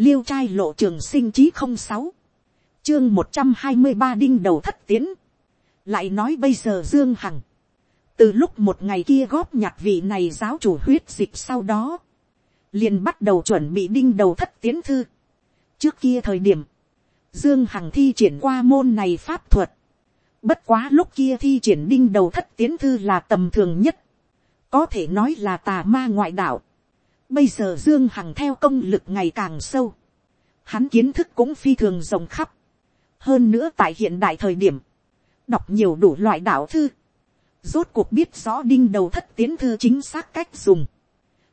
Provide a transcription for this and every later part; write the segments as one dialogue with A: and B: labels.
A: liêu trai lộ trường sinh chí không sáu, chương một trăm hai mươi ba đinh đầu thất tiến, lại nói bây giờ dương hằng, từ lúc một ngày kia góp nhặt vị này giáo chủ huyết dịch sau đó, liền bắt đầu chuẩn bị đinh đầu thất tiến thư. trước kia thời điểm, dương hằng thi triển qua môn này pháp thuật, bất quá lúc kia thi triển đinh đầu thất tiến thư là tầm thường nhất, có thể nói là tà ma ngoại đạo bây giờ dương hằng theo công lực ngày càng sâu, hắn kiến thức cũng phi thường rộng khắp, hơn nữa tại hiện đại thời điểm, đọc nhiều đủ loại đạo thư, rốt cuộc biết rõ đinh đầu thất tiến thư chính xác cách dùng.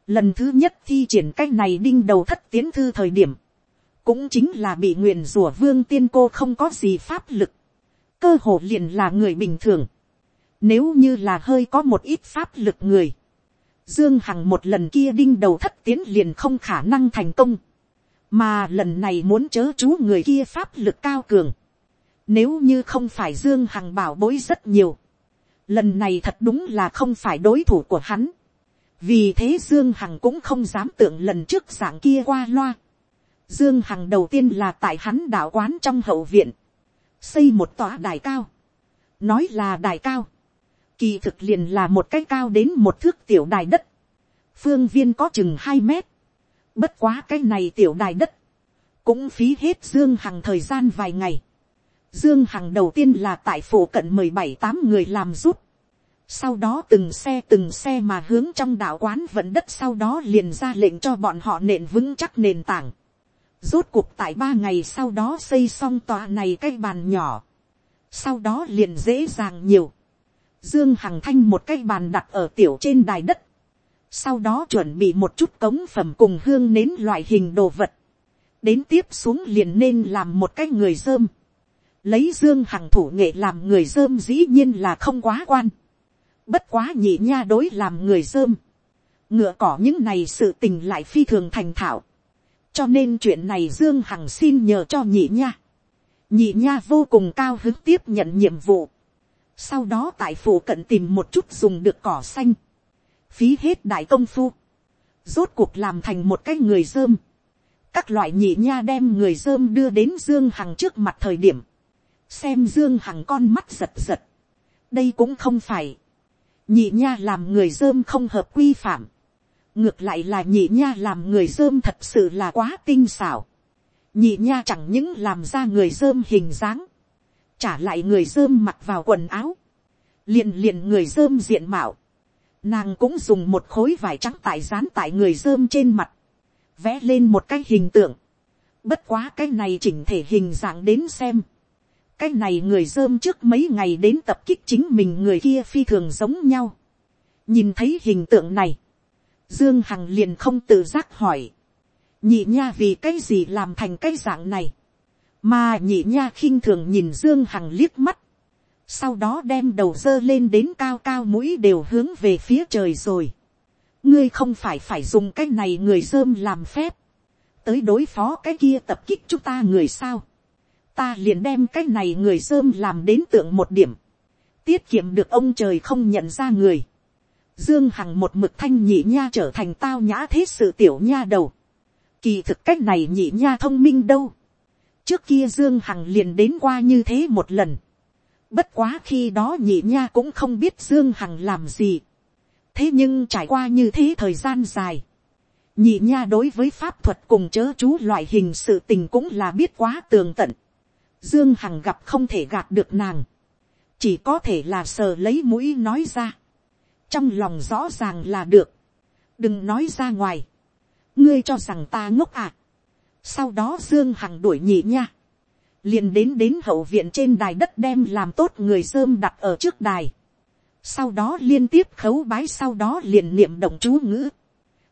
A: Lần thứ nhất thi triển cách này đinh đầu thất tiến thư thời điểm, cũng chính là bị nguyện rủa vương tiên cô không có gì pháp lực, cơ hồ liền là người bình thường. Nếu như là hơi có một ít pháp lực người, Dương Hằng một lần kia đinh đầu thất tiến liền không khả năng thành công. Mà lần này muốn chớ chú người kia pháp lực cao cường. Nếu như không phải Dương Hằng bảo bối rất nhiều. Lần này thật đúng là không phải đối thủ của hắn. Vì thế Dương Hằng cũng không dám tưởng lần trước dạng kia qua loa. Dương Hằng đầu tiên là tại hắn đạo quán trong hậu viện. Xây một tòa đài cao. Nói là đài cao. Kỳ thực liền là một cái cao đến một thước tiểu đài đất. Phương viên có chừng hai mét. Bất quá cái này tiểu đài đất. Cũng phí hết Dương Hằng thời gian vài ngày. Dương Hằng đầu tiên là tại phủ cận mười bảy tám người làm rút. Sau đó từng xe từng xe mà hướng trong đạo quán vận đất sau đó liền ra lệnh cho bọn họ nện vững chắc nền tảng. Rốt cuộc tại ba ngày sau đó xây xong tòa này cái bàn nhỏ. Sau đó liền dễ dàng nhiều. Dương Hằng thanh một cái bàn đặt ở tiểu trên đài đất. Sau đó chuẩn bị một chút cống phẩm cùng hương nến loại hình đồ vật. Đến tiếp xuống liền nên làm một cái người dơm lấy dương hằng thủ nghệ làm người dơm dĩ nhiên là không quá quan. bất quá nhị nha đối làm người dơm. ngựa cỏ những này sự tình lại phi thường thành thạo. cho nên chuyện này dương hằng xin nhờ cho nhị nha. nhị nha vô cùng cao hứng tiếp nhận nhiệm vụ sau đó tại phủ cận tìm một chút dùng được cỏ xanh. phí hết đại công phu. rốt cuộc làm thành một cái người dơm. Các loại nhị nha đem người dơm đưa đến dương hằng trước mặt thời điểm, xem dương hằng con mắt giật giật, đây cũng không phải, nhị nha làm người dơm không hợp quy phạm, ngược lại là nhị nha làm người dơm thật sự là quá tinh xảo, nhị nha chẳng những làm ra người dơm hình dáng, trả lại người dơm mặc vào quần áo, liền liền người dơm diện mạo, nàng cũng dùng một khối vải trắng tại dán tại người dơm trên mặt, vẽ lên một cái hình tượng, bất quá cái này chỉnh thể hình dạng đến xem, cái này người dơm trước mấy ngày đến tập kích chính mình người kia phi thường giống nhau. nhìn thấy hình tượng này, dương hằng liền không tự giác hỏi, nhị nha vì cái gì làm thành cái dạng này, mà nhị nha khinh thường nhìn dương hằng liếc mắt, sau đó đem đầu dơ lên đến cao cao mũi đều hướng về phía trời rồi. ngươi không phải phải dùng cái này người dơm làm phép, tới đối phó cái kia tập kích chúng ta người sao ta liền đem cái này người dơm làm đến tượng một điểm, tiết kiệm được ông trời không nhận ra người. Dương Hằng một mực thanh nhị nha trở thành tao nhã thế sự tiểu nha đầu. Kỳ thực cách này nhị nha thông minh đâu. Trước kia Dương Hằng liền đến qua như thế một lần. Bất quá khi đó nhị nha cũng không biết Dương Hằng làm gì. Thế nhưng trải qua như thế thời gian dài. Nhị nha đối với pháp thuật cùng chớ chú loại hình sự tình cũng là biết quá tường tận. Dương Hằng gặp không thể gạt được nàng. Chỉ có thể là sờ lấy mũi nói ra. Trong lòng rõ ràng là được. Đừng nói ra ngoài. Ngươi cho rằng ta ngốc à. Sau đó Dương Hằng đuổi nhị nha. Liền đến đến hậu viện trên đài đất đem làm tốt người sơm đặt ở trước đài. Sau đó liên tiếp khấu bái sau đó liền niệm động chú ngữ.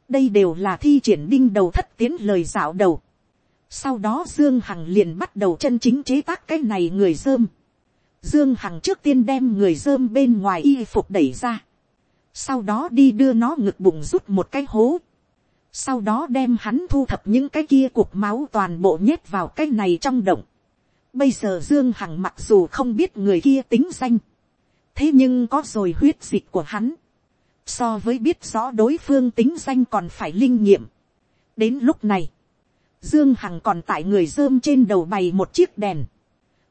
A: Đây đều là thi triển đinh đầu thất tiến lời dạo đầu sau đó Dương Hằng liền bắt đầu chân chính chế tác cái này người dơm. Dương Hằng trước tiên đem người dơm bên ngoài y phục đẩy ra. Sau đó đi đưa nó ngực bụng rút một cái hố. Sau đó đem hắn thu thập những cái kia cục máu toàn bộ nhét vào cái này trong động. Bây giờ Dương Hằng mặc dù không biết người kia tính danh. Thế nhưng có rồi huyết dịch của hắn. So với biết rõ đối phương tính danh còn phải linh nghiệm. Đến lúc này, Dương Hằng còn tại người dơm trên đầu bày một chiếc đèn.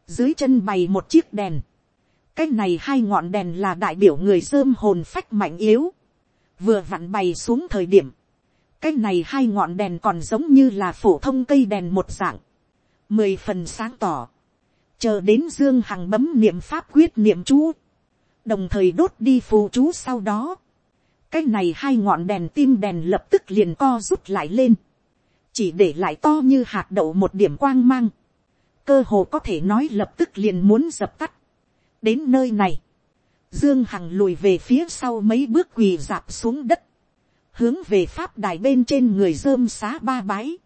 A: Dưới chân bày một chiếc đèn. Cái này hai ngọn đèn là đại biểu người dơm hồn phách mạnh yếu. Vừa vặn bày xuống thời điểm. Cái này hai ngọn đèn còn giống như là phổ thông cây đèn một dạng. Mười phần sáng tỏ. Chờ đến Dương Hằng bấm niệm pháp quyết niệm chú. Đồng thời đốt đi phù chú sau đó. Cái này hai ngọn đèn tim đèn lập tức liền co rút lại lên chỉ để lại to như hạt đậu một điểm quang mang, cơ hồ có thể nói lập tức liền muốn dập tắt. đến nơi này, dương hằng lùi về phía sau mấy bước quỳ dạp xuống đất, hướng về pháp đài bên trên người dơm xá ba bái,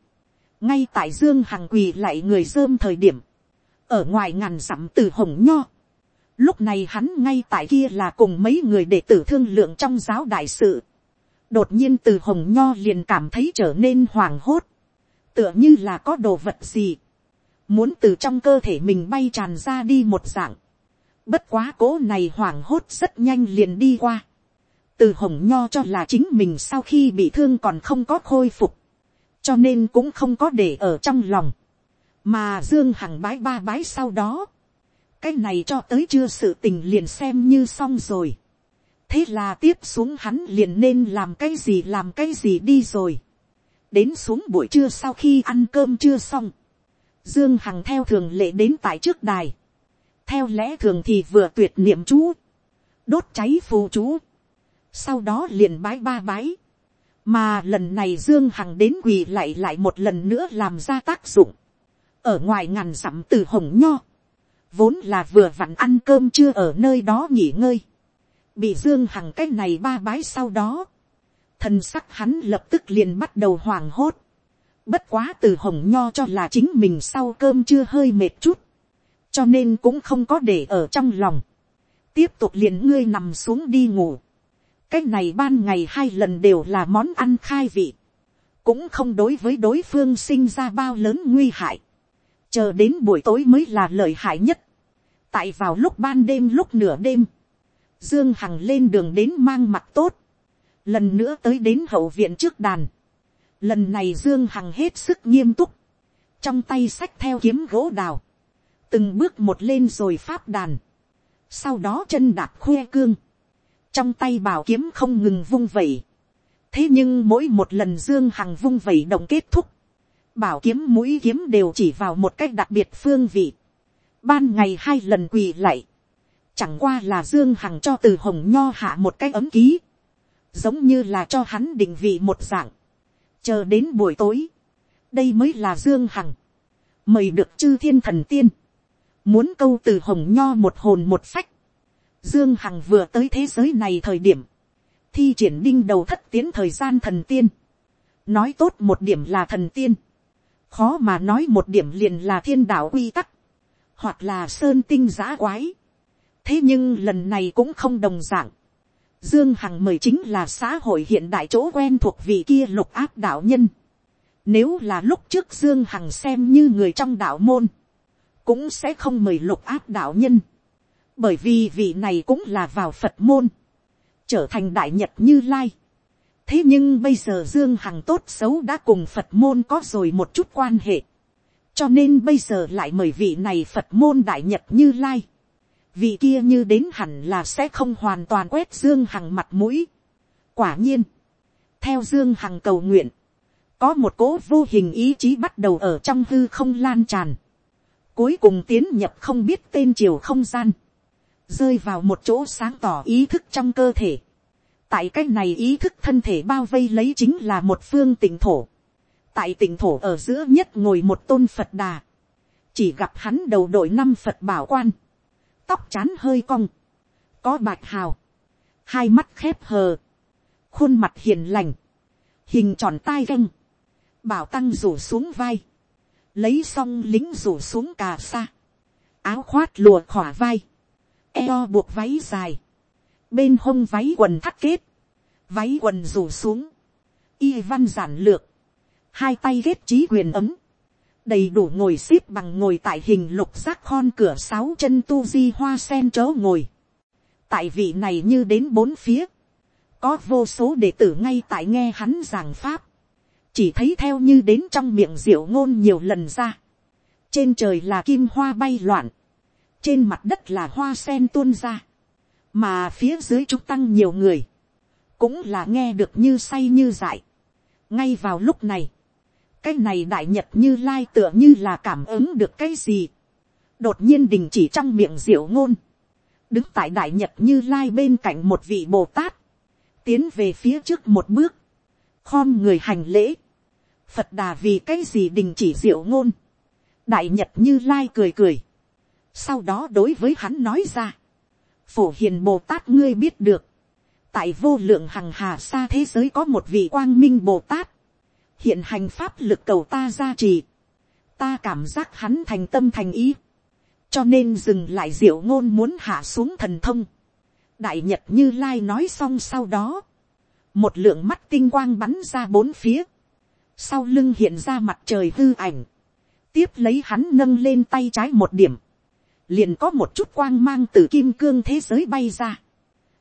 A: ngay tại dương hằng quỳ lại người dơm thời điểm, ở ngoài ngàn dặm từ hồng nho, lúc này hắn ngay tại kia là cùng mấy người đệ tử thương lượng trong giáo đại sự, đột nhiên từ hồng nho liền cảm thấy trở nên hoảng hốt, tựa như là có đồ vật gì, muốn từ trong cơ thể mình bay tràn ra đi một dạng, bất quá cố này hoảng hốt rất nhanh liền đi qua, từ hồng nho cho là chính mình sau khi bị thương còn không có khôi phục, cho nên cũng không có để ở trong lòng, mà dương hằng bái ba bái sau đó, cái này cho tới chưa sự tình liền xem như xong rồi, thế là tiếp xuống hắn liền nên làm cái gì làm cái gì đi rồi, đến xuống buổi trưa sau khi ăn cơm chưa xong, dương hằng theo thường lệ đến tại trước đài, theo lẽ thường thì vừa tuyệt niệm chú, đốt cháy phù chú, sau đó liền bái ba bái, mà lần này dương hằng đến quỳ lại lại một lần nữa làm ra tác dụng, ở ngoài ngàn dặm từ hồng nho, vốn là vừa vặn ăn cơm chưa ở nơi đó nghỉ ngơi, bị dương hằng cái này ba bái sau đó, thần sắc hắn lập tức liền bắt đầu hoảng hốt. Bất quá từ hồng nho cho là chính mình sau cơm chưa hơi mệt chút. Cho nên cũng không có để ở trong lòng. Tiếp tục liền ngươi nằm xuống đi ngủ. Cái này ban ngày hai lần đều là món ăn khai vị. Cũng không đối với đối phương sinh ra bao lớn nguy hại. Chờ đến buổi tối mới là lợi hại nhất. Tại vào lúc ban đêm lúc nửa đêm. Dương Hằng lên đường đến mang mặt tốt lần nữa tới đến hậu viện trước đàn, lần này dương hằng hết sức nghiêm túc, trong tay sách theo kiếm gỗ đào, từng bước một lên rồi pháp đàn, sau đó chân đạp khoe cương, trong tay bảo kiếm không ngừng vung vẩy, thế nhưng mỗi một lần dương hằng vung vẩy động kết thúc, bảo kiếm mũi kiếm đều chỉ vào một cách đặc biệt phương vị, ban ngày hai lần quỳ lạy, chẳng qua là dương hằng cho từ hồng nho hạ một cái ấm ký, giống như là cho hắn định vị một dạng, chờ đến buổi tối, đây mới là dương hằng, mời được chư thiên thần tiên, muốn câu từ hồng nho một hồn một phách, dương hằng vừa tới thế giới này thời điểm, thi triển đinh đầu thất tiến thời gian thần tiên, nói tốt một điểm là thần tiên, khó mà nói một điểm liền là thiên đạo quy tắc, hoặc là sơn tinh giã quái, thế nhưng lần này cũng không đồng dạng. Dương Hằng mời chính là xã hội hiện đại chỗ quen thuộc vị kia lục áp đạo nhân. Nếu là lúc trước Dương Hằng xem như người trong đạo môn. Cũng sẽ không mời lục áp đạo nhân. Bởi vì vị này cũng là vào Phật môn. Trở thành đại nhật như lai. Thế nhưng bây giờ Dương Hằng tốt xấu đã cùng Phật môn có rồi một chút quan hệ. Cho nên bây giờ lại mời vị này Phật môn đại nhật như lai vị kia như đến hẳn là sẽ không hoàn toàn quét dương hằng mặt mũi. quả nhiên, theo dương hằng cầu nguyện, có một cố vô hình ý chí bắt đầu ở trong hư không lan tràn, cuối cùng tiến nhập không biết tên chiều không gian, rơi vào một chỗ sáng tỏ ý thức trong cơ thể. tại cái này ý thức thân thể bao vây lấy chính là một phương tỉnh thổ. tại tỉnh thổ ở giữa nhất ngồi một tôn phật đà, chỉ gặp hắn đầu đội năm phật bảo quan, tóc chán hơi cong, có bạch hào, hai mắt khép hờ, khuôn mặt hiền lành, hình tròn tai ganh, bảo tăng rủ xuống vai, lấy xong lính rủ xuống cà sa, áo khoát lùa khỏa vai, eo buộc váy dài, bên hông váy quần thắt kết, váy quần rủ xuống, y văn giản lược, hai tay ghét trí quyền ấm, đầy đủ ngồi xếp bằng ngồi tại hình lục giác khon cửa sáu chân tu di hoa sen chớ ngồi. tại vị này như đến bốn phía, có vô số đệ tử ngay tại nghe hắn giảng pháp, chỉ thấy theo như đến trong miệng diệu ngôn nhiều lần ra, trên trời là kim hoa bay loạn, trên mặt đất là hoa sen tuôn ra, mà phía dưới chúng tăng nhiều người, cũng là nghe được như say như dại. ngay vào lúc này, cái này đại nhật như lai tựa như là cảm ứng được cái gì, đột nhiên đình chỉ trong miệng diệu ngôn, đứng tại đại nhật như lai bên cạnh một vị bồ tát, tiến về phía trước một bước, khom người hành lễ, phật đà vì cái gì đình chỉ diệu ngôn, đại nhật như lai cười cười, sau đó đối với hắn nói ra, phổ hiền bồ tát ngươi biết được, tại vô lượng hằng hà xa thế giới có một vị quang minh bồ tát, hiện hành pháp lực cầu ta gia trì, ta cảm giác hắn thành tâm thành ý, cho nên dừng lại diệu ngôn muốn hạ xuống thần thông. đại nhật như lai nói xong sau đó, một lượng mắt tinh quang bắn ra bốn phía, sau lưng hiện ra mặt trời hư ảnh, tiếp lấy hắn nâng lên tay trái một điểm, liền có một chút quang mang từ kim cương thế giới bay ra,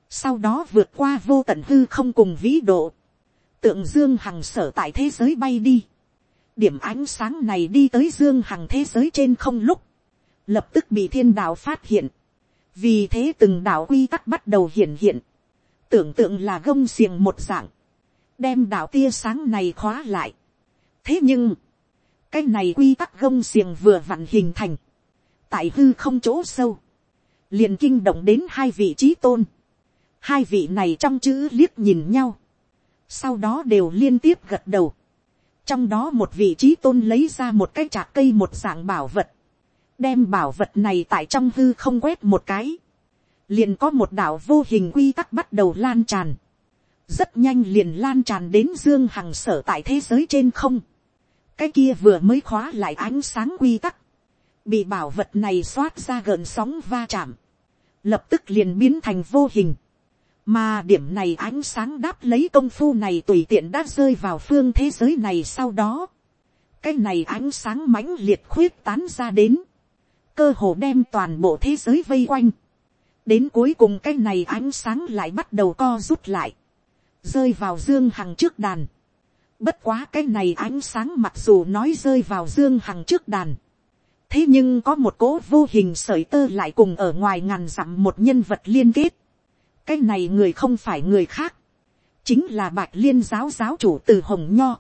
A: sau đó vượt qua vô tận hư không cùng vĩ độ, tượng dương hằng sở tại thế giới bay đi, điểm ánh sáng này đi tới dương hằng thế giới trên không lúc, lập tức bị thiên đạo phát hiện, vì thế từng đạo quy tắc bắt đầu hiện hiện, tưởng tượng là gông xiềng một dạng, đem đạo tia sáng này khóa lại. thế nhưng, cái này quy tắc gông xiềng vừa vặn hình thành, tại hư không chỗ sâu, liền kinh động đến hai vị trí tôn, hai vị này trong chữ liếc nhìn nhau, sau đó đều liên tiếp gật đầu, trong đó một vị trí tôn lấy ra một cái trạc cây một dạng bảo vật, đem bảo vật này tại trong hư không quét một cái, liền có một đạo vô hình quy tắc bắt đầu lan tràn, rất nhanh liền lan tràn đến dương hằng sở tại thế giới trên không, cái kia vừa mới khóa lại ánh sáng quy tắc, bị bảo vật này xoát ra gợn sóng va chạm, lập tức liền biến thành vô hình, mà điểm này ánh sáng đáp lấy công phu này tùy tiện đã rơi vào phương thế giới này sau đó, cái này ánh sáng mãnh liệt khuyết tán ra đến, cơ hồ đem toàn bộ thế giới vây quanh, đến cuối cùng cái này ánh sáng lại bắt đầu co rút lại, rơi vào dương hằng trước đàn, bất quá cái này ánh sáng mặc dù nói rơi vào dương hằng trước đàn, thế nhưng có một cỗ vô hình sởi tơ lại cùng ở ngoài ngàn dặm một nhân vật liên kết. cái này người không phải người khác, chính là bạch liên giáo giáo chủ từ hồng nho,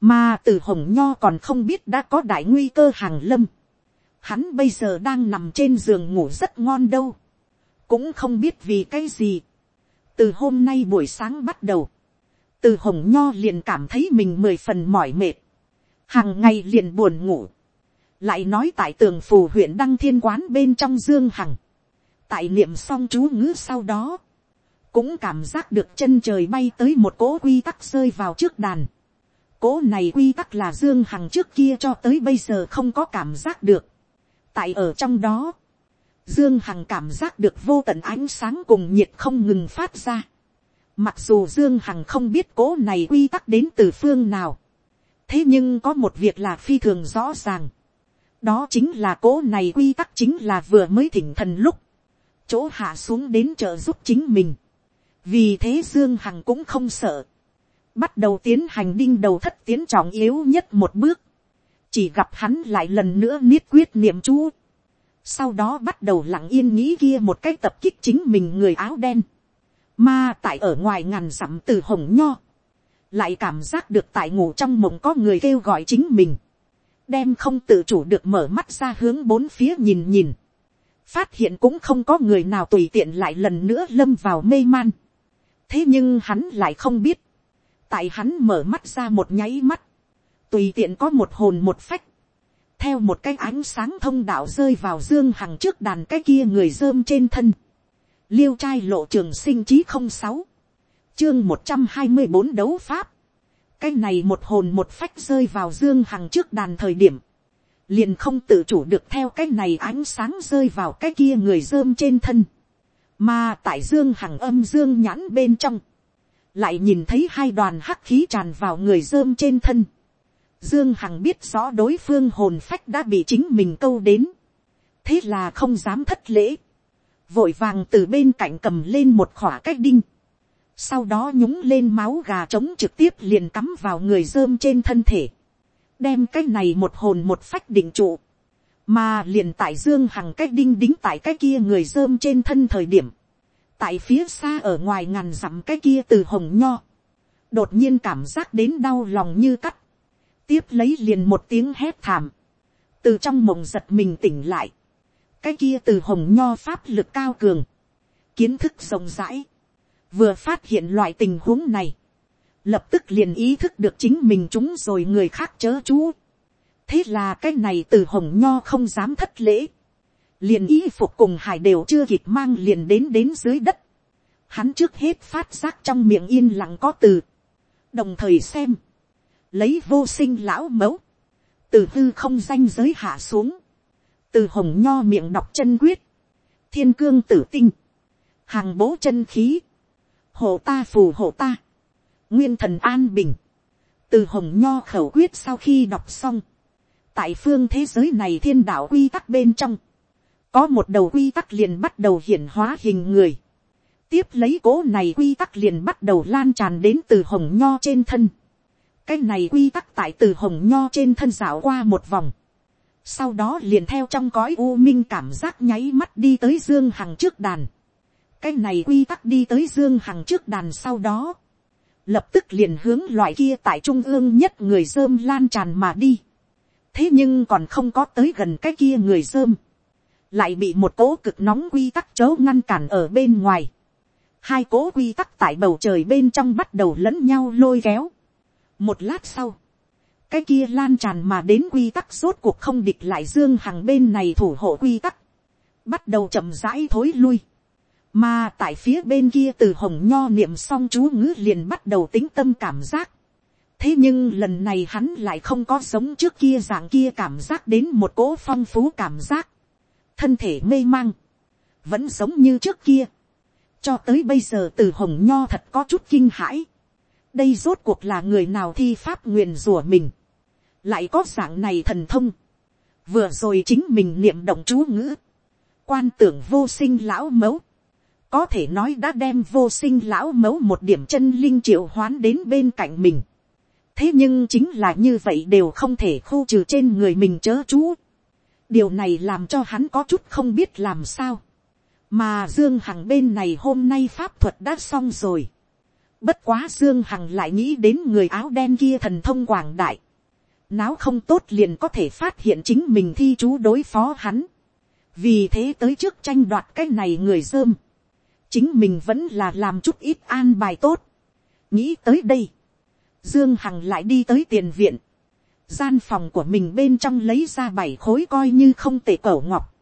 A: mà từ hồng nho còn không biết đã có đại nguy cơ hàng lâm. hắn bây giờ đang nằm trên giường ngủ rất ngon đâu, cũng không biết vì cái gì. từ hôm nay buổi sáng bắt đầu, từ hồng nho liền cảm thấy mình mười phần mỏi mệt, hàng ngày liền buồn ngủ lại nói tại tường phù huyện đăng thiên quán bên trong dương hằng, tại niệm xong chú ngữ sau đó, cũng cảm giác được chân trời bay tới một cỗ quy tắc rơi vào trước đàn. Cỗ này quy tắc là dương hằng trước kia cho tới bây giờ không có cảm giác được. tại ở trong đó, dương hằng cảm giác được vô tận ánh sáng cùng nhiệt không ngừng phát ra. mặc dù dương hằng không biết cỗ này quy tắc đến từ phương nào, thế nhưng có một việc là phi thường rõ ràng đó chính là cố này quy tắc chính là vừa mới thỉnh thần lúc, chỗ hạ xuống đến trợ giúp chính mình. vì thế dương hằng cũng không sợ, bắt đầu tiến hành đinh đầu thất tiến trọng yếu nhất một bước, chỉ gặp hắn lại lần nữa niết quyết niệm chú, sau đó bắt đầu lặng yên nghĩ kia một cái tập kích chính mình người áo đen, mà tại ở ngoài ngàn dặm từ hồng nho, lại cảm giác được tại ngủ trong mộng có người kêu gọi chính mình, đem không tự chủ được mở mắt ra hướng bốn phía nhìn nhìn, phát hiện cũng không có người nào tùy tiện lại lần nữa lâm vào mê man. thế nhưng hắn lại không biết, tại hắn mở mắt ra một nháy mắt, tùy tiện có một hồn một phách, theo một cái ánh sáng thông đạo rơi vào dương hằng trước đàn cái kia người dơm trên thân, liêu trai lộ trường sinh chí không sáu, chương một trăm hai mươi bốn đấu pháp, cái này một hồn một phách rơi vào dương hằng trước đàn thời điểm, liền không tự chủ được theo cái này ánh sáng rơi vào cái kia người dơm trên thân, mà tại dương hằng âm dương nhãn bên trong, lại nhìn thấy hai đoàn hắc khí tràn vào người dơm trên thân, dương hằng biết rõ đối phương hồn phách đã bị chính mình câu đến, thế là không dám thất lễ, vội vàng từ bên cạnh cầm lên một khỏa cách đinh, sau đó nhúng lên máu gà trống trực tiếp liền cắm vào người dơm trên thân thể, đem cái này một hồn một phách định trụ, mà liền tại dương hằng cái đinh đính tại cái kia người dơm trên thân thời điểm, tại phía xa ở ngoài ngàn dặm cái kia từ hồng nho, đột nhiên cảm giác đến đau lòng như cắt, tiếp lấy liền một tiếng hét thảm, từ trong mộng giật mình tỉnh lại, cái kia từ hồng nho pháp lực cao cường, kiến thức rộng rãi, vừa phát hiện loại tình huống này, lập tức liền ý thức được chính mình chúng rồi người khác chớ chú. thế là cái này từ hồng nho không dám thất lễ, liền y phục cùng hải đều chưa kịp mang liền đến đến dưới đất. Hắn trước hết phát giác trong miệng yên lặng có từ, đồng thời xem, lấy vô sinh lão mẫu, từ hư không danh giới hạ xuống, từ hồng nho miệng đọc chân quyết, thiên cương tử tinh, hàng bố chân khí, hộ ta phù hộ ta, nguyên thần an bình, từ hồng nho khẩu quyết sau khi đọc xong, tại phương thế giới này thiên đạo quy tắc bên trong, có một đầu quy tắc liền bắt đầu hiển hóa hình người, tiếp lấy cố này quy tắc liền bắt đầu lan tràn đến từ hồng nho trên thân, cái này quy tắc tại từ hồng nho trên thân dạo qua một vòng, sau đó liền theo trong cõi u minh cảm giác nháy mắt đi tới dương hằng trước đàn, cái này quy tắc đi tới dương hằng trước đàn sau đó, lập tức liền hướng loại kia tại trung ương nhất người dơm lan tràn mà đi. thế nhưng còn không có tới gần cái kia người dơm, lại bị một cỗ cực nóng quy tắc chấu ngăn cản ở bên ngoài. hai cỗ quy tắc tại bầu trời bên trong bắt đầu lẫn nhau lôi kéo. một lát sau, cái kia lan tràn mà đến quy tắc rốt cuộc không địch lại dương hằng bên này thủ hộ quy tắc, bắt đầu chậm rãi thối lui mà tại phía bên kia từ hồng nho niệm xong chú ngữ liền bắt đầu tính tâm cảm giác. Thế nhưng lần này hắn lại không có giống trước kia dạng kia cảm giác đến một cỗ phong phú cảm giác. Thân thể mê mang. Vẫn giống như trước kia. Cho tới bây giờ từ hồng nho thật có chút kinh hãi. Đây rốt cuộc là người nào thi pháp nguyền rủa mình. Lại có dạng này thần thông. Vừa rồi chính mình niệm động chú ngữ. Quan tưởng vô sinh lão mẫu có thể nói đã đem vô sinh lão mẫu một điểm chân linh triệu hoán đến bên cạnh mình. thế nhưng chính là như vậy đều không thể khu trừ trên người mình chớ chú. điều này làm cho hắn có chút không biết làm sao. mà dương hằng bên này hôm nay pháp thuật đã xong rồi. bất quá dương hằng lại nghĩ đến người áo đen kia thần thông quảng đại. náo không tốt liền có thể phát hiện chính mình thi chú đối phó hắn. vì thế tới trước tranh đoạt cái này người dơm chính mình vẫn là làm chút ít an bài tốt. nghĩ tới đây, dương hằng lại đi tới tiền viện, gian phòng của mình bên trong lấy ra bảy khối coi như không tệ cẩu ngọc,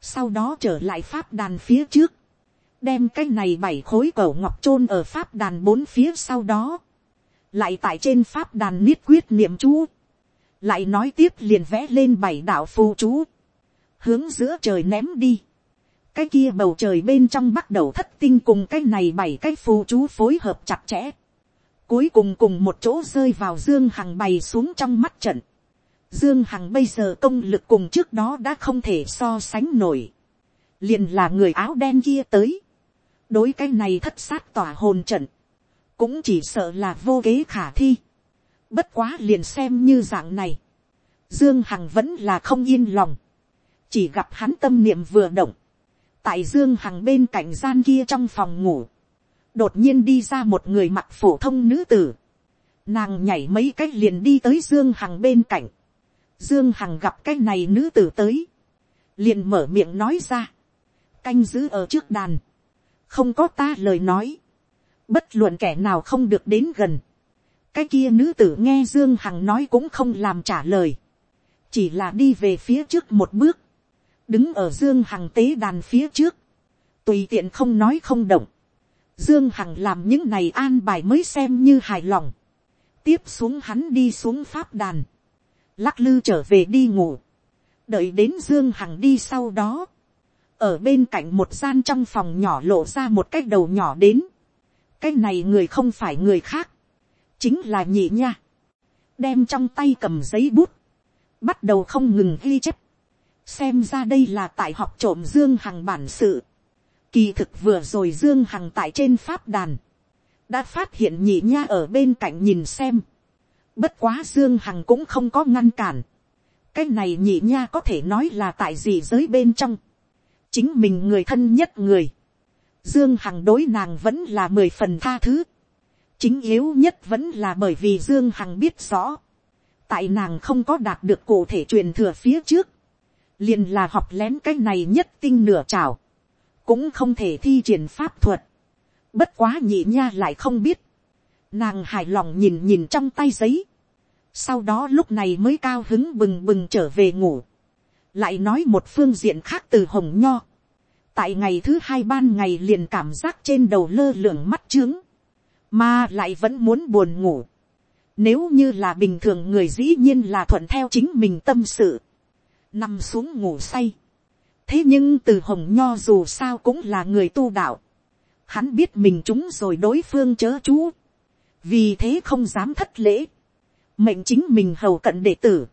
A: sau đó trở lại pháp đàn phía trước, đem cái này bảy khối cẩu ngọc chôn ở pháp đàn bốn phía sau đó, lại tại trên pháp đàn niết quyết niệm chú, lại nói tiếp liền vẽ lên bảy đạo phù chú, hướng giữa trời ném đi, cái kia bầu trời bên trong bắt đầu thất tinh cùng cái này bảy cái phù chú phối hợp chặt chẽ. Cuối cùng cùng một chỗ rơi vào Dương Hằng bày xuống trong mắt trận. Dương Hằng bây giờ công lực cùng trước đó đã không thể so sánh nổi. Liền là người áo đen kia tới. Đối cái này thất sát tỏa hồn trận. Cũng chỉ sợ là vô kế khả thi. Bất quá liền xem như dạng này. Dương Hằng vẫn là không yên lòng. Chỉ gặp hắn tâm niệm vừa động tại dương hằng bên cạnh gian kia trong phòng ngủ, đột nhiên đi ra một người mặc phổ thông nữ tử, nàng nhảy mấy cách liền đi tới dương hằng bên cạnh, dương hằng gặp cái này nữ tử tới, liền mở miệng nói ra, canh giữ ở trước đàn, không có ta lời nói, bất luận kẻ nào không được đến gần, cái kia nữ tử nghe dương hằng nói cũng không làm trả lời, chỉ là đi về phía trước một bước, đứng ở dương hằng tế đàn phía trước, tùy tiện không nói không động, dương hằng làm những này an bài mới xem như hài lòng, tiếp xuống hắn đi xuống pháp đàn, lắc lư trở về đi ngủ, đợi đến dương hằng đi sau đó, ở bên cạnh một gian trong phòng nhỏ lộ ra một cái đầu nhỏ đến, cái này người không phải người khác, chính là nhị nha, đem trong tay cầm giấy bút, bắt đầu không ngừng ghi chép, xem ra đây là tại học trộm dương hằng bản sự. kỳ thực vừa rồi dương hằng tại trên pháp đàn, đã phát hiện nhị nha ở bên cạnh nhìn xem, bất quá dương hằng cũng không có ngăn cản, cái này nhị nha có thể nói là tại gì giới bên trong, chính mình người thân nhất người, dương hằng đối nàng vẫn là mười phần tha thứ, chính yếu nhất vẫn là bởi vì dương hằng biết rõ, tại nàng không có đạt được cụ thể truyền thừa phía trước, liền là học lén cái này nhất tinh nửa trào, cũng không thể thi triển pháp thuật, bất quá nhị nha lại không biết, nàng hài lòng nhìn nhìn trong tay giấy, sau đó lúc này mới cao hứng bừng bừng trở về ngủ, lại nói một phương diện khác từ hồng nho, tại ngày thứ hai ban ngày liền cảm giác trên đầu lơ lửng mắt trướng, mà lại vẫn muốn buồn ngủ. Nếu như là bình thường người dĩ nhiên là thuận theo chính mình tâm sự, nằm xuống ngủ say. thế nhưng từ hồng nho dù sao cũng là người tu đạo, hắn biết mình chúng rồi đối phương chớ chú, vì thế không dám thất lễ, mệnh chính mình hầu cận đệ tử,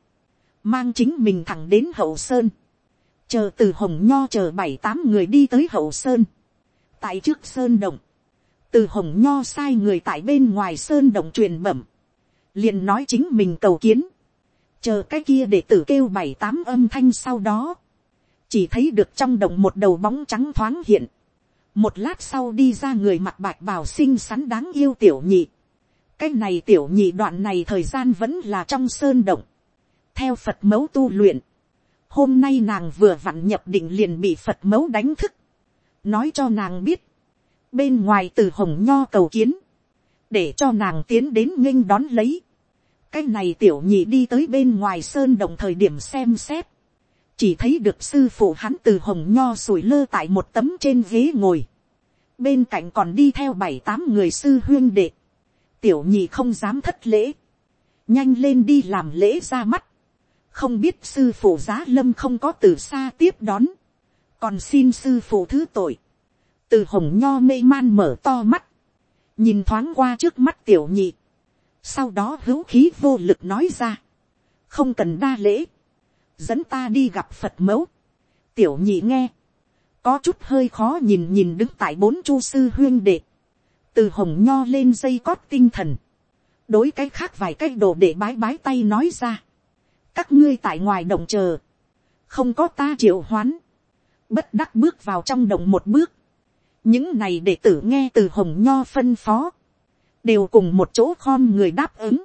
A: mang chính mình thẳng đến hậu sơn, chờ từ hồng nho chờ bảy tám người đi tới hậu sơn, tại trước sơn động, từ hồng nho sai người tại bên ngoài sơn động truyền bẩm, liền nói chính mình cầu kiến, chờ cái kia để tử kêu bảy tám âm thanh sau đó, chỉ thấy được trong động một đầu bóng trắng thoáng hiện, một lát sau đi ra người mặt bạch bào xinh xắn đáng yêu tiểu nhị, cái này tiểu nhị đoạn này thời gian vẫn là trong sơn động, theo phật mẫu tu luyện, hôm nay nàng vừa vặn nhập định liền bị phật mẫu đánh thức, nói cho nàng biết, bên ngoài từ hồng nho cầu kiến, để cho nàng tiến đến nghinh đón lấy cái này tiểu nhị đi tới bên ngoài sơn đồng thời điểm xem xét, chỉ thấy được sư phụ hắn từ hồng nho sủi lơ tại một tấm trên ghế ngồi, bên cạnh còn đi theo bảy tám người sư huyên đệ, tiểu nhị không dám thất lễ, nhanh lên đi làm lễ ra mắt, không biết sư phụ giá lâm không có từ xa tiếp đón, còn xin sư phụ thứ tội, từ hồng nho mê man mở to mắt, nhìn thoáng qua trước mắt tiểu nhị, sau đó hữu khí vô lực nói ra, không cần đa lễ, dẫn ta đi gặp phật mẫu, tiểu nhị nghe, có chút hơi khó nhìn nhìn đứng tại bốn chu sư huyên đệ, từ hồng nho lên dây cót tinh thần, đối cái khác vài cái đồ để bái bái tay nói ra, các ngươi tại ngoài đồng chờ, không có ta triệu hoán, bất đắc bước vào trong đồng một bước, những này đệ tử nghe từ hồng nho phân phó, đều cùng một chỗ khom người đáp ứng.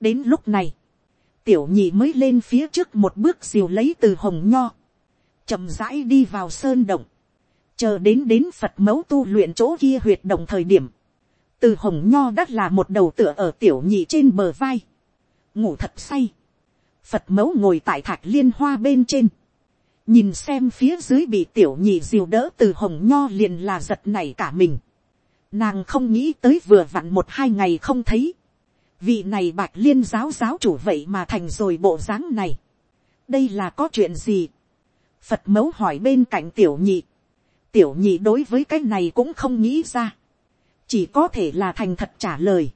A: đến lúc này, tiểu nhị mới lên phía trước một bước diều lấy từ hồng nho, chậm rãi đi vào sơn động, chờ đến đến phật mẫu tu luyện chỗ kia huyệt động thời điểm, từ hồng nho đắt là một đầu tựa ở tiểu nhị trên bờ vai, ngủ thật say, phật mẫu ngồi tại thạch liên hoa bên trên, nhìn xem phía dưới bị tiểu nhị diều đỡ từ hồng nho liền là giật nảy cả mình. Nàng không nghĩ tới vừa vặn một hai ngày không thấy. Vị này bạch liên giáo giáo chủ vậy mà thành rồi bộ dáng này. Đây là có chuyện gì? Phật mẫu hỏi bên cạnh tiểu nhị. Tiểu nhị đối với cái này cũng không nghĩ ra. Chỉ có thể là thành thật trả lời.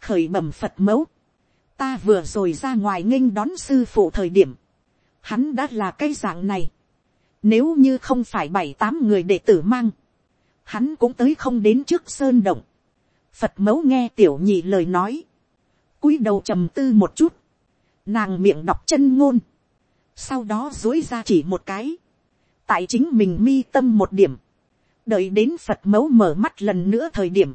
A: Khởi bẩm Phật mẫu. Ta vừa rồi ra ngoài nghênh đón sư phụ thời điểm hắn đã là cái dạng này. Nếu như không phải bảy tám người đệ tử mang, hắn cũng tới không đến trước sơn động. Phật mẫu nghe tiểu nhị lời nói, cúi đầu trầm tư một chút, nàng miệng đọc chân ngôn, sau đó dối ra chỉ một cái, tại chính mình mi tâm một điểm, đợi đến phật mẫu mở mắt lần nữa thời điểm,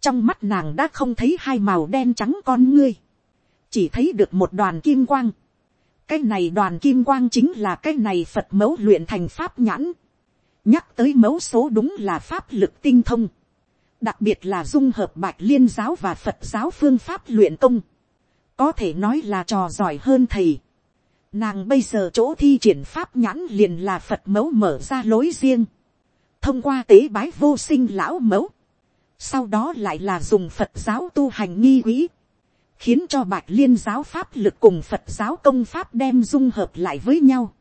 A: trong mắt nàng đã không thấy hai màu đen trắng con ngươi, chỉ thấy được một đoàn kim quang, cái này đoàn kim quang chính là cái này phật mẫu luyện thành pháp nhãn nhắc tới mẫu số đúng là pháp lực tinh thông. đặc biệt là dung hợp bạch liên giáo và phật giáo phương pháp luyện công. có thể nói là trò giỏi hơn thầy. nàng bây giờ chỗ thi triển pháp nhãn liền là phật mẫu mở ra lối riêng. thông qua tế bái vô sinh lão mẫu. sau đó lại là dùng phật giáo tu hành nghi quỹ khiến cho bạch liên giáo pháp lực cùng phật giáo công pháp đem dung hợp lại với nhau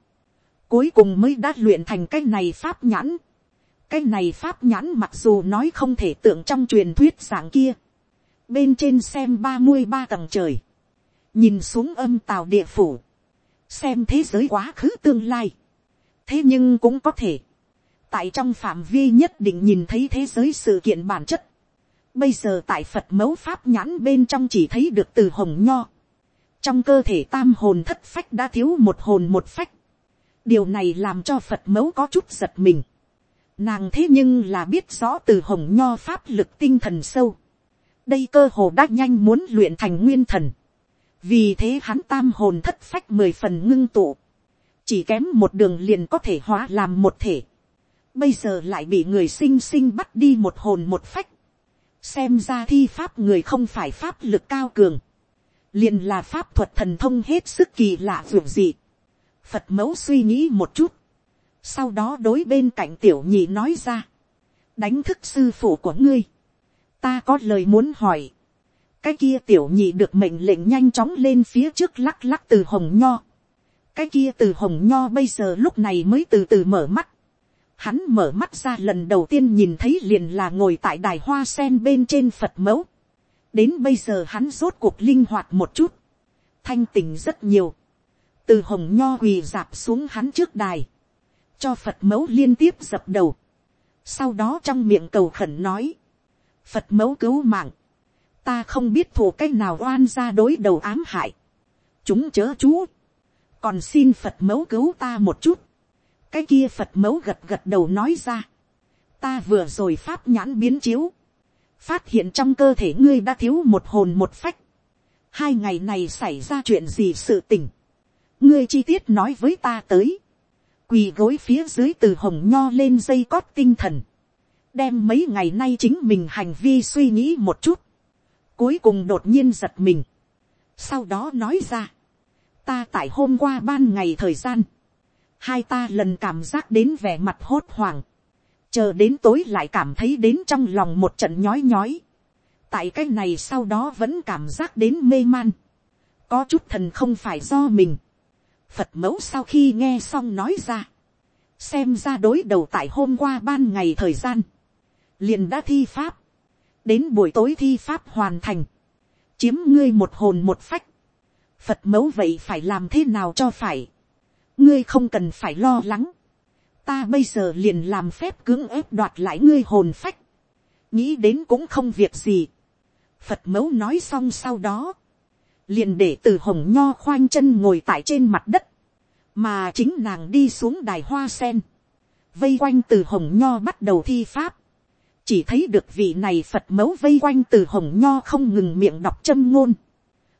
A: cuối cùng mới đã luyện thành cái này pháp nhãn. cái này pháp nhãn mặc dù nói không thể tượng trong truyền thuyết dạng kia. bên trên xem ba mươi ba tầng trời. nhìn xuống âm tàu địa phủ. xem thế giới quá khứ tương lai. thế nhưng cũng có thể. tại trong phạm vi nhất định nhìn thấy thế giới sự kiện bản chất Bây giờ tại Phật mẫu pháp nhãn bên trong chỉ thấy được từ hồng nho. Trong cơ thể tam hồn thất phách đã thiếu một hồn một phách. Điều này làm cho Phật mẫu có chút giật mình. Nàng thế nhưng là biết rõ từ hồng nho pháp lực tinh thần sâu. Đây cơ hồ đã nhanh muốn luyện thành nguyên thần. Vì thế hắn tam hồn thất phách mười phần ngưng tụ. Chỉ kém một đường liền có thể hóa làm một thể. Bây giờ lại bị người sinh sinh bắt đi một hồn một phách xem ra thi pháp người không phải pháp lực cao cường, liền là pháp thuật thần thông hết sức kỳ lạ dường dị phật mẫu suy nghĩ một chút, sau đó đối bên cạnh tiểu nhị nói ra, đánh thức sư phụ của ngươi, ta có lời muốn hỏi, cái kia tiểu nhị được mệnh lệnh nhanh chóng lên phía trước lắc lắc từ hồng nho, cái kia từ hồng nho bây giờ lúc này mới từ từ mở mắt, Hắn mở mắt ra lần đầu tiên nhìn thấy liền là ngồi tại đài hoa sen bên trên Phật mẫu. Đến bây giờ hắn rốt cuộc linh hoạt một chút. Thanh tình rất nhiều. Từ hồng nho quỳ dạp xuống hắn trước đài. Cho Phật mẫu liên tiếp dập đầu. Sau đó trong miệng cầu khẩn nói. Phật mẫu cứu mạng. Ta không biết thủ cách nào oan ra đối đầu ám hại. Chúng chớ chú. Còn xin Phật mẫu cứu ta một chút cái kia phật mẫu gật gật đầu nói ra, ta vừa rồi pháp nhãn biến chiếu, phát hiện trong cơ thể ngươi đã thiếu một hồn một phách, hai ngày này xảy ra chuyện gì sự tình, ngươi chi tiết nói với ta tới, quỳ gối phía dưới từ hồng nho lên dây cót tinh thần, đem mấy ngày nay chính mình hành vi suy nghĩ một chút, cuối cùng đột nhiên giật mình, sau đó nói ra, ta tại hôm qua ban ngày thời gian, hai ta lần cảm giác đến vẻ mặt hốt hoảng, chờ đến tối lại cảm thấy đến trong lòng một trận nhói nhói, tại cái này sau đó vẫn cảm giác đến mê man, có chút thần không phải do mình, phật mẫu sau khi nghe xong nói ra, xem ra đối đầu tại hôm qua ban ngày thời gian, liền đã thi pháp, đến buổi tối thi pháp hoàn thành, chiếm ngươi một hồn một phách, phật mẫu vậy phải làm thế nào cho phải, ngươi không cần phải lo lắng, ta bây giờ liền làm phép cưỡng ép đoạt lại ngươi hồn phách, nghĩ đến cũng không việc gì. Phật mẫu nói xong sau đó, liền để từ hồng nho khoanh chân ngồi tại trên mặt đất, mà chính nàng đi xuống đài hoa sen, vây quanh từ hồng nho bắt đầu thi pháp, chỉ thấy được vị này phật mẫu vây quanh từ hồng nho không ngừng miệng đọc châm ngôn,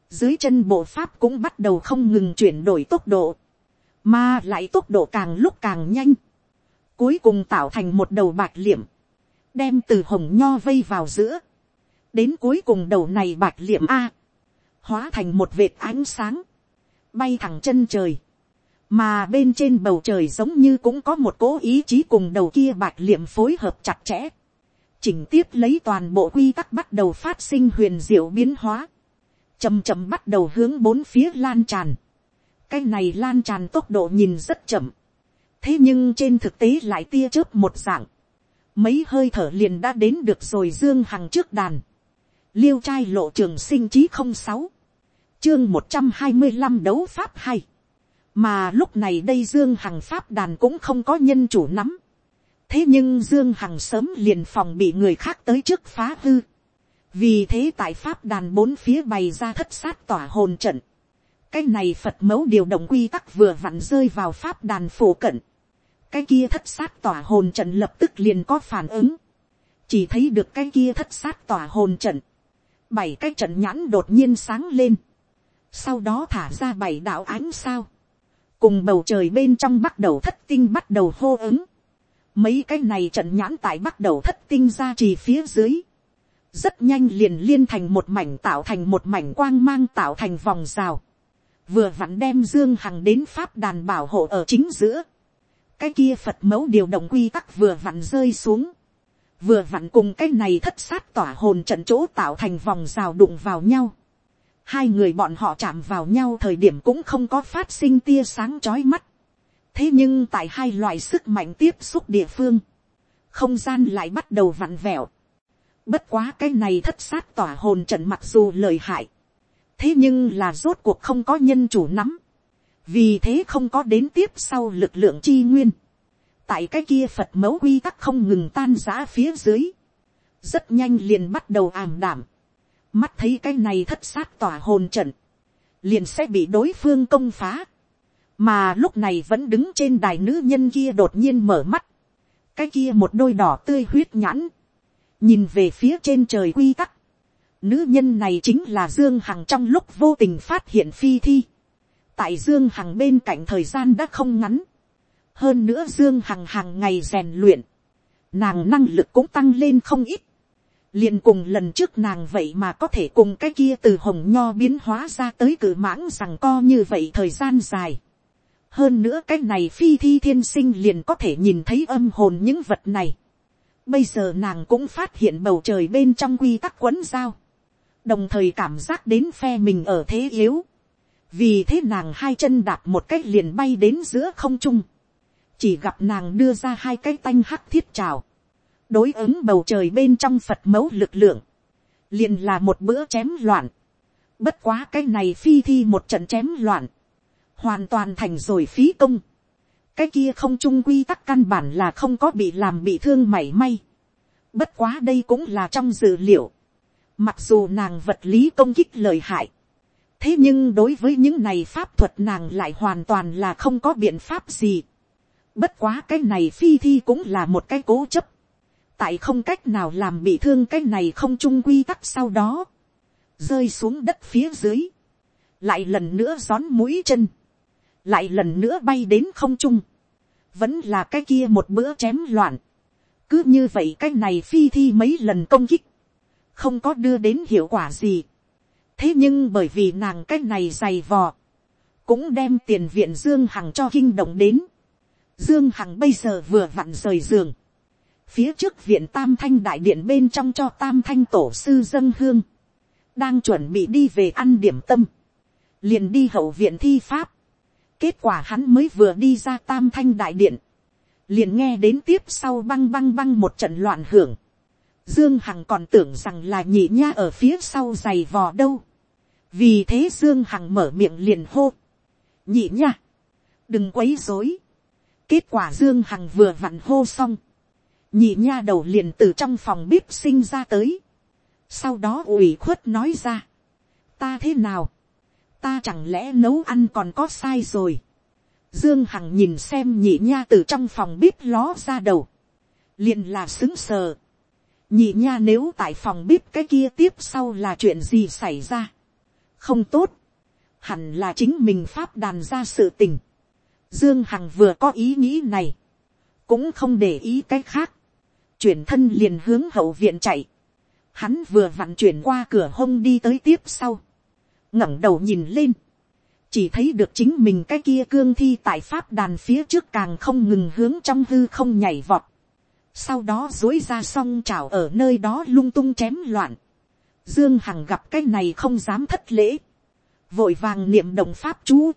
A: dưới chân bộ pháp cũng bắt đầu không ngừng chuyển đổi tốc độ, mà lại tốc độ càng lúc càng nhanh, cuối cùng tạo thành một đầu bạc liệm, đem từ hồng nho vây vào giữa, đến cuối cùng đầu này bạc liệm a, hóa thành một vệt ánh sáng, bay thẳng chân trời, mà bên trên bầu trời giống như cũng có một cố ý chí cùng đầu kia bạc liệm phối hợp chặt chẽ, chỉnh tiếp lấy toàn bộ quy tắc bắt đầu phát sinh huyền diệu biến hóa, chầm chầm bắt đầu hướng bốn phía lan tràn, cái này lan tràn tốc độ nhìn rất chậm, thế nhưng trên thực tế lại tia chớp một dạng, mấy hơi thở liền đã đến được rồi dương hằng trước đàn, liêu trai lộ trường sinh chí không sáu, chương một trăm hai mươi năm đấu pháp hay, mà lúc này đây dương hằng pháp đàn cũng không có nhân chủ nắm, thế nhưng dương hằng sớm liền phòng bị người khác tới trước phá hư, vì thế tại pháp đàn bốn phía bày ra thất sát tỏa hồn trận, cái này phật mẫu điều động quy tắc vừa vặn rơi vào pháp đàn phổ cận, cái kia thất sát tỏa hồn trận lập tức liền có phản ứng, chỉ thấy được cái kia thất sát tỏa hồn trận, bảy cái trận nhãn đột nhiên sáng lên, sau đó thả ra bảy đạo ánh sao, cùng bầu trời bên trong bắt đầu thất tinh bắt đầu hô ứng, mấy cái này trận nhãn tại bắt đầu thất tinh ra trì phía dưới, rất nhanh liền liên thành một mảnh tạo thành một mảnh quang mang tạo thành vòng rào, vừa vặn đem dương hằng đến pháp đàn bảo hộ ở chính giữa, cái kia phật mẫu điều động quy tắc vừa vặn rơi xuống, vừa vặn cùng cái này thất sát tỏa hồn trận chỗ tạo thành vòng rào đụng vào nhau, hai người bọn họ chạm vào nhau thời điểm cũng không có phát sinh tia sáng chói mắt, thế nhưng tại hai loại sức mạnh tiếp xúc địa phương, không gian lại bắt đầu vặn vẹo, bất quá cái này thất sát tỏa hồn trận mặc dù lời hại, thế nhưng là rốt cuộc không có nhân chủ nắm, vì thế không có đến tiếp sau lực lượng chi nguyên, tại cái kia phật mẫu quy tắc không ngừng tan giã phía dưới, rất nhanh liền bắt đầu ảm đảm, mắt thấy cái này thất sát tỏa hồn trận, liền sẽ bị đối phương công phá, mà lúc này vẫn đứng trên đài nữ nhân kia đột nhiên mở mắt, cái kia một đôi đỏ tươi huyết nhãn, nhìn về phía trên trời quy tắc, nữ nhân này chính là dương hằng trong lúc vô tình phát hiện phi thi, tại dương hằng bên cạnh thời gian đã không ngắn, hơn nữa dương hằng hàng ngày rèn luyện, nàng năng lực cũng tăng lên không ít, liền cùng lần trước nàng vậy mà có thể cùng cái kia từ hồng nho biến hóa ra tới cử mãng rằng co như vậy thời gian dài. hơn nữa cái này phi thi thiên sinh liền có thể nhìn thấy âm hồn những vật này. bây giờ nàng cũng phát hiện bầu trời bên trong quy tắc quấn dao, đồng thời cảm giác đến phe mình ở thế yếu. vì thế nàng hai chân đạp một cách liền bay đến giữa không trung. chỉ gặp nàng đưa ra hai cái tanh hắc thiết trào đối ứng bầu trời bên trong phật mẫu lực lượng, liền là một bữa chém loạn. Bất quá cái này phi thi một trận chém loạn, hoàn toàn thành rồi phí công. cái kia không trung quy tắc căn bản là không có bị làm bị thương mảy may. Bất quá đây cũng là trong dự liệu. Mặc dù nàng vật lý công kích lời hại. Thế nhưng đối với những này pháp thuật nàng lại hoàn toàn là không có biện pháp gì. Bất quá cái này phi thi cũng là một cái cố chấp tại không cách nào làm bị thương cái này không chung quy tắc sau đó, rơi xuống đất phía dưới, lại lần nữa gión mũi chân, lại lần nữa bay đến không trung, vẫn là cái kia một bữa chém loạn, cứ như vậy cái này phi thi mấy lần công kích, không có đưa đến hiệu quả gì. thế nhưng bởi vì nàng cái này dày vò, cũng đem tiền viện dương hằng cho kinh động đến. dương hằng bây giờ vừa vặn rời giường, phía trước viện tam thanh đại điện bên trong cho tam thanh tổ sư dân hương, đang chuẩn bị đi về ăn điểm tâm, liền đi hậu viện thi pháp, kết quả hắn mới vừa đi ra tam thanh đại điện, liền nghe đến tiếp sau băng băng băng một trận loạn hưởng, dương hằng còn tưởng rằng là nhị nha ở phía sau giày vò đâu, vì thế dương hằng mở miệng liền hô, nhị nha, đừng quấy dối, kết quả dương hằng vừa vặn hô xong, nhị nha đầu liền từ trong phòng bếp sinh ra tới. sau đó ủy khuất nói ra. ta thế nào, ta chẳng lẽ nấu ăn còn có sai rồi. dương hằng nhìn xem nhị nha từ trong phòng bếp ló ra đầu. liền là xứng sờ. nhị nha nếu tại phòng bếp cái kia tiếp sau là chuyện gì xảy ra. không tốt. hẳn là chính mình pháp đàn ra sự tình. Dương Hằng vừa có ý nghĩ này, cũng không để ý cái khác, chuyển thân liền hướng hậu viện chạy, hắn vừa vặn chuyển qua cửa hông đi tới tiếp sau, ngẩng đầu nhìn lên, chỉ thấy được chính mình cái kia cương thi tại pháp đàn phía trước càng không ngừng hướng trong hư không nhảy vọt, sau đó dối ra xong chảo ở nơi đó lung tung chém loạn, dương hằng gặp cái này không dám thất lễ, vội vàng niệm động pháp chú,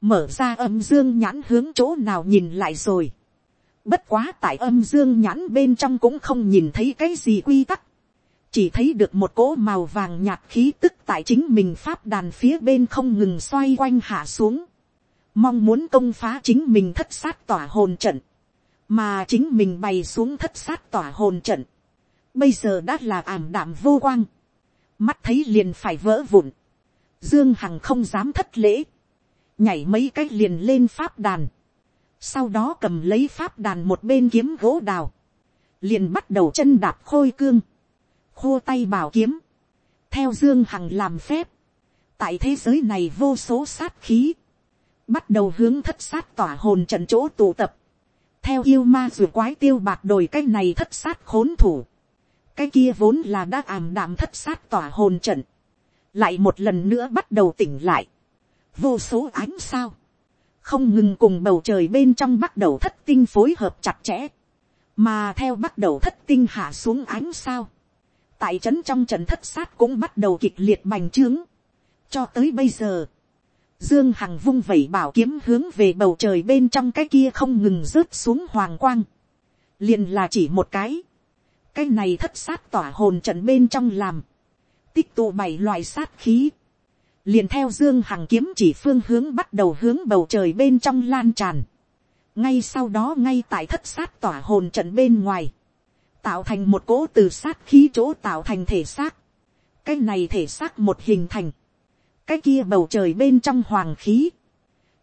A: mở ra âm dương nhãn hướng chỗ nào nhìn lại rồi, Bất quá tại âm dương nhãn bên trong cũng không nhìn thấy cái gì quy tắc. Chỉ thấy được một cỗ màu vàng nhạt khí tức tại chính mình pháp đàn phía bên không ngừng xoay quanh hạ xuống. Mong muốn công phá chính mình thất sát tỏa hồn trận. Mà chính mình bày xuống thất sát tỏa hồn trận. Bây giờ đã là ảm đạm vô quang. Mắt thấy liền phải vỡ vụn. Dương Hằng không dám thất lễ. Nhảy mấy cách liền lên pháp đàn sau đó cầm lấy pháp đàn một bên kiếm gỗ đào, liền bắt đầu chân đạp khôi cương, khô tay bảo kiếm, theo dương hằng làm phép, tại thế giới này vô số sát khí, bắt đầu hướng thất sát tỏa hồn trận chỗ tụ tập, theo yêu ma r quái tiêu bạc đồi cái này thất sát khốn thủ, cái kia vốn là đã ảm đạm thất sát tỏa hồn trận, lại một lần nữa bắt đầu tỉnh lại, vô số ánh sao, không ngừng cùng bầu trời bên trong bắt đầu thất tinh phối hợp chặt chẽ, mà theo bắt đầu thất tinh hạ xuống ánh sao, tại trấn trong trận thất sát cũng bắt đầu kịch liệt bành trướng, cho tới bây giờ, dương hằng vung vẩy bảo kiếm hướng về bầu trời bên trong cái kia không ngừng rớt xuống hoàng quang, liền là chỉ một cái, cái này thất sát tỏa hồn trận bên trong làm, tích tụ bảy loại sát khí, liền theo dương hằng kiếm chỉ phương hướng bắt đầu hướng bầu trời bên trong lan tràn. ngay sau đó ngay tại thất sát tỏa hồn trận bên ngoài, tạo thành một cỗ từ sát khí chỗ tạo thành thể xác, cái này thể xác một hình thành, cái kia bầu trời bên trong hoàng khí,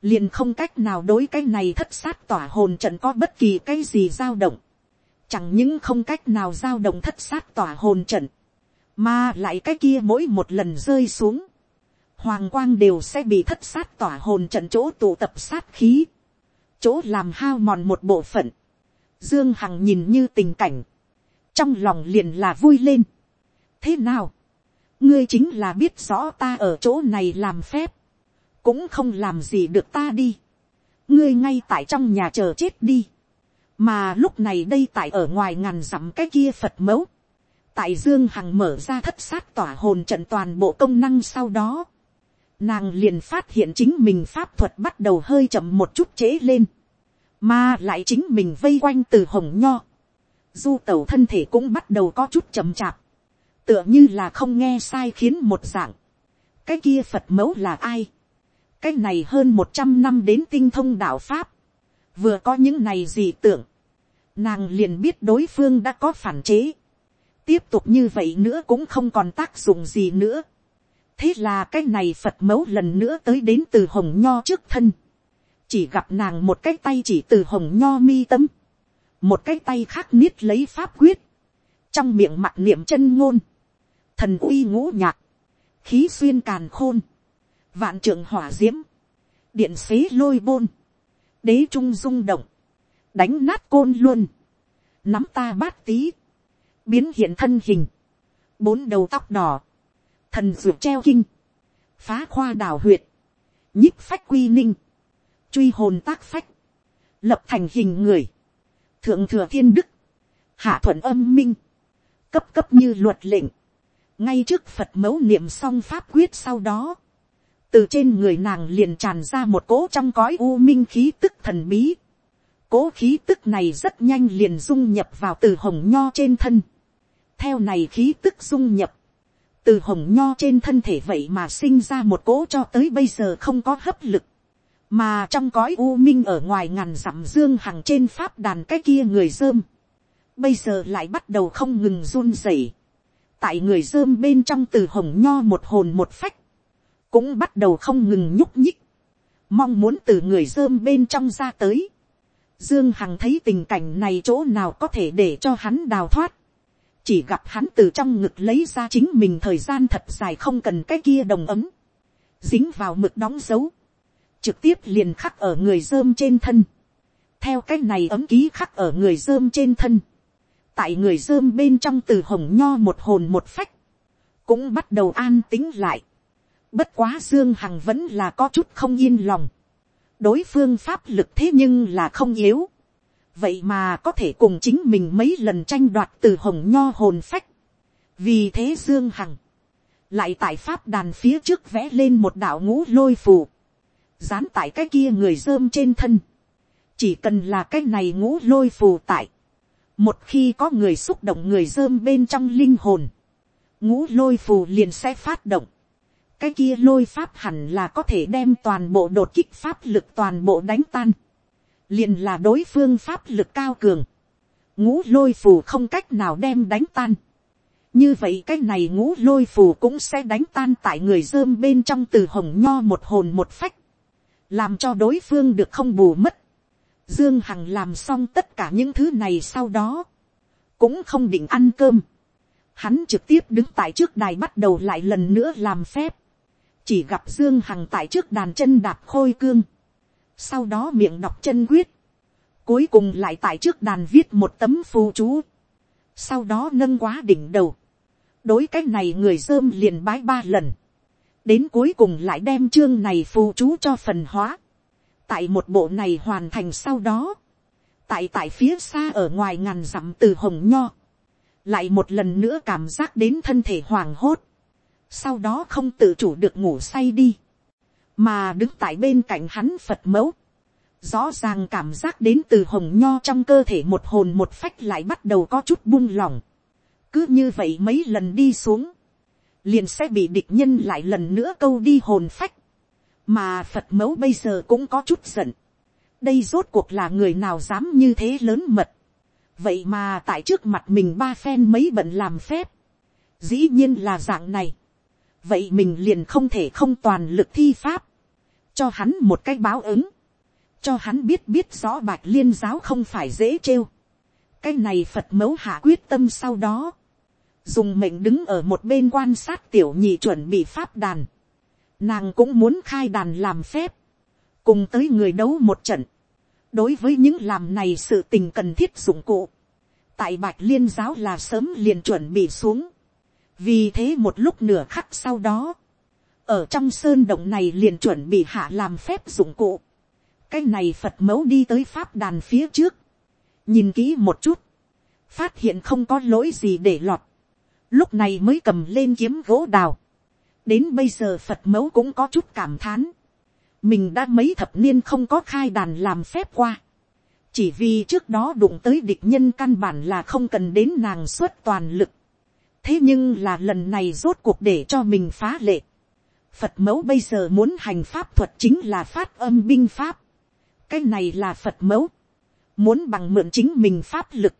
A: liền không cách nào đối cái này thất sát tỏa hồn trận có bất kỳ cái gì dao động, chẳng những không cách nào dao động thất sát tỏa hồn trận, mà lại cái kia mỗi một lần rơi xuống, hoàng quang đều sẽ bị thất sát tỏa hồn trận chỗ tụ tập sát khí, chỗ làm hao mòn một bộ phận, dương hằng nhìn như tình cảnh, trong lòng liền là vui lên. thế nào, ngươi chính là biết rõ ta ở chỗ này làm phép, cũng không làm gì được ta đi, ngươi ngay tại trong nhà chờ chết đi, mà lúc này đây tại ở ngoài ngàn dặm cái kia phật mẫu, tại dương hằng mở ra thất sát tỏa hồn trận toàn bộ công năng sau đó, nàng liền phát hiện chính mình pháp thuật bắt đầu hơi chậm một chút chế lên, mà lại chính mình vây quanh từ hồng nho, du tẩu thân thể cũng bắt đầu có chút chậm chạp, tựa như là không nghe sai khiến một dạng, cái kia phật mẫu là ai, cái này hơn một trăm năm đến tinh thông đạo pháp, vừa có những này gì tưởng, nàng liền biết đối phương đã có phản chế, tiếp tục như vậy nữa cũng không còn tác dụng gì nữa thế là cái này phật mẫu lần nữa tới đến từ hồng nho trước thân, chỉ gặp nàng một cái tay chỉ từ hồng nho mi tâm, một cái tay khác niết lấy pháp quyết, trong miệng mặt niệm chân ngôn, thần uy ngũ nhạc, khí xuyên càn khôn, vạn trưởng hỏa diễm. Điện xế lôi bôn, đế trung rung động, đánh nát côn luôn, nắm ta bát tí, biến hiện thân hình, bốn đầu tóc đỏ, thần ruột treo kinh, phá khoa đào huyệt, nhích phách quy ninh, truy hồn tác phách, lập thành hình người, thượng thừa thiên đức, hạ thuận âm minh, cấp cấp như luật lệnh, ngay trước phật mẫu niệm xong pháp quyết sau đó, từ trên người nàng liền tràn ra một cỗ trong cõi u minh khí tức thần bí. cỗ khí tức này rất nhanh liền dung nhập vào từ hồng nho trên thân. Theo này khí tức dung nhập, từ hồng nho trên thân thể vậy mà sinh ra một cỗ cho tới bây giờ không có hấp lực. Mà trong cõi u minh ở ngoài ngàn dặm dương hằng trên pháp đàn cái kia người dơm, bây giờ lại bắt đầu không ngừng run rẩy, tại người dơm bên trong từ hồng nho một hồn một phách, cũng bắt đầu không ngừng nhúc nhích, mong muốn từ người dơm bên trong ra tới. Dương Hằng thấy tình cảnh này chỗ nào có thể để cho hắn đào thoát. Chỉ gặp hắn từ trong ngực lấy ra chính mình thời gian thật dài không cần cái kia đồng ấm. Dính vào mực đóng dấu trực tiếp liền khắc ở người dơm trên thân. theo cái này ấm ký khắc ở người dơm trên thân. tại người dơm bên trong từ hồng nho một hồn một phách, cũng bắt đầu an tính lại. bất quá dương hằng vẫn là có chút không yên lòng. đối phương pháp lực thế nhưng là không yếu vậy mà có thể cùng chính mình mấy lần tranh đoạt từ hồng nho hồn phách. vì thế dương hằng lại tại pháp đàn phía trước vẽ lên một đạo ngũ lôi phù. Dán tại cái kia người dơm trên thân, chỉ cần là cái này ngũ lôi phù tại, một khi có người xúc động người dơm bên trong linh hồn, ngũ lôi phù liền sẽ phát động, cái kia lôi pháp hẳn là có thể đem toàn bộ đột kích pháp lực toàn bộ đánh tan, liền là đối phương pháp lực cao cường, ngũ lôi phù không cách nào đem đánh tan, như vậy cái này ngũ lôi phù cũng sẽ đánh tan tại người dơm bên trong từ hồng nho một hồn một phách, làm cho đối phương được không bù mất. Dương Hằng làm xong tất cả những thứ này sau đó, cũng không định ăn cơm. Hắn trực tiếp đứng tại trước đài bắt đầu lại lần nữa làm phép. Chỉ gặp Dương Hằng tại trước đàn chân đạp khôi cương. Sau đó miệng đọc chân quyết. Cuối cùng lại tại trước đàn viết một tấm phù chú. Sau đó nâng quá đỉnh đầu. Đối cái này người dơm liền bái ba lần đến cuối cùng lại đem chương này phù chú cho phần hóa. tại một bộ này hoàn thành sau đó, tại tại phía xa ở ngoài ngàn dặm từ hồng nho, lại một lần nữa cảm giác đến thân thể hoàng hốt, sau đó không tự chủ được ngủ say đi, mà đứng tại bên cạnh hắn phật mẫu, rõ ràng cảm giác đến từ hồng nho trong cơ thể một hồn một phách lại bắt đầu có chút buông lỏng, cứ như vậy mấy lần đi xuống, liền sẽ bị địch nhân lại lần nữa câu đi hồn phách, mà phật mẫu bây giờ cũng có chút giận, đây rốt cuộc là người nào dám như thế lớn mật, vậy mà tại trước mặt mình ba phen mấy bận làm phép, dĩ nhiên là dạng này, vậy mình liền không thể không toàn lực thi pháp, cho hắn một cái báo ứng, cho hắn biết biết rõ bạch liên giáo không phải dễ trêu, cái này phật mẫu hạ quyết tâm sau đó, dùng mệnh đứng ở một bên quan sát tiểu nhị chuẩn bị pháp đàn, nàng cũng muốn khai đàn làm phép, cùng tới người đấu một trận, đối với những làm này sự tình cần thiết dụng cụ, tại bạch liên giáo là sớm liền chuẩn bị xuống, vì thế một lúc nửa khắc sau đó, ở trong sơn động này liền chuẩn bị hạ làm phép dụng cụ, cái này phật mẫu đi tới pháp đàn phía trước, nhìn kỹ một chút, phát hiện không có lỗi gì để lọt, lúc này mới cầm lên kiếm gỗ đào, đến bây giờ phật mẫu cũng có chút cảm thán, mình đã mấy thập niên không có khai đàn làm phép qua, chỉ vì trước đó đụng tới địch nhân căn bản là không cần đến nàng suốt toàn lực, thế nhưng là lần này rốt cuộc để cho mình phá lệ, phật mẫu bây giờ muốn hành pháp thuật chính là phát âm binh pháp, cái này là phật mẫu, muốn bằng mượn chính mình pháp lực,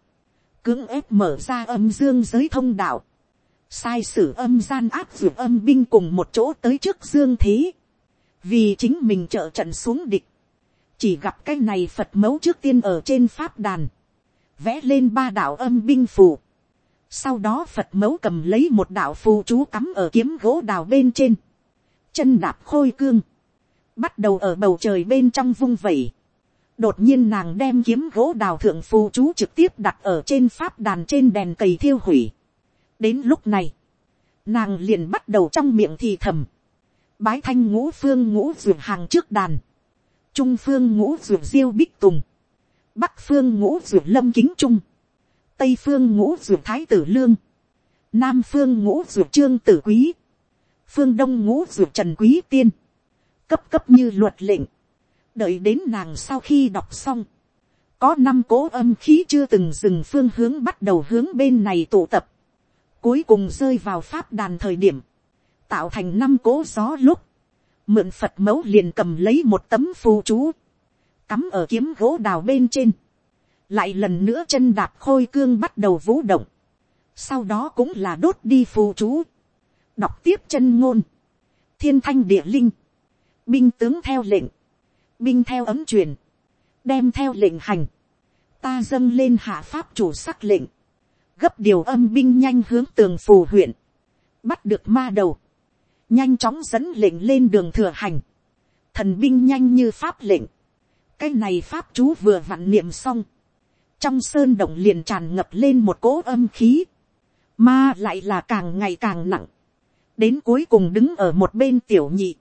A: cưỡng ép mở ra âm dương giới thông đạo, sai sử âm gian áp dụng âm binh cùng một chỗ tới trước dương thế, vì chính mình trợ trận xuống địch, chỉ gặp cái này phật mẫu trước tiên ở trên pháp đàn, vẽ lên ba đạo âm binh phù, sau đó phật mẫu cầm lấy một đạo phù chú cắm ở kiếm gỗ đào bên trên, chân đạp khôi cương, bắt đầu ở bầu trời bên trong vung vẩy, đột nhiên nàng đem kiếm gỗ đào thượng phù chú trực tiếp đặt ở trên pháp đàn trên đèn cầy thiêu hủy. đến lúc này, nàng liền bắt đầu trong miệng thì thầm, bái thanh ngũ phương ngũ ruột hàng trước đàn, trung phương ngũ ruột diêu bích tùng, bắc phương ngũ ruột lâm kính trung, tây phương ngũ ruột thái tử lương, nam phương ngũ ruột trương tử quý, phương đông ngũ ruột trần quý tiên, cấp cấp như luật lệnh, đợi đến nàng sau khi đọc xong, có năm cố âm khí chưa từng dừng phương hướng bắt đầu hướng bên này tụ tập, cuối cùng rơi vào pháp đàn thời điểm, tạo thành năm cố gió lúc, mượn phật mẫu liền cầm lấy một tấm phù chú, cắm ở kiếm gỗ đào bên trên, lại lần nữa chân đạp khôi cương bắt đầu vũ động, sau đó cũng là đốt đi phù chú, đọc tiếp chân ngôn, thiên thanh địa linh, binh tướng theo lệnh, binh theo ấm truyền, đem theo lệnh hành, ta dâng lên hạ pháp chủ sắc lệnh, gấp điều âm binh nhanh hướng tường phù huyện, bắt được ma đầu, nhanh chóng dẫn lệnh lên đường thừa hành, thần binh nhanh như pháp lệnh, cái này pháp chú vừa vặn niệm xong, trong sơn động liền tràn ngập lên một cỗ âm khí, mà lại là càng ngày càng nặng, đến cuối cùng đứng ở một bên tiểu nhị,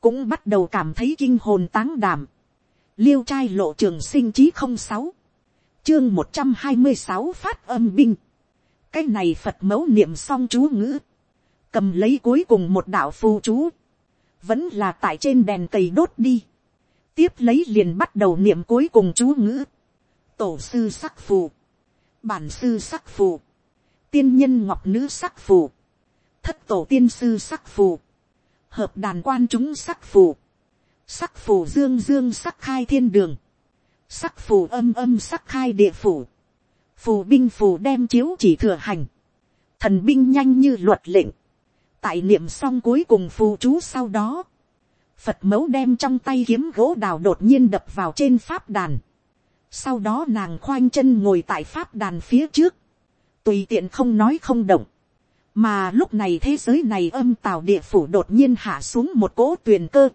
A: cũng bắt đầu cảm thấy kinh hồn táng đảm, liêu trai lộ trường sinh chí không sáu, chương một trăm hai mươi sáu phát âm binh, cái này phật mẫu niệm xong chú ngữ, cầm lấy cuối cùng một đạo phù chú, vẫn là tại trên đèn cầy đốt đi, tiếp lấy liền bắt đầu niệm cuối cùng chú ngữ, tổ sư sắc phù, bản sư sắc phù, tiên nhân ngọc nữ sắc phù, thất tổ tiên sư sắc phù, hợp đàn quan chúng sắc phù, sắc phù dương dương sắc khai thiên đường, sắc phù âm âm sắc khai địa phủ, phù binh phù đem chiếu chỉ thừa hành, thần binh nhanh như luật lệnh, tại niệm xong cuối cùng phù chú sau đó, phật mẫu đem trong tay kiếm gỗ đào đột nhiên đập vào trên pháp đàn, sau đó nàng khoanh chân ngồi tại pháp đàn phía trước, tùy tiện không nói không động, mà lúc này thế giới này âm tào địa phủ đột nhiên hạ xuống một cỗ tuyền cơ,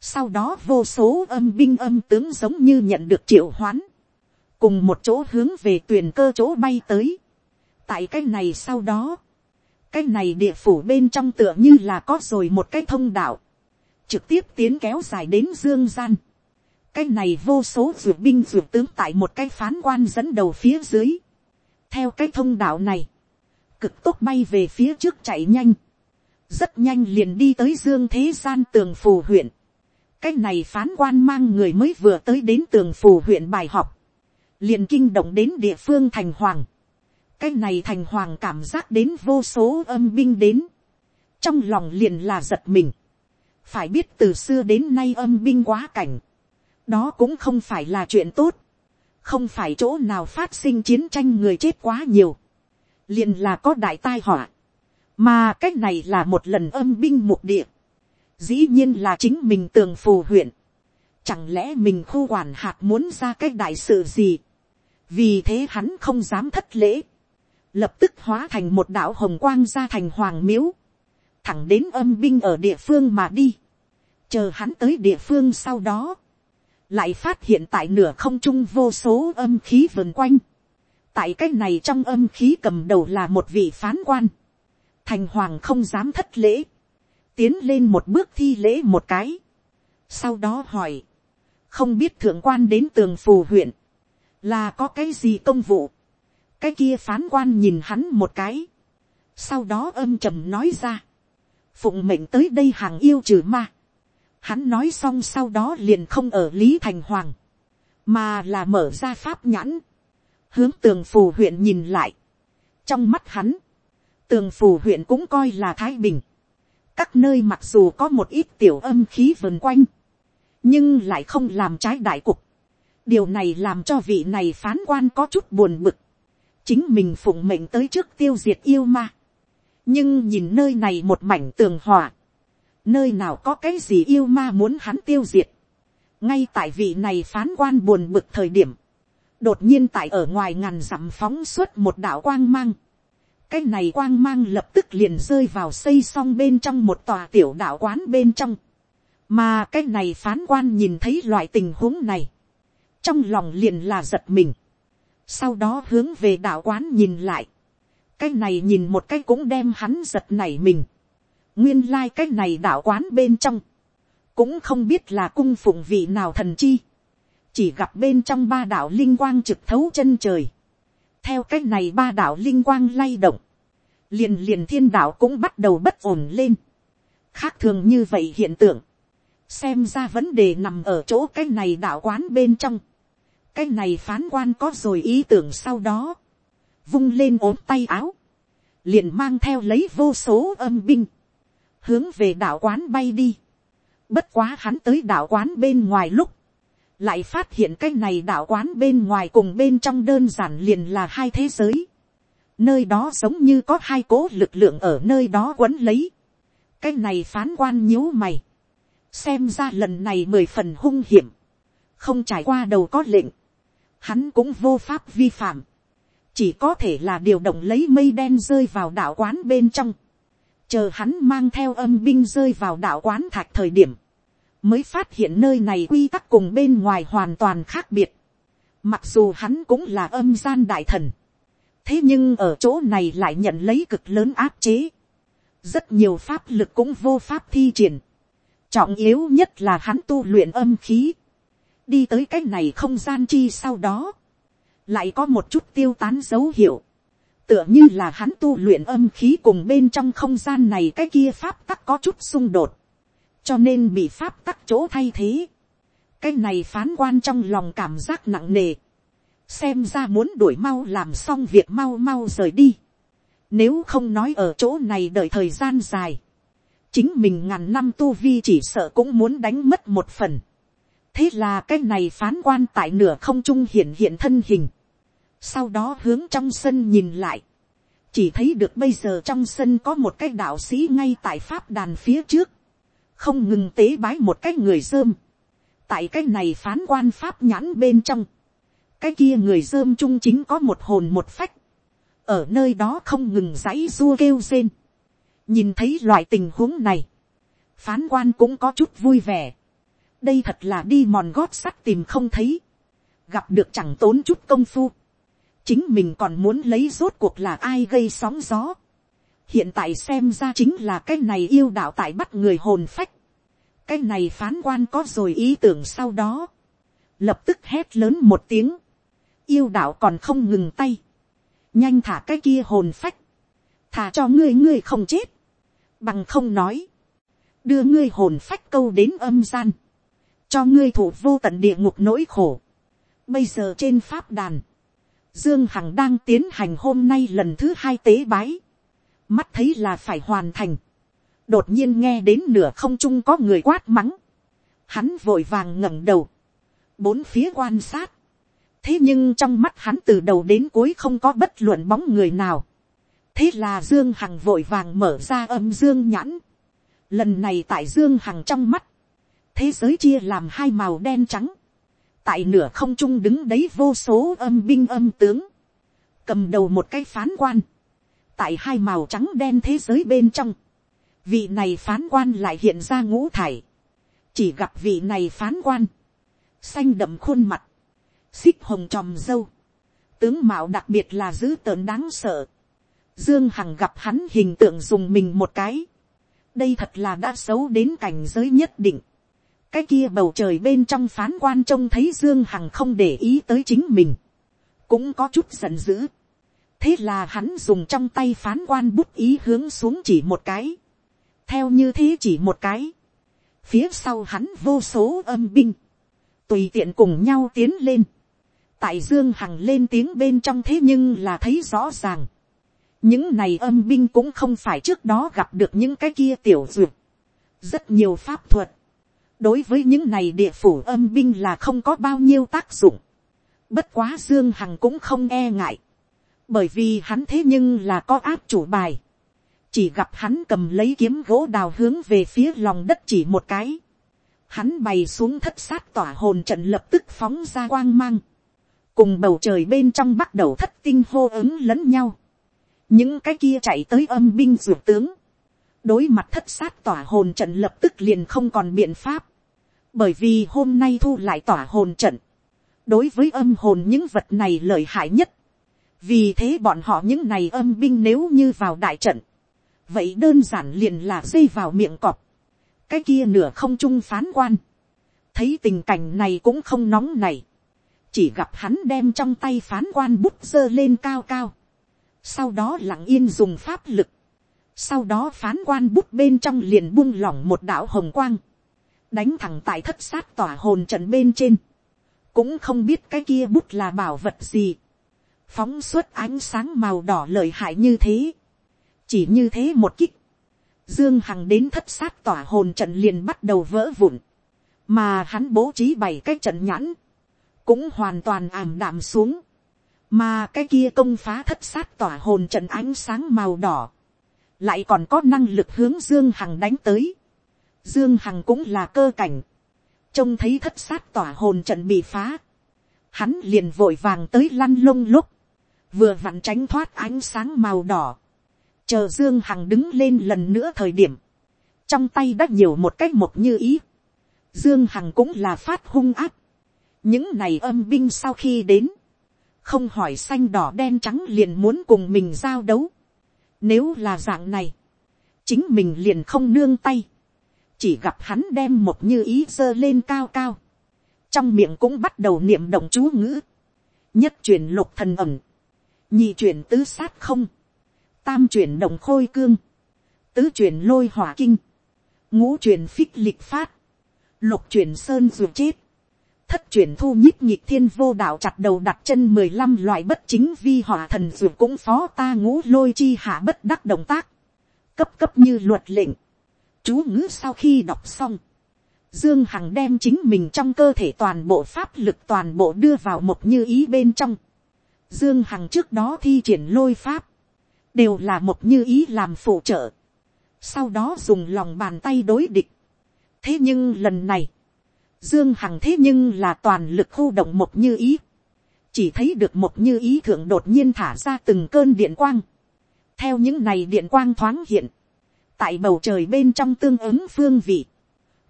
A: sau đó vô số âm binh âm tướng giống như nhận được triệu hoán, cùng một chỗ hướng về tuyền cơ chỗ bay tới. tại cái này sau đó, cái này địa phủ bên trong tựa như là có rồi một cái thông đạo, trực tiếp tiến kéo dài đến dương gian. cái này vô số ruột binh ruột tướng tại một cái phán quan dẫn đầu phía dưới. theo cái thông đạo này, cực tốt bay về phía trước chạy nhanh, rất nhanh liền đi tới dương thế gian tường phù huyện. cái này phán quan mang người mới vừa tới đến tường phù huyện bài học, liền kinh động đến địa phương thành hoàng. cái này thành hoàng cảm giác đến vô số âm binh đến, trong lòng liền là giật mình. phải biết từ xưa đến nay âm binh quá cảnh, đó cũng không phải là chuyện tốt, không phải chỗ nào phát sinh chiến tranh người chết quá nhiều, liền là có đại tai họa, mà cái này là một lần âm binh mục địa, dĩ nhiên là chính mình tường phù huyện, chẳng lẽ mình khu quản hạt muốn ra cái đại sự gì, vì thế hắn không dám thất lễ, lập tức hóa thành một đạo hồng quang ra thành hoàng miếu, thẳng đến âm binh ở địa phương mà đi, chờ hắn tới địa phương sau đó, lại phát hiện tại nửa không trung vô số âm khí vần quanh, tại cái này trong âm khí cầm đầu là một vị phán quan, thành hoàng không dám thất lễ, tiến lên một bước thi lễ một cái, sau đó hỏi, không biết thượng quan đến tường phù huyện, là có cái gì công vụ, cái kia phán quan nhìn hắn một cái, sau đó âm trầm nói ra, phụng mệnh tới đây hàng yêu trừ ma, hắn nói xong sau đó liền không ở lý thành hoàng, mà là mở ra pháp nhãn, hướng tường phù huyện nhìn lại, trong mắt hắn, tường phù huyện cũng coi là thái bình, các nơi mặc dù có một ít tiểu âm khí vần quanh, nhưng lại không làm trái đại cục. điều này làm cho vị này phán quan có chút buồn bực. chính mình phụng mệnh tới trước tiêu diệt yêu ma. nhưng nhìn nơi này một mảnh tường hòa. nơi nào có cái gì yêu ma muốn hắn tiêu diệt. ngay tại vị này phán quan buồn bực thời điểm đột nhiên tại ở ngoài ngàn dặm phóng suốt một đạo quang mang. cái này quang mang lập tức liền rơi vào xây xong bên trong một tòa tiểu đạo quán bên trong. Mà cái này phán quan nhìn thấy loại tình huống này, trong lòng liền là giật mình, sau đó hướng về đạo quán nhìn lại, cái này nhìn một cái cũng đem hắn giật nảy mình, nguyên lai cách này đạo quán bên trong, cũng không biết là cung phụng vị nào thần chi, chỉ gặp bên trong ba đạo linh quang trực thấu chân trời, theo cái này ba đạo linh quang lay động, liền liền thiên đạo cũng bắt đầu bất ổn lên, khác thường như vậy hiện tượng, xem ra vấn đề nằm ở chỗ cái này đạo quán bên trong. cái này phán quan có rồi ý tưởng sau đó, vung lên ốm tay áo, liền mang theo lấy vô số âm binh, hướng về đạo quán bay đi. bất quá hắn tới đạo quán bên ngoài lúc, lại phát hiện cái này đạo quán bên ngoài cùng bên trong đơn giản liền là hai thế giới. nơi đó giống như có hai cố lực lượng ở nơi đó quấn lấy. cái này phán quan nhíu mày. Xem ra lần này mười phần hung hiểm, không trải qua đầu có lệnh, hắn cũng vô pháp vi phạm, chỉ có thể là điều động lấy mây đen rơi vào đạo quán bên trong, chờ hắn mang theo âm binh rơi vào đạo quán thạch thời điểm, mới phát hiện nơi này quy tắc cùng bên ngoài hoàn toàn khác biệt, mặc dù hắn cũng là âm gian đại thần, thế nhưng ở chỗ này lại nhận lấy cực lớn áp chế, rất nhiều pháp lực cũng vô pháp thi triển, Trọng yếu nhất là hắn tu luyện âm khí. Đi tới cái này không gian chi sau đó. Lại có một chút tiêu tán dấu hiệu. Tựa như là hắn tu luyện âm khí cùng bên trong không gian này cái kia pháp tắc có chút xung đột. Cho nên bị pháp tắc chỗ thay thế. Cái này phán quan trong lòng cảm giác nặng nề. Xem ra muốn đuổi mau làm xong việc mau mau rời đi. Nếu không nói ở chỗ này đợi thời gian dài chính mình ngàn năm tu vi chỉ sợ cũng muốn đánh mất một phần. thế là cái này phán quan tại nửa không trung hiện hiện thân hình. sau đó hướng trong sân nhìn lại. chỉ thấy được bây giờ trong sân có một cái đạo sĩ ngay tại pháp đàn phía trước không ngừng tế bái một cái người dơm. tại cái này phán quan pháp nhãn bên trong. cái kia người dơm trung chính có một hồn một phách. ở nơi đó không ngừng dãy dua kêu rên nhìn thấy loại tình huống này, phán quan cũng có chút vui vẻ. đây thật là đi mòn gót sắt tìm không thấy, gặp được chẳng tốn chút công phu, chính mình còn muốn lấy rốt cuộc là ai gây sóng gió hiện tại xem ra chính là cái này yêu đạo tại bắt người hồn phách. cái này phán quan có rồi ý tưởng sau đó, lập tức hét lớn một tiếng, yêu đạo còn không ngừng tay, nhanh thả cái kia hồn phách, thả cho ngươi ngươi không chết, bằng không nói, đưa ngươi hồn phách câu đến âm gian, cho ngươi thủ vô tận địa ngục nỗi khổ. Bây giờ trên pháp đàn, Dương Hằng đang tiến hành hôm nay lần thứ hai tế bái, mắt thấy là phải hoàn thành, đột nhiên nghe đến nửa không trung có người quát mắng, hắn vội vàng ngẩng đầu, bốn phía quan sát, thế nhưng trong mắt hắn từ đầu đến cuối không có bất luận bóng người nào. thế là dương hằng vội vàng mở ra âm dương nhãn. lần này tại dương hằng trong mắt, thế giới chia làm hai màu đen trắng. tại nửa không trung đứng đấy vô số âm binh âm tướng, cầm đầu một cái phán quan, tại hai màu trắng đen thế giới bên trong, vị này phán quan lại hiện ra ngũ thải, chỉ gặp vị này phán quan, xanh đậm khuôn mặt, xích hồng tròm dâu, tướng mạo đặc biệt là dữ tợn đáng sợ, dương hằng gặp hắn hình tượng dùng mình một cái, đây thật là đã xấu đến cảnh giới nhất định, cái kia bầu trời bên trong phán quan trông thấy dương hằng không để ý tới chính mình, cũng có chút giận dữ, thế là hắn dùng trong tay phán quan bút ý hướng xuống chỉ một cái, theo như thế chỉ một cái, phía sau hắn vô số âm binh, tùy tiện cùng nhau tiến lên, tại dương hằng lên tiếng bên trong thế nhưng là thấy rõ ràng, những này âm binh cũng không phải trước đó gặp được những cái kia tiểu duyệt, rất nhiều pháp thuật, đối với những này địa phủ âm binh là không có bao nhiêu tác dụng, bất quá dương hằng cũng không e ngại, bởi vì hắn thế nhưng là có áp chủ bài, chỉ gặp hắn cầm lấy kiếm gỗ đào hướng về phía lòng đất chỉ một cái, hắn bày xuống thất sát tỏa hồn trận lập tức phóng ra quang mang, cùng bầu trời bên trong bắt đầu thất tinh hô ứng lẫn nhau, những cái kia chạy tới âm binh ruột tướng, đối mặt thất sát tỏa hồn trận lập tức liền không còn biện pháp, bởi vì hôm nay thu lại tỏa hồn trận, đối với âm hồn những vật này lợi hại nhất, vì thế bọn họ những này âm binh nếu như vào đại trận, vậy đơn giản liền là dây vào miệng cọp, cái kia nửa không trung phán quan, thấy tình cảnh này cũng không nóng này, chỉ gặp hắn đem trong tay phán quan bút giơ lên cao cao, sau đó lặng yên dùng pháp lực, sau đó phán quan bút bên trong liền buông lỏng một đạo hồng quang, đánh thẳng tại thất sát tỏa hồn trận bên trên, cũng không biết cái kia bút là bảo vật gì, phóng suốt ánh sáng màu đỏ lợi hại như thế, chỉ như thế một kích, dương hằng đến thất sát tỏa hồn trận liền bắt đầu vỡ vụn, mà hắn bố trí bảy cái trận nhãn, cũng hoàn toàn ảm đạm xuống, mà cái kia công phá thất sát tỏa hồn trận ánh sáng màu đỏ, lại còn có năng lực hướng dương hằng đánh tới, dương hằng cũng là cơ cảnh, trông thấy thất sát tỏa hồn trận bị phá, hắn liền vội vàng tới lăn lông lúc, vừa vặn tránh thoát ánh sáng màu đỏ, chờ dương hằng đứng lên lần nữa thời điểm, trong tay đã nhiều một cách một như ý, dương hằng cũng là phát hung áp, những này âm binh sau khi đến, không hỏi xanh đỏ đen trắng liền muốn cùng mình giao đấu, nếu là dạng này, chính mình liền không nương tay, chỉ gặp hắn đem một như ý giơ lên cao cao, trong miệng cũng bắt đầu niệm động chú ngữ, nhất truyền lục thần ẩm, nhị chuyển tứ sát không, tam chuyển động khôi cương, tứ chuyển lôi hỏa kinh, ngũ chuyển phích lịch phát, lục chuyển sơn ruột chết, thất chuyển thu nhích nhịp thiên vô đạo chặt đầu đặt chân mười lăm loại bất chính vi hỏa thần ruột cũng phó ta ngũ lôi chi hạ bất đắc động tác, cấp cấp như luật lệnh, chú ngữ sau khi đọc xong, Dương Hằng đem chính mình trong cơ thể toàn bộ pháp lực toàn bộ đưa vào một như ý bên trong. Dương Hằng trước đó thi triển lôi pháp. Đều là một như ý làm phụ trợ. Sau đó dùng lòng bàn tay đối địch. Thế nhưng lần này. Dương Hằng thế nhưng là toàn lực khu động một như ý. Chỉ thấy được một như ý thượng đột nhiên thả ra từng cơn điện quang. Theo những này điện quang thoáng hiện. Tại bầu trời bên trong tương ứng phương vị.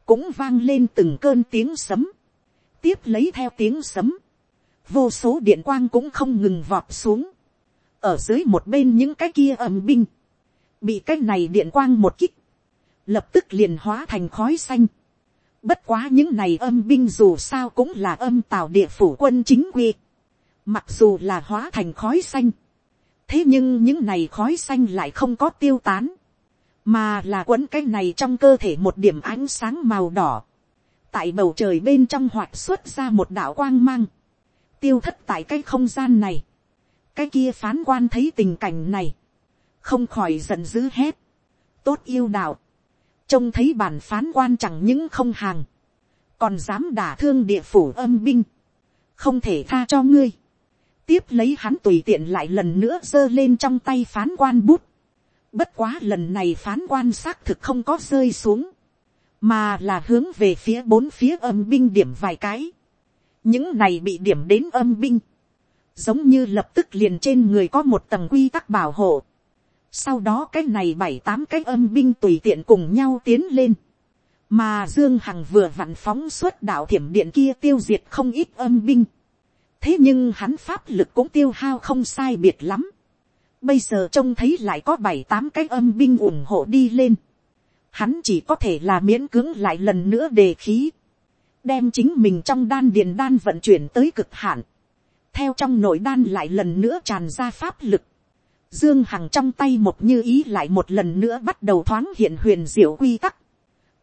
A: Cũng vang lên từng cơn tiếng sấm. Tiếp lấy theo tiếng sấm vô số điện quang cũng không ngừng vọt xuống, ở dưới một bên những cái kia ầm binh, bị cái này điện quang một kích, lập tức liền hóa thành khói xanh. Bất quá những này âm binh dù sao cũng là âm tào địa phủ quân chính quy. Mặc dù là hóa thành khói xanh. Thế nhưng những này khói xanh lại không có tiêu tán. Mà là quấn cái này trong cơ thể một điểm ánh sáng màu đỏ. Tại bầu trời bên trong hoạt xuất ra một đạo quang mang tiêu thất tại cái không gian này. cái kia phán quan thấy tình cảnh này, không khỏi giận dữ hét. tốt yêu đạo, trông thấy bản phán quan chẳng những không hàng, còn dám đả thương địa phủ âm binh, không thể tha cho ngươi, tiếp lấy hắn tùy tiện lại lần nữa giơ lên trong tay phán quan bút, bất quá lần này phán quan xác thực không có rơi xuống, mà là hướng về phía bốn phía âm binh điểm vài cái, những này bị điểm đến âm binh, giống như lập tức liền trên người có một tầng quy tắc bảo hộ, sau đó cái này bảy tám cái âm binh tùy tiện cùng nhau tiến lên, mà dương hằng vừa vặn phóng suốt đạo thiểm điện kia tiêu diệt không ít âm binh, thế nhưng hắn pháp lực cũng tiêu hao không sai biệt lắm, bây giờ trông thấy lại có bảy tám cái âm binh ủng hộ đi lên, hắn chỉ có thể là miễn cưỡng lại lần nữa đề khí, đem chính mình trong đan điền đan vận chuyển tới cực hạn, theo trong nội đan lại lần nữa tràn ra pháp lực, dương hằng trong tay một như ý lại một lần nữa bắt đầu thoáng hiện huyền diệu quy tắc,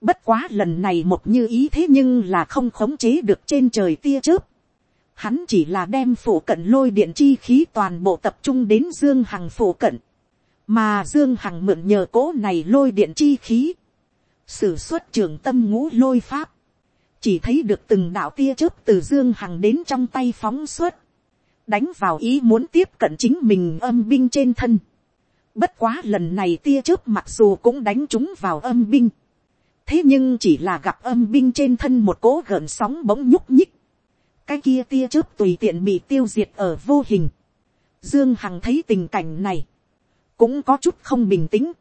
A: bất quá lần này một như ý thế nhưng là không khống chế được trên trời tia chớp, hắn chỉ là đem phủ cận lôi điện chi khí toàn bộ tập trung đến dương hằng phủ cận, mà dương hằng mượn nhờ cố này lôi điện chi khí, sử xuất trường tâm ngũ lôi pháp, chỉ thấy được từng đạo tia chớp từ dương hằng đến trong tay phóng suốt, đánh vào ý muốn tiếp cận chính mình âm binh trên thân. Bất quá lần này tia chớp mặc dù cũng đánh chúng vào âm binh. Thế nhưng chỉ là gặp âm binh trên thân một cỗ gợn sóng bỗng nhúc nhích. Cái kia tia chớp tùy tiện bị tiêu diệt ở vô hình. Dương Hằng thấy tình cảnh này. Cũng có chút không bình tĩnh.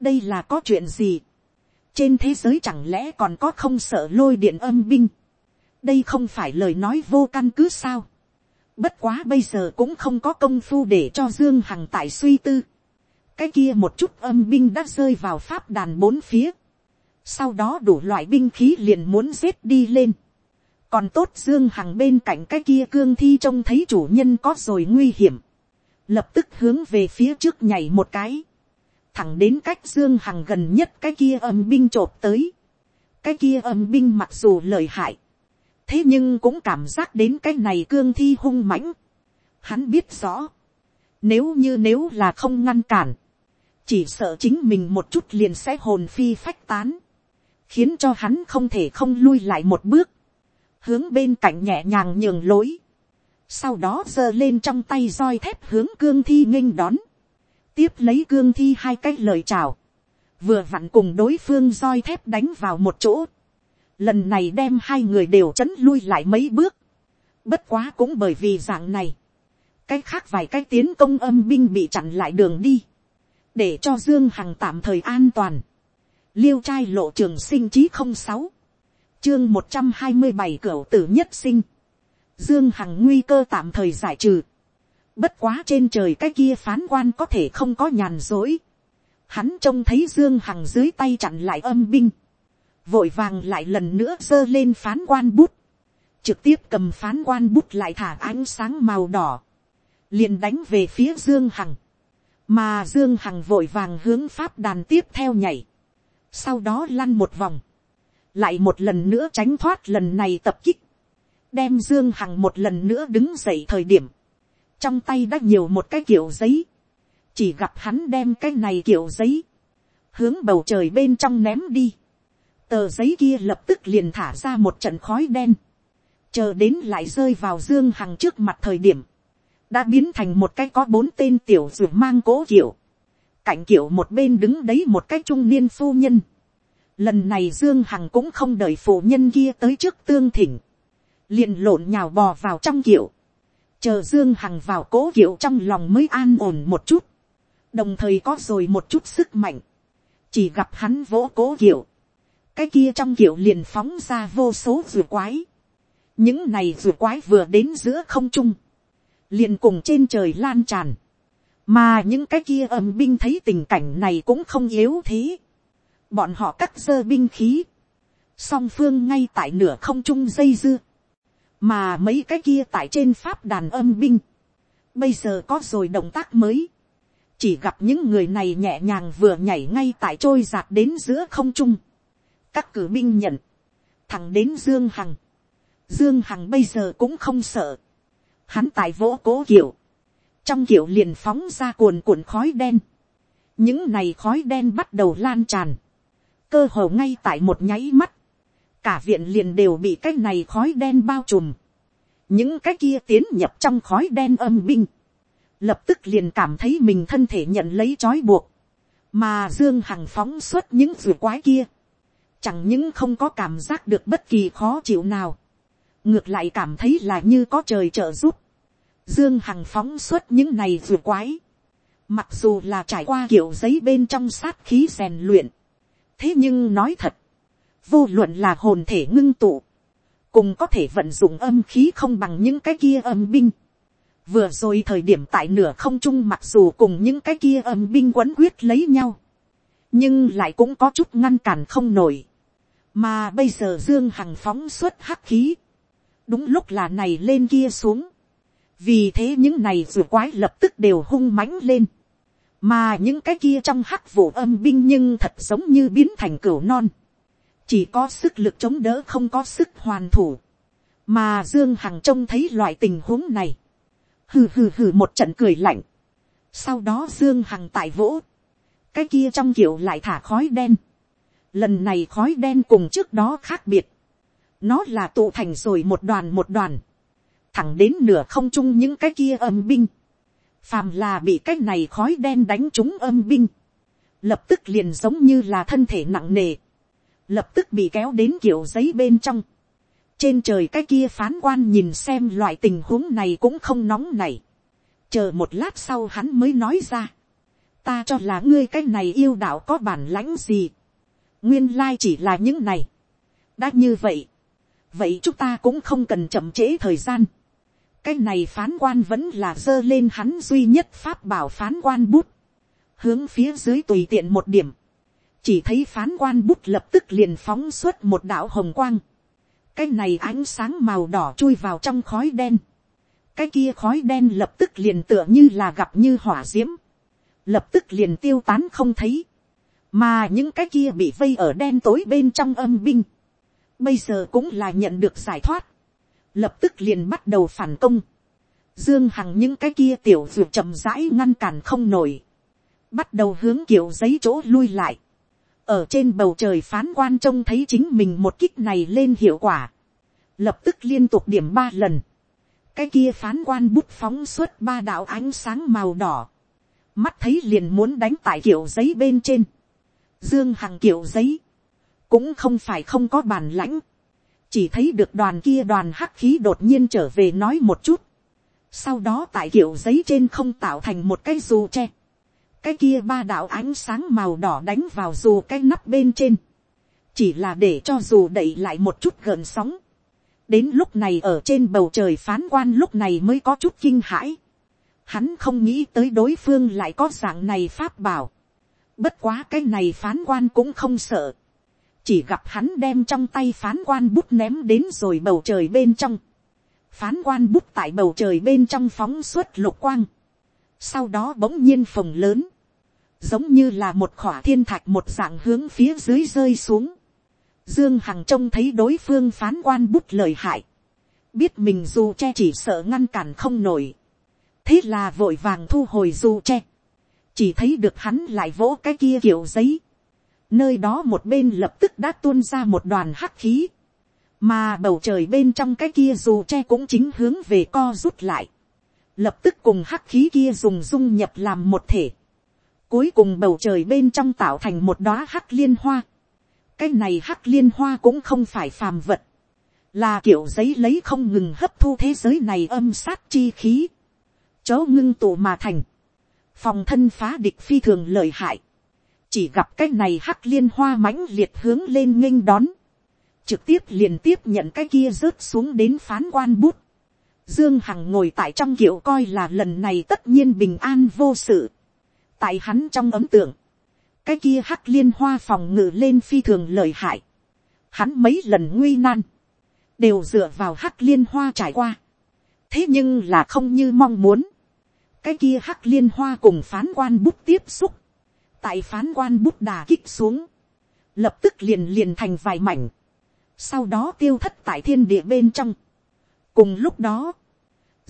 A: Đây là có chuyện gì? Trên thế giới chẳng lẽ còn có không sợ lôi điện âm binh? Đây không phải lời nói vô căn cứ sao? Bất quá bây giờ cũng không có công phu để cho Dương Hằng tại suy tư. Cái kia một chút âm binh đã rơi vào pháp đàn bốn phía. Sau đó đủ loại binh khí liền muốn giết đi lên. Còn tốt Dương Hằng bên cạnh cái kia cương thi trông thấy chủ nhân có rồi nguy hiểm. Lập tức hướng về phía trước nhảy một cái. Thẳng đến cách Dương Hằng gần nhất cái kia âm binh chộp tới. Cái kia âm binh mặc dù lời hại thế nhưng cũng cảm giác đến cái này cương thi hung mãnh. Hắn biết rõ, nếu như nếu là không ngăn cản, chỉ sợ chính mình một chút liền sẽ hồn phi phách tán, khiến cho hắn không thể không lui lại một bước, hướng bên cạnh nhẹ nhàng nhường lối, sau đó giơ lên trong tay roi thép hướng cương thi nghênh đón, tiếp lấy cương thi hai cái lời chào, vừa vặn cùng đối phương roi thép đánh vào một chỗ, lần này đem hai người đều chấn lui lại mấy bước, bất quá cũng bởi vì dạng này, cái khác vài cái tiến công âm binh bị chặn lại đường đi, để cho dương hằng tạm thời an toàn, liêu trai lộ trường sinh chí không sáu, chương một trăm hai mươi bảy cửa tử nhất sinh, dương hằng nguy cơ tạm thời giải trừ, bất quá trên trời cái kia phán quan có thể không có nhàn dối, hắn trông thấy dương hằng dưới tay chặn lại âm binh, vội vàng lại lần nữa giơ lên phán quan bút, trực tiếp cầm phán quan bút lại thả ánh sáng màu đỏ, liền đánh về phía dương hằng, mà dương hằng vội vàng hướng pháp đàn tiếp theo nhảy, sau đó lăn một vòng, lại một lần nữa tránh thoát lần này tập kích, đem dương hằng một lần nữa đứng dậy thời điểm, trong tay đã nhiều một cái kiểu giấy, chỉ gặp hắn đem cái này kiểu giấy, hướng bầu trời bên trong ném đi, tờ giấy kia lập tức liền thả ra một trận khói đen, chờ đến lại rơi vào dương hằng trước mặt thời điểm, đã biến thành một cái có bốn tên tiểu ruột mang cố kiểu, cạnh kiểu một bên đứng đấy một cái trung niên phu nhân, lần này dương hằng cũng không đợi phụ nhân kia tới trước tương thỉnh, liền lộn nhào bò vào trong kiểu, chờ dương hằng vào cố kiệu trong lòng mới an ổn một chút, đồng thời có rồi một chút sức mạnh, chỉ gặp hắn vỗ cố kiệu, cái kia trong kiệu liền phóng ra vô số rùa quái. những này rùa quái vừa đến giữa không trung, liền cùng trên trời lan tràn. mà những cái kia âm binh thấy tình cảnh này cũng không yếu thế. bọn họ cắt dơ binh khí, song phương ngay tại nửa không trung dây dưa, mà mấy cái kia tại trên pháp đàn âm binh, bây giờ có rồi động tác mới, chỉ gặp những người này nhẹ nhàng vừa nhảy ngay tại trôi giạt đến giữa không trung, các cử binh nhận, thẳng đến dương hằng, dương hằng bây giờ cũng không sợ, hắn tại vỗ cố kiểu, trong kiểu liền phóng ra cuồn cuộn khói đen, những này khói đen bắt đầu lan tràn, cơ hồ ngay tại một nháy mắt, cả viện liền đều bị cái này khói đen bao trùm, những cái kia tiến nhập trong khói đen âm binh, lập tức liền cảm thấy mình thân thể nhận lấy trói buộc, mà dương hằng phóng xuất những rùa quái kia, chẳng những không có cảm giác được bất kỳ khó chịu nào, ngược lại cảm thấy là như có trời trợ giúp, dương hằng phóng xuất những này rùa quái, mặc dù là trải qua kiểu giấy bên trong sát khí rèn luyện, thế nhưng nói thật, vô luận là hồn thể ngưng tụ, cùng có thể vận dụng âm khí không bằng những cái kia âm binh. Vừa rồi thời điểm tại nửa không trung mặc dù cùng những cái kia âm binh quấn quyết lấy nhau, nhưng lại cũng có chút ngăn cản không nổi. Mà bây giờ Dương Hằng phóng xuất hắc khí, đúng lúc là này lên kia xuống. Vì thế những này rùa quái lập tức đều hung mãnh lên. Mà những cái kia trong hắc vụ âm binh nhưng thật giống như biến thành cửu non chỉ có sức lực chống đỡ không có sức hoàn thủ, mà dương hằng trông thấy loại tình huống này, hừ hừ hừ một trận cười lạnh, sau đó dương hằng tại vỗ, cái kia trong kiểu lại thả khói đen, lần này khói đen cùng trước đó khác biệt, nó là tụ thành rồi một đoàn một đoàn, thẳng đến nửa không trung những cái kia âm binh, phàm là bị cái này khói đen đánh trúng âm binh, lập tức liền giống như là thân thể nặng nề, lập tức bị kéo đến kiểu giấy bên trong. trên trời cái kia phán quan nhìn xem loại tình huống này cũng không nóng này. chờ một lát sau hắn mới nói ra. ta cho là ngươi cái này yêu đạo có bản lãnh gì. nguyên lai chỉ là những này. đã như vậy. vậy chúng ta cũng không cần chậm trễ thời gian. cái này phán quan vẫn là dơ lên hắn duy nhất pháp bảo phán quan bút. hướng phía dưới tùy tiện một điểm chỉ thấy phán quan bút lập tức liền phóng xuất một đạo hồng quang. cái này ánh sáng màu đỏ chui vào trong khói đen. cái kia khói đen lập tức liền tựa như là gặp như hỏa d i ễ m lập tức liền tiêu tán không thấy. mà những cái kia bị vây ở đen tối bên trong âm binh. bây giờ cũng là nhận được giải thoát. lập tức liền bắt đầu phản công. dương hằng những cái kia tiểu ruột chậm rãi ngăn cản không nổi. bắt đầu hướng kiểu giấy chỗ lui lại ở trên bầu trời phán quan trông thấy chính mình một kích này lên hiệu quả, lập tức liên tục điểm ba lần, cái kia phán quan bút phóng suốt ba đạo ánh sáng màu đỏ, mắt thấy liền muốn đánh tại kiểu giấy bên trên, dương hằng kiểu giấy, cũng không phải không có bản lãnh, chỉ thấy được đoàn kia đoàn hắc khí đột nhiên trở về nói một chút, sau đó tại kiểu giấy trên không tạo thành một cái dù tre, cái kia ba đạo ánh sáng màu đỏ đánh vào dù cái nắp bên trên, chỉ là để cho dù đẩy lại một chút gợn sóng. đến lúc này ở trên bầu trời phán quan lúc này mới có chút kinh hãi. hắn không nghĩ tới đối phương lại có dạng này pháp bảo. bất quá cái này phán quan cũng không sợ. chỉ gặp hắn đem trong tay phán quan bút ném đến rồi bầu trời bên trong. phán quan bút tại bầu trời bên trong phóng suốt lục quang sau đó bỗng nhiên phồng lớn, giống như là một khỏa thiên thạch một dạng hướng phía dưới rơi xuống. Dương Hằng trông thấy đối phương phán quan bút lời hại, biết mình dù che chỉ sợ ngăn cản không nổi, thế là vội vàng thu hồi dù che, chỉ thấy được hắn lại vỗ cái kia kiểu giấy, nơi đó một bên lập tức đã tuôn ra một đoàn hắc khí, mà bầu trời bên trong cái kia dù che cũng chính hướng về co rút lại lập tức cùng hắc khí kia dùng dung nhập làm một thể. Cuối cùng bầu trời bên trong tạo thành một đóa hắc liên hoa. Cái này hắc liên hoa cũng không phải phàm vật. Là kiểu giấy lấy không ngừng hấp thu thế giới này âm sát chi khí. Chó ngưng tụ mà thành. Phòng thân phá địch phi thường lợi hại. Chỉ gặp cái này hắc liên hoa mãnh liệt hướng lên nghênh đón. Trực tiếp liền tiếp nhận cái kia rớt xuống đến phán quan bút Dương Hằng ngồi tại trong kiệu coi là lần này tất nhiên bình an vô sự. Tại hắn trong ấm tượng. Cái kia hắc liên hoa phòng ngự lên phi thường lợi hại. Hắn mấy lần nguy nan. Đều dựa vào hắc liên hoa trải qua. Thế nhưng là không như mong muốn. Cái kia hắc liên hoa cùng phán quan bút tiếp xúc. Tại phán quan bút đà kích xuống. Lập tức liền liền thành vài mảnh. Sau đó tiêu thất tại thiên địa bên trong. Cùng lúc đó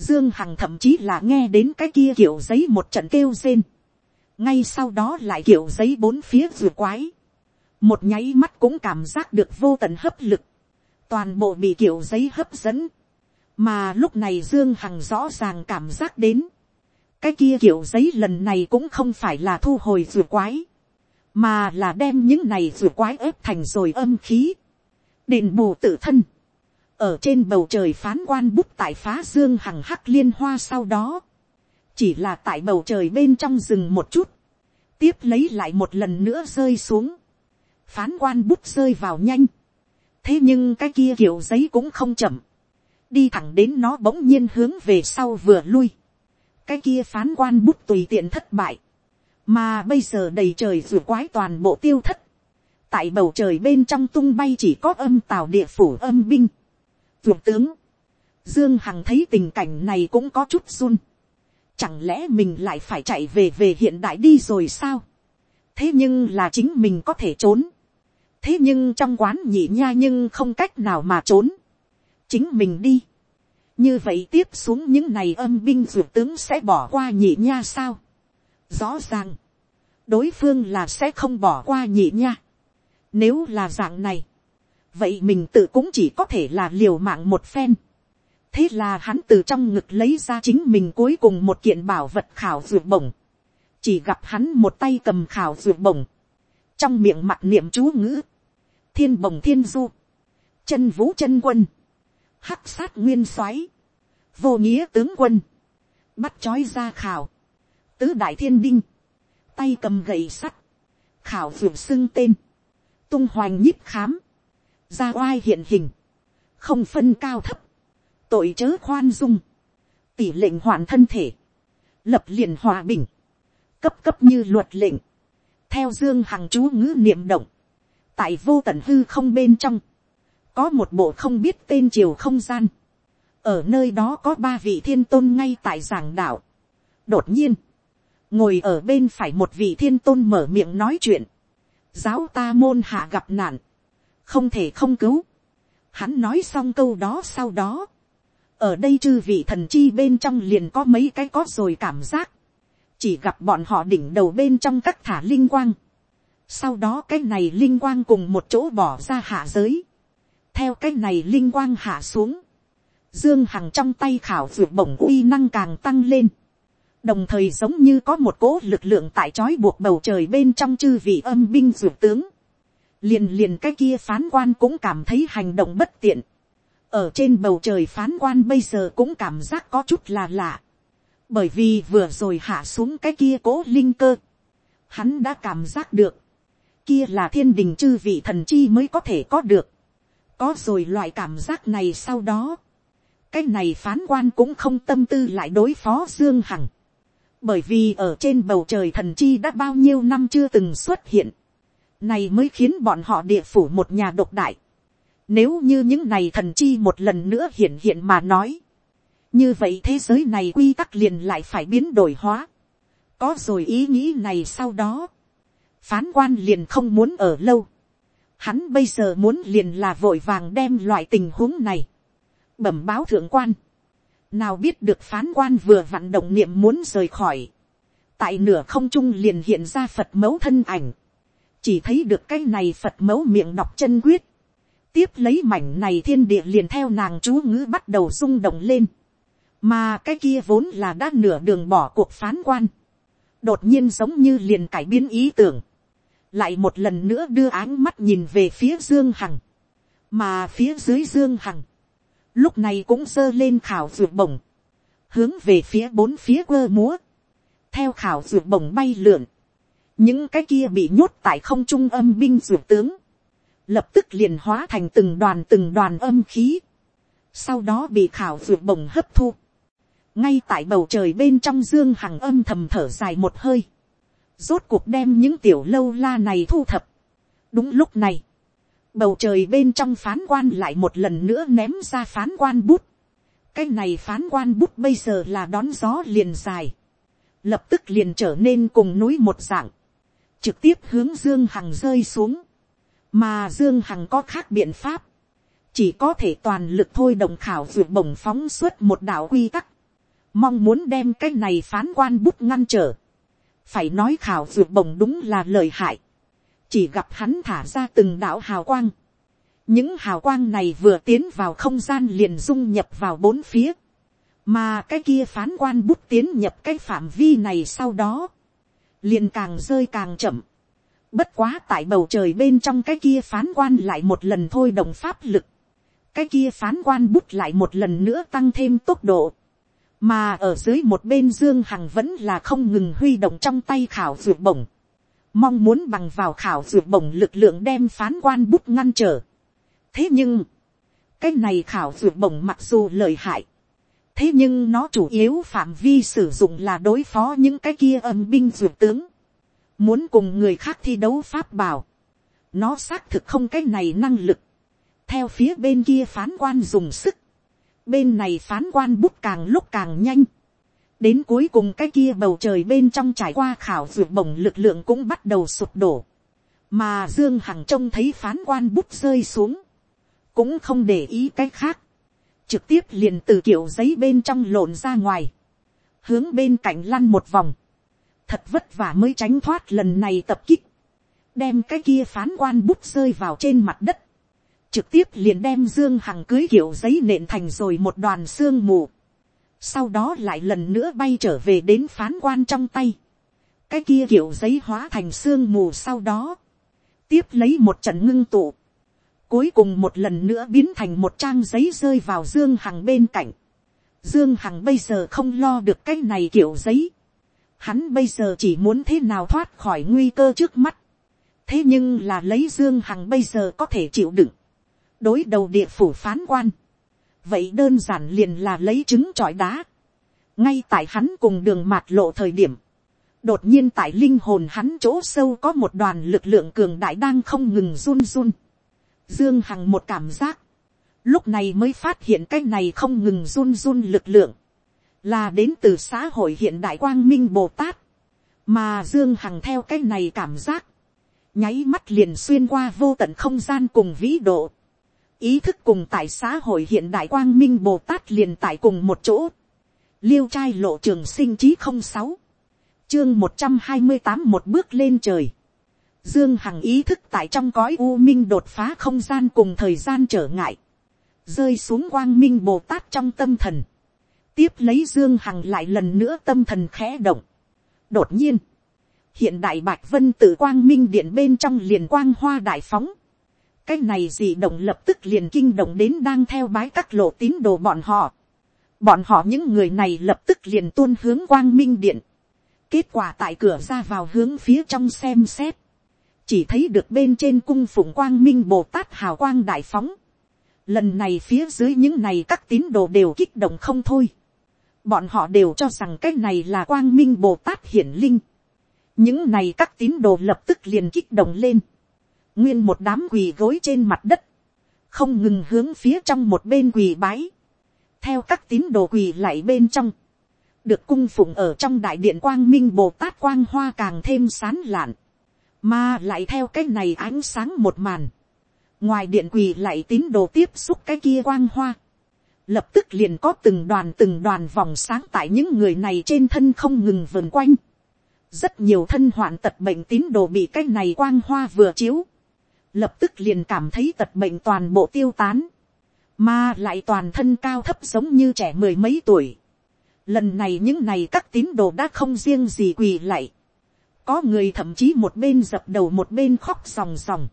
A: Dương Hằng thậm chí là nghe đến cái kia kiểu giấy một trận kêu rên. Ngay sau đó lại kiểu giấy bốn phía vừa quái. Một nháy mắt cũng cảm giác được vô tận hấp lực. Toàn bộ bị kiểu giấy hấp dẫn. mà lúc này dương hằng rõ ràng cảm giác đến, cái kia kiểu giấy lần này cũng không phải là thu hồi rùa quái, mà là đem những này rùa quái ép thành rồi âm khí, đền bù tự thân, ở trên bầu trời phán quan bút tại phá dương hằng hắc liên hoa sau đó, chỉ là tại bầu trời bên trong rừng một chút, tiếp lấy lại một lần nữa rơi xuống, phán quan bút rơi vào nhanh, thế nhưng cái kia kiểu giấy cũng không chậm, đi thẳng đến nó bỗng nhiên hướng về sau vừa lui, cái kia phán quan bút tùy tiện thất bại, mà bây giờ đầy trời ruột quái toàn bộ tiêu thất, tại bầu trời bên trong tung bay chỉ có âm tào địa phủ âm binh, vượt tướng, dương hằng thấy tình cảnh này cũng có chút run, chẳng lẽ mình lại phải chạy về về hiện đại đi rồi sao, thế nhưng là chính mình có thể trốn, thế nhưng trong quán nhị nha nhưng không cách nào mà trốn, chính mình đi, như vậy tiếp xuống những này âm binh dược tướng sẽ bỏ qua nhị nha sao. rõ ràng, đối phương là sẽ không bỏ qua nhị nha. nếu là dạng này, vậy mình tự cũng chỉ có thể là liều mạng một phen. thế là hắn từ trong ngực lấy ra chính mình cuối cùng một kiện bảo vật khảo ruột bổng. chỉ gặp hắn một tay cầm khảo ruột bổng. trong miệng mặt niệm chú ngữ. thiên bổng thiên du. chân vũ chân quân hắc sát nguyên soái, vô nghĩa tướng quân, bắt chói ra khảo, tứ đại thiên đinh, tay cầm gậy sắt, khảo ruột xưng tên, tung hoành nhíp khám, ra oai hiện hình, không phân cao thấp, tội chớ khoan dung, tỷ lệnh hoàn thân thể, lập liền hòa bình, cấp cấp như luật lệnh, theo dương hằng chú ngữ niệm động, tại vô tận hư không bên trong, có một bộ không biết tên triều không gian, ở nơi đó có ba vị thiên tôn ngay tại giảng đạo. đột nhiên, ngồi ở bên phải một vị thiên tôn mở miệng nói chuyện, giáo ta môn hạ gặp nạn, không thể không cứu. Hắn nói xong câu đó sau đó, ở đây chư vị thần chi bên trong liền có mấy cái có rồi cảm giác, chỉ gặp bọn họ đỉnh đầu bên trong các thả linh quang, sau đó cái này linh quang cùng một chỗ bỏ ra hạ giới, theo cái này linh quang hạ xuống, dương hằng trong tay khảo vượt bổng uy năng càng tăng lên, đồng thời giống như có một cỗ lực lượng tại trói buộc bầu trời bên trong chư vị âm binh vượt tướng, liền liền cái kia phán quan cũng cảm thấy hành động bất tiện, ở trên bầu trời phán quan bây giờ cũng cảm giác có chút là lạ, bởi vì vừa rồi hạ xuống cái kia cố linh cơ, hắn đã cảm giác được, kia là thiên đình chư vị thần chi mới có thể có được, có rồi loại cảm giác này sau đó, cái này phán quan cũng không tâm tư lại đối phó dương hằng, bởi vì ở trên bầu trời thần chi đã bao nhiêu năm chưa từng xuất hiện, này mới khiến bọn họ địa phủ một nhà độc đại. Nếu như những này thần chi một lần nữa hiện hiện mà nói, như vậy thế giới này quy tắc liền lại phải biến đổi hóa. có rồi ý nghĩ này sau đó, phán quan liền không muốn ở lâu. Hắn bây giờ muốn liền là vội vàng đem loại tình huống này. Bẩm báo thượng quan. Nào biết được phán quan vừa vặn động niệm muốn rời khỏi. Tại nửa không trung liền hiện ra Phật mẫu thân ảnh. Chỉ thấy được cái này Phật mẫu miệng đọc chân quyết. Tiếp lấy mảnh này thiên địa liền theo nàng chú ngữ bắt đầu rung động lên. Mà cái kia vốn là đã nửa đường bỏ cuộc phán quan. Đột nhiên giống như liền cải biến ý tưởng lại một lần nữa đưa áng mắt nhìn về phía dương hằng, mà phía dưới dương hằng, lúc này cũng giơ lên khảo ruột bổng, hướng về phía bốn phía quơ múa, theo khảo ruột bổng bay lượn, những cái kia bị nhốt tại không trung âm binh ruột tướng, lập tức liền hóa thành từng đoàn từng đoàn âm khí, sau đó bị khảo ruột bồng hấp thu, ngay tại bầu trời bên trong dương hằng âm thầm thở dài một hơi, rốt cuộc đem những tiểu lâu la này thu thập. đúng lúc này, bầu trời bên trong phán quan lại một lần nữa ném ra phán quan bút. cái này phán quan bút bây giờ là đón gió liền dài, lập tức liền trở nên cùng núi một dạng, trực tiếp hướng dương hằng rơi xuống, mà dương hằng có khác biện pháp, chỉ có thể toàn lực thôi đồng khảo vượt bổng phóng suốt một đạo quy tắc, mong muốn đem cái này phán quan bút ngăn trở, phải nói khảo vượt bổng đúng là lời hại, chỉ gặp hắn thả ra từng đạo hào quang, những hào quang này vừa tiến vào không gian liền dung nhập vào bốn phía, mà cái kia phán quan bút tiến nhập cái phạm vi này sau đó, liền càng rơi càng chậm, bất quá tại bầu trời bên trong cái kia phán quan lại một lần thôi đồng pháp lực, cái kia phán quan bút lại một lần nữa tăng thêm tốc độ, mà ở dưới một bên dương hằng vẫn là không ngừng huy động trong tay khảo ruột bổng, mong muốn bằng vào khảo ruột bổng lực lượng đem phán quan bút ngăn trở. thế nhưng, cái này khảo ruột bổng mặc dù lợi hại, thế nhưng nó chủ yếu phạm vi sử dụng là đối phó những cái kia âm binh duyệt tướng, muốn cùng người khác thi đấu pháp bảo, nó xác thực không cái này năng lực, theo phía bên kia phán quan dùng sức, bên này phán quan bút càng lúc càng nhanh, đến cuối cùng cái kia bầu trời bên trong trải qua khảo duyệt bổng lực lượng cũng bắt đầu sụp đổ, mà dương hằng trông thấy phán quan bút rơi xuống, cũng không để ý cái khác, trực tiếp liền từ kiểu giấy bên trong lộn ra ngoài, hướng bên cạnh lăn một vòng, thật vất vả mới tránh thoát lần này tập kích, đem cái kia phán quan bút rơi vào trên mặt đất, trực tiếp liền đem dương hằng cưới kiểu giấy nện thành rồi một đoàn xương mù, sau đó lại lần nữa bay trở về đến phán quan trong tay, cái kia kiểu giấy hóa thành xương mù sau đó, tiếp lấy một trận ngưng tụ, cuối cùng một lần nữa biến thành một trang giấy rơi vào dương hằng bên cạnh, dương hằng bây giờ không lo được cái này kiểu giấy, hắn bây giờ chỉ muốn thế nào thoát khỏi nguy cơ trước mắt, thế nhưng là lấy dương hằng bây giờ có thể chịu đựng, đối đầu địa phủ phán quan, vậy đơn giản liền là lấy trứng trọi đá, ngay tại hắn cùng đường mạt lộ thời điểm, đột nhiên tại linh hồn hắn chỗ sâu có một đoàn lực lượng cường đại đang không ngừng run run, dương hằng một cảm giác, lúc này mới phát hiện cái này không ngừng run run lực lượng, là đến từ xã hội hiện đại quang minh bồ tát, mà dương hằng theo cái này cảm giác, nháy mắt liền xuyên qua vô tận không gian cùng vĩ độ, ý thức cùng tại xã hội hiện đại quang minh bồ tát liền tại cùng một chỗ, liêu trai lộ trường sinh chí không sáu, chương một trăm hai mươi tám một bước lên trời, dương hằng ý thức tại trong cõi u minh đột phá không gian cùng thời gian trở ngại, rơi xuống quang minh bồ tát trong tâm thần, tiếp lấy dương hằng lại lần nữa tâm thần khẽ động. đột nhiên, hiện đại bạch vân tự quang minh điện bên trong liền quang hoa đại phóng, cái này dị động lập tức liền kinh động đến đang theo bái các lộ tín đồ bọn họ. bọn họ những người này lập tức liền tuôn hướng quang minh điện. kết quả tại cửa ra vào hướng phía trong xem xét chỉ thấy được bên trên cung phụng quang minh bồ tát hào quang đại phóng. lần này phía dưới những này các tín đồ đều kích động không thôi. bọn họ đều cho rằng cái này là quang minh bồ tát hiển linh. những này các tín đồ lập tức liền kích động lên nguyên một đám quỳ gối trên mặt đất, không ngừng hướng phía trong một bên quỳ bái, theo các tín đồ quỳ lại bên trong, được cung phụng ở trong đại điện quang minh bồ tát quang hoa càng thêm sán lạn, mà lại theo cái này ánh sáng một màn, ngoài điện quỳ lại tín đồ tiếp xúc cái kia quang hoa, lập tức liền có từng đoàn từng đoàn vòng sáng tại những người này trên thân không ngừng vần quanh, rất nhiều thân hoạn tật bệnh tín đồ bị cái này quang hoa vừa chiếu, lập tức liền cảm thấy tật bệnh toàn bộ tiêu tán, mà lại toàn thân cao thấp giống như trẻ mười mấy tuổi. Lần này những này các tín đồ đã không riêng gì quỳ lại. Có người thậm chí một bên dập đầu một bên khóc ròng ròng.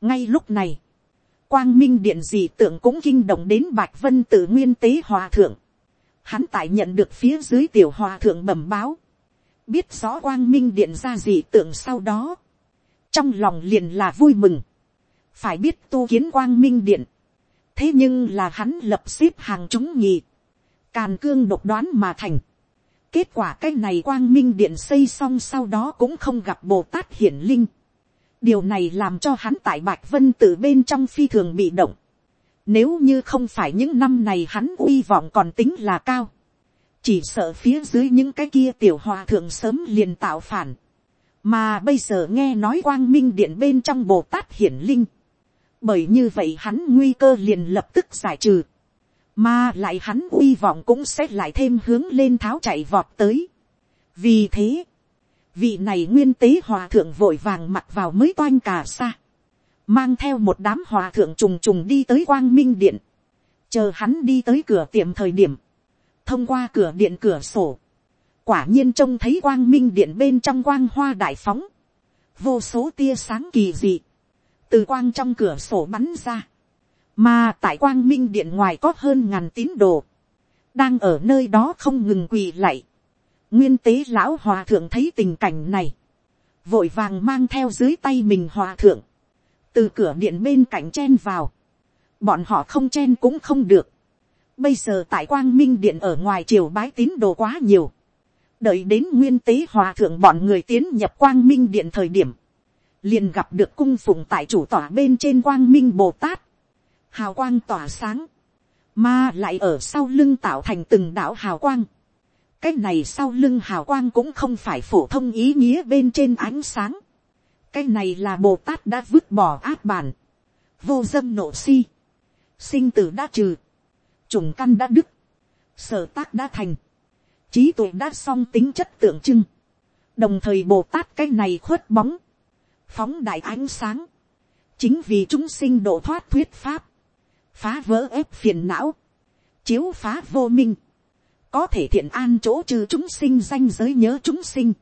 A: Ngay lúc này, quang minh điện dị tượng cũng kinh động đến bạch vân tự nguyên tế hòa thượng. Hắn tại nhận được phía dưới tiểu hòa thượng bẩm báo. Biết rõ quang minh điện ra dị tượng sau đó trong lòng liền là vui mừng, phải biết tu kiến quang minh điện, thế nhưng là hắn lập xếp hàng chúng nhì, càn cương độc đoán mà thành, kết quả cái này quang minh điện xây xong sau đó cũng không gặp bồ tát hiển linh, điều này làm cho hắn tại bạch vân tự bên trong phi thường bị động, nếu như không phải những năm này hắn uy vọng còn tính là cao, chỉ sợ phía dưới những cái kia tiểu hòa thượng sớm liền tạo phản, mà bây giờ nghe nói quang minh điện bên trong bồ tát hiển linh, bởi như vậy hắn nguy cơ liền lập tức giải trừ, mà lại hắn uy vọng cũng sẽ lại thêm hướng lên tháo chạy vọt tới. vì thế, vị này nguyên tế hòa thượng vội vàng mặt vào mới toanh cả xa, mang theo một đám hòa thượng trùng trùng đi tới quang minh điện, chờ hắn đi tới cửa tiệm thời điểm, thông qua cửa điện cửa sổ, quả nhiên trông thấy quang minh điện bên trong quang hoa đại phóng, vô số tia sáng kỳ dị, từ quang trong cửa sổ bắn ra, mà tại quang minh điện ngoài có hơn ngàn tín đồ, đang ở nơi đó không ngừng quỳ lạy. nguyên tế lão hòa thượng thấy tình cảnh này, vội vàng mang theo dưới tay mình hòa thượng, từ cửa điện bên cạnh chen vào, bọn họ không chen cũng không được, bây giờ tại quang minh điện ở ngoài triều bái tín đồ quá nhiều, đợi đến nguyên tế hòa thượng bọn người tiến nhập quang minh điện thời điểm, liền gặp được cung phụng tại chủ tỏa bên trên quang minh bồ tát, hào quang tỏa sáng, mà lại ở sau lưng tạo thành từng đạo hào quang. cái này sau lưng hào quang cũng không phải phổ thông ý nghĩa bên trên ánh sáng. cái này là bồ tát đã vứt bỏ áp bản, vô dâm nộ si, sinh tử đã trừ, trùng căn đã đứt, sở tác đã thành, trí tuệ đã song tính chất tượng trưng, đồng thời bồ tát cái này khuất bóng, phóng đại ánh sáng, chính vì chúng sinh độ thoát thuyết pháp, phá vỡ ép phiền não, chiếu phá vô minh, có thể thiện an chỗ trừ chúng sinh danh giới nhớ chúng sinh,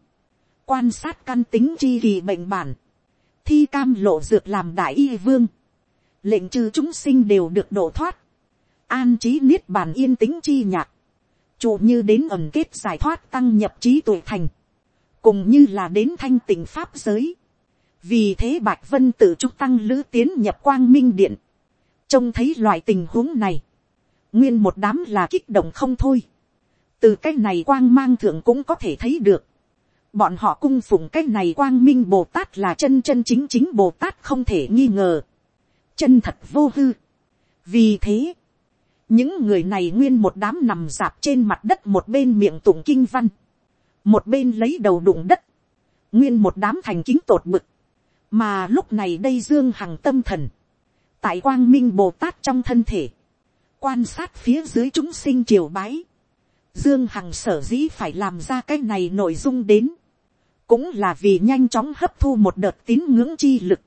A: quan sát căn tính chi kỳ bệnh bản, thi cam lộ dược làm đại y vương, lệnh trừ chúng sinh đều được độ thoát, an trí niết bàn yên tĩnh chi nhạc, chủ như đến ẩn kết giải thoát tăng nhập trí tuổi thành, cùng như là đến thanh tình pháp giới. vì thế bạch vân tự trúc tăng lữ tiến nhập quang minh điện, trông thấy loại tình huống này, nguyên một đám là kích động không thôi. từ cái này quang mang thượng cũng có thể thấy được. bọn họ cung phụng cái này quang minh bồ tát là chân chân chính chính bồ tát không thể nghi ngờ. chân thật vô hư. vì thế, những người này nguyên một đám nằm dạp trên mặt đất một bên miệng tụng kinh văn, một bên lấy đầu đụng đất, nguyên một đám thành kính tột bực, mà lúc này đây dương hằng tâm thần, tại quang minh bồ tát trong thân thể, quan sát phía dưới chúng sinh triều bái, dương hằng sở dĩ phải làm ra cái này nội dung đến, cũng là vì nhanh chóng hấp thu một đợt tín ngưỡng chi lực,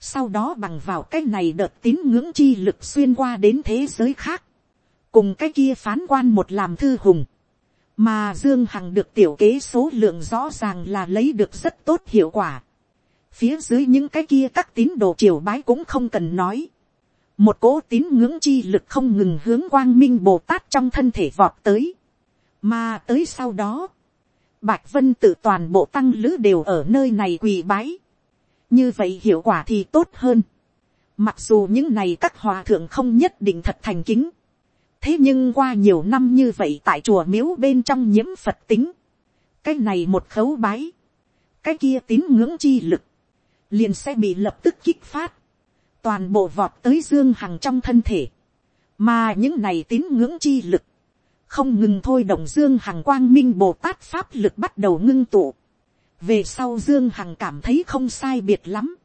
A: sau đó bằng vào cái này đợt tín ngưỡng chi lực xuyên qua đến thế giới khác, cùng cái kia phán quan một làm thư hùng, mà dương hằng được tiểu kế số lượng rõ ràng là lấy được rất tốt hiệu quả phía dưới những cái kia các tín đồ triều bái cũng không cần nói. một cố tín ngưỡng chi lực không ngừng hướng quang minh bồ tát trong thân thể vọt tới. mà tới sau đó, bạch vân tự toàn bộ tăng lữ đều ở nơi này quỳ bái. như vậy hiệu quả thì tốt hơn. mặc dù những này các hòa thượng không nhất định thật thành kính thế nhưng qua nhiều năm như vậy tại chùa miếu bên trong nhiễm phật tính, cái này một khấu bái, cái kia tín ngưỡng chi lực, liền sẽ bị lập tức kích phát, toàn bộ vọt tới dương hằng trong thân thể, mà những này tín ngưỡng chi lực, không ngừng thôi động dương hằng quang minh bồ tát pháp lực bắt đầu ngưng tụ, về sau dương hằng cảm thấy không sai biệt lắm,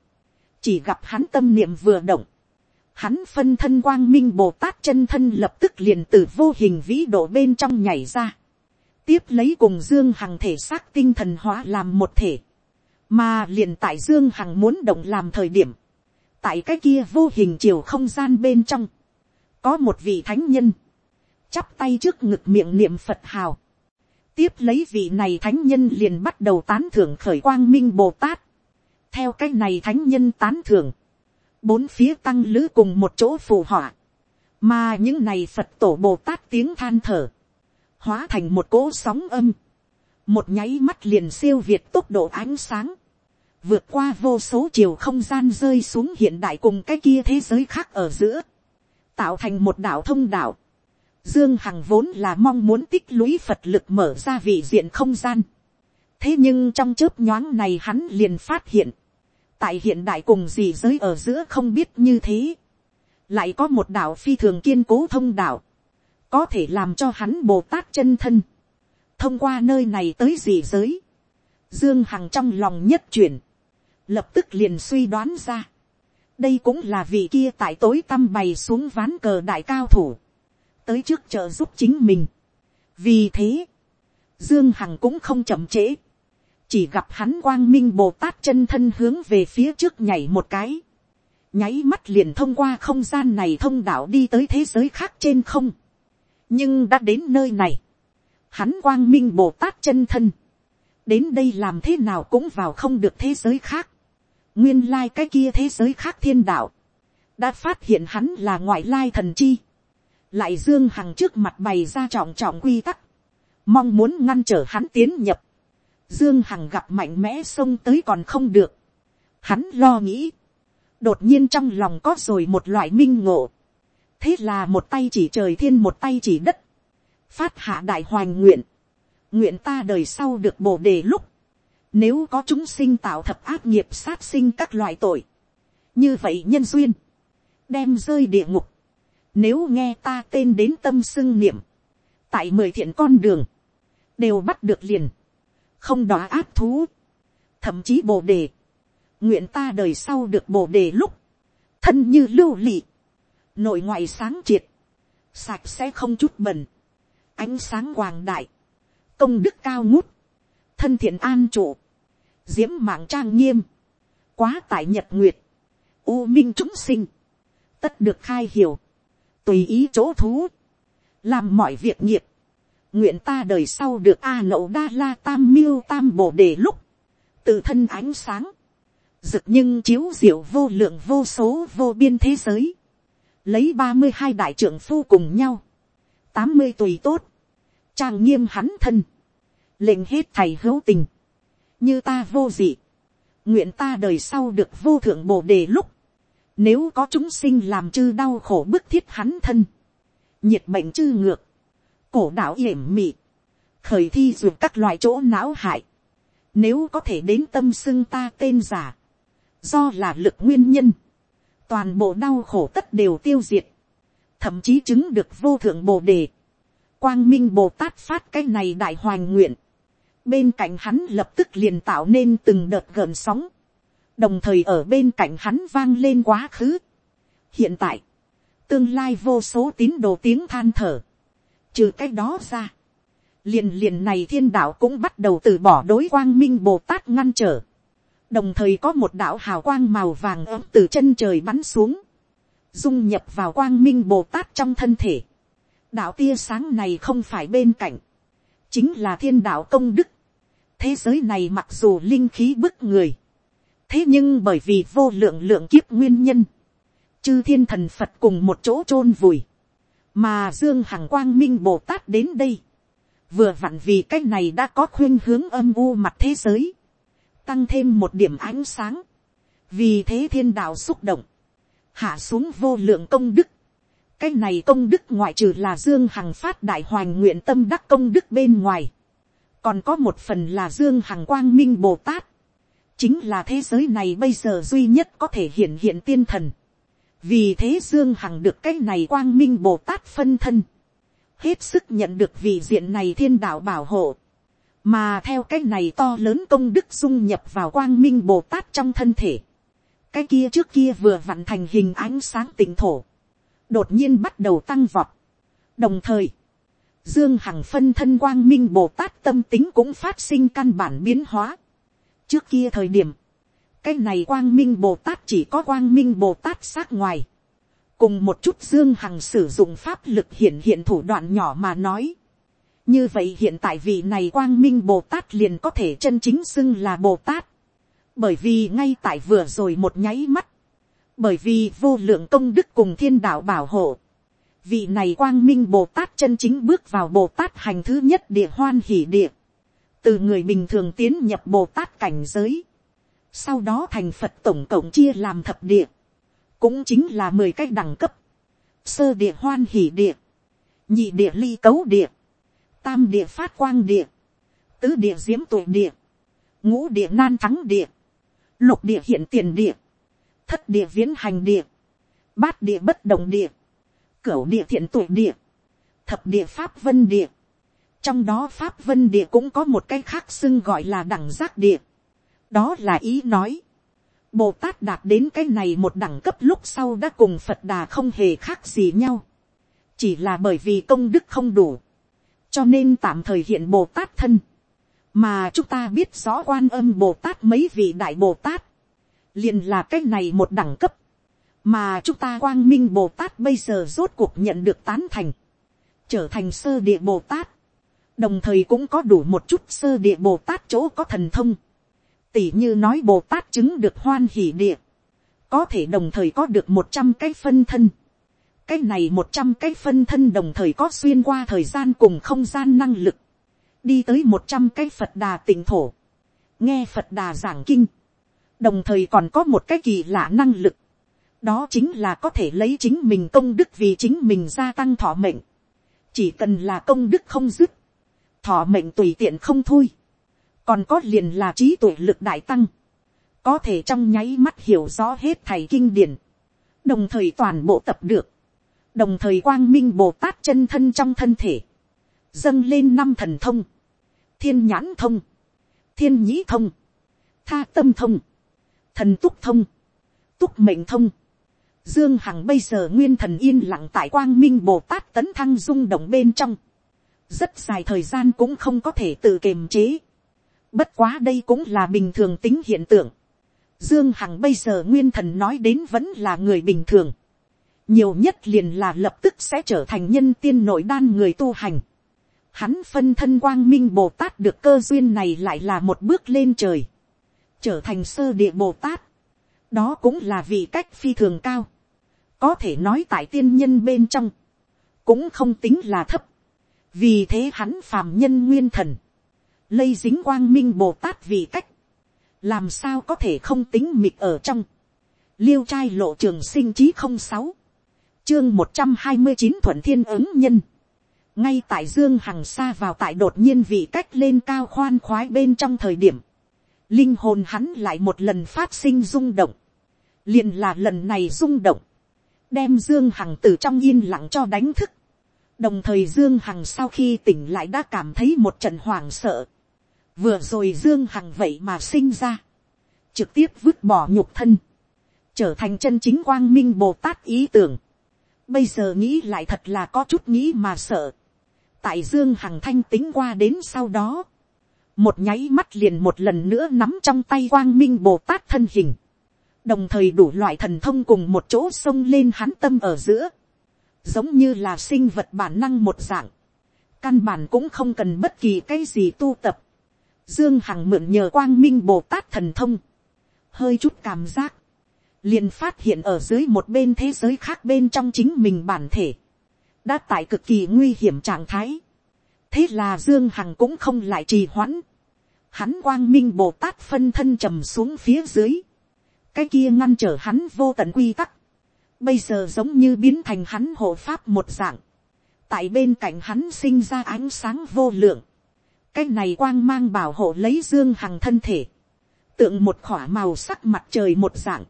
A: chỉ gặp hắn tâm niệm vừa động, hắn phân thân quang minh bồ tát chân thân lập tức liền từ vô hình vĩ độ bên trong nhảy ra, tiếp lấy cùng dương hằng thể xác tinh thần hóa làm một thể, mà liền tại dương hằng muốn động làm thời điểm, tại cái kia vô hình chiều không gian bên trong, có một vị thánh nhân, chắp tay trước ngực miệng niệm phật hào, tiếp lấy vị này thánh nhân liền bắt đầu tán thưởng khởi quang minh bồ tát, theo cái này thánh nhân tán thưởng, bốn phía tăng lữ cùng một chỗ phù họa, mà những này phật tổ bồ tát tiếng than thở, hóa thành một cỗ sóng âm, một nháy mắt liền siêu việt tốc độ ánh sáng, vượt qua vô số chiều không gian rơi xuống hiện đại cùng cái kia thế giới khác ở giữa, tạo thành một đảo thông đảo. Dương Hằng vốn là mong muốn tích lũy Phật lực mở ra vị diện không gian. Thế nhưng trong chớp nhoáng này hắn liền phát hiện, tại hiện đại cùng gì giới ở giữa không biết như thế, lại có một đảo phi thường kiên cố thông đạo, có thể làm cho hắn bồ tát chân thân, thông qua nơi này tới gì giới, dương hằng trong lòng nhất chuyển, lập tức liền suy đoán ra, đây cũng là vị kia tại tối tăm bày xuống ván cờ đại cao thủ, tới trước trợ giúp chính mình. vì thế, dương hằng cũng không chậm trễ, chỉ gặp hắn quang minh bồ tát chân thân hướng về phía trước nhảy một cái, nháy mắt liền thông qua không gian này thông đạo đi tới thế giới khác trên không. nhưng đã đến nơi này, hắn quang minh bồ tát chân thân, đến đây làm thế nào cũng vào không được thế giới khác. nguyên lai cái kia thế giới khác thiên đạo, đã phát hiện hắn là ngoại lai thần chi, lại dương hằng trước mặt bày ra trọng trọng quy tắc, mong muốn ngăn trở hắn tiến nhập, dương hằng gặp mạnh mẽ xông tới còn không được, hắn lo nghĩ, đột nhiên trong lòng có rồi một loại minh ngộ, thế là một tay chỉ trời thiên một tay chỉ đất, phát hạ đại hoành nguyện, nguyện ta đời sau được bồ đề lúc, nếu có chúng sinh tạo thập ác nghiệp sát sinh các loại tội, như vậy nhân duyên, đem rơi địa ngục, nếu nghe ta tên đến tâm xưng niệm, tại mười thiện con đường, đều bắt được liền, không đóa áp thú, thậm chí bồ đề, nguyện ta đời sau được bồ đề lúc, thân như lưu lị, nội ngoại sáng triệt, sạch sẽ không chút bẩn, ánh sáng hoàng đại, công đức cao ngút, thân thiện an trụ, diễm mạng trang nghiêm, quá tại nhật nguyệt, u minh chúng sinh, tất được khai hiểu, tùy ý chỗ thú, làm mọi việc nghiệp, nguyện ta đời sau được a nậu đa la tam miêu tam bồ đề lúc, tự thân ánh sáng, rực nhưng chiếu diệu vô lượng vô số vô biên thế giới, lấy ba mươi hai đại trưởng phu cùng nhau, tám mươi tùy tốt, trang nghiêm hắn thân, lệnh hết thầy hữu tình, như ta vô dị, nguyện ta đời sau được vô thượng bồ đề lúc, nếu có chúng sinh làm chư đau khổ bức thiết hắn thân, nhiệt bệnh chư ngược, cổ đạo yểm mị, khởi thi ruột các loại chỗ não hại, nếu có thể đến tâm xưng ta tên giả, do là lực nguyên nhân, toàn bộ đau khổ tất đều tiêu diệt, thậm chí chứng được vô thượng bồ đề, quang minh bồ tát phát cái này đại hoàng nguyện, bên cạnh hắn lập tức liền tạo nên từng đợt gợn sóng, đồng thời ở bên cạnh hắn vang lên quá khứ. hiện tại, tương lai vô số tín đồ tiếng than thở, trừ cái đó ra, liền liền này thiên đạo cũng bắt đầu từ bỏ đối quang minh bồ tát ngăn trở, đồng thời có một đạo hào quang màu vàng ấm từ chân trời bắn xuống, dung nhập vào quang minh bồ tát trong thân thể. đạo tia sáng này không phải bên cạnh, chính là thiên đạo công đức. thế giới này mặc dù linh khí bức người, thế nhưng bởi vì vô lượng lượng kiếp nguyên nhân, chư thiên thần phật cùng một chỗ t r ô n vùi, mà dương hằng quang minh bồ tát đến đây, vừa vặn vì cái này đã có khuyên hướng âm u mặt thế giới, tăng thêm một điểm ánh sáng, vì thế thiên đạo xúc động, hạ xuống vô lượng công đức, cái này công đức ngoại trừ là dương hằng phát đại hoành nguyện tâm đắc công đức bên ngoài, còn có một phần là dương hằng quang minh bồ tát, chính là thế giới này bây giờ duy nhất có thể hiện hiện tiên thần. vì thế dương hằng được cái này quang minh bồ tát phân thân, hết sức nhận được vị diện này thiên đạo bảo hộ, mà theo cái này to lớn công đức dung nhập vào quang minh bồ tát trong thân thể, cái kia trước kia vừa vặn thành hình ánh sáng tỉnh thổ, đột nhiên bắt đầu tăng vọt. đồng thời, dương hằng phân thân quang minh bồ tát tâm tính cũng phát sinh căn bản biến hóa trước kia thời điểm, cái này quang minh bồ tát chỉ có quang minh bồ tát sát ngoài, cùng một chút dương hằng sử dụng pháp lực hiện hiện thủ đoạn nhỏ mà nói. như vậy hiện tại vị này quang minh bồ tát liền có thể chân chính xưng là bồ tát, bởi vì ngay tại vừa rồi một nháy mắt, bởi vì vô lượng công đức cùng thiên đạo bảo hộ, vị này quang minh bồ tát chân chính bước vào bồ tát hành thứ nhất địa hoan hỷ địa, từ người bình thường tiến nhập bồ tát cảnh giới, sau đó thành phật tổng cộng chia làm thập địa, cũng chính là mười cái đẳng cấp, sơ địa hoan hỷ địa, nhị địa ly cấu địa, tam địa phát quang địa, tứ địa diễm tụ địa, ngũ địa nan thắng địa, lục địa hiện tiền địa, thất địa viễn hành địa, bát địa bất đồng địa, cửu địa thiện tuổi địa, thập địa pháp vân địa, trong đó pháp vân địa cũng có một cái khác xưng gọi là đẳng giác địa. đó là ý nói. bồ tát đạt đến cái này một đẳng cấp lúc sau đã cùng phật đà không hề khác gì nhau. chỉ là bởi vì công đức không đủ. cho nên tạm thời hiện bồ tát thân mà chúng ta biết rõ quan âm bồ tát mấy vị đại bồ tát. liền là cái này một đẳng cấp. mà chúng ta quang minh bồ tát bây giờ rốt cuộc nhận được tán thành, trở thành sơ địa bồ tát, đồng thời cũng có đủ một chút sơ địa bồ tát chỗ có thần thông, tỉ như nói bồ tát chứng được hoan hỷ địa, có thể đồng thời có được một trăm cái phân thân, cái này một trăm cái phân thân đồng thời có xuyên qua thời gian cùng không gian năng lực, đi tới một trăm cái phật đà tỉnh thổ, nghe phật đà giảng kinh, đồng thời còn có một cái kỳ lạ năng lực, đó chính là có thể lấy chính mình công đức vì chính mình gia tăng thọ mệnh, chỉ cần là công đức không dứt, thọ mệnh tùy tiện không thôi, còn có liền là trí tuệ lực đại tăng, có thể trong nháy mắt hiểu rõ hết thầy kinh điển, đồng thời toàn bộ tập được, đồng thời quang minh bồ tát chân thân trong thân thể, dâng lên năm thần thông, thiên nhãn thông, thiên nhĩ thông, tha tâm thông, thần túc thông, túc mệnh thông, dương hằng bây giờ nguyên thần yên lặng tại quang minh bồ tát tấn thăng rung động bên trong, rất dài thời gian cũng không có thể tự kiềm chế, bất quá đây cũng là bình thường tính hiện tượng, dương hằng bây giờ nguyên thần nói đến vẫn là người bình thường, nhiều nhất liền là lập tức sẽ trở thành nhân tiên nội đan người tu hành. Hắn phân thân quang minh Bồ Tát được cơ duyên này lại là một bước lên trời. Trở thành sơ địa Bồ Tát. Đó cũng là vị cách phi thường cao. Có thể nói tại tiên nhân bên trong. Cũng không tính là thấp. Vì thế hắn phàm nhân nguyên thần. Lây dính quang minh Bồ Tát vị cách. Làm sao có thể không tính mịt ở trong. Liêu trai lộ trường sinh trí không sáu chương một trăm hai mươi chín thuận thiên ứng nhân ngay tại dương hằng xa vào tại đột nhiên vị cách lên cao khoan khoái bên trong thời điểm. linh hồn hắn lại một lần phát sinh rung động. liền là lần này rung động. đem dương hằng từ trong yên lặng cho đánh thức. đồng thời dương hằng sau khi tỉnh lại đã cảm thấy một trận hoảng sợ. vừa rồi dương hằng vậy mà sinh ra. trực tiếp vứt bỏ nhục thân trở thành chân chính quang minh bồ tát ý tưởng. Bây giờ nghĩ lại thật là có chút nghĩ mà sợ. Tại Dương Hằng thanh tính qua đến sau đó. Một nháy mắt liền một lần nữa nắm trong tay quang minh Bồ Tát thân hình. Đồng thời đủ loại thần thông cùng một chỗ xông lên hắn tâm ở giữa. Giống như là sinh vật bản năng một dạng. Căn bản cũng không cần bất kỳ cái gì tu tập. Dương Hằng mượn nhờ quang minh Bồ Tát thần thông. Hơi chút cảm giác liền phát hiện ở dưới một bên thế giới khác bên trong chính mình bản thể, đã tại cực kỳ nguy hiểm trạng thái. thế là dương hằng cũng không lại trì hoãn, hắn quang minh bồ tát phân thân trầm xuống phía dưới, cái kia ngăn trở hắn vô tận quy tắc, bây giờ giống như biến thành hắn hộ pháp một dạng, tại bên cạnh hắn sinh ra ánh sáng vô lượng, cái này quang mang bảo hộ lấy dương hằng thân thể, tượng một khỏa màu sắc mặt trời một dạng,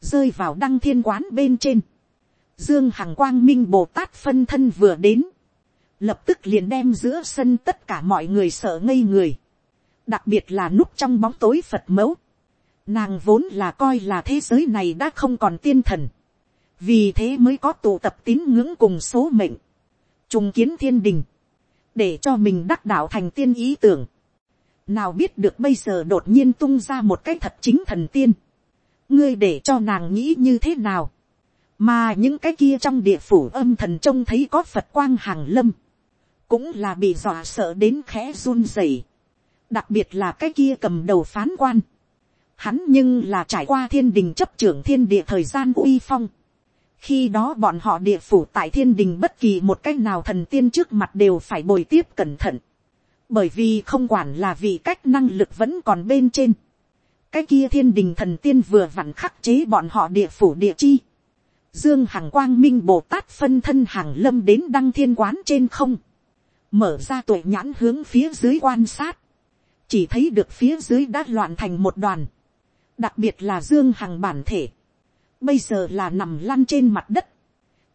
A: rơi vào đăng thiên quán bên trên. Dương Hằng Quang Minh Bồ Tát phân thân vừa đến. Lập tức liền đem giữa sân tất cả mọi người sợ ngây người. Đặc biệt là núp trong bóng tối Phật mẫu. Nàng vốn là coi là thế giới này đã không còn tiên thần. Vì thế mới có tụ tập tín ngưỡng cùng số mệnh. Trùng kiến thiên đình. Để cho mình đắc đạo thành tiên ý tưởng. Nào biết được bây giờ đột nhiên tung ra một cái thật chính thần tiên ngươi để cho nàng nghĩ như thế nào, mà những cái kia trong địa phủ âm thần trông thấy có phật quang hàng lâm, cũng là bị dọa sợ đến khẽ run rẩy, đặc biệt là cái kia cầm đầu phán quan, hắn nhưng là trải qua thiên đình chấp trưởng thiên địa thời gian uy phong, khi đó bọn họ địa phủ tại thiên đình bất kỳ một cách nào thần tiên trước mặt đều phải bồi tiếp cẩn thận, bởi vì không quản là vì cách năng lực vẫn còn bên trên, cái kia thiên đình thần tiên vừa vặn khắc chế bọn họ địa phủ địa chi. Dương Hằng Quang Minh Bồ Tát phân thân hàng lâm đến đăng thiên quán trên không. Mở ra tuệ nhãn hướng phía dưới quan sát. Chỉ thấy được phía dưới đã loạn thành một đoàn. Đặc biệt là Dương Hằng bản thể. Bây giờ là nằm lăn trên mặt đất.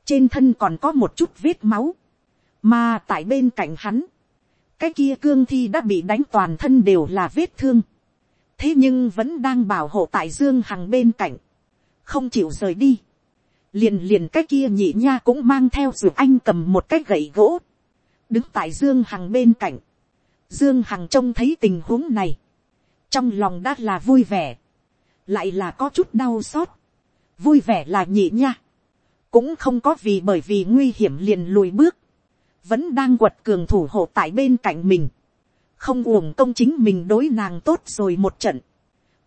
A: Trên thân còn có một chút vết máu. Mà tại bên cạnh hắn. Cái kia cương thi đã bị đánh toàn thân đều là vết thương thế nhưng vẫn đang bảo hộ tại dương hằng bên cạnh, không chịu rời đi liền liền cái kia nhị nha cũng mang theo dù anh cầm một cái gậy gỗ, đứng tại dương hằng bên cạnh. dương hằng trông thấy tình huống này, trong lòng đã là vui vẻ, lại là có chút đau xót. vui vẻ là nhị nha, cũng không có vì bởi vì nguy hiểm liền lùi bước, vẫn đang quật cường thủ hộ tại bên cạnh mình, không uổng công chính mình đối nàng tốt rồi một trận,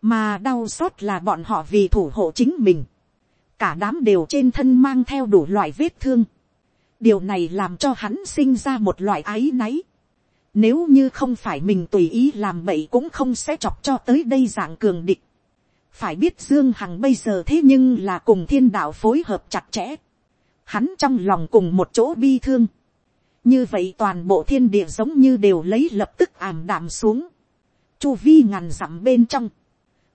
A: mà đau xót là bọn họ vì thủ hộ chính mình, cả đám đều trên thân mang theo đủ loại vết thương, điều này làm cho hắn sinh ra một loại áy náy, nếu như không phải mình tùy ý làm bậy cũng không sẽ chọc cho tới đây dạng cường địch. Phải biết Dương Hằng bây giờ thế nhưng là cùng thiên đạo phối hợp chặt chẽ. Hắn trong lòng cùng một chỗ bi thương. Như vậy toàn bộ thiên địa giống như đều lấy lập tức ảm đạm xuống. Chu vi ngàn dặm bên trong.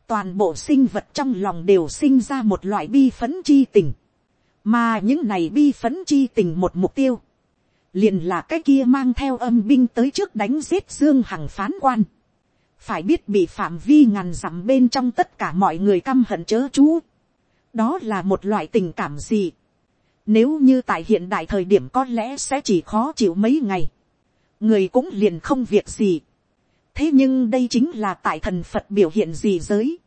A: Toàn bộ sinh vật trong lòng đều sinh ra một loại bi phấn chi tình. Mà những này bi phấn chi tình một mục tiêu, liền là cái kia mang theo âm binh tới trước đánh giết dương hằng phán quan. phải biết bị phạm vi ngàn dặm bên trong tất cả mọi người căm hận chớ chú. đó là một loại tình cảm gì. nếu như tại hiện đại thời điểm có lẽ sẽ chỉ khó chịu mấy ngày. người cũng liền không việc gì thế nhưng đây chính là tại thần phật biểu hiện gì giới.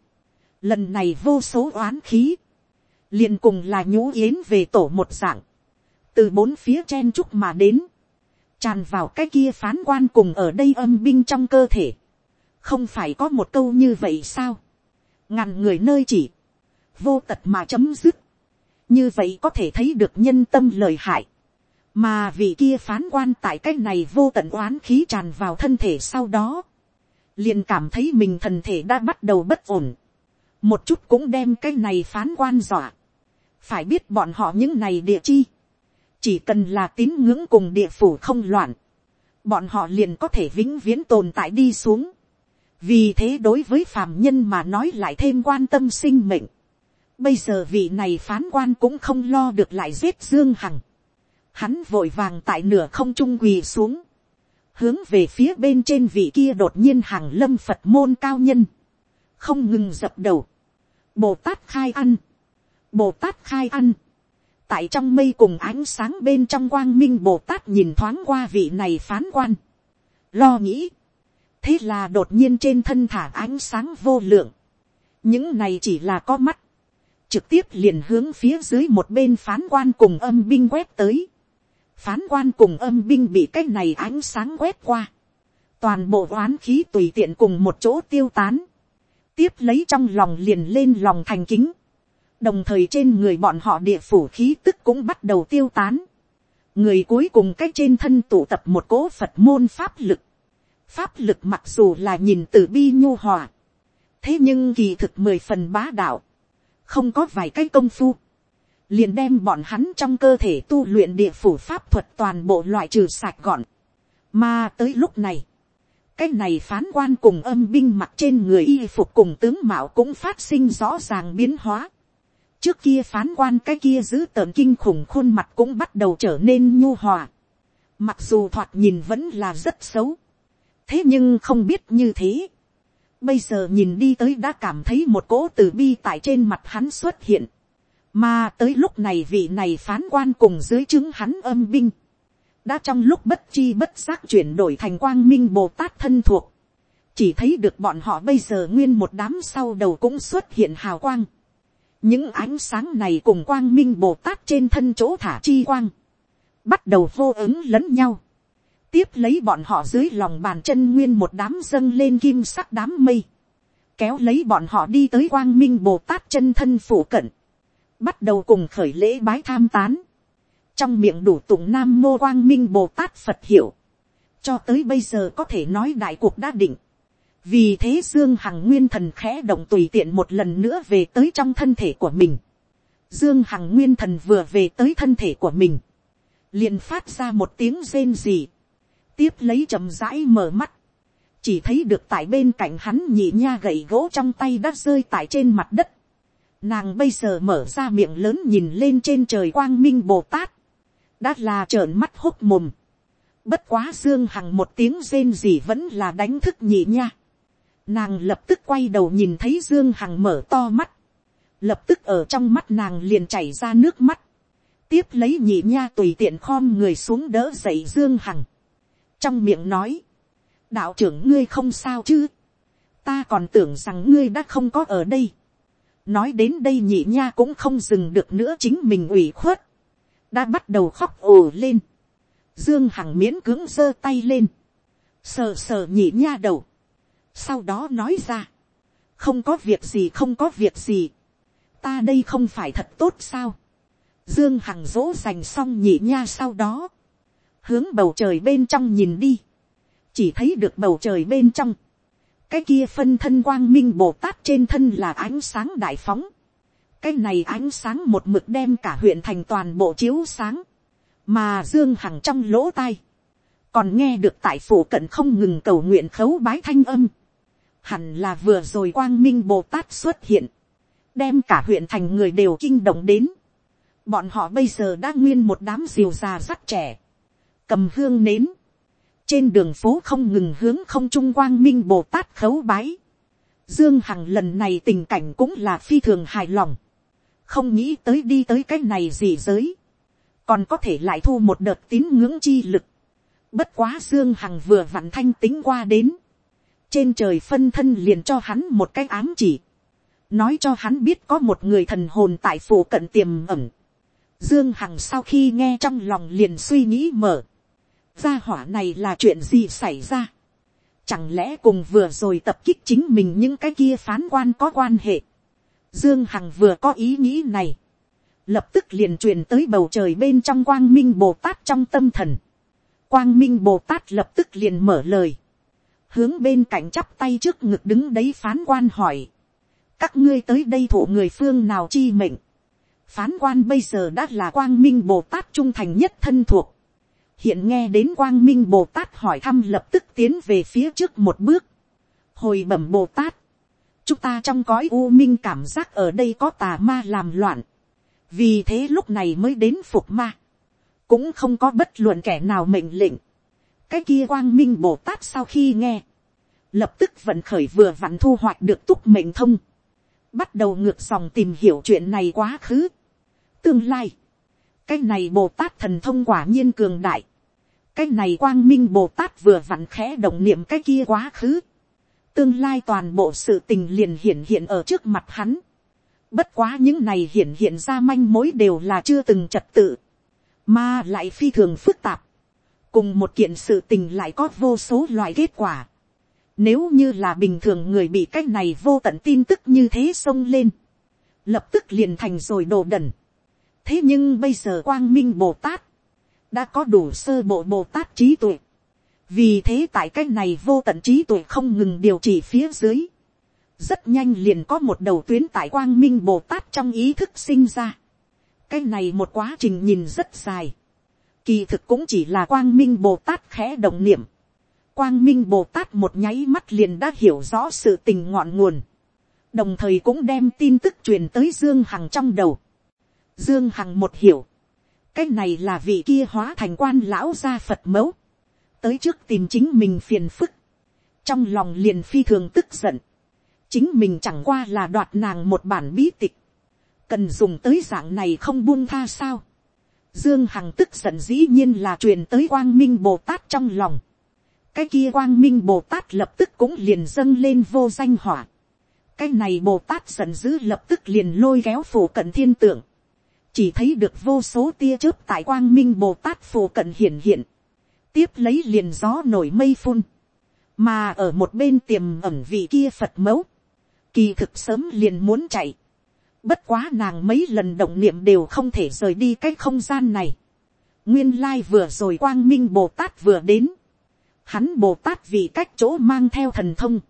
A: lần này vô số oán khí. liền cùng là nhũ yến về tổ một dạng từ bốn phía chen chúc mà đến, tràn vào cái kia phán quan cùng ở đây âm binh trong cơ thể, không phải có một câu như vậy sao, ngàn người nơi chỉ, vô tật mà chấm dứt, như vậy có thể thấy được nhân tâm lời hại, mà vì kia phán quan tại cái này vô tận oán khí tràn vào thân thể sau đó, liền cảm thấy mình thần thể đã bắt đầu bất ổn, một chút cũng đem cái này phán quan dọa, phải biết bọn họ những này địa chi, chỉ cần là tín ngưỡng cùng địa phủ không loạn, bọn họ liền có thể vĩnh viễn tồn tại đi xuống. vì thế đối với phàm nhân mà nói lại thêm quan tâm sinh mệnh. bây giờ vị này phán quan cũng không lo được lại giết dương hằng. hắn vội vàng tại nửa không trung quỳ xuống, hướng về phía bên trên vị kia đột nhiên hàng lâm phật môn cao nhân, không ngừng dập đầu, bồ tát khai ăn, bồ tát khai ăn, tại trong mây cùng ánh sáng bên trong quang minh bồ tát nhìn thoáng qua vị này phán quan, lo nghĩ, thế là đột nhiên trên thân thả ánh sáng vô lượng, những này chỉ là có mắt, trực tiếp liền hướng phía dưới một bên phán quan cùng âm binh quét tới, phán quan cùng âm binh bị cái này ánh sáng quét qua, toàn bộ oán khí tùy tiện cùng một chỗ tiêu tán, tiếp lấy trong lòng liền lên lòng thành kính, đồng thời trên người bọn họ địa phủ khí tức cũng bắt đầu tiêu tán. người cuối cùng cách trên thân tụ tập một cỗ phật môn pháp lực. pháp lực mặc dù là nhìn từ bi nhu hòa. thế nhưng kỳ thực mười phần bá đạo. không có vài cái công phu liền đem bọn hắn trong cơ thể tu luyện địa phủ pháp thuật toàn bộ loại trừ sạch gọn. mà tới lúc này, cái này phán quan cùng âm binh mặt trên người y phục cùng tướng mạo cũng phát sinh rõ ràng biến hóa trước kia phán quan cái kia giữ tợn kinh khủng khuôn mặt cũng bắt đầu trở nên nhu hòa. Mặc dù thoạt nhìn vẫn là rất xấu. Thế nhưng không biết như thế. Bây giờ nhìn đi tới đã cảm thấy một cỗ từ bi tại trên mặt hắn xuất hiện. Mà tới lúc này vị này phán quan cùng dưới chứng hắn âm binh. Đã trong lúc bất chi bất giác chuyển đổi thành quang minh Bồ Tát thân thuộc. Chỉ thấy được bọn họ bây giờ nguyên một đám sau đầu cũng xuất hiện hào quang. Những ánh sáng này cùng quang minh bồ tát trên thân chỗ thả chi quang, bắt đầu vô ứng lẫn nhau, tiếp lấy bọn họ dưới lòng bàn chân nguyên một đám dâng lên kim sắc đám mây, kéo lấy bọn họ đi tới quang minh bồ tát chân thân phủ cận, bắt đầu cùng khởi lễ bái tham tán, trong miệng đủ tụng nam mô quang minh bồ tát phật hiểu, cho tới bây giờ có thể nói đại cuộc đã định, vì thế dương hằng nguyên thần khẽ động tùy tiện một lần nữa về tới trong thân thể của mình. dương hằng nguyên thần vừa về tới thân thể của mình, liền phát ra một tiếng rên gì, tiếp lấy chậm rãi mở mắt, chỉ thấy được tại bên cạnh hắn nhị nha gậy gỗ trong tay đã rơi tại trên mặt đất. Nàng bây giờ mở ra miệng lớn nhìn lên trên trời quang minh bồ tát, đã là trợn mắt hốt mồm. Bất quá dương hằng một tiếng rên gì vẫn là đánh thức nhị nha. Nàng lập tức quay đầu nhìn thấy Dương Hằng mở to mắt. Lập tức ở trong mắt nàng liền chảy ra nước mắt. Tiếp lấy nhị nha tùy tiện khom người xuống đỡ dậy Dương Hằng. Trong miệng nói. Đạo trưởng ngươi không sao chứ. Ta còn tưởng rằng ngươi đã không có ở đây nói đến đây nhị nha cũng không dừng được nữa chính mình ủy khuất, đã bắt đầu khóc ồ lên, dương hằng miễn cưỡng giơ tay lên, sờ sờ nhị nha đầu, sau đó nói ra, không có việc gì không có việc gì, ta đây không phải thật tốt sao, dương hằng dỗ dành xong nhị nha sau đó, hướng bầu trời bên trong nhìn đi, chỉ thấy được bầu trời bên trong, cái kia phân thân quang minh bồ tát trên thân là ánh sáng đại phóng, cái này ánh sáng một mực đem cả huyện thành toàn bộ chiếu sáng, mà dương hằng trong lỗ tai, còn nghe được tại phủ cận không ngừng cầu nguyện khấu bái thanh âm, hẳn là vừa rồi quang minh bồ tát xuất hiện, đem cả huyện thành người đều kinh động đến, bọn họ bây giờ đã nguyên một đám diều già rắt trẻ, cầm hương nến, trên đường phố không ngừng hướng không trung quang minh bồ tát khấu bái. Dương Hằng lần này tình cảnh cũng là phi thường hài lòng. Không nghĩ tới đi tới cái này gì giới. Còn có thể lại thu một đợt tín ngưỡng chi lực. Bất quá Dương Hằng vừa vặn thanh tính qua đến. Trên trời phân thân liền cho hắn một cái ám chỉ. Nói cho hắn biết có một người thần hồn tại phủ cận tiềm ẩn. Dương Hằng sau khi nghe trong lòng liền suy nghĩ mở gia hỏa này là chuyện gì xảy ra. Chẳng lẽ cùng vừa rồi tập kích chính mình những cái kia phán quan có quan hệ. Dương Hằng vừa có ý nghĩ này. Lập tức liền truyền tới bầu trời bên trong quang minh Bồ Tát trong tâm thần. Quang minh Bồ Tát lập tức liền mở lời. Hướng bên cạnh chắp tay trước ngực đứng đấy phán quan hỏi. Các ngươi tới đây thụ người phương nào chi mệnh. Phán quan bây giờ đã là quang minh Bồ Tát trung thành nhất thân thuộc hiện nghe đến quang minh bồ tát hỏi thăm lập tức tiến về phía trước một bước. hồi bẩm bồ tát, chúng ta trong cõi u minh cảm giác ở đây có tà ma làm loạn, vì thế lúc này mới đến phục ma, cũng không có bất luận kẻ nào mệnh lệnh. cái kia quang minh bồ tát sau khi nghe, lập tức vận khởi vừa vặn thu hoạch được túc mệnh thông, bắt đầu ngược dòng tìm hiểu chuyện này quá khứ, tương lai, cái này bồ tát thần thông quả nhiên cường đại, cái này quang minh bồ tát vừa vặn khẽ động niệm cái kia quá khứ, tương lai toàn bộ sự tình liền hiện hiện ở trước mặt hắn, bất quá những này hiện hiện ra manh mối đều là chưa từng trật tự, mà lại phi thường phức tạp, cùng một kiện sự tình lại có vô số loại kết quả, nếu như là bình thường người bị cái này vô tận tin tức như thế xông lên, lập tức liền thành rồi đồ đần, thế nhưng bây giờ quang minh bồ tát, đã có đủ sơ bộ bồ tát trí tuệ. vì thế tại cái này vô tận trí tuệ không ngừng điều trị phía dưới. rất nhanh liền có một đầu tuyến tại quang minh bồ tát trong ý thức sinh ra. cái này một quá trình nhìn rất dài. kỳ thực cũng chỉ là quang minh bồ tát khẽ động niệm. quang minh bồ tát một nháy mắt liền đã hiểu rõ sự tình ngọn nguồn. đồng thời cũng đem tin tức truyền tới dương hằng trong đầu Dương Hằng một hiểu. Cái này là vị kia hóa thành quan lão gia Phật mẫu. Tới trước tìm chính mình phiền phức. Trong lòng liền phi thường tức giận. Chính mình chẳng qua là đoạt nàng một bản bí tịch. Cần dùng tới dạng này không buông tha sao. Dương Hằng tức giận dĩ nhiên là truyền tới quang minh Bồ Tát trong lòng. Cái kia quang minh Bồ Tát lập tức cũng liền dâng lên vô danh hỏa. Cái này Bồ Tát giận dữ lập tức liền lôi kéo phủ cận thiên tượng chỉ thấy được vô số tia chớp tại quang minh bồ tát phù cận hiển hiện, tiếp lấy liền gió nổi mây phun, mà ở một bên tiềm ẩm vị kia phật mẫu, kỳ thực sớm liền muốn chạy, bất quá nàng mấy lần động niệm đều không thể rời đi cái không gian này, nguyên lai vừa rồi quang minh bồ tát vừa đến, hắn bồ tát vì cách chỗ mang theo thần thông,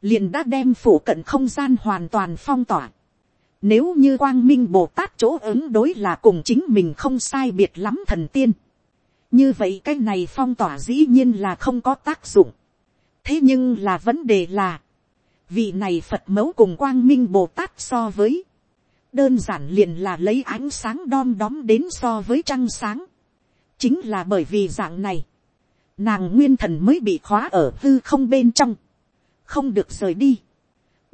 A: liền đã đem phủ cận không gian hoàn toàn phong tỏa, nếu như quang minh Bồ Tát chỗ ứng đối là cùng chính mình không sai biệt lắm thần tiên. Như vậy cái này phong tỏa dĩ nhiên là không có tác dụng. Thế nhưng là vấn đề là. Vị này Phật mẫu cùng quang minh Bồ Tát so với. Đơn giản liền là lấy ánh sáng đom đóm đến so với trăng sáng. Chính là bởi vì dạng này. Nàng nguyên thần mới bị khóa ở hư không bên trong. Không được rời đi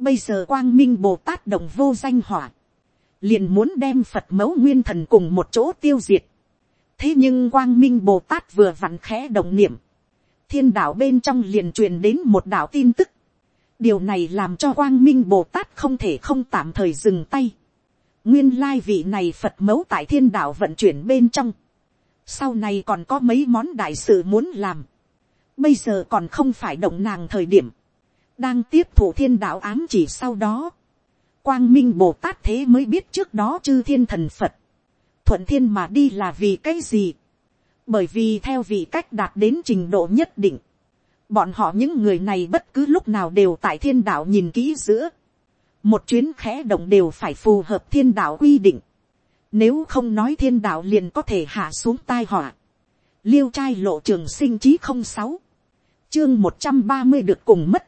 A: Bây giờ quang minh Bồ Tát đồng vô danh hỏa. Liền muốn đem Phật mẫu nguyên thần cùng một chỗ tiêu diệt. Thế nhưng quang minh Bồ Tát vừa vặn khẽ đồng niệm. Thiên đạo bên trong liền truyền đến một đạo tin tức. điều này làm cho quang minh bồ tát không thể không tạm thời dừng tay. nguyên lai vị này phật mẫu tại thiên đạo vận chuyển bên trong. sau này còn có mấy món đại sự muốn làm. bây giờ còn không phải động nàng thời điểm đang tiếp thủ thiên đạo ám chỉ sau đó. quang minh bồ tát thế mới biết trước đó chư thiên thần phật. thuận thiên mà đi là vì cái gì. bởi vì theo vị cách đạt đến trình độ nhất định bọn họ những người này bất cứ lúc nào đều tại thiên đạo nhìn kỹ giữa. một chuyến khẽ động đều phải phù hợp thiên đạo quy định. nếu không nói thiên đạo liền có thể hạ xuống tai họa. liêu trai lộ trường sinh trí không sáu, chương một trăm ba mươi được cùng mất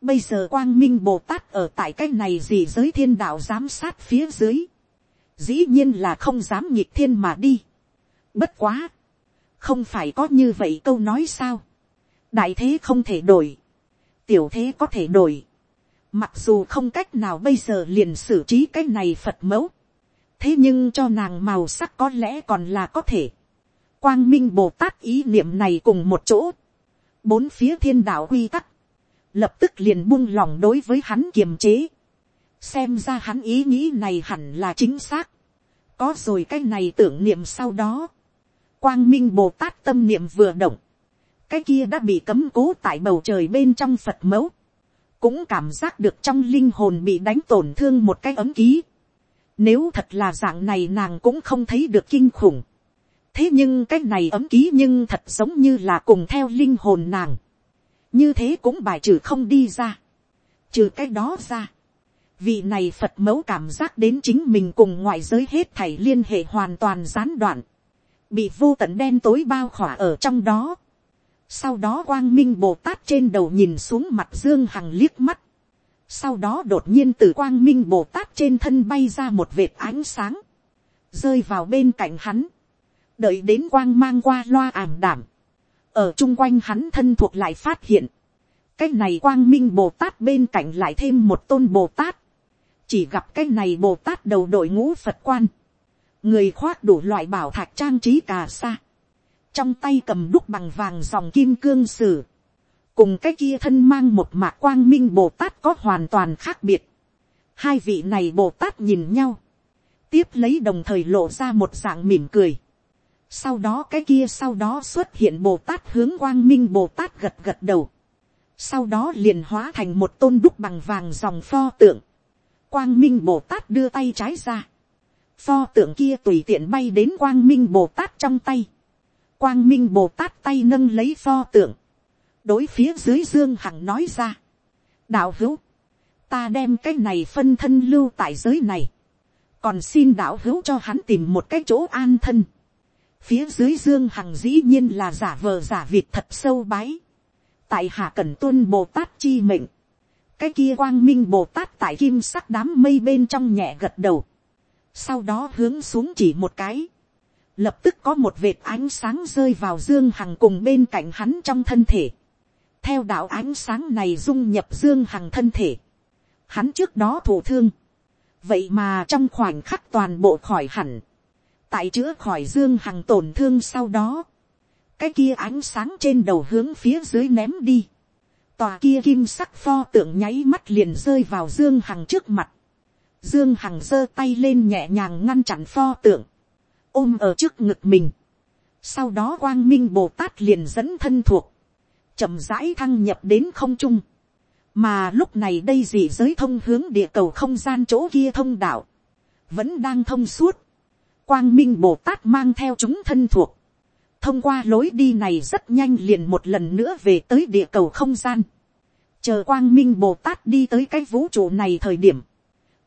A: bây giờ quang minh bồ tát ở tại cái này gì giới thiên đạo giám sát phía dưới. dĩ nhiên là không dám nhịp thiên mà đi. bất quá, không phải có như vậy câu nói sao? Đại thế không thể đổi, tiểu thế có thể đổi, mặc dù không cách nào bây giờ liền xử trí cái này phật mẫu, thế nhưng cho nàng màu sắc có lẽ còn là có thể, quang minh bồ tát ý niệm này cùng một chỗ, bốn phía thiên đạo quy tắc, lập tức liền buông lòng đối với hắn kiềm chế, xem ra hắn ý nghĩ này hẳn là chính xác, có rồi cái này tưởng niệm sau đó, quang minh bồ tát tâm niệm vừa động, cái kia đã bị cấm cố tại bầu trời bên trong phật mẫu, cũng cảm giác được trong linh hồn bị đánh tổn thương một cái ấm ký. Nếu thật là dạng này nàng cũng không thấy được kinh khủng. thế nhưng cái này ấm ký nhưng thật giống như là cùng theo linh hồn nàng như thế cũng bài trừ không đi ra. trừ cái đó ra. vị này phật mẫu cảm giác đến chính mình cùng ngoại giới hết thảy liên hệ hoàn toàn gián đoạn. bị vô tận đen tối bao khỏa ở trong đó sau đó quang minh Bồ Tát trên đầu nhìn xuống mặt Dương Hằng liếc mắt. Sau đó đột nhiên từ quang minh Bồ Tát trên thân bay ra một vệt ánh sáng. Rơi vào bên cạnh hắn. Đợi đến quang mang qua loa ảm đảm. Ở chung quanh hắn thân thuộc lại phát hiện. Cái này quang minh Bồ Tát bên cạnh lại thêm một tôn Bồ Tát. Chỉ gặp cái này Bồ Tát đầu đội ngũ Phật quan. Người khoác đủ loại bảo thạch trang trí cà sa trong tay cầm đúc bằng vàng dòng kim cương sử, cùng cái kia thân mang một mạc quang minh bồ tát có hoàn toàn khác biệt. hai vị này bồ tát nhìn nhau, tiếp lấy đồng thời lộ ra một dạng mỉm cười sau đó cái kia sau đó xuất hiện bồ tát hướng quang minh bồ tát gật gật đầu. sau đó liền hóa thành một tôn đúc bằng vàng dòng pho tượng. quang minh bồ tát đưa tay trái ra. pho tượng kia tùy tiện bay đến quang minh bồ tát trong tay Quang Minh Bồ Tát tay nâng lấy pho tượng. Đối phía dưới Dương Hằng nói ra. Đạo hữu. Ta đem cái này phân thân lưu tại giới này. Còn xin đạo hữu cho hắn tìm một cái chỗ an thân. Phía dưới Dương Hằng dĩ nhiên là giả vờ giả vịt thật sâu bái. Tại Hạ cần Tuân Bồ Tát chi mệnh. Cái kia quang minh Bồ Tát tại kim sắc đám mây bên trong nhẹ gật đầu. Sau đó hướng xuống chỉ một cái lập tức có một vệt ánh sáng rơi vào dương hằng cùng bên cạnh hắn trong thân thể. theo đạo ánh sáng này dung nhập dương hằng thân thể. hắn trước đó thổ thương. vậy mà trong khoảnh khắc toàn bộ khỏi hẳn tại chữa khỏi dương hằng tổn thương sau đó. cái kia ánh sáng trên đầu hướng phía dưới ném đi. tòa kia kim sắc pho tượng nháy mắt liền rơi vào dương hằng trước mặt. dương hằng giơ tay lên nhẹ nhàng ngăn chặn pho tượng ôm ở trước ngực mình. Sau đó quang minh Bồ Tát liền dẫn thân thuộc. chậm rãi thăng nhập đến không trung. Mà lúc này đây gì giới thông hướng địa cầu không gian chỗ kia thông đạo. Vẫn đang thông suốt. Quang minh Bồ Tát mang theo chúng thân thuộc. Thông qua lối đi này rất nhanh liền một lần nữa về tới địa cầu không gian. Chờ quang minh Bồ Tát đi tới cái vũ trụ này thời điểm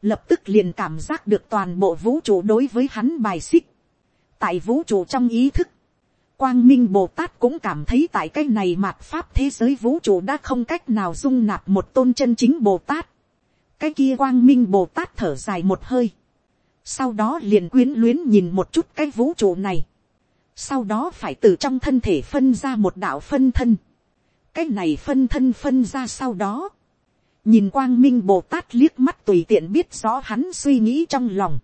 A: lập tức liền cảm giác được toàn bộ vũ trụ đối với hắn bài xích tại vũ trụ trong ý thức, quang minh bồ tát cũng cảm thấy tại cái này mạt pháp thế giới vũ trụ đã không cách nào dung nạp một tôn chân chính bồ tát. cái kia quang minh bồ tát thở dài một hơi sau đó liền quyến luyến nhìn một chút cái vũ trụ này. sau đó phải từ trong thân thể phân ra một đạo phân thân. cái này phân thân phân ra sau đó. nhìn quang minh bồ tát liếc mắt tùy tiện biết rõ hắn suy nghĩ trong lòng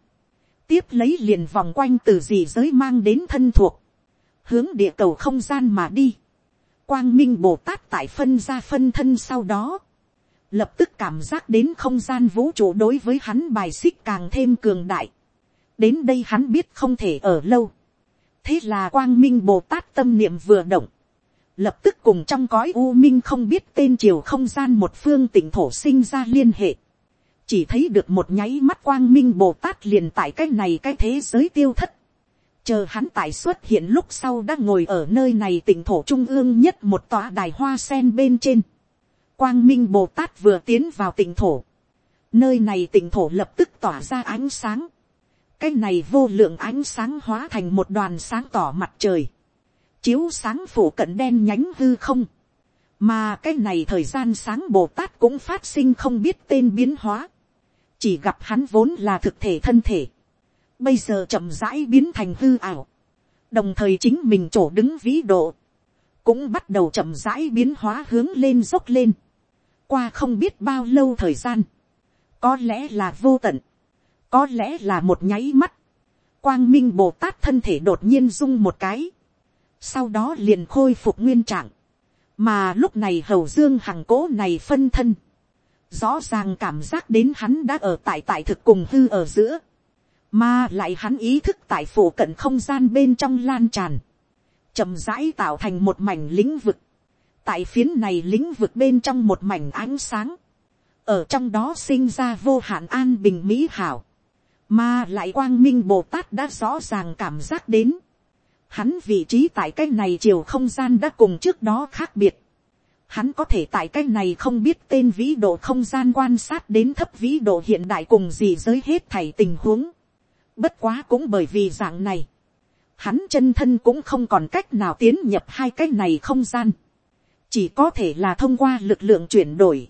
A: tiếp lấy liền vòng quanh từ gì giới mang đến thân thuộc, hướng địa cầu không gian mà đi. Quang minh bồ tát tại phân ra phân thân sau đó, lập tức cảm giác đến không gian vũ trụ đối với hắn bài xích càng thêm cường đại. đến đây hắn biết không thể ở lâu. thế là quang minh bồ tát tâm niệm vừa động, lập tức cùng trong cõi u minh không biết tên chiều không gian một phương tỉnh thổ sinh ra liên hệ. chỉ thấy được một nháy mắt quang minh bồ tát liền tại cái này cái thế giới tiêu thất. chờ hắn tại xuất hiện lúc sau đã ngồi ở nơi này tỉnh thổ trung ương nhất một tòa đài hoa sen bên trên quang minh bồ tát vừa tiến vào tỉnh thổ. nơi này tỉnh thổ lập tức tỏa ra ánh sáng. cái này vô lượng ánh sáng hóa thành một đoàn sáng tỏ mặt trời chiếu sáng phủ cận đen nhánh hư không. Mà cái này thời gian sáng Bồ Tát cũng phát sinh không biết tên biến hóa. Chỉ gặp hắn vốn là thực thể thân thể. Bây giờ chậm rãi biến thành hư ảo. Đồng thời chính mình chỗ đứng vĩ độ. Cũng bắt đầu chậm rãi biến hóa hướng lên dốc lên. Qua không biết bao lâu thời gian. Có lẽ là vô tận. Có lẽ là một nháy mắt. Quang Minh Bồ Tát thân thể đột nhiên rung một cái sau đó liền khôi phục nguyên trạng, mà lúc này hầu dương hằng cố này phân thân, rõ ràng cảm giác đến hắn đã ở tại tại thực cùng hư ở giữa, mà lại hắn ý thức tại phủ cận không gian bên trong lan tràn, chậm rãi tạo thành một mảnh lĩnh vực, tại phiến này lĩnh vực bên trong một mảnh ánh sáng, ở trong đó sinh ra vô hạn an bình mỹ hảo, mà lại quang minh bồ tát đã rõ ràng cảm giác đến, Hắn vị trí tại cái này chiều không gian đã cùng trước đó khác biệt. Hắn có thể tại cái này không biết tên vĩ độ không gian quan sát đến thấp vĩ độ hiện đại cùng gì giới hết thảy tình huống. Bất quá cũng bởi vì dạng này. Hắn chân thân cũng không còn cách nào tiến nhập hai cái này không gian. Chỉ có thể là thông qua lực lượng chuyển đổi.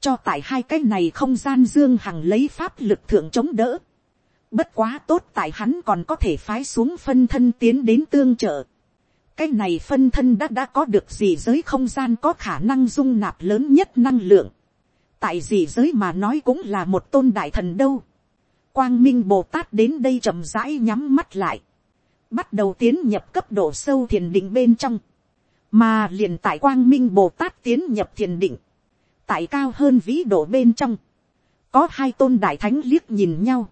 A: Cho tại hai cái này không gian dương hằng lấy pháp lực thượng chống đỡ Bất quá tốt tại hắn còn có thể phái xuống phân thân tiến đến tương trợ. Cái này phân thân đã đã có được gì giới không gian có khả năng dung nạp lớn nhất năng lượng. Tại gì giới mà nói cũng là một tôn đại thần đâu. Quang Minh Bồ Tát đến đây chậm rãi nhắm mắt lại. Bắt đầu tiến nhập cấp độ sâu thiền định bên trong. Mà liền tại Quang Minh Bồ Tát tiến nhập thiền định. Tại cao hơn vĩ độ bên trong. Có hai tôn đại thánh liếc nhìn nhau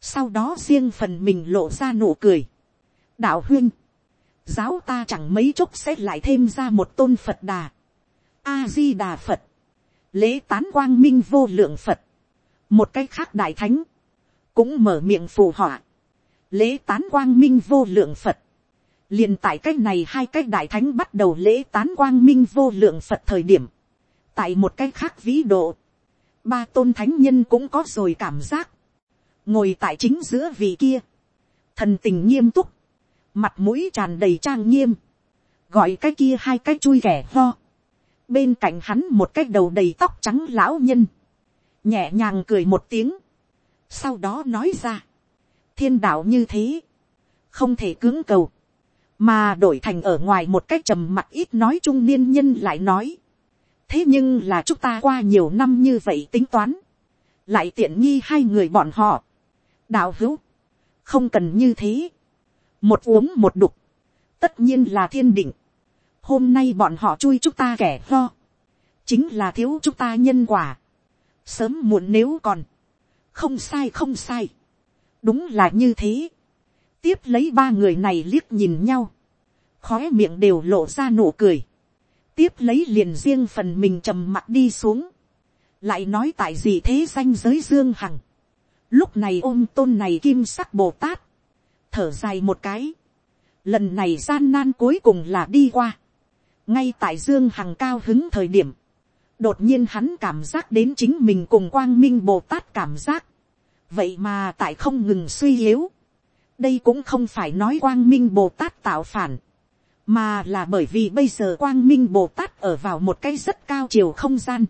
A: sau đó riêng phần mình lộ ra nụ cười. đạo huyên, giáo ta chẳng mấy chốc sẽ lại thêm ra một tôn phật đà. a di đà phật, lễ tán quang minh vô lượng phật, một cái khác đại thánh, cũng mở miệng phù họa, lễ tán quang minh vô lượng phật, liền tại cái này hai cái đại thánh bắt đầu lễ tán quang minh vô lượng phật thời điểm, tại một cái khác vĩ độ, ba tôn thánh nhân cũng có rồi cảm giác, ngồi tại chính giữa vị kia, thần tình nghiêm túc, mặt mũi tràn đầy trang nghiêm, gọi cái kia hai cái chui ghẻ ho, bên cạnh hắn một cái đầu đầy tóc trắng lão nhân, nhẹ nhàng cười một tiếng, sau đó nói ra, thiên đạo như thế, không thể cưỡng cầu, mà đổi thành ở ngoài một cách trầm mặc ít nói trung niên nhân lại nói, thế nhưng là chúng ta qua nhiều năm như vậy tính toán, lại tiện nghi hai người bọn họ, đạo hữu, không cần như thế, một uống một đục, tất nhiên là thiên định, hôm nay bọn họ chui chúng ta kẻ lo, chính là thiếu chúng ta nhân quả, sớm muộn nếu còn, không sai không sai, đúng là như thế, tiếp lấy ba người này liếc nhìn nhau, khói miệng đều lộ ra nụ cười, tiếp lấy liền riêng phần mình trầm mặt đi xuống, lại nói tại gì thế danh giới dương hằng, lúc này ôm tôn này kim sắc bồ tát, thở dài một cái, lần này gian nan cuối cùng là đi qua, ngay tại dương hằng cao hứng thời điểm, đột nhiên hắn cảm giác đến chính mình cùng quang minh bồ tát cảm giác, vậy mà tại không ngừng suy yếu, đây cũng không phải nói quang minh bồ tát tạo phản, mà là bởi vì bây giờ quang minh bồ tát ở vào một cái rất cao chiều không gian,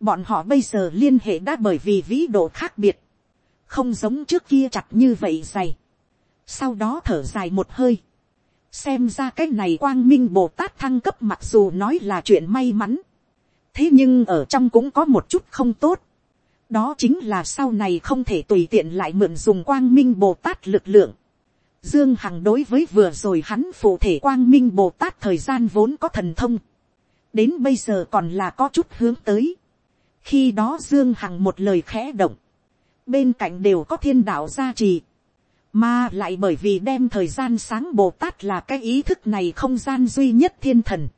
A: bọn họ bây giờ liên hệ đã bởi vì vĩ độ khác biệt, không giống trước kia chặt như vậy dày, sau đó thở dài một hơi, xem ra cái này quang minh bồ tát thăng cấp mặc dù nói là chuyện may mắn, thế nhưng ở trong cũng có một chút không tốt, đó chính là sau này không thể tùy tiện lại mượn dùng quang minh bồ tát lực lượng. Dương Hằng đối với vừa rồi hắn phụ thể quang minh bồ tát thời gian vốn có thần thông, đến bây giờ còn là có chút hướng tới, khi đó dương hằng một lời khẽ động, bên cạnh đều có thiên đạo gia trì, mà lại bởi vì đem thời gian sáng bồ tát là cái ý thức này không gian duy nhất thiên thần,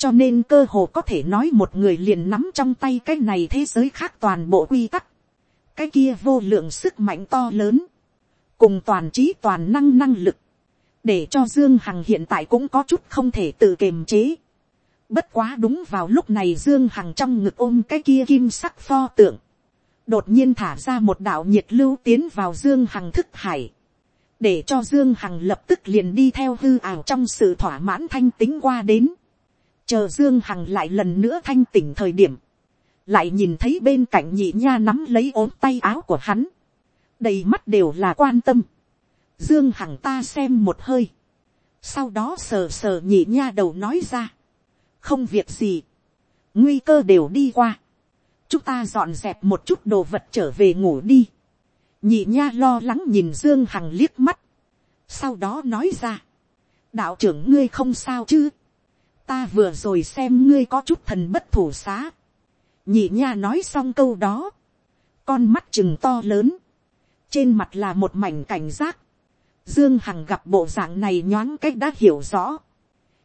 A: cho nên cơ hồ có thể nói một người liền nắm trong tay cái này thế giới khác toàn bộ quy tắc, cái kia vô lượng sức mạnh to lớn, cùng toàn trí toàn năng năng lực, để cho dương hằng hiện tại cũng có chút không thể tự kiềm chế. bất quá đúng vào lúc này dương hằng trong ngực ôm cái kia kim sắc pho tượng, đột nhiên thả ra một đạo nhiệt lưu tiến vào dương hằng thức hải, để cho dương hằng lập tức liền đi theo hư ảo trong sự thỏa mãn thanh tính qua đến, chờ dương hằng lại lần nữa thanh tỉnh thời điểm, lại nhìn thấy bên cạnh nhị nha nắm lấy ốm tay áo của hắn, đầy mắt đều là quan tâm, dương hằng ta xem một hơi, sau đó sờ sờ nhị nha đầu nói ra, không việc gì, nguy cơ đều đi qua, chúng ta dọn dẹp một chút đồ vật trở về ngủ đi, nhị nha lo lắng nhìn dương hằng liếc mắt, sau đó nói ra, đạo trưởng ngươi không sao chứ, ta vừa rồi xem ngươi có chút thần bất thủ xá, nhị nha nói xong câu đó, con mắt chừng to lớn, trên mặt là một mảnh cảnh giác, dương hằng gặp bộ dạng này nhoáng cách đã hiểu rõ,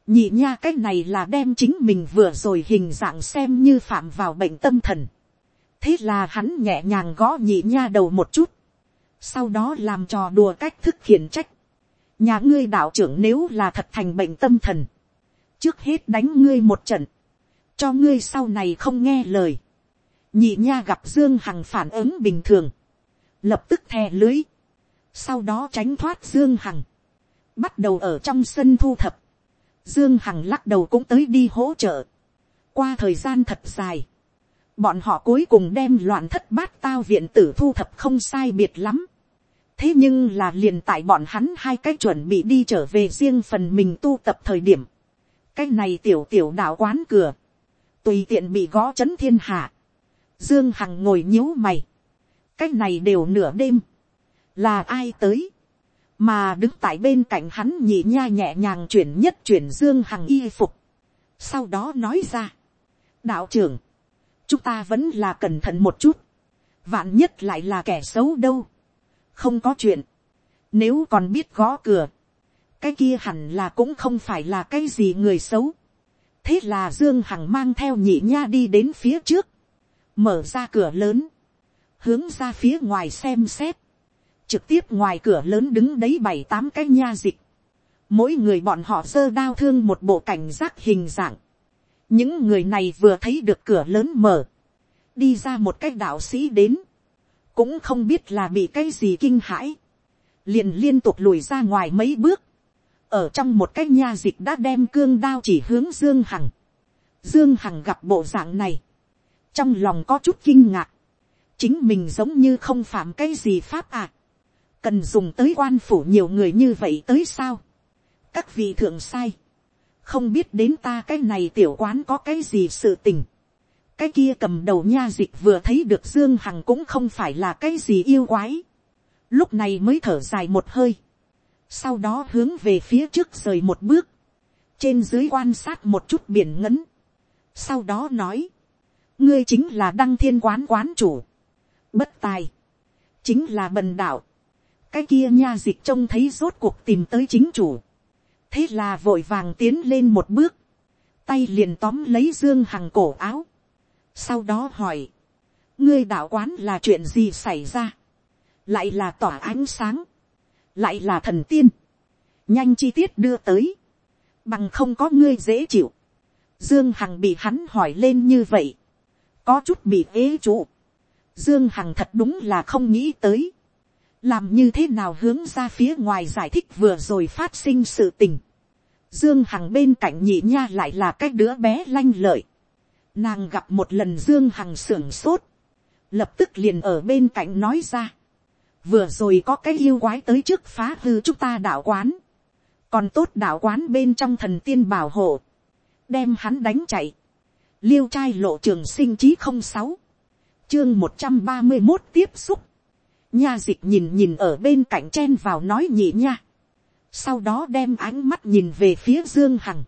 A: nhị nha cái này là đem chính mình vừa rồi hình dạng xem như phạm vào bệnh tâm thần, thế là hắn nhẹ nhàng gõ nhị nha đầu một chút, sau đó làm trò đùa cách thức khiển trách, nhà ngươi đạo trưởng nếu là thật thành bệnh tâm thần, trước hết đánh ngươi một trận, cho ngươi sau này không nghe lời, nhị nha gặp dương hằng phản ứng bình thường, lập tức thè lưới, sau đó tránh thoát dương hằng, bắt đầu ở trong sân thu thập, dương hằng lắc đầu cũng tới đi hỗ trợ, qua thời gian thật dài, bọn họ cuối cùng đem loạn thất bát tao viện tử thu thập không sai biệt lắm, thế nhưng là liền tại bọn hắn hai cái chuẩn bị đi trở về riêng phần mình tu tập thời điểm, cái này tiểu tiểu đạo quán cửa, tùy tiện bị gõ c h ấ n thiên hạ, dương hằng ngồi nhíu mày, cái này đều nửa đêm, là ai tới, mà đứng tại bên cạnh hắn nhị nha nhẹ nhàng chuyển nhất chuyển dương hằng y phục, sau đó nói ra, đạo trưởng, chúng ta vẫn là cẩn thận một chút, vạn nhất lại là kẻ xấu đâu, không có chuyện, nếu còn biết gõ cửa, cái kia hẳn là cũng không phải là cái gì người xấu. thế là dương hằng mang theo nhị nha đi đến phía trước, mở ra cửa lớn, hướng ra phía ngoài xem xét, trực tiếp ngoài cửa lớn đứng đấy bảy tám cái nha dịch, mỗi người bọn họ giơ đao thương một bộ cảnh giác hình dạng, những người này vừa thấy được cửa lớn mở, đi ra một cái đạo sĩ đến, cũng không biết là bị cái gì kinh hãi, liền liên tục lùi ra ngoài mấy bước, ở trong một cái nha dịch đã đem cương đao chỉ hướng dương hằng. dương hằng gặp bộ dạng này, trong lòng có chút kinh ngạc, chính mình giống như không phạm cái gì pháp à, cần dùng tới quan phủ nhiều người như vậy tới sao, các vị thượng sai, không biết đến ta cái này tiểu quán có cái gì sự tình, cái kia cầm đầu nha dịch vừa thấy được dương hằng cũng không phải là cái gì yêu quái, lúc này mới thở dài một hơi, sau đó hướng về phía trước rời một bước, trên dưới quan sát một chút biển ngấn, sau đó nói, ngươi chính là đăng thiên quán quán chủ, bất tài, chính là bần đạo, cái kia nha dịch trông thấy rốt cuộc tìm tới chính chủ, thế là vội vàng tiến lên một bước, tay liền tóm lấy dương hằng cổ áo, sau đó hỏi, ngươi đạo quán là chuyện gì xảy ra, lại là tỏa ánh sáng, lại là thần tiên, nhanh chi tiết đưa tới, bằng không có ngươi dễ chịu, dương hằng bị hắn hỏi lên như vậy, có chút bị ế trụ, dương hằng thật đúng là không nghĩ tới, làm như thế nào hướng ra phía ngoài giải thích vừa rồi phát sinh sự tình, dương hằng bên cạnh nhị nha lại là cái đứa bé lanh lợi, nàng gặp một lần dương hằng sưởng sốt, lập tức liền ở bên cạnh nói ra, vừa rồi có cái yêu quái tới trước phá hư chúng ta đạo quán, còn tốt đạo quán bên trong thần tiên bảo hộ, đem hắn đánh chạy, liêu trai lộ trường sinh chí không sáu, chương một trăm ba mươi một tiếp xúc, nha dịch nhìn nhìn ở bên cạnh chen vào nói nhị nha, sau đó đem ánh mắt nhìn về phía dương hằng,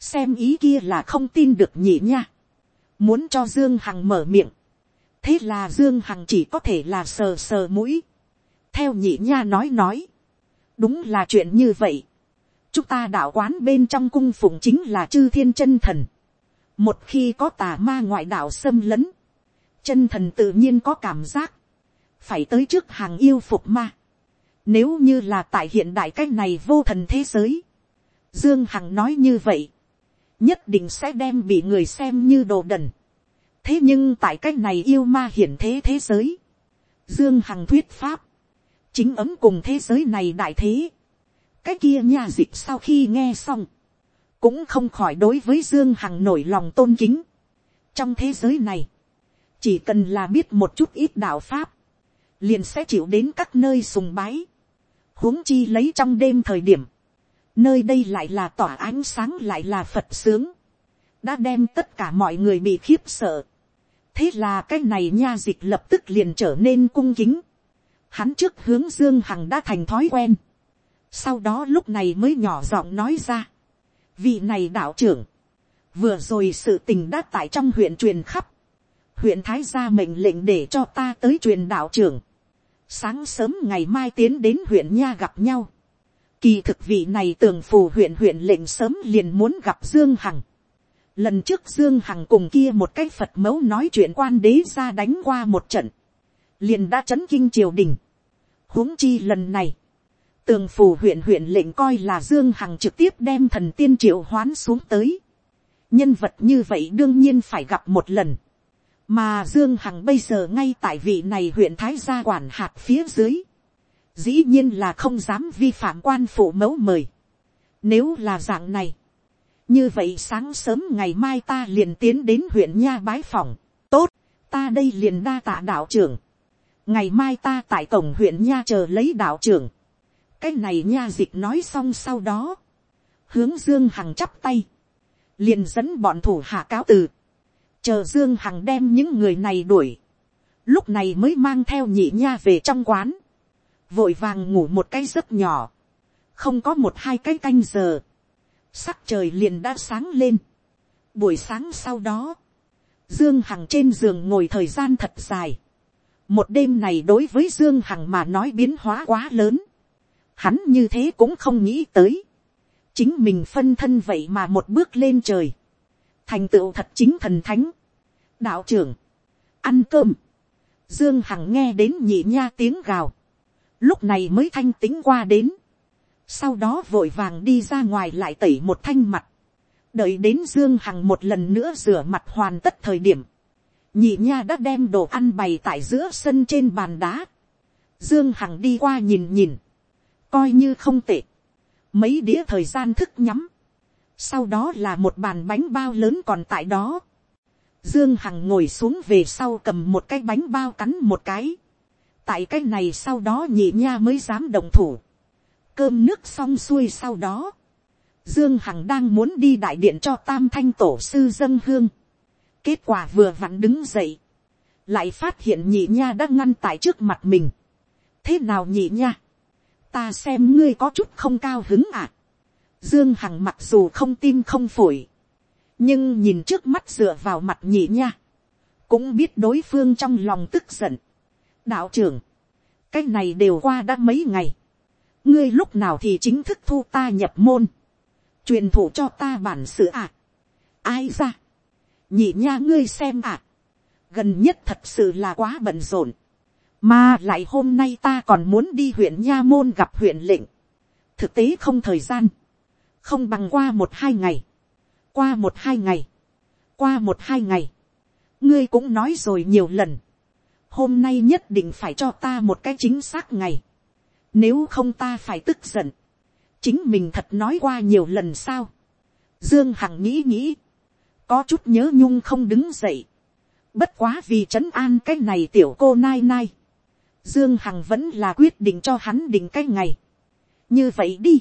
A: xem ý kia là không tin được nhị nha, muốn cho dương hằng mở miệng, thế là dương hằng chỉ có thể là sờ sờ mũi, theo nhị nha nói nói, đúng là chuyện như vậy, chúng ta đạo quán bên trong cung phụng chính là chư thiên chân thần, một khi có tà ma ngoại đạo xâm lấn, chân thần tự nhiên có cảm giác, phải tới trước hàng yêu phục ma. Nếu như là tại hiện đại cái này vô thần thế giới, Dương Hằng nói như vậy, nhất định sẽ đem bị người xem như đồ đần. thế nhưng tại cái này yêu ma hiển thế thế giới, Dương Hằng thuyết pháp, chính ấm cùng thế giới này đại thế. cái kia nha dịch sau khi nghe xong, cũng không khỏi đối với Dương Hằng nổi lòng tôn kính. trong thế giới này, chỉ cần là biết một chút ít đạo pháp, liền sẽ chịu đến các nơi sùng bái, huống chi lấy trong đêm thời điểm, nơi đây lại là tỏa ánh sáng lại là phật sướng, đã đem tất cả mọi người bị khiếp sợ. thế là cái này nha dịch lập tức liền trở nên cung kính, hắn trước hướng dương hằng đã thành thói quen, sau đó lúc này mới nhỏ giọng nói ra, vị này đạo trưởng, vừa rồi sự tình đã tại trong huyện truyền khắp, huyện thái gia mệnh lệnh để cho ta tới truyền đạo trưởng, sáng sớm ngày mai tiến đến huyện nha gặp nhau, kỳ thực vị này tường phù huyện huyện lệnh sớm liền muốn gặp dương hằng, lần trước dương hằng cùng kia một cái phật mẫu nói chuyện quan đế ra đánh qua một trận, liền đã chấn kinh triều đình, huống chi lần này, tường phủ huyện huyện lệnh coi là dương hằng trực tiếp đem thần tiên triệu hoán xuống tới, nhân vật như vậy đương nhiên phải gặp một lần, mà dương hằng bây giờ ngay tại vị này huyện thái gia quản hạt phía dưới, dĩ nhiên là không dám vi phạm quan phụ mẫu mời. Nếu là dạng này, như vậy sáng sớm ngày mai ta liền tiến đến huyện nha bái phòng, tốt, ta đây liền đa tạ đạo trưởng, ngày mai ta tại cổng huyện nha chờ lấy đạo trưởng, cái này nha dịch nói xong sau đó, hướng dương hằng chắp tay, liền dẫn bọn thủ hạ cáo từ, chờ dương hằng đem những người này đuổi, lúc này mới mang theo nhị nha về trong quán, vội vàng ngủ một cái giấc nhỏ, không có một hai cái canh giờ, sắc trời liền đã sáng lên. buổi sáng sau đó, dương hằng trên giường ngồi thời gian thật dài, một đêm này đối với dương hằng mà nói biến hóa quá lớn, hắn như thế cũng không nghĩ tới, chính mình phân thân vậy mà một bước lên trời, thành tựu thật chính thần thánh. đạo trưởng, ăn cơm, dương hằng nghe đến nhị nha tiếng gào, lúc này mới thanh tính qua đến, sau đó vội vàng đi ra ngoài lại tẩy một thanh mặt, đợi đến dương hằng một lần nữa rửa mặt hoàn tất thời điểm, nhị nha đã đem đồ ăn bày tại giữa sân trên bàn đá, dương hằng đi qua nhìn nhìn, coi như không tệ, mấy đĩa thời gian thức nhắm, sau đó là một bàn bánh bao lớn còn tại đó, dương hằng ngồi xuống về sau cầm một cái bánh bao cắn một cái, tại cái này sau đó nhị nha mới dám đồng thủ, cơm nước xong xuôi sau đó, dương hằng đang muốn đi đại điện cho tam thanh tổ sư dân hương, kết quả vừa vặn đứng dậy, lại phát hiện nhị nha đang ngăn tại trước mặt mình, thế nào nhị nha, ta xem ngươi có chút không cao hứng à. Dương Hằng mặc dù không tim không phổi. Nhưng nhìn trước mắt dựa vào mặt nhị nha. Cũng biết đối phương trong lòng tức giận. Đạo trưởng. Cái này đều qua đã mấy ngày. Ngươi lúc nào thì chính thức thu ta nhập môn. Truyền thụ cho ta bản sự à. Ai ra. Nhị nha ngươi xem à. Gần nhất thật sự là quá bận rộn mà lại hôm nay ta còn muốn đi huyện Nha Môn gặp huyện lệnh. Thực tế không thời gian. Không bằng qua một hai ngày. Qua một hai ngày. Qua một hai ngày. Ngươi cũng nói rồi nhiều lần. Hôm nay nhất định phải cho ta một cái chính xác ngày. Nếu không ta phải tức giận. Chính mình thật nói qua nhiều lần sao. Dương Hằng nghĩ nghĩ. Có chút nhớ nhung không đứng dậy. Bất quá vì trấn an cái này tiểu cô nai nai Dương Hằng vẫn là quyết định cho hắn định cái ngày. Như vậy đi.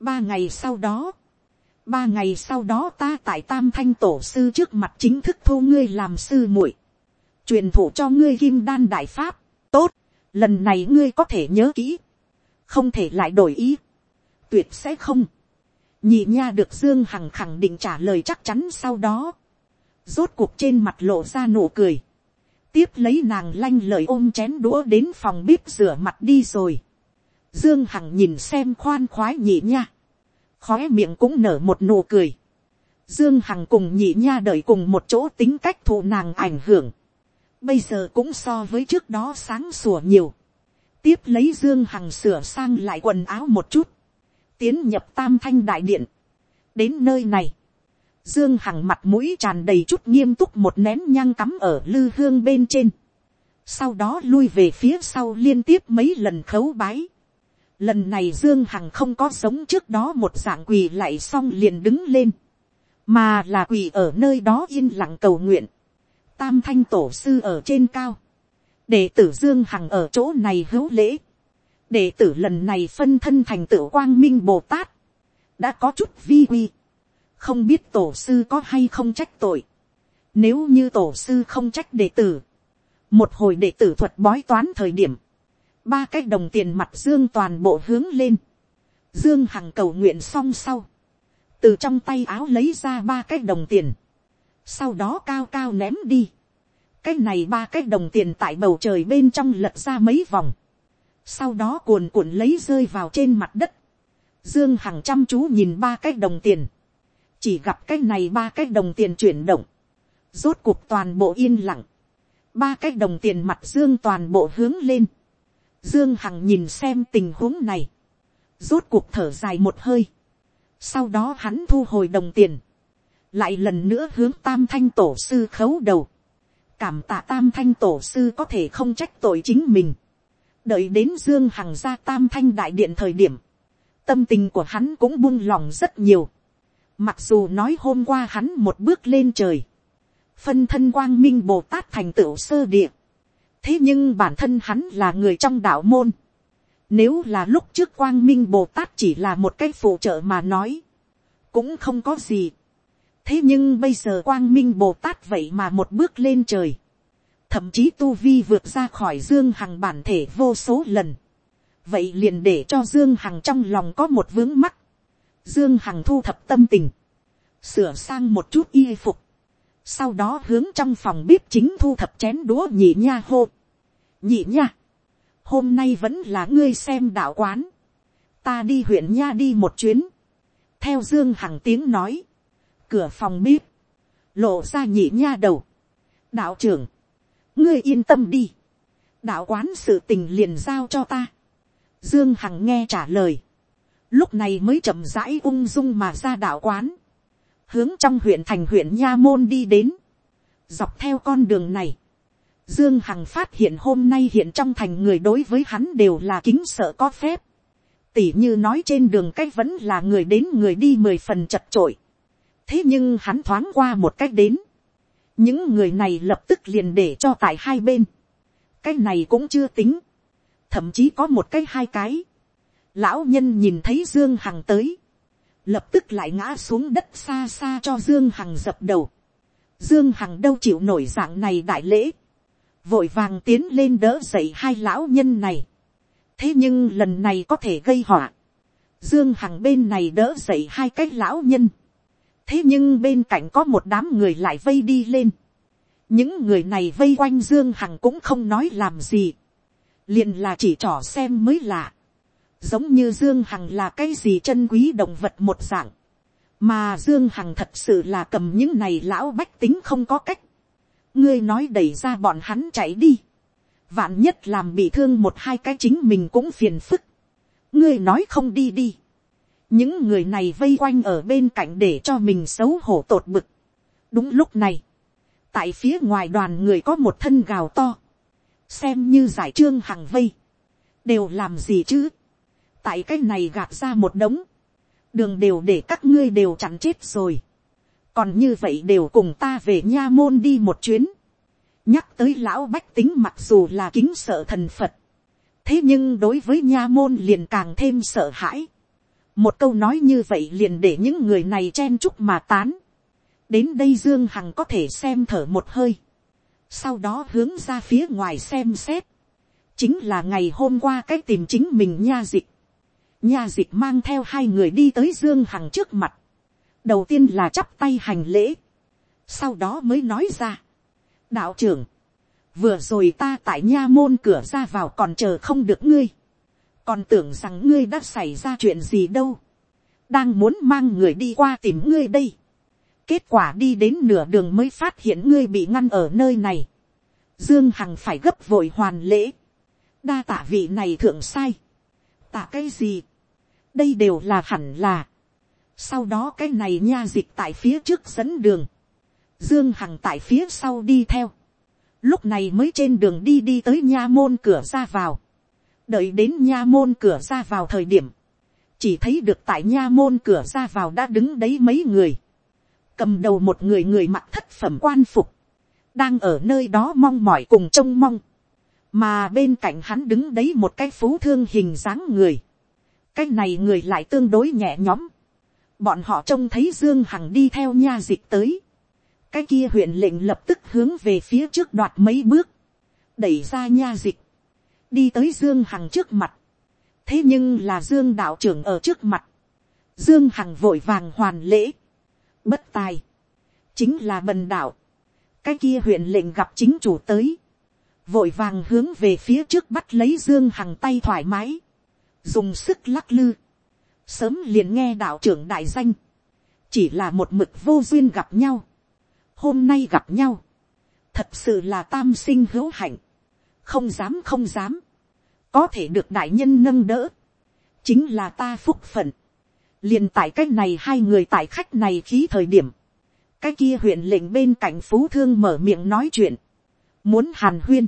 A: Ba ngày sau đó. Ba ngày sau đó ta tại Tam Thanh Tổ Sư trước mặt chính thức thu ngươi làm sư muội Truyền thụ cho ngươi kim đan đại pháp. Tốt. Lần này ngươi có thể nhớ kỹ. Không thể lại đổi ý. Tuyệt sẽ không. Nhị nha được Dương Hằng khẳng định trả lời chắc chắn sau đó. rốt cuộc trên mặt lộ ra nụ cười, tiếp lấy nàng lanh lời ôm chén đũa đến phòng bếp rửa mặt đi rồi. Dương Hằng nhìn xem khoan khoái nhị nha, khóe miệng cũng nở một nụ cười. Dương Hằng cùng nhị nha đợi cùng một chỗ tính cách thụ nàng ảnh hưởng. Bây giờ cũng so với trước đó sáng sủa nhiều. Tiếp lấy Dương Hằng sửa sang lại quần áo một chút. Tiến nhập tam thanh đại điện. Đến nơi này. Dương Hằng mặt mũi tràn đầy chút nghiêm túc một nén nhang cắm ở lư hương bên trên. Sau đó lui về phía sau liên tiếp mấy lần khấu bái. Lần này Dương Hằng không có sống trước đó một dạng quỳ lại xong liền đứng lên. Mà là quỳ ở nơi đó yên lặng cầu nguyện. Tam thanh tổ sư ở trên cao. Đệ tử Dương Hằng ở chỗ này hữu lễ. Đệ tử lần này phân thân thành tựu quang minh Bồ Tát. Đã có chút vi quy không biết tổ sư có hay không trách tội. Nếu như tổ sư không trách đệ tử, một hồi đệ tử thuật bói toán thời điểm, ba cái đồng tiền mặt dương toàn bộ hướng lên, dương hằng cầu nguyện xong sau, từ trong tay áo lấy ra ba cái đồng tiền, sau đó cao cao ném đi, cái này ba cái đồng tiền tại bầu trời bên trong lật ra mấy vòng, sau đó cuồn cuộn lấy rơi vào trên mặt đất, dương hằng chăm chú nhìn ba cái đồng tiền, chỉ gặp cái này ba cái đồng tiền chuyển động, rốt cuộc toàn bộ yên lặng, ba cái đồng tiền mặt dương toàn bộ hướng lên, dương hằng nhìn xem tình huống này, rốt cuộc thở dài một hơi, sau đó hắn thu hồi đồng tiền, lại lần nữa hướng tam thanh tổ sư khấu đầu, cảm tạ tam thanh tổ sư có thể không trách tội chính mình, đợi đến dương hằng ra tam thanh đại điện thời điểm, tâm tình của hắn cũng buông lòng rất nhiều, Mặc dù nói hôm qua hắn một bước lên trời. Phân thân quang minh Bồ Tát thành tựu sơ địa. Thế nhưng bản thân hắn là người trong đạo môn. Nếu là lúc trước quang minh Bồ Tát chỉ là một cái phụ trợ mà nói. Cũng không có gì. Thế nhưng bây giờ quang minh Bồ Tát vậy mà một bước lên trời. Thậm chí tu vi vượt ra khỏi Dương Hằng bản thể vô số lần. Vậy liền để cho Dương Hằng trong lòng có một vướng mắt Dương Hằng thu thập tâm tình. Sửa sang một chút y phục. Sau đó hướng trong phòng bếp chính thu thập chén đũa nhị nha hô. Nhị nha. Hôm nay vẫn là ngươi xem đạo quán. Ta đi huyện nha đi một chuyến. Theo Dương Hằng tiếng nói. Cửa phòng bếp. Lộ ra nhị nha đầu. Đạo trưởng. Ngươi yên tâm đi. Đạo quán sự tình liền giao cho ta. Dương Hằng nghe trả lời. Lúc này mới chậm rãi ung dung mà ra đạo quán, hướng trong huyện thành huyện nha môn đi đến, dọc theo con đường này, dương hằng phát hiện hôm nay hiện trong thành người đối với hắn đều là kính sợ có phép, tỉ như nói trên đường cách vẫn là người đến người đi mười phần chật trội, thế nhưng hắn thoáng qua một cách đến, những người này lập tức liền để cho tại hai bên, cái này cũng chưa tính, thậm chí có một cái hai cái, Lão nhân nhìn thấy Dương Hằng tới. Lập tức lại ngã xuống đất xa xa cho Dương Hằng dập đầu. Dương Hằng đâu chịu nổi dạng này đại lễ. Vội vàng tiến lên đỡ dậy hai lão nhân này. Thế nhưng lần này có thể gây họa. Dương Hằng bên này đỡ dậy hai cái lão nhân. Thế nhưng bên cạnh có một đám người lại vây đi lên. Những người này vây quanh Dương Hằng cũng không nói làm gì. liền là chỉ trỏ xem mới lạ. Giống như dương hằng là cái gì chân quý động vật một dạng, mà dương hằng thật sự là cầm những này lão bách tính không có cách, ngươi nói đẩy ra bọn hắn chạy đi, vạn nhất làm bị thương một hai cái chính mình cũng phiền phức, ngươi nói không đi đi, những người này vây quanh ở bên cạnh để cho mình xấu hổ tột bực. đúng lúc này, tại phía ngoài đoàn người có một thân gào to, xem như giải trương hằng vây, đều làm gì chứ, tại cái này gạt ra một đống, đường đều để các ngươi đều chặn chết rồi, còn như vậy đều cùng ta về nha môn đi một chuyến, nhắc tới lão bách tính mặc dù là kính sợ thần phật, thế nhưng đối với nha môn liền càng thêm sợ hãi, một câu nói như vậy liền để những người này chen chúc mà tán, đến đây dương hằng có thể xem thở một hơi, sau đó hướng ra phía ngoài xem xét, chính là ngày hôm qua cái tìm chính mình nha dịch, nha dịch mang theo hai người đi tới dương hằng trước mặt. đầu tiên là chắp tay hành lễ. sau đó mới nói ra, đạo trưởng, vừa rồi ta tại nha môn cửa ra vào còn chờ không được ngươi, còn tưởng rằng ngươi đã xảy ra chuyện gì đâu, đang muốn mang người đi qua tìm ngươi đây, kết quả đi đến nửa đường mới phát hiện ngươi bị ngăn ở nơi này, dương hằng phải gấp vội hoàn lễ, đa tạ vị này thượng sai, tạ cái gì, đây đều là hẳn là, sau đó cái này nha dịch tại phía trước dẫn đường, dương hằng tại phía sau đi theo, lúc này mới trên đường đi đi tới nha môn cửa ra vào, đợi đến nha môn cửa ra vào thời điểm, chỉ thấy được tại nha môn cửa ra vào đã đứng đấy mấy người, cầm đầu một người người mặc thất phẩm quan phục, đang ở nơi đó mong mỏi cùng trông mong, mà bên cạnh hắn đứng đấy một cái phú thương hình dáng người, cái này người lại tương đối nhẹ nhõm, bọn họ trông thấy dương hằng đi theo nha dịch tới, cái kia huyện lệnh lập tức hướng về phía trước đoạt mấy bước, đẩy ra nha dịch, đi tới dương hằng trước mặt, thế nhưng là dương đạo trưởng ở trước mặt, dương hằng vội vàng hoàn lễ, bất tài, chính là bần đạo, cái kia huyện lệnh gặp chính chủ tới, vội vàng hướng về phía trước bắt lấy dương hằng tay thoải mái, dùng sức lắc lư, sớm liền nghe đạo trưởng đại danh, chỉ là một mực vô duyên gặp nhau, hôm nay gặp nhau, thật sự là tam sinh hữu hạnh, không dám không dám, có thể được đại nhân nâng đỡ, chính là ta phúc phận, liền tại cái này hai người tại khách này khí thời điểm, cái kia huyện lệnh bên cạnh phú thương mở miệng nói chuyện, muốn hàn huyên,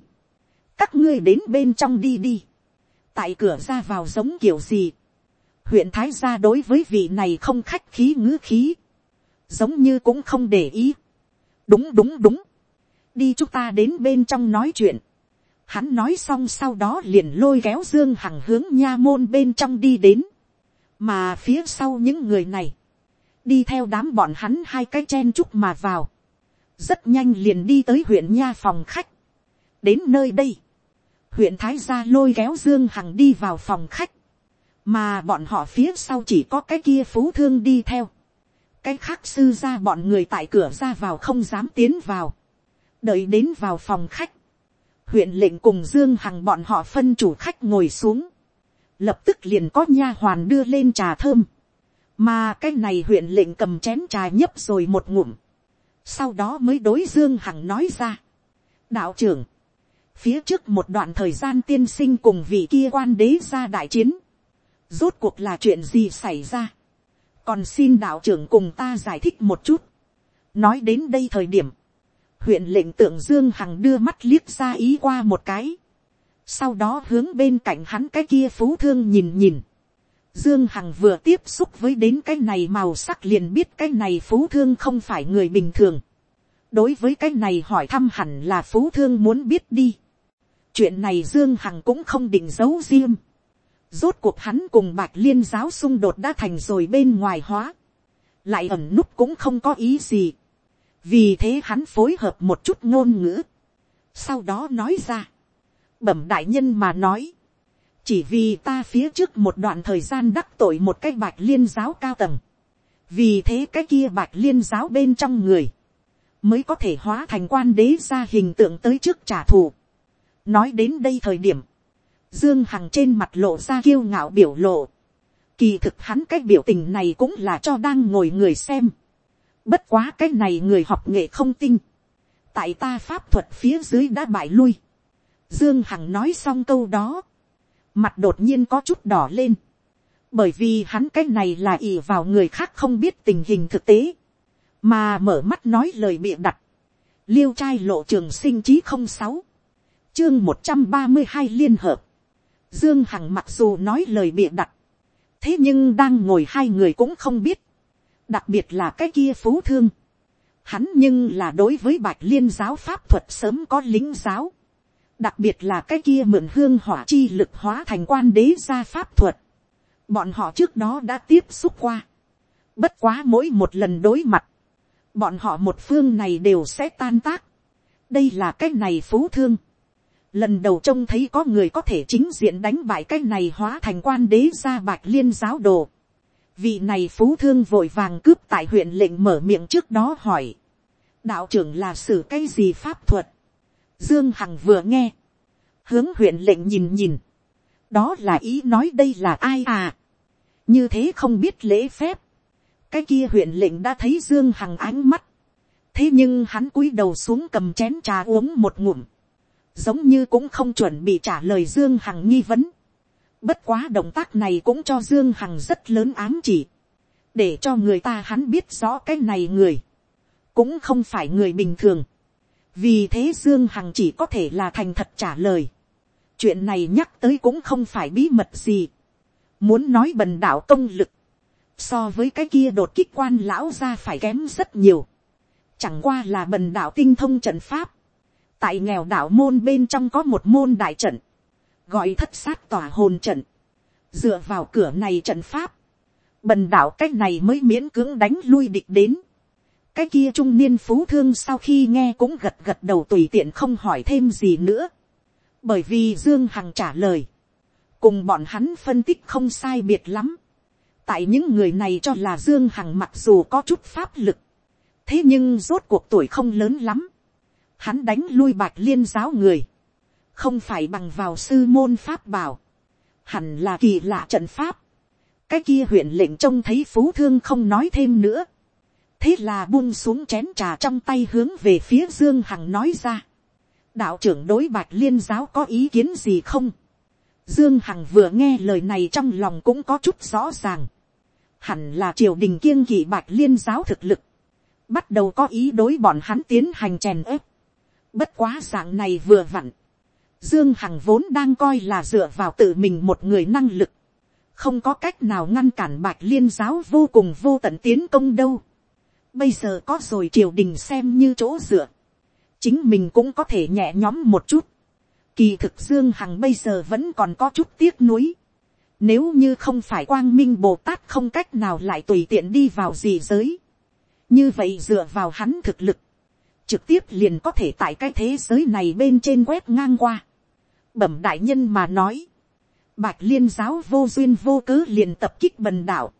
A: các ngươi đến bên trong đi đi, tại cửa ra vào giống kiểu gì, huyện thái gia đối với vị này không khách khí ngữ khí, giống như cũng không để ý, đúng đúng đúng, đi chúng ta đến bên trong nói chuyện, hắn nói xong sau đó liền lôi kéo dương hằng hướng nha môn bên trong đi đến, mà phía sau những người này, đi theo đám bọn hắn hai cái chen chúc mà vào, rất nhanh liền đi tới huyện nha phòng khách, đến nơi đây, huyện thái gia lôi kéo dương hằng đi vào phòng khách, mà bọn họ phía sau chỉ có cái kia phú thương đi theo, cái khác sư ra bọn người tại cửa ra vào không dám tiến vào, đợi đến vào phòng khách, huyện lệnh cùng dương hằng bọn họ phân chủ khách ngồi xuống, lập tức liền có nha hoàn đưa lên trà thơm, mà cái này huyện lệnh cầm chén trà nhấp rồi một ngụm, sau đó mới đối dương hằng nói ra, đạo trưởng, phía trước một đoạn thời gian tiên sinh cùng vị kia quan đế ra đại chiến, rốt cuộc là chuyện gì xảy ra, còn xin đạo trưởng cùng ta giải thích một chút, nói đến đây thời điểm, huyện lệnh tượng dương hằng đưa mắt liếc ra ý qua một cái, sau đó hướng bên cạnh hắn cái kia phú thương nhìn nhìn, Dương Hằng vừa tiếp xúc với đến cái này màu sắc liền biết cái này phú thương không phải người bình thường. Đối với cái này hỏi thăm hẳn là phú thương muốn biết đi. Chuyện này Dương Hằng cũng không định giấu riêng. Rốt cuộc hắn cùng bạch liên giáo xung đột đã thành rồi bên ngoài hóa. Lại ẩn núp cũng không có ý gì. Vì thế hắn phối hợp một chút ngôn ngữ. Sau đó nói ra. Bẩm đại nhân mà nói chỉ vì ta phía trước một đoạn thời gian đắc tội một cái bạch liên giáo cao tầng, vì thế cái kia bạch liên giáo bên trong người, mới có thể hóa thành quan đế ra hình tượng tới trước trả thù. nói đến đây thời điểm, dương hằng trên mặt lộ ra kiêu ngạo biểu lộ, kỳ thực hắn cái biểu tình này cũng là cho đang ngồi người xem, bất quá cái này người học nghệ không tinh, tại ta pháp thuật phía dưới đã bại lui, dương hằng nói xong câu đó, mặt đột nhiên có chút đỏ lên, bởi vì hắn cái này là ỷ vào người khác không biết tình hình thực tế, mà mở mắt nói lời bịa đặt, liêu trai lộ trường sinh chí không sáu, chương một trăm ba mươi hai liên hợp, dương hằng mặc dù nói lời bịa đặt, thế nhưng đang ngồi hai người cũng không biết, đặc biệt là cái kia phú thương, hắn nhưng là đối với bạch liên giáo pháp thuật sớm có lính giáo, đặc biệt là cái kia mượn hương hỏa chi lực hóa thành quan đế gia pháp thuật, bọn họ trước đó đã tiếp xúc qua, bất quá mỗi một lần đối mặt, bọn họ một phương này đều sẽ tan tác, đây là cái này phú thương, lần đầu trông thấy có người có thể chính diện đánh bại cái này hóa thành quan đế gia bạch liên giáo đồ, vị này phú thương vội vàng cướp tại huyện lệnh mở miệng trước đó hỏi, đạo trưởng là xử cái gì pháp thuật, dương hằng vừa nghe, hướng huyện lệnh nhìn nhìn, đó là ý nói đây là ai à, như thế không biết lễ phép, cái kia huyện lệnh đã thấy dương hằng ánh mắt, thế nhưng hắn cúi đầu xuống cầm chén trà uống một ngụm, giống như cũng không chuẩn bị trả lời dương hằng nghi vấn bất quá động tác này cũng cho dương hằng rất lớn ám chỉ, để cho người ta hắn biết rõ cái này người, cũng không phải người bình thường. vì thế dương hằng chỉ có thể là thành thật trả lời. chuyện này nhắc tới cũng không phải bí mật gì. muốn nói bần đạo công lực, so với cái kia đột kích quan lão ra phải kém rất nhiều. chẳng qua là bần đạo tinh thông trận pháp. tại nghèo đạo môn bên trong có một môn đại trận, gọi thất sát tòa hồn trận. dựa vào cửa này trận pháp, bần đạo cách này mới miễn cưỡng đánh lui địch đến. cái kia trung niên phú thương sau khi nghe cũng gật gật đầu tùy tiện không hỏi thêm gì nữa. bởi vì dương hằng trả lời, cùng bọn hắn phân tích không sai biệt lắm tại những người này cho là dương hằng mặc dù có chút pháp lực, thế nhưng rốt cuộc tuổi không lớn lắm, hắn đánh lui bạch liên giáo người, không phải bằng vào sư môn pháp bảo, hẳn là kỳ lạ trận pháp, cái kia huyện lệnh trông thấy phú thương không nói thêm nữa, thế là buông xuống chén trà trong tay hướng về phía dương hằng nói ra, đạo trưởng đối bạch liên giáo có ý kiến gì không, Dương Hằng vừa nghe lời này trong lòng cũng có chút rõ ràng. hẳn là triều đình kiêng kỵ bạch liên giáo thực lực, bắt đầu có ý đối bọn hắn tiến hành chèn ép. Bất quá dạng này vừa vặn, Dương Hằng vốn đang coi là dựa vào tự mình một người năng lực, không có cách nào ngăn cản bạch liên giáo vô cùng vô tận tiến công đâu. Bây giờ có rồi triều đình xem như chỗ dựa, chính mình cũng có thể nhẹ nhóm một chút. Kỳ thực Dương Hằng bây giờ vẫn còn có chút tiếc nuối nếu như không phải quang minh Bồ Tát không cách nào lại tùy tiện đi vào gì giới. Như vậy dựa vào hắn thực lực. Trực tiếp liền có thể tại cái thế giới này bên trên quét ngang qua. Bẩm đại nhân mà nói. Bạch liên giáo vô duyên vô cớ liền tập kích bần đạo.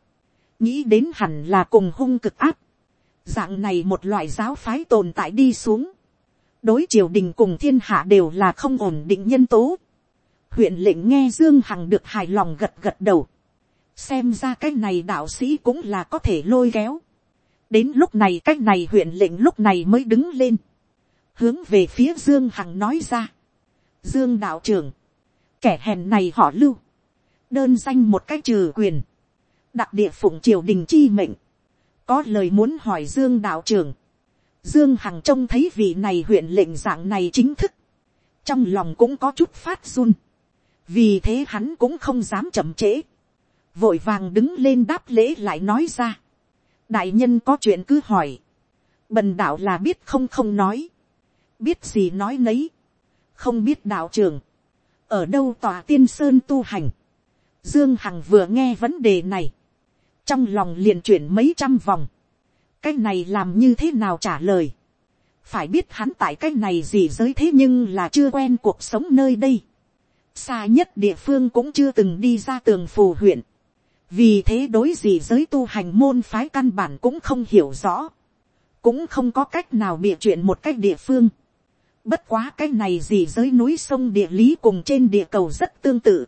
A: Nghĩ đến hẳn là cùng hung cực áp. Dạng này một loại giáo phái tồn tại đi xuống. Đối triều đình cùng thiên hạ đều là không ổn định nhân tố huyện lệnh nghe dương hằng được hài lòng gật gật đầu, xem ra cái này đạo sĩ cũng là có thể lôi kéo. đến lúc này cái này huyện lệnh lúc này mới đứng lên, hướng về phía dương hằng nói ra dương đạo trưởng, kẻ hèn này họ lưu, đơn danh một cách trừ quyền, đặc địa phụng triều đình chi mệnh, có lời muốn hỏi dương đạo trưởng, dương hằng trông thấy vị này huyện lệnh dạng này chính thức, trong lòng cũng có chút phát run, vì thế hắn cũng không dám chậm trễ, vội vàng đứng lên đáp lễ lại nói ra, đại nhân có chuyện cứ hỏi, bần đạo là biết không không nói, biết gì nói nấy, không biết đạo trường, ở đâu tòa tiên sơn tu hành, dương hằng vừa nghe vấn đề này, trong lòng liền chuyển mấy trăm vòng, cái này làm như thế nào trả lời, phải biết hắn tại cái này gì giới thế nhưng là chưa quen cuộc sống nơi đây, xa nhất địa phương cũng chưa từng đi ra tường phù huyện. vì thế đối gì giới tu hành môn phái căn bản cũng không hiểu rõ. cũng không có cách nào bịa chuyện một cách địa phương bất quá cái này gì giới núi sông địa lý cùng trên địa cầu rất tương tự.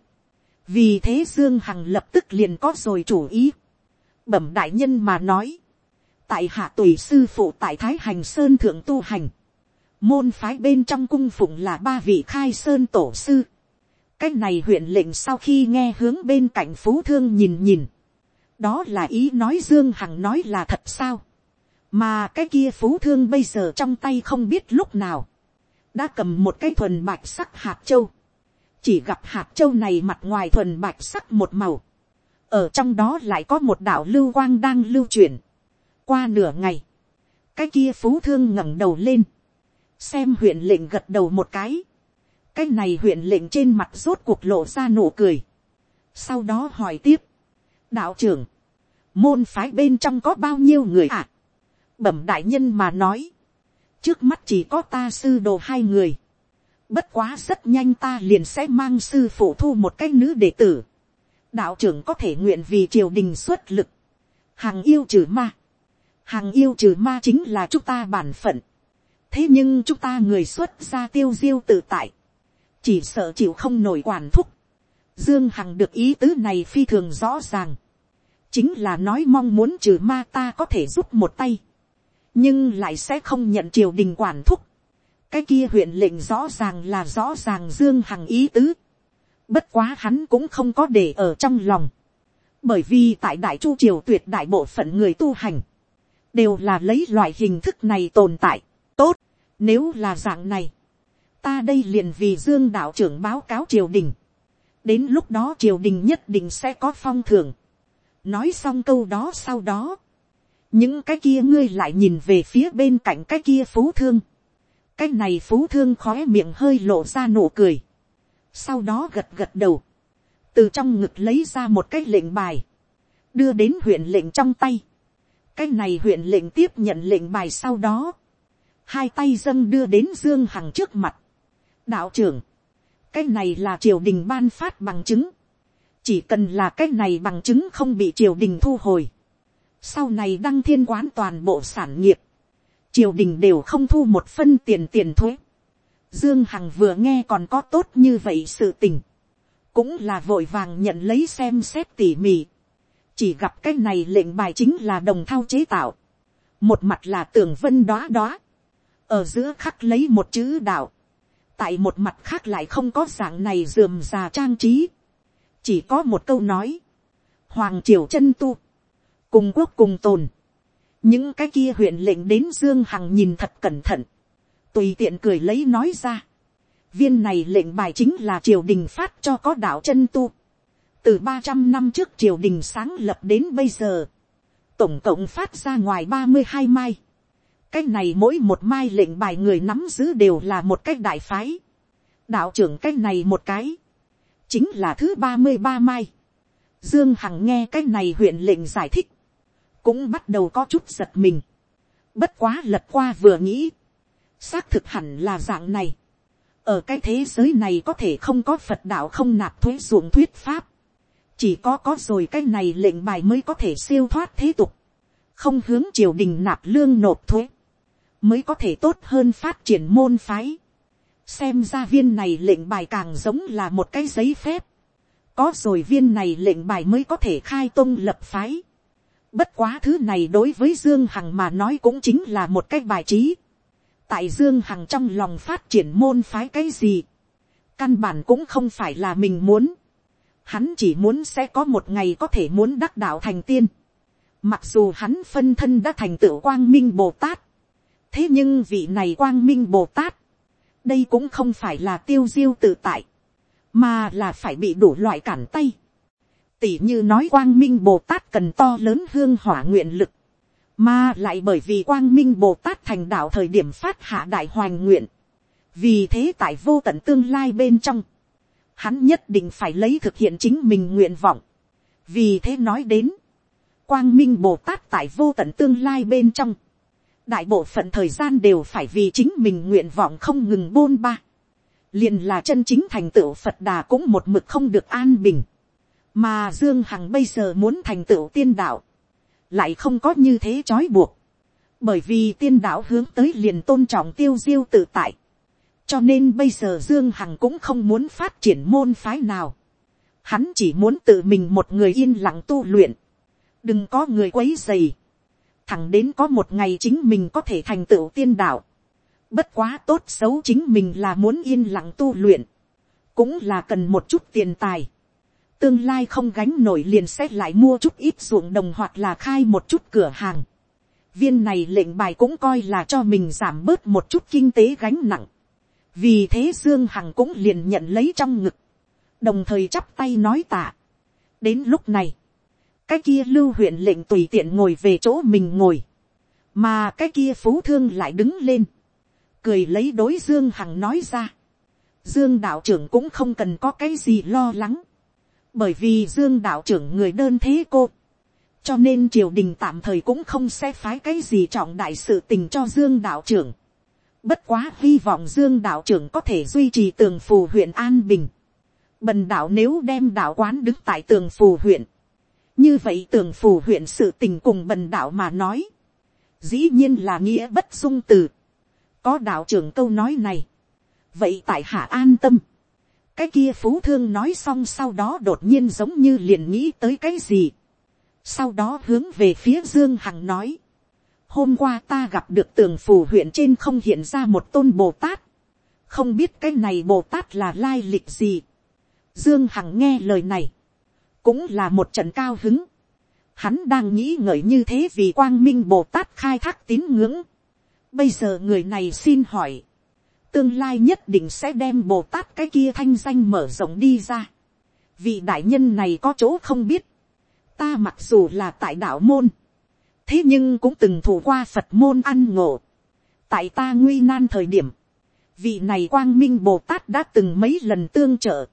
A: vì thế dương hằng lập tức liền có rồi chủ ý. bẩm đại nhân mà nói. tại hạ tùy sư phụ tại thái hành sơn thượng tu hành. môn phái bên trong cung phụng là ba vị khai sơn tổ sư cái này huyện lệnh sau khi nghe hướng bên cạnh phú thương nhìn nhìn, đó là ý nói dương hằng nói là thật sao, mà cái kia phú thương bây giờ trong tay không biết lúc nào, đã cầm một cái thuần bạch sắc hạt châu, chỉ gặp hạt châu này mặt ngoài thuần bạch sắc một màu, ở trong đó lại có một đạo lưu quang đang lưu chuyển, qua nửa ngày, cái kia phú thương ngẩng đầu lên, xem huyện lệnh gật đầu một cái, cái này huyện lệnh trên mặt rốt cuộc lộ ra nụ cười. sau đó hỏi tiếp, đạo trưởng, môn phái bên trong có bao nhiêu người ạ? À? bẩm đại nhân mà nói, trước mắt chỉ có ta sư đồ hai người. bất quá rất nhanh ta liền sẽ mang sư phụ thu một cái nữ đệ tử. đạo trưởng có thể nguyện vì triều đình xuất lực, hàng yêu trừ ma, hàng yêu trừ ma chính là chúng ta bản phận. thế nhưng chúng ta người xuất gia tiêu diêu tự tại, chỉ sợ chịu không nổi quản thúc. dương hằng được ý tứ này phi thường rõ ràng, chính là nói mong muốn trừ ma ta có thể giúp một tay, nhưng lại sẽ không nhận triều đình quản thúc. cái kia huyện lệnh rõ ràng là rõ ràng dương hằng ý tứ. bất quá hắn cũng không có để ở trong lòng. bởi vì tại đại chu triều tuyệt đại bộ phận người tu hành, đều là lấy loại hình thức này tồn tại. tốt, nếu là dạng này, ta đây liền vì dương đạo trưởng báo cáo triều đình. đến lúc đó triều đình nhất định sẽ có phong thưởng. nói xong câu đó sau đó, những cái kia ngươi lại nhìn về phía bên cạnh cái kia phú thương. cái này phú thương khói miệng hơi lộ ra nụ cười. sau đó gật gật đầu, từ trong ngực lấy ra một cái lệnh bài, đưa đến huyện lệnh trong tay. cái này huyện lệnh tiếp nhận lệnh bài sau đó, hai tay dâng đưa đến dương hằng trước mặt. đạo trưởng, cái này là triều đình ban phát bằng chứng, chỉ cần là cái này bằng chứng không bị triều đình thu hồi, sau này đăng thiên quán toàn bộ sản nghiệp, triều đình đều không thu một phân tiền tiền thuế. Dương Hằng vừa nghe còn có tốt như vậy sự tình, cũng là vội vàng nhận lấy xem xét tỉ mỉ. chỉ gặp cái này lệnh bài chính là đồng thao chế tạo, một mặt là tường vân đóa đóa ở giữa khắc lấy một chữ đạo, tại một mặt khác lại không có dạng này dườm già trang trí, chỉ có một câu nói, hoàng triều chân tu, cùng quốc cùng tồn, những cái kia huyện lệnh đến dương hằng nhìn thật cẩn thận, tùy tiện cười lấy nói ra, viên này lệnh bài chính là triều đình phát cho có đạo chân tu, từ ba trăm năm trước triều đình sáng lập đến bây giờ, tổng cộng phát ra ngoài ba mươi hai mai, cái này mỗi một mai lệnh bài người nắm giữ đều là một cái đại phái, đạo trưởng cái này một cái, chính là thứ ba mươi ba mai, dương hằng nghe cái này huyện lệnh giải thích, cũng bắt đầu có chút giật mình. Bất quá lật qua vừa nghĩ, xác thực hẳn là dạng này. Ở cái thế giới này có thể không có Phật đạo không nạp thuế ruộng thuyết pháp. Chỉ có có rồi cái này lệnh bài mới có thể siêu thoát thế tục. Không hướng triều đình nạp lương nộp thuế. Mới có thể tốt hơn phát triển môn phái. Xem ra viên này lệnh bài càng giống là một cái giấy phép. Có rồi viên này lệnh bài mới có thể khai tông lập phái Bất quá thứ này đối với Dương Hằng mà nói cũng chính là một cái bài trí. Tại Dương Hằng trong lòng phát triển môn phái cái gì. Căn bản cũng không phải là mình muốn. Hắn chỉ muốn sẽ có một ngày có thể muốn đắc đạo thành tiên. Mặc dù hắn phân thân đã thành tựu quang minh Bồ Tát. Thế nhưng vị này quang minh Bồ Tát. Đây cũng không phải là tiêu diêu tự tại. Mà là phải bị đủ loại cản tay Tỷ như nói quang minh Bồ Tát cần to lớn hương hỏa nguyện lực. Mà lại bởi vì quang minh Bồ Tát thành đạo thời điểm phát hạ đại hoành nguyện. Vì thế tại vô tận tương lai bên trong. Hắn nhất định phải lấy thực hiện chính mình nguyện vọng. Vì thế nói đến. Quang minh Bồ Tát tại vô tận tương lai bên trong. Đại bộ phận thời gian đều phải vì chính mình nguyện vọng không ngừng bôn ba. liền là chân chính thành tựu Phật đà cũng một mực không được an bình mà dương hằng bây giờ muốn thành tựu tiên đạo, lại không có như thế trói buộc, bởi vì tiên đạo hướng tới liền tôn trọng tiêu diêu tự tại, cho nên bây giờ dương hằng cũng không muốn phát triển môn phái nào, hắn chỉ muốn tự mình một người yên lặng tu luyện, đừng có người quấy dày, thẳng đến có một ngày chính mình có thể thành tựu tiên đạo, bất quá tốt xấu chính mình là muốn yên lặng tu luyện, cũng là cần một chút tiền tài, tương lai không gánh nổi liền xét lại mua chút ít ruộng đồng hoặc là khai một chút cửa hàng. Viên này lệnh bài cũng coi là cho mình giảm bớt một chút kinh tế gánh nặng. Vì thế Dương Hằng cũng liền nhận lấy trong ngực. Đồng thời chắp tay nói tạ. Đến lúc này. Cái kia lưu huyện lệnh tùy tiện ngồi về chỗ mình ngồi. Mà cái kia phú thương lại đứng lên. Cười lấy đối Dương Hằng nói ra. Dương đạo trưởng cũng không cần có cái gì lo lắng bởi vì dương đạo trưởng người đơn thế cô, cho nên triều đình tạm thời cũng không sẽ phái cái gì trọng đại sự tình cho dương đạo trưởng. bất quá hy vọng dương đạo trưởng có thể duy trì tường phù huyện an bình. bần đạo nếu đem đạo quán đứng tại tường phù huyện, như vậy tường phù huyện sự tình cùng bần đạo mà nói, dĩ nhiên là nghĩa bất dung từ, có đạo trưởng câu nói này, vậy tại hạ an tâm, cái kia phú thương nói xong sau đó đột nhiên giống như liền nghĩ tới cái gì, sau đó hướng về phía dương hằng nói, hôm qua ta gặp được tường phù huyện trên không hiện ra một tôn bồ tát, không biết cái này bồ tát là lai lịch gì. Dương Hằng nghe lời này, cũng là một trận cao hứng. Hắn đang nghĩ ngợi như thế vì quang minh bồ tát khai thác tín ngưỡng. Bây giờ người này xin hỏi, tương lai nhất định sẽ đem bồ tát cái kia thanh danh mở rộng đi ra. Vị đại nhân này có chỗ không biết, ta mặc dù là tại đạo môn, thế nhưng cũng từng thủ qua phật môn ăn ngộ. tại ta nguy nan thời điểm, vị này quang minh bồ tát đã từng mấy lần tương trợ.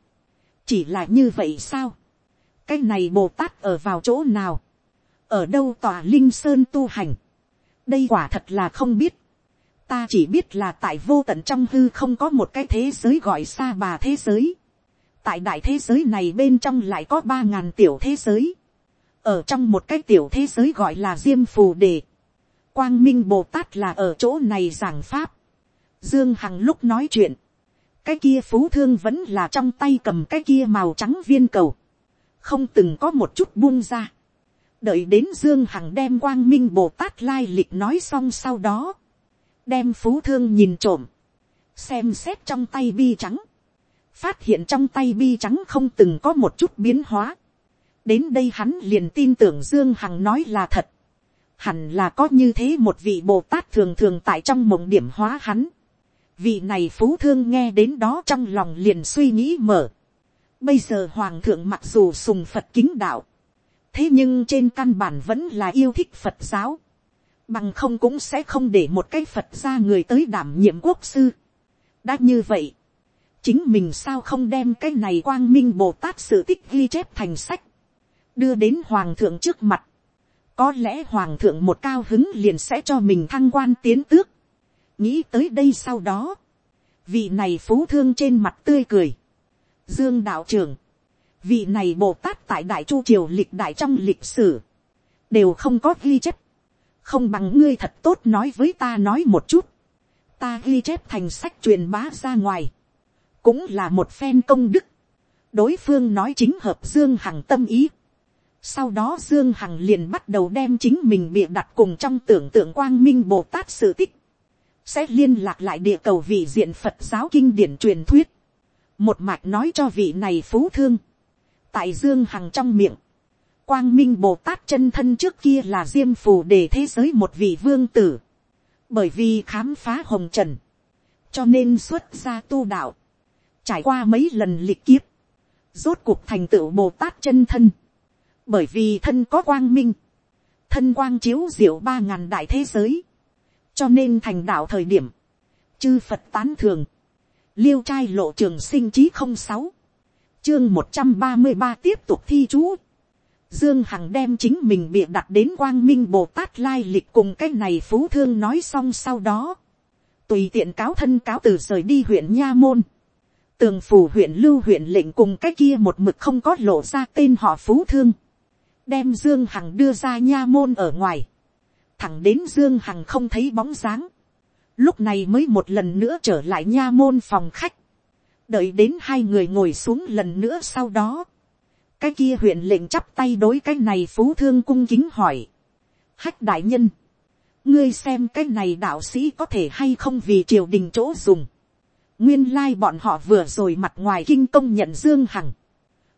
A: chỉ là như vậy sao. cái này bồ tát ở vào chỗ nào. ở đâu tòa linh sơn tu hành. đây quả thật là không biết ta chỉ biết là tại vô tận trong hư không có một cái thế giới gọi xa bà thế giới. tại đại thế giới này bên trong lại có ba ngàn tiểu thế giới. Ở trong một cái tiểu thế giới gọi là diêm phù đề, quang minh bồ tát là ở chỗ này giảng pháp, dương hằng lúc nói chuyện, cái kia phú thương vẫn là trong tay cầm cái kia màu trắng viên cầu, không từng có một chút buông ra, đợi đến dương hằng đem quang minh bồ tát lai lịch nói xong sau đó, đem phú thương nhìn trộm, xem xét trong tay bi trắng, phát hiện trong tay bi trắng không từng có một chút biến hóa, đến đây hắn liền tin tưởng dương hằng nói là thật, hẳn là có như thế một vị bồ tát thường thường tại trong mộng điểm hóa hắn. vị này phú thương nghe đến đó trong lòng liền suy nghĩ mở. bây giờ hoàng thượng mặc dù sùng phật kính đạo, thế nhưng trên căn bản vẫn là yêu thích phật giáo, bằng không cũng sẽ không để một cái phật ra người tới đảm nhiệm quốc sư. đã như vậy, chính mình sao không đem cái này quang minh bồ tát sự tích ghi chép thành sách, đưa đến hoàng thượng trước mặt, có lẽ hoàng thượng một cao hứng liền sẽ cho mình thăng quan tiến tước, nghĩ tới đây sau đó, vị này phú thương trên mặt tươi cười, dương đạo trưởng, vị này bồ tát tại đại chu triều lịch đại trong lịch sử, đều không có ghi chép, không bằng ngươi thật tốt nói với ta nói một chút, ta ghi chép thành sách truyền bá ra ngoài, cũng là một phen công đức, đối phương nói chính hợp dương hằng tâm ý, sau đó Dương Hằng liền bắt đầu đem chính mình bịa đặt cùng trong tưởng tượng quang minh Bồ Tát sự tích. Sẽ liên lạc lại địa cầu vị diện Phật giáo kinh điển truyền thuyết. Một mạch nói cho vị này phú thương. Tại Dương Hằng trong miệng. Quang minh Bồ Tát chân thân trước kia là diêm phù để thế giới một vị vương tử. Bởi vì khám phá hồng trần. Cho nên xuất ra tu đạo. Trải qua mấy lần lịch kiếp. Rốt cuộc thành tựu Bồ Tát chân thân bởi vì thân có quang minh, thân quang chiếu diệu ba ngàn đại thế giới, cho nên thành đạo thời điểm, chư phật tán thường, liêu trai lộ trường sinh chí không sáu, chương một trăm ba mươi ba tiếp tục thi chú, dương hằng đem chính mình bịa đặt đến quang minh bồ tát lai lịch cùng cái này phú thương nói xong sau đó, tùy tiện cáo thân cáo từ rời đi huyện nha môn, tường phủ huyện lưu huyện lệnh cùng cái kia một mực không có lộ ra tên họ phú thương, đem dương hằng đưa ra nha môn ở ngoài, thẳng đến dương hằng không thấy bóng dáng, lúc này mới một lần nữa trở lại nha môn phòng khách, đợi đến hai người ngồi xuống lần nữa sau đó, cái kia huyện lệnh chắp tay đối cái này phú thương cung kính hỏi, hách đại nhân, ngươi xem cái này đạo sĩ có thể hay không vì triều đình chỗ dùng, nguyên lai bọn họ vừa rồi mặt ngoài kinh công nhận dương hằng,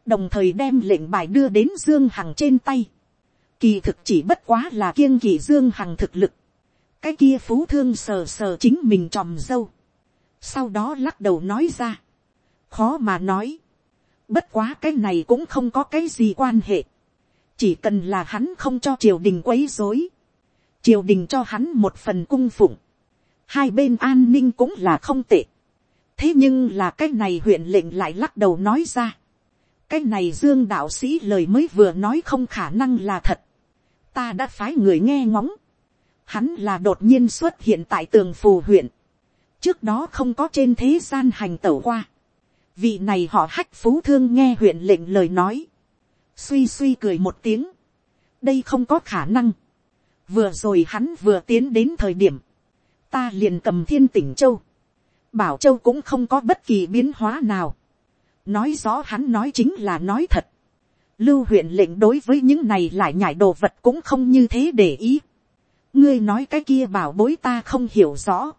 A: đồng thời đem lệnh bài đưa đến dương hằng trên tay. kỳ thực chỉ bất quá là kiêng kỳ dương hằng thực lực. cái kia phú thương sờ sờ chính mình tròm dâu. sau đó lắc đầu nói ra. khó mà nói bất quá cái này cũng không có cái gì quan hệ. chỉ cần là hắn không cho triều đình quấy rối triều đình cho hắn một phần cung phụng. hai bên an ninh cũng là không tệ. thế nhưng là cái này huyện lệnh lại lắc đầu nói ra cái này dương đạo sĩ lời mới vừa nói không khả năng là thật. ta đã phái người nghe ngóng. hắn là đột nhiên xuất hiện tại tường phù huyện. trước đó không có trên thế gian hành tẩu qua vị này họ hách phú thương nghe huyện lệnh lời nói. suy suy cười một tiếng. đây không có khả năng. vừa rồi hắn vừa tiến đến thời điểm, ta liền cầm thiên tỉnh châu, bảo châu cũng không có bất kỳ biến hóa nào, nói rõ hắn nói chính là nói thật, lưu huyện lệnh đối với những này lại nhảy đồ vật cũng không như thế để ý, ngươi nói cái kia bảo bối ta không hiểu rõ,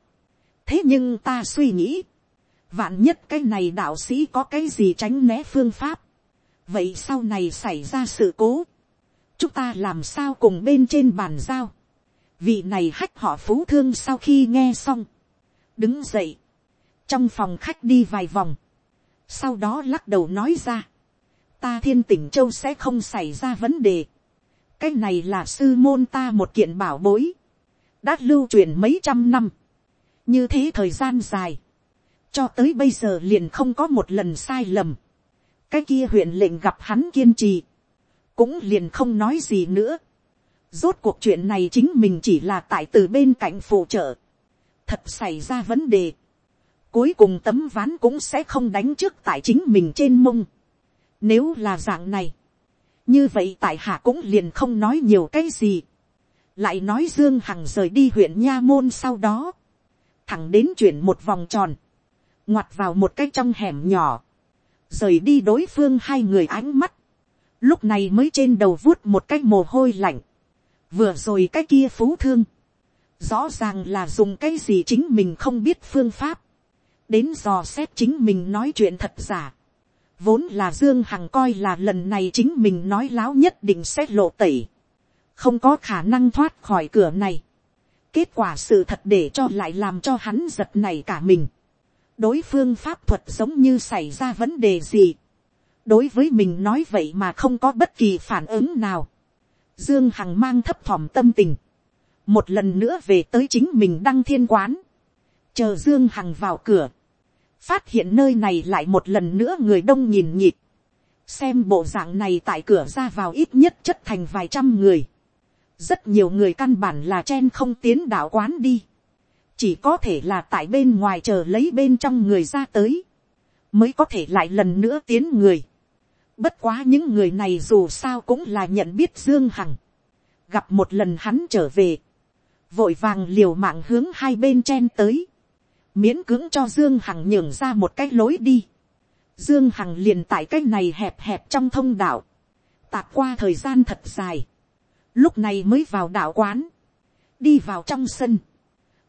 A: thế nhưng ta suy nghĩ, vạn nhất cái này đạo sĩ có cái gì tránh né phương pháp, vậy sau này xảy ra sự cố, chúng ta làm sao cùng bên trên bàn giao, vị này hách họ phú thương sau khi nghe xong, đứng dậy, trong phòng khách đi vài vòng, sau đó lắc đầu nói ra, ta thiên tỉnh châu sẽ không xảy ra vấn đề, cái này là sư môn ta một kiện bảo bối, đã lưu truyền mấy trăm năm, như thế thời gian dài, cho tới bây giờ liền không có một lần sai lầm, cái kia huyện lệnh gặp hắn kiên trì, cũng liền không nói gì nữa. Rốt cuộc chuyện này chính mình chỉ là tại từ bên cạnh phụ trợ. Thật xảy ra vấn đề. Cuối cùng tấm ván cũng sẽ không đánh trước tại chính mình trên mông. Nếu là dạng này. Như vậy tại hạ cũng liền không nói nhiều cái gì. Lại nói Dương Hằng rời đi huyện Nha Môn sau đó. Thẳng đến chuyển một vòng tròn. Ngoặt vào một cái trong hẻm nhỏ. Rời đi đối phương hai người ánh mắt. Lúc này mới trên đầu vuốt một cái mồ hôi lạnh, vừa rồi cái kia phú thương, rõ ràng là dùng cái gì chính mình không biết phương pháp, đến dò xét chính mình nói chuyện thật giả, vốn là dương hằng coi là lần này chính mình nói láo nhất định sẽ lộ tẩy, không có khả năng thoát khỏi cửa này, kết quả sự thật để cho lại làm cho hắn giật này cả mình, đối phương pháp thuật giống như xảy ra vấn đề gì, đối với mình nói vậy mà không có bất kỳ phản ứng nào. Dương Hằng mang thấp thỏm tâm tình. Một lần nữa về tới chính mình đăng thiên quán. Chờ Dương Hằng vào cửa. Phát hiện nơi này lại một lần nữa người đông nhìn nhịp. Xem bộ dạng này tại cửa ra vào ít nhất chất thành vài trăm người. Rất nhiều người căn bản là chen không tiến đạo quán đi. Chỉ có thể là tại bên ngoài chờ lấy bên trong người ra tới. Mới có thể lại lần nữa tiến người Bất quá những người này dù sao cũng là nhận biết Dương Hằng. Gặp một lần hắn trở về. Vội vàng liều mạng hướng hai bên chen tới. Miễn cưỡng cho Dương Hằng nhường ra một cái lối đi. Dương Hằng liền tại cái này hẹp hẹp trong thông đạo. Tạc qua thời gian thật dài. Lúc này mới vào đạo quán. Đi vào trong sân.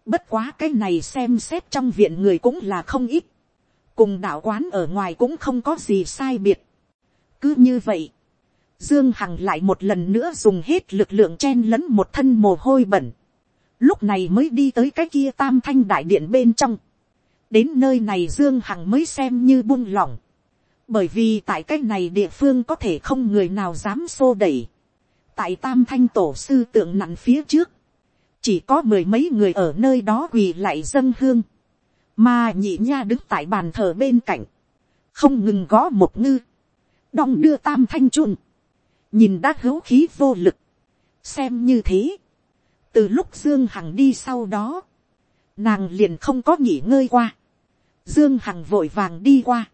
A: Bất quá cái này xem xét trong viện người cũng là không ít. Cùng đạo quán ở ngoài cũng không có gì sai biệt cứ như vậy, Dương Hằng lại một lần nữa dùng hết lực lượng chen lẫn một thân mồ hôi bẩn. Lúc này mới đi tới cái kia tam thanh đại điện bên trong. Đến nơi này Dương Hằng mới xem như buông lỏng. Bởi vì tại cái này địa phương có thể không người nào dám xô đẩy. Tại tam thanh tổ sư tượng nặng phía trước. Chỉ có mười mấy người ở nơi đó quỳ lại dân hương. Mà nhị nha đứng tại bàn thờ bên cạnh. Không ngừng gõ một ngư. Đong đưa tam thanh chun, nhìn đã hữu khí vô lực, xem như thế, từ lúc dương hằng đi sau đó, nàng liền không có nghỉ ngơi qua, dương hằng vội vàng đi qua,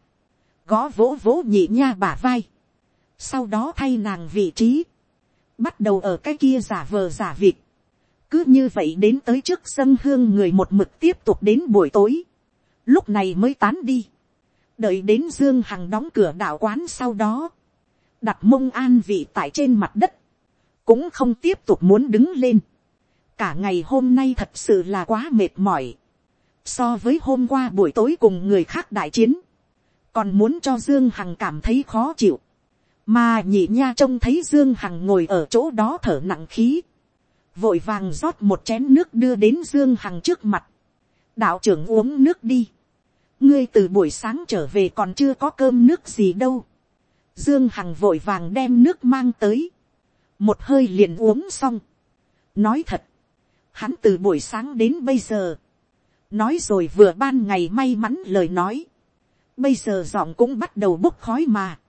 A: gõ vỗ vỗ nhị nha bả vai, sau đó thay nàng vị trí, bắt đầu ở cái kia giả vờ giả vịt, cứ như vậy đến tới trước sân hương người một mực tiếp tục đến buổi tối, lúc này mới tán đi, đợi đến dương hằng đóng cửa đạo quán sau đó, đặt mông an vị tại trên mặt đất, cũng không tiếp tục muốn đứng lên. cả ngày hôm nay thật sự là quá mệt mỏi, so với hôm qua buổi tối cùng người khác đại chiến, còn muốn cho dương hằng cảm thấy khó chịu, mà nhị nha trông thấy dương hằng ngồi ở chỗ đó thở nặng khí, vội vàng rót một chén nước đưa đến dương hằng trước mặt, đạo trưởng uống nước đi, ngươi từ buổi sáng trở về còn chưa có cơm nước gì đâu. Dương Hằng vội vàng đem nước mang tới. Một hơi liền uống xong. Nói thật. Hắn từ buổi sáng đến bây giờ. Nói rồi vừa ban ngày may mắn lời nói. Bây giờ giọng cũng bắt đầu bốc khói mà.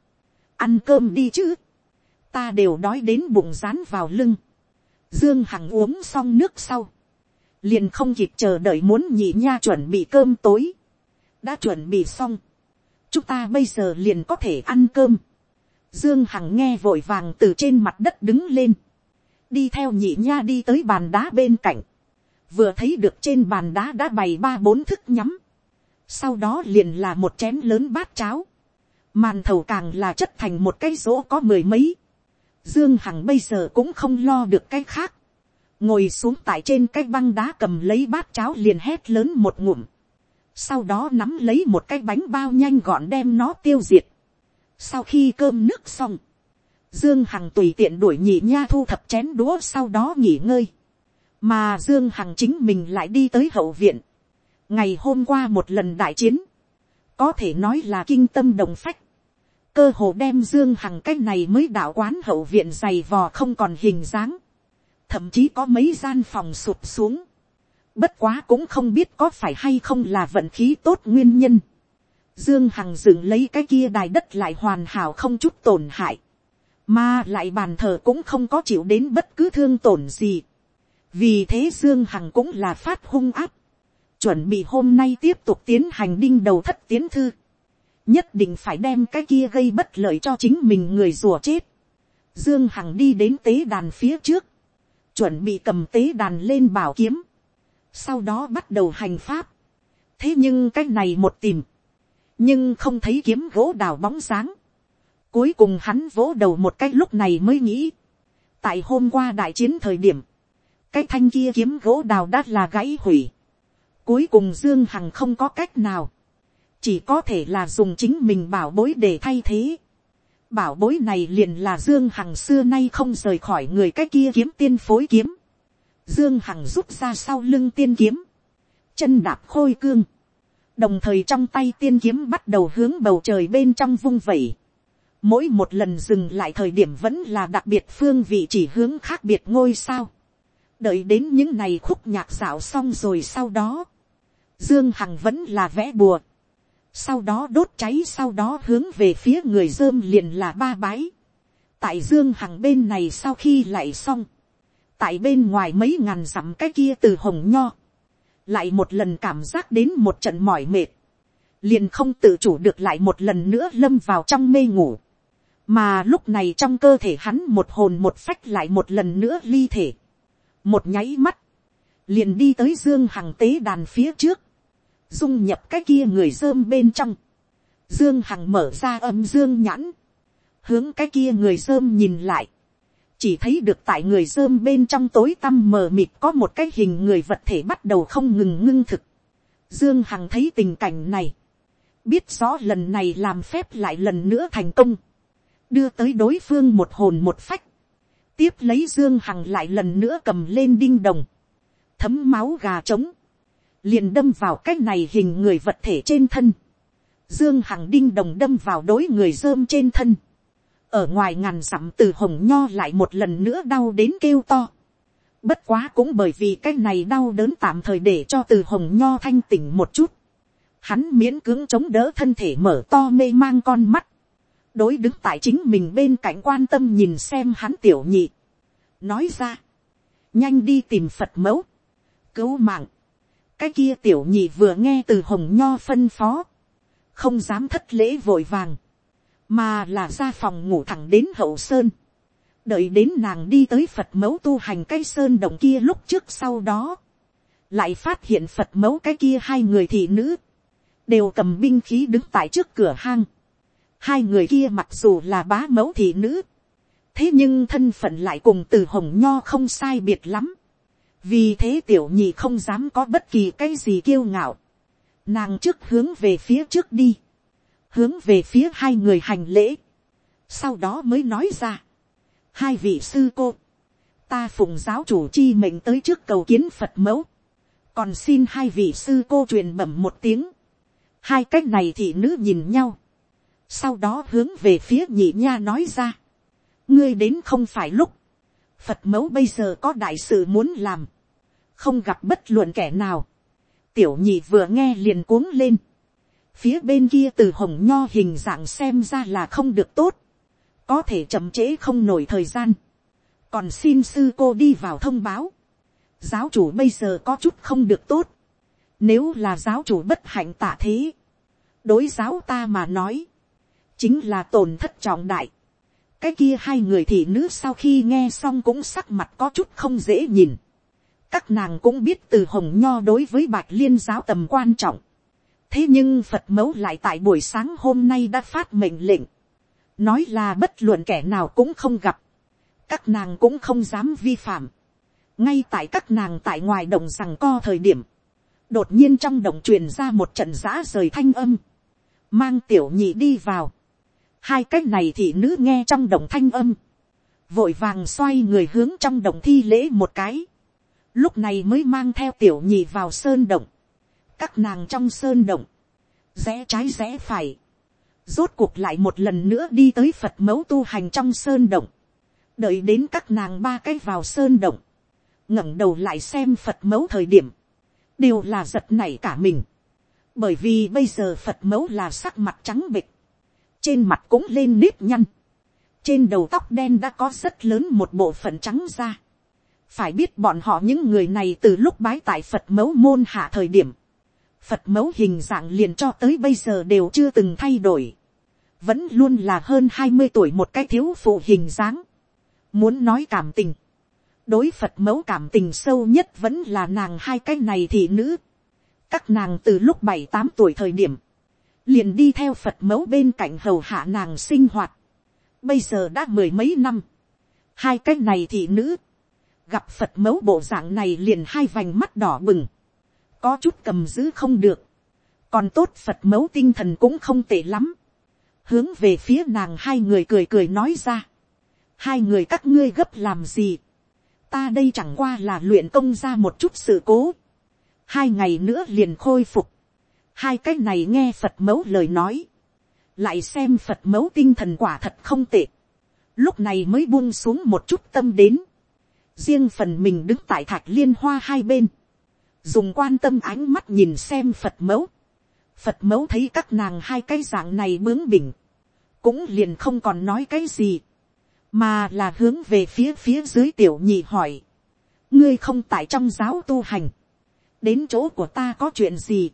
A: Ăn cơm đi chứ. Ta đều đói đến bụng rán vào lưng. Dương Hằng uống xong nước sau. Liền không kịp chờ đợi muốn nhị nha chuẩn bị cơm tối. Đã chuẩn bị xong, chúng ta bây giờ liền có thể ăn cơm. Dương Hằng nghe vội vàng từ trên mặt đất đứng lên, đi theo nhị nha đi tới bàn đá bên cạnh, vừa thấy được trên bàn đá đã bày ba bốn thức nhắm, sau đó liền là một chén lớn bát cháo, màn thầu càng là chất thành một cái rỗ có mười mấy, dương hằng bây giờ cũng không lo được cái khác, ngồi xuống tại trên cái băng đá cầm lấy bát cháo liền hét lớn một ngụm, sau đó nắm lấy một cái bánh bao nhanh gọn đem nó tiêu diệt. sau khi cơm nước xong, dương hằng tùy tiện đuổi nhị nha thu thập chén đũa sau đó nghỉ ngơi, mà dương hằng chính mình lại đi tới hậu viện. ngày hôm qua một lần đại chiến, có thể nói là kinh tâm đồng phách, cơ hồ đem dương hằng cái này mới đạo quán hậu viện dày vò không còn hình dáng, thậm chí có mấy gian phòng sụp xuống, bất quá cũng không biết có phải hay không là vận khí tốt nguyên nhân. Dương Hằng dựng lấy cái kia đài đất lại hoàn hảo không chút tổn hại. Mà lại bàn thờ cũng không có chịu đến bất cứ thương tổn gì. Vì thế Dương Hằng cũng là phát hung áp. Chuẩn bị hôm nay tiếp tục tiến hành đinh đầu thất tiến thư. Nhất định phải đem cái kia gây bất lợi cho chính mình người rùa chết. Dương Hằng đi đến tế đàn phía trước. Chuẩn bị cầm tế đàn lên bảo kiếm sau đó bắt đầu hành pháp. thế nhưng cái này một tìm, nhưng không thấy kiếm gỗ đào bóng sáng. cuối cùng hắn vỗ đầu một cái lúc này mới nghĩ, tại hôm qua đại chiến thời điểm, cái thanh kia kiếm gỗ đào đã là gãy hủy. cuối cùng dương hằng không có cách nào, chỉ có thể là dùng chính mình bảo bối để thay thế. bảo bối này liền là dương hằng xưa nay không rời khỏi người cái kia kiếm tiên phối kiếm Dương Hằng rút ra sau lưng tiên kiếm. Chân đạp khôi cương. Đồng thời trong tay tiên kiếm bắt đầu hướng bầu trời bên trong vung vẩy. Mỗi một lần dừng lại thời điểm vẫn là đặc biệt phương vị chỉ hướng khác biệt ngôi sao. Đợi đến những ngày khúc nhạc dạo xong rồi sau đó. Dương Hằng vẫn là vẽ bùa. Sau đó đốt cháy sau đó hướng về phía người dơm liền là ba bái. Tại Dương Hằng bên này sau khi lại xong tại bên ngoài mấy ngàn dặm cái kia từ hồng nho, lại một lần cảm giác đến một trận mỏi mệt, liền không tự chủ được lại một lần nữa lâm vào trong mê ngủ, mà lúc này trong cơ thể hắn một hồn một phách lại một lần nữa ly thể, một nháy mắt, liền đi tới dương hằng tế đàn phía trước, dung nhập cái kia người dơm bên trong, dương hằng mở ra âm dương nhãn, hướng cái kia người dơm nhìn lại, chỉ thấy được tại người dơm bên trong tối tăm mờ mịt có một cái hình người vật thể bắt đầu không ngừng ngưng thực. Dương Hằng thấy tình cảnh này, biết rõ lần này làm phép lại lần nữa thành công, đưa tới đối phương một hồn một phách, tiếp lấy Dương Hằng lại lần nữa cầm lên đinh đồng, thấm máu gà trống, liền đâm vào cái này hình người vật thể trên thân, Dương Hằng đinh đồng đâm vào đối người dơm trên thân, ở ngoài ngàn dặm từ hồng nho lại một lần nữa đau đến kêu to. Bất quá cũng bởi vì cái này đau đớn tạm thời để cho từ hồng nho thanh tỉnh một chút. Hắn miễn cưỡng chống đỡ thân thể mở to mê mang con mắt. Đối đứng tại chính mình bên cạnh quan tâm nhìn xem hắn tiểu nhị. Nói ra. Nhanh đi tìm Phật mẫu. Cứu mạng. Cái kia tiểu nhị vừa nghe từ hồng nho phân phó. Không dám thất lễ vội vàng. Mà là ra phòng ngủ thẳng đến hậu sơn, đợi đến nàng đi tới phật mẫu tu hành cái sơn động kia lúc trước sau đó, lại phát hiện phật mẫu cái kia hai người thị nữ, đều cầm binh khí đứng tại trước cửa hang, hai người kia mặc dù là bá mẫu thị nữ, thế nhưng thân phận lại cùng từ hồng nho không sai biệt lắm, vì thế tiểu nhị không dám có bất kỳ cái gì kiêu ngạo, nàng trước hướng về phía trước đi, hướng về phía hai người hành lễ, sau đó mới nói ra, hai vị sư cô, ta phụng giáo chủ chi mệnh tới trước cầu kiến phật mẫu, còn xin hai vị sư cô truyền bẩm một tiếng, hai cách này thì nữ nhìn nhau, sau đó hướng về phía nhị nha nói ra, ngươi đến không phải lúc, phật mẫu bây giờ có đại sự muốn làm, không gặp bất luận kẻ nào, tiểu nhị vừa nghe liền cuống lên, phía bên kia từ hồng nho hình dạng xem ra là không được tốt, có thể chậm trễ không nổi thời gian, còn xin sư cô đi vào thông báo, giáo chủ bây giờ có chút không được tốt, nếu là giáo chủ bất hạnh tạ thế, đối giáo ta mà nói, chính là tổn thất trọng đại, cái kia hai người thị nữ sau khi nghe xong cũng sắc mặt có chút không dễ nhìn các nàng cũng biết từ hồng nho đối với bạch liên giáo tầm quan trọng. thế nhưng phật mẫu lại tại buổi sáng hôm nay đã phát mệnh lệnh. nói là bất luận kẻ nào cũng không gặp. các nàng cũng không dám vi phạm. ngay tại các nàng tại ngoài đồng rằng co thời điểm. đột nhiên trong đồng truyền ra một trận giã rời thanh âm. mang tiểu nhị đi vào hai cái này thì nữ nghe trong đồng thanh âm, vội vàng xoay người hướng trong đồng thi lễ một cái, lúc này mới mang theo tiểu nhị vào sơn động, các nàng trong sơn động, rẽ trái rẽ phải, rốt cuộc lại một lần nữa đi tới phật mẫu tu hành trong sơn động, đợi đến các nàng ba cái vào sơn động, ngẩng đầu lại xem phật mẫu thời điểm, đều là giật nảy cả mình, bởi vì bây giờ phật mẫu là sắc mặt trắng bịch, trên mặt cũng lên nếp nhăn, trên đầu tóc đen đã có rất lớn một bộ phận trắng ra phải biết bọn họ những người này từ lúc bái tại phật mẫu môn hạ thời điểm, phật mẫu hình dạng liền cho tới bây giờ đều chưa từng thay đổi, vẫn luôn là hơn hai mươi tuổi một cái thiếu phụ hình dáng, muốn nói cảm tình, đối phật mẫu cảm tình sâu nhất vẫn là nàng hai cái này thị nữ, các nàng từ lúc bảy tám tuổi thời điểm, liền đi theo phật mẫu bên cạnh hầu hạ nàng sinh hoạt. bây giờ đã mười mấy năm, hai cái này thị nữ, gặp phật mẫu bộ dạng này liền hai vành mắt đỏ bừng, có chút cầm giữ không được, còn tốt phật mẫu tinh thần cũng không tệ lắm, hướng về phía nàng hai người cười cười nói ra, hai người các ngươi gấp làm gì, ta đây chẳng qua là luyện công ra một chút sự cố, hai ngày nữa liền khôi phục, hai cái này nghe phật mẫu lời nói, lại xem phật mẫu tinh thần quả thật không tệ, lúc này mới buông xuống một chút tâm đến, riêng phần mình đứng tại thạch liên hoa hai bên, dùng quan tâm ánh mắt nhìn xem phật mẫu, phật mẫu thấy các nàng hai cái dạng này bướng bỉnh, cũng liền không còn nói cái gì, mà là hướng về phía phía dưới tiểu nhị hỏi, ngươi không tại trong giáo tu hành, đến chỗ của ta có chuyện gì,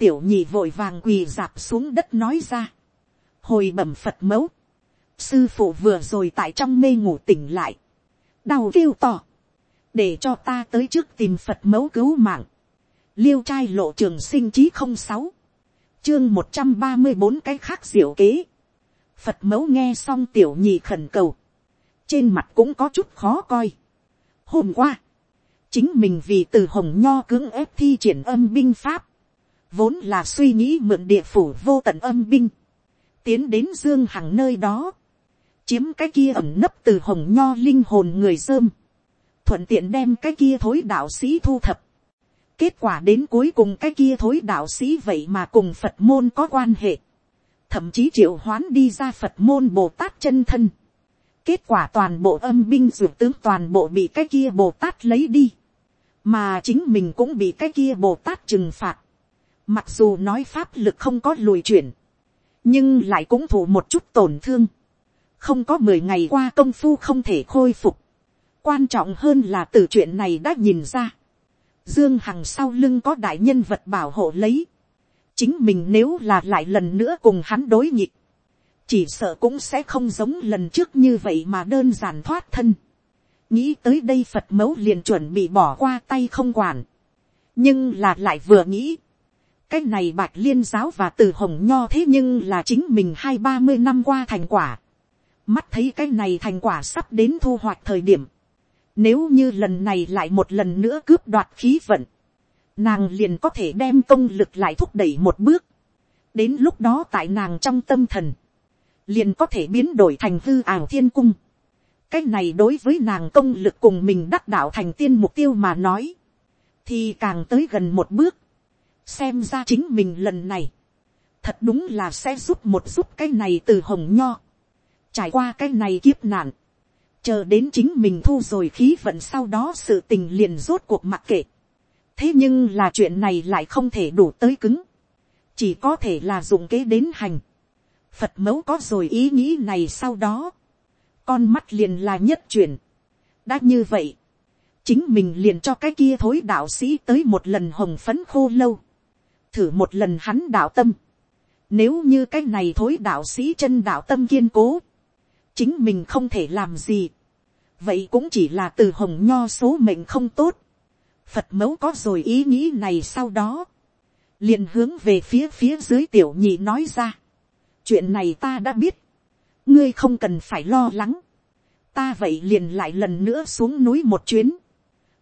A: tiểu nhị vội vàng quỳ dạp xuống đất nói ra. hồi bẩm phật mẫu. sư phụ vừa rồi tại trong mê ngủ tỉnh lại đau kêu to. để cho ta tới trước tìm phật mẫu cứu mạng. liêu trai lộ trường sinh chí không sáu. chương một trăm ba mươi bốn cái khác diệu kế. phật mẫu nghe xong tiểu nhị khẩn cầu. trên mặt cũng có chút khó coi. hôm qua, chính mình vì từ hồng nho cưỡng ép thi triển âm binh pháp vốn là suy nghĩ mượn địa phủ vô tận âm binh, tiến đến dương hằng nơi đó, chiếm cái kia ẩm nấp từ hồng nho linh hồn người dơm, thuận tiện đem cái kia thối đạo sĩ thu thập. kết quả đến cuối cùng cái kia thối đạo sĩ vậy mà cùng phật môn có quan hệ, thậm chí triệu hoán đi ra phật môn bồ tát chân thân. kết quả toàn bộ âm binh dược tướng toàn bộ bị cái kia bồ tát lấy đi, mà chính mình cũng bị cái kia bồ tát trừng phạt Mặc dù nói pháp lực không có lùi chuyển. Nhưng lại cũng thủ một chút tổn thương. Không có mười ngày qua công phu không thể khôi phục. Quan trọng hơn là từ chuyện này đã nhìn ra. Dương Hằng sau lưng có đại nhân vật bảo hộ lấy. Chính mình nếu là lại lần nữa cùng hắn đối nhịp. Chỉ sợ cũng sẽ không giống lần trước như vậy mà đơn giản thoát thân. Nghĩ tới đây Phật mẫu liền chuẩn bị bỏ qua tay không quản. Nhưng là lại vừa nghĩ, cái này bạch liên giáo và từ hồng nho thế nhưng là chính mình hai ba mươi năm qua thành quả mắt thấy cái này thành quả sắp đến thu hoạch thời điểm. nếu như lần này lại một lần nữa cướp đoạt khí vận, nàng liền có thể đem công lực lại thúc đẩy một bước. đến lúc đó tại nàng trong tâm thần, liền có thể biến đổi thành hư ảo thiên cung. cái này đối với nàng công lực cùng mình đắc đạo thành tiên mục tiêu mà nói, thì càng tới gần một bước xem ra chính mình lần này, thật đúng là sẽ giúp một giúp cái này từ hồng nho, trải qua cái này kiếp nạn, chờ đến chính mình thu rồi khí vận sau đó sự tình liền rốt cuộc mặc kệ. thế nhưng là chuyện này lại không thể đủ tới cứng, chỉ có thể là dùng kế đến hành. phật mẫu có rồi ý nghĩ này sau đó, con mắt liền là nhất chuyển. đã như vậy, chính mình liền cho cái kia thối đạo sĩ tới một lần hồng phấn khô lâu thử một lần hắn đạo tâm. Nếu như cái này thối đạo sĩ chân đạo tâm kiên cố, chính mình không thể làm gì, vậy cũng chỉ là từ hồng nho số mệnh không tốt, phật mẫu có rồi ý nghĩ này sau đó, liền hướng về phía phía dưới tiểu nhị nói ra, chuyện này ta đã biết, ngươi không cần phải lo lắng, ta vậy liền lại lần nữa xuống núi một chuyến,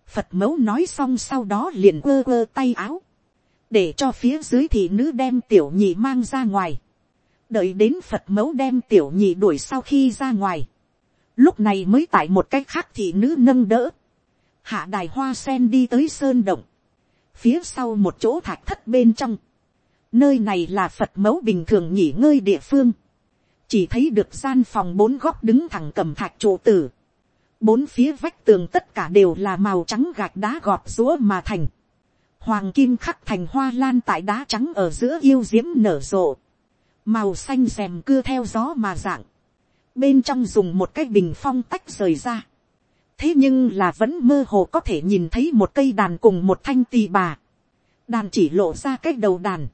A: phật mẫu nói xong sau đó liền quơ quơ tay áo, để cho phía dưới thị nữ đem tiểu nhị mang ra ngoài, đợi đến phật mẫu đem tiểu nhị đuổi sau khi ra ngoài, lúc này mới tại một cách khác thị nữ nâng đỡ, hạ đài hoa sen đi tới sơn động, phía sau một chỗ thạch thất bên trong, nơi này là phật mẫu bình thường nghỉ ngơi địa phương, chỉ thấy được gian phòng bốn góc đứng thẳng cầm thạch trụ tử, bốn phía vách tường tất cả đều là màu trắng gạch đá gọt rúa mà thành, hoàng kim khắc thành hoa lan tại đá trắng ở giữa yêu diễm nở rộ, màu xanh rèm cưa theo gió mà dạng, bên trong dùng một cái bình phong tách rời ra, thế nhưng là vẫn mơ hồ có thể nhìn thấy một cây đàn cùng một thanh tì bà, đàn chỉ lộ ra cái đầu đàn,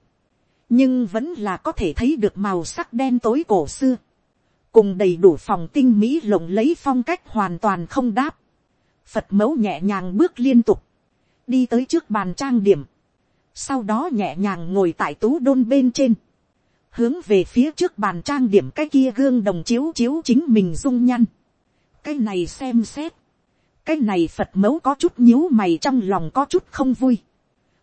A: nhưng vẫn là có thể thấy được màu sắc đen tối cổ xưa, cùng đầy đủ phòng tinh mỹ lộng lấy phong cách hoàn toàn không đáp, phật mẫu nhẹ nhàng bước liên tục, đi tới trước bàn trang điểm, sau đó nhẹ nhàng ngồi tại tú đôn bên trên, hướng về phía trước bàn trang điểm cái kia gương đồng chiếu chiếu chính mình dung nhăn, cái này xem xét, cái này phật mẫu có chút nhíu mày trong lòng có chút không vui,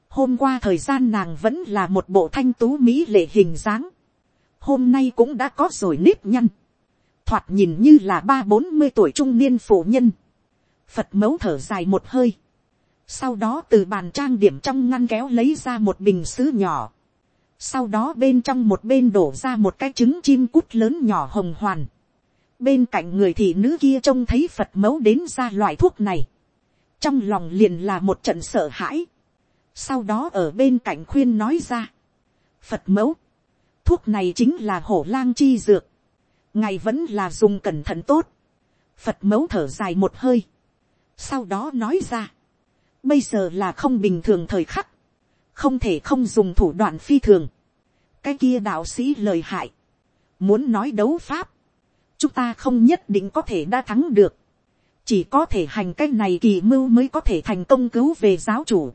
A: hôm qua thời gian nàng vẫn là một bộ thanh tú mỹ lệ hình dáng, hôm nay cũng đã có rồi nếp nhăn, thoạt nhìn như là ba bốn mươi tuổi trung niên phụ nhân, phật mẫu thở dài một hơi, sau đó từ bàn trang điểm trong ngăn kéo lấy ra một bình sứ nhỏ, sau đó bên trong một bên đổ ra một cái trứng chim cút lớn nhỏ hồng hoàn, bên cạnh người thị nữ kia trông thấy phật mẫu đến ra loại thuốc này, trong lòng liền là một trận sợ hãi, sau đó ở bên cạnh khuyên nói ra, phật mẫu, thuốc này chính là hổ lang chi dược, ngài vẫn là dùng cẩn thận tốt, phật mẫu thở dài một hơi, sau đó nói ra, bây giờ là không bình thường thời khắc, không thể không dùng thủ đoạn phi thường, cái kia đạo sĩ lời hại, muốn nói đấu pháp, chúng ta không nhất định có thể đã thắng được, chỉ có thể hành cái này kỳ mưu mới có thể thành công cứu về giáo chủ.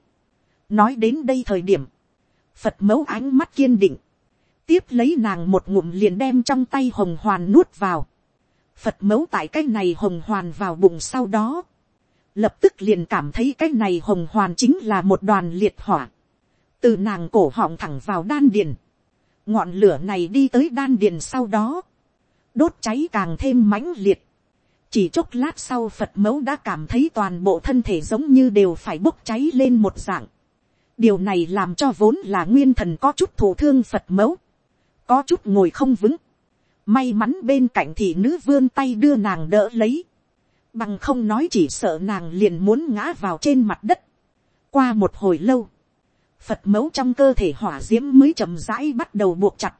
A: nói đến đây thời điểm, phật mẫu ánh mắt kiên định, tiếp lấy nàng một ngụm liền đem trong tay hồng hoàn nuốt vào, phật mẫu tại cái này hồng hoàn vào bụng sau đó, lập tức liền cảm thấy cái này hồng hoàn chính là một đoàn liệt hỏa, từ nàng cổ họng thẳng vào đan điền, ngọn lửa này đi tới đan điền sau đó, đốt cháy càng thêm mãnh liệt, chỉ chốc lát sau phật mẫu đã cảm thấy toàn bộ thân thể giống như đều phải bốc cháy lên một dạng, điều này làm cho vốn là nguyên thần có chút thổ thương phật mẫu, có chút ngồi không vững, may mắn bên cạnh thì nữ vươn tay đưa nàng đỡ lấy, bằng không nói chỉ sợ nàng liền muốn ngã vào trên mặt đất. qua một hồi lâu, phật mẫu trong cơ thể hỏa d i ễ m mới chậm rãi bắt đầu buộc chặt,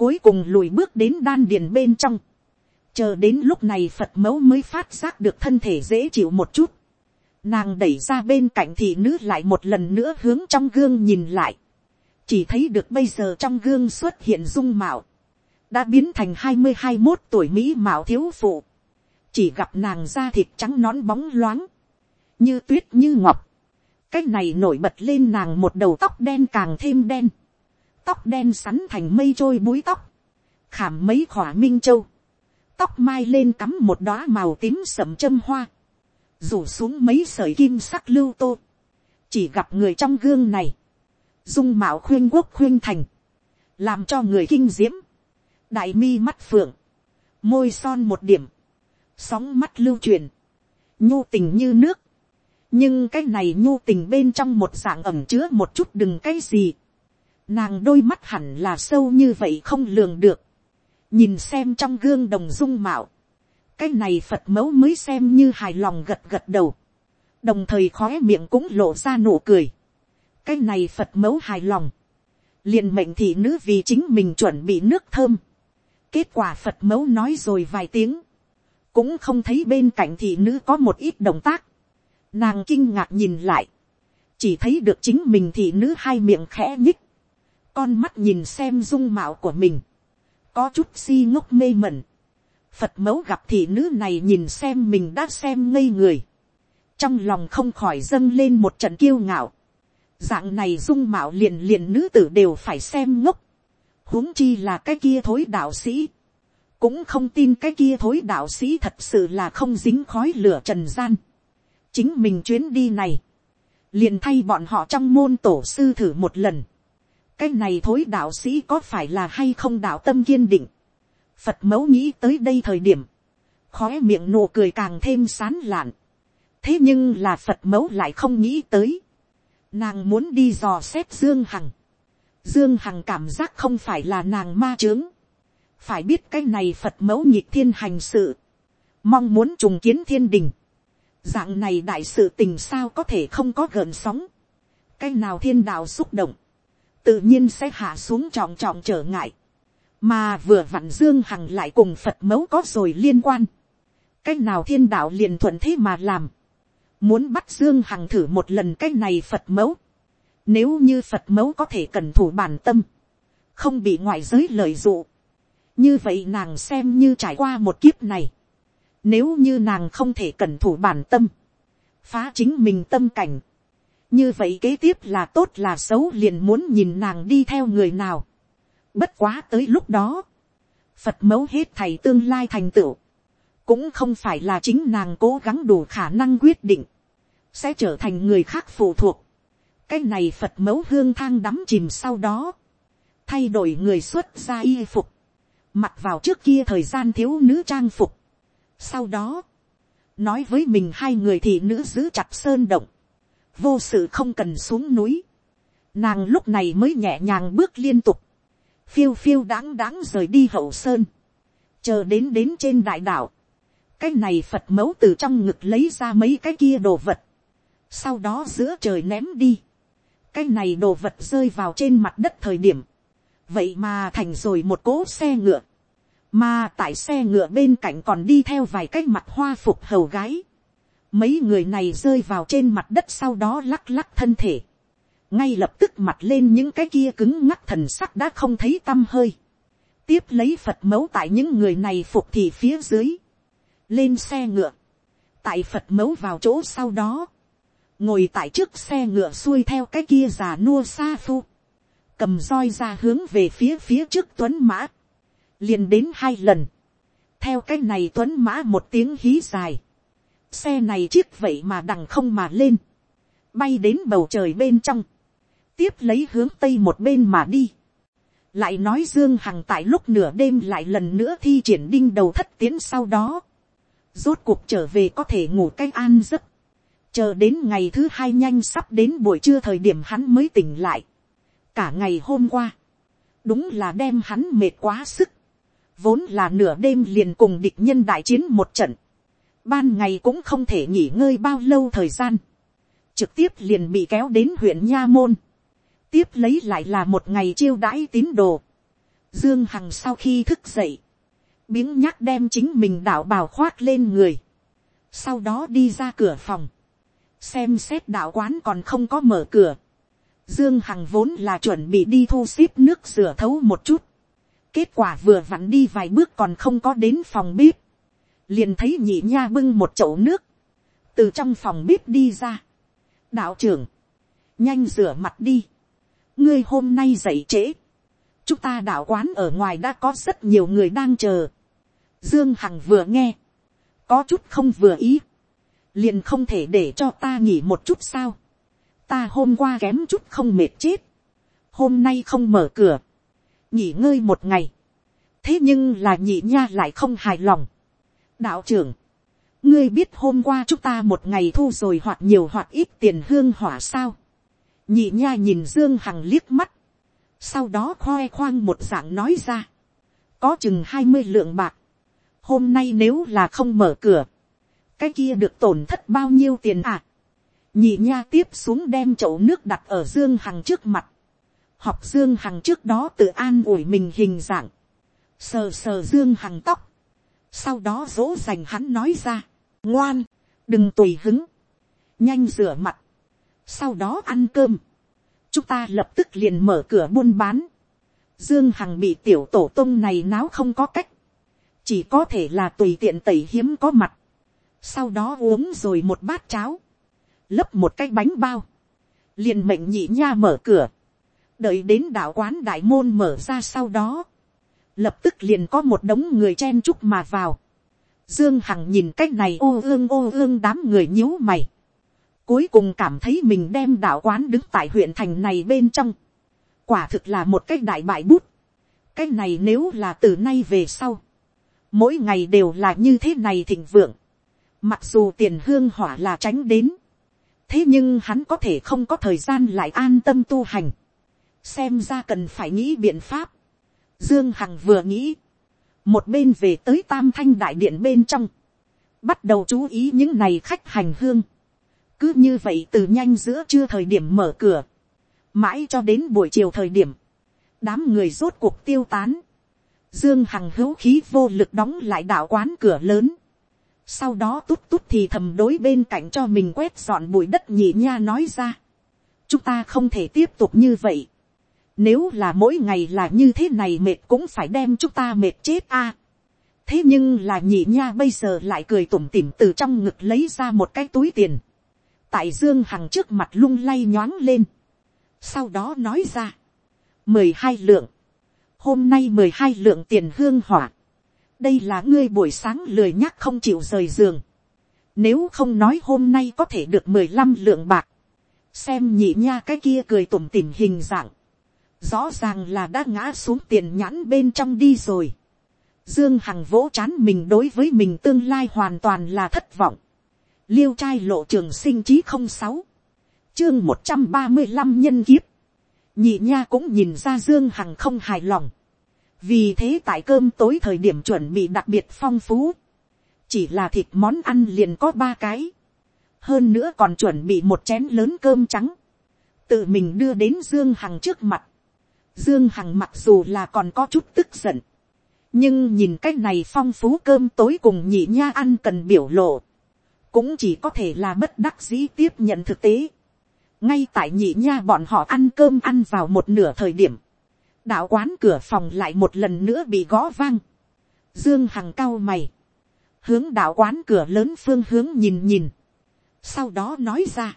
A: cuối cùng lùi bước đến đan điền bên trong, chờ đến lúc này phật mẫu mới phát giác được thân thể dễ chịu một chút, nàng đẩy ra bên cạnh thị nữ lại một lần nữa hướng trong gương nhìn lại, chỉ thấy được bây giờ trong gương xuất hiện dung mạo, đã biến thành hai mươi hai một tuổi mỹ mạo thiếu phụ, chỉ gặp nàng da thịt trắng nón bóng loáng, như tuyết như ngọc, cái này nổi bật lên nàng một đầu tóc đen càng thêm đen, tóc đen sắn thành mây trôi búi tóc, khảm mấy khỏa minh châu, tóc mai lên cắm một đóa màu tím sầm châm hoa, rủ xuống mấy sợi kim sắc lưu tô, chỉ gặp người trong gương này, dung mạo khuyên quốc khuyên thành, làm cho người kinh diễm, đại mi mắt phượng, môi son một điểm, sóng mắt lưu truyền, nhu tình như nước, nhưng cái này nhu tình bên trong một dạng ẩm chứa một chút đừng cái gì, nàng đôi mắt hẳn là sâu như vậy không lường được, nhìn xem trong gương đồng dung mạo, cái này phật mẫu mới xem như hài lòng gật gật đầu, đồng thời khóe miệng cũng lộ ra nụ cười, cái này phật mẫu hài lòng, liền mệnh thị nữ vì chính mình chuẩn bị nước thơm, kết quả phật mẫu nói rồi vài tiếng, cũng không thấy bên cạnh thị nữ có một ít động tác, nàng kinh ngạc nhìn lại, chỉ thấy được chính mình thị nữ hai miệng khẽ nhích, con mắt nhìn xem dung mạo của mình, có chút si ngốc mê mẩn, phật mẫu gặp thị nữ này nhìn xem mình đã xem ngây người, trong lòng không khỏi dâng lên một trận kiêu ngạo, dạng này dung mạo liền liền nữ tử đều phải xem ngốc, huống chi là cái kia thối đạo sĩ, cũng không tin cái kia thối đạo sĩ thật sự là không dính khói lửa trần gian chính mình chuyến đi này, liền thay bọn họ trong môn tổ sư thử một lần. cái này thối đạo sĩ có phải là hay không đạo tâm kiên định. phật mẫu nghĩ tới đây thời điểm, khói miệng nụ cười càng thêm sán lạn. thế nhưng là phật mẫu lại không nghĩ tới. nàng muốn đi dò xét dương hằng. dương hằng cảm giác không phải là nàng ma trướng phải biết cái này phật mẫu nhịp thiên hành sự, mong muốn trùng kiến thiên đình, dạng này đại sự tình sao có thể không có gợn sóng, cái nào thiên đạo xúc động, tự nhiên sẽ hạ xuống trọng trọng trở ngại, mà vừa vặn dương hằng lại cùng phật mẫu có rồi liên quan, cái nào thiên đạo liền thuận thế mà làm, muốn bắt dương hằng thử một lần cái này phật mẫu, nếu như phật mẫu có thể cần thủ bản tâm, không bị ngoại giới lợi dụ, như vậy nàng xem như trải qua một kiếp này, nếu như nàng không thể cẩn thủ bản tâm, phá chính mình tâm cảnh, như vậy kế tiếp là tốt là xấu liền muốn nhìn nàng đi theo người nào. bất quá tới lúc đó, phật mẫu hết thầy tương lai thành tựu, cũng không phải là chính nàng cố gắng đủ khả năng quyết định, sẽ trở thành người khác phụ thuộc. cái này phật mẫu hương thang đắm chìm sau đó, thay đổi người xuất ra y phục, mặc vào trước kia thời gian thiếu nữ trang phục sau đó, nói với mình hai người thì nữ giữ chặt sơn động, vô sự không cần xuống núi. Nàng lúc này mới nhẹ nhàng bước liên tục, phiêu phiêu đáng đáng rời đi hậu sơn, chờ đến đến trên đại đảo. cái này phật mẫu từ trong ngực lấy ra mấy cái kia đồ vật, sau đó giữa trời ném đi. cái này đồ vật rơi vào trên mặt đất thời điểm, vậy mà thành rồi một cỗ xe ngựa, mà tại xe ngựa bên cạnh còn đi theo vài cái mặt hoa phục hầu gái, mấy người này rơi vào trên mặt đất sau đó lắc lắc thân thể, ngay lập tức mặt lên những cái kia cứng ngắc thần sắc đã không thấy tâm hơi, tiếp lấy phật mẫu tại những người này phục thì phía dưới, lên xe ngựa, tại phật mẫu vào chỗ sau đó, ngồi tại trước xe ngựa xuôi theo cái kia già nua xa phu, cầm roi ra hướng về phía phía trước tuấn mã, liền đến hai lần, theo cái này tuấn mã một tiếng hí dài, xe này chiếc vậy mà đằng không mà lên, bay đến bầu trời bên trong, tiếp lấy hướng tây một bên mà đi, lại nói dương hằng tại lúc nửa đêm lại lần nữa thi triển đinh đầu thất tiến sau đó, rốt cuộc trở về có thể ngủ cái an giấc, chờ đến ngày thứ hai nhanh sắp đến buổi trưa thời điểm hắn mới tỉnh lại, cả ngày hôm qua, đúng là đem hắn mệt quá sức, vốn là nửa đêm liền cùng địch nhân đại chiến một trận, ban ngày cũng không thể nghỉ ngơi bao lâu thời gian, trực tiếp liền bị kéo đến huyện nha môn, tiếp lấy lại là một ngày chiêu đãi tín đồ, dương hằng sau khi thức dậy, biếng nhắc đem chính mình đạo bào khoác lên người, sau đó đi ra cửa phòng, xem xét đạo quán còn không có mở cửa, dương hằng vốn là chuẩn bị đi thu xếp nước rửa thấu một chút, Kết quả vừa vặn đi vài bước còn không có đến phòng bếp. Liền thấy nhị nha bưng một chậu nước. Từ trong phòng bếp đi ra. Đạo trưởng. Nhanh rửa mặt đi. Ngươi hôm nay dậy trễ. Chúng ta đạo quán ở ngoài đã có rất nhiều người đang chờ. Dương Hằng vừa nghe. Có chút không vừa ý. Liền không thể để cho ta nghỉ một chút sao. Ta hôm qua kém chút không mệt chết. Hôm nay không mở cửa nghỉ ngơi một ngày. thế nhưng là nhị nha lại không hài lòng. đạo trưởng, ngươi biết hôm qua chúng ta một ngày thu rồi hoặc nhiều hoặc ít tiền hương hỏa sao. nhị nha nhìn dương hằng liếc mắt. sau đó khoe khoang một dạng nói ra. có chừng hai mươi lượng bạc. hôm nay nếu là không mở cửa, cái kia được tổn thất bao nhiêu tiền à. nhị nha tiếp xuống đem chậu nước đặt ở dương hằng trước mặt học dương hằng trước đó tự an ủi mình hình dạng, sờ sờ dương hằng tóc, sau đó dỗ dành hắn nói ra, ngoan, đừng tùy hứng, nhanh rửa mặt, sau đó ăn cơm, chúng ta lập tức liền mở cửa buôn bán, dương hằng bị tiểu tổ tông này náo không có cách, chỉ có thể là tùy tiện tẩy hiếm có mặt, sau đó uống rồi một bát cháo, lấp một cái bánh bao, liền mệnh nhị nha mở cửa, đợi đến đạo quán đại môn mở ra sau đó, lập tức liền có một đống người chen chúc mà vào, dương hằng nhìn cái này ô ương ô ương đám người nhíu mày, cuối cùng cảm thấy mình đem đạo quán đứng tại huyện thành này bên trong, quả thực là một cái đại bại bút, cái này nếu là từ nay về sau, mỗi ngày đều là như thế này thịnh vượng, mặc dù tiền hương hỏa là tránh đến, thế nhưng hắn có thể không có thời gian lại an tâm tu hành, xem ra cần phải nghĩ biện pháp. Dương Hằng vừa nghĩ, một bên về tới tam thanh đại điện bên trong, bắt đầu chú ý những này khách hành hương. cứ như vậy từ nhanh giữa trưa thời điểm mở cửa, mãi cho đến buổi chiều thời điểm, đám người rốt cuộc tiêu tán, dương hằng hữu khí vô lực đóng lại đạo quán cửa lớn, sau đó tút tút thì thầm đối bên cạnh cho mình quét dọn bụi đất nhị nha nói ra, chúng ta không thể tiếp tục như vậy, nếu là mỗi ngày là như thế này mệt cũng phải đem chúng ta mệt chết a. thế nhưng là nhị nha bây giờ lại cười tủm tỉm từ trong ngực lấy ra một cái túi tiền, tại dương hằng trước mặt lung lay nhoáng lên, sau đó nói ra, mười hai lượng, hôm nay mười hai lượng tiền hương hỏa, đây là ngươi buổi sáng lười nhắc không chịu rời giường, nếu không nói hôm nay có thể được mười lăm lượng bạc, xem nhị nha cái kia cười tủm tỉm hình dạng, rõ ràng là đã ngã xuống tiền nhãn bên trong đi rồi. Dương Hằng vỗ chán mình đối với mình tương lai hoàn toàn là thất vọng. Liêu trai lộ trường sinh chí không sáu Chương một trăm ba mươi 135 nhân kiếp. Nhị nha cũng nhìn ra Dương Hằng không hài lòng. Vì thế tại cơm tối thời điểm chuẩn bị đặc biệt phong phú. Chỉ là thịt món ăn liền có ba cái. Hơn nữa còn chuẩn bị một chén lớn cơm trắng. Tự mình đưa đến Dương Hằng trước mặt Dương Hằng mặc dù là còn có chút tức giận. Nhưng nhìn cách này phong phú cơm tối cùng nhị nha ăn cần biểu lộ. Cũng chỉ có thể là bất đắc dĩ tiếp nhận thực tế. Ngay tại nhị nha bọn họ ăn cơm ăn vào một nửa thời điểm. Đạo quán cửa phòng lại một lần nữa bị gõ vang. Dương Hằng cao mày. Hướng đạo quán cửa lớn phương hướng nhìn nhìn. Sau đó nói ra.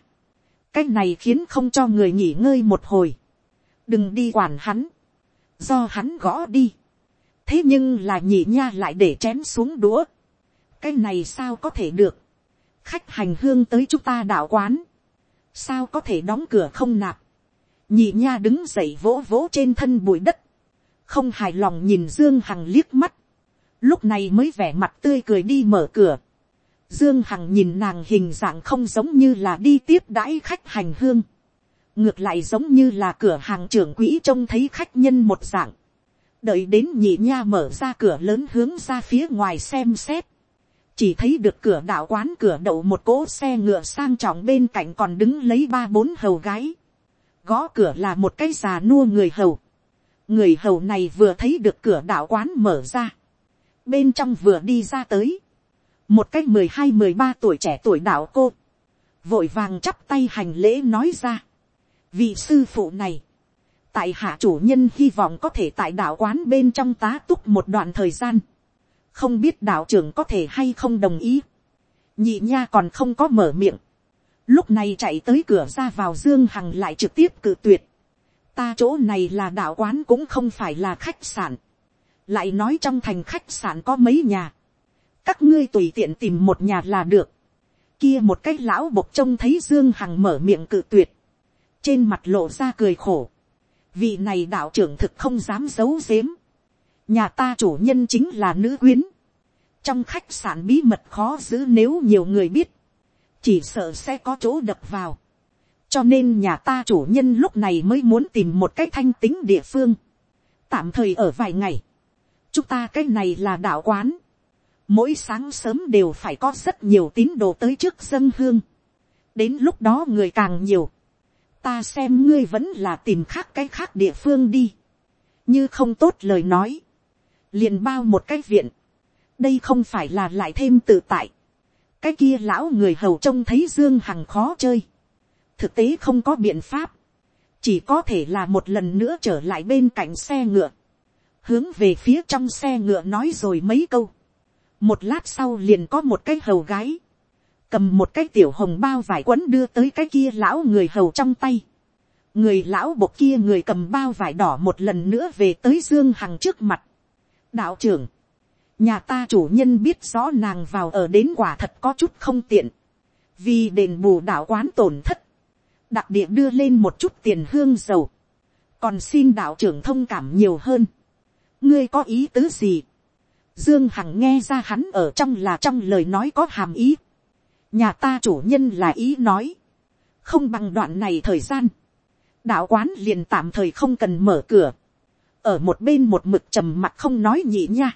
A: Cách này khiến không cho người nghỉ ngơi một hồi đừng đi quản hắn, do hắn gõ đi. thế nhưng là nhị nha lại để chém xuống đũa. cái này sao có thể được. khách hành hương tới chúng ta đạo quán. sao có thể đóng cửa không nạp. nhị nha đứng dậy vỗ vỗ trên thân bụi đất. không hài lòng nhìn dương hằng liếc mắt. lúc này mới vẻ mặt tươi cười đi mở cửa. Dương Hằng nhìn nàng hình dạng không giống như là đi tiếp đãi khách hành hương ngược lại giống như là cửa hàng trưởng quỹ trông thấy khách nhân một dạng, đợi đến nhị nha mở ra cửa lớn hướng ra phía ngoài xem xét, chỉ thấy được cửa đạo quán cửa đậu một cỗ xe ngựa sang trọng bên cạnh còn đứng lấy ba bốn hầu gái, gõ cửa là một cái già nua người hầu, người hầu này vừa thấy được cửa đạo quán mở ra, bên trong vừa đi ra tới, một cái mười hai mười ba tuổi trẻ tuổi đạo cô, vội vàng chắp tay hành lễ nói ra, vị sư phụ này, tại hạ chủ nhân hy vọng có thể tại đạo quán bên trong tá túc một đoạn thời gian, không biết đạo trưởng có thể hay không đồng ý, nhị nha còn không có mở miệng, lúc này chạy tới cửa ra vào dương hằng lại trực tiếp cự tuyệt, ta chỗ này là đạo quán cũng không phải là khách sạn, lại nói trong thành khách sạn có mấy nhà, các ngươi tùy tiện tìm một nhà là được, kia một cái lão bộc trông thấy dương hằng mở miệng cự tuyệt, trên mặt lộ ra cười khổ, vị này đạo trưởng thực không dám giấu giếm, nhà ta chủ nhân chính là nữ quyến, trong khách sạn bí mật khó giữ nếu nhiều người biết, chỉ sợ sẽ có chỗ đập vào, cho nên nhà ta chủ nhân lúc này mới muốn tìm một cái thanh tính địa phương, tạm thời ở vài ngày, chúng ta cái này là đạo quán, mỗi sáng sớm đều phải có rất nhiều tín đồ tới trước dân hương, đến lúc đó người càng nhiều, ta xem ngươi vẫn là tìm khác cái khác địa phương đi. như không tốt lời nói, liền bao một cái viện. đây không phải là lại thêm tự tại. cái kia lão người hầu trông thấy dương hằng khó chơi. thực tế không có biện pháp. chỉ có thể là một lần nữa trở lại bên cạnh xe ngựa. hướng về phía trong xe ngựa nói rồi mấy câu, một lát sau liền có một cái hầu gái, cầm một cái tiểu hồng bao vải quấn đưa tới cái kia lão người hầu trong tay, người lão bột kia người cầm bao vải đỏ một lần nữa về tới dương hằng trước mặt, đạo trưởng, nhà ta chủ nhân biết rõ nàng vào ở đến quả thật có chút không tiện, vì đền bù đạo quán tổn thất, đặc địa đưa lên một chút tiền hương dầu, còn xin đạo trưởng thông cảm nhiều hơn, ngươi có ý tứ gì, dương hằng nghe ra hắn ở trong là trong lời nói có hàm ý, nhà ta chủ nhân là ý nói, không bằng đoạn này thời gian, đạo quán liền tạm thời không cần mở cửa, ở một bên một mực trầm mặt không nói nhị nha,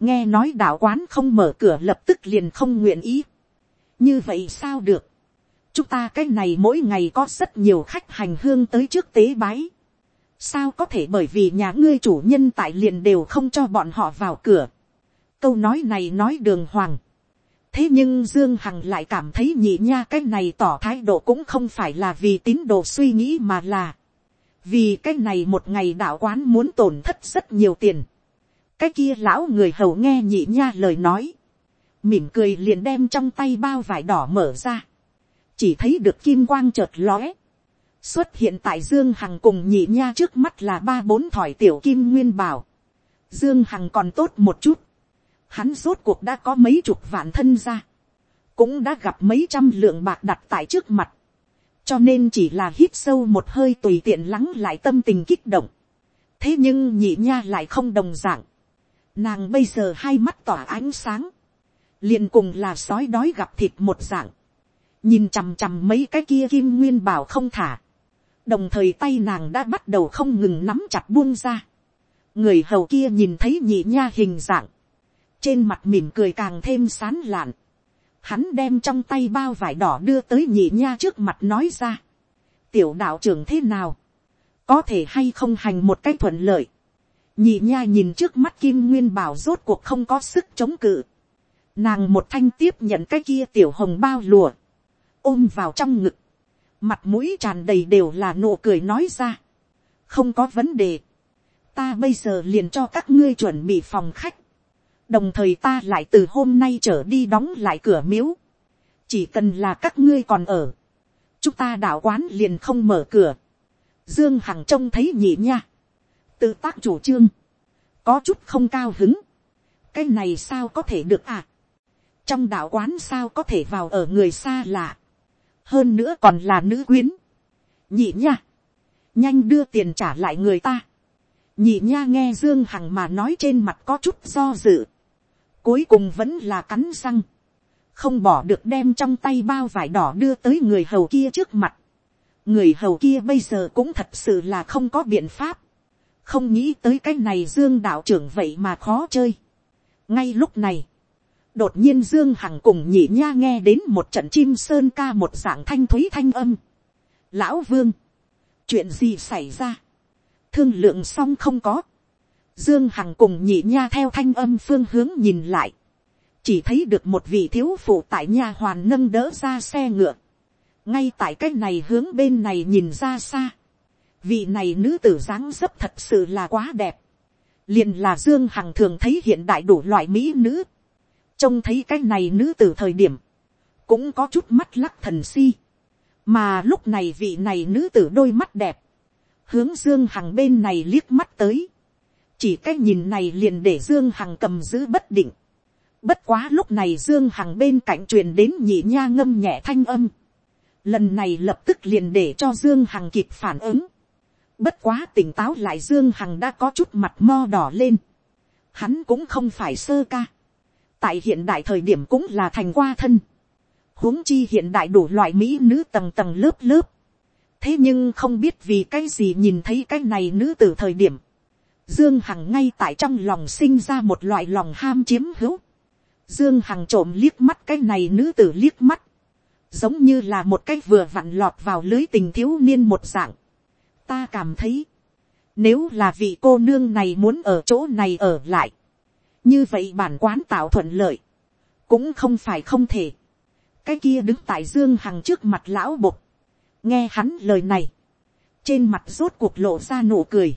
A: nghe nói đạo quán không mở cửa lập tức liền không nguyện ý, như vậy sao được, chúng ta cái này mỗi ngày có rất nhiều khách hành hương tới trước tế bái, sao có thể bởi vì nhà ngươi chủ nhân tại liền đều không cho bọn họ vào cửa, câu nói này nói đường hoàng, thế nhưng dương hằng lại cảm thấy nhị nha cái này tỏ thái độ cũng không phải là vì tín đồ suy nghĩ mà là vì cái này một ngày đạo quán muốn tổn thất rất nhiều tiền. Cái kia lão người hầu nghe nhị nha lời nói. Mỉm cười liền đem trong tay bao vải đỏ mở ra. Chỉ thấy được kim quang chợt lóe. Xuất hiện tại dương hằng cùng nhị nha trước mắt là ba bốn thỏi tiểu kim nguyên bảo. Dương hằng còn tốt một chút hắn rốt cuộc đã có mấy chục vạn thân ra, cũng đã gặp mấy trăm lượng bạc đặt tại trước mặt, cho nên chỉ là hít sâu một hơi tùy tiện lắng lại tâm tình kích động. thế nhưng nhị nha lại không đồng d ạ n g nàng bây giờ hai mắt tỏa ánh sáng, liền cùng là sói đói gặp thịt một dạng, nhìn chằm chằm mấy cái kia kim nguyên bảo không thả, đồng thời tay nàng đã bắt đầu không ngừng nắm chặt buông ra, người hầu kia nhìn thấy nhị nha hình dạng, trên mặt mỉm cười càng thêm sán lạn, hắn đem trong tay bao vải đỏ đưa tới nhị nha trước mặt nói ra, tiểu đạo trưởng thế nào, có thể hay không hành một cách thuận lợi, nhị nha nhìn trước mắt kim nguyên bảo rốt cuộc không có sức chống cự, nàng một thanh tiếp nhận cái kia tiểu hồng bao lùa, ôm vào trong ngực, mặt mũi tràn đầy đều là nụ cười nói ra, không có vấn đề, ta bây giờ liền cho các ngươi chuẩn bị phòng khách, đồng thời ta lại từ hôm nay trở đi đóng lại cửa miếu, chỉ cần là các ngươi còn ở, chúng ta đạo quán liền không mở cửa, dương hằng trông thấy nhị nha, tự tác chủ trương, có chút không cao hứng, cái này sao có thể được à, trong đạo quán sao có thể vào ở người xa lạ, hơn nữa còn là nữ quyến, nhị nha, nhanh đưa tiền trả lại người ta, nhị nha nghe dương hằng mà nói trên mặt có chút do dự, cuối cùng vẫn là cắn răng, không bỏ được đem trong tay bao vải đỏ đưa tới người hầu kia trước mặt. người hầu kia bây giờ cũng thật sự là không có biện pháp, không nghĩ tới cái này dương đạo trưởng vậy mà khó chơi. ngay lúc này, đột nhiên dương hằng cùng nhị nha nghe đến một trận chim sơn ca một dạng thanh thúy thanh âm. lão vương, chuyện gì xảy ra, thương lượng xong không có, Dương Hằng cùng nhị nha theo thanh âm phương hướng nhìn lại. Chỉ thấy được một vị thiếu phụ tại nha hoàn nâng đỡ ra xe ngựa. Ngay tại cách này hướng bên này nhìn ra xa. Vị này nữ tử dáng dấp thật sự là quá đẹp. Liền là Dương Hằng thường thấy hiện đại đủ loại mỹ nữ. Trông thấy cách này nữ tử thời điểm. Cũng có chút mắt lắc thần si. Mà lúc này vị này nữ tử đôi mắt đẹp. Hướng Dương Hằng bên này liếc mắt tới chỉ cái nhìn này liền để dương hằng cầm giữ bất định. bất quá lúc này dương hằng bên cạnh truyền đến nhị nha ngâm nhẹ thanh âm. lần này lập tức liền để cho dương hằng kịp phản ứng. bất quá tỉnh táo lại dương hằng đã có chút mặt mo đỏ lên. hắn cũng không phải sơ ca. tại hiện đại thời điểm cũng là thành qua thân. huống chi hiện đại đủ loại mỹ nữ tầng tầng lớp lớp. thế nhưng không biết vì cái gì nhìn thấy cái này nữ từ thời điểm Dương Hằng ngay tại trong lòng sinh ra một loại lòng ham chiếm hữu. Dương Hằng trộm liếc mắt cái này nữ tử liếc mắt. Giống như là một cái vừa vặn lọt vào lưới tình thiếu niên một dạng. Ta cảm thấy. Nếu là vị cô nương này muốn ở chỗ này ở lại. Như vậy bản quán tạo thuận lợi. Cũng không phải không thể. Cái kia đứng tại Dương Hằng trước mặt lão bục. Nghe hắn lời này. Trên mặt rốt cuộc lộ ra nụ cười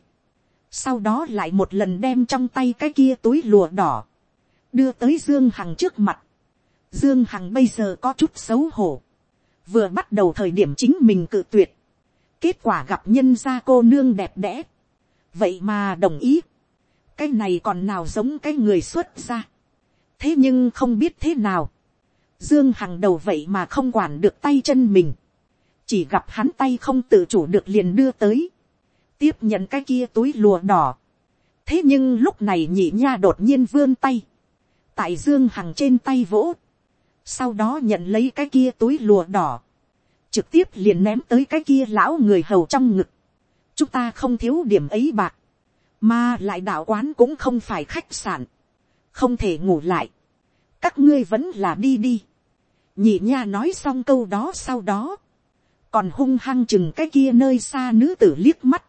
A: sau đó lại một lần đem trong tay cái kia túi lùa đỏ, đưa tới dương hằng trước mặt. dương hằng bây giờ có chút xấu hổ, vừa bắt đầu thời điểm chính mình cự tuyệt, kết quả gặp nhân gia cô nương đẹp đẽ, vậy mà đồng ý, cái này còn nào giống cái người xuất ra, thế nhưng không biết thế nào, dương hằng đầu vậy mà không quản được tay chân mình, chỉ gặp hắn tay không tự chủ được liền đưa tới, tiếp nhận cái kia túi lùa đỏ. thế nhưng lúc này nhị nha đột nhiên vươn tay, tại dương hằng trên tay vỗ, sau đó nhận lấy cái kia túi lùa đỏ, trực tiếp liền ném tới cái kia lão người hầu trong ngực. chúng ta không thiếu điểm ấy bạc, mà lại đạo quán cũng không phải khách sạn, không thể ngủ lại, các ngươi vẫn là đi đi. nhị nha nói xong câu đó sau đó, còn hung hăng chừng cái kia nơi xa nữ tử liếc mắt,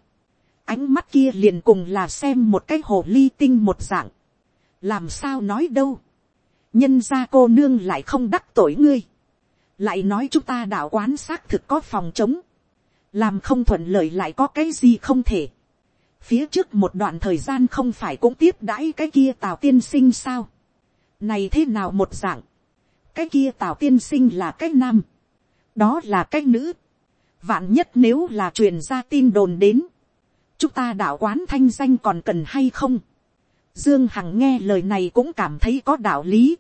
A: ánh mắt kia liền cùng là xem một cái hồ ly tinh một dạng, làm sao nói đâu, nhân ra cô nương lại không đắc tội ngươi, lại nói chúng ta đạo quán xác thực có phòng chống, làm không thuận lợi lại có cái gì không thể. phía trước một đoạn thời gian không phải cũng tiếp đãi cái kia tào tiên sinh sao. này thế nào một dạng, cái kia tào tiên sinh là cái nam, đó là cái nữ. vạn nhất nếu là truyền ra tin đồn đến, chúng ta đạo quán thanh danh còn cần hay không. dương hằng nghe lời này cũng cảm thấy có đạo lý.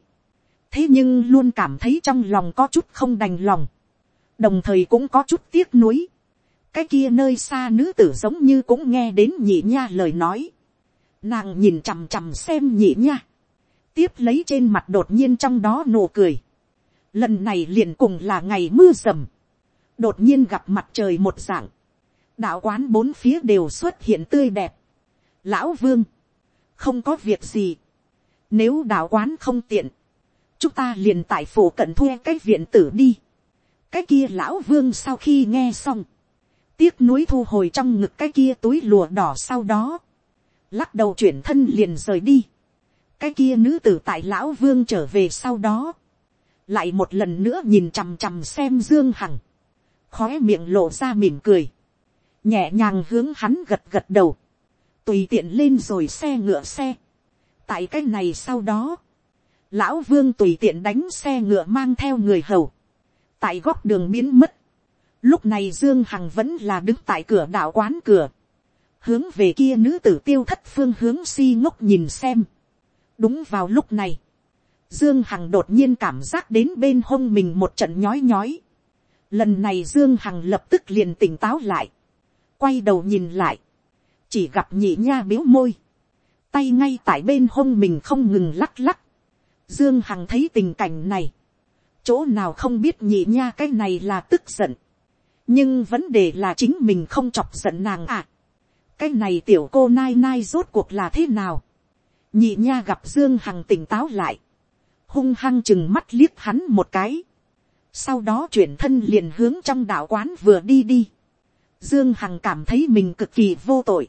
A: Thế nhưng luôn cảm thấy trong lòng có chút không đành lòng, đồng thời cũng có chút tiếc nuối. cái kia nơi xa nữ tử giống như cũng nghe đến nhị nha lời nói, nàng nhìn chằm chằm xem nhị nha, tiếp lấy trên mặt đột nhiên trong đó nụ cười, lần này liền cùng là ngày mưa rầm, đột nhiên gặp mặt trời một dạng, đạo quán bốn phía đều xuất hiện tươi đẹp, lão vương, không có việc gì, nếu đạo quán không tiện, chúng ta liền tại phủ cận thuê cái viện tử đi. cái kia lão vương sau khi nghe xong, tiếc núi thu hồi trong ngực cái kia túi lùa đỏ sau đó, lắc đầu chuyển thân liền rời đi. cái kia nữ tử tại lão vương trở về sau đó, lại một lần nữa nhìn chằm chằm xem dương hằng, khói miệng lộ ra mỉm cười, nhẹ nhàng hướng hắn gật gật đầu, tùy tiện lên rồi xe ngựa xe. tại cái này sau đó, lão vương tùy tiện đánh xe ngựa mang theo người hầu, tại góc đường biến mất. Lúc này Dương Hằng vẫn là đứng tại cửa đạo quán cửa. Hướng về kia nữ tử tiêu thất phương hướng si ngốc nhìn xem. Đúng vào lúc này. Dương Hằng đột nhiên cảm giác đến bên hông mình một trận nhói nhói. Lần này Dương Hằng lập tức liền tỉnh táo lại. Quay đầu nhìn lại. Chỉ gặp nhị nha biếu môi. Tay ngay tại bên hông mình không ngừng lắc lắc Dương Hằng thấy tình cảnh này. Chỗ nào không biết nhị nha cái này là tức giận. Nhưng vấn đề là chính mình không chọc giận nàng à. Cái này tiểu cô nai nai rốt cuộc là thế nào. Nhị nha gặp Dương Hằng tỉnh táo lại. Hung hăng chừng mắt liếc hắn một cái. Sau đó chuyển thân liền hướng trong đạo quán vừa đi đi. Dương Hằng cảm thấy mình cực kỳ vô tội.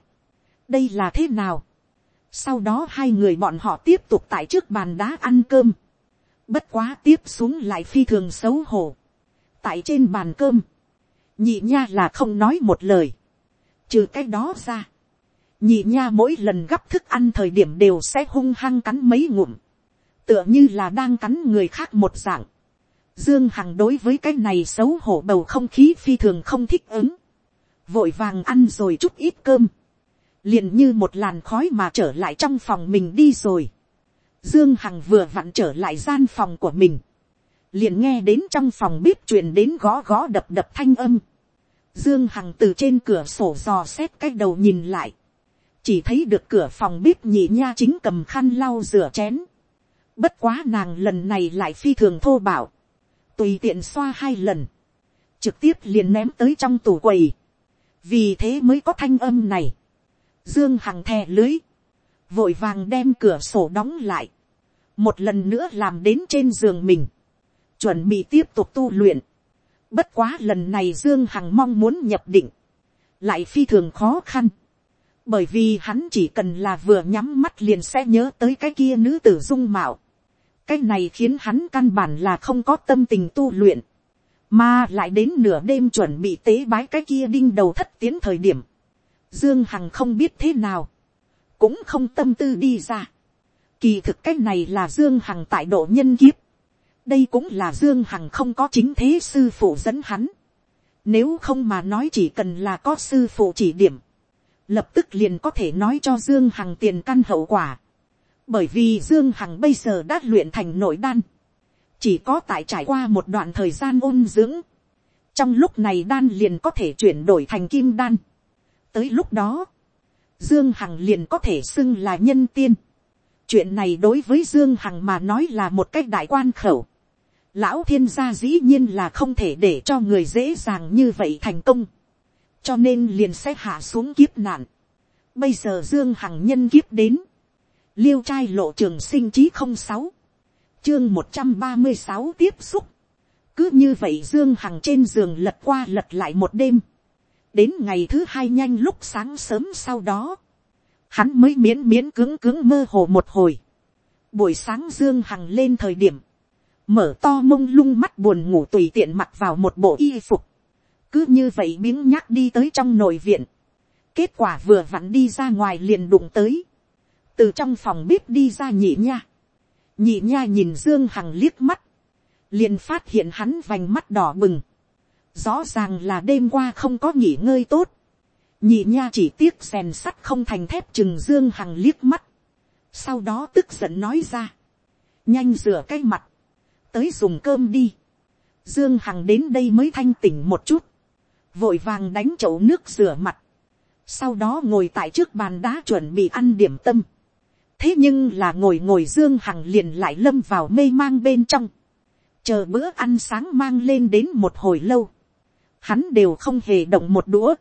A: Đây là thế nào? Sau đó hai người bọn họ tiếp tục tại trước bàn đá ăn cơm. Bất quá tiếp xuống lại phi thường xấu hổ. Tại trên bàn cơm. Nhị nha là không nói một lời. Trừ cái đó ra. Nhị nha mỗi lần gắp thức ăn thời điểm đều sẽ hung hăng cắn mấy ngụm. Tựa như là đang cắn người khác một dạng. Dương Hằng đối với cái này xấu hổ bầu không khí phi thường không thích ứng. Vội vàng ăn rồi chút ít cơm liền như một làn khói mà trở lại trong phòng mình đi rồi. Dương Hằng vừa vặn trở lại gian phòng của mình. Liền nghe đến trong phòng bếp truyền đến gõ gõ đập đập thanh âm. Dương Hằng từ trên cửa sổ dò xét cái đầu nhìn lại. Chỉ thấy được cửa phòng bếp nhị nha chính cầm khăn lau rửa chén. Bất quá nàng lần này lại phi thường thô bảo. Tùy tiện xoa hai lần. Trực tiếp liền ném tới trong tủ quầy. Vì thế mới có thanh âm này Dương Hằng thè lưới. Vội vàng đem cửa sổ đóng lại. Một lần nữa làm đến trên giường mình. Chuẩn bị tiếp tục tu luyện. Bất quá lần này Dương Hằng mong muốn nhập định. Lại phi thường khó khăn. Bởi vì hắn chỉ cần là vừa nhắm mắt liền sẽ nhớ tới cái kia nữ tử dung mạo. Cái này khiến hắn căn bản là không có tâm tình tu luyện. Mà lại đến nửa đêm chuẩn bị tế bái cái kia đinh đầu thất tiến thời điểm Dương Hằng không biết thế nào. cũng không tâm tư đi ra. Kỳ thực cách này là Dương Hằng tại độ nhân kiếp. Đây cũng là Dương Hằng không có chính thế sư phụ dẫn hắn. Nếu không mà nói chỉ cần là có sư phụ chỉ điểm. Lập tức liền có thể nói cho Dương Hằng tiền căn hậu quả. Bởi vì Dương Hằng bây giờ đã luyện thành nội đan. Chỉ có tại trải qua một đoạn thời gian ôn dưỡng. Trong lúc này đan liền có thể chuyển đổi thành kim đan. Tới lúc đó. Dương Hằng liền có thể xưng là nhân tiên. Chuyện này đối với Dương Hằng mà nói là một cách đại quan khẩu. Lão thiên gia dĩ nhiên là không thể để cho người dễ dàng như vậy thành công. Cho nên liền sẽ hạ xuống kiếp nạn. Bây giờ Dương Hằng nhân kiếp đến. Liêu trai lộ trường sinh chí không sáu Chương một trăm ba mươi sáu tiếp xúc. Cứ như vậy Dương Hằng trên giường lật qua lật lại một đêm. Đến ngày thứ hai nhanh lúc sáng sớm sau đó. Hắn mới miễn miễn cứng cứng mơ hồ một hồi. Buổi sáng Dương Hằng lên thời điểm mở to mông lung mắt buồn ngủ tùy tiện mặc vào một bộ y phục, cứ như vậy miếng nhắc đi tới trong nội viện, kết quả vừa vặn đi ra ngoài liền đụng tới, từ trong phòng bếp đi ra nhị nha, nhị nha nhìn dương hằng liếc mắt, liền phát hiện hắn vành mắt đỏ bừng, rõ ràng là đêm qua không có nghỉ ngơi tốt, nhị nha chỉ tiếc rèn sắt không thành thép chừng dương hằng liếc mắt, sau đó tức giận nói ra, nhanh rửa cái mặt, tới dùng cơm đi. Dương Hằng đến đây mới thanh tỉnh một chút. Vội vàng đánh chậu nước rửa mặt. Sau đó ngồi tại trước bàn đá chuẩn bị ăn điểm tâm. Thế nhưng là ngồi ngồi Dương Hằng liền lại lâm vào mê mang bên trong. Chờ bữa ăn sáng mang lên đến một hồi lâu. Hắn đều không hề động một đũa.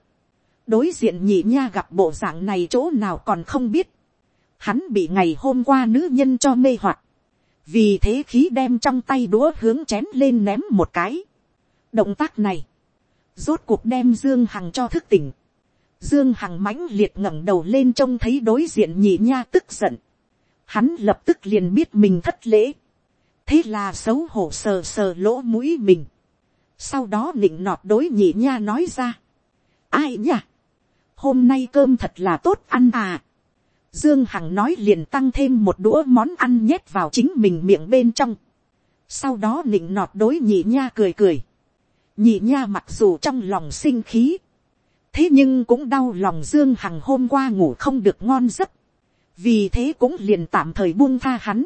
A: Đối diện nhị nha gặp bộ dạng này chỗ nào còn không biết. Hắn bị ngày hôm qua nữ nhân cho mê hoặc vì thế khí đem trong tay đũa hướng chén lên ném một cái. động tác này, rốt cuộc đem dương hằng cho thức tỉnh. dương hằng mãnh liệt ngẩng đầu lên trông thấy đối diện nhị nha tức giận hắn lập tức liền biết mình thất lễ. thế là xấu hổ sờ sờ lỗ mũi mình. sau đó nịnh nọt đối nhị nha nói ra. ai nha, hôm nay cơm thật là tốt ăn à Dương Hằng nói liền tăng thêm một đũa món ăn nhét vào chính mình miệng bên trong. Sau đó nịnh nọt đối nhị nha cười cười. Nhị nha mặc dù trong lòng sinh khí. Thế nhưng cũng đau lòng Dương Hằng hôm qua ngủ không được ngon giấc. Vì thế cũng liền tạm thời buông tha hắn.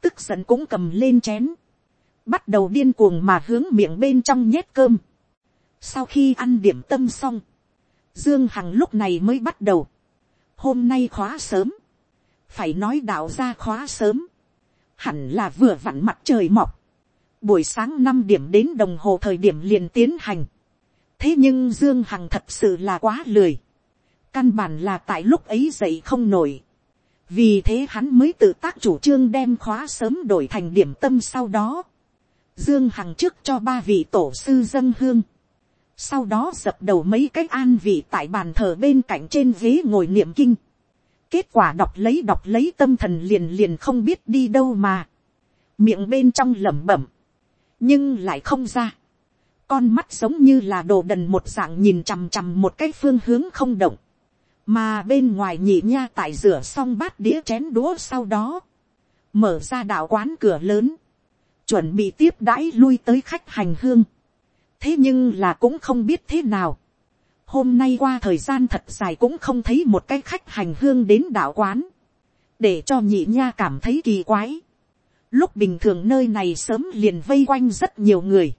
A: Tức giận cũng cầm lên chén. Bắt đầu điên cuồng mà hướng miệng bên trong nhét cơm. Sau khi ăn điểm tâm xong. Dương Hằng lúc này mới bắt đầu hôm nay khóa sớm, phải nói đạo ra khóa sớm, hẳn là vừa vặn mặt trời mọc, buổi sáng năm điểm đến đồng hồ thời điểm liền tiến hành, thế nhưng dương hằng thật sự là quá lười, căn bản là tại lúc ấy dậy không nổi, vì thế hắn mới tự tác chủ trương đem khóa sớm đổi thành điểm tâm sau đó, dương hằng trước cho ba vị tổ sư dân hương, sau đó dập đầu mấy cái an vị tại bàn thờ bên cạnh trên ghế ngồi niệm kinh. kết quả đọc lấy đọc lấy tâm thần liền liền không biết đi đâu mà. miệng bên trong lẩm bẩm. nhưng lại không ra. con mắt giống như là đồ đần một dạng nhìn chằm chằm một cái phương hướng không động mà bên ngoài nhị nha tại rửa xong bát đĩa chén đũa sau đó. mở ra đạo quán cửa lớn. chuẩn bị tiếp đãi lui tới khách hành hương thế nhưng là cũng không biết thế nào. hôm nay qua thời gian thật dài cũng không thấy một cái khách hành hương đến đạo quán, để cho nhị nha cảm thấy kỳ quái. lúc bình thường nơi này sớm liền vây quanh rất nhiều người.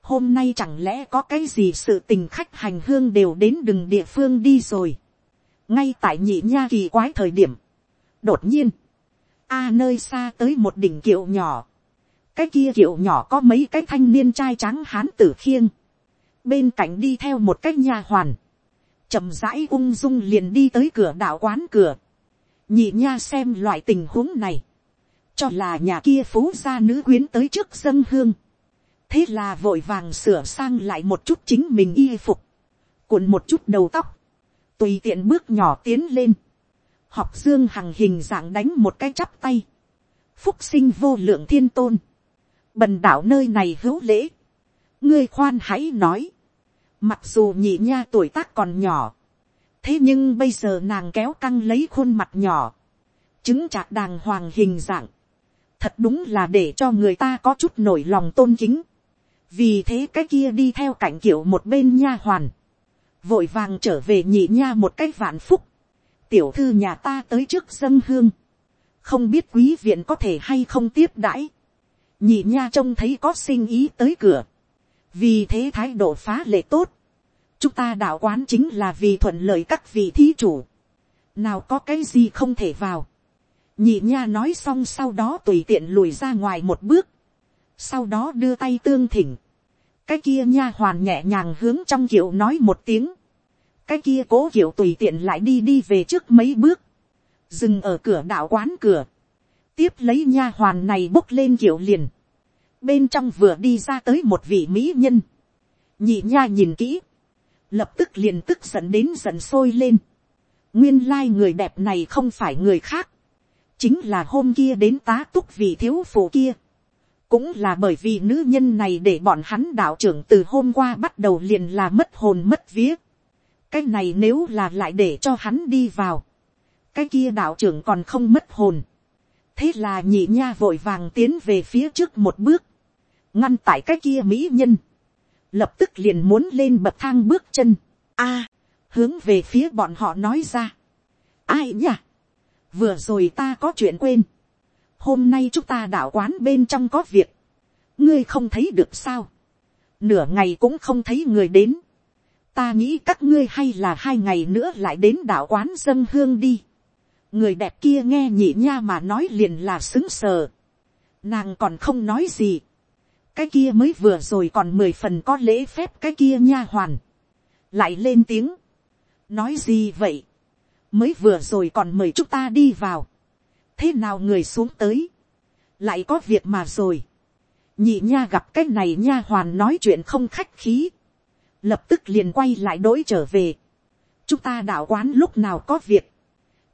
A: hôm nay chẳng lẽ có cái gì sự tình khách hành hương đều đến đừng địa phương đi rồi ngay tại nhị nha kỳ quái thời điểm, đột nhiên, a nơi xa tới một đỉnh kiệu nhỏ, cái kia kiệu nhỏ có mấy cái thanh niên trai trắng hán tử khiêng, bên cạnh đi theo một cái nha hoàn, chậm rãi ung dung liền đi tới cửa đạo quán cửa, nhị nha xem loại tình huống này, cho là nhà kia phú gia nữ quyến tới trước dân hương, thế là vội vàng sửa sang lại một chút chính mình y phục, cuộn một chút đầu tóc, tùy tiện bước nhỏ tiến lên, học dương hằng hình dạng đánh một cái chắp tay, phúc sinh vô lượng thiên tôn, bần đạo nơi này hữu lễ, ngươi khoan hãy nói, mặc dù nhị nha tuổi tác còn nhỏ, thế nhưng bây giờ nàng kéo căng lấy khuôn mặt nhỏ, chứng chạc đàng hoàng hình dạng, thật đúng là để cho người ta có chút nổi lòng tôn kính, vì thế cái kia đi theo cảnh kiểu một bên nha hoàn, vội vàng trở về nhị nha một cái vạn phúc, tiểu thư nhà ta tới trước dân hương, không biết quý viện có thể hay không tiếp đãi, nhị nha trông thấy có sinh ý tới cửa, vì thế thái độ phá lệ tốt, chúng ta đạo quán chính là vì thuận lợi các vị thí chủ, nào có cái gì không thể vào, nhị nha nói xong sau đó tùy tiện lùi ra ngoài một bước, sau đó đưa tay tương thỉnh, cái kia nha hoàn nhẹ nhàng hướng trong kiệu nói một tiếng, cái kia cố kiệu tùy tiện lại đi đi về trước mấy bước, dừng ở cửa đạo quán cửa, tiếp lấy nha hoàn này bốc lên kiệu liền, bên trong vừa đi ra tới một vị mỹ nhân, nhị nha nhìn kỹ, lập tức liền tức giận đến giận sôi lên, nguyên lai người đẹp này không phải người khác, chính là hôm kia đến tá túc vị thiếu phụ kia, cũng là bởi vì nữ nhân này để bọn hắn đạo trưởng từ hôm qua bắt đầu liền là mất hồn mất vía. cái này nếu là lại để cho hắn đi vào, cái kia đạo trưởng còn không mất hồn. thế là nhị nha vội vàng tiến về phía trước một bước, ngăn tại cái kia mỹ nhân, lập tức liền muốn lên bậc thang bước chân, a, hướng về phía bọn họ nói ra, ai nhỉ, vừa rồi ta có chuyện quên, hôm nay chúng ta đạo quán bên trong có việc, ngươi không thấy được sao, nửa ngày cũng không thấy người đến, ta nghĩ các ngươi hay là hai ngày nữa lại đến đạo quán dân hương đi, người đẹp kia nghe nhị nha mà nói liền là xứng sờ, nàng còn không nói gì, cái kia mới vừa rồi còn mười phần có lễ phép cái kia nha hoàn, lại lên tiếng, nói gì vậy, mới vừa rồi còn mời chúng ta đi vào, thế nào người xuống tới, lại có việc mà rồi, nhị nha gặp cái này nha hoàn nói chuyện không khách khí, lập tức liền quay lại đ trở về, chúng ta đạo quán lúc nào có việc,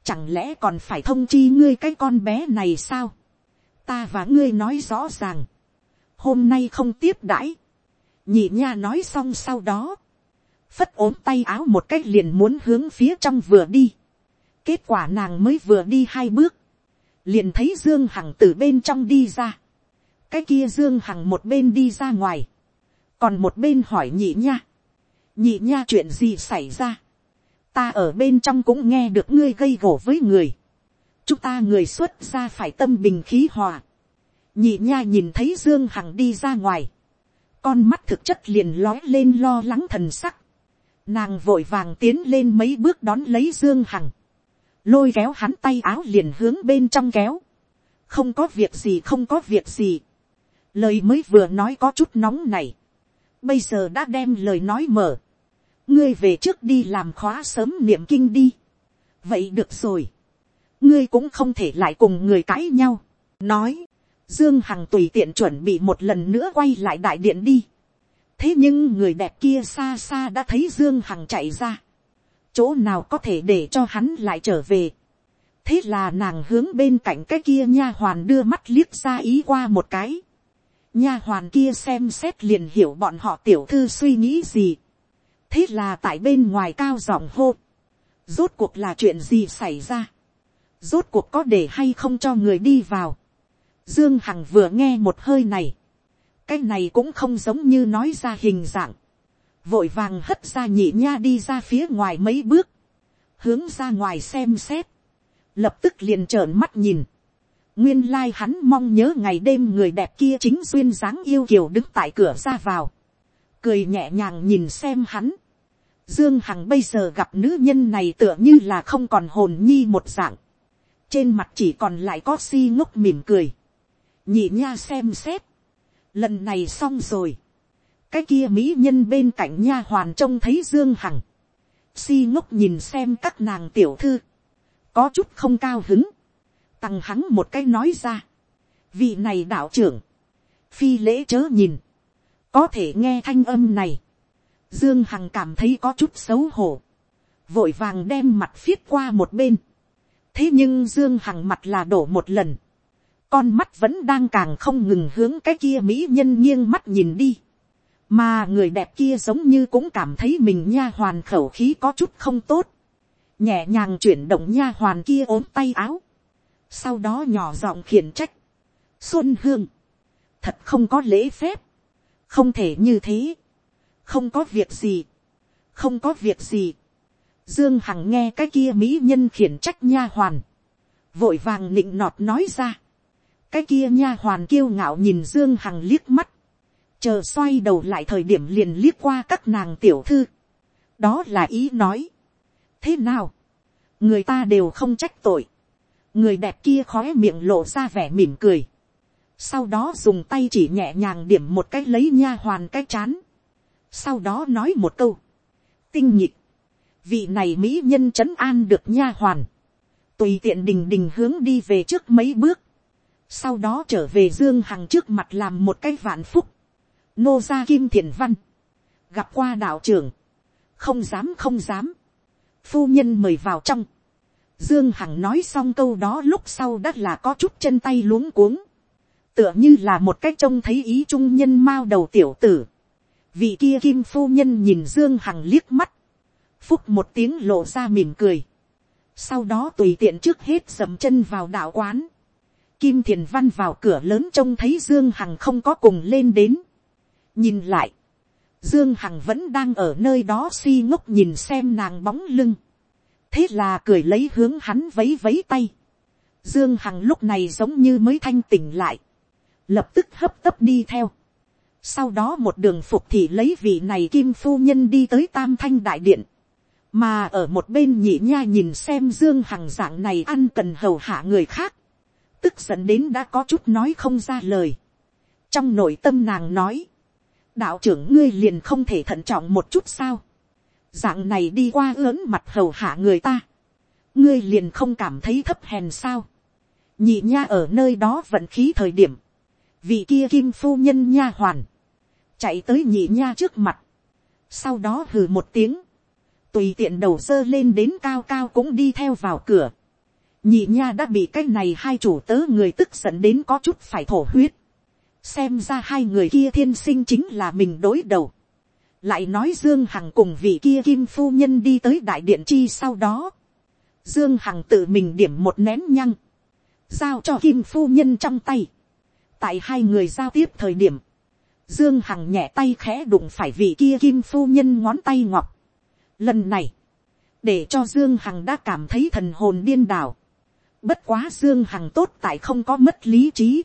A: chẳng lẽ còn phải thông chi ngươi cái con bé này sao, ta và ngươi nói rõ ràng, hôm nay không tiếp đãi, nhị nha nói xong sau đó, phất ốm tay áo một cách liền muốn hướng phía trong vừa đi, kết quả nàng mới vừa đi hai bước, liền thấy dương hằng từ bên trong đi ra. cái kia dương hằng một bên đi ra ngoài, còn một bên hỏi nhị nha. nhị nha chuyện gì xảy ra. ta ở bên trong cũng nghe được ngươi gây gổ với người. chúng ta người xuất ra phải tâm bình khí hòa. nhị nha nhìn thấy dương hằng đi ra ngoài. con mắt thực chất liền lói lên lo lắng thần sắc. nàng vội vàng tiến lên mấy bước đón lấy dương hằng lôi kéo hắn tay áo liền hướng bên trong kéo, không có việc gì không có việc gì, lời mới vừa nói có chút nóng này, bây giờ đã đem lời nói mở, ngươi về trước đi làm khóa sớm niệm kinh đi, vậy được rồi, ngươi cũng không thể lại cùng người cãi nhau, nói, dương hằng tùy tiện chuẩn bị một lần nữa quay lại đại điện đi, thế nhưng người đẹp kia xa xa đã thấy dương hằng chạy ra, chỗ nào có thể để cho hắn lại trở về. thế là nàng hướng bên cạnh cái kia nha hoàn đưa mắt liếc ra ý qua một cái. nha hoàn kia xem xét liền hiểu bọn họ tiểu thư suy nghĩ gì. thế là tại bên ngoài cao giọng hô. rốt cuộc là chuyện gì xảy ra. rốt cuộc có để hay không cho người đi vào. dương hằng vừa nghe một hơi này. cái này cũng không giống như nói ra hình dạng vội vàng hất ra nhị nha đi ra phía ngoài mấy bước, hướng ra ngoài xem xét, lập tức liền trợn mắt nhìn, nguyên lai hắn mong nhớ ngày đêm người đẹp kia chính duyên dáng yêu kiều đứng tại cửa ra vào, cười nhẹ nhàng nhìn xem hắn, dương hằng bây giờ gặp nữ nhân này tựa như là không còn hồn nhi một dạng, trên mặt chỉ còn lại có si ngốc mỉm cười, nhị nha xem xét, lần này xong rồi, cái kia mỹ nhân bên cạnh nha hoàn trông thấy dương hằng, si ngốc nhìn xem các nàng tiểu thư, có chút không cao hứng, tăng hắn một cái nói ra, vị này đạo trưởng, phi lễ chớ nhìn, có thể nghe thanh âm này, dương hằng cảm thấy có chút xấu hổ, vội vàng đem mặt viết qua một bên, thế nhưng dương hằng mặt là đổ một lần, con mắt vẫn đang càng không ngừng hướng cái kia mỹ nhân nghiêng mắt nhìn đi mà người đẹp kia giống như cũng cảm thấy mình nha hoàn khẩu khí có chút không tốt, nhẹ nhàng chuyển động nha hoàn kia ốm tay áo, sau đó nhỏ giọng khiển trách, xuân hương, thật không có lễ phép, không thể như thế, không có việc gì, không có việc gì, dương hằng nghe cái kia mỹ nhân khiển trách nha hoàn, vội vàng nịnh nọt nói ra, cái kia nha hoàn kiêu ngạo nhìn dương hằng liếc mắt, chờ xoay đầu lại thời điểm liền liếc qua các nàng tiểu thư, đó là ý nói, thế nào, người ta đều không trách tội, người đẹp kia khói miệng lộ ra vẻ mỉm cười, sau đó dùng tay chỉ nhẹ nhàng điểm một cái lấy nha hoàn cái chán, sau đó nói một câu, tinh nhịp, vị này mỹ nhân c h ấ n an được nha hoàn, tùy tiện đình đình hướng đi về trước mấy bước, sau đó trở về dương hằng trước mặt làm một cái vạn phúc, nô gia kim thiền văn, gặp qua đạo trưởng, không dám không dám, phu nhân mời vào trong, dương hằng nói xong câu đó lúc sau đã là có chút chân tay luống cuống, tựa như là một cách trông thấy ý trung nhân mao đầu tiểu tử, vị kia kim phu nhân nhìn dương hằng liếc mắt, phúc một tiếng lộ ra mỉm cười, sau đó tùy tiện trước hết dầm chân vào đạo quán, kim thiền văn vào cửa lớn trông thấy dương hằng không có cùng lên đến, nhìn lại, dương hằng vẫn đang ở nơi đó si ngốc nhìn xem nàng bóng lưng, thế là cười lấy hướng hắn vấy vấy tay, dương hằng lúc này giống như mới thanh tỉnh lại, lập tức hấp tấp đi theo, sau đó một đường phục thì lấy vị này kim phu nhân đi tới tam thanh đại điện, mà ở một bên nhị nha nhìn xem dương hằng dạng này ăn cần hầu hạ người khác, tức giận đến đã có chút nói không ra lời. trong nội tâm nàng nói, đạo trưởng ngươi liền không thể thận trọng một chút sao, dạng này đi qua lớn mặt hầu hạ người ta, ngươi liền không cảm thấy thấp hèn sao, nhị nha ở nơi đó vận khí thời điểm, vị kia kim phu nhân nha hoàn, chạy tới nhị nha trước mặt, sau đó hừ một tiếng, tùy tiện đầu dơ lên đến cao cao cũng đi theo vào cửa. nhị nha đã bị cái này hai chủ tớ người tức giận đến có chút phải thổ huyết xem ra hai người kia thiên sinh chính là mình đối đầu. lại nói dương hằng cùng vị kia kim phu nhân đi tới đại điện chi sau đó. dương hằng tự mình điểm một nén nhăng. giao cho kim phu nhân trong tay. tại hai người giao tiếp thời điểm. Dương Hằng nhẹ tay khẽ đụng phải vị kia kim phu nhân ngón tay ngọc. Lần này, để cho Dương Hằng đã cảm thấy thần hồn điên đảo. Bất quá Dương Hằng tốt tại không có mất lý trí.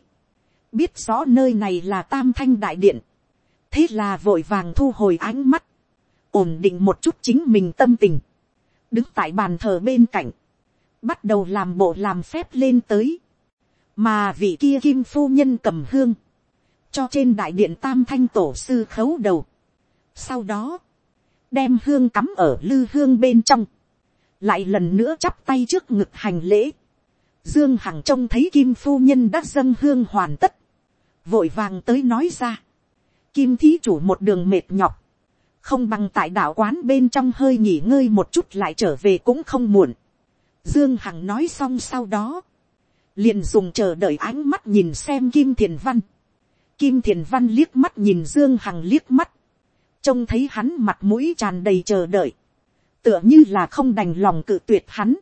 A: Biết rõ nơi này là tam thanh đại điện. Thế là vội vàng thu hồi ánh mắt. Ổn định một chút chính mình tâm tình. Đứng tại bàn thờ bên cạnh. Bắt đầu làm bộ làm phép lên tới. Mà vị kia kim phu nhân cầm hương. Cho trên đại điện tam thanh tổ sư khấu đầu. Sau đó đem hương cắm ở lư hương bên trong, lại lần nữa chắp tay trước ngực hành lễ. Dương Hằng trông thấy Kim Phu Nhân đã dâng hương hoàn tất, vội vàng tới nói ra. Kim Thí Chủ một đường mệt nhọc, không bằng tại đạo quán bên trong hơi nghỉ ngơi một chút lại trở về cũng không muộn. Dương Hằng nói xong sau đó, liền dùng chờ đợi ánh mắt nhìn xem Kim Thiền Văn. Kim Thiền Văn liếc mắt nhìn Dương Hằng liếc mắt, trông thấy hắn mặt mũi tràn đầy chờ đợi, tựa như là không đành lòng cự tuyệt hắn,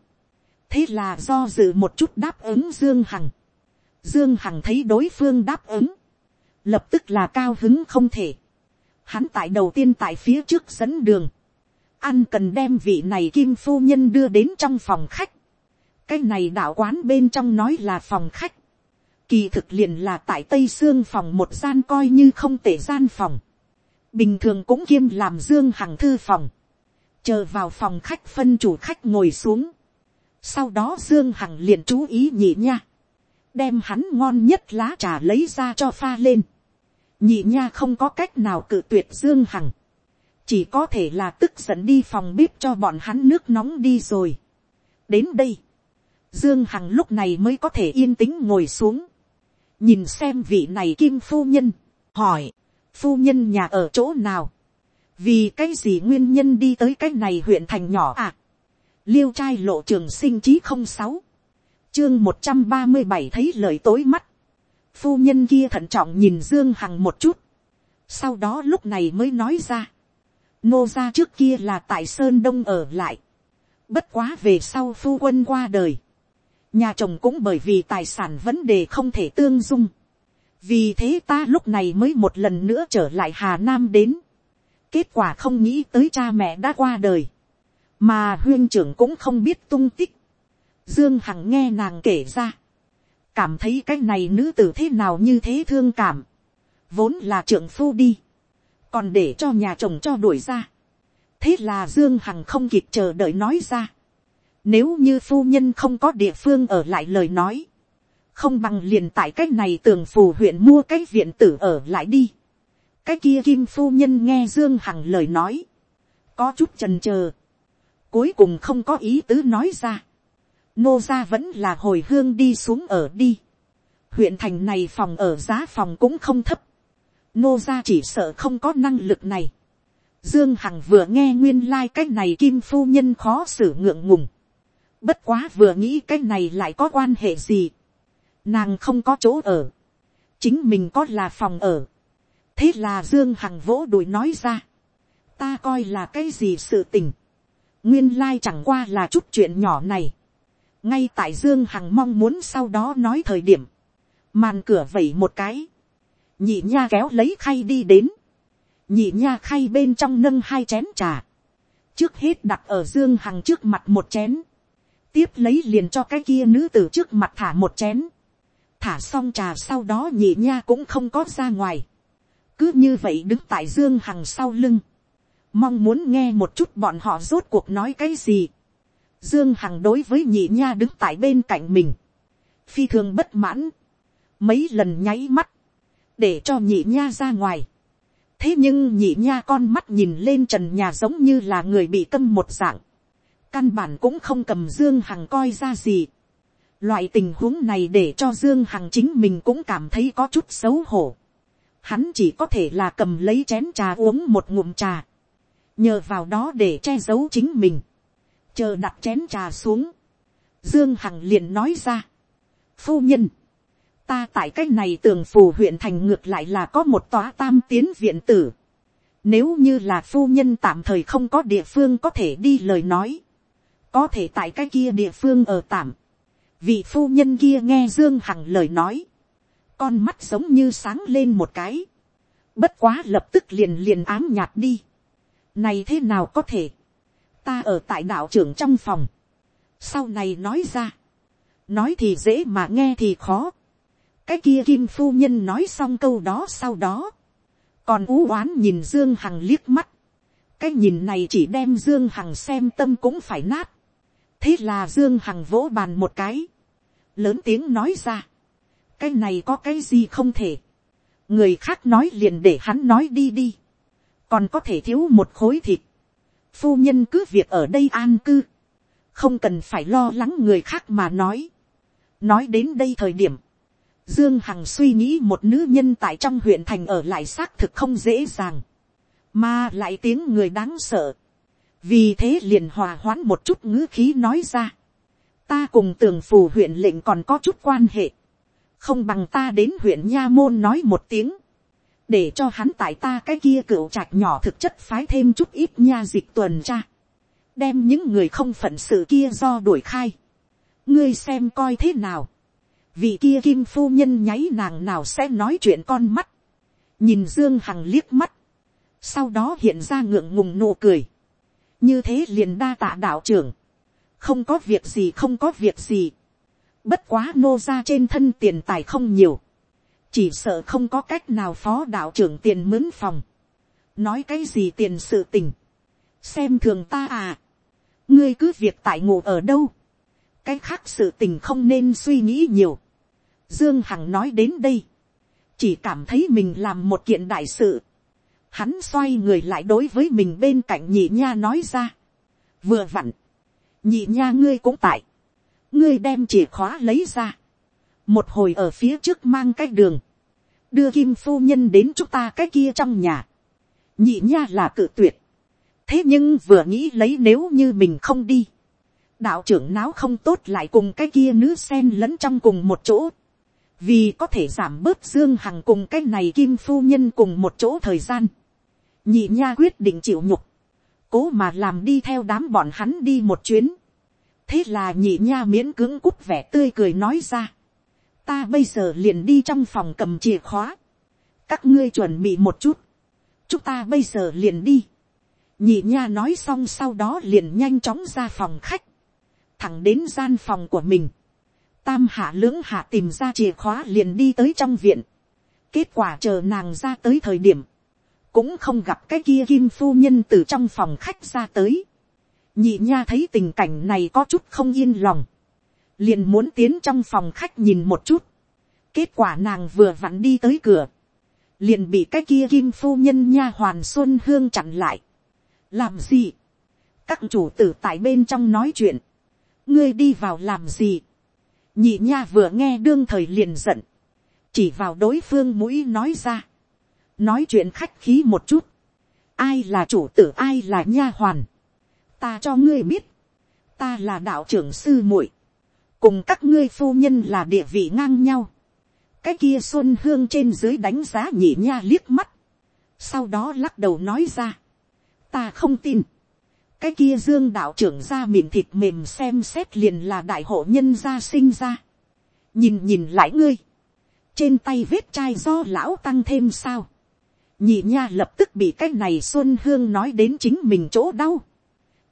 A: thế là do dự một chút đáp ứng dương hằng, dương hằng thấy đối phương đáp ứng, lập tức là cao hứng không thể, hắn tại đầu tiên tại phía trước dẫn đường, ăn cần đem vị này kim phu nhân đưa đến trong phòng khách, cái này đạo quán bên trong nói là phòng khách, kỳ thực liền là tại tây xương phòng một gian coi như không tể gian phòng, bình thường cũng kiêm làm dương hằng thư phòng, chờ vào phòng khách phân chủ khách ngồi xuống, sau đó dương hằng liền chú ý nhị nha, đem hắn ngon nhất lá trà lấy ra cho pha lên, nhị nha không có cách nào cự tuyệt dương hằng, chỉ có thể là tức giận đi phòng bếp cho bọn hắn nước nóng đi rồi. đến đây, dương hằng lúc này mới có thể yên tĩnh ngồi xuống, nhìn xem vị này kim phu nhân, hỏi, phu nhân nhà ở chỗ nào, vì cái gì nguyên nhân đi tới cái này huyện thành nhỏ à, liêu trai lộ trường sinh chí không sáu, chương một trăm ba mươi bảy thấy lời tối mắt, phu nhân kia thận trọng nhìn dương hằng một chút, sau đó lúc này mới nói ra, nô ra trước kia là tại sơn đông ở lại, Bất quá về sau phu quân qua đời. Nhà chồng cũng bởi vì tài sản vấn đề không thể tương dung. Vì thế ta lúc này mới một lần nữa trở lại Hà Nam đến. Kết quả không nghĩ tới cha mẹ đã qua đời. Mà huyên trưởng cũng không biết tung tích. Dương Hằng nghe nàng kể ra. Cảm thấy cái này nữ tử thế nào như thế thương cảm. Vốn là trưởng phu đi. Còn để cho nhà chồng cho đuổi ra thế là dương hằng không kịp chờ đợi nói ra. nếu như phu nhân không có địa phương ở lại lời nói, không bằng liền tại cái này tường phù huyện mua cái viện tử ở lại đi. cái kia kim phu nhân nghe dương hằng lời nói, có chút trần chờ, cuối cùng không có ý tứ nói ra nô gia vẫn là hồi hương đi xuống ở đi. huyện thành này phòng ở giá phòng cũng không thấp. nô gia chỉ sợ không có năng lực này Dương Hằng vừa nghe nguyên lai này kim phu nhân khó xử ngượng ngùng. Bất quá vừa nghĩ cái này lại có quan hệ gì. Nàng không có chỗ ở. Chính mình có là phòng ở. Thế là Dương Hằng vỗ đùi nói ra. Ta coi là cái gì sự tình. Nguyên lai chẳng qua là chút chuyện nhỏ này. Ngay tại Dương Hằng mong muốn sau đó nói thời điểm. Màn cửa vẩy một cái. Nhị nha kéo lấy khay đi đến nhị nha khay bên trong nâng hai chén trà, trước hết đặt ở dương hằng trước mặt một chén, tiếp lấy liền cho cái kia nữ từ trước mặt thả một chén, thả xong trà sau đó nhị nha cũng không có ra ngoài, cứ như vậy đứng tại dương hằng sau lưng, mong muốn nghe một chút bọn họ rốt cuộc nói cái gì. Dương Hằng đối với nhị nha đứng tại bên cạnh mình. Phi thường bất mãn. Mấy lần nháy mắt. Để cho nhị nha ra ngoài thế nhưng nhị nha con mắt nhìn lên trần nhà giống như là người bị câm một dạng, căn bản cũng không cầm dương hằng coi ra gì. loại tình huống này để cho dương hằng chính mình cũng cảm thấy có chút xấu hổ. hắn chỉ có thể là cầm lấy chén trà uống một ngụm trà, nhờ vào đó để che giấu chính mình, chờ đặt chén trà xuống, dương hằng liền nói ra, phu nhân, ta tại cái này tường phù huyện thành ngược lại là có một tòa tam tiến viện tử. Nếu như là phu nhân tạm thời không có địa phương có thể đi lời nói. Có thể tại cái kia địa phương ở tạm. Vị phu nhân kia nghe Dương Hằng lời nói. Con mắt giống như sáng lên một cái. Bất quá lập tức liền liền ám nhạt đi. Này thế nào có thể. Ta ở tại đạo trưởng trong phòng. Sau này nói ra. Nói thì dễ mà nghe thì khó. Cái kia kim phu nhân nói xong câu đó sau đó, còn ú oán nhìn dương hằng liếc mắt, cái nhìn này chỉ đem dương hằng xem tâm cũng phải nát, thế là dương hằng vỗ bàn một cái, lớn tiếng nói ra, cái này có cái gì không thể, người khác nói liền để hắn nói đi đi, còn có thể thiếu một khối thịt, phu nhân cứ việc ở đây an cư, không cần phải lo lắng người khác mà nói, nói đến đây thời điểm, Dương Hằng suy nghĩ một nữ nhân tại trong huyện thành ở lại xác thực không dễ dàng. Mà lại tiếng người đáng sợ. Vì thế liền hòa hoãn một chút ngữ khí nói ra. Ta cùng tường phù huyện lệnh còn có chút quan hệ. Không bằng ta đến huyện Nha Môn nói một tiếng. Để cho hắn tại ta cái kia cửu trạch nhỏ thực chất phái thêm chút ít nha dịch tuần tra. Đem những người không phận sự kia do đuổi khai. Ngươi xem coi thế nào. Vị kia kim phu nhân nháy nàng nào sẽ nói chuyện con mắt, nhìn dương hằng liếc mắt, sau đó hiện ra ngượng ngùng nụ cười, như thế liền đa tạ đạo trưởng, không có việc gì không có việc gì, bất quá nô ra trên thân tiền tài không nhiều, chỉ sợ không có cách nào phó đạo trưởng tiền mướn phòng, nói cái gì tiền sự tình, xem thường ta à, ngươi cứ việc tại ngủ ở đâu, cái khác sự tình không nên suy nghĩ nhiều, Dương Hằng nói đến đây. Chỉ cảm thấy mình làm một kiện đại sự. Hắn xoay người lại đối với mình bên cạnh nhị nha nói ra. Vừa vặn. Nhị nha ngươi cũng tại. Ngươi đem chìa khóa lấy ra. Một hồi ở phía trước mang cái đường. Đưa kim phu nhân đến chúng ta cái kia trong nhà. Nhị nha là cự tuyệt. Thế nhưng vừa nghĩ lấy nếu như mình không đi đạo trưởng náo không tốt lại cùng cái kia nữ sen lẫn trong cùng một chỗ vì có thể giảm bớt dương hằng cùng cái này kim phu nhân cùng một chỗ thời gian, nhị nha quyết định chịu nhục, cố mà làm đi theo đám bọn hắn đi một chuyến, thế là nhị nha miễn cưỡng cúp vẻ tươi cười nói ra ta bây giờ liền đi trong phòng cầm chìa khóa. các ngươi chuẩn bị một chút. chúng ta bây giờ liền đi. nhị nha nói xong sau đó liền nhanh chóng ra phòng khách. thẳng đến gian phòng của mình. tam hạ lưỡng hạ tìm ra chìa khóa liền đi tới trong viện. kết quả chờ nàng ra tới thời điểm. cũng không gặp cái kia kim phu nhân từ trong phòng khách ra tới nhị nha thấy tình cảnh này có chút không yên lòng, liền muốn tiến trong phòng khách nhìn một chút, kết quả nàng vừa vặn đi tới cửa, liền bị cái kia kim phu nhân nha hoàn xuân hương chặn lại. làm gì, các chủ tử tại bên trong nói chuyện, ngươi đi vào làm gì, nhị nha vừa nghe đương thời liền giận, chỉ vào đối phương mũi nói ra, nói chuyện khách khí một chút, ai là chủ tử ai là nha hoàn, ta cho ngươi biết, ta là đạo trưởng sư muội, cùng các ngươi phu nhân là địa vị ngang nhau, cái kia xuân hương trên dưới đánh giá nhị nha liếc mắt, sau đó lắc đầu nói ra, ta không tin, cái kia dương đạo trưởng ra miệng thịt mềm xem xét liền là đại hộ nhân gia sinh ra, nhìn nhìn lại ngươi, trên tay vết chai do lão tăng thêm sao, nhị nha lập tức bị cái này xuân hương nói đến chính mình chỗ đau,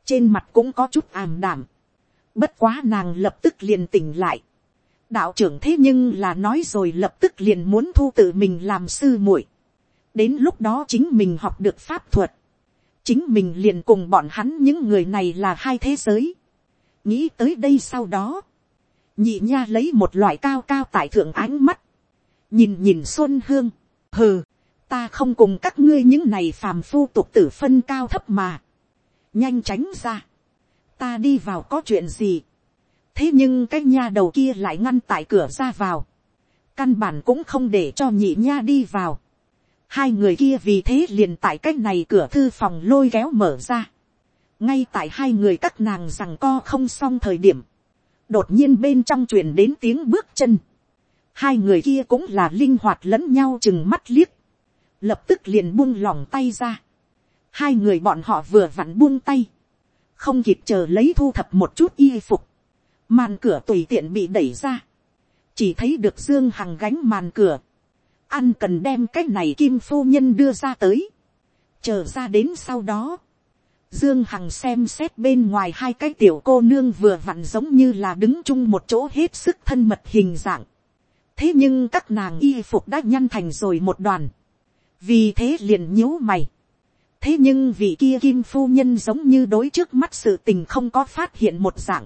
A: trên mặt cũng có chút ảm đảm. Bất quá nàng lập tức liền tỉnh lại. đạo trưởng thế nhưng là nói rồi lập tức liền muốn thu tự mình làm sư muội. đến lúc đó chính mình học được pháp thuật. chính mình liền cùng bọn hắn những người này là hai thế giới. nghĩ tới đây sau đó. nhị nha lấy một loại cao cao tại thượng ánh mắt. nhìn nhìn xuân hương. hừ, ta không cùng các ngươi những này phàm phu tục tử phân cao thấp mà nhanh tránh ra, ta đi vào có chuyện gì, thế nhưng cái nha đầu kia lại ngăn tại cửa ra vào, căn bản cũng không để cho nhị nha đi vào, hai người kia vì thế liền tại cái này cửa thư phòng lôi kéo mở ra, ngay tại hai người các nàng rằng co không xong thời điểm, đột nhiên bên trong truyền đến tiếng bước chân, hai người kia cũng là linh hoạt lẫn nhau chừng mắt liếc, lập tức liền buông lòng tay ra, hai người bọn họ vừa vặn buông tay, không kịp chờ lấy thu thập một chút y phục, màn cửa tùy tiện bị đẩy ra, chỉ thấy được dương hằng gánh màn cửa, ăn cần đem cái này kim phu nhân đưa ra tới, chờ ra đến sau đó, Dương Hằng xem xét bên ngoài hai cái tiểu cô nương vừa vặn giống như là đứng chung một chỗ hết sức thân mật hình dạng. Thế nhưng các nàng y phục đã nhăn thành rồi một đoàn. Vì thế liền nhíu mày thế nhưng vị kia kim phu nhân giống như đối trước mắt sự tình không có phát hiện một dạng,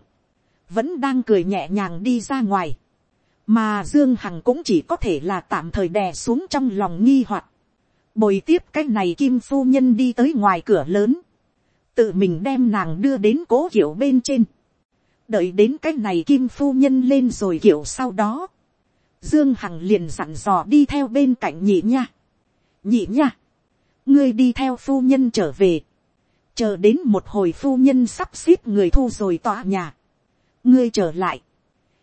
A: vẫn đang cười nhẹ nhàng đi ra ngoài, mà dương hằng cũng chỉ có thể là tạm thời đè xuống trong lòng nghi hoặc, bồi tiếp cái này kim phu nhân đi tới ngoài cửa lớn, tự mình đem nàng đưa đến cố kiểu bên trên, đợi đến cái này kim phu nhân lên rồi kiểu sau đó, dương hằng liền dặn dò đi theo bên cạnh nhị nha, nhị nha, ngươi đi theo phu nhân trở về, chờ đến một hồi phu nhân sắp xếp người thu rồi tòa nhà, ngươi trở lại,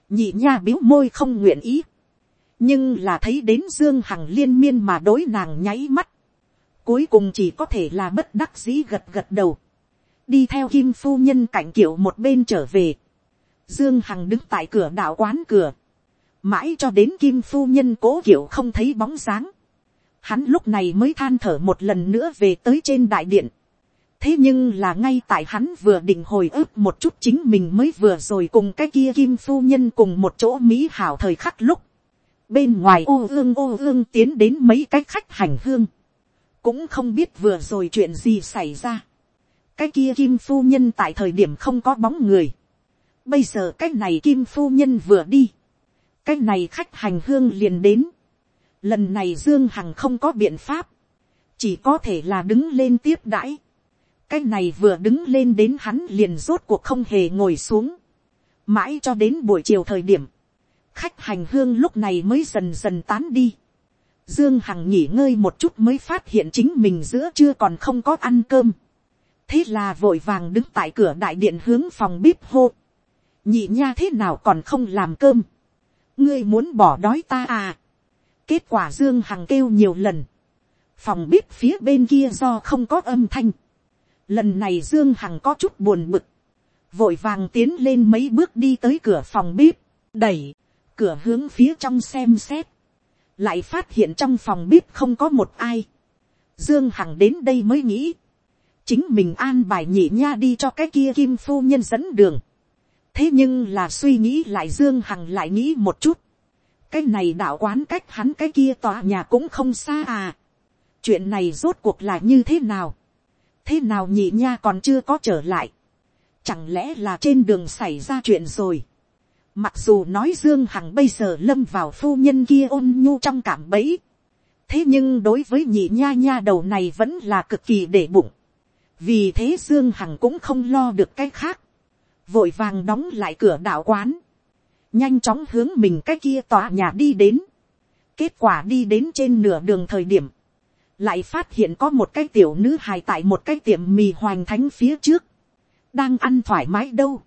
A: nhị nha biếu môi không nguyện ý, nhưng là thấy đến dương hằng liên miên mà đối nàng nháy mắt, cuối cùng chỉ có thể là bất đắc dĩ gật gật đầu, đi theo kim phu nhân cảnh kiểu một bên trở về, dương hằng đứng tại cửa đạo quán cửa, mãi cho đến kim phu nhân cố kiểu không thấy bóng dáng, hắn lúc này mới than thở một lần nữa về tới trên đại điện. thế nhưng là ngay tại hắn vừa định hồi ức một chút chính mình mới vừa rồi cùng cái kia kim phu nhân cùng một chỗ mỹ hảo thời khắc lúc. bên ngoài ô ương ô ương tiến đến mấy cái khách hành hương. cũng không biết vừa rồi chuyện gì xảy ra. cái kia kim phu nhân tại thời điểm không có bóng người. bây giờ cái này kim phu nhân vừa đi. cái này khách hành hương liền đến Lần này Dương Hằng không có biện pháp. Chỉ có thể là đứng lên tiếp đãi. Cái này vừa đứng lên đến hắn liền rốt cuộc không hề ngồi xuống. Mãi cho đến buổi chiều thời điểm. Khách hành hương lúc này mới dần dần tán đi. Dương Hằng nghỉ ngơi một chút mới phát hiện chính mình giữa trưa còn không có ăn cơm. Thế là vội vàng đứng tại cửa đại điện hướng phòng bếp hô. Nhị nha thế nào còn không làm cơm. Ngươi muốn bỏ đói ta à Kết quả Dương Hằng kêu nhiều lần. Phòng bếp phía bên kia do không có âm thanh. Lần này Dương Hằng có chút buồn bực. vội vàng tiến lên mấy bước đi tới cửa phòng bếp, đẩy, cửa hướng phía trong xem xét, lại phát hiện trong phòng bếp không có một ai. Dương Hằng đến đây mới nghĩ, chính mình an bài nhị nha đi cho cái kia kim phu nhân dẫn đường. thế nhưng là suy nghĩ lại Dương Hằng lại nghĩ một chút, cái này đạo quán cách hắn cái kia tòa nhà cũng không xa à. chuyện này rốt cuộc là như thế nào. thế nào nhị nha còn chưa có trở lại. chẳng lẽ là trên đường xảy ra chuyện rồi. mặc dù nói dương hằng bây giờ lâm vào phu nhân kia ôn nhu trong cảm bẫy. thế nhưng đối với nhị nha nha đầu này vẫn là cực kỳ để bụng. vì thế dương hằng cũng không lo được cái khác. vội vàng đóng lại cửa đạo quán nhanh chóng hướng mình cái kia tòa nhà đi đến. kết quả đi đến trên nửa đường thời điểm, lại phát hiện có một cái tiểu nữ hài tại một cái tiệm mì hoành thánh phía trước, đang ăn thoải mái đâu.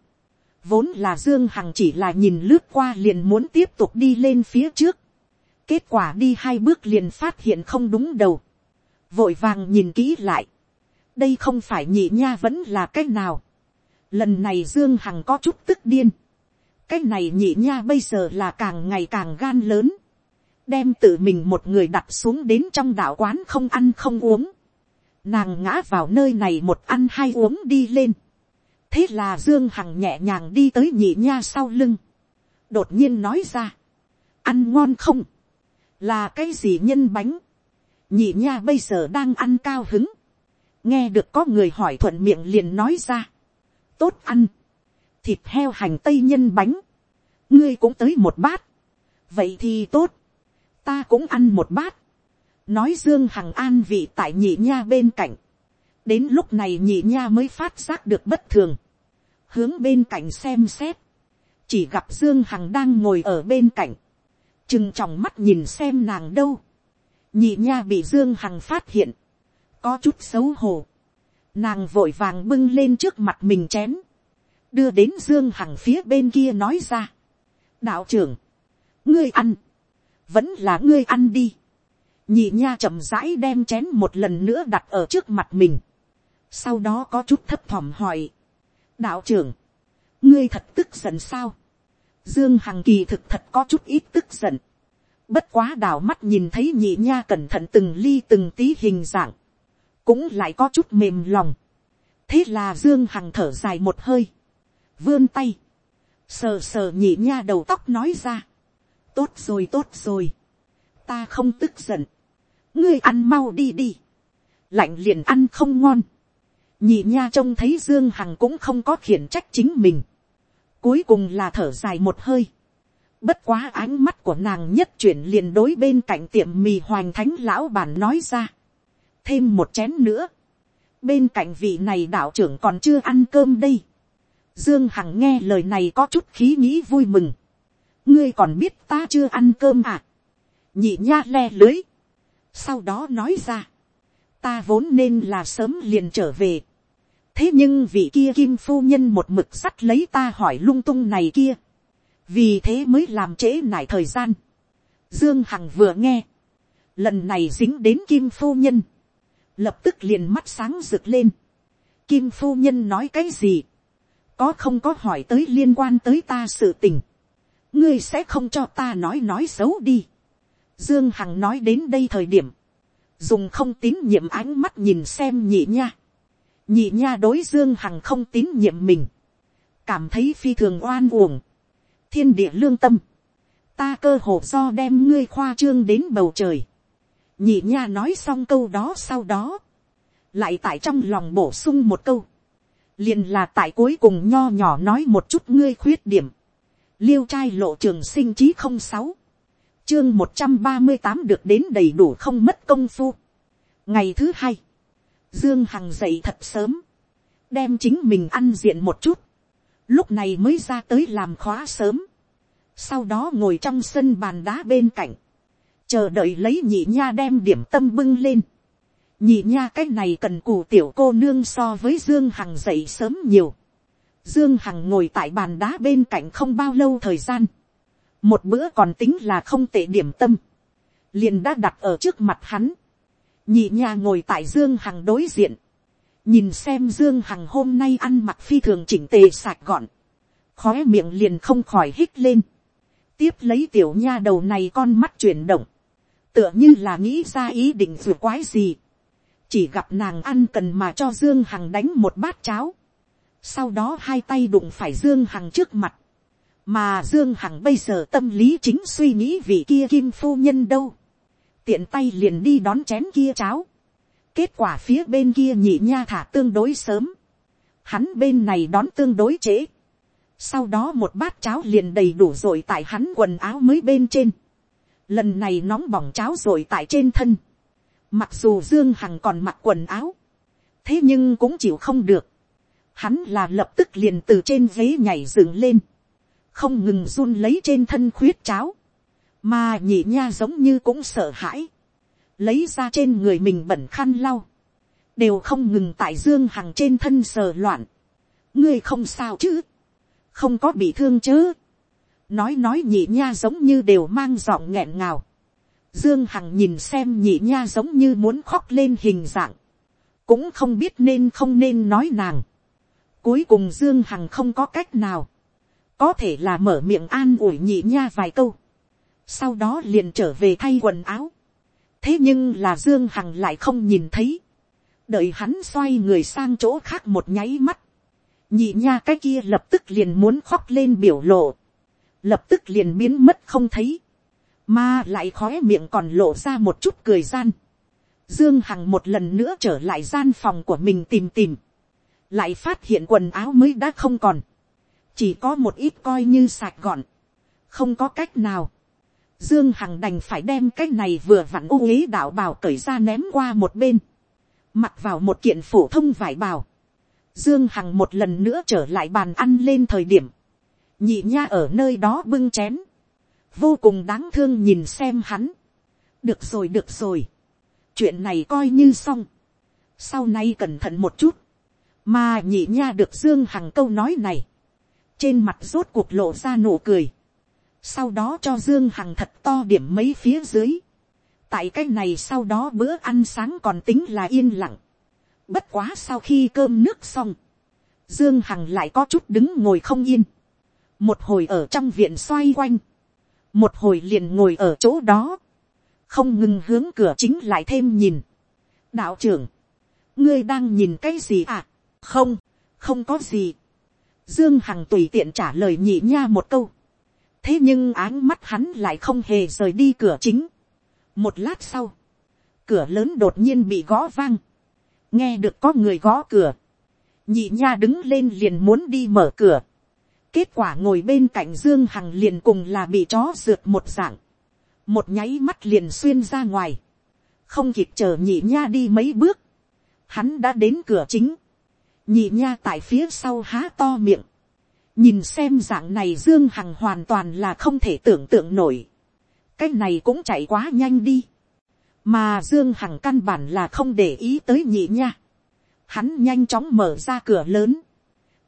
A: vốn là dương hằng chỉ là nhìn lướt qua liền muốn tiếp tục đi lên phía trước. kết quả đi hai bước liền phát hiện không đúng đầu. vội vàng nhìn kỹ lại. đây không phải nhị nha vẫn là cái nào. lần này dương hằng có chút tức điên cái này nhị nha bây giờ là càng ngày càng gan lớn, đem tự mình một người đặt xuống đến trong đạo quán không ăn không uống, nàng ngã vào nơi này một ăn hai uống đi lên, thế là dương hằng nhẹ nhàng đi tới nhị nha sau lưng, đột nhiên nói ra, ăn ngon không, là cái gì nhân bánh, nhị nha bây giờ đang ăn cao hứng, nghe được có người hỏi thuận miệng liền nói ra, tốt ăn, thịt heo hành tây nhân bánh, ngươi cũng tới một bát, vậy thì tốt, ta cũng ăn một bát, nói dương hằng an vị tại nhị nha bên cạnh, đến lúc này nhị nha mới phát giác được bất thường, hướng bên cạnh xem xét, chỉ gặp dương hằng đang ngồi ở bên cạnh, chừng tròng mắt nhìn xem nàng đâu, nhị nha bị dương hằng phát hiện, có chút xấu hổ, nàng vội vàng bưng lên trước mặt mình chén, đưa đến dương hằng phía bên kia nói ra. đạo trưởng, ngươi ăn, vẫn là ngươi ăn đi. nhị nha chậm rãi đem chén một lần nữa đặt ở trước mặt mình. sau đó có chút thấp thỏm hỏi. đạo trưởng, ngươi thật tức giận sao. dương hằng kỳ thực thật có chút ít tức giận. bất quá đào mắt nhìn thấy nhị nha cẩn thận từng ly từng tí hình dạng, cũng lại có chút mềm lòng. thế là dương hằng thở dài một hơi vươn tay, sờ sờ nhị nha đầu tóc nói ra, tốt rồi tốt rồi, ta không tức giận, ngươi ăn mau đi đi, lạnh liền ăn không ngon, nhị nha trông thấy dương hằng cũng không có khiển trách chính mình, cuối cùng là thở dài một hơi, bất quá ánh mắt của nàng nhất chuyển liền đối bên cạnh tiệm mì hoành thánh lão bản nói ra, thêm một chén nữa, bên cạnh vị này đạo trưởng còn chưa ăn cơm đây, Dương Hằng nghe lời này có chút khí nghĩ vui mừng. Ngươi còn biết ta chưa ăn cơm à? Nhị nha le lưới. Sau đó nói ra. Ta vốn nên là sớm liền trở về. Thế nhưng vị kia kim phu nhân một mực sắt lấy ta hỏi lung tung này kia. Vì thế mới làm trễ nải thời gian. Dương Hằng vừa nghe. Lần này dính đến kim phu nhân. Lập tức liền mắt sáng rực lên. Kim phu nhân nói cái gì? Có không có hỏi tới liên quan tới ta sự tình, ngươi sẽ không cho ta nói nói xấu đi. Dương Hằng nói đến đây thời điểm, dùng không tín nhiệm ánh mắt nhìn xem nhị nha. Nhị nha đối Dương Hằng không tín nhiệm mình, cảm thấy phi thường oan uổng, thiên địa lương tâm, ta cơ hồ do đem ngươi khoa trương đến bầu trời. Nhị nha nói xong câu đó sau đó, lại tại trong lòng bổ sung một câu, liền là tại cuối cùng nho nhỏ nói một chút ngươi khuyết điểm. liêu trai lộ trường sinh chí không sáu, chương một trăm ba mươi tám được đến đầy đủ không mất công phu. ngày thứ hai, dương hằng dậy thật sớm, đem chính mình ăn diện một chút, lúc này mới ra tới làm khóa sớm, sau đó ngồi trong sân bàn đá bên cạnh, chờ đợi lấy nhị nha đem điểm tâm bưng lên, nhị nha cái này cần cù tiểu cô nương so với dương hằng dậy sớm nhiều. dương hằng ngồi tại bàn đá bên cạnh không bao lâu thời gian. một bữa còn tính là không tệ điểm tâm. liền đã đặt ở trước mặt hắn. nhị nha ngồi tại dương hằng đối diện. nhìn xem dương hằng hôm nay ăn mặc phi thường chỉnh tề sạch gọn, khó miệng liền không khỏi hít lên, tiếp lấy tiểu nha đầu này con mắt chuyển động, tựa như là nghĩ ra ý định vừa quái gì, chỉ gặp nàng ăn cần mà cho dương hằng đánh một bát cháo, sau đó hai tay đụng phải dương hằng trước mặt, mà dương hằng bây giờ tâm lý chính suy nghĩ vị kia kim phu nhân đâu, tiện tay liền đi đón chén kia cháo, kết quả phía bên kia nhị nha thả tương đối sớm, hắn bên này đón tương đối trễ, sau đó một bát cháo liền đầy đủ rồi tại hắn quần áo mới bên trên, lần này nóng bỏng cháo rồi tại trên thân, mặc dù dương hằng còn mặc quần áo, thế nhưng cũng chịu không được, hắn là lập tức liền từ trên ghế nhảy dựng lên, không ngừng run lấy trên thân khuyết cháo, mà nhị nha giống như cũng sợ hãi, lấy ra trên người mình bẩn khăn lau, đều không ngừng tại dương hằng trên thân sờ loạn, ngươi không sao chứ, không có bị thương chứ, nói nói nhị nha giống như đều mang giọng nghẹn ngào, dương hằng nhìn xem nhị nha giống như muốn khóc lên hình dạng, cũng không biết nên không nên nói nàng, cuối cùng dương hằng không có cách nào, có thể là mở miệng an ủi nhị nha vài câu, sau đó liền trở về thay quần áo, thế nhưng là dương hằng lại không nhìn thấy, đợi hắn xoay người sang chỗ khác một nháy mắt, nhị nha cái kia lập tức liền muốn khóc lên biểu lộ, lập tức liền biến mất không thấy, mà lại khói miệng còn lộ ra một chút cười gian. Dương Hằng một lần nữa trở lại gian phòng của mình tìm tìm, lại phát hiện quần áo mới đã không còn, chỉ có một ít coi như sạch gọn, không có cách nào. Dương Hằng đành phải đem cái này vừa vặn u ý đạo bào cởi ra ném qua một bên. Mặc vào một kiện phổ thông vải bào. Dương Hằng một lần nữa trở lại bàn ăn lên thời điểm. Nhị nha ở nơi đó bưng chén. Vô cùng đáng thương nhìn xem hắn. Được rồi được rồi. Chuyện này coi như xong. Sau này cẩn thận một chút. Mà nhị nha được Dương Hằng câu nói này. Trên mặt rốt cuộc lộ ra nụ cười sau đó cho dương hằng thật to điểm mấy phía dưới. tại cái này sau đó bữa ăn sáng còn tính là yên lặng. bất quá sau khi cơm nước xong, dương hằng lại có chút đứng ngồi không yên. một hồi ở trong viện xoay quanh, một hồi liền ngồi ở chỗ đó, không ngừng hướng cửa chính lại thêm nhìn. đạo trưởng, ngươi đang nhìn cái gì à, không, không có gì. Dương Hằng tùy tiện trả lời nhị nha một câu. Thế nhưng áng mắt hắn lại không hề rời đi cửa chính. một lát sau, cửa lớn đột nhiên bị gõ vang, nghe được có người gõ cửa, nhị nha đứng lên liền muốn đi mở cửa, kết quả ngồi bên cạnh dương hằng liền cùng là bị chó rượt một dạng, một nháy mắt liền xuyên ra ngoài, không kịp chờ nhị nha đi mấy bước, hắn đã đến cửa chính, nhị nha tại phía sau há to miệng, nhìn xem dạng này dương hằng hoàn toàn là không thể tưởng tượng nổi. cái này cũng chạy quá nhanh đi. mà dương hằng căn bản là không để ý tới nhị nha. hắn nhanh chóng mở ra cửa lớn,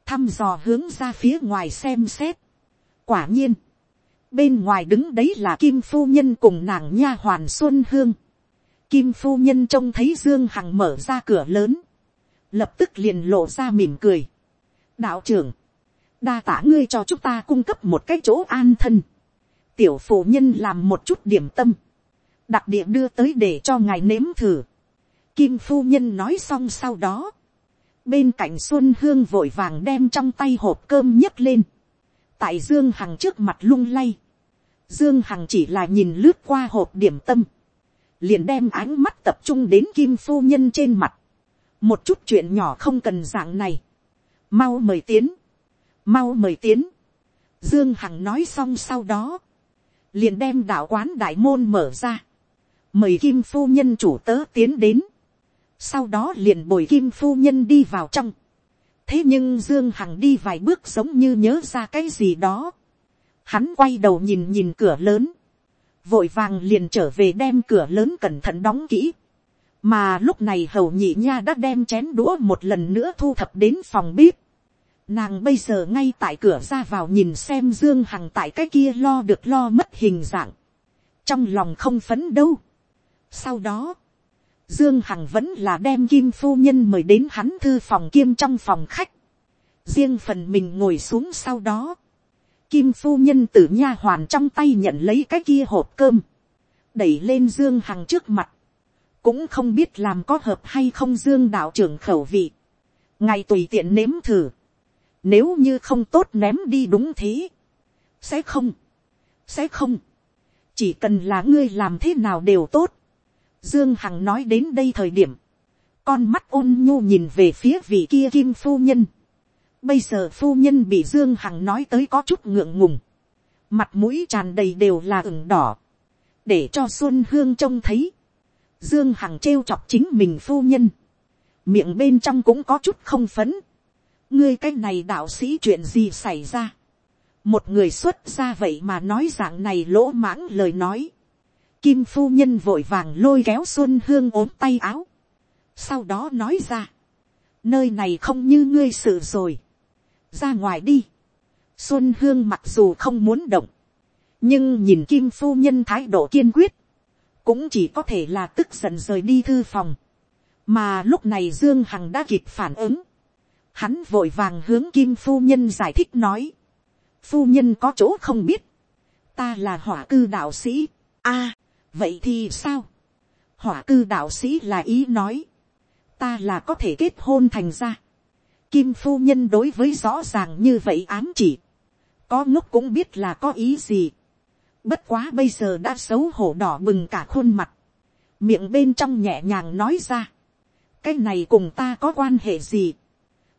A: thăm dò hướng ra phía ngoài xem xét. quả nhiên, bên ngoài đứng đấy là kim phu nhân cùng nàng nha hoàn xuân hương. kim phu nhân trông thấy dương hằng mở ra cửa lớn, lập tức liền lộ ra mỉm cười. đạo trưởng, đa tả ngươi cho chúng ta cung cấp một cái chỗ an thân. tiểu phụ nhân làm một chút điểm tâm, đặc địa đưa tới để cho ngài nếm thử. kim phu nhân nói xong sau đó, bên cạnh xuân hương vội vàng đem trong tay hộp cơm nhấc lên, tại dương hằng trước mặt lung lay, dương hằng chỉ là nhìn lướt qua hộp điểm tâm, liền đem ánh mắt tập trung đến kim phu nhân trên mặt, một chút chuyện nhỏ không cần dạng này, mau mời tiến, mau mời tiến. Dương Hằng nói xong sau đó, liền đem đạo quán đại môn mở ra, mời kim phu nhân chủ tớ tiến đến, sau đó liền bồi kim phu nhân đi vào trong. thế nhưng dương hằng đi vài bước giống như nhớ ra cái gì đó. hắn quay đầu nhìn nhìn cửa lớn, vội vàng liền trở về đem cửa lớn cẩn thận đóng kỹ. mà lúc này hầu nhị nha đã đem chén đũa một lần nữa thu thập đến phòng bếp. Nàng bây giờ ngay tại cửa ra vào nhìn xem Dương Hằng tại cái kia lo được lo mất hình dạng. Trong lòng không phấn đâu. Sau đó, Dương Hằng vẫn là đem Kim Phu Nhân mời đến hắn thư phòng kiêm trong phòng khách. Riêng phần mình ngồi xuống sau đó. Kim Phu Nhân tử nha hoàn trong tay nhận lấy cái kia hộp cơm. Đẩy lên Dương Hằng trước mặt. Cũng không biết làm có hợp hay không Dương đạo trưởng khẩu vị. Ngày tùy tiện nếm thử. Nếu như không tốt ném đi đúng thế. Sẽ không. Sẽ không. Chỉ cần là ngươi làm thế nào đều tốt Dương Hằng nói đến đây thời điểm. Con mắt ôn nhu nhìn về phía vị kia kim phu nhân. Bây giờ phu nhân bị Dương Hằng nói tới có chút ngượng ngùng. Mặt mũi tràn đầy đều là ửng đỏ. Để cho Xuân Hương trông thấy. Dương Hằng trêu chọc chính mình phu nhân. Miệng bên trong cũng có chút không phấn. Ngươi cái này đạo sĩ chuyện gì xảy ra. Một người xuất ra vậy mà nói dạng này lỗ mãng lời nói Kim phu nhân vội vàng lôi kéo Xuân Hương ốm tay áo. Sau đó nói ra. Nơi này không như ngươi sự rồi. Ra ngoài đi. Xuân Hương mặc dù không muốn động. Nhưng nhìn Kim phu nhân thái độ kiên quyết. Cũng chỉ có thể là tức giận rời đi thư phòng. Mà lúc này Dương Hằng đã kịp phản ứng. Hắn vội vàng hướng Kim phu nhân giải thích nói. Phu nhân có chỗ không biết. Ta là hỏa cư đạo sĩ. a vậy thì sao, hỏa cư đạo sĩ là ý nói, ta là có thể kết hôn thành ra, kim phu nhân đối với rõ ràng như vậy ám chỉ, có ngốc cũng biết là có ý gì, bất quá bây giờ đã xấu hổ đỏ bừng cả khuôn mặt, miệng bên trong nhẹ nhàng nói ra, cái này cùng ta có quan hệ gì,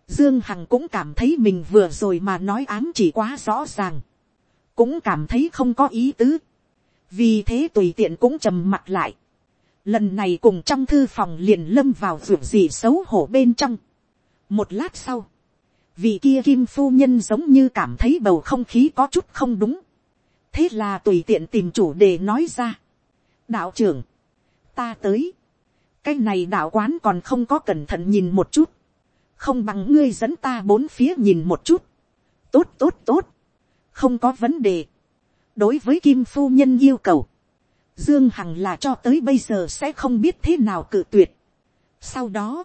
A: Dương Hằng cũng cảm thấy mình vừa rồi mà nói ám chỉ quá rõ ràng. Cũng cảm thấy không có ý tứ vì thế tùy tiện cũng trầm mặt lại. lần này cùng trong thư phòng liền lâm vào ruột gì xấu hổ bên trong. một lát sau, vị kia kim phu nhân giống như cảm thấy bầu không khí có chút không đúng. thế là tùy tiện tìm chủ đề nói ra. đạo trưởng, ta tới. cái này đạo quán còn không có cẩn thận nhìn một chút. không bằng ngươi dẫn ta bốn phía nhìn một chút. tốt tốt tốt. không có vấn đề đối với kim phu nhân yêu cầu, dương hằng là cho tới bây giờ sẽ không biết thế nào cự tuyệt. sau đó,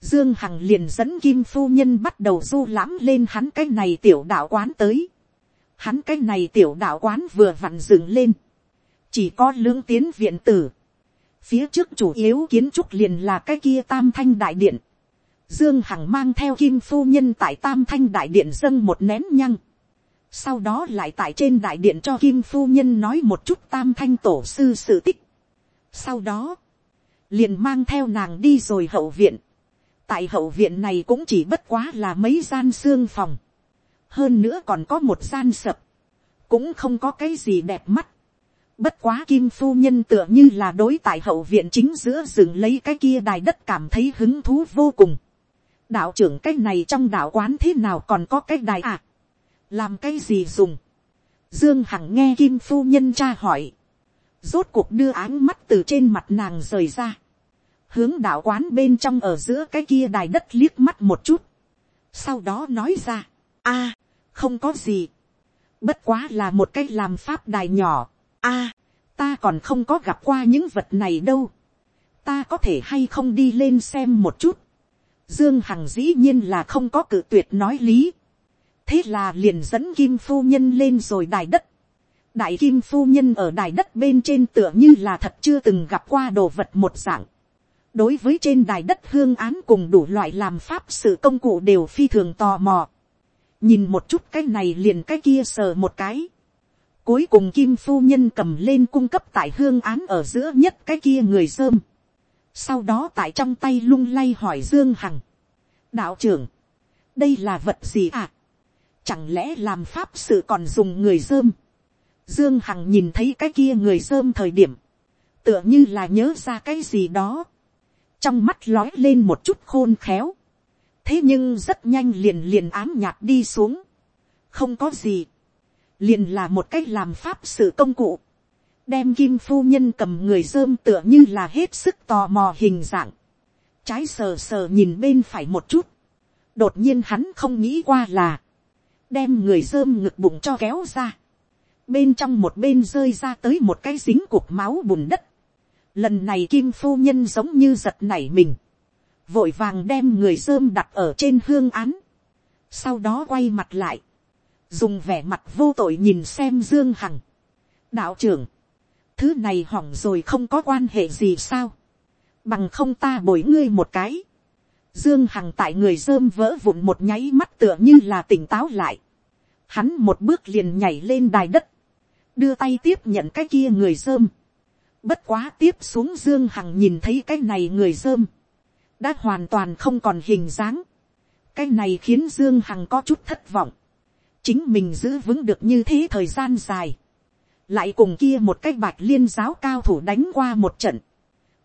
A: dương hằng liền dẫn kim phu nhân bắt đầu du lãm lên hắn cái này tiểu đạo quán tới. hắn cái này tiểu đạo quán vừa vặn dừng lên, chỉ có lưỡng tiến viện tử. phía trước chủ yếu kiến trúc liền là cái kia tam thanh đại điện. Dương Hằng mang theo kim phu nhân tại tam thanh đại điện dâng một nén nhăng sau đó lại tại trên đại điện cho kim phu nhân nói một chút tam thanh tổ sư sự tích. sau đó, liền mang theo nàng đi rồi hậu viện. tại hậu viện này cũng chỉ bất quá là mấy gian xương phòng. hơn nữa còn có một gian sập. cũng không có cái gì đẹp mắt. bất quá kim phu nhân tựa như là đối tại hậu viện chính giữa rừng lấy cái kia đài đất cảm thấy hứng thú vô cùng. đạo trưởng cái này trong đạo quán thế nào còn có cái đài à làm cái gì dùng, dương hằng nghe kim phu nhân tra hỏi, rốt cuộc đưa áng mắt từ trên mặt nàng rời ra, hướng đạo quán bên trong ở giữa cái kia đài đất liếc mắt một chút, sau đó nói ra, a, không có gì, bất quá là một cái làm pháp đài nhỏ, a, ta còn không có gặp qua những vật này đâu, ta có thể hay không đi lên xem một chút, dương hằng dĩ nhiên là không có cự tuyệt nói lý, thế là liền dẫn kim phu nhân lên rồi đài đất. đại kim phu nhân ở đài đất bên trên tựa như là thật chưa từng gặp qua đồ vật một dạng. đối với trên đài đất hương án cùng đủ loại làm pháp sự công cụ đều phi thường tò mò. nhìn một chút cái này liền cái kia sờ một cái. cuối cùng kim phu nhân cầm lên cung cấp tại hương án ở giữa nhất cái kia người dơm. sau đó tại trong tay lung lay hỏi dương hằng. đạo trưởng, đây là vật gì ạ? À? Chẳng lẽ làm pháp sự còn dùng người dơm. Dương Hằng nhìn thấy cái kia người dơm thời điểm. Tựa như là nhớ ra cái gì đó. Trong mắt lói lên một chút khôn khéo. Thế nhưng rất nhanh liền liền ám nhạt đi xuống. Không có gì. Liền là một cách làm pháp sự công cụ. Đem kim phu nhân cầm người dơm tựa như là hết sức tò mò hình dạng. Trái sờ sờ nhìn bên phải một chút. Đột nhiên hắn không nghĩ qua là đem người rơm ngực bụng cho kéo ra, bên trong một bên rơi ra tới một cái dính cục máu bùn đất, lần này kim phu nhân giống như giật nảy mình, vội vàng đem người dơm đặt ở trên hương án, sau đó quay mặt lại, dùng vẻ mặt vô tội nhìn xem dương hằng, đạo trưởng, thứ này hỏng rồi không có quan hệ gì sao, bằng không ta bồi ngươi một cái, dương hằng tại người rơm vỡ vụn một nháy mắt tựa như là tỉnh táo lại, hắn một bước liền nhảy lên đài đất, đưa tay tiếp nhận cái kia người rơm. bất quá tiếp xuống dương hằng nhìn thấy cái này người rơm. đã hoàn toàn không còn hình dáng, cái này khiến dương hằng có chút thất vọng, chính mình giữ vững được như thế thời gian dài, lại cùng kia một cái bạch liên giáo cao thủ đánh qua một trận,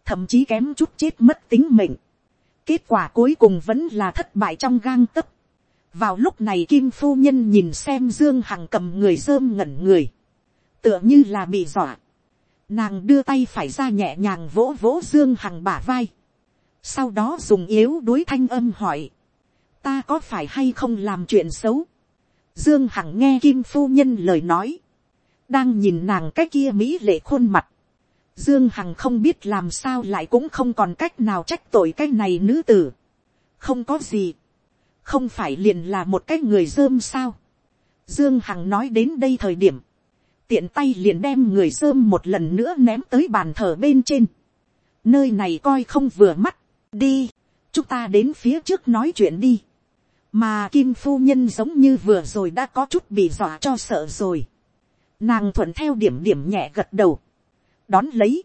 A: thậm chí kém chút chết mất tính mệnh kết quả cuối cùng vẫn là thất bại trong gang tấc. vào lúc này kim phu nhân nhìn xem dương hằng cầm người rơm ngẩn người, tựa như là bị dọa. nàng đưa tay phải ra nhẹ nhàng vỗ vỗ dương hằng bả vai. sau đó dùng yếu đuối thanh âm hỏi, ta có phải hay không làm chuyện xấu. dương hằng nghe kim phu nhân lời nói, đang nhìn nàng cái kia mỹ lệ khuôn mặt, dương hằng không biết làm sao lại cũng không còn cách nào trách tội cái này nữ tử. không có gì, không phải liền là một cái người dơm sao. dương hằng nói đến đây thời điểm, tiện tay liền đem người dơm một lần nữa ném tới bàn thờ bên trên. nơi này coi không vừa mắt, đi, chúng ta đến phía trước nói chuyện đi. mà kim phu nhân giống như vừa rồi đã có chút bị dọa cho sợ rồi Nàng thuận theo điểm điểm nhẹ gật đầu. Đón lấy.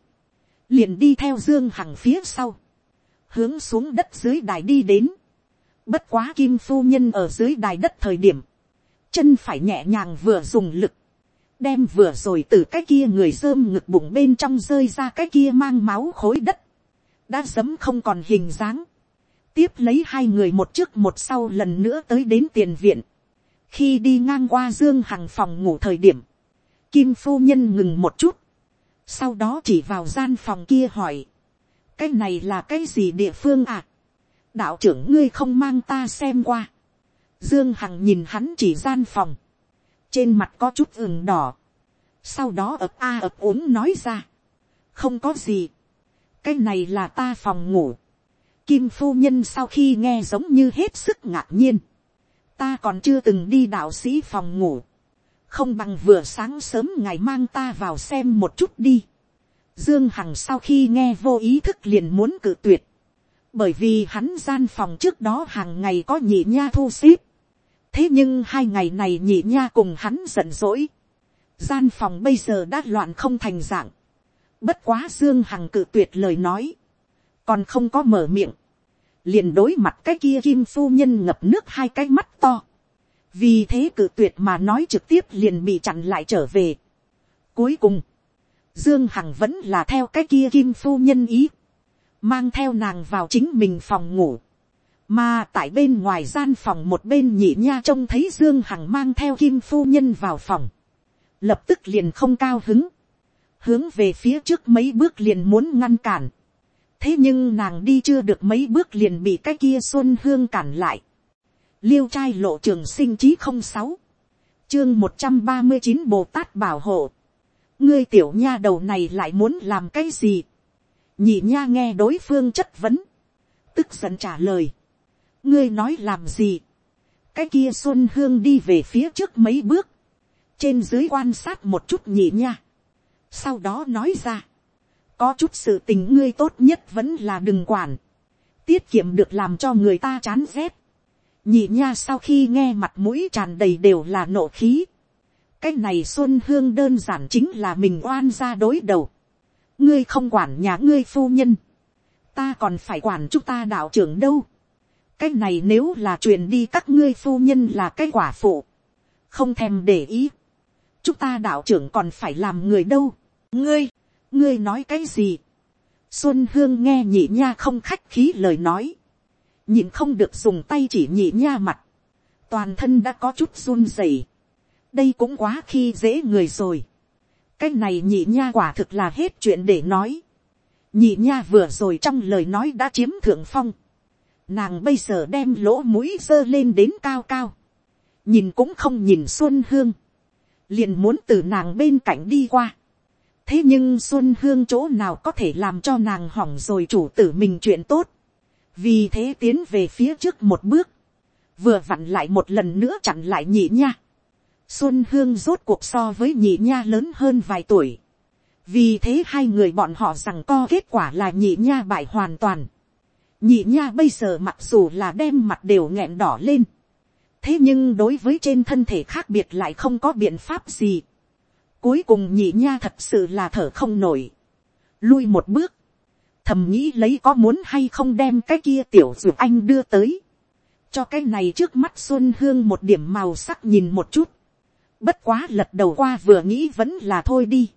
A: Liền đi theo Dương Hằng phía sau. Hướng xuống đất dưới đài đi đến. Bất quá kim phu nhân ở dưới đài đất thời điểm. Chân phải nhẹ nhàng vừa dùng lực. Đem vừa rồi từ cái kia người rơm ngực bụng bên trong rơi ra cái kia mang máu khối đất. Đã sấm không còn hình dáng. Tiếp lấy hai người một trước một sau lần nữa tới đến tiền viện khi đi ngang qua dương hằng phòng ngủ thời điểm, Kim phu nhân ngừng một chút. Sau đó chỉ vào gian phòng kia hỏi. Cái này là cái gì địa phương à? Đạo trưởng ngươi không mang ta xem qua. Dương Hằng nhìn hắn chỉ gian phòng. Trên mặt có chút ửng đỏ. Sau đó ập a ập ốm nói ra. Không có gì. Cái này là ta phòng ngủ. Kim phu nhân sau khi nghe giống như hết sức ngạc nhiên. Ta còn chưa từng đi đạo sĩ phòng ngủ không bằng vừa sáng sớm ngày mang ta vào xem một chút đi. Dương Hằng sau khi nghe vô ý thức liền muốn cự tuyệt. Bởi vì hắn gian phòng trước đó hàng ngày có nhị nha thu xếp. Thế nhưng hai ngày này nhị nha cùng hắn giận dỗi. Gian phòng bây giờ đã loạn không thành dạng. Bất quá Dương Hằng cự tuyệt lời nói. Còn không có mở miệng. Liền đối mặt cái kia kim phu nhân ngập nước hai cái mắt to vì thế cự tuyệt mà nói trực tiếp liền bị chặn lại trở về. cuối cùng, dương hằng vẫn là theo cái kia kim phu nhân ý, mang theo nàng vào chính mình phòng ngủ, mà tại bên ngoài gian phòng một bên nhị nha trông thấy dương hằng mang theo kim phu nhân vào phòng, lập tức liền không cao hứng, hướng về phía trước mấy bước liền muốn ngăn cản, thế nhưng nàng đi chưa được mấy bước liền bị cái kia xuân hương cản lại, liêu trai lộ trường sinh chí không sáu, chương một trăm ba mươi chín bồ tát bảo hộ, ngươi tiểu nha đầu này lại muốn làm cái gì, nhị nha nghe đối phương chất vấn, tức giận trả lời, ngươi nói làm gì, cái kia xuân hương đi về phía trước mấy bước, trên dưới quan sát một chút nhị nha, sau đó nói ra, có chút sự tình ngươi tốt nhất vẫn là đừng quản, tiết kiệm được làm cho người ta chán rét, nhị nha sau khi nghe mặt mũi tràn đầy đều là nộ khí. cái này xuân hương đơn giản chính là mình oan ra đối đầu. ngươi không quản nhà ngươi phu nhân. ta còn phải quản chúng ta đạo trưởng đâu. cái này nếu là truyền đi các ngươi phu nhân là cái quả phụ. không thèm để ý. chúng ta đạo trưởng còn phải làm người đâu. ngươi, ngươi nói cái gì. xuân hương nghe nhị nha không khách khí lời nói nhìn không được dùng tay chỉ nhị nha mặt, toàn thân đã có chút run rẩy, đây cũng quá khi dễ người rồi, cái này nhị nha quả thực là hết chuyện để nói, nhị nha vừa rồi trong lời nói đã chiếm thượng phong, nàng bây giờ đem lỗ mũi giơ lên đến cao cao, nhìn cũng không nhìn xuân hương, liền muốn từ nàng bên cạnh đi qua, thế nhưng xuân hương chỗ nào có thể làm cho nàng hỏng rồi chủ tử mình chuyện tốt, vì thế tiến về phía trước một bước, vừa vặn lại một lần nữa chặn lại nhị nha. xuân hương rốt cuộc so với nhị nha lớn hơn vài tuổi, vì thế hai người bọn họ rằng co kết quả là nhị nha bại hoàn toàn. nhị nha bây giờ mặc dù là đem mặt đều nghẹn đỏ lên, thế nhưng đối với trên thân thể khác biệt lại không có biện pháp gì. cuối cùng nhị nha thật sự là thở không nổi. lui một bước, thầm nghĩ lấy có muốn hay không đem cái kia tiểu dược anh đưa tới. cho cái này trước mắt xuân hương một điểm màu sắc nhìn một chút. bất quá lật đầu qua vừa nghĩ vẫn là thôi đi.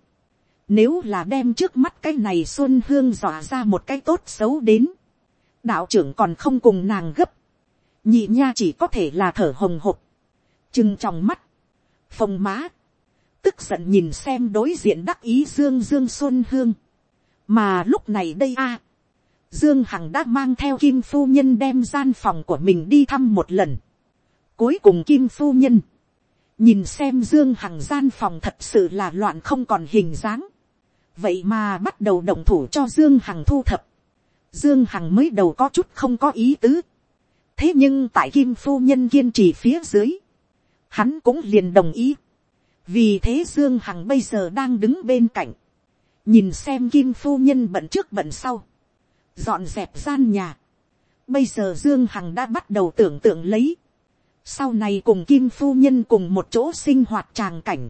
A: nếu là đem trước mắt cái này xuân hương dọa ra một cái tốt xấu đến. đạo trưởng còn không cùng nàng gấp nhị nha chỉ có thể là thở hồng hộc, chừng trong mắt, phồng má, tức giận nhìn xem đối diện đắc ý dương dương xuân hương, mà lúc này đây a, dương hằng đã mang theo kim phu nhân đem gian phòng của mình đi thăm một lần, cuối cùng kim phu nhân, nhìn xem dương hằng gian phòng thật sự là loạn không còn hình dáng, vậy mà bắt đầu động thủ cho dương hằng thu thập, dương hằng mới đầu có chút không có ý tứ, thế nhưng tại kim phu nhân kiên trì phía dưới, hắn cũng liền đồng ý. vì thế dương hằng bây giờ đang đứng bên cạnh, nhìn xem kim phu nhân bận trước bận sau, dọn dẹp gian nhà. bây giờ dương hằng đã bắt đầu tưởng tượng lấy, sau này cùng kim phu nhân cùng một chỗ sinh hoạt tràng cảnh,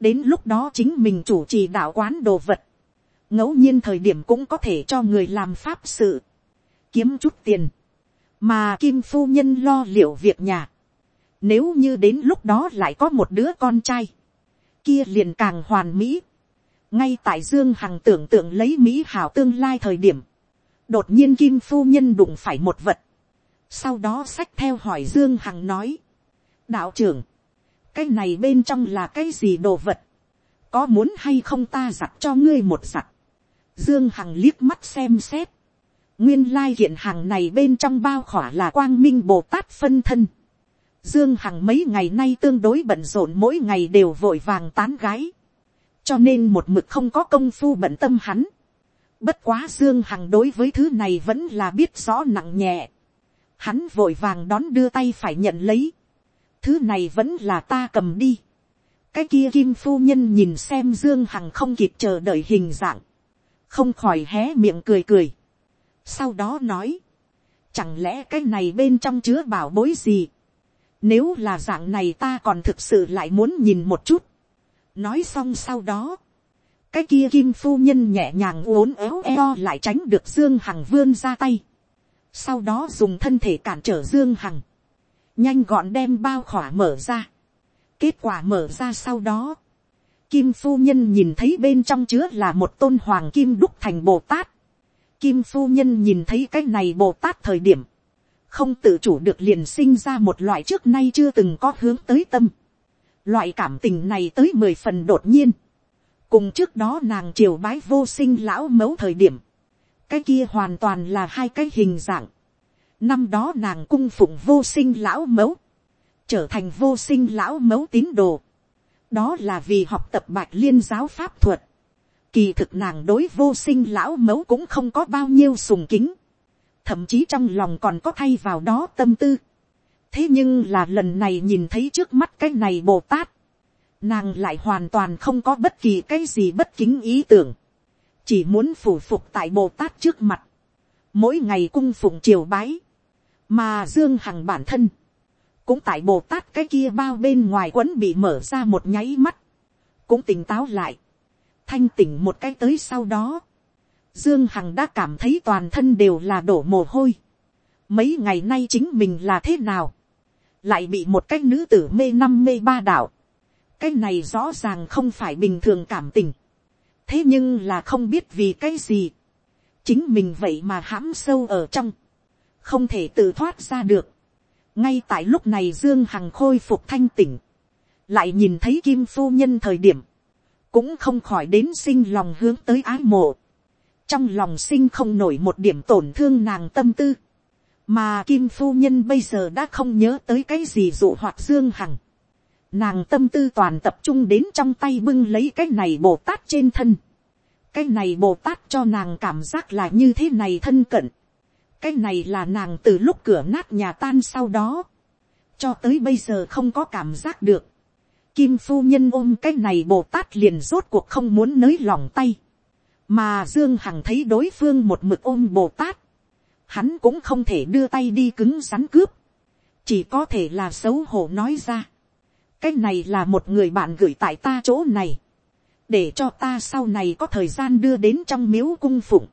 A: đến lúc đó chính mình chủ trì đạo quán đồ vật, ngẫu nhiên thời điểm cũng có thể cho người làm pháp sự, kiếm chút tiền, mà kim phu nhân lo liệu việc nhà, nếu như đến lúc đó lại có một đứa con trai, kia liền càng hoàn mỹ, ngay tại dương hằng tưởng tượng lấy mỹ hảo tương lai thời điểm, đột nhiên kim phu nhân đụng phải một vật, sau đó sách theo hỏi dương hằng nói, đạo trưởng, cái này bên trong là cái gì đồ vật, có muốn hay không ta giặt cho ngươi một giặt, dương hằng liếc mắt xem xét, Nguyên lai hiện hàng này bên trong bao khỏa là quang minh Bồ Tát phân thân. Dương Hằng mấy ngày nay tương đối bận rộn mỗi ngày đều vội vàng tán gái. Cho nên một mực không có công phu bận tâm hắn. Bất quá Dương Hằng đối với thứ này vẫn là biết rõ nặng nhẹ. Hắn vội vàng đón đưa tay phải nhận lấy. Thứ này vẫn là ta cầm đi. Cái kia kim phu nhân nhìn xem Dương Hằng không kịp chờ đợi hình dạng. Không khỏi hé miệng cười cười sau đó nói, chẳng lẽ cái này bên trong chứa bảo bối gì, nếu là dạng này ta còn thực sự lại muốn nhìn một chút, nói xong sau đó, cái kia kim phu nhân nhẹ nhàng uốn éo eo lại tránh được dương hằng vươn ra tay, sau đó dùng thân thể cản trở dương hằng, nhanh gọn đem bao khỏa mở ra, kết quả mở ra sau đó, kim phu nhân nhìn thấy bên trong chứa là một tôn hoàng kim đúc thành bồ tát, Kim phu nhân nhìn thấy cái này Bồ Tát thời điểm. Không tự chủ được liền sinh ra một loại trước nay chưa từng có hướng tới tâm. Loại cảm tình này tới mười phần đột nhiên. Cùng trước đó nàng triều bái vô sinh lão mẫu thời điểm. Cái kia hoàn toàn là hai cái hình dạng. Năm đó nàng cung phụng vô sinh lão mẫu. Trở thành vô sinh lão mẫu tín đồ. Đó là vì học tập bạch liên giáo pháp thuật Kỳ thực nàng đối vô sinh lão mẫu cũng không có bao nhiêu sùng kính. Thậm chí trong lòng còn có thay vào đó tâm tư. Thế nhưng là lần này nhìn thấy trước mắt cái này Bồ Tát. Nàng lại hoàn toàn không có bất kỳ cái gì bất kính ý tưởng. Chỉ muốn phủ phục tại Bồ Tát trước mặt. Mỗi ngày cung phụng triều bái. Mà Dương Hằng bản thân. Cũng tại Bồ Tát cái kia bao bên ngoài quấn bị mở ra một nháy mắt. Cũng tỉnh táo lại thanh tỉnh một cái tới sau đó, dương hằng đã cảm thấy toàn thân đều là đổ mồ hôi. mấy ngày nay chính mình là thế nào, lại bị một cái nữ tử mê năm mê ba đảo, cái này rõ ràng không phải bình thường cảm tình. thế nhưng là không biết vì cái gì. chính mình vậy mà hãm sâu ở trong, không thể tự thoát ra được. ngay tại lúc này dương hằng khôi phục thanh tỉnh, lại nhìn thấy kim phu nhân thời điểm, cũng không khỏi đến sinh lòng hướng tới ái mộ. trong lòng sinh không nổi một điểm tổn thương nàng tâm tư mà kim phu nhân bây giờ đã không nhớ tới cái gì dụ hoạt dương hằng. nàng tâm tư toàn tập trung đến trong tay bưng lấy cái này bồ tát trên thân. cái này bồ tát cho nàng cảm giác là như thế này thân cận. cái này là nàng từ lúc cửa nát nhà tan sau đó. cho tới bây giờ không có cảm giác được. kim phu nhân ôm cái này bồ tát liền rốt cuộc không muốn nới lỏng tay. mà dương hằng thấy đối phương một mực ôm bồ tát hắn cũng không thể đưa tay đi cứng rắn cướp. chỉ có thể là xấu hổ nói ra cái này là một người bạn gửi tại ta chỗ này, để cho ta sau này có thời gian đưa đến trong miếu cung phụng.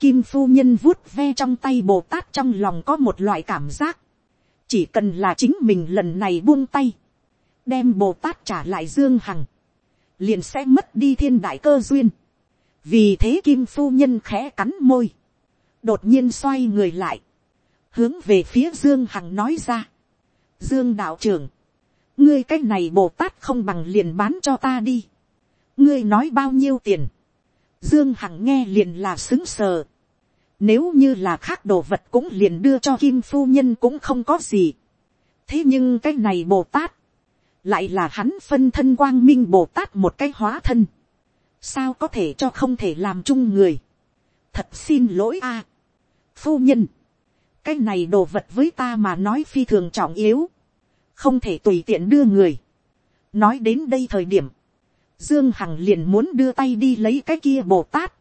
A: Kim phu nhân vuốt ve trong tay bồ tát trong lòng có một loại cảm giác, chỉ cần là chính mình lần này buông tay, đem bồ tát trả lại dương hằng, liền sẽ mất đi thiên đại cơ duyên. vì thế kim phu nhân khẽ cắn môi, đột nhiên xoay người lại, hướng về phía dương hằng nói ra. dương đạo trưởng, ngươi cái này bồ tát không bằng liền bán cho ta đi. ngươi nói bao nhiêu tiền. dương hằng nghe liền là xứng sờ. nếu như là khác đồ vật cũng liền đưa cho kim phu nhân cũng không có gì. thế nhưng cái này bồ tát, lại là hắn phân thân quang minh bồ tát một cái hóa thân. sao có thể cho không thể làm chung người. thật xin lỗi a phu nhân, cái này đồ vật với ta mà nói phi thường trọng yếu không thể tùy tiện đưa người. nói đến đây thời điểm, dương hằng liền muốn đưa tay đi lấy cái kia bồ tát.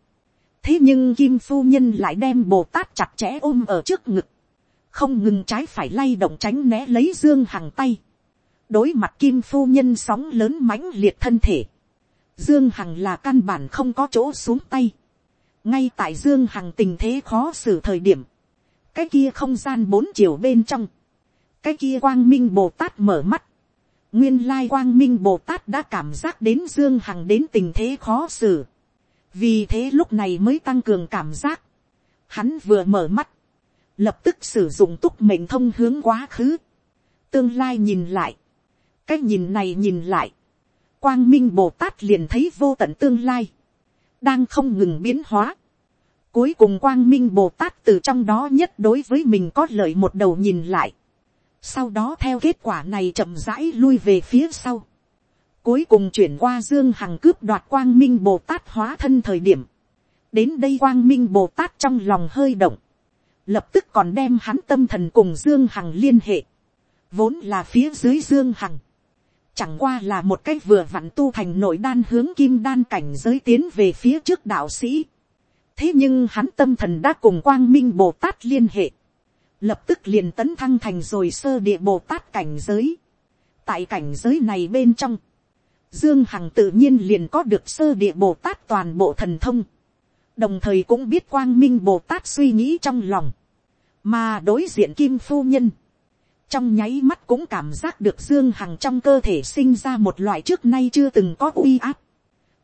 A: thế nhưng kim phu nhân lại đem bồ tát chặt chẽ ôm ở trước ngực, không ngừng trái phải lay động tránh né lấy dương hằng tay. đối mặt kim phu nhân sóng lớn mãnh liệt thân thể, dương hằng là căn bản không có chỗ xuống tay ngay tại dương hằng tình thế khó xử thời điểm, cái kia không gian bốn chiều bên trong, cái kia quang minh bồ tát mở mắt, nguyên lai quang minh bồ tát đã cảm giác đến dương hằng đến tình thế khó xử, vì thế lúc này mới tăng cường cảm giác, hắn vừa mở mắt, lập tức sử dụng túc mệnh thông hướng quá khứ, tương lai nhìn lại, cái nhìn này nhìn lại, quang minh bồ tát liền thấy vô tận tương lai, đang không ngừng biến hóa. Cuối cùng quang minh bồ tát từ trong đó nhất đối với mình có lợi một đầu nhìn lại. Sau đó theo kết quả này chậm rãi lui về phía sau, cuối cùng chuyển qua dương hằng cướp đoạt quang minh bồ tát hóa thân thời điểm, đến đây quang minh bồ tát trong lòng hơi động, lập tức còn đem hắn tâm thần cùng dương hằng liên hệ, vốn là phía dưới dương hằng, chẳng qua là một cách vừa vặn tu thành nội đan hướng kim đan cảnh giới tiến về phía trước đạo sĩ. thế nhưng hắn tâm thần đã cùng quang minh bồ tát liên hệ, lập tức liền tấn thăng thành rồi sơ địa bồ tát cảnh giới. tại cảnh giới này bên trong, dương hằng tự nhiên liền có được sơ địa bồ tát toàn bộ thần thông, đồng thời cũng biết quang minh bồ tát suy nghĩ trong lòng, mà đối diện kim phu nhân, trong nháy mắt cũng cảm giác được dương hằng trong cơ thể sinh ra một loại trước nay chưa từng có uy áp,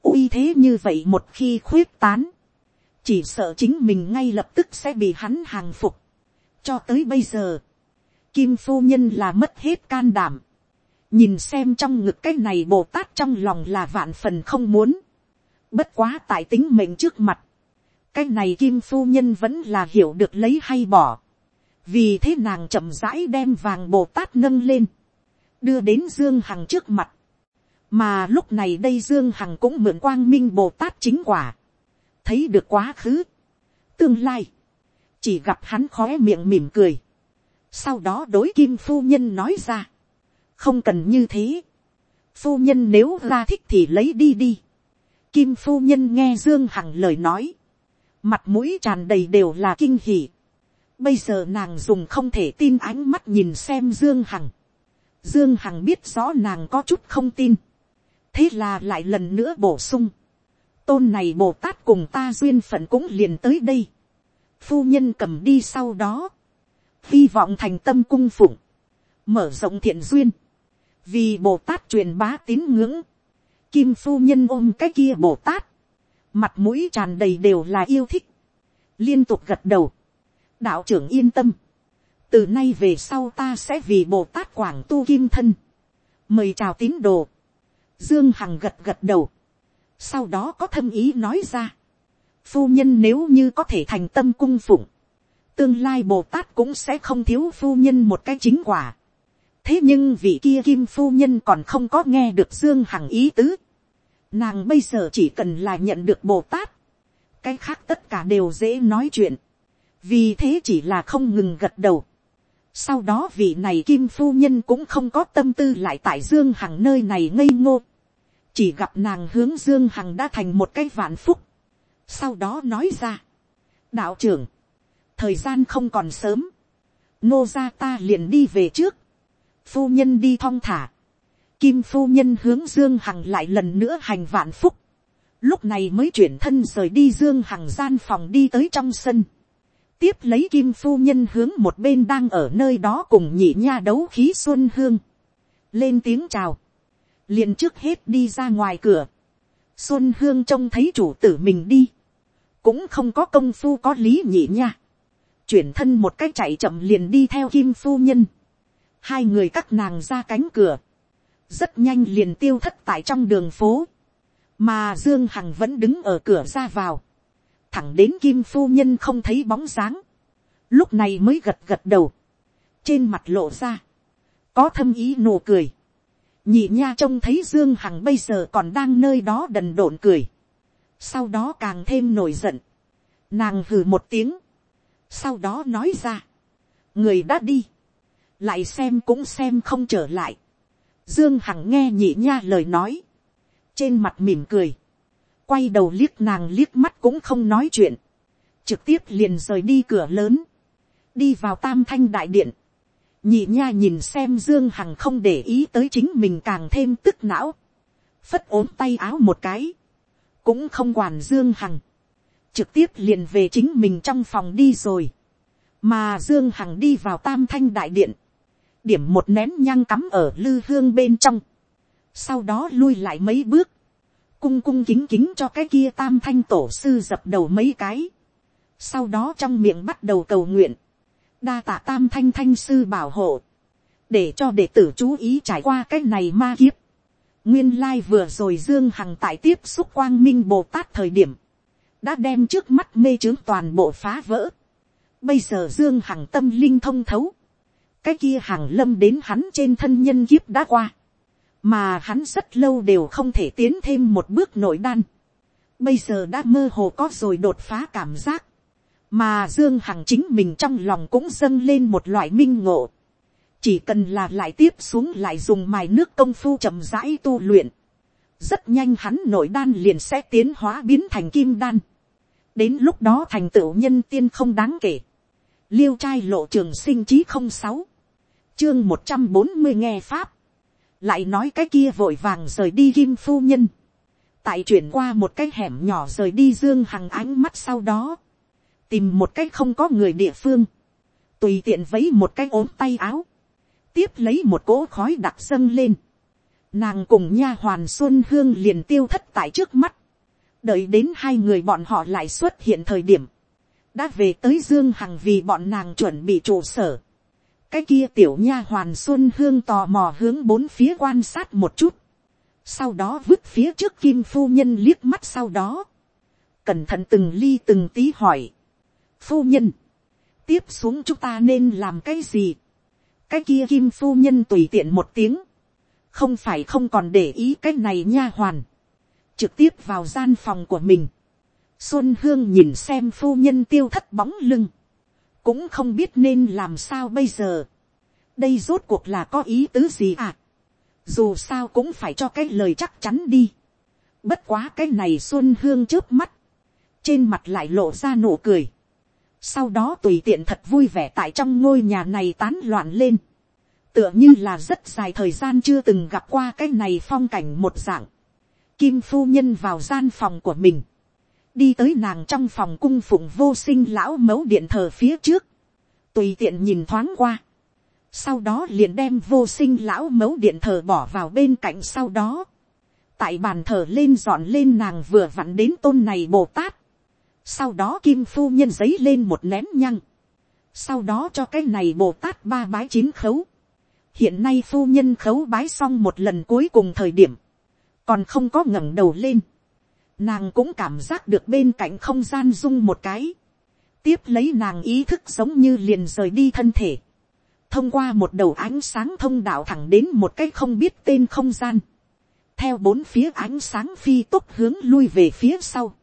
A: uy thế như vậy một khi khuyết tán, chỉ sợ chính mình ngay lập tức sẽ bị hắn hàng phục, cho tới bây giờ, kim phu nhân là mất hết can đảm. nhìn xem trong ngực cái này bồ tát trong lòng là vạn phần không muốn. bất quá tại tính mệnh trước mặt. cái này kim phu nhân vẫn là hiểu được lấy hay bỏ vì thế nàng chậm rãi đem vàng bồ tát nâng lên. đưa đến dương hằng trước mặt. mà lúc này đây dương hằng cũng mượn quang minh bồ tát chính quả. thấy được quá khứ. tương lai chỉ gặp hắn khóe miệng mỉm cười, sau đó đối kim phu nhân nói ra, không cần như thế, phu nhân nếu ra thích thì lấy đi đi, kim phu nhân nghe dương hằng lời nói, mặt mũi tràn đầy đều là kinh hỉ, bây giờ nàng dùng không thể tin ánh mắt nhìn xem dương hằng, dương hằng biết rõ nàng có chút không tin, thế là lại lần nữa bổ sung, tôn này bồ tát cùng ta duyên phận cũng liền tới đây, phu nhân cầm đi sau đó, hy vọng thành tâm cung phụng, mở rộng thiện duyên, vì bồ tát truyền bá tín ngưỡng, kim phu nhân ôm cái kia bồ tát, mặt mũi tràn đầy đều là yêu thích, liên tục gật đầu, đạo trưởng yên tâm, từ nay về sau ta sẽ vì bồ tát quảng tu kim thân, mời chào tín đồ, dương hằng gật gật đầu, sau đó có thâm ý nói ra, phu nhân nếu như có thể thành tâm cung phụng, tương lai bồ tát cũng sẽ không thiếu phu nhân một cái chính quả. thế nhưng vị kia kim phu nhân còn không có nghe được dương hằng ý tứ. nàng bây giờ chỉ cần là nhận được bồ tát. cái khác tất cả đều dễ nói chuyện vì thế chỉ là không ngừng gật đầu. sau đó vị này kim phu nhân cũng không có tâm tư lại tại dương hằng nơi này ngây ngô. chỉ gặp nàng hướng dương hằng đã thành một cái vạn phúc. sau đó nói ra. đạo trưởng, thời gian không còn sớm. nô gia ta liền đi về trước phu nhân đi thong thả, kim phu nhân hướng dương hằng lại lần nữa hành vạn phúc, lúc này mới chuyển thân rời đi dương hằng gian phòng đi tới trong sân, tiếp lấy kim phu nhân hướng một bên đang ở nơi đó cùng nhị nha đấu khí xuân hương, lên tiếng chào, liền trước hết đi ra ngoài cửa, xuân hương trông thấy chủ tử mình đi, cũng không có công phu có lý nhị nha, chuyển thân một cách chạy chậm liền đi theo kim phu nhân, hai người các nàng ra cánh cửa, rất nhanh liền tiêu thất tại trong đường phố, mà dương hằng vẫn đứng ở cửa ra vào, thẳng đến kim phu nhân không thấy bóng dáng, lúc này mới gật gật đầu, trên mặt lộ ra, có thâm ý nụ cười, nhị nha trông thấy dương hằng bây giờ còn đang nơi đó đần độn cười, sau đó càng thêm nổi giận, nàng hừ một tiếng, sau đó nói ra, người đã đi, lại xem cũng xem không trở lại. Dương Hằng nghe nhị nha lời nói, trên mặt mỉm cười, quay đầu liếc nàng liếc mắt cũng không nói chuyện, trực tiếp liền rời đi cửa lớn, đi vào tam thanh đại điện, nhị nha nhìn xem Dương Hằng không để ý tới chính mình càng thêm tức não, phất ốm tay áo một cái, cũng không quản Dương Hằng, trực tiếp liền về chính mình trong phòng đi rồi, mà Dương Hằng đi vào tam thanh đại điện, điểm một nén nhang cắm ở lư hương bên trong, sau đó lui lại mấy bước, cung cung kính kính cho cái kia tam thanh tổ sư dập đầu mấy cái, sau đó trong miệng bắt đầu cầu nguyện, đa tạ tam thanh thanh sư bảo hộ, để cho đệ tử chú ý trải qua cái này ma kiếp. nguyên lai vừa rồi dương hằng tại tiếp xúc quang minh bồ tát thời điểm, đã đem trước mắt mê trướng toàn bộ phá vỡ. bây giờ dương hằng tâm linh thông thấu, cái kia hàng lâm đến hắn trên thân nhân kiếp đã qua, mà hắn rất lâu đều không thể tiến thêm một bước nội đan, bây giờ đã mơ hồ có rồi đột phá cảm giác, mà dương hằng chính mình trong lòng cũng dâng lên một loại minh ngộ, chỉ cần là lại tiếp xuống lại dùng mài nước công phu chậm rãi tu luyện, rất nhanh hắn nội đan liền sẽ tiến hóa biến thành kim đan, đến lúc đó thành tựu nhân tiên không đáng kể, liêu trai lộ trường sinh chí không sáu, chương một trăm bốn mươi nghe pháp, lại nói cái kia vội vàng rời đi kim phu nhân, tại chuyển qua một cái hẻm nhỏ rời đi dương hằng ánh mắt sau đó, tìm một cái không có người địa phương, tùy tiện vấy một cái ốm tay áo, tiếp lấy một cỗ khói đặc dâng lên, nàng cùng nha hoàn xuân hương liền tiêu thất tại trước mắt, đợi đến hai người bọn họ lại xuất hiện thời điểm, đã về tới dương hằng vì bọn nàng chuẩn bị trụ sở, cái kia tiểu nha hoàn xuân hương tò mò hướng bốn phía quan sát một chút, sau đó vứt phía trước kim phu nhân liếc mắt sau đó, cẩn thận từng ly từng tí hỏi, phu nhân, tiếp xuống chúng ta nên làm cái gì, cái kia kim phu nhân tùy tiện một tiếng, không phải không còn để ý cái này nha hoàn, trực tiếp vào gian phòng của mình, xuân hương nhìn xem phu nhân tiêu thất bóng lưng, cũng không biết nên làm sao bây giờ. đây rốt cuộc là có ý tứ gì à. dù sao cũng phải cho cái lời chắc chắn đi. bất quá cái này xuân hương trước mắt, trên mặt lại lộ ra nụ cười. sau đó tùy tiện thật vui vẻ tại trong ngôi nhà này tán loạn lên. tựa như là rất dài thời gian chưa từng gặp qua cái này phong cảnh một dạng. kim phu nhân vào gian phòng của mình đi tới nàng trong phòng cung phụng vô sinh lão mẫu điện thờ phía trước, tùy tiện nhìn thoáng qua, sau đó liền đem vô sinh lão mẫu điện thờ bỏ vào bên cạnh sau đó, tại bàn thờ lên dọn lên nàng vừa vặn đến tôn này bồ tát, sau đó kim phu nhân giấy lên một nén nhăng, sau đó cho cái này bồ tát ba bái chín khấu, hiện nay phu nhân khấu bái xong một lần cuối cùng thời điểm, còn không có ngẩng đầu lên, nàng cũng cảm giác được bên cạnh không gian rung một cái, tiếp lấy nàng ý thức giống như liền rời đi thân thể, thông qua một đầu ánh sáng thông đạo thẳng đến một cái không biết tên không gian, theo bốn phía ánh sáng phi tốc hướng lui về phía sau,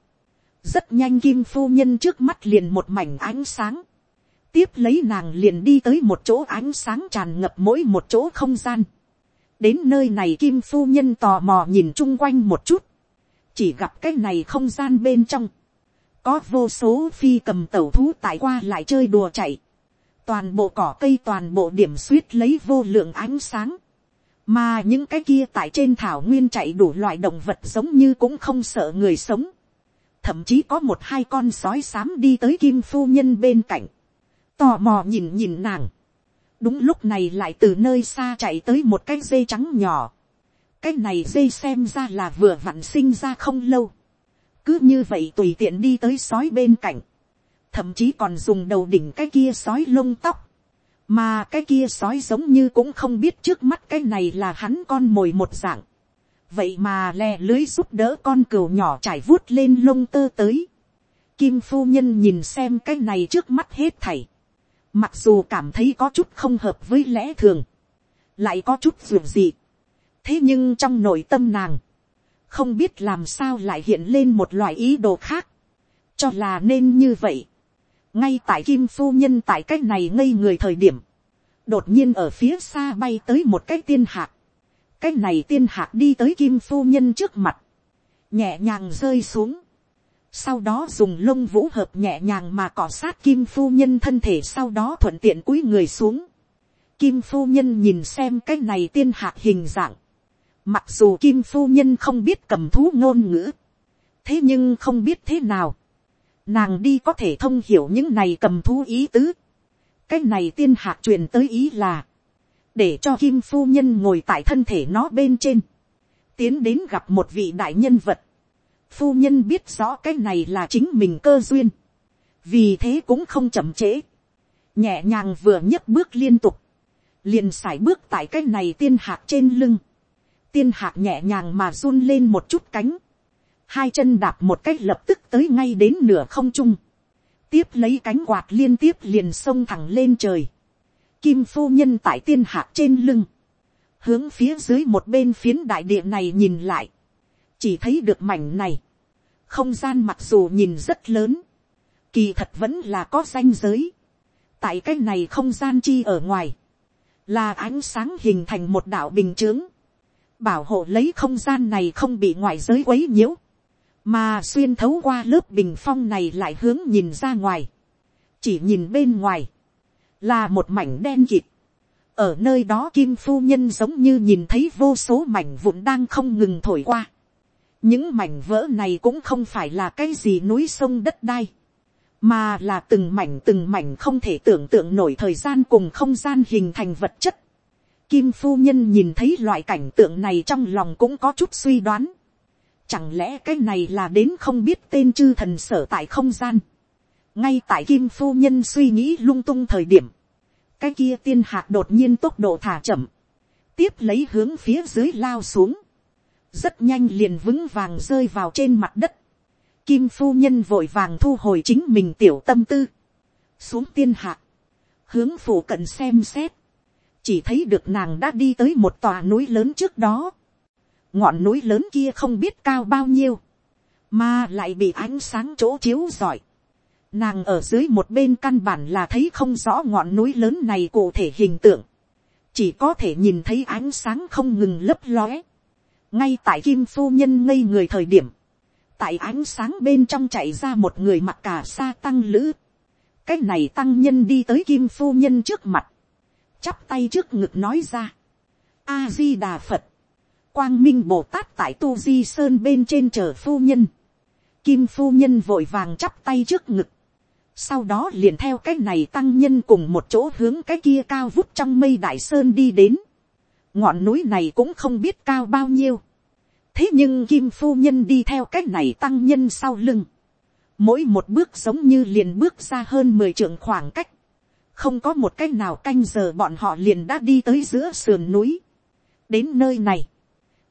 A: rất nhanh kim phu nhân trước mắt liền một mảnh ánh sáng, tiếp lấy nàng liền đi tới một chỗ ánh sáng tràn ngập mỗi một chỗ không gian, đến nơi này kim phu nhân tò mò nhìn chung quanh một chút, chỉ gặp cái này không gian bên trong, có vô số phi cầm tẩu thú tại qua lại chơi đùa chạy, toàn bộ cỏ cây toàn bộ điểm suýt lấy vô lượng ánh sáng, mà những cái kia tại trên thảo nguyên chạy đủ loại động vật giống như cũng không sợ người sống, thậm chí có một hai con sói xám đi tới kim phu nhân bên cạnh, tò mò nhìn nhìn nàng, đúng lúc này lại từ nơi xa chạy tới một cái dây trắng nhỏ, cái này dây xem ra là vừa vặn sinh ra không lâu, cứ như vậy tùy tiện đi tới sói bên cạnh, thậm chí còn dùng đầu đỉnh cái kia sói lông tóc, mà cái kia sói giống như cũng không biết trước mắt cái này là hắn con mồi một dạng, vậy mà lè lưới giúp đỡ con cừu nhỏ trải vuốt lên lông tơ tới, kim phu nhân nhìn xem cái này trước mắt hết thảy, mặc dù cảm thấy có chút không hợp với lẽ thường, lại có chút ruột dịp, thế nhưng trong nội tâm nàng, không biết làm sao lại hiện lên một loại ý đồ khác, cho là nên như vậy. ngay tại kim phu nhân tại c á c h này ngây người thời điểm, đột nhiên ở phía xa bay tới một cái tiên hạc, cái này tiên hạc đi tới kim phu nhân trước mặt, nhẹ nhàng rơi xuống, sau đó dùng lông vũ hợp nhẹ nhàng mà cọ sát kim phu nhân thân thể sau đó thuận tiện cúi người xuống. Kim phu nhân nhìn xem cái này tiên hạc hình dạng, Mặc dù kim phu nhân không biết cầm thú ngôn ngữ. Thế nhưng không biết thế nào. Nàng đi có thể thông hiểu những này cầm thú ý tứ. Cái này tiên hạc truyền tới ý là. Để cho kim phu nhân ngồi tại thân thể nó bên trên. Tiến đến gặp một vị đại nhân vật. Phu nhân biết rõ cái này là chính mình cơ duyên. Vì thế cũng không chậm trễ. Nhẹ nhàng vừa nhấc bước liên tục, liền sải bước tại cái này tiên hạc trên lưng tiên hạc nhẹ nhàng mà run lên một chút cánh, hai chân đạp một cách lập tức tới ngay đến nửa không trung, tiếp lấy cánh quạt liên tiếp liền xông thẳng lên trời, kim phu nhân tại tiên hạc trên lưng, hướng phía dưới một bên phiến đại địa này nhìn lại, chỉ thấy được mảnh này, không gian mặc dù nhìn rất lớn, kỳ thật vẫn là có danh giới, tại cái này không gian chi ở ngoài, là ánh sáng hình thành một đạo bình chướng, bảo hộ lấy không gian này không bị ngoại giới quấy nhiễu, mà xuyên thấu qua lớp bình phong này lại hướng nhìn ra ngoài, chỉ nhìn bên ngoài, là một mảnh đen kịt, ở nơi đó kim phu nhân giống như nhìn thấy vô số mảnh vụn đang không ngừng thổi qua, những mảnh vỡ này cũng không phải là cái gì núi sông đất đai, mà là từng mảnh từng mảnh không thể tưởng tượng nổi thời gian cùng không gian hình thành vật chất. Kim phu nhân nhìn thấy loại cảnh tượng này trong lòng cũng có chút suy đoán. Chẳng lẽ cái này là đến không biết tên chư thần sở tại không gian. Ngay tại kim phu nhân suy nghĩ lung tung thời điểm. Cái kia tiên hạc đột nhiên tốc độ thả chậm. Tiếp lấy hướng phía dưới lao xuống. Rất nhanh liền vững vàng rơi vào trên mặt đất. Kim phu nhân vội vàng thu hồi chính mình tiểu tâm tư. Xuống tiên hạc. Hướng phủ cận xem xét chỉ thấy được nàng đã đi tới một tòa núi lớn trước đó. ngọn núi lớn kia không biết cao bao nhiêu, mà lại bị ánh sáng chỗ chiếu giỏi. nàng ở dưới một bên căn bản là thấy không rõ ngọn núi lớn này cụ thể hình tượng, chỉ có thể nhìn thấy ánh sáng không ngừng lấp lóe. ngay tại kim phu nhân ngây người thời điểm, tại ánh sáng bên trong chạy ra một người mặc cả sa tăng lữ. cái này tăng nhân đi tới kim phu nhân trước mặt, chắp tay trước ngực nói ra. a di đà phật, quang minh bồ tát tại tu di sơn bên trên chờ phu nhân. kim phu nhân vội vàng chắp tay trước ngực. sau đó liền theo cái này tăng nhân cùng một chỗ hướng cái kia cao vút trong mây đại sơn đi đến. ngọn núi này cũng không biết cao bao nhiêu. thế nhưng kim phu nhân đi theo cái này tăng nhân sau lưng. mỗi một bước giống như liền bước ra hơn mười trượng khoảng cách không có một cách nào canh giờ bọn họ liền đã đi tới giữa sườn núi. đến nơi này,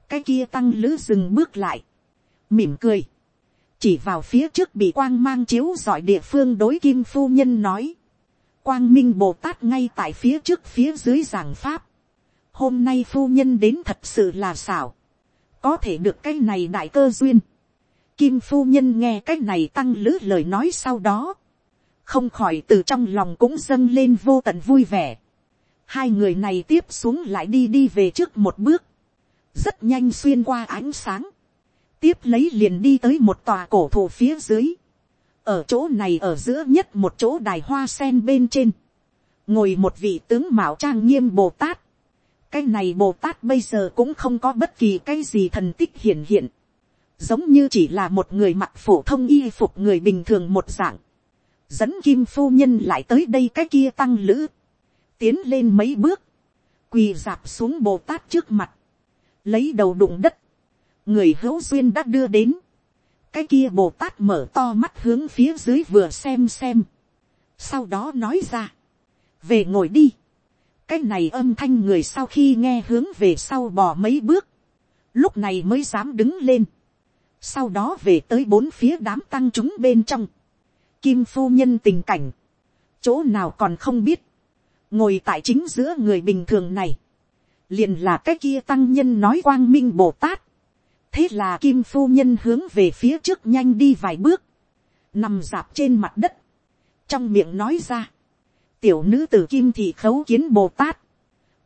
A: cái kia tăng lữ dừng bước lại, mỉm cười, chỉ vào phía trước bị quang mang chiếu giỏi địa phương đối kim phu nhân nói, quang minh bồ tát ngay tại phía trước phía dưới giảng pháp, hôm nay phu nhân đến thật sự là xảo, có thể được cái này đại cơ duyên, kim phu nhân nghe cái này tăng lữ lời nói sau đó, không khỏi từ trong lòng cũng dâng lên vô tận vui vẻ, hai người này tiếp xuống lại đi đi về trước một bước, rất nhanh xuyên qua ánh sáng, tiếp lấy liền đi tới một tòa cổ thụ phía dưới, ở chỗ này ở giữa nhất một chỗ đài hoa sen bên trên, ngồi một vị tướng mạo trang nghiêm bồ tát, cái này bồ tát bây giờ cũng không có bất kỳ cái gì thần tích hiển hiện, giống như chỉ là một người mặc phổ thông y phục người bình thường một dạng, dẫn kim phu nhân lại tới đây cái kia tăng lữ, tiến lên mấy bước, quỳ dạp xuống bồ tát trước mặt, lấy đầu đụng đất, người hữu duyên đã đưa đến, cái kia bồ tát mở to mắt hướng phía dưới vừa xem xem, sau đó nói ra, về ngồi đi, cái này âm thanh người sau khi nghe hướng về sau bò mấy bước, lúc này mới dám đứng lên, sau đó về tới bốn phía đám tăng chúng bên trong, kim phu nhân tình cảnh, chỗ nào còn không biết, ngồi tại chính giữa người bình thường này, liền là cái kia tăng nhân nói quang minh bồ tát, thế là kim phu nhân hướng về phía trước nhanh đi vài bước, nằm dạp trên mặt đất, trong miệng nói ra, tiểu nữ t ử kim thị khấu kiến bồ tát,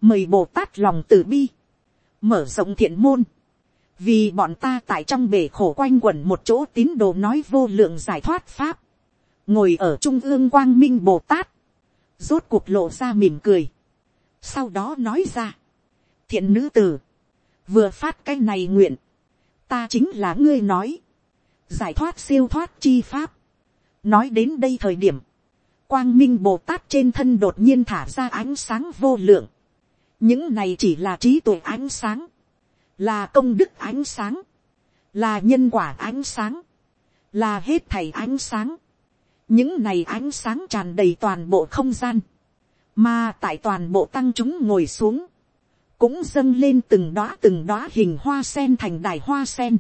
A: mời bồ tát lòng từ bi, mở rộng thiện môn, vì bọn ta tại trong bể khổ quanh quẩn một chỗ tín đồ nói vô lượng giải thoát pháp, ngồi ở trung ương quang minh bồ tát, rốt cuộc lộ ra mỉm cười, sau đó nói ra, thiện nữ tử, vừa phát cái này nguyện, ta chính là ngươi nói, giải thoát siêu thoát chi pháp, nói đến đây thời điểm, quang minh bồ tát trên thân đột nhiên thả ra ánh sáng vô lượng, những này chỉ là trí tuệ ánh sáng, là công đức ánh sáng, là nhân quả ánh sáng, là hết thảy ánh sáng, những này ánh sáng tràn đầy toàn bộ không gian, mà tại toàn bộ tăng chúng ngồi xuống, cũng dâng lên từng đóa từng đóa hình hoa sen thành đài hoa sen,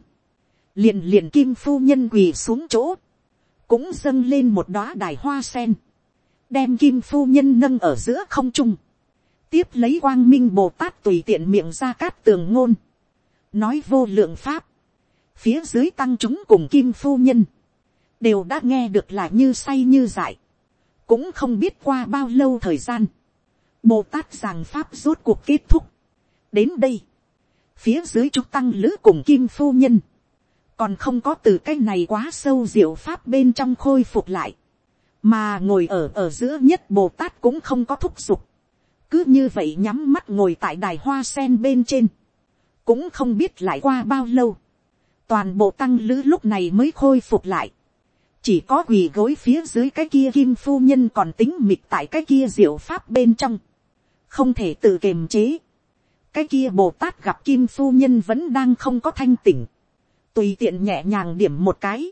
A: liền liền kim phu nhân quỳ xuống chỗ, cũng dâng lên một đóa đài hoa sen, đem kim phu nhân nâng ở giữa không trung, tiếp lấy quang minh bồ tát tùy tiện miệng ra cát tường ngôn, nói vô lượng pháp, phía dưới tăng chúng cùng kim phu nhân, đều đã nghe được là như say như dại, cũng không biết qua bao lâu thời gian, bồ tát giảng pháp rốt cuộc kết thúc, đến đây, phía dưới chúng tăng lữ cùng kim phu nhân, còn không có từ cái này quá sâu diệu pháp bên trong khôi phục lại, mà ngồi ở ở giữa nhất bồ tát cũng không có thúc giục, cứ như vậy nhắm mắt ngồi tại đài hoa sen bên trên, cũng không biết lại qua bao lâu, toàn bộ tăng lữ lúc này mới khôi phục lại, chỉ có quỳ gối phía dưới cái kia kim phu nhân còn tính mịt tại cái kia diệu pháp bên trong, không thể tự kiềm chế, cái kia bồ tát gặp kim phu nhân vẫn đang không có thanh tỉnh, tùy tiện nhẹ nhàng điểm một cái,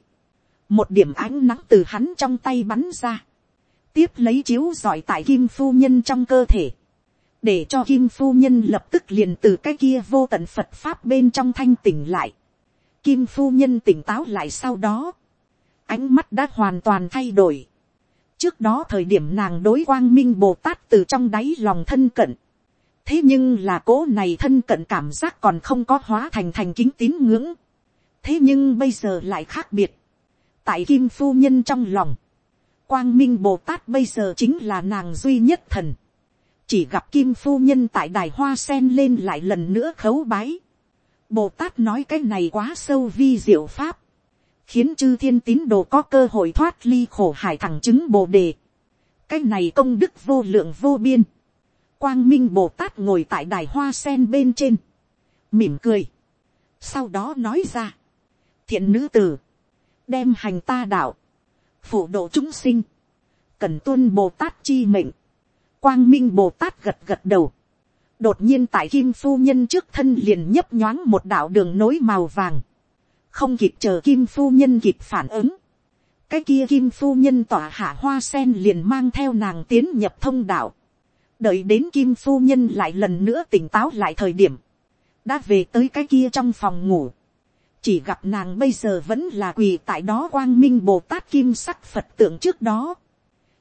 A: một điểm ánh nắng từ hắn trong tay bắn ra, tiếp lấy chiếu giỏi tại kim phu nhân trong cơ thể, để cho kim phu nhân lập tức liền từ cái kia vô tận phật pháp bên trong thanh tỉnh lại. Kim phu nhân tỉnh táo lại sau đó, ánh mắt đã hoàn toàn thay đổi. trước đó thời điểm nàng đối quang minh bồ tát từ trong đáy lòng thân cận. thế nhưng là cố này thân cận cảm giác còn không có hóa thành thành kính tín ngưỡng. thế nhưng bây giờ lại khác biệt. tại kim phu nhân trong lòng, quang minh bồ tát bây giờ chính là nàng duy nhất thần chỉ gặp kim phu nhân tại đài hoa sen lên lại lần nữa khấu bái. Bồ Tát nói cái này quá sâu vi diệu pháp, khiến chư thiên tín đồ có cơ hội thoát ly khổ hải thẳng chứng bồ đề. cái này công đức vô lượng vô biên. Quang minh Bồ Tát ngồi tại đài hoa sen bên trên, mỉm cười. Sau đó nói ra, thiện nữ tử, đem hành ta đạo, phổ độ chúng sinh, cần tuân Bồ Tát chi mệnh Quang Minh Bồ Tát gật gật đầu. Đột nhiên tại Kim Phu Nhân trước thân liền nhấp nhoáng một đạo đường nối màu vàng. Không kịp chờ Kim Phu Nhân kịp phản ứng. Cái kia Kim Phu Nhân tỏa hạ hoa sen liền mang theo nàng tiến nhập thông đạo. Đợi đến Kim Phu Nhân lại lần nữa tỉnh táo lại thời điểm. Đã về tới cái kia trong phòng ngủ. Chỉ gặp nàng bây giờ vẫn là quỳ tại đó quang minh Bồ Tát Kim sắc Phật tượng trước đó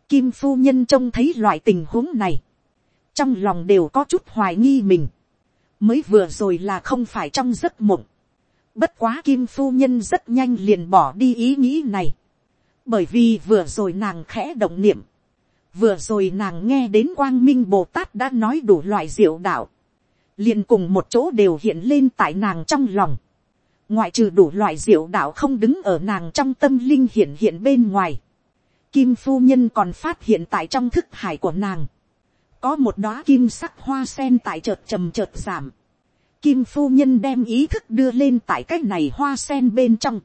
A: Kim phu nhân trông thấy loại tình huống này. Trong lòng đều có chút hoài nghi mình. Mới vừa rồi là không phải trong giấc mộng. Bất quá kim phu nhân rất nhanh liền bỏ đi ý nghĩ này. Bởi vì vừa rồi nàng khẽ động niệm. Vừa rồi nàng nghe đến quang minh Bồ Tát đã nói đủ loại diệu đạo. Liền cùng một chỗ đều hiện lên tại nàng trong lòng. Ngoại trừ đủ loại diệu đạo không đứng ở nàng trong tâm linh hiện hiện bên ngoài. Kim phu nhân còn phát hiện tại trong thức hải của nàng. Có một đóa kim sắc hoa sen tại chợt trầm chợt giảm. Kim phu nhân đem ý thức đưa lên tại cái này hoa sen bên trong.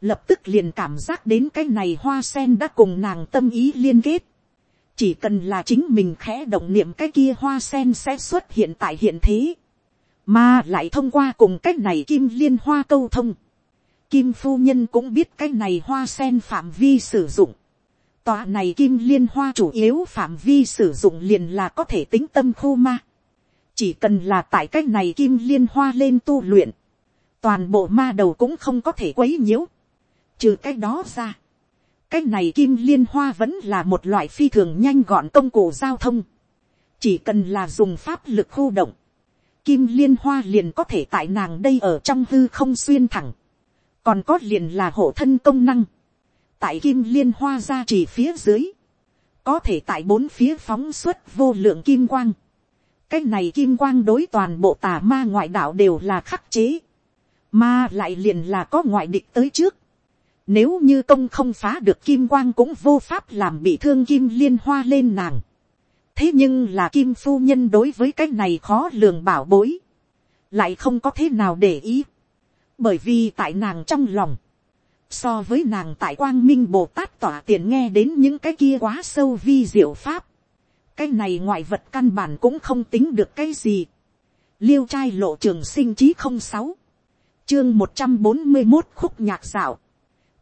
A: Lập tức liền cảm giác đến cái này hoa sen đã cùng nàng tâm ý liên kết. Chỉ cần là chính mình khẽ động niệm cái kia hoa sen sẽ xuất hiện tại hiện thế. Mà lại thông qua cùng cái này kim liên hoa câu thông. Kim phu nhân cũng biết cái này hoa sen phạm vi sử dụng. Tòa này kim liên hoa chủ yếu phạm vi sử dụng liền là có thể tính tâm khu ma. Chỉ cần là tại cái này kim liên hoa lên tu luyện. Toàn bộ ma đầu cũng không có thể quấy nhiễu. Trừ cái đó ra. Cái này kim liên hoa vẫn là một loại phi thường nhanh gọn công cụ giao thông. Chỉ cần là dùng pháp lực khu động. Kim liên hoa liền có thể tại nàng đây ở trong hư không xuyên thẳng. Còn có liền là hộ thân công năng tại kim liên hoa ra chỉ phía dưới, có thể tại bốn phía phóng xuất vô lượng kim quang cái này kim quang đối toàn bộ tà ma ngoại đạo đều là khắc chế, mà lại liền là có ngoại địch tới trước. Nếu như công không phá được kim quang cũng vô pháp làm bị thương kim liên hoa lên nàng. thế nhưng là kim phu nhân đối với cái này khó lường bảo bối, lại không có thế nào để ý, bởi vì tại nàng trong lòng, so với nàng tại quang minh bồ tát tỏa tiền nghe đến những cái kia quá sâu vi diệu pháp, cái này ngoại vật căn bản cũng không tính được cái gì. liêu trai lộ trường sinh chí không sáu, chương một trăm bốn mươi một khúc nhạc dạo,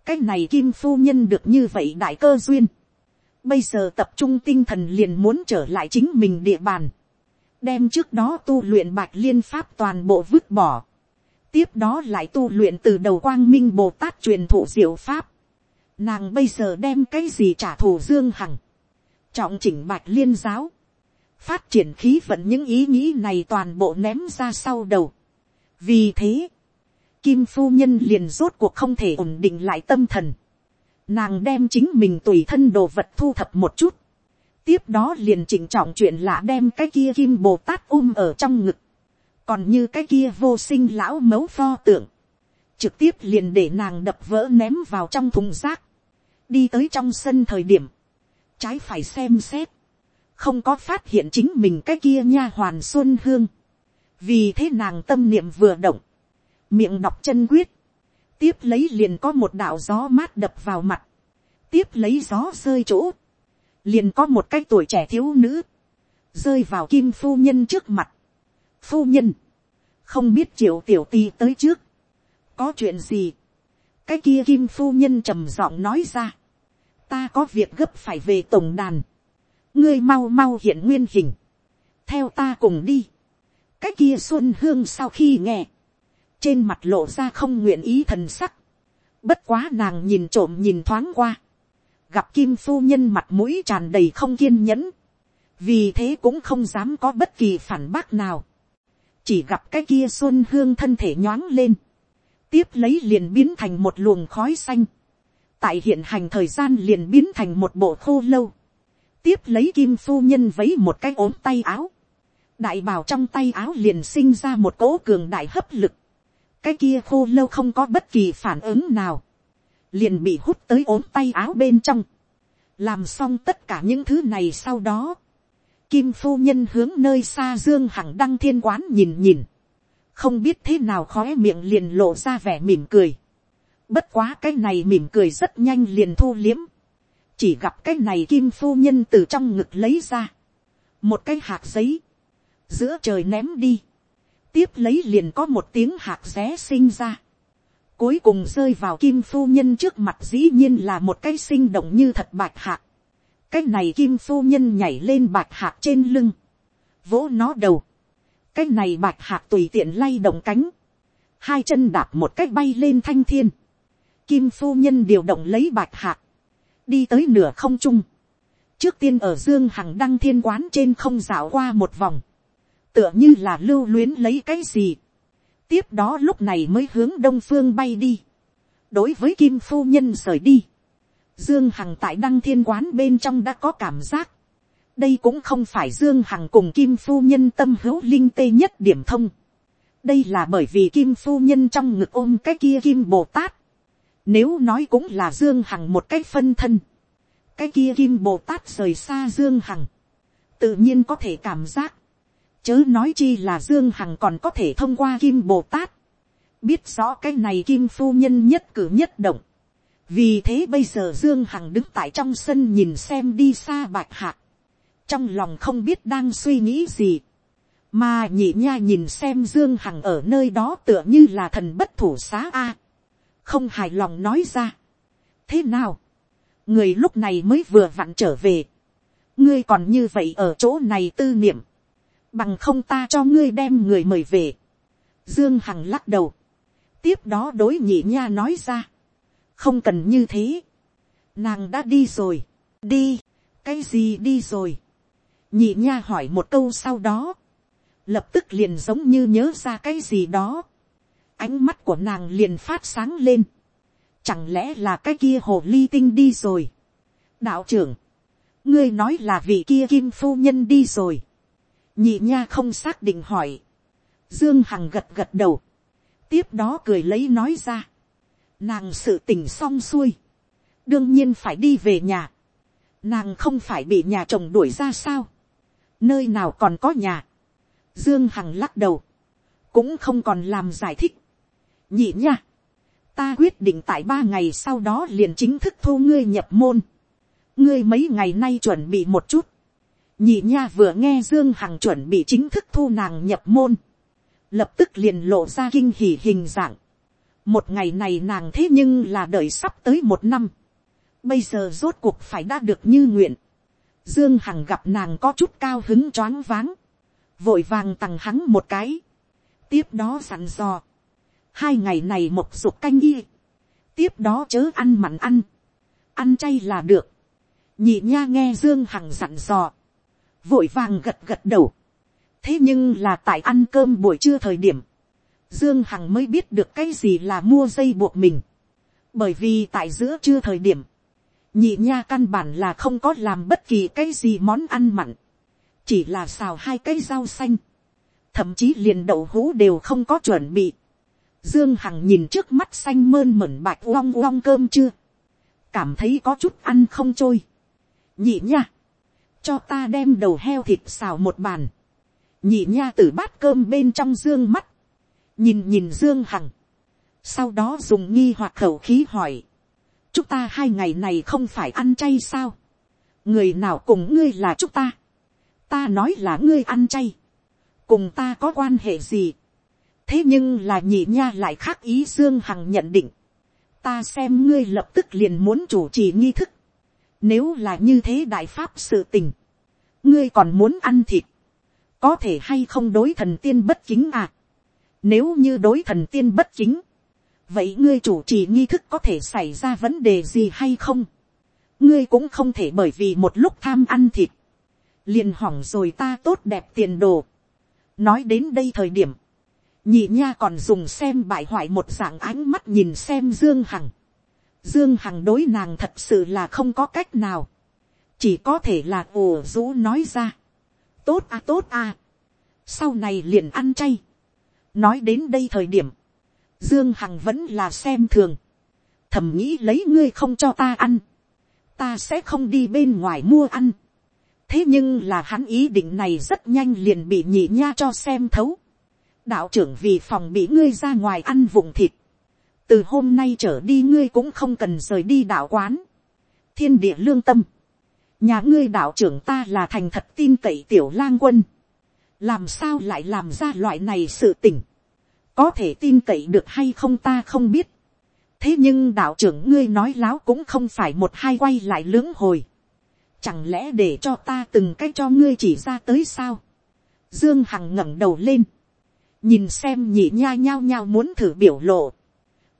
A: cái này kim phu nhân được như vậy đại cơ duyên, bây giờ tập trung tinh thần liền muốn trở lại chính mình địa bàn, đem trước đó tu luyện bạch liên pháp toàn bộ vứt bỏ, tiếp đó lại tu luyện từ đầu quang minh bồ tát truyền thụ diệu pháp. Nàng bây giờ đem cái gì trả thù dương hằng, trọng chỉnh bạch liên giáo, phát triển khí vận những ý nghĩ này toàn bộ ném ra sau đầu. vì thế, kim phu nhân liền rốt cuộc không thể ổn định lại tâm thần. Nàng đem chính mình tùy thân đồ vật thu thập một chút. tiếp đó liền chỉnh trọng chuyện lạ đem cái kia kim bồ tát um ở trong ngực còn như cái kia vô sinh lão mấu pho tượng, trực tiếp liền để nàng đập vỡ ném vào trong thùng rác, đi tới trong sân thời điểm, trái phải xem xét, không có phát hiện chính mình cái kia nha hoàn xuân hương, vì thế nàng tâm niệm vừa động, miệng đọc chân quyết, tiếp lấy liền có một đạo gió mát đập vào mặt, tiếp lấy gió rơi chỗ, liền có một cái tuổi trẻ thiếu nữ, rơi vào kim phu nhân trước mặt, phu nhân, không biết triệu tiểu ti tới trước, có chuyện gì, cái kia kim phu nhân trầm giọng nói ra, ta có việc gấp phải về tổng đàn, ngươi mau mau hiện nguyên hình, theo ta cùng đi, cái kia xuân hương sau khi nghe, trên mặt lộ ra không nguyện ý thần sắc, bất quá nàng nhìn trộm nhìn thoáng qua, gặp kim phu nhân mặt mũi tràn đầy không kiên nhẫn, vì thế cũng không dám có bất kỳ phản bác nào, chỉ gặp cái kia xuân hương thân thể nhoáng lên, tiếp lấy liền biến thành một luồng khói xanh, tại hiện hành thời gian liền biến thành một bộ khô lâu, tiếp lấy kim phu nhân vấy một cái ốm tay áo, đại bảo trong tay áo liền sinh ra một cỗ cường đại hấp lực, cái kia khô lâu không có bất kỳ phản ứng nào, liền bị hút tới ốm tay áo bên trong, làm xong tất cả những thứ này sau đó, Kim phu nhân hướng nơi xa Dương Hằng đăng thiên quán nhìn nhìn. Không biết thế nào khóe miệng liền lộ ra vẻ mỉm cười. Bất quá cái này mỉm cười rất nhanh liền thu liếm. Chỉ gặp cái này kim phu nhân từ trong ngực lấy ra. Một cái hạt giấy. Giữa trời ném đi. Tiếp lấy liền có một tiếng hạt ré sinh ra. Cuối cùng rơi vào kim phu nhân trước mặt dĩ nhiên là một cái sinh động như thật bạch hạt cái này kim phu nhân nhảy lên bạch hạt trên lưng, vỗ nó đầu, cái này bạch hạt tùy tiện lay động cánh, hai chân đạp một cách bay lên thanh thiên, kim phu nhân điều động lấy bạch hạc, đi tới nửa không trung, trước tiên ở dương hằng đăng thiên quán trên không dạo qua một vòng, tựa như là lưu luyến lấy cái gì, tiếp đó lúc này mới hướng đông phương bay đi, đối với kim phu nhân rời đi, dương hằng tại đăng thiên quán bên trong đã có cảm giác, đây cũng không phải dương hằng cùng kim phu nhân tâm hữu linh tê nhất điểm thông, đây là bởi vì kim phu nhân trong ngực ôm cái kia kim bồ tát, nếu nói cũng là dương hằng một cái phân thân, cái kia kim bồ tát rời xa dương hằng, tự nhiên có thể cảm giác, chớ nói chi là dương hằng còn có thể thông qua kim bồ tát, biết rõ cái này kim phu nhân nhất cử nhất động, vì thế bây giờ dương hằng đứng tại trong sân nhìn xem đi xa bạch hạc, trong lòng không biết đang suy nghĩ gì, mà nhị nha nhìn xem dương hằng ở nơi đó tựa như là thần bất thủ xá a, không hài lòng nói ra. thế nào, người lúc này mới vừa vặn trở về, ngươi còn như vậy ở chỗ này tư niệm, bằng không ta cho ngươi đem người mời về. Dương Hằng lắc đầu, tiếp đó đối nhị nha nói ra, không cần như thế, nàng đã đi rồi, đi, cái gì đi rồi, nhị nha hỏi một câu sau đó, lập tức liền giống như nhớ ra cái gì đó, ánh mắt của nàng liền phát sáng lên, chẳng lẽ là cái kia hồ ly tinh đi rồi, đạo trưởng, ngươi nói là vị kia kim phu nhân đi rồi, nhị nha không xác định hỏi, dương hằng gật gật đầu, tiếp đó cười lấy nói ra, nàng sự tình xong xuôi, đương nhiên phải đi về nhà, nàng không phải bị nhà chồng đuổi ra sao, nơi nào còn có nhà, dương hằng lắc đầu, cũng không còn làm giải thích, nhị nha, ta quyết định tại ba ngày sau đó liền chính thức thu ngươi nhập môn, ngươi mấy ngày nay chuẩn bị một chút, nhị nha vừa nghe dương hằng chuẩn bị chính thức thu nàng nhập môn, lập tức liền lộ ra kinh hỉ hình dạng, một ngày này nàng thế nhưng là đợi sắp tới một năm, bây giờ rốt cuộc phải đã được như nguyện, dương hằng gặp nàng có chút cao hứng choáng váng, vội vàng tằng hắn một cái, tiếp đó sẵn dò, hai ngày này một dục canh y, tiếp đó chớ ăn mặn ăn, ăn chay là được, nhị nha nghe dương hằng dặn dò, vội vàng gật gật đầu, thế nhưng là tại ăn cơm buổi trưa thời điểm, dương hằng mới biết được cái gì là mua dây buộc mình, bởi vì tại giữa trưa thời điểm, nhị nha căn bản là không có làm bất kỳ cái gì món ăn mặn, chỉ là xào hai cái rau xanh, thậm chí liền đậu hũ đều không có chuẩn bị. Dương Hằng nhìn trước mắt xanh mơn mẩn bạch long long cơm chưa, cảm thấy có chút ăn không trôi. nhị nha, cho ta đem đầu heo thịt xào một bàn, nhị nha từ bát cơm bên trong dương mắt, nhìn nhìn dương hằng, sau đó dùng nghi hoặc khẩu khí hỏi, chúng ta hai ngày này không phải ăn chay sao, người nào cùng ngươi là chúng ta, ta nói là ngươi ăn chay, cùng ta có quan hệ gì, thế nhưng là nhị nha lại khác ý dương hằng nhận định, ta xem ngươi lập tức liền muốn chủ trì nghi thức, nếu là như thế đại pháp sự tình, ngươi còn muốn ăn thịt, có thể hay không đối thần tiên bất chính à. Nếu như đối thần tiên bất chính, vậy ngươi chủ trì nghi thức có thể xảy ra vấn đề gì hay không. ngươi cũng không thể bởi vì một lúc tham ăn thịt, liền hỏng rồi ta tốt đẹp tiền đồ. nói đến đây thời điểm, nhị nha còn dùng xem bại hoại một dạng ánh mắt nhìn xem dương hằng. dương hằng đối nàng thật sự là không có cách nào chỉ có thể là ồ rũ nói ra. tốt à tốt à. sau này liền ăn chay. nói đến đây thời điểm, dương hằng vẫn là xem thường. thầm nghĩ lấy ngươi không cho ta ăn. ta sẽ không đi bên ngoài mua ăn. thế nhưng là hắn ý định này rất nhanh liền bị nhị nha cho xem thấu đạo trưởng vì phòng bị ngươi ra ngoài ăn vùng thịt. từ hôm nay trở đi ngươi cũng không cần rời đi đạo quán. thiên địa lương tâm. Nhà ngươi đạo trưởng ta là thành thật tin cậy tiểu lang quân, làm sao lại làm ra loại này sự tình, có thể tin cậy được hay không ta không biết, thế nhưng đạo trưởng ngươi nói láo cũng không phải một hai quay lại lưỡng hồi, chẳng lẽ để cho ta từng cái cho ngươi chỉ ra tới sao, dương hằng ngẩng đầu lên, nhìn xem nhị nha nhao nhao muốn thử biểu lộ,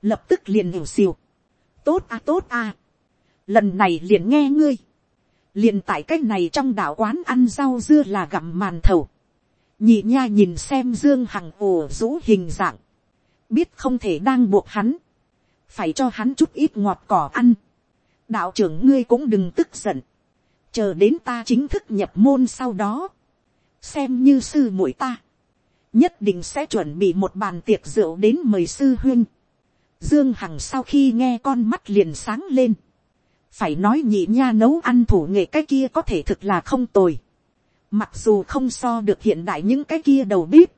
A: lập tức liền hiểu xìu, tốt à tốt à, lần này liền nghe ngươi, liền tại cái này trong đạo quán ăn rau dưa là gặm màn thầu, nhị nha nhìn xem dương hằng ồ rũ hình dạng, biết không thể đang buộc hắn, phải cho hắn chút ít ngọt cỏ ăn, đạo trưởng ngươi cũng đừng tức giận, chờ đến ta chính thức nhập môn sau đó, xem như sư muội ta, nhất định sẽ chuẩn bị một bàn tiệc rượu đến mời sư huyên. Dương Hằng sau khi nghe con mắt liền sáng lên, phải nói nhị nha nấu ăn thủ nghệ cái kia có thể thực là không tồi, mặc dù không so được hiện đại những cái kia đầu bếp,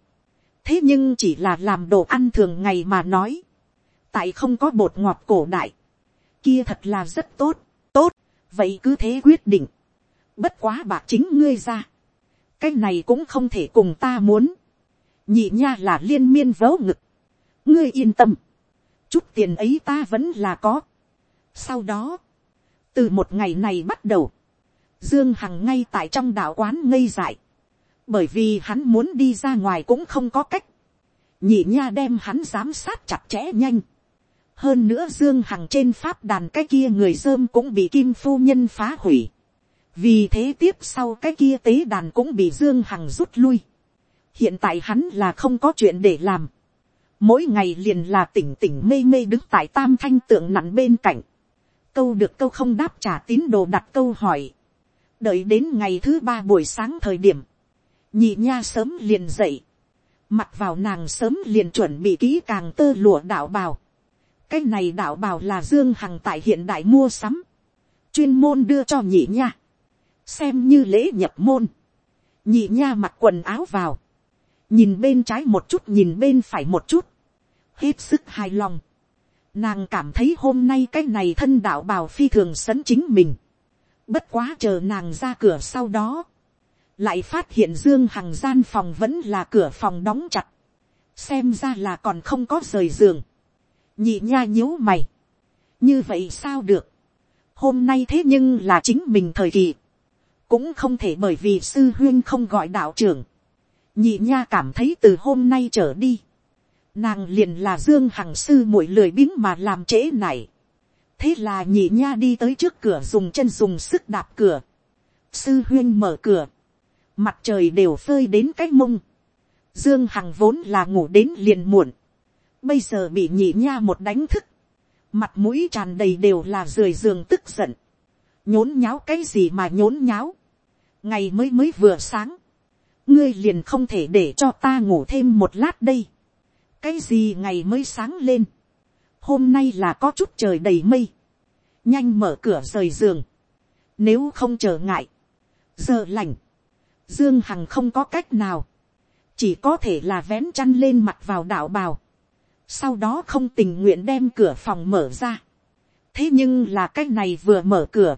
A: thế nhưng chỉ là làm đồ ăn thường ngày mà nói, tại không có bột ngọt cổ đại, kia thật là rất tốt, tốt, vậy cứ thế quyết định, bất quá bạc chính ngươi ra, cái này cũng không thể cùng ta muốn, nhị nha là liên miên vớ ngực, ngươi yên tâm, chút tiền ấy ta vẫn là có. sau đó, từ một ngày này bắt đầu, dương hằng ngay tại trong đạo quán ngây dại, bởi vì hắn muốn đi ra ngoài cũng không có cách, nhị nha đem hắn giám sát chặt chẽ nhanh, hơn nữa dương hằng trên pháp đàn cái kia người dơm cũng bị kim phu nhân phá hủy, vì thế tiếp sau cái kia tế đàn cũng bị dương hằng rút lui, hiện tại hắn là không có chuyện để làm, mỗi ngày liền là tỉnh tỉnh mê mê đứng tại tam thanh tượng nặn bên cạnh, câu được câu không đáp trả tín đồ đặt câu hỏi, đợi đến ngày thứ ba buổi sáng thời điểm, nhị nha sớm liền dậy, mặc vào nàng sớm liền chuẩn bị kỹ càng tơ lụa đạo bào, cái này đạo bào là dương hằng tại hiện đại mua sắm, chuyên môn đưa cho nhị nha, xem như lễ nhập môn, nhị nha mặc quần áo vào, nhìn bên trái một chút nhìn bên phải một chút, hết sức hài lòng. Nàng cảm thấy hôm nay cái này thân đạo bào phi thường sấn chính mình. Bất quá chờ nàng ra cửa sau đó. Lại phát hiện Dương Hằng gian phòng vẫn là cửa phòng đóng chặt. Xem ra là còn không có rời giường. Nhị nha nhíu mày. Như vậy sao được. Hôm nay thế nhưng là chính mình thời kỳ. Cũng không thể bởi vì sư huyên không gọi đạo trưởng nhị nha cảm thấy từ hôm nay trở đi, nàng liền là dương hằng sư muội lười biếng mà làm trễ này. thế là nhị nha đi tới trước cửa dùng chân dùng sức đạp cửa. sư huyên mở cửa, mặt trời đều phơi đến cái mông. dương hằng vốn là ngủ đến liền muộn, bây giờ bị nhị nha một đánh thức, mặt mũi tràn đầy đều là rười giường tức giận, nhốn nháo cái gì mà nhốn nháo, ngày mới mới vừa sáng, ngươi liền không thể để cho ta ngủ thêm một lát đây. cái gì ngày mới sáng lên. hôm nay là có chút trời đầy mây. nhanh mở cửa rời giường. nếu không trở ngại. giờ lành. dương hằng không có cách nào. chỉ có thể là vén chăn lên mặt vào đạo bào. sau đó không tình nguyện đem cửa phòng mở ra. thế nhưng là cái này vừa mở cửa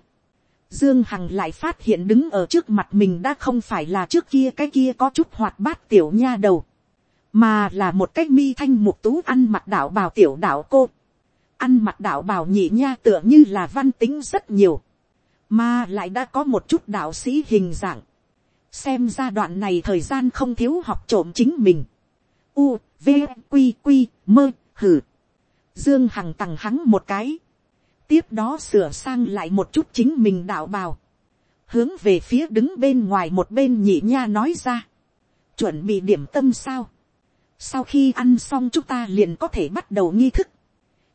A: Dương Hằng lại phát hiện đứng ở trước mặt mình đã không phải là trước kia cái kia có chút hoạt bát tiểu nha đầu. Mà là một cái mi thanh mục tú ăn mặc đạo bào tiểu đạo cô. Ăn mặc đạo bào nhị nha tựa như là văn tính rất nhiều. Mà lại đã có một chút đạo sĩ hình dạng. Xem ra đoạn này thời gian không thiếu học trộm chính mình. U, V, Quy, Quy, Mơ, Hử. Dương Hằng tặng hắn một cái tiếp đó sửa sang lại một chút chính mình đạo bào, hướng về phía đứng bên ngoài một bên nhị nha nói ra, chuẩn bị điểm tâm sao, sau khi ăn xong chúng ta liền có thể bắt đầu nghi thức,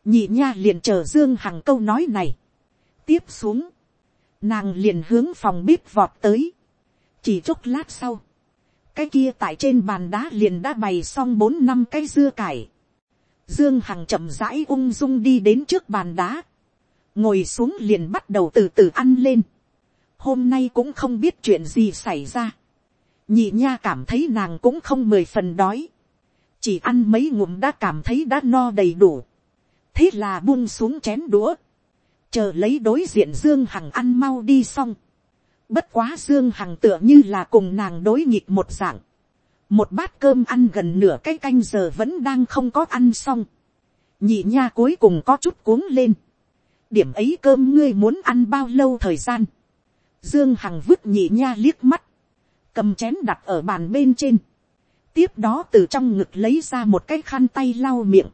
A: nhị nha liền chờ dương hằng câu nói này, tiếp xuống, nàng liền hướng phòng bếp vọt tới, chỉ chốc lát sau, cái kia tại trên bàn đá liền đã bày xong bốn năm cái dưa cải, dương hằng chậm rãi ung dung đi đến trước bàn đá, ngồi xuống liền bắt đầu từ từ ăn lên. hôm nay cũng không biết chuyện gì xảy ra. nhị nha cảm thấy nàng cũng không mười phần đói. chỉ ăn mấy ngụm đã cảm thấy đã no đầy đủ. thế là buông xuống chén đũa. chờ lấy đối diện dương hằng ăn mau đi xong. bất quá dương hằng tựa như là cùng nàng đối nghịch một dạng. một bát cơm ăn gần nửa cái canh giờ vẫn đang không có ăn xong. nhị nha cuối cùng có chút cuống lên điểm ấy cơm ngươi muốn ăn bao lâu thời gian. Dương Hằng vứt nhị nha liếc mắt. Cầm chén đặt ở bàn bên trên. Tiếp đó từ trong ngực lấy ra một cái khăn tay lau miệng.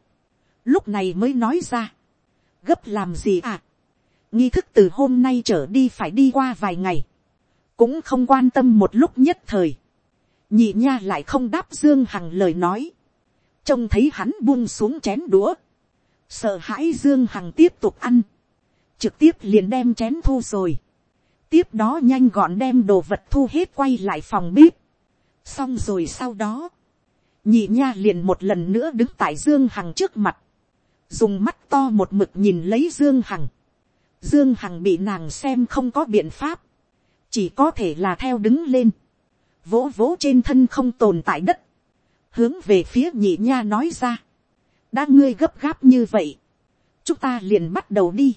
A: Lúc này mới nói ra. Gấp làm gì à? nghi thức từ hôm nay trở đi phải đi qua vài ngày, cũng không quan tâm một lúc nhất thời, nhị nha lại không đáp dương hằng lời nói, trông thấy hắn buông xuống chén đũa, sợ hãi dương hằng tiếp tục ăn, trực tiếp liền đem chén thu rồi, tiếp đó nhanh gọn đem đồ vật thu hết quay lại phòng bếp, xong rồi sau đó, nhị nha liền một lần nữa đứng tại dương hằng trước mặt, dùng mắt to một mực nhìn lấy dương hằng, dương hằng bị nàng xem không có biện pháp, chỉ có thể là theo đứng lên, vỗ vỗ trên thân không tồn tại đất, hướng về phía nhị nha nói ra, đã ngươi gấp gáp như vậy, chúng ta liền bắt đầu đi,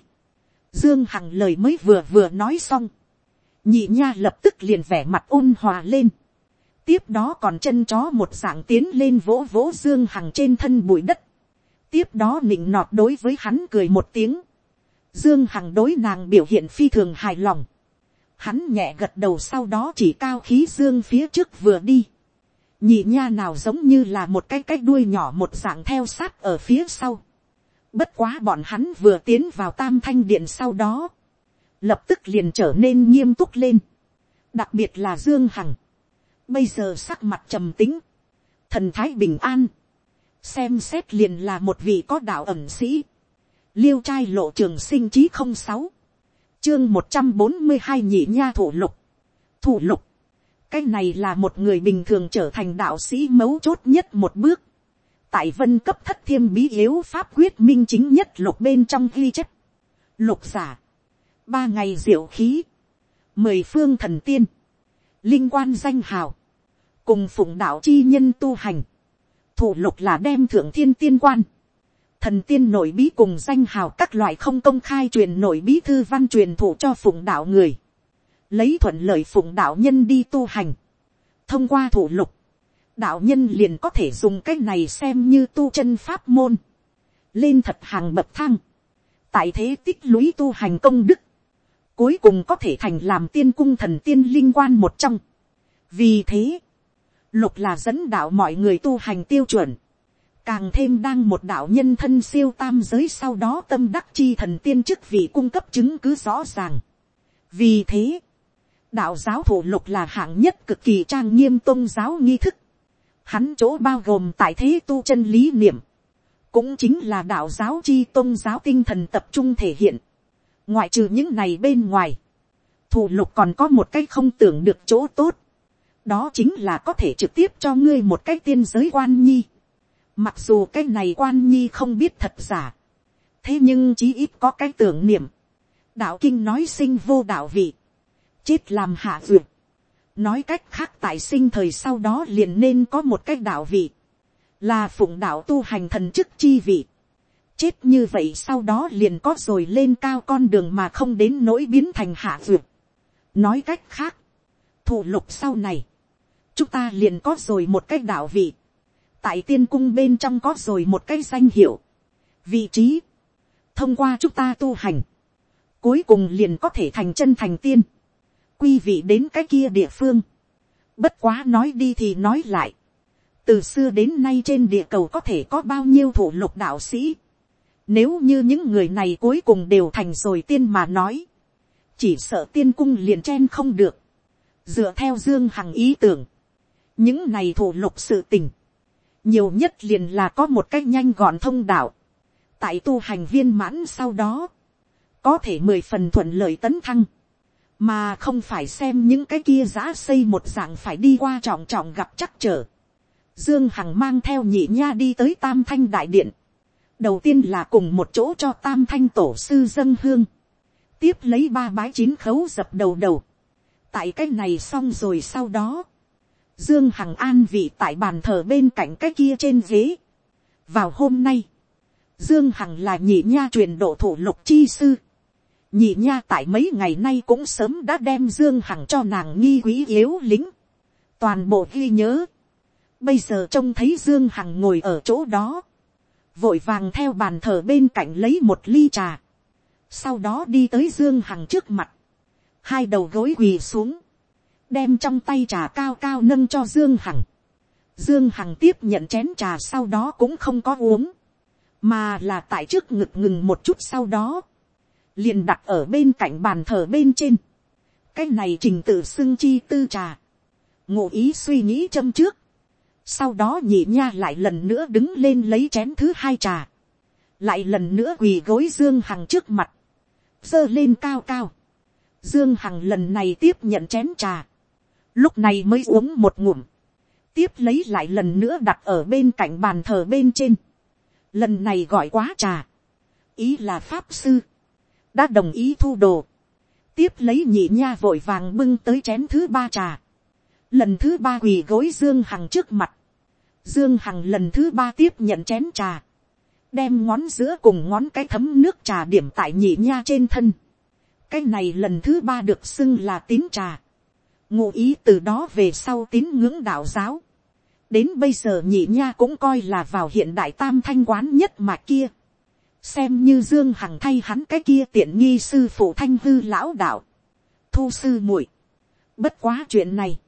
A: dương hằng lời mới vừa vừa nói xong, nhị nha lập tức liền vẻ mặt ôn hòa lên, tiếp đó còn chân chó một dạng tiến lên vỗ vỗ dương hằng trên thân bụi đất, tiếp đó nịnh nọt đối với hắn cười một tiếng, dương hằng đối nàng biểu hiện phi thường hài lòng, hắn nhẹ gật đầu sau đó chỉ cao khí dương phía trước vừa đi, nhị nha nào giống như là một cái cái đuôi nhỏ một dạng theo sát ở phía sau, bất quá bọn hắn vừa tiến vào tam thanh điện sau đó, lập tức liền trở nên nghiêm túc lên, đặc biệt là dương hằng, bây giờ sắc mặt trầm tính, thần thái bình an, xem xét liền là một vị có đạo ẩm sĩ, liêu trai lộ trường sinh chí không sáu, chương một trăm bốn mươi hai nhị nha thủ lục, thủ lục, cái này là một người bình thường trở thành đạo sĩ mấu chốt nhất một bước, tại vân cấp thất thiêm bí yếu pháp quyết minh chính nhất lục bên trong ghi chép, lục giả, ba ngày diệu khí, mười phương thần tiên, linh quan danh hào, cùng phụng đạo chi nhân tu hành, thủ lục là đem thượng thiên tiên quan, thần tiên nội bí cùng danh hào các loại không công khai truyền nội bí thư văn truyền thụ cho phụng đạo người, lấy thuận lợi phụng đạo nhân đi tu hành, thông qua thủ lục, đạo nhân liền có thể dùng cái này xem như tu chân pháp môn, lên thật hàng bậc thang, tại thế tích lũy tu hành công đức, cuối cùng có thể thành làm tiên cung thần tiên linh quan một trong. vì thế, lục là dẫn đạo mọi người tu hành tiêu chuẩn, càng thêm đang một đạo nhân thân siêu tam giới sau đó tâm đắc chi thần tiên chức vị cung cấp chứng cứ rõ ràng. vì thế, đạo giáo thủ lục là hạng nhất cực kỳ trang nghiêm tôn giáo nghi thức. Hắn chỗ bao gồm tại thế tu chân lý niệm, cũng chính là đạo giáo chi tôn giáo tinh thần tập trung thể hiện. ngoại trừ những này bên ngoài, thủ lục còn có một cái không tưởng được chỗ tốt đó chính là có thể trực tiếp cho ngươi một cái tiên giới quan nhi. Mặc dù cái này quan nhi không biết thật giả, thế nhưng chí ít có cái tưởng niệm. đạo kinh nói sinh vô đạo vị, chết làm hạ duyệt nói cách khác tại sinh thời sau đó liền nên có một cái đạo vị, là phụng đạo tu hành thần chức chi vị. chết như vậy sau đó liền có rồi lên cao con đường mà không đến nỗi biến thành hạ dược. nói cách khác, thủ lục sau này, chúng ta liền có rồi một cái đạo vị, tại tiên cung bên trong có rồi một cái danh hiệu, vị trí, thông qua chúng ta tu hành, cuối cùng liền có thể thành chân thành tiên, quy vị đến cái kia địa phương, bất quá nói đi thì nói lại, từ xưa đến nay trên địa cầu có thể có bao nhiêu thủ lục đạo sĩ, nếu như những người này cuối cùng đều thành rồi tiên mà nói, chỉ sợ tiên cung liền chen không được, dựa theo dương hằng ý tưởng, những này thủ lục sự tình, nhiều nhất liền là có một cách nhanh gọn thông đạo, tại tu hành viên mãn sau đó, có thể mười phần thuận lợi tấn thăng, mà không phải xem những cái kia giã xây một dạng phải đi qua trọng trọng gặp chắc trở. Dương Hằng mang theo nhị nha đi tới Tam Thanh Đại Điện. Đầu tiên là cùng một chỗ cho Tam Thanh Tổ sư dân hương. Tiếp lấy ba bái chín khấu dập đầu đầu. Tại cái này xong rồi sau đó. Dương Hằng an vị tại bàn thờ bên cạnh cái kia trên ghế. Vào hôm nay, Dương Hằng là nhị nha truyền độ thủ lục chi sư. Nhị nha tại mấy ngày nay cũng sớm đã đem Dương Hằng cho nàng nghi quý yếu lính. Toàn bộ ghi nhớ. Bây giờ trông thấy Dương Hằng ngồi ở chỗ đó. Vội vàng theo bàn thờ bên cạnh lấy một ly trà. Sau đó đi tới Dương Hằng trước mặt. Hai đầu gối quỳ xuống đem trong tay trà cao cao nâng cho Dương Hằng. Dương Hằng tiếp nhận chén trà sau đó cũng không có uống, mà là tại trước ngực ngừng một chút sau đó liền đặt ở bên cạnh bàn thờ bên trên, cái này trình tự xưng chi tư trà, ngụ ý suy nghĩ châm trước, sau đó nhị nha lại lần nữa đứng lên lấy chén thứ hai trà, lại lần nữa quỳ gối dương hằng trước mặt, giơ lên cao cao, dương hằng lần này tiếp nhận chén trà, lúc này mới uống một ngụm, tiếp lấy lại lần nữa đặt ở bên cạnh bàn thờ bên trên, lần này gọi quá trà, ý là pháp sư, đã đồng ý thu đồ, tiếp lấy nhị nha vội vàng bưng tới chén thứ ba trà, lần thứ ba quỳ gối dương hằng trước mặt, dương hằng lần thứ ba tiếp nhận chén trà, đem ngón giữa cùng ngón cái thấm nước trà điểm tại nhị nha trên thân, cái này lần thứ ba được xưng là tín trà, ngụ ý từ đó về sau tín ngưỡng đạo giáo, đến bây giờ nhị nha cũng coi là vào hiện đại tam thanh quán nhất mà kia, xem như dương hằng thay hắn cái kia tiện nghi sư phụ thanh hư lão đạo, thu sư muội, bất quá chuyện này,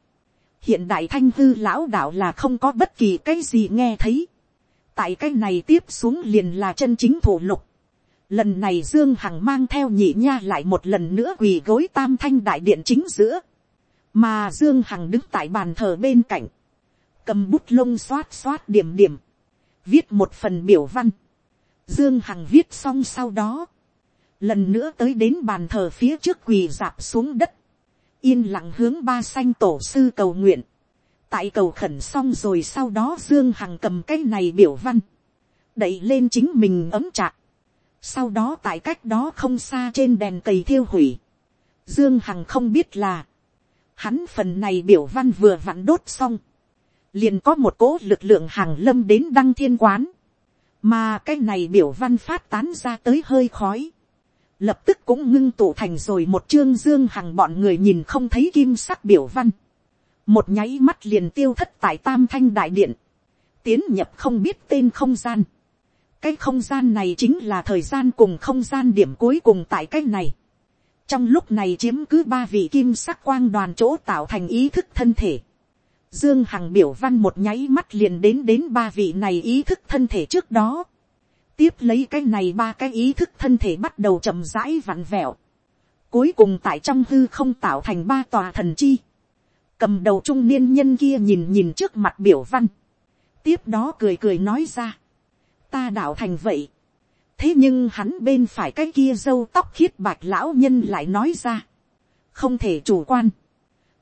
A: hiện đại thanh hư lão đạo là không có bất kỳ cái gì nghe thấy, tại cái này tiếp xuống liền là chân chính thủ lục, lần này dương hằng mang theo nhị nha lại một lần nữa quỳ gối tam thanh đại điện chính giữa, mà dương hằng đứng tại bàn thờ bên cạnh, cầm bút lông xoát xoát điểm điểm, viết một phần biểu văn, Dương Hằng viết xong sau đó. Lần nữa tới đến bàn thờ phía trước quỳ dạp xuống đất. Yên lặng hướng ba xanh tổ sư cầu nguyện. Tại cầu khẩn xong rồi sau đó Dương Hằng cầm cái này biểu văn. Đẩy lên chính mình ấm chặt. Sau đó tại cách đó không xa trên đèn cầy thiêu hủy. Dương Hằng không biết là. Hắn phần này biểu văn vừa vặn đốt xong. Liền có một cỗ lực lượng hàng lâm đến đăng thiên quán mà cái này biểu văn phát tán ra tới hơi khói, lập tức cũng ngưng tụ thành rồi một chương dương hằng bọn người nhìn không thấy kim sắc biểu văn, một nháy mắt liền tiêu thất tại tam thanh đại điện, tiến nhập không biết tên không gian, cái không gian này chính là thời gian cùng không gian điểm cuối cùng tại cái này, trong lúc này chiếm cứ ba vị kim sắc quang đoàn chỗ tạo thành ý thức thân thể, Dương Hằng biểu văn một nháy mắt liền đến đến ba vị này ý thức thân thể trước đó. Tiếp lấy cái này ba cái ý thức thân thể bắt đầu chậm rãi vặn vẹo. Cuối cùng tại trong hư không tạo thành ba tòa thần chi. Cầm đầu trung niên nhân kia nhìn nhìn trước mặt biểu văn. Tiếp đó cười cười nói ra. Ta đạo thành vậy. Thế nhưng hắn bên phải cái kia dâu tóc khiết bạch lão nhân lại nói ra. Không thể chủ quan.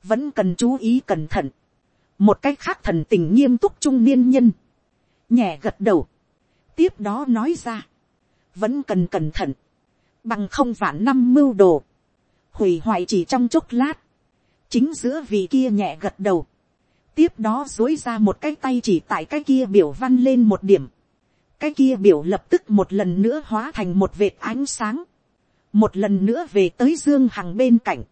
A: Vẫn cần chú ý cẩn thận một cách khác thần tình nghiêm túc trung niên nhân, nhẹ gật đầu, tiếp đó nói ra, vẫn cần cẩn thận, bằng không vạn năm mưu đồ, hủy hoại chỉ trong chốc lát, chính giữa vị kia nhẹ gật đầu, tiếp đó dối ra một cái tay chỉ tại cái kia biểu văn lên một điểm, cái kia biểu lập tức một lần nữa hóa thành một vệt ánh sáng, một lần nữa về tới dương hằng bên cạnh,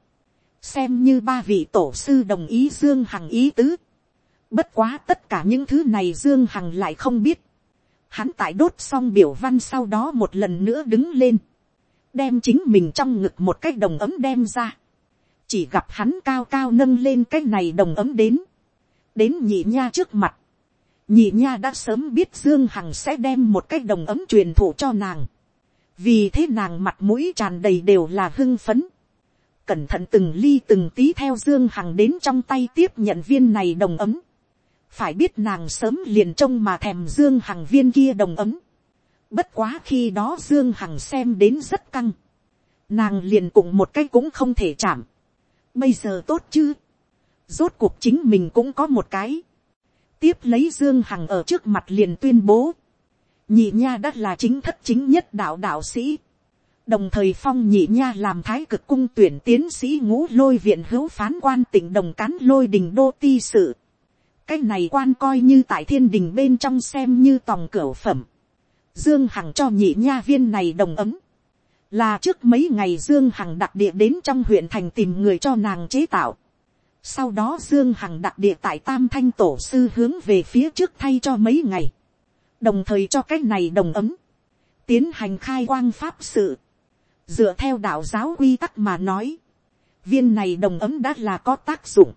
A: xem như ba vị tổ sư đồng ý dương hằng ý tứ, Bất quá tất cả những thứ này Dương Hằng lại không biết. Hắn tại đốt xong biểu văn sau đó một lần nữa đứng lên. Đem chính mình trong ngực một cái đồng ấm đem ra. Chỉ gặp hắn cao cao nâng lên cái này đồng ấm đến. Đến nhị nha trước mặt. Nhị nha đã sớm biết Dương Hằng sẽ đem một cái đồng ấm truyền thụ cho nàng. Vì thế nàng mặt mũi tràn đầy đều là hưng phấn. Cẩn thận từng ly từng tí theo Dương Hằng đến trong tay tiếp nhận viên này đồng ấm phải biết nàng sớm liền trông mà thèm dương hằng viên kia đồng ấm. bất quá khi đó dương hằng xem đến rất căng. nàng liền cùng một cái cũng không thể chạm. bây giờ tốt chứ. rốt cuộc chính mình cũng có một cái. tiếp lấy dương hằng ở trước mặt liền tuyên bố. nhị nha đã là chính thất chính nhất đạo đạo sĩ. đồng thời phong nhị nha làm thái cực cung tuyển tiến sĩ ngũ lôi viện hữu phán quan tỉnh đồng cán lôi đình đô ti sự cái này quan coi như tại thiên đình bên trong xem như tòng cửa phẩm. Dương Hằng cho nhị nha viên này đồng ấm. Là trước mấy ngày Dương Hằng đặc địa đến trong huyện thành tìm người cho nàng chế tạo. Sau đó Dương Hằng đặc địa tại Tam Thanh Tổ Sư hướng về phía trước thay cho mấy ngày. Đồng thời cho cái này đồng ấm. Tiến hành khai quang pháp sự. Dựa theo đạo giáo quy tắc mà nói. Viên này đồng ấm đã là có tác dụng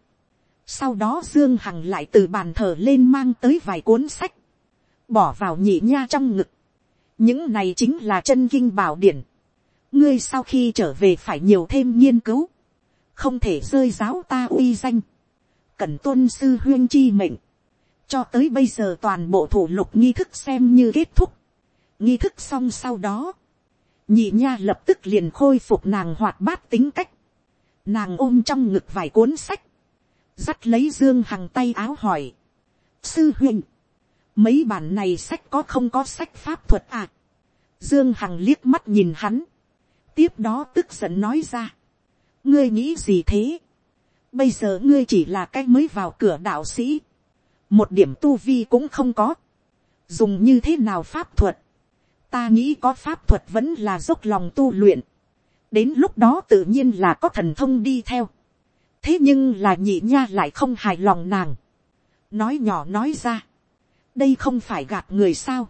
A: sau đó Dương Hằng lại từ bàn thờ lên mang tới vài cuốn sách. Bỏ vào nhị nha trong ngực. Những này chính là chân kinh bảo điển. ngươi sau khi trở về phải nhiều thêm nghiên cứu, không thể rơi giáo ta uy danh, cần tuân sư huyên chi mệnh, cho tới bây giờ toàn bộ thủ lục nghi thức xem như kết thúc, nghi thức xong sau đó, nhị nha lập tức liền khôi phục nàng hoạt bát tính cách, nàng ôm trong ngực vài cuốn sách, dắt lấy dương hằng tay áo hỏi, sư huynh, mấy bản này sách có không có sách pháp thuật à, dương hằng liếc mắt nhìn hắn, tiếp đó tức giận nói ra, ngươi nghĩ gì thế, bây giờ ngươi chỉ là cái mới vào cửa đạo sĩ, một điểm tu vi cũng không có, dùng như thế nào pháp thuật, ta nghĩ có pháp thuật vẫn là dốc lòng tu luyện, đến lúc đó tự nhiên là có thần thông đi theo, thế nhưng là nhị nha lại không hài lòng nàng, nói nhỏ nói ra, đây không phải gạt người sao,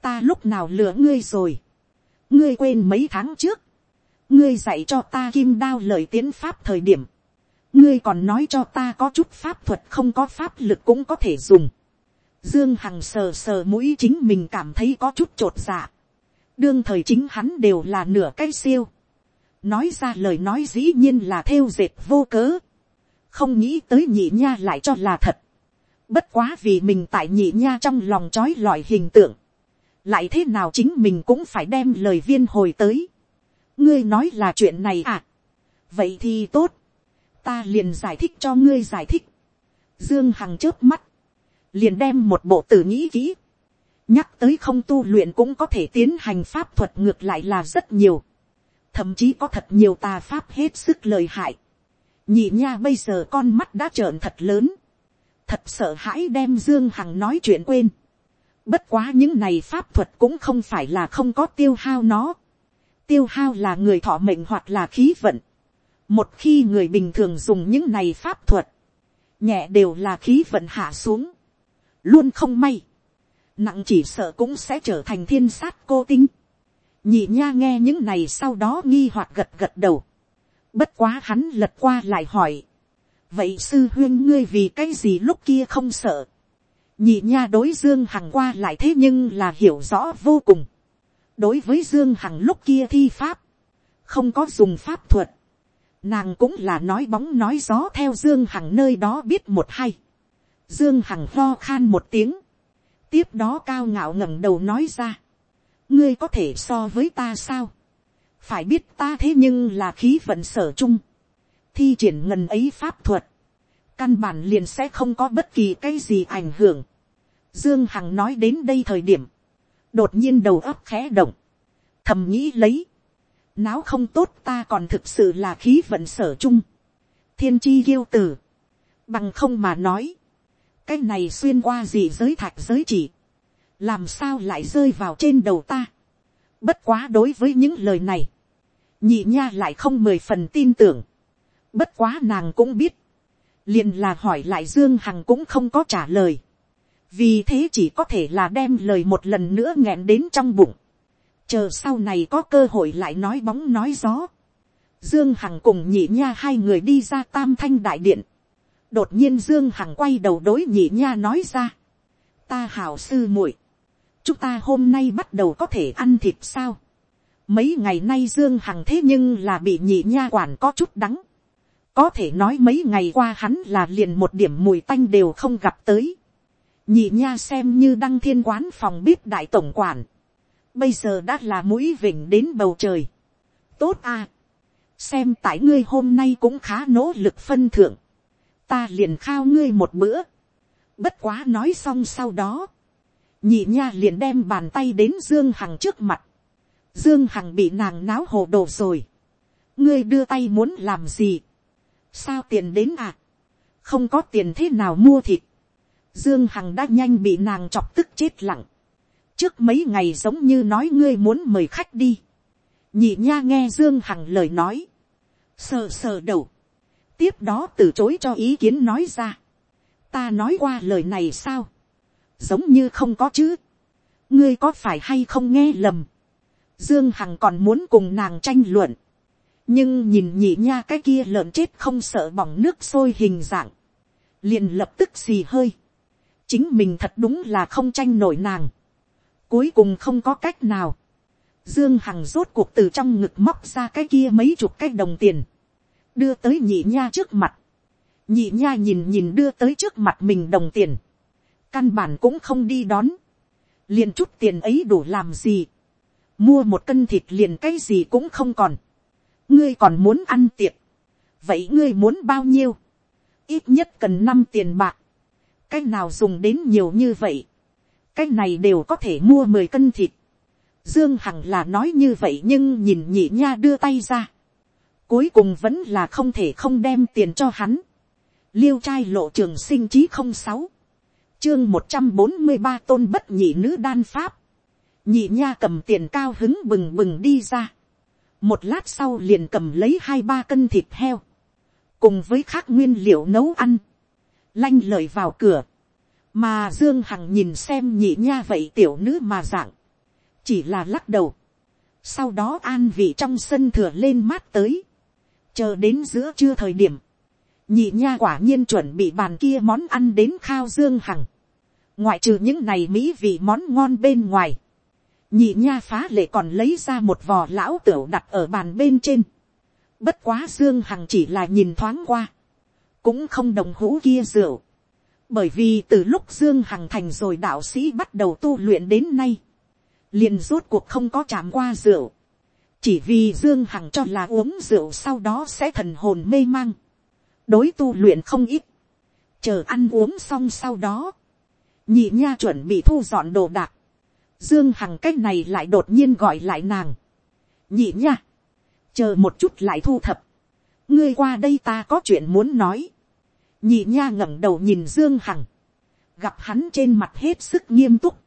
A: ta lúc nào lừa ngươi rồi, ngươi quên mấy tháng trước, ngươi dạy cho ta kim đao lời tiến pháp thời điểm, ngươi còn nói cho ta có chút pháp thuật không có pháp lực cũng có thể dùng. Dương Hằng sờ sờ mũi chính mình cảm thấy có chút trột dạ. Đương thời chính hắn đều là nửa cái siêu. Nói ra lời nói dĩ nhiên là thêu dệt vô cớ. Không nghĩ tới nhị nha lại cho là thật. Bất quá vì mình tại nhị nha trong lòng trói lọi hình tượng. Lại thế nào chính mình cũng phải đem lời viên hồi tới. Ngươi nói là chuyện này à. Vậy thì tốt ta liền giải thích cho ngươi giải thích. Dương Hằng chớp mắt, liền đem một bộ tử nghĩ kỹ. Nhắc tới không tu luyện cũng có thể tiến hành pháp thuật ngược lại là rất nhiều. Thậm chí có thật nhiều tà pháp hết sức lời hại. Nhị nha bây giờ con mắt đã trợn thật lớn. Thật sợ hãi đem Dương Hằng nói chuyện quên. Bất quá những này pháp thuật cũng không phải là không có tiêu hao nó. Tiêu hao là người thọ mệnh hoặc là khí vận một khi người bình thường dùng những này pháp thuật, nhẹ đều là khí vận hạ xuống, luôn không may, nặng chỉ sợ cũng sẽ trở thành thiên sát cô tinh nhị nha nghe những này sau đó nghi hoặc gật gật đầu, bất quá hắn lật qua lại hỏi, vậy sư huyên ngươi vì cái gì lúc kia không sợ, nhị nha đối dương hằng qua lại thế nhưng là hiểu rõ vô cùng, đối với dương hằng lúc kia thi pháp, không có dùng pháp thuật, Nàng cũng là nói bóng nói gió theo Dương Hằng nơi đó biết một hay. Dương Hằng lo khan một tiếng. Tiếp đó cao ngạo ngẩng đầu nói ra. Ngươi có thể so với ta sao? Phải biết ta thế nhưng là khí vận sở chung. Thi triển ngần ấy pháp thuật. Căn bản liền sẽ không có bất kỳ cái gì ảnh hưởng. Dương Hằng nói đến đây thời điểm. Đột nhiên đầu óc khẽ động. Thầm nghĩ lấy Náo không tốt ta còn thực sự là khí vận sở chung. Thiên chi yêu tử. Bằng không mà nói. Cái này xuyên qua gì giới thạch giới chỉ. Làm sao lại rơi vào trên đầu ta. Bất quá đối với những lời này. Nhị nha lại không mười phần tin tưởng. Bất quá nàng cũng biết. liền là hỏi lại Dương Hằng cũng không có trả lời. Vì thế chỉ có thể là đem lời một lần nữa nghẹn đến trong bụng chờ sau này có cơ hội lại nói bóng nói gió. Dương Hằng cùng nhị nha hai người đi ra tam thanh đại điện. Đột nhiên Dương Hằng quay đầu đối nhị nha nói ra. Ta hảo sư muội Chúng ta hôm nay bắt đầu có thể ăn thịt sao? Mấy ngày nay Dương Hằng thế nhưng là bị nhị nha quản có chút đắng. Có thể nói mấy ngày qua hắn là liền một điểm mùi tanh đều không gặp tới. Nhị nha xem như đăng thiên quán phòng bếp đại tổng quản bây giờ đã là mũi vịnh đến bầu trời. tốt à. xem tại ngươi hôm nay cũng khá nỗ lực phân thượng. ta liền khao ngươi một bữa. bất quá nói xong sau đó nhị nha liền đem bàn tay đến dương hằng trước mặt. dương hằng bị nàng náo hồ đồ rồi. ngươi đưa tay muốn làm gì. sao tiền đến à. không có tiền thế nào mua thịt. Dương Hằng đã nhanh bị nàng chọc tức chết lặng trước mấy ngày giống như nói ngươi muốn mời khách đi. nhị nha nghe dương hằng lời nói. sờ sờ đầu. tiếp đó từ chối cho ý kiến nói ra. ta nói qua lời này sao giống như không có chứ. ngươi có phải hay không nghe lầm. dương hằng còn muốn cùng nàng tranh luận. nhưng nhìn nhị nha cái kia lợn chết không sợ bỏng nước sôi hình dạng. liền lập tức xì hơi. chính mình thật đúng là không tranh nổi nàng cuối cùng không có cách nào. Dương Hằng rốt cuộc từ trong ngực móc ra cái kia mấy chục cái đồng tiền. Đưa tới nhị nha trước mặt. Nhị nha nhìn nhìn đưa tới trước mặt mình đồng tiền. Căn bản cũng không đi đón. Liền chút tiền ấy đủ làm gì. Mua một cân thịt liền cái gì cũng không còn. Ngươi còn muốn ăn tiệc. Vậy ngươi muốn bao nhiêu? Ít nhất cần năm tiền bạc. Cái nào dùng đến nhiều như vậy? Cái này đều có thể mua mười cân thịt Dương Hằng là nói như vậy nhưng nhìn nhị nha đưa tay ra. Cuối cùng vẫn là không thể không đem tiền cho hắn. Liêu trai lộ trường sinh chí không sáu Chương một trăm bốn mươi ba tôn bất nhị nữ đan pháp. Nhị nha cầm tiền cao hứng bừng bừng đi ra. Một lát sau liền cầm lấy hai ba cân thịt heo. Cùng với khác nguyên liệu nấu ăn. Lanh lời vào cửa. Mà Dương Hằng nhìn xem nhị nha vậy tiểu nữ mà dạng chỉ là lắc đầu. sau đó an vị trong sân thừa lên mát tới, chờ đến giữa trưa thời điểm, nhị nha quả nhiên chuẩn bị bàn kia món ăn đến khao dương hằng, ngoại trừ những này mỹ vị món ngon bên ngoài, nhị nha phá lệ còn lấy ra một vò lão tửu đặt ở bàn bên trên, bất quá dương hằng chỉ là nhìn thoáng qua, cũng không đồng hũ kia rượu, bởi vì từ lúc dương hằng thành rồi đạo sĩ bắt đầu tu luyện đến nay, liền rốt cuộc không có chạm qua rượu, chỉ vì dương hằng cho là uống rượu sau đó sẽ thần hồn mê mang, đối tu luyện không ít, chờ ăn uống xong sau đó, nhị nha chuẩn bị thu dọn đồ đạc, dương hằng cách này lại đột nhiên gọi lại nàng, nhị nha, chờ một chút lại thu thập, ngươi qua đây ta có chuyện muốn nói, nhị nha ngẩng đầu nhìn dương hằng, gặp hắn trên mặt hết sức nghiêm túc,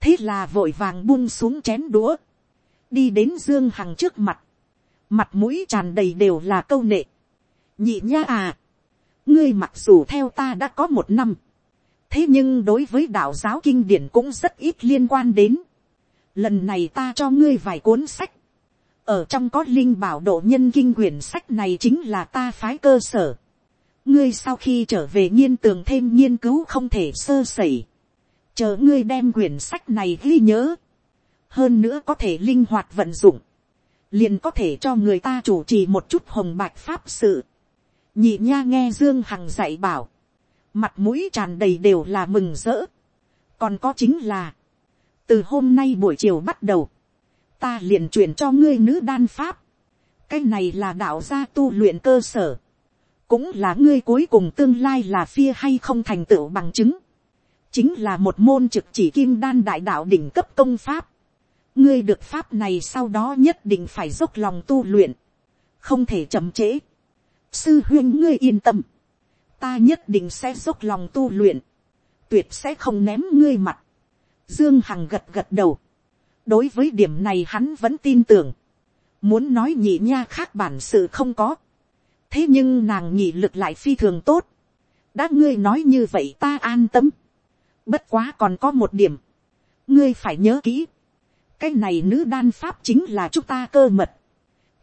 A: thế là vội vàng buông xuống chén đũa, đi đến dương hằng trước mặt, mặt mũi tràn đầy đều là câu nệ, nhị nha à, ngươi mặc dù theo ta đã có một năm, thế nhưng đối với đạo giáo kinh điển cũng rất ít liên quan đến, lần này ta cho ngươi vài cuốn sách, ở trong có linh bảo độ nhân kinh quyển sách này chính là ta phái cơ sở, ngươi sau khi trở về nghiên tường thêm nghiên cứu không thể sơ sẩy, chờ ngươi đem quyển sách này ghi nhớ, hơn nữa có thể linh hoạt vận dụng, liền có thể cho người ta chủ trì một chút hồng bạch pháp sự. nhị nha nghe dương hằng dạy bảo, mặt mũi tràn đầy đều là mừng rỡ. còn có chính là, từ hôm nay buổi chiều bắt đầu, ta liền truyền cho ngươi nữ đan pháp. cái này là đạo gia tu luyện cơ sở, cũng là ngươi cuối cùng tương lai là phia hay không thành tựu bằng chứng chính là một môn trực chỉ kim đan đại đạo đỉnh cấp công pháp. ngươi được pháp này sau đó nhất định phải dốc lòng tu luyện, không thể chậm trễ. sư huyên ngươi yên tâm, ta nhất định sẽ dốc lòng tu luyện, tuyệt sẽ không ném ngươi mặt. dương hằng gật gật đầu, đối với điểm này hắn vẫn tin tưởng, muốn nói nhị nha khác bản sự không có, thế nhưng nàng nhị lực lại phi thường tốt, đã ngươi nói như vậy ta an tâm, Bất quá còn có một điểm. Ngươi phải nhớ kỹ. Cái này nữ đan pháp chính là chúng ta cơ mật.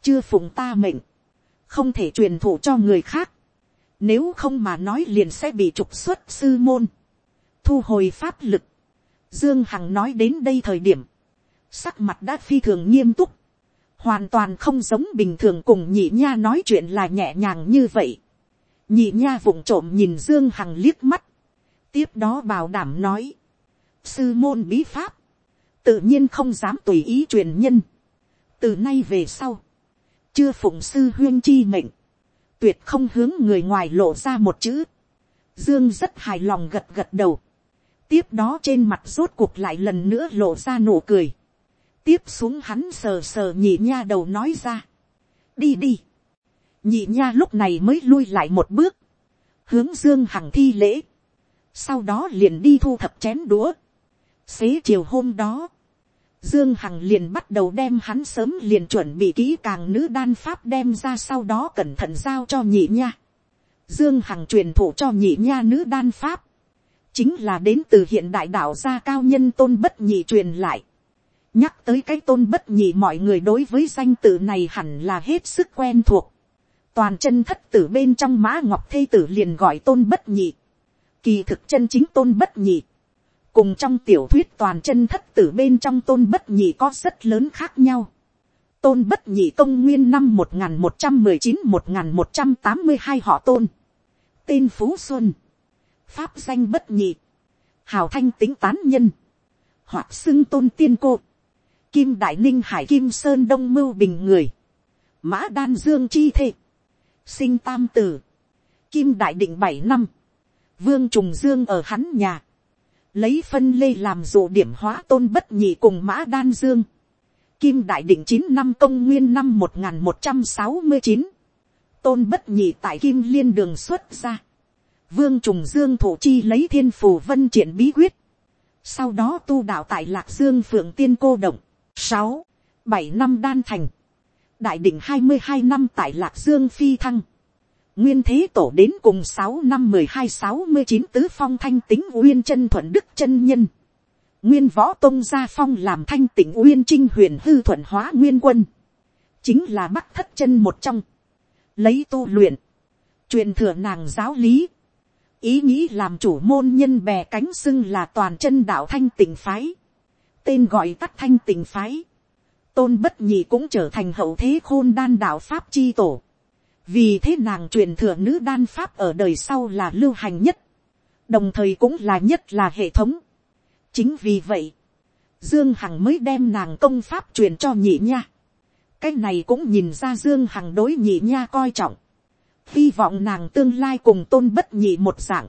A: Chưa phụng ta mệnh. Không thể truyền thụ cho người khác. Nếu không mà nói liền sẽ bị trục xuất sư môn. Thu hồi pháp lực. Dương Hằng nói đến đây thời điểm. Sắc mặt đã phi thường nghiêm túc. Hoàn toàn không giống bình thường cùng nhị nha nói chuyện là nhẹ nhàng như vậy. Nhị nha vụng trộm nhìn Dương Hằng liếc mắt tiếp đó bảo đảm nói, sư môn bí pháp, tự nhiên không dám tùy ý truyền nhân. từ nay về sau, chưa phụng sư huyên chi mệnh, tuyệt không hướng người ngoài lộ ra một chữ. dương rất hài lòng gật gật đầu. tiếp đó trên mặt rốt cuộc lại lần nữa lộ ra nụ cười. tiếp xuống hắn sờ sờ nhị nha đầu nói ra. đi đi. nhị nha lúc này mới lui lại một bước. hướng dương hằng thi lễ sau đó liền đi thu thập chén đũa. xế chiều hôm đó, dương hằng liền bắt đầu đem hắn sớm liền chuẩn bị kỹ càng nữ đan pháp đem ra sau đó cẩn thận giao cho nhị nha. dương hằng truyền thụ cho nhị nha nữ đan pháp, chính là đến từ hiện đại đạo gia cao nhân tôn bất nhị truyền lại. nhắc tới cái tôn bất nhị mọi người đối với danh tự này hẳn là hết sức quen thuộc. toàn chân thất tử bên trong mã ngọc thê tử liền gọi tôn bất nhị Kỳ thực chân chính tôn bất nhị cùng trong tiểu thuyết toàn chân thất tử bên trong tôn bất nhị có rất lớn khác nhau. tôn bất nhị công nguyên năm một nghìn một trăm mười chín, một nghìn một trăm tám mươi hai họ tôn. tên phú xuân. pháp danh bất nhị. hào thanh tính tán nhân. hoặc xưng tôn tiên cô. kim đại ninh hải kim sơn đông mưu bình người. mã đan dương chi thệ. sinh tam tử. kim đại định bảy năm. vương trùng dương ở hắn nhà lấy phân lê làm dụ điểm hóa tôn bất nhị cùng mã đan dương. Kim đại định chín năm công nguyên năm một nghìn một trăm sáu mươi chín tôn bất nhị tại kim liên đường xuất ra. Vương trùng dương thủ chi lấy thiên phù vân triển bí quyết. Sau đó tu đạo tại lạc dương phượng tiên cô động. sáu, bảy năm đan thành. Đại định hai mươi hai năm tại lạc dương phi thăng nguyên thế tổ đến cùng sáu năm mười hai, sáu mươi chín tứ phong thanh tính uyên chân thuận đức chân nhân. Nguyên võ tôn gia phong làm thanh tỉnh uyên trinh huyền hư thuận hóa nguyên quân. Chính là bắc thất chân một trong. Lấy tu luyện. truyền thừa nàng giáo lý. Ý nghĩ làm chủ môn nhân bè cánh xưng là toàn chân đạo thanh tỉnh phái. Tên gọi tắt thanh tỉnh phái. Tôn bất nhị cũng trở thành hậu thế khôn đan đạo Pháp chi tổ vì thế nàng truyền thừa nữ đan pháp ở đời sau là lưu hành nhất, đồng thời cũng là nhất là hệ thống. chính vì vậy, dương hằng mới đem nàng công pháp truyền cho nhị nha. cái này cũng nhìn ra dương hằng đối nhị nha coi trọng, hy vọng nàng tương lai cùng tôn bất nhị một dạng,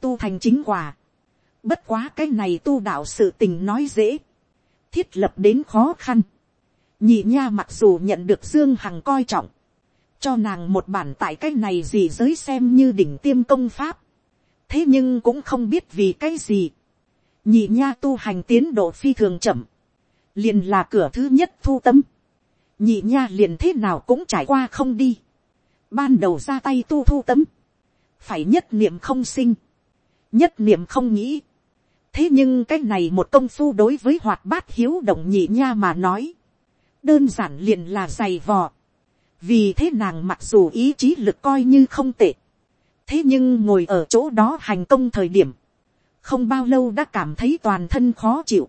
A: tu thành chính quả. bất quá cái này tu đạo sự tình nói dễ, thiết lập đến khó khăn. nhị nha mặc dù nhận được dương hằng coi trọng, cho nàng một bản tại cái này gì giới xem như đỉnh tiêm công pháp. thế nhưng cũng không biết vì cái gì. nhị nha tu hành tiến độ phi thường chậm. liền là cửa thứ nhất thu tâm. nhị nha liền thế nào cũng trải qua không đi. ban đầu ra tay tu thu tâm. phải nhất niệm không sinh. nhất niệm không nghĩ. thế nhưng cái này một công phu đối với hoạt bát hiếu động nhị nha mà nói. đơn giản liền là giày vò vì thế nàng mặc dù ý chí lực coi như không tệ, thế nhưng ngồi ở chỗ đó hành công thời điểm, không bao lâu đã cảm thấy toàn thân khó chịu,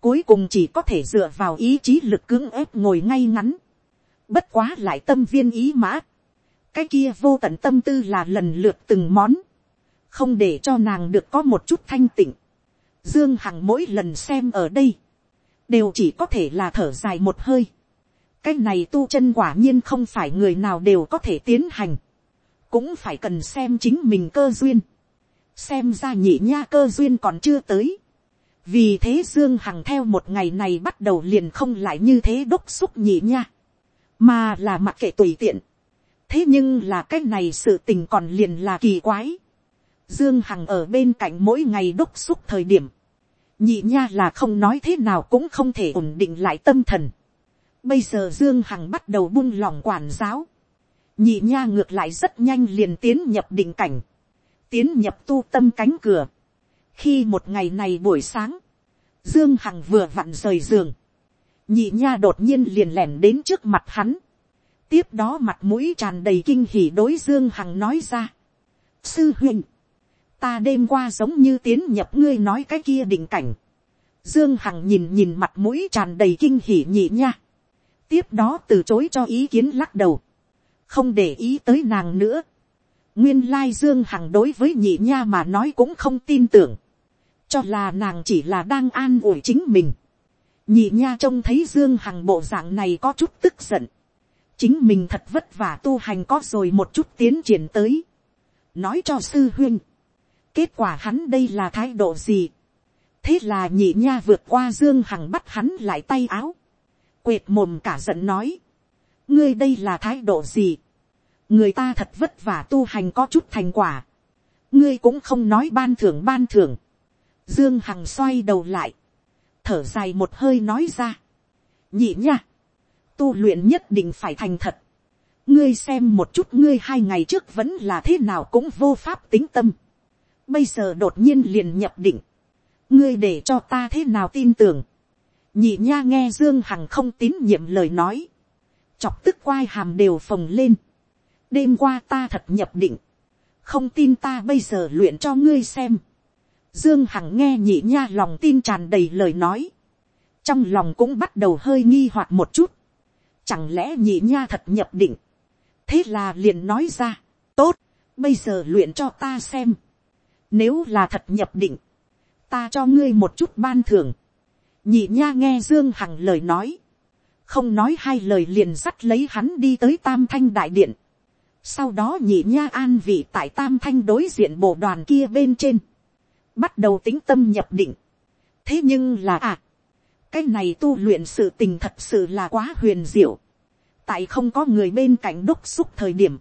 A: cuối cùng chỉ có thể dựa vào ý chí lực cưỡng ép ngồi ngay ngắn, bất quá lại tâm viên ý mã, cái kia vô tận tâm tư là lần lượt từng món, không để cho nàng được có một chút thanh tịnh, dương hằng mỗi lần xem ở đây, đều chỉ có thể là thở dài một hơi, cái này tu chân quả nhiên không phải người nào đều có thể tiến hành, cũng phải cần xem chính mình cơ duyên, xem ra nhị nha cơ duyên còn chưa tới, vì thế dương hằng theo một ngày này bắt đầu liền không lại như thế đốc xúc nhị nha, mà là mặc kệ tùy tiện, thế nhưng là cái này sự tình còn liền là kỳ quái, dương hằng ở bên cạnh mỗi ngày đốc xúc thời điểm, nhị nha là không nói thế nào cũng không thể ổn định lại tâm thần, Bây giờ Dương Hằng bắt đầu buông lỏng quản giáo. Nhị nha ngược lại rất nhanh liền tiến nhập định cảnh. Tiến nhập tu tâm cánh cửa. Khi một ngày này buổi sáng. Dương Hằng vừa vặn rời giường. Nhị nha đột nhiên liền lẻn đến trước mặt hắn. Tiếp đó mặt mũi tràn đầy kinh hỉ đối Dương Hằng nói ra. Sư huynh. Ta đêm qua giống như tiến nhập ngươi nói cái kia định cảnh. Dương Hằng nhìn nhìn mặt mũi tràn đầy kinh hỉ nhị nha tiếp đó từ chối cho ý kiến lắc đầu, không để ý tới nàng nữa. nguyên lai dương hằng đối với nhị nha mà nói cũng không tin tưởng, cho là nàng chỉ là đang an ủi chính mình. nhị nha trông thấy dương hằng bộ dạng này có chút tức giận, chính mình thật vất vả tu hành có rồi một chút tiến triển tới, nói cho sư huyên, kết quả hắn đây là thái độ gì, thế là nhị nha vượt qua dương hằng bắt hắn lại tay áo, quệt mồm cả giận nói, ngươi đây là thái độ gì, người ta thật vất vả tu hành có chút thành quả, ngươi cũng không nói ban thưởng ban thưởng, dương hằng xoay đầu lại, thở dài một hơi nói ra, nhị nha, tu luyện nhất định phải thành thật, ngươi xem một chút ngươi hai ngày trước vẫn là thế nào cũng vô pháp tính tâm, bây giờ đột nhiên liền nhập định, ngươi để cho ta thế nào tin tưởng, nhị nha nghe dương hằng không tín nhiệm lời nói, chọc tức quai hàm đều phồng lên, đêm qua ta thật nhập định, không tin ta bây giờ luyện cho ngươi xem, Dương Hằng nghe nhị nha lòng tin tràn đầy lời nói. Trong lòng cũng bắt đầu hơi nghi hoặc một chút. Chẳng lẽ nhị nha thật nhập định. Thế là liền nói ra. Tốt, bây giờ luyện cho ta xem. Nếu là thật nhập định. Ta cho ngươi một chút ban thưởng. Nhị nha nghe Dương Hằng lời nói. Không nói hai lời liền dắt lấy hắn đi tới Tam Thanh Đại Điện. Sau đó nhị nha an vị tại Tam Thanh đối diện bộ đoàn kia bên trên bắt đầu tính tâm nhập định. thế nhưng là à, cái này tu luyện sự tình thật sự là quá huyền diệu. tại không có người bên cạnh đúc xúc thời điểm,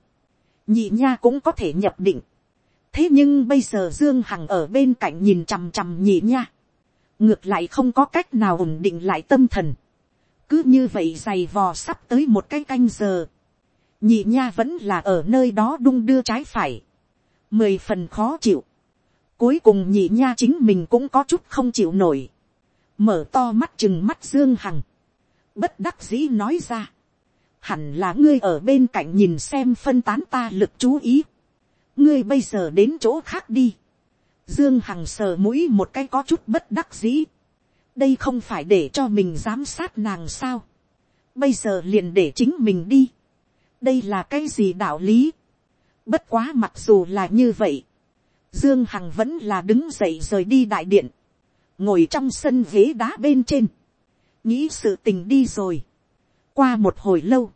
A: nhị nha cũng có thể nhập định. thế nhưng bây giờ dương hằng ở bên cạnh nhìn chằm chằm nhị nha, ngược lại không có cách nào ổn định lại tâm thần. cứ như vậy giày vò sắp tới một cái canh giờ. nhị nha vẫn là ở nơi đó đung đưa trái phải. mười phần khó chịu Cuối cùng nhị nha chính mình cũng có chút không chịu nổi. Mở to mắt chừng mắt Dương Hằng. Bất đắc dĩ nói ra. Hẳn là ngươi ở bên cạnh nhìn xem phân tán ta lực chú ý. Ngươi bây giờ đến chỗ khác đi. Dương Hằng sờ mũi một cái có chút bất đắc dĩ. Đây không phải để cho mình giám sát nàng sao. Bây giờ liền để chính mình đi. Đây là cái gì đạo lý. Bất quá mặc dù là như vậy, Dương Hằng vẫn là đứng dậy rời đi đại điện. Ngồi trong sân ghế đá bên trên. Nghĩ sự tình đi rồi. Qua một hồi lâu.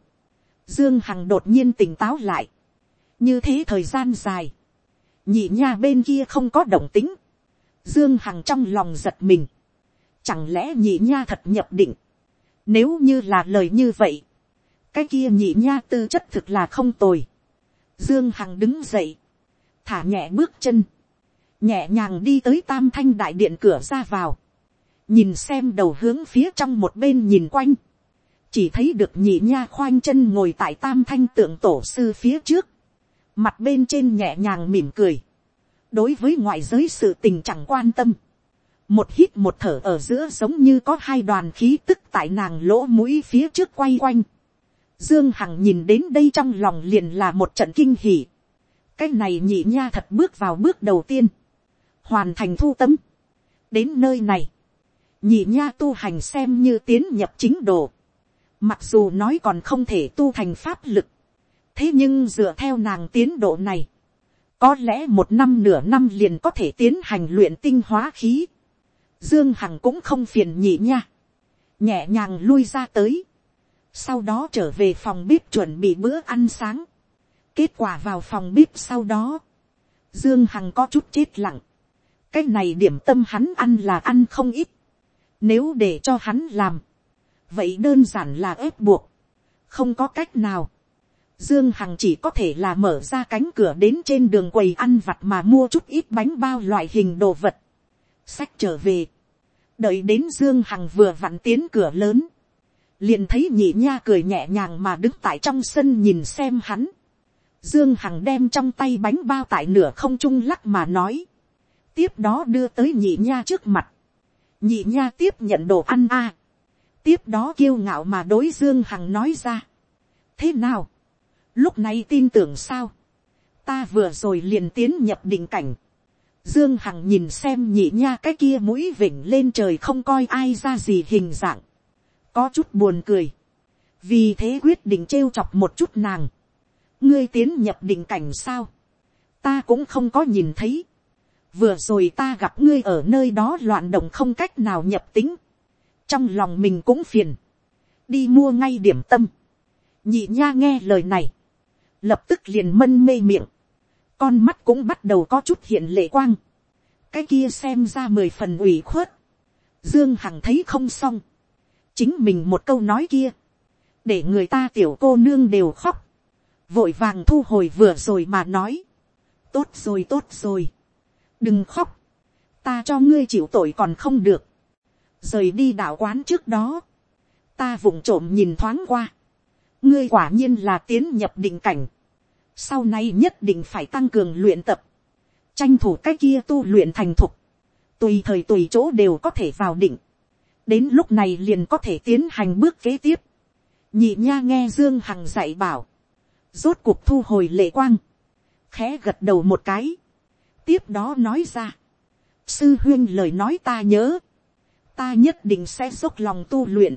A: Dương Hằng đột nhiên tỉnh táo lại. Như thế thời gian dài. Nhị nha bên kia không có động tính. Dương Hằng trong lòng giật mình. Chẳng lẽ nhị nha thật nhập định. Nếu như là lời như vậy. Cái kia nhị nha tư chất thực là không tồi. Dương Hằng đứng dậy thả nhẹ bước chân, nhẹ nhàng đi tới tam thanh đại điện cửa ra vào, nhìn xem đầu hướng phía trong một bên nhìn quanh, chỉ thấy được nhị nha khoanh chân ngồi tại tam thanh tượng tổ sư phía trước, mặt bên trên nhẹ nhàng mỉm cười, đối với ngoại giới sự tình chẳng quan tâm, một hít một thở ở giữa giống như có hai đoàn khí tức tại nàng lỗ mũi phía trước quay quanh. Dương Hằng nhìn đến đây trong lòng liền là một trận kinh hỉ. Cái này nhị nha thật bước vào bước đầu tiên, hoàn thành thu tấm. đến nơi này, nhị nha tu hành xem như tiến nhập chính đồ, mặc dù nói còn không thể tu thành pháp lực, thế nhưng dựa theo nàng tiến độ này, có lẽ một năm nửa năm liền có thể tiến hành luyện tinh hóa khí, dương hằng cũng không phiền nhị nha, nhẹ nhàng lui ra tới, sau đó trở về phòng bếp chuẩn bị bữa ăn sáng, Kết quả vào phòng bếp sau đó. Dương Hằng có chút chết lặng. Cái này điểm tâm hắn ăn là ăn không ít. Nếu để cho hắn làm. Vậy đơn giản là ép buộc. Không có cách nào. Dương Hằng chỉ có thể là mở ra cánh cửa đến trên đường quầy ăn vặt mà mua chút ít bánh bao loại hình đồ vật. Sách trở về. Đợi đến Dương Hằng vừa vặn tiến cửa lớn. Liền thấy nhị nha cười nhẹ nhàng mà đứng tại trong sân nhìn xem hắn. Dương Hằng đem trong tay bánh bao tại nửa không trung lắc mà nói. Tiếp đó đưa tới nhị nha trước mặt. Nhị nha tiếp nhận đồ ăn a. Tiếp đó kiêu ngạo mà đối Dương Hằng nói ra. Thế nào? Lúc này tin tưởng sao? Ta vừa rồi liền tiến nhập định cảnh. Dương Hằng nhìn xem nhị nha cái kia mũi vỉnh lên trời không coi ai ra gì hình dạng. Có chút buồn cười. Vì thế quyết định trêu chọc một chút nàng ngươi tiến nhập định cảnh sao, ta cũng không có nhìn thấy, vừa rồi ta gặp ngươi ở nơi đó loạn động không cách nào nhập tính, trong lòng mình cũng phiền, đi mua ngay điểm tâm, nhị nha nghe lời này, lập tức liền mân mê miệng, con mắt cũng bắt đầu có chút hiện lệ quang, cái kia xem ra mười phần ủy khuất, dương hằng thấy không xong, chính mình một câu nói kia, để người ta tiểu cô nương đều khóc, vội vàng thu hồi vừa rồi mà nói, tốt rồi tốt rồi, đừng khóc, ta cho ngươi chịu tội còn không được, rời đi đạo quán trước đó, ta vụng trộm nhìn thoáng qua, ngươi quả nhiên là tiến nhập định cảnh, sau này nhất định phải tăng cường luyện tập, tranh thủ cái kia tu luyện thành thục, tùy thời tùy chỗ đều có thể vào định, đến lúc này liền có thể tiến hành bước kế tiếp, nhị nha nghe dương hằng dạy bảo, rốt cuộc thu hồi lệ quang, khẽ gật đầu một cái, tiếp đó nói ra, sư huyên lời nói ta nhớ, ta nhất định sẽ dốc lòng tu luyện,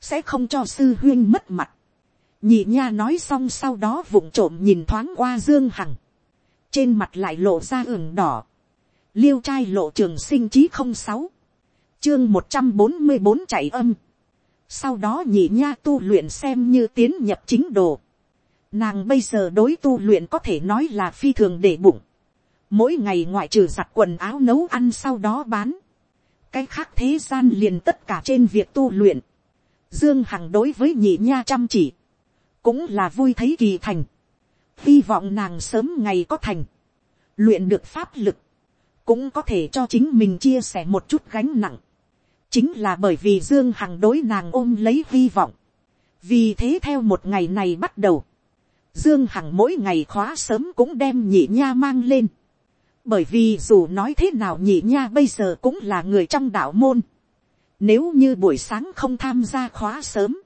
A: sẽ không cho sư huyên mất mặt nhị nha nói xong sau đó vụng trộm nhìn thoáng qua dương hằng, trên mặt lại lộ ra ửng đỏ, liêu trai lộ trường sinh chí không sáu, chương một trăm bốn mươi bốn chạy âm, sau đó nhị nha tu luyện xem như tiến nhập chính đồ, nàng bây giờ đối tu luyện có thể nói là phi thường để bụng, mỗi ngày ngoại trừ giặt quần áo nấu ăn sau đó bán, cái khác thế gian liền tất cả trên việc tu luyện, dương hằng đối với nhị nha chăm chỉ, cũng là vui thấy kỳ thành, hy vọng nàng sớm ngày có thành, luyện được pháp lực, cũng có thể cho chính mình chia sẻ một chút gánh nặng, chính là bởi vì dương hằng đối nàng ôm lấy hy vọng, vì thế theo một ngày này bắt đầu, dương hằng mỗi ngày khóa sớm cũng đem nhị nha mang lên, bởi vì dù nói thế nào nhị nha bây giờ cũng là người trong đạo môn, nếu như buổi sáng không tham gia khóa sớm,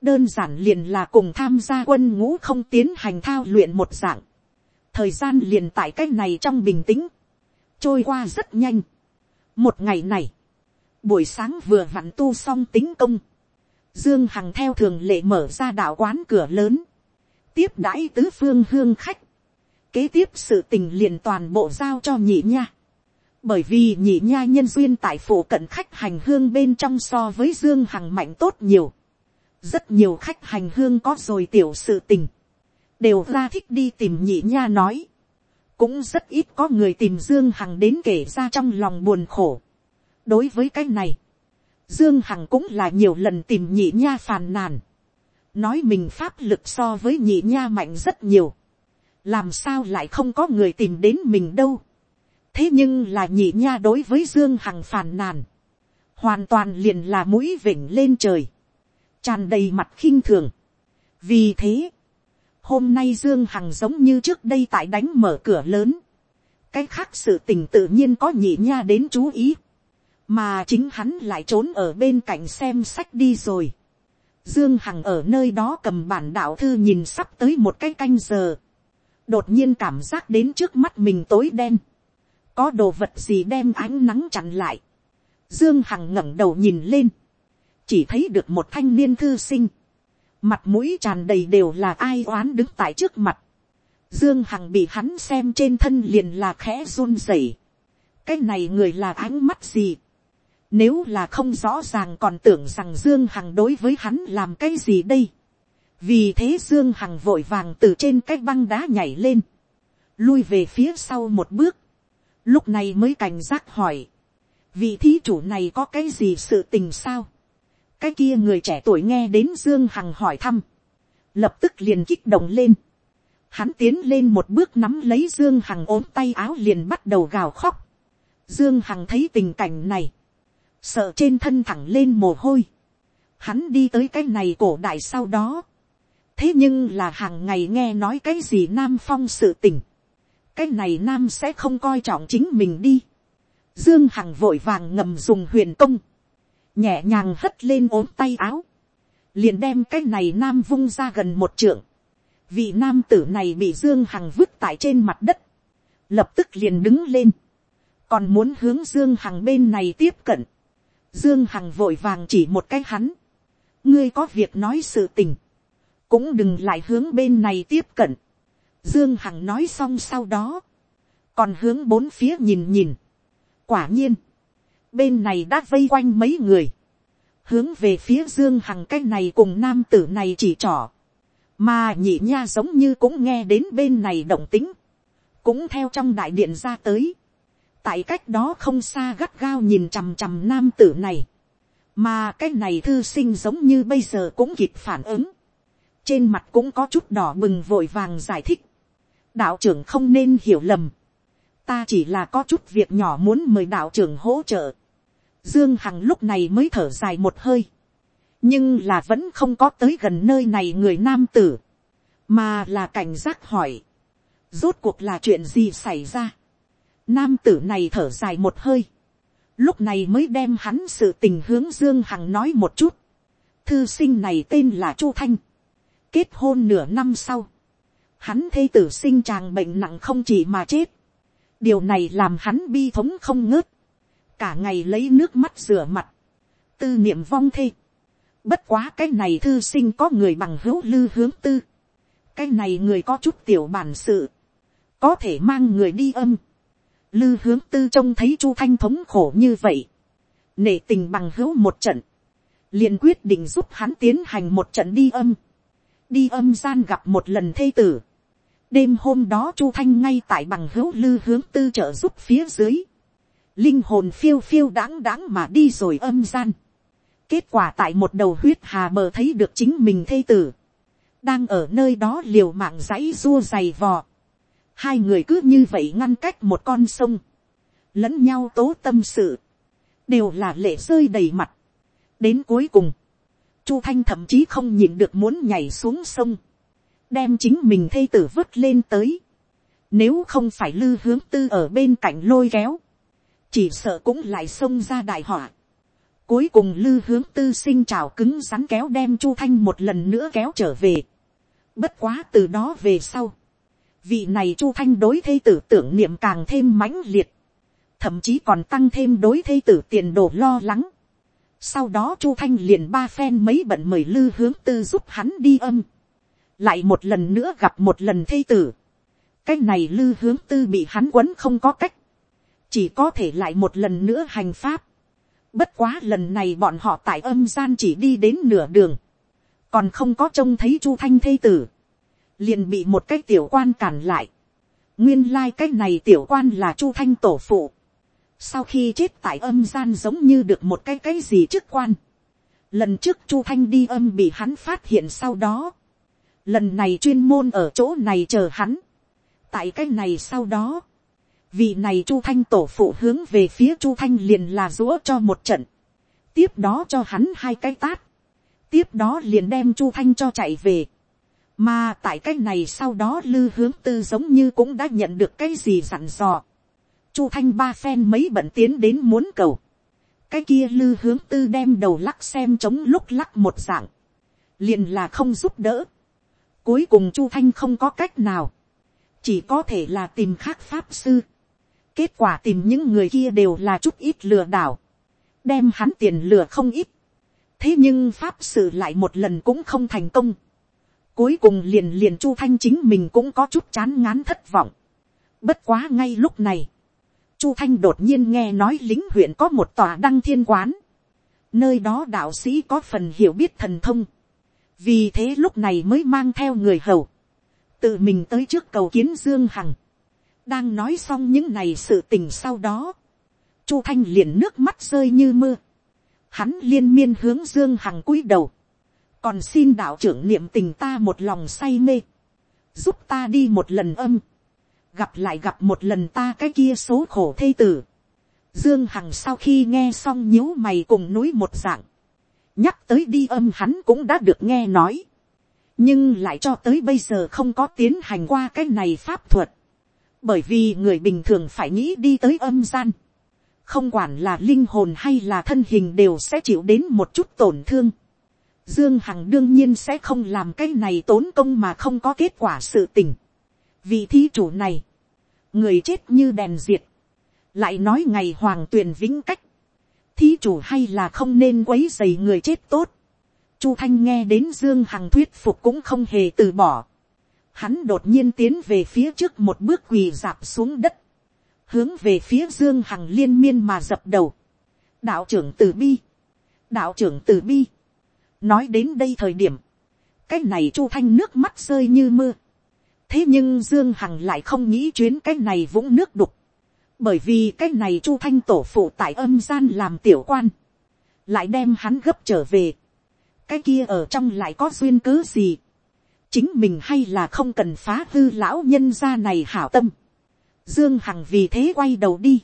A: đơn giản liền là cùng tham gia quân ngũ không tiến hành thao luyện một dạng, thời gian liền tại cái này trong bình tĩnh, trôi qua rất nhanh. một ngày này, buổi sáng vừa vặn tu xong tính công, dương hằng theo thường lệ mở ra đạo quán cửa lớn, tiếp đãi tứ phương hương khách, kế tiếp sự tình liền toàn bộ giao cho nhị nha, bởi vì nhị nha nhân duyên tại phủ cận khách hành hương bên trong so với dương hằng mạnh tốt nhiều, rất nhiều khách hành hương có rồi tiểu sự tình, đều ra thích đi tìm nhị nha nói, cũng rất ít có người tìm dương hằng đến kể ra trong lòng buồn khổ. đối với cái này, dương hằng cũng là nhiều lần tìm nhị nha phàn nàn, nói mình pháp lực so với nhị nha mạnh rất nhiều, làm sao lại không có người tìm đến mình đâu. thế nhưng là nhị nha đối với dương hằng phàn nàn, hoàn toàn liền là mũi vỉnh lên trời, tràn đầy mặt khinh thường. vì thế, Hôm nay Dương Hằng giống như trước đây tại đánh mở cửa lớn. Cái khác sự tình tự nhiên có nhị nha đến chú ý. Mà chính hắn lại trốn ở bên cạnh xem sách đi rồi. Dương Hằng ở nơi đó cầm bản đạo thư nhìn sắp tới một cái canh giờ. Đột nhiên cảm giác đến trước mắt mình tối đen. Có đồ vật gì đem ánh nắng chặn lại. Dương Hằng ngẩng đầu nhìn lên. Chỉ thấy được một thanh niên thư sinh mặt mũi tràn đầy đều là ai oán đứng tại trước mặt. Dương Hằng bị hắn xem trên thân liền là khẽ run rẩy. Cái này người là ánh mắt gì? Nếu là không rõ ràng còn tưởng rằng Dương Hằng đối với hắn làm cái gì đây? Vì thế Dương Hằng vội vàng từ trên cái băng đá nhảy lên. Lui về phía sau một bước. Lúc này mới cảnh giác hỏi. Vị thí chủ này có cái gì sự tình sao? Cái kia người trẻ tuổi nghe đến dương hằng hỏi thăm, lập tức liền kích động lên. hắn tiến lên một bước nắm lấy dương hằng ốm tay áo liền bắt đầu gào khóc. dương hằng thấy tình cảnh này, sợ trên thân thẳng lên mồ hôi. hắn đi tới cái này cổ đại sau đó. thế nhưng là hàng ngày nghe nói cái gì nam phong sự tình. cái này nam sẽ không coi trọng chính mình đi. dương hằng vội vàng ngầm dùng huyền công nhẹ nhàng hất lên ốm tay áo, liền đem cái này nam vung ra gần một trượng, vị nam tử này bị dương hằng vứt tại trên mặt đất, lập tức liền đứng lên, còn muốn hướng dương hằng bên này tiếp cận, dương hằng vội vàng chỉ một cái hắn, ngươi có việc nói sự tình, cũng đừng lại hướng bên này tiếp cận, dương hằng nói xong sau đó, còn hướng bốn phía nhìn nhìn, quả nhiên, bên này đã vây quanh mấy người, hướng về phía dương hằng cái này cùng nam tử này chỉ trỏ, mà nhị nha giống như cũng nghe đến bên này động tính, cũng theo trong đại điện ra tới, tại cách đó không xa gắt gao nhìn chằm chằm nam tử này, mà cái này thư sinh giống như bây giờ cũng kịp phản ứng, trên mặt cũng có chút đỏ bừng vội vàng giải thích, đạo trưởng không nên hiểu lầm, ta chỉ là có chút việc nhỏ muốn mời đạo trưởng hỗ trợ, Dương Hằng lúc này mới thở dài một hơi. Nhưng là vẫn không có tới gần nơi này người nam tử. Mà là cảnh giác hỏi. Rốt cuộc là chuyện gì xảy ra? Nam tử này thở dài một hơi. Lúc này mới đem hắn sự tình hướng Dương Hằng nói một chút. Thư sinh này tên là Chu Thanh. Kết hôn nửa năm sau. Hắn thê tử sinh chàng bệnh nặng không chỉ mà chết. điều này làm hắn bi thống không ngớt, cả ngày lấy nước mắt rửa mặt, tư niệm vong thê. Bất quá cái này thư sinh có người bằng hữu lư hướng tư. Cái này người có chút tiểu bản sự. Có thể mang người đi âm. Lư hướng tư trông thấy chu thanh thống khổ như vậy. Nể tình bằng hữu một trận. liền quyết định giúp hắn tiến hành một trận đi âm. Đi âm gian gặp một lần thê tử. Đêm hôm đó chu thanh ngay tại bằng hữu lư hướng tư trợ giúp phía dưới. Linh hồn phiêu phiêu đáng đáng mà đi rồi âm gian Kết quả tại một đầu huyết hà bờ thấy được chính mình thê tử. Đang ở nơi đó liều mạng dãy dua dày vò. Hai người cứ như vậy ngăn cách một con sông. Lẫn nhau tố tâm sự. Đều là lệ rơi đầy mặt. Đến cuối cùng. Chu Thanh thậm chí không nhìn được muốn nhảy xuống sông. Đem chính mình thê tử vứt lên tới. Nếu không phải lư hướng tư ở bên cạnh lôi kéo. Chỉ sợ cũng lại xông ra đại họa Cuối cùng lư hướng tư sinh trào cứng rắn kéo đem chu thanh một lần nữa kéo trở về. Bất quá từ đó về sau. Vị này chu thanh đối thây tử tưởng niệm càng thêm mãnh liệt. Thậm chí còn tăng thêm đối thây tử tiền đồ lo lắng. Sau đó chu thanh liền ba phen mấy bận mời lư hướng tư giúp hắn đi âm. Lại một lần nữa gặp một lần thây tử. Cái này lư hướng tư bị hắn quấn không có cách. Chỉ có thể lại một lần nữa hành pháp Bất quá lần này bọn họ tại âm gian chỉ đi đến nửa đường. Còn không có trông thấy chu thanh thây tử. Liền bị một cái tiểu quan cản lại. Nguyên lai like cái này tiểu quan là chu thanh tổ phụ. Sau khi chết tại âm gian giống như được một cái cái gì chức quan. Lần trước chu thanh đi âm bị hắn phát hiện sau đó. Lần này chuyên môn ở chỗ này chờ hắn. Tại cái này sau đó vì này chu thanh tổ phụ hướng về phía chu thanh liền là rũa cho một trận, tiếp đó cho hắn hai cái tát, tiếp đó liền đem chu thanh cho chạy về, mà tại cái này sau đó lư hướng tư giống như cũng đã nhận được cái gì dặn dò, chu thanh ba phen mấy bận tiến đến muốn cầu, cái kia lư hướng tư đem đầu lắc xem chống lúc lắc một dạng, liền là không giúp đỡ, cuối cùng chu thanh không có cách nào, chỉ có thể là tìm khác pháp sư, Kết quả tìm những người kia đều là chút ít lừa đảo. Đem hắn tiền lừa không ít. Thế nhưng pháp sự lại một lần cũng không thành công. Cuối cùng liền liền Chu Thanh chính mình cũng có chút chán ngán thất vọng. Bất quá ngay lúc này. Chu Thanh đột nhiên nghe nói lính huyện có một tòa đăng thiên quán. Nơi đó đạo sĩ có phần hiểu biết thần thông. Vì thế lúc này mới mang theo người hầu. Tự mình tới trước cầu kiến Dương Hằng đang nói xong những này sự tình sau đó, chu thanh liền nước mắt rơi như mưa, hắn liên miên hướng dương hằng cúi đầu, còn xin đạo trưởng niệm tình ta một lòng say mê, giúp ta đi một lần âm, gặp lại gặp một lần ta cái kia số khổ thê tử. Dương Hằng sau khi nghe xong nhíu mày cùng núi một dạng, nhắc tới đi âm hắn cũng đã được nghe nói, nhưng lại cho tới bây giờ không có tiến hành qua cái này pháp thuật bởi vì người bình thường phải nghĩ đi tới âm gian, không quản là linh hồn hay là thân hình đều sẽ chịu đến một chút tổn thương. Dương Hằng đương nhiên sẽ không làm cái này tốn công mà không có kết quả sự tình. Vì thí chủ này, người chết như đèn diệt, lại nói ngày hoàng tuyền vĩnh cách, thí chủ hay là không nên quấy dày người chết tốt. Chu Thanh nghe đến Dương Hằng thuyết phục cũng không hề từ bỏ hắn đột nhiên tiến về phía trước một bước quỳ dạp xuống đất, hướng về phía dương hằng liên miên mà dập đầu, đạo trưởng từ bi, đạo trưởng từ bi, nói đến đây thời điểm, cái này chu thanh nước mắt rơi như mưa, thế nhưng dương hằng lại không nghĩ chuyến cái này vũng nước đục, bởi vì cái này chu thanh tổ phụ tại âm gian làm tiểu quan, lại đem hắn gấp trở về, cái kia ở trong lại có duyên cớ gì, chính mình hay là không cần phá hư lão nhân gia này hảo tâm. Dương Hằng vì thế quay đầu đi.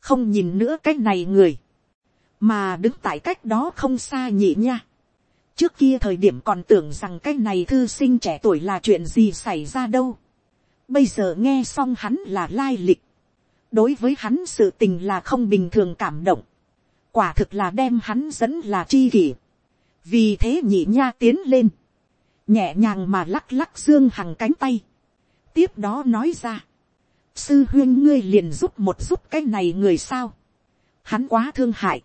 A: Không nhìn nữa cái này người. Mà đứng tại cách đó không xa nhị nha. Trước kia thời điểm còn tưởng rằng cái này thư sinh trẻ tuổi là chuyện gì xảy ra đâu. Bây giờ nghe xong hắn là lai lịch. Đối với hắn sự tình là không bình thường cảm động. Quả thực là đem hắn dẫn là chi kỷ. Vì thế nhị nha tiến lên nhẹ nhàng mà lắc lắc dương hằng cánh tay, tiếp đó nói ra, sư huyên ngươi liền giúp một giúp cái này người sao, hắn quá thương hại,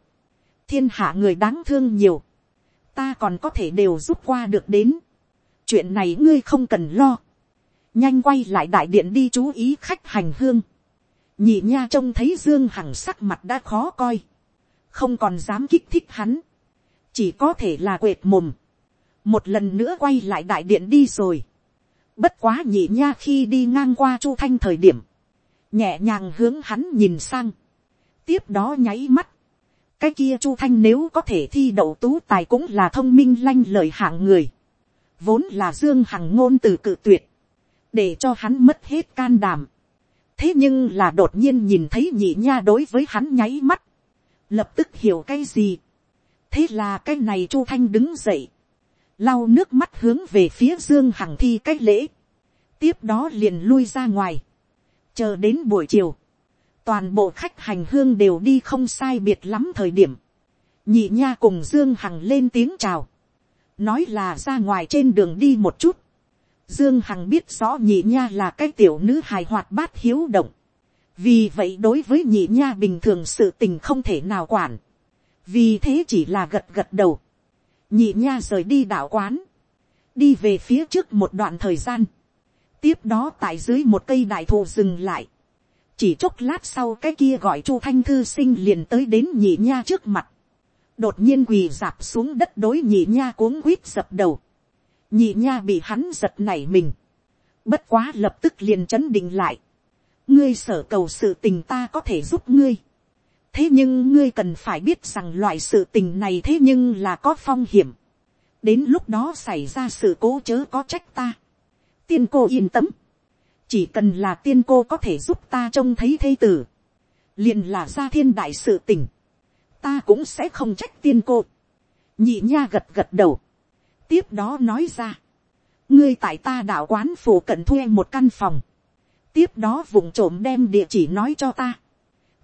A: thiên hạ người đáng thương nhiều, ta còn có thể đều giúp qua được đến, chuyện này ngươi không cần lo, nhanh quay lại đại điện đi chú ý khách hành hương, nhị nha trông thấy dương hằng sắc mặt đã khó coi, không còn dám kích thích hắn, chỉ có thể là quệt mồm, một lần nữa quay lại đại điện đi rồi, bất quá nhị nha khi đi ngang qua chu thanh thời điểm, nhẹ nhàng hướng hắn nhìn sang, tiếp đó nháy mắt, cái kia chu thanh nếu có thể thi đậu tú tài cũng là thông minh lanh lợi hạng người, vốn là dương hằng ngôn từ cự tuyệt, để cho hắn mất hết can đảm. thế nhưng là đột nhiên nhìn thấy nhị nha đối với hắn nháy mắt, lập tức hiểu cái gì. thế là cái này chu thanh đứng dậy, lau nước mắt hướng về phía dương hằng thi cách lễ, tiếp đó liền lui ra ngoài, chờ đến buổi chiều, toàn bộ khách hành hương đều đi không sai biệt lắm thời điểm, nhị nha cùng dương hằng lên tiếng chào, nói là ra ngoài trên đường đi một chút, dương hằng biết rõ nhị nha là cái tiểu nữ hài hoạt bát hiếu động, vì vậy đối với nhị nha bình thường sự tình không thể nào quản, vì thế chỉ là gật gật đầu, nhị nha rời đi đạo quán, đi về phía trước một đoạn thời gian, tiếp đó tại dưới một cây đại thụ dừng lại, chỉ chốc lát sau cái kia gọi chu thanh thư sinh liền tới đến nhị nha trước mặt, đột nhiên quỳ dạp xuống đất đối nhị nha cuống quýt dập đầu, nhị nha bị hắn giật nảy mình, bất quá lập tức liền chấn định lại, ngươi sở cầu sự tình ta có thể giúp ngươi, thế nhưng ngươi cần phải biết rằng loại sự tình này thế nhưng là có phong hiểm, đến lúc đó xảy ra sự cố chớ có trách ta, tiên cô yên tâm, chỉ cần là tiên cô có thể giúp ta trông thấy thây tử, liền là ra thiên đại sự tình, ta cũng sẽ không trách tiên cô. nhị nha gật gật đầu, tiếp đó nói ra, ngươi tại ta đạo quán phủ cận thuê một căn phòng, tiếp đó vùng trộm đem địa chỉ nói cho ta,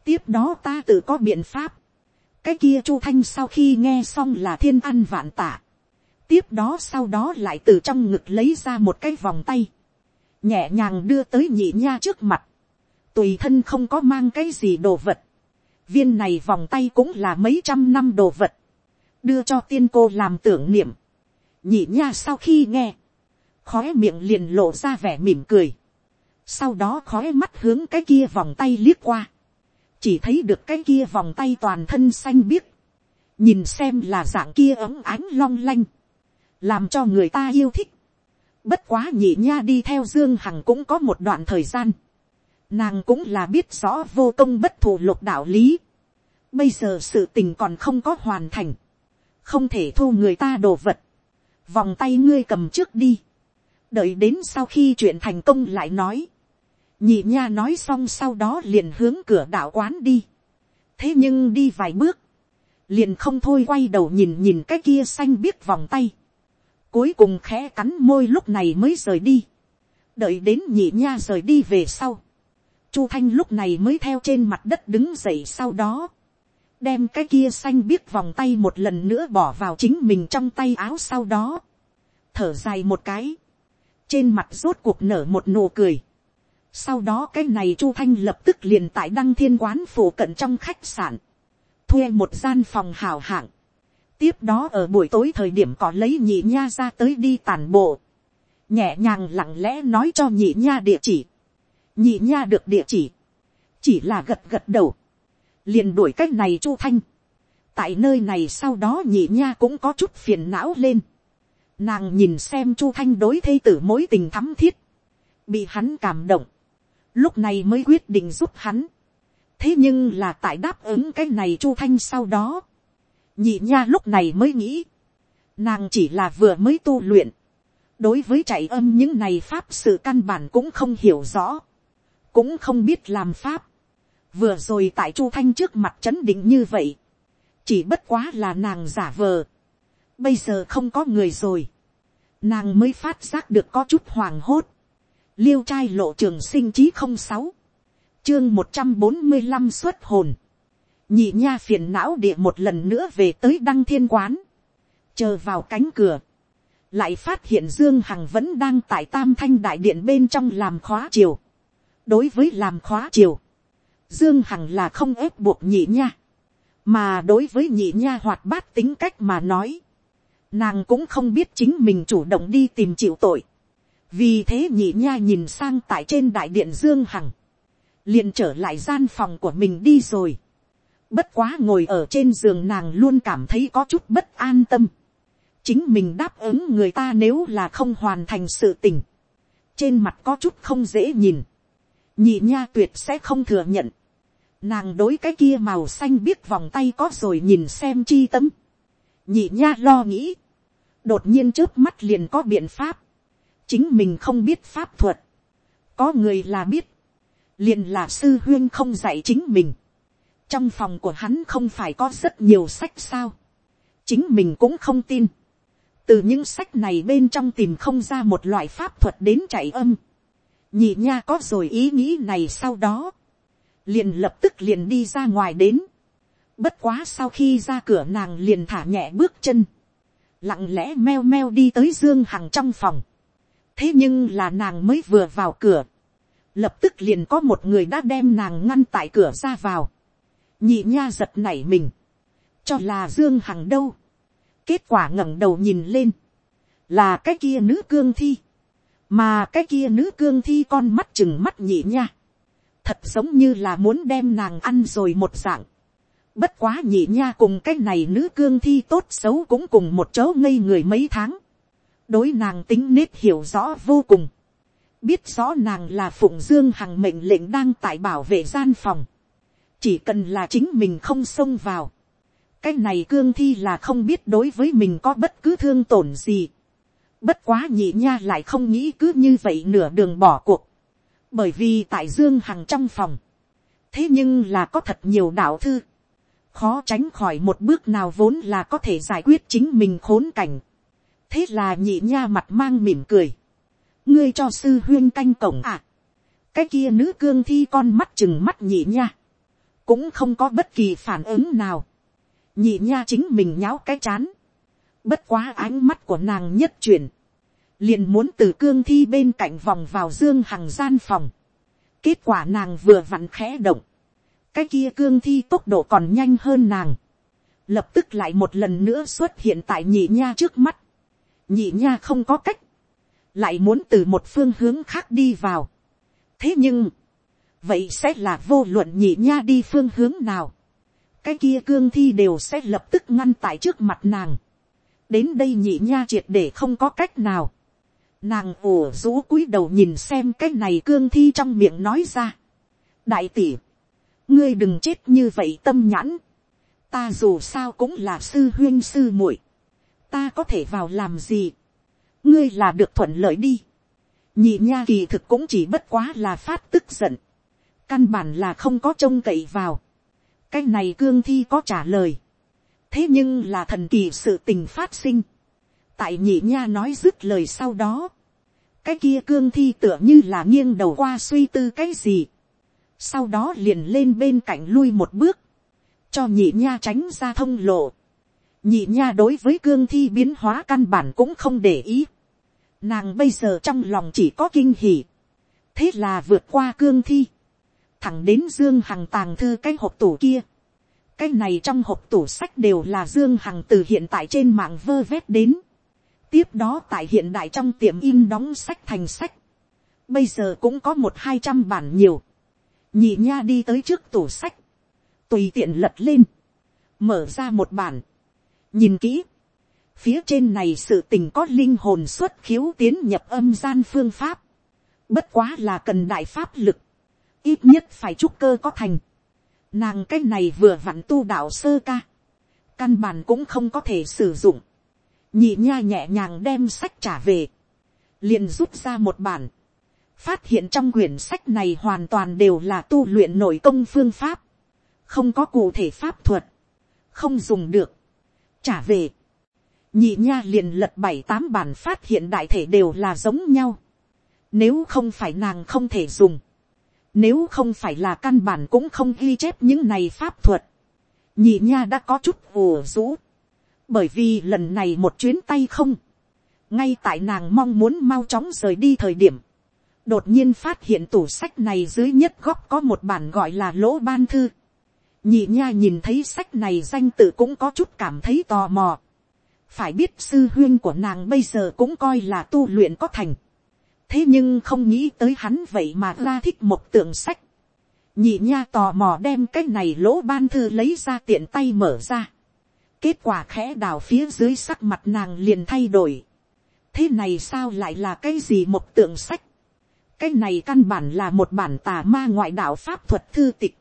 A: tiếp đó ta tự có biện pháp, cái kia chu thanh sau khi nghe xong là thiên ăn vạn tả, tiếp đó sau đó lại từ trong ngực lấy ra một cái vòng tay, nhẹ nhàng đưa tới nhị nha trước mặt, tùy thân không có mang cái gì đồ vật, viên này vòng tay cũng là mấy trăm năm đồ vật, đưa cho tiên cô làm tưởng niệm, nhị nha sau khi nghe, khói miệng liền lộ ra vẻ mỉm cười, sau đó khói mắt hướng cái kia vòng tay liếc qua, chỉ thấy được cái kia vòng tay toàn thân xanh biếc, nhìn xem là dạng kia ấm ánh long lanh, làm cho người ta yêu thích. Bất quá nhị nha đi theo Dương Hằng cũng có một đoạn thời gian. Nàng cũng là biết rõ vô công bất thủ lục đạo lý. Bây giờ sự tình còn không có hoàn thành. Không thể thu người ta đồ vật. Vòng tay ngươi cầm trước đi. Đợi đến sau khi chuyện thành công lại nói. Nhị nha nói xong sau đó liền hướng cửa đạo quán đi. Thế nhưng đi vài bước. Liền không thôi quay đầu nhìn nhìn cái kia xanh biết vòng tay Cuối cùng khẽ cắn môi lúc này mới rời đi. Đợi đến nhị nha rời đi về sau. Chu Thanh lúc này mới theo trên mặt đất đứng dậy sau đó. Đem cái kia xanh biết vòng tay một lần nữa bỏ vào chính mình trong tay áo sau đó. Thở dài một cái. Trên mặt rốt cuộc nở một nụ cười. Sau đó cái này Chu Thanh lập tức liền tại đăng thiên quán phủ cận trong khách sạn. Thuê một gian phòng hào hạng. Tiếp đó ở buổi tối thời điểm có lấy nhị nha ra tới đi tàn bộ, nhẹ nhàng lặng lẽ nói cho nhị nha địa chỉ, nhị nha được địa chỉ, chỉ là gật gật đầu, liền đuổi cách này chu thanh, tại nơi này sau đó nhị nha cũng có chút phiền não lên, nàng nhìn xem chu thanh đối thây tử mối tình thắm thiết, bị hắn cảm động, lúc này mới quyết định giúp hắn, thế nhưng là tại đáp ứng cái này chu thanh sau đó, nhị nha lúc này mới nghĩ, nàng chỉ là vừa mới tu luyện, đối với chạy âm những này pháp sự căn bản cũng không hiểu rõ, cũng không biết làm pháp, vừa rồi tại chu thanh trước mặt c h ấ n định như vậy, chỉ bất quá là nàng giả vờ, bây giờ không có người rồi, nàng mới phát giác được có chút hoàng hốt, liêu trai lộ trường sinh chí không sáu, chương một trăm bốn mươi năm xuất hồn, nhị nha phiền não địa một lần nữa về tới đăng thiên quán, chờ vào cánh cửa, lại phát hiện dương hằng vẫn đang tại tam thanh đại điện bên trong làm khóa chiều, đối với làm khóa chiều, dương hằng là không ép buộc nhị nha, mà đối với nhị nha hoạt bát tính cách mà nói, nàng cũng không biết chính mình chủ động đi tìm chịu tội, vì thế nhị nha nhìn sang tại trên đại điện dương hằng, liền trở lại gian phòng của mình đi rồi. Bất quá ngồi ở trên giường nàng luôn cảm thấy có chút bất an tâm. Chính mình đáp ứng người ta nếu là không hoàn thành sự tình. Trên mặt có chút không dễ nhìn. Nhị nha tuyệt sẽ không thừa nhận. Nàng đối cái kia màu xanh biết vòng tay có rồi nhìn xem chi tâm. Nhị nha lo nghĩ. Đột nhiên trước mắt liền có biện pháp. Chính mình không biết pháp thuật. Có người là biết liền là sư huyên không dạy chính mình. trong phòng của hắn không phải có rất nhiều sách sao. chính mình cũng không tin. từ những sách này bên trong tìm không ra một loại pháp thuật đến chạy âm. nhị nha có rồi ý nghĩ này sau đó. liền lập tức liền đi ra ngoài đến. bất quá sau khi ra cửa nàng liền thả nhẹ bước chân. lặng lẽ meo meo đi tới dương hằng trong phòng thế nhưng là nàng mới vừa vào cửa. Lập tức liền có một người đã đem nàng ngăn tại cửa ra vào, nhị nha giật nảy mình, cho là dương hằng đâu, kết quả ngẩng đầu nhìn lên, là cái kia nữ cương thi, mà cái kia nữ cương thi con mắt chừng mắt nhị nha, thật giống như là muốn đem nàng ăn rồi một dạng, bất quá nhị nha cùng cái này nữ cương thi tốt xấu cũng cùng một chỗ ngây người mấy tháng, đối nàng tính nết hiểu rõ vô cùng, biết rõ nàng là phụng dương hằng mệnh lệnh đang tại bảo vệ gian phòng, chỉ cần là chính mình không xông vào, cái này cương thi là không biết đối với mình có bất cứ thương tổn gì, bất quá nhị nha lại không nghĩ cứ như vậy nửa đường bỏ cuộc, bởi vì tại dương hằng trong phòng, thế nhưng là có thật nhiều đạo thư, khó tránh khỏi một bước nào vốn là có thể giải quyết chính mình khốn cảnh, thế là nhị nha mặt mang mỉm cười, ngươi cho sư huyên canh cổng à. cái kia nữ cương thi con mắt chừng mắt nhị nha. cũng không có bất kỳ phản ứng nào. nhị nha chính mình nháo cái chán. bất quá ánh mắt của nàng nhất chuyển. liền muốn từ cương thi bên cạnh vòng vào dương hằng gian phòng. kết quả nàng vừa vặn khẽ động. cái kia cương thi tốc độ còn nhanh hơn nàng. lập tức lại một lần nữa xuất hiện tại nhị nha trước mắt nhị nha không có cách lại muốn từ một phương hướng khác đi vào. thế nhưng, vậy sẽ là vô luận nhị nha đi phương hướng nào. cái kia cương thi đều sẽ lập tức ngăn tại trước mặt nàng. đến đây nhị nha triệt để không có cách nào. nàng ủ rũ cúi đầu nhìn xem cái này cương thi trong miệng nói ra. đại tỷ, ngươi đừng chết như vậy tâm nhãn. ta dù sao cũng là sư huyên sư muội ta có thể vào làm gì ngươi là được thuận lợi đi. nhị nha kỳ thực cũng chỉ bất quá là phát tức giận. căn bản là không có trông cậy vào. cái này cương thi có trả lời. thế nhưng là thần kỳ sự tình phát sinh. tại nhị nha nói dứt lời sau đó. cái kia cương thi tựa như là nghiêng đầu qua suy tư cái gì. sau đó liền lên bên cạnh lui một bước. cho nhị nha tránh ra thông lộ nhị nha đối với cương thi biến hóa căn bản cũng không để ý. Nàng bây giờ trong lòng chỉ có kinh hỉ. Thế là vượt qua cương thi. Thẳng đến Dương Hằng tàng thư cái hộp tủ kia. Cái này trong hộp tủ sách đều là Dương Hằng từ hiện tại trên mạng vơ vét đến. Tiếp đó tại hiện đại trong tiệm in đóng sách thành sách. Bây giờ cũng có một hai trăm bản nhiều. Nhị nha đi tới trước tủ sách. Tùy tiện lật lên. Mở ra một bản nhìn kỹ, phía trên này sự tình có linh hồn xuất khiếu tiến nhập âm gian phương pháp, bất quá là cần đại pháp lực, ít nhất phải trúc cơ có thành, nàng cái này vừa vặn tu đạo sơ ca, căn bản cũng không có thể sử dụng, nhị nha nhẹ nhàng đem sách trả về, liền rút ra một bản, phát hiện trong quyển sách này hoàn toàn đều là tu luyện nội công phương pháp, không có cụ thể pháp thuật, không dùng được, trả về, nhị nha liền lật bảy tám bản phát hiện đại thể đều là giống nhau, nếu không phải nàng không thể dùng, nếu không phải là căn bản cũng không ghi chép những này pháp thuật, nhị nha đã có chút ồ rũ, bởi vì lần này một chuyến tay không, ngay tại nàng mong muốn mau chóng rời đi thời điểm, đột nhiên phát hiện tủ sách này dưới nhất góc có một bản gọi là lỗ ban thư nhị nha nhìn thấy sách này danh tự cũng có chút cảm thấy tò mò. phải biết sư huyên của nàng bây giờ cũng coi là tu luyện có thành. thế nhưng không nghĩ tới hắn vậy mà ra thích một tượng sách. nhị nha tò mò đem cái này lỗ ban thư lấy ra tiện tay mở ra. kết quả khẽ đào phía dưới sắc mặt nàng liền thay đổi. thế này sao lại là cái gì một tượng sách cái này căn bản là một bản tà ma ngoại đạo pháp thuật thư tịch,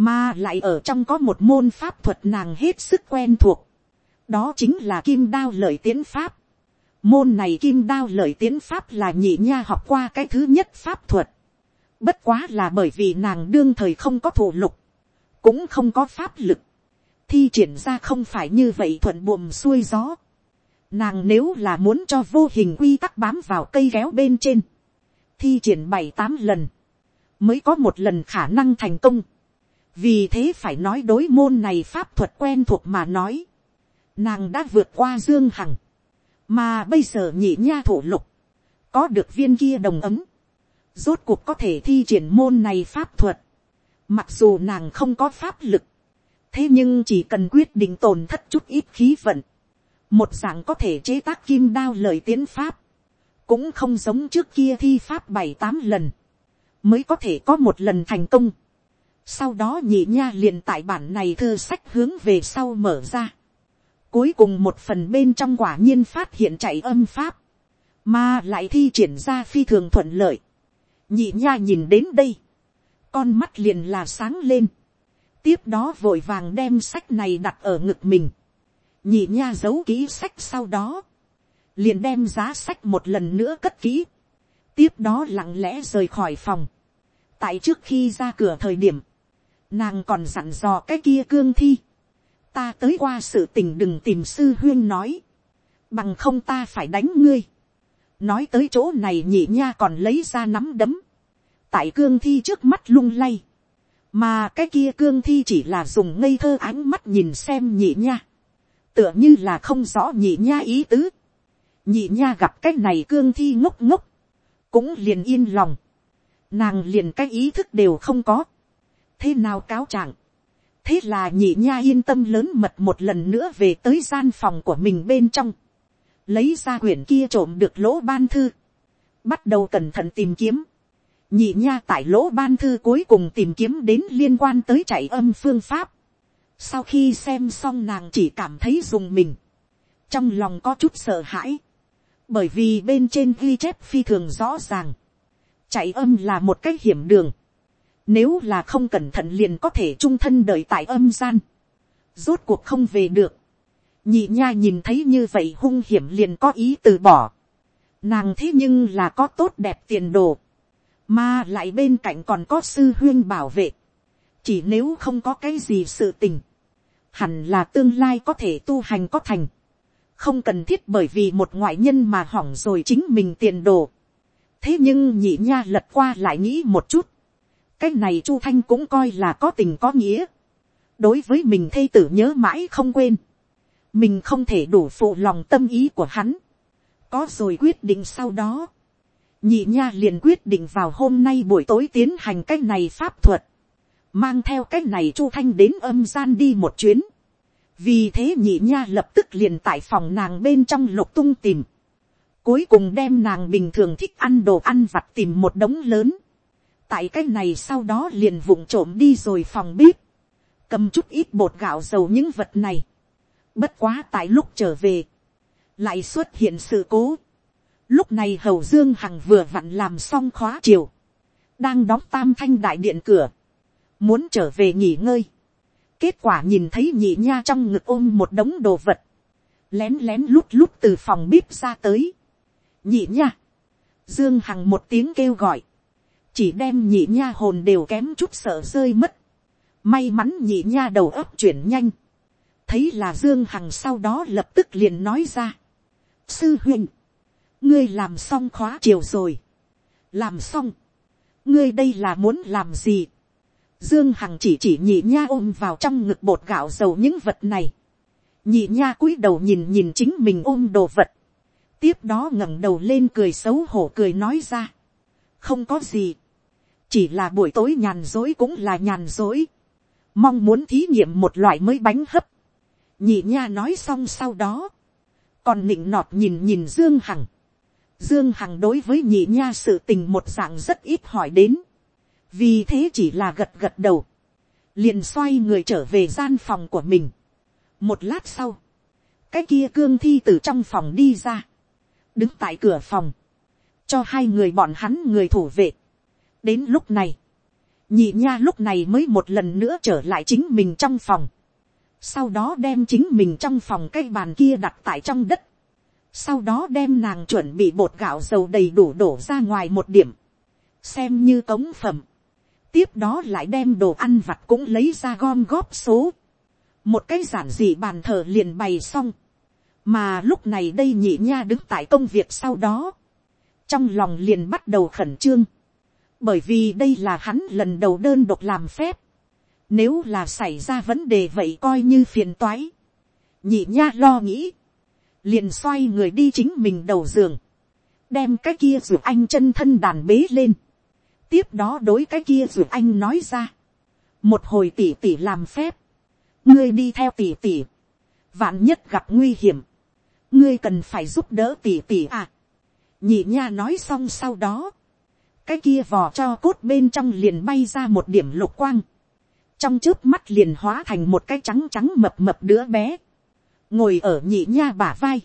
A: mà lại ở trong có một môn pháp thuật nàng hết sức quen thuộc, đó chính là kim đao lợi tiến pháp. Môn này kim đao lợi tiến pháp là nhị nha học qua cái thứ nhất pháp thuật. Bất quá là bởi vì nàng đương thời không có thủ lục, cũng không có pháp lực. Thi triển ra không phải như vậy thuận buồm xuôi gió. Nàng nếu là muốn cho vô hình quy tắc bám vào cây kéo bên trên thi triển bảy tám lần, mới có một lần khả năng thành công vì thế phải nói đối môn này pháp thuật quen thuộc mà nói, nàng đã vượt qua dương hằng, mà bây giờ nhị nha thủ lục, có được viên kia đồng ấm, rốt cuộc có thể thi triển môn này pháp thuật, mặc dù nàng không có pháp lực, thế nhưng chỉ cần quyết định tổn thất chút ít khí vận, một dạng có thể chế tác kim đao lời tiến pháp, cũng không giống trước kia thi pháp bảy tám lần, mới có thể có một lần thành công. Sau đó nhị nha liền tại bản này thư sách hướng về sau mở ra. Cuối cùng một phần bên trong quả nhiên phát hiện chạy âm pháp, mà lại thi triển ra phi thường thuận lợi. Nhị nha nhìn đến đây, con mắt liền là sáng lên. Tiếp đó vội vàng đem sách này đặt ở ngực mình. Nhị nha giấu ký sách sau đó liền đem giá sách một lần nữa cất kỹ, tiếp đó lặng lẽ rời khỏi phòng. tại trước khi ra cửa thời điểm, nàng còn dặn dò cái kia cương thi, ta tới qua sự tình đừng tìm sư huyên nói, bằng không ta phải đánh ngươi. nói tới chỗ này nhị nha còn lấy ra nắm đấm, tại cương thi trước mắt lung lay, mà cái kia cương thi chỉ là dùng ngây thơ ánh mắt nhìn xem nhị nha, tựa như là không rõ nhị nha ý tứ, nhị nha gặp cái này cương thi ngốc ngốc, cũng liền yên lòng, nàng liền cái ý thức đều không có, thế nào cáo trạng, thế là nhị nha yên tâm lớn mật một lần nữa về tới gian phòng của mình bên trong, lấy ra quyển kia trộm được lỗ ban thư, bắt đầu cẩn thận tìm kiếm, nhị nha tại lỗ ban thư cuối cùng tìm kiếm đến liên quan tới chạy âm phương pháp, sau khi xem xong nàng chỉ cảm thấy dùng mình, trong lòng có chút sợ hãi, bởi vì bên trên ghi chép phi thường rõ ràng, chạy âm là một cái hiểm đường, nếu là không cẩn thận liền có thể trung thân đợi tại âm gian, rốt cuộc không về được, nhị nha nhìn thấy như vậy hung hiểm liền có ý từ bỏ, nàng thế nhưng là có tốt đẹp tiền đồ, mà lại bên cạnh còn có sư huyên bảo vệ, chỉ nếu không có cái gì sự tình, hẳn là tương lai có thể tu hành có thành, không cần thiết bởi vì một ngoại nhân mà hỏng rồi chính mình tiền đồ. thế nhưng nhị nha lật qua lại nghĩ một chút cái này chu thanh cũng coi là có tình có nghĩa. đối với mình thây tử nhớ mãi không quên. mình không thể đủ phụ lòng tâm ý của hắn. có rồi quyết định sau đó. nhị nha liền quyết định vào hôm nay buổi tối tiến hành cái này pháp thuật. mang theo cái này chu thanh đến âm gian đi một chuyến vì thế nhị nha lập tức liền tại phòng nàng bên trong lục tung tìm, cuối cùng đem nàng bình thường thích ăn đồ ăn vặt tìm một đống lớn, tại cái này sau đó liền vụng trộm đi rồi phòng bếp, cầm chút ít bột gạo dầu những vật này, bất quá tại lúc trở về, lại xuất hiện sự cố, lúc này hầu dương hằng vừa vặn làm xong khóa chiều, đang đóng tam thanh đại điện cửa, muốn trở về nghỉ ngơi, Kết quả nhìn thấy nhị nha trong ngực ôm một đống đồ vật. Lén lén lút lút từ phòng bếp ra tới. Nhị nha. Dương Hằng một tiếng kêu gọi. Chỉ đem nhị nha hồn đều kém chút sợ rơi mất. May mắn nhị nha đầu ấp chuyển nhanh. Thấy là Dương Hằng sau đó lập tức liền nói ra. Sư huynh. Ngươi làm xong khóa chiều rồi. Làm xong. Ngươi đây là muốn làm gì? Dương Hằng chỉ chỉ nhị nha ôm vào trong ngực bột gạo dầu những vật này. Nhị nha cúi đầu nhìn nhìn chính mình ôm đồ vật. Tiếp đó ngẩng đầu lên cười xấu hổ cười nói ra. không có gì, chỉ là buổi tối nhàn dối cũng là nhàn dối, mong muốn thí nghiệm một loại mới bánh hấp, nhị nha nói xong sau đó, còn nịnh nọt nhìn nhìn dương hằng, dương hằng đối với nhị nha sự tình một dạng rất ít hỏi đến, vì thế chỉ là gật gật đầu, liền xoay người trở về gian phòng của mình. một lát sau, cái kia cương thi từ trong phòng đi ra, đứng tại cửa phòng, cho hai người bọn hắn người thủ vệ đến lúc này, nhị nha lúc này mới một lần nữa trở lại chính mình trong phòng, sau đó đem chính mình trong phòng cái bàn kia đặt tại trong đất, sau đó đem nàng chuẩn bị bột gạo dầu đầy đủ đổ ra ngoài một điểm, xem như cống phẩm, tiếp đó lại đem đồ ăn vặt cũng lấy ra gom góp số, một cái giản dị bàn thờ liền bày xong, mà lúc này đây nhị nha đứng tại công việc sau đó, trong lòng liền bắt đầu khẩn trương, bởi vì đây là hắn lần đầu đơn độc làm phép, nếu là xảy ra vấn đề vậy coi như phiền toái, nhị nha lo nghĩ, liền xoay người đi chính mình đầu giường, đem cái kia ruột anh chân thân đàn bế lên, tiếp đó đối cái kia ruột anh nói ra, một hồi tỉ tỉ làm phép, ngươi đi theo tỉ tỉ, vạn nhất gặp nguy hiểm, ngươi cần phải giúp đỡ tỉ tỉ à. nhị nha nói xong sau đó, cái kia vò cho cốt bên trong liền bay ra một điểm lục quang, trong trước mắt liền hóa thành một cái trắng trắng mập mập đứa bé, ngồi ở nhị nha bả vai,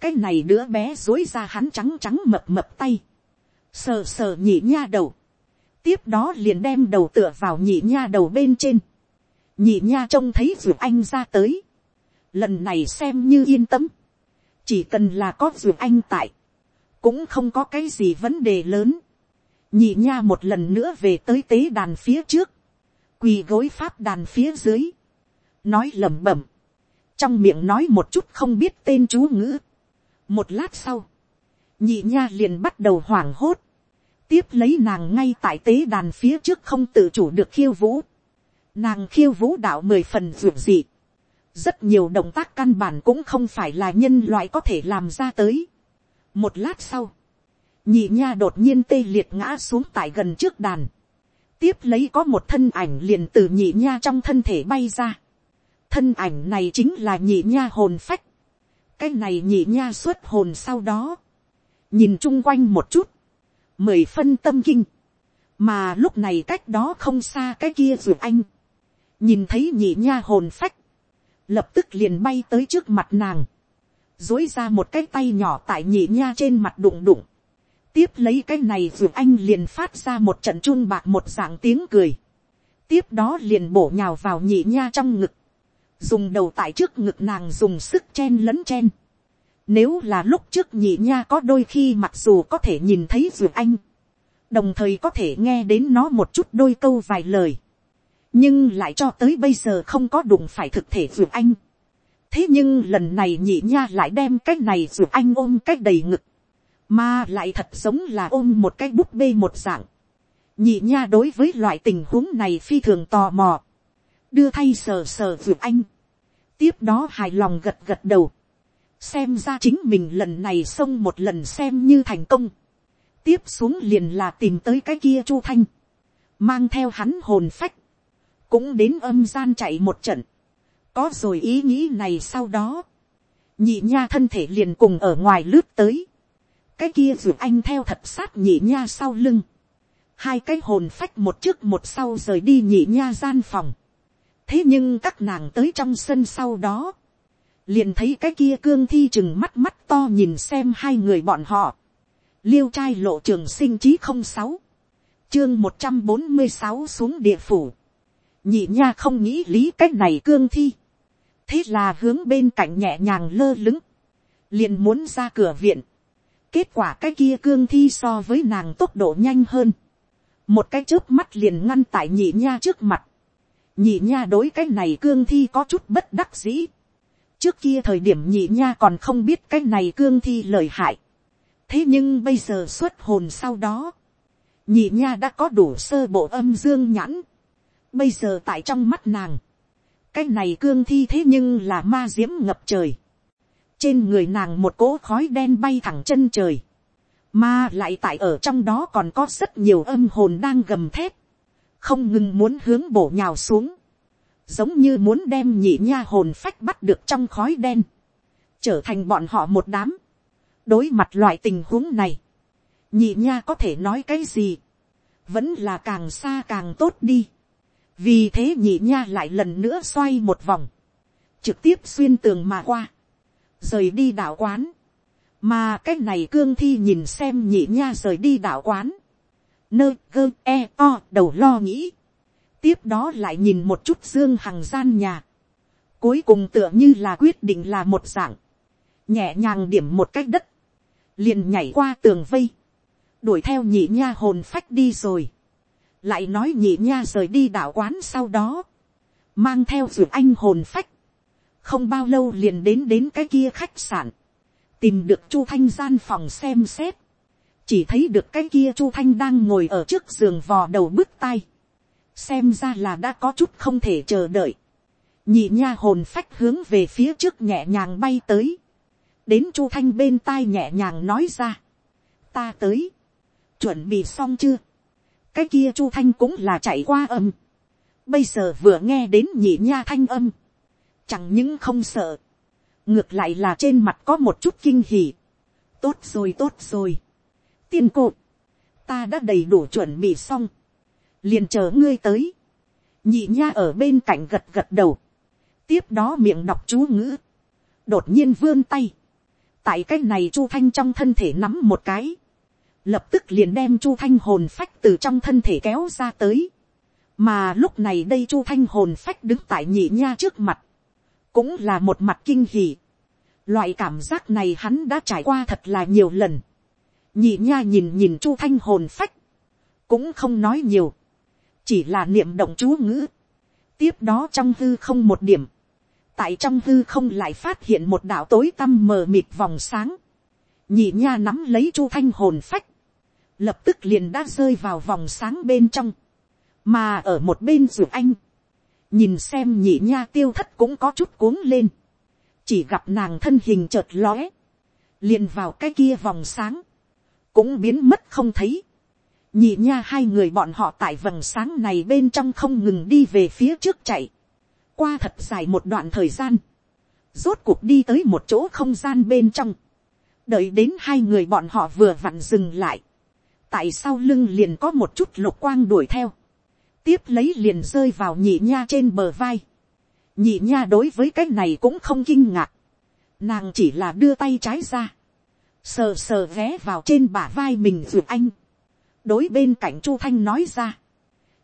A: cái này đứa bé dối ra hắn trắng trắng mập mập tay, sờ sờ nhị nha đầu, tiếp đó liền đem đầu tựa vào nhị nha đầu bên trên, nhị nha trông thấy ruột anh ra tới, lần này xem như yên tâm, chỉ cần là có ruột anh tại, cũng không có cái gì vấn đề lớn, nhị nha một lần nữa về tới tế đàn phía trước, quỳ gối pháp đàn phía dưới, nói lẩm bẩm, trong miệng nói một chút không biết tên chú ngữ. một lát sau, nhị nha liền bắt đầu hoảng hốt, tiếp lấy nàng ngay tại tế đàn phía trước không tự chủ được khiêu vũ. Nàng khiêu vũ đạo mười phần ruộng dị. Rất nhiều động tác căn bản cũng không phải là nhân loại có thể làm ra tới. Một lát sau, nhị nha đột nhiên tê liệt ngã xuống tại gần trước đàn. Tiếp lấy có một thân ảnh liền từ nhị nha trong thân thể bay ra. Thân ảnh này chính là nhị nha hồn phách. Cái này nhị nha xuất hồn sau đó. Nhìn chung quanh một chút mười phân tâm kinh, mà lúc này cách đó không xa cái kia ruột anh, nhìn thấy nhị nha hồn phách, lập tức liền bay tới trước mặt nàng, dối ra một cái tay nhỏ tại nhị nha trên mặt đụng đụng, tiếp lấy cái này dù anh liền phát ra một trận chun bạc một dạng tiếng cười, tiếp đó liền bổ nhào vào nhị nha trong ngực, dùng đầu tại trước ngực nàng dùng sức chen lẫn chen, nếu là lúc trước nhị nha có đôi khi mặc dù có thể nhìn thấy dù anh. Đồng thời có thể nghe đến nó một chút đôi câu vài lời. Nhưng lại cho tới bây giờ không có đụng phải thực thể dù anh. Thế nhưng lần này nhị nha lại đem cái này dù anh ôm cái đầy ngực. Mà lại thật giống là ôm một cái búp bê một dạng. Nhị nha đối với loại tình huống này phi thường tò mò. Đưa thay sờ sờ vượt anh. Tiếp đó hài lòng gật gật đầu xem ra chính mình lần này xông một lần xem như thành công. tiếp xuống liền là tìm tới cái kia chu thanh, mang theo hắn hồn phách, cũng đến âm gian chạy một trận, có rồi ý nghĩ này sau đó, nhị nha thân thể liền cùng ở ngoài lướt tới, cái kia ruột anh theo thật sát nhị nha sau lưng, hai cái hồn phách một trước một sau rời đi nhị nha gian phòng, thế nhưng các nàng tới trong sân sau đó, liền thấy cái kia cương thi chừng mắt mắt to nhìn xem hai người bọn họ. liêu trai lộ trường sinh chí không sáu, chương một trăm bốn mươi sáu xuống địa phủ. nhị nha không nghĩ lý cái này cương thi. thế là hướng bên cạnh nhẹ nhàng lơ lứng, liền muốn ra cửa viện kết quả cái kia cương thi so với nàng tốc độ nhanh hơn. một cái trước mắt liền ngăn tại nhị nha trước mặt. nhị nha đối cái này cương thi có chút bất đắc dĩ trước kia thời điểm nhị nha còn không biết cái này cương thi lời hại. thế nhưng bây giờ xuất hồn sau đó, nhị nha đã có đủ sơ bộ âm dương nhãn. bây giờ tại trong mắt nàng, cái này cương thi thế nhưng là ma diễm ngập trời trên người nàng một cỗ khói đen bay thẳng chân trời, mà lại tại ở trong đó còn có rất nhiều âm hồn đang gầm thép, không ngừng muốn hướng bổ nhào xuống, giống như muốn đem nhị nha hồn phách bắt được trong khói đen, trở thành bọn họ một đám. đối mặt loại tình huống này, nhị nha có thể nói cái gì, vẫn là càng xa càng tốt đi. vì thế nhị nha lại lần nữa xoay một vòng, trực tiếp xuyên tường mà qua, rời đi đạo quán, mà cái này cương thi nhìn xem nhị nha rời đi đạo quán, nơ gơ e o đầu lo nghĩ, tiếp đó lại nhìn một chút dương hằng gian nhà, cuối cùng tựa như là quyết định là một dạng, nhẹ nhàng điểm một cách đất, liền nhảy qua tường vây, đuổi theo nhị nha hồn phách đi rồi, lại nói nhị nha rời đi đạo quán sau đó, mang theo ruột anh hồn phách, không bao lâu liền đến đến cái kia khách sạn, tìm được chu thanh gian phòng xem xét, chỉ thấy được cái kia chu thanh đang ngồi ở trước giường vò đầu bứt tay, xem ra là đã có chút không thể chờ đợi, nhị nha hồn phách hướng về phía trước nhẹ nhàng bay tới, đến chu thanh bên tai nhẹ nhàng nói ra, ta tới, chuẩn bị xong chưa, cái kia chu thanh cũng là chạy qua âm, bây giờ vừa nghe đến nhị nha thanh âm, chẳng những không sợ, ngược lại là trên mặt có một chút kinh hỉ, tốt rồi tốt rồi, tiên cột, ta đã đầy đủ chuẩn bị xong, liền chờ ngươi tới, nhị nha ở bên cạnh gật gật đầu, tiếp đó miệng đọc chú ngữ, đột nhiên vươn tay, tại cái này chu thanh trong thân thể nắm một cái, lập tức liền đem chu thanh hồn phách từ trong thân thể kéo ra tới, mà lúc này đây chu thanh hồn phách đứng tại nhị nha trước mặt, cũng là một mặt kinh hỉ. Loại cảm giác này hắn đã trải qua thật là nhiều lần. Nhị nha nhìn nhìn chu thanh hồn phách, cũng không nói nhiều, chỉ là niệm động chú ngữ. tiếp đó trong hư không một điểm, tại trong hư không lại phát hiện một đạo tối tăm mờ mịt vòng sáng. nhị nha nắm lấy chu thanh hồn phách, lập tức liền đã rơi vào vòng sáng bên trong, mà ở một bên rượu anh, nhìn xem nhị nha tiêu thất cũng có chút cuống lên, chỉ gặp nàng thân hình chợt lóe, liền vào cái kia vòng sáng, cũng biến mất không thấy. nhị nha hai người bọn họ tại vầng sáng này bên trong không ngừng đi về phía trước chạy, qua thật dài một đoạn thời gian, rốt cuộc đi tới một chỗ không gian bên trong, đợi đến hai người bọn họ vừa vặn dừng lại, tại sau lưng liền có một chút lục quang đuổi theo, tiếp lấy liền rơi vào nhị nha trên bờ vai. nhị nha đối với cái này cũng không kinh ngạc, nàng chỉ là đưa tay trái ra, sờ sờ ghé vào trên bả vai mình ruột anh, đối bên cạnh chu thanh nói ra,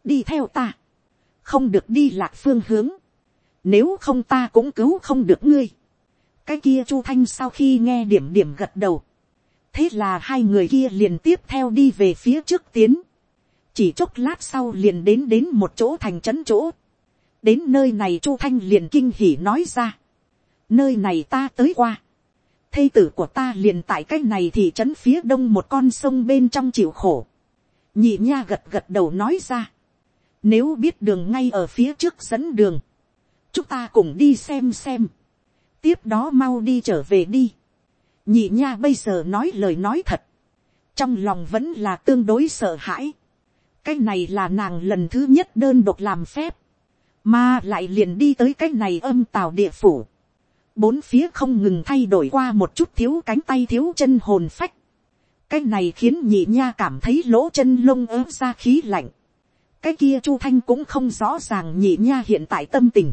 A: đi theo ta, không được đi lạc phương hướng, nếu không ta cũng cứu không được ngươi. cái kia chu thanh sau khi nghe điểm điểm gật đầu, thế là hai người kia liền tiếp theo đi về phía trước tiến, chỉ chốc lát sau liền đến đến một chỗ thành trấn chỗ, đến nơi này chu thanh liền kinh hỉ nói ra, nơi này ta tới qua, thây tử của ta liền tại cái này thì trấn phía đông một con sông bên trong chịu khổ, nhị nha gật gật đầu nói ra, nếu biết đường ngay ở phía trước dẫn đường, chúng ta cùng đi xem xem, tiếp đó mau đi trở về đi, nhị nha bây giờ nói lời nói thật, trong lòng vẫn là tương đối sợ hãi, cái này là nàng lần thứ nhất đơn độc làm phép, mà lại liền đi tới cái này âm tào địa phủ, bốn phía không ngừng thay đổi qua một chút thiếu cánh tay thiếu chân hồn phách, cái này khiến nhị nha cảm thấy lỗ chân lông ớ ra khí lạnh, cái kia chu thanh cũng không rõ ràng nhị nha hiện tại tâm tình,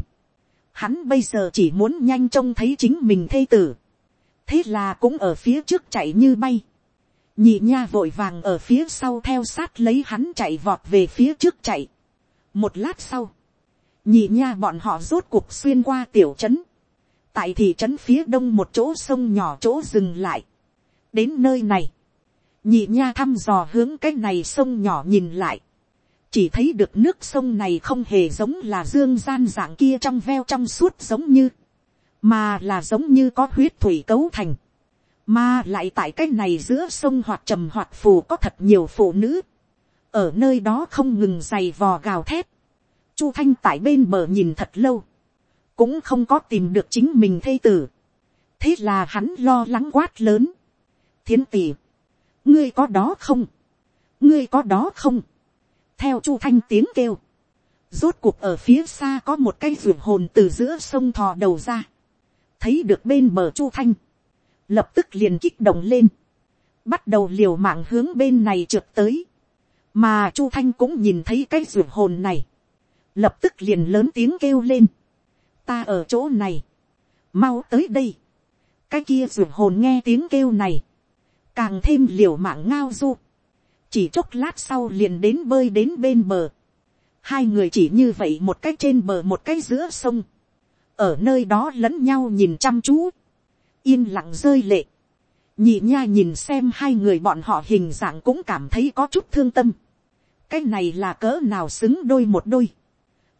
A: hắn bây giờ chỉ muốn nhanh trông thấy chính mình thê tử, thế là cũng ở phía trước chạy như bay, nhị nha vội vàng ở phía sau theo sát lấy hắn chạy vọt về phía trước chạy. một lát sau, nhị nha bọn họ rốt cuộc xuyên qua tiểu trấn, tại thị trấn phía đông một chỗ sông nhỏ chỗ dừng lại. đến nơi này, nhị nha thăm dò hướng cái này sông nhỏ nhìn lại, chỉ thấy được nước sông này không hề giống là dương gian dạng kia trong veo trong suốt giống như, mà là giống như có huyết thủy cấu thành mà lại tại cái này giữa sông hoạt trầm hoạt phù có thật nhiều phụ nữ. Ở nơi đó không ngừng giày vò gào thét. Chu Thanh tại bên bờ nhìn thật lâu. Cũng không có tìm được chính mình thê tử. Thế là hắn lo lắng quát lớn. Thiến tỷ. ngươi có đó không, ngươi có đó không, theo chu thanh tiếng kêu, rốt cuộc ở phía xa có một cây ruột hồn từ giữa sông thò đầu ra, thấy được bên bờ chu thanh, lập tức liền kích động lên, bắt đầu liều mạng hướng bên này trượt tới, mà chu thanh cũng nhìn thấy cái ruột hồn này, lập tức liền lớn tiếng kêu lên, ta ở chỗ này, mau tới đây, cái kia ruột hồn nghe tiếng kêu này, càng thêm liều mạng ngao du, chỉ chốc lát sau liền đến bơi đến bên bờ, hai người chỉ như vậy một cái trên bờ một cái giữa sông, ở nơi đó lẫn nhau nhìn chăm chú, yên lặng rơi lệ, nhị nha nhìn xem hai người bọn họ hình dạng cũng cảm thấy có chút thương tâm, cái này là cỡ nào xứng đôi một đôi,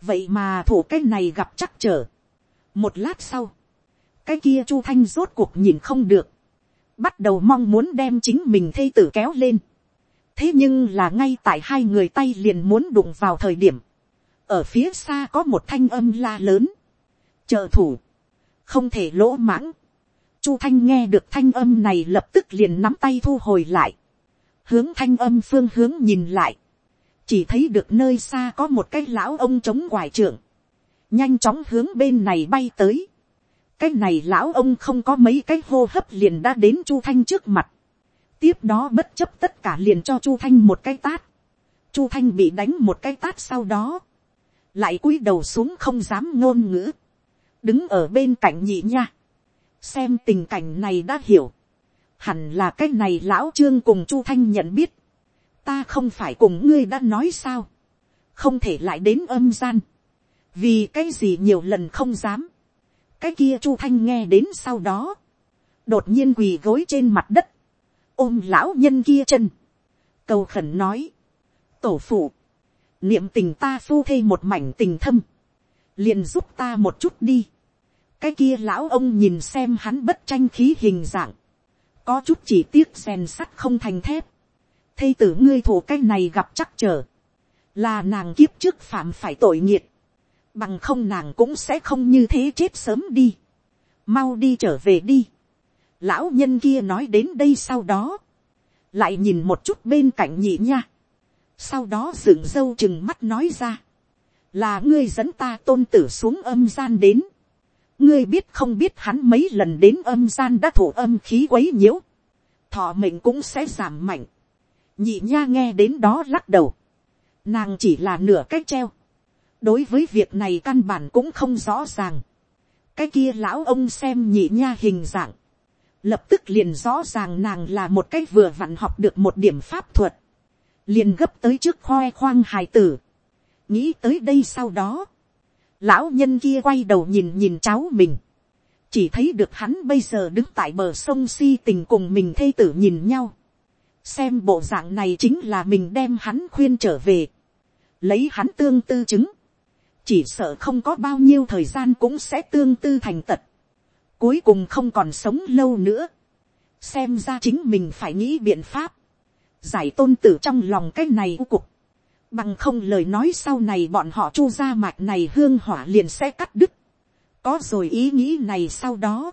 A: vậy mà thủ cái này gặp chắc trở, một lát sau, cái kia chu thanh rốt cuộc nhìn không được, bắt đầu mong muốn đem chính mình thây tử kéo lên. thế nhưng là ngay tại hai người tay liền muốn đụng vào thời điểm, ở phía xa có một thanh âm la lớn, trợ thủ, không thể lỗ mãng chu thanh nghe được thanh âm này lập tức liền nắm tay thu hồi lại, hướng thanh âm phương hướng nhìn lại, chỉ thấy được nơi xa có một cái lão ông chống quải trưởng, nhanh chóng hướng bên này bay tới, cái này lão ông không có mấy cái hô hấp liền đã đến chu thanh trước mặt. tiếp đó bất chấp tất cả liền cho chu thanh một cái tát. chu thanh bị đánh một cái tát sau đó. lại cúi đầu xuống không dám ngôn ngữ. đứng ở bên cạnh nhị nha xem tình cảnh này đã hiểu. hẳn là cái này lão trương cùng chu thanh nhận biết. ta không phải cùng ngươi đã nói sao. không thể lại đến âm gian. vì cái gì nhiều lần không dám cái kia chu thanh nghe đến sau đó, đột nhiên quỳ gối trên mặt đất, ôm lão nhân kia chân, cầu khẩn nói, tổ phụ, niệm tình ta phu thê một mảnh tình thâm, liền giúp ta một chút đi cái kia lão ông nhìn xem hắn bất tranh khí hình dạng, có chút chỉ tiếc rèn sắt không thành thép, thây tử ngươi thủ cái này gặp chắc trở, là nàng kiếp trước phạm phải tội nghiệt, bằng không nàng cũng sẽ không như thế chết sớm đi, mau đi trở về đi. lão nhân kia nói đến đây sau đó, lại nhìn một chút bên cạnh nhị nha, sau đó dựng râu chừng mắt nói ra, là ngươi dẫn ta tôn tử xuống âm gian đến, ngươi biết không biết hắn mấy lần đến âm gian đã thủ âm khí quấy nhiễu, thọ mình cũng sẽ giảm mạnh, nhị nha nghe đến đó lắc đầu, nàng chỉ là nửa cách treo, đối với việc này căn bản cũng không rõ ràng. cái kia lão ông xem nhị nha hình dạng, lập tức liền rõ ràng nàng là một cái vừa vặn học được một điểm pháp thuật, liền gấp tới trước khoe khoang hài tử, nghĩ tới đây sau đó, lão nhân kia quay đầu nhìn nhìn cháu mình, chỉ thấy được hắn bây giờ đứng tại bờ sông si tình cùng mình thê tử nhìn nhau, xem bộ dạng này chính là mình đem hắn khuyên trở về, lấy hắn tương tư chứng, chỉ sợ không có bao nhiêu thời gian cũng sẽ tương tư thành tật, cuối cùng không còn sống lâu nữa, xem ra chính mình phải nghĩ biện pháp, giải tôn tử trong lòng cái này u cục, bằng không lời nói sau này bọn họ chu ra mạch này hương hỏa liền sẽ cắt đứt, có rồi ý nghĩ này sau đó,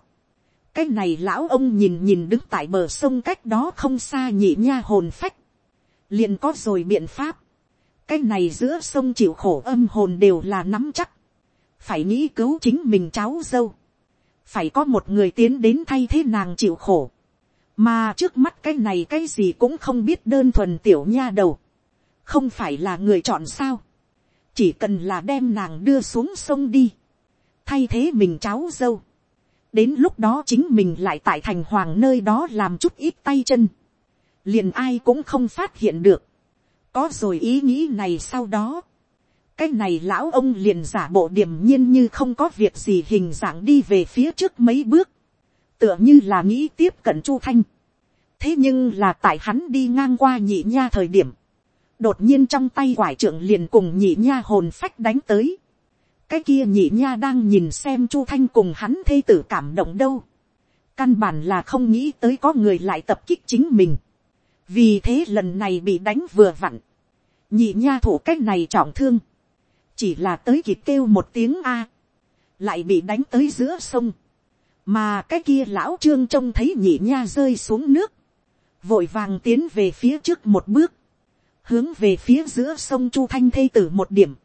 A: cái này lão ông nhìn nhìn đứng tại bờ sông cách đó không xa nhị nha hồn phách, liền có rồi biện pháp, cái này giữa sông chịu khổ âm hồn đều là nắm chắc, phải nghĩ cứu chính mình cháu dâu, phải có một người tiến đến thay thế nàng chịu khổ, mà trước mắt cái này cái gì cũng không biết đơn thuần tiểu nha đầu, không phải là người chọn sao, chỉ cần là đem nàng đưa xuống sông đi, thay thế mình cháu dâu, đến lúc đó chính mình lại tại thành hoàng nơi đó làm chút ít tay chân, liền ai cũng không phát hiện được, có rồi ý nghĩ này sau đó, cái này lão ông liền giả bộ điềm nhiên như không có việc gì hình dạng đi về phía trước mấy bước, tựa như là nghĩ tiếp cận chu thanh. thế nhưng là tại hắn đi ngang qua nhị nha thời điểm, đột nhiên trong tay quải trưởng liền cùng nhị nha hồn phách đánh tới. cái kia nhị nha đang nhìn xem chu thanh cùng hắn thê tử cảm động đâu. căn bản là không nghĩ tới có người lại tập kích chính mình. Vì thế lần này bị đánh vừa vặn, nhị nha thủ cách này trọng thương, chỉ là tới kịp kêu một tiếng a, lại bị đánh tới giữa sông, mà cái kia lão trương trông thấy nhị nha rơi xuống nước, vội vàng tiến về phía trước một bước, hướng về phía giữa sông chu thanh thê tử một điểm,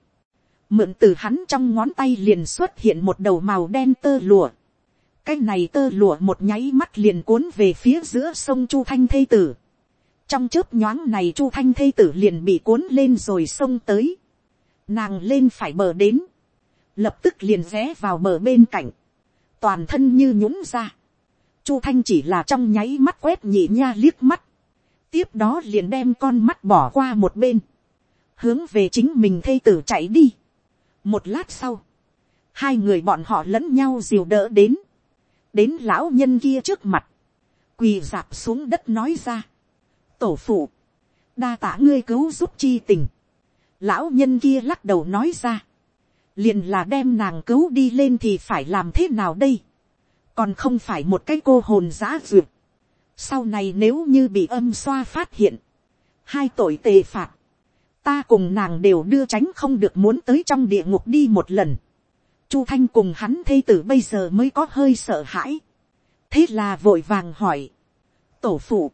A: mượn từ hắn trong ngón tay liền xuất hiện một đầu màu đen tơ lụa, cái này tơ lụa một nháy mắt liền cuốn về phía giữa sông chu thanh thê tử, trong chớp nhoáng này chu thanh thê tử liền bị cuốn lên rồi sông tới, nàng lên phải bờ đến, lập tức liền rẽ vào bờ bên cạnh, toàn thân như nhũng ra, chu thanh chỉ là trong nháy mắt quét nhị nha liếc mắt, tiếp đó liền đem con mắt bỏ qua một bên, hướng về chính mình thê tử chạy đi. một lát sau, hai người bọn họ lẫn nhau dìu đỡ đến, đến lão nhân kia trước mặt, quỳ dạp xuống đất nói ra, tổ phụ, đa tả ngươi cứu giúp chi tình, lão nhân kia lắc đầu nói ra, liền là đem nàng cứu đi lên thì phải làm thế nào đây, còn không phải một cái cô hồn giã duyệt, sau này nếu như bị âm xoa phát hiện, hai tội tề phạt, ta cùng nàng đều đưa tránh không được muốn tới trong địa ngục đi một lần. Chu Thanh cùng hắn thê tử bây giờ mới có hơi sợ hãi. Thế là vội vàng hỏi. Tổ phụ.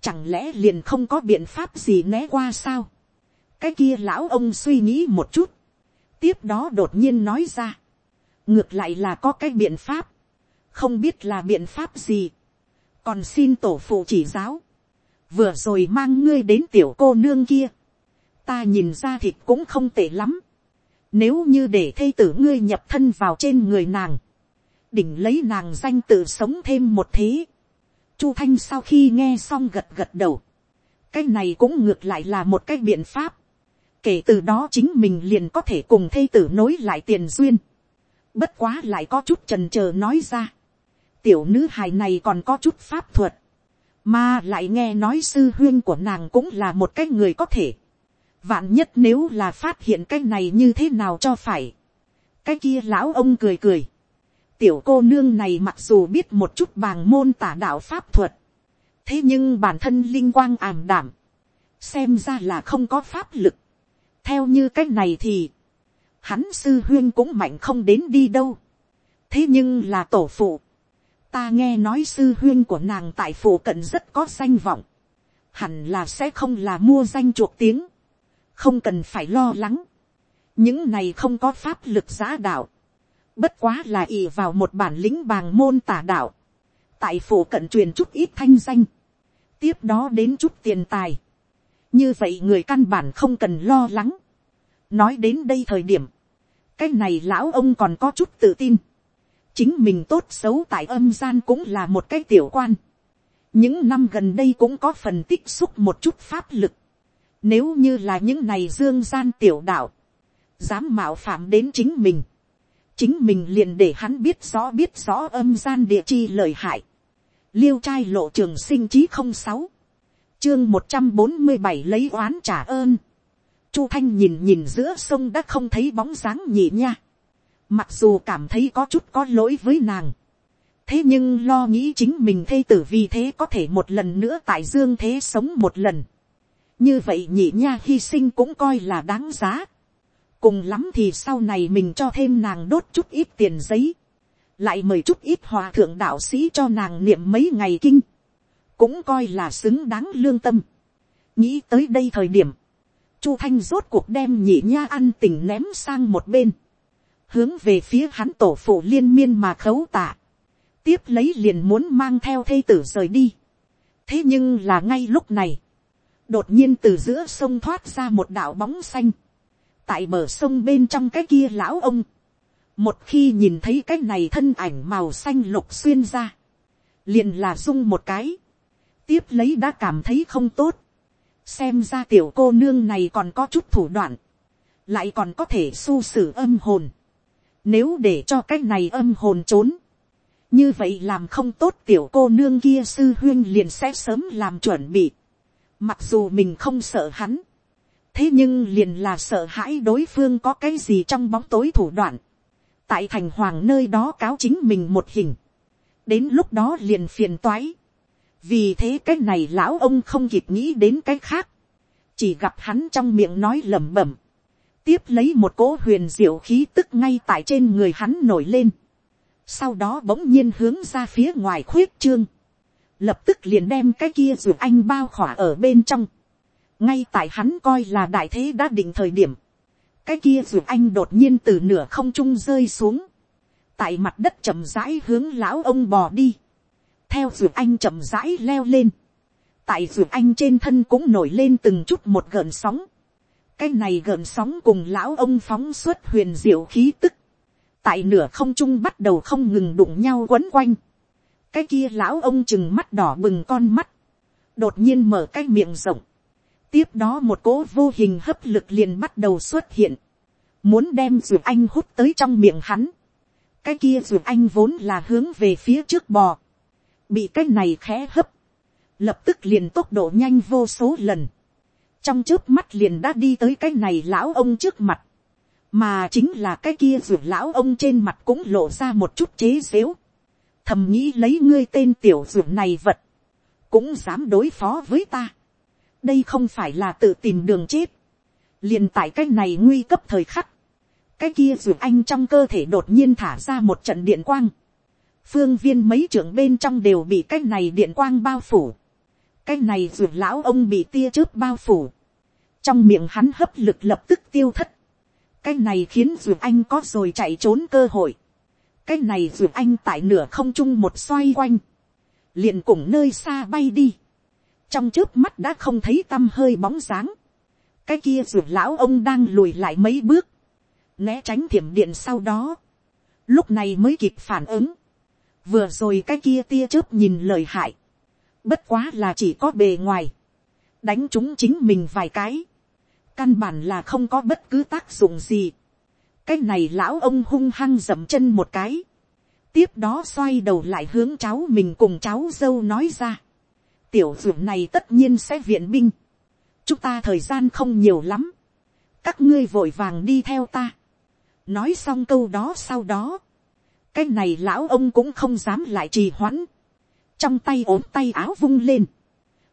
A: Chẳng lẽ liền không có biện pháp gì né qua sao? Cái kia lão ông suy nghĩ một chút. Tiếp đó đột nhiên nói ra. Ngược lại là có cái biện pháp. Không biết là biện pháp gì còn xin tổ phụ chỉ giáo, vừa rồi mang ngươi đến tiểu cô nương kia, ta nhìn ra thịt cũng không tệ lắm, nếu như để thây tử ngươi nhập thân vào trên người nàng, đỉnh lấy nàng danh tự sống thêm một thế, chu thanh sau khi nghe xong gật gật đầu, cái này cũng ngược lại là một cái biện pháp, kể từ đó chính mình liền có thể cùng thây tử nối lại tiền duyên, bất quá lại có chút trần trờ nói ra, tiểu nữ hài này còn có chút pháp thuật, mà lại nghe nói sư huyên của nàng cũng là một cái người có thể. vạn nhất nếu là phát hiện cái này như thế nào cho phải. cái kia lão ông cười cười. tiểu cô nương này mặc dù biết một chút bàng môn tả đạo pháp thuật, thế nhưng bản thân linh quang ảm đảm, xem ra là không có pháp lực. theo như cái này thì, hắn sư huyên cũng mạnh không đến đi đâu. thế nhưng là tổ phụ, ta nghe nói sư huyên của nàng tại phủ cận rất có danh vọng, hẳn là sẽ không là mua danh chuộc tiếng, không cần phải lo lắng, những này không có pháp lực giá đạo, bất quá là ì vào một bản lĩnh bàng môn tả đạo, tại phủ cận truyền chút ít thanh danh, tiếp đó đến chút tiền tài, như vậy người căn bản không cần lo lắng, nói đến đây thời điểm, cái này lão ông còn có chút tự tin, chính mình tốt xấu tại âm gian cũng là một cái tiểu quan. những năm gần đây cũng có phần tích xúc một chút pháp lực. nếu như là những này dương gian tiểu đạo, dám mạo phạm đến chính mình, chính mình liền để hắn biết rõ biết rõ âm gian địa chi lời hại. liêu trai lộ trường sinh chí không sáu, chương một trăm bốn mươi bảy lấy oán trả ơn. chu thanh nhìn nhìn giữa sông đã không thấy bóng dáng nhỉ nha Mặc dù cảm thấy có chút có lỗi với nàng. Thế nhưng lo nghĩ chính mình thê tử vì thế có thể một lần nữa tại dương thế sống một lần. Như vậy nhị nha hy sinh cũng coi là đáng giá. Cùng lắm thì sau này mình cho thêm nàng đốt chút ít tiền giấy. Lại mời chút ít hòa thượng đạo sĩ cho nàng niệm mấy ngày kinh. Cũng coi là xứng đáng lương tâm. Nghĩ tới đây thời điểm. Chu Thanh rốt cuộc đem nhị nha ăn tình ném sang một bên hướng về phía hắn tổ phụ liên miên mà khấu tạ, tiếp lấy liền muốn mang theo thê tử rời đi. thế nhưng là ngay lúc này, đột nhiên từ giữa sông thoát ra một đạo bóng xanh, tại bờ sông bên trong cái kia lão ông, một khi nhìn thấy cái này thân ảnh màu xanh lục xuyên ra, liền là rung một cái, tiếp lấy đã cảm thấy không tốt, xem ra tiểu cô nương này còn có chút thủ đoạn, lại còn có thể su xử âm hồn, nếu để cho cái này âm hồn trốn. Như vậy làm không tốt tiểu cô nương kia sư huyên liền sẽ sớm làm chuẩn bị. Mặc dù mình không sợ hắn. Thế nhưng liền là sợ hãi đối phương có cái gì trong bóng tối thủ đoạn. Tại thành hoàng nơi đó cáo chính mình một hình. Đến lúc đó liền phiền toái. Vì thế cái này lão ông không kịp nghĩ đến cái khác. Chỉ gặp hắn trong miệng nói lẩm bẩm tiếp lấy một cỗ huyền diệu khí tức ngay tại trên người hắn nổi lên. Sau đó bỗng nhiên hướng ra phía ngoài khuyết trương. lập tức liền đem cái kia ruột anh bao khỏa ở bên trong, ngay tại hắn coi là đại thế đã định thời điểm, cái kia ruột anh đột nhiên từ nửa không trung rơi xuống, tại mặt đất chậm rãi hướng lão ông bò đi, theo ruột anh chậm rãi leo lên, tại ruột anh trên thân cũng nổi lên từng chút một gợn sóng, cái này gợn sóng cùng lão ông phóng suốt huyền diệu khí tức, tại nửa không trung bắt đầu không ngừng đụng nhau quấn quanh, cái kia lão ông chừng mắt đỏ bừng con mắt, đột nhiên mở cái miệng rộng, tiếp đó một cỗ vô hình hấp lực liền bắt đầu xuất hiện, muốn đem ruột anh hút tới trong miệng hắn, cái kia ruột anh vốn là hướng về phía trước bò, bị cái này khẽ hấp, lập tức liền tốc độ nhanh vô số lần, trong trước mắt liền đã đi tới cái này lão ông trước mặt, mà chính là cái kia ruột lão ông trên mặt cũng lộ ra một chút chế xếu, thầm nghĩ lấy ngươi tên tiểu ruột này vật, cũng dám đối phó với ta, đây không phải là tự tìm đường chết, liền tại cái này nguy cấp thời khắc, cái kia ruột anh trong cơ thể đột nhiên thả ra một trận điện quang, phương viên mấy trưởng bên trong đều bị cái này điện quang bao phủ, cái này ruột lão ông bị tia chớp bao phủ, trong miệng hắn hấp lực lập tức tiêu thất, cái này khiến ruột anh có rồi chạy trốn cơ hội, cái này ruột anh tại nửa không trung một xoay quanh, liền cùng nơi xa bay đi, trong trước mắt đã không thấy tâm hơi bóng dáng, cái kia ruột lão ông đang lùi lại mấy bước, né tránh thiểm điện sau đó, lúc này mới kịp phản ứng, vừa rồi cái kia tia chớp nhìn lời hại, bất quá là chỉ có bề ngoài, đánh chúng chính mình vài cái, căn bản là không có bất cứ tác dụng gì, cái này lão ông hung hăng dậm chân một cái, tiếp đó xoay đầu lại hướng cháu mình cùng cháu dâu nói ra, tiểu ruộng này tất nhiên sẽ viện binh. chúng ta thời gian không nhiều lắm. các ngươi vội vàng đi theo ta. nói xong câu đó sau đó. cái này lão ông cũng không dám lại trì hoãn. trong tay ốm tay áo vung lên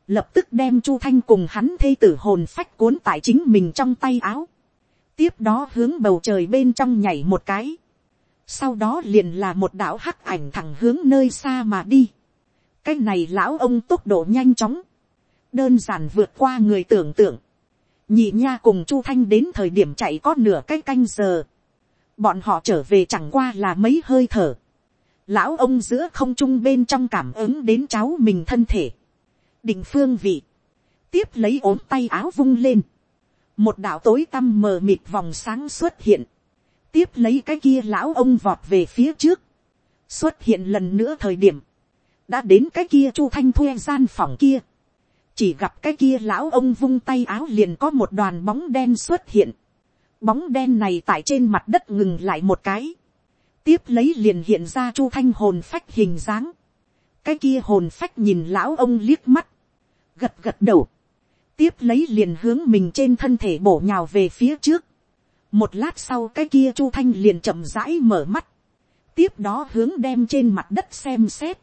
A: lập tức đem chu thanh cùng hắn thê tử hồn phách cuốn tại chính mình trong tay áo. tiếp đó hướng bầu trời bên trong nhảy một cái. sau đó liền là một đạo hắc ảnh thẳng hướng nơi xa mà đi. Cái này lão ông tốc độ nhanh chóng, đơn giản vượt qua người tưởng tượng, nhị nha cùng chu thanh đến thời điểm chạy có nửa cái canh giờ, bọn họ trở về chẳng qua là mấy hơi thở, lão ông giữa không trung bên trong cảm ứng đến cháu mình thân thể, định phương vị, tiếp lấy ốm tay áo vung lên, một đạo tối tăm mờ mịt vòng sáng xuất hiện, tiếp lấy cái kia lão ông vọt về phía trước, xuất hiện lần nữa thời điểm, đã đến cái kia chu thanh thuê gian phòng kia, chỉ gặp cái kia lão ông vung tay áo liền có một đoàn bóng đen xuất hiện, bóng đen này tại trên mặt đất ngừng lại một cái, tiếp lấy liền hiện ra chu thanh hồn phách hình dáng, cái kia hồn phách nhìn lão ông liếc mắt, gật gật đầu, tiếp lấy liền hướng mình trên thân thể bổ nhào về phía trước, một lát sau cái kia chu thanh liền chậm rãi mở mắt, tiếp đó hướng đem trên mặt đất xem xét,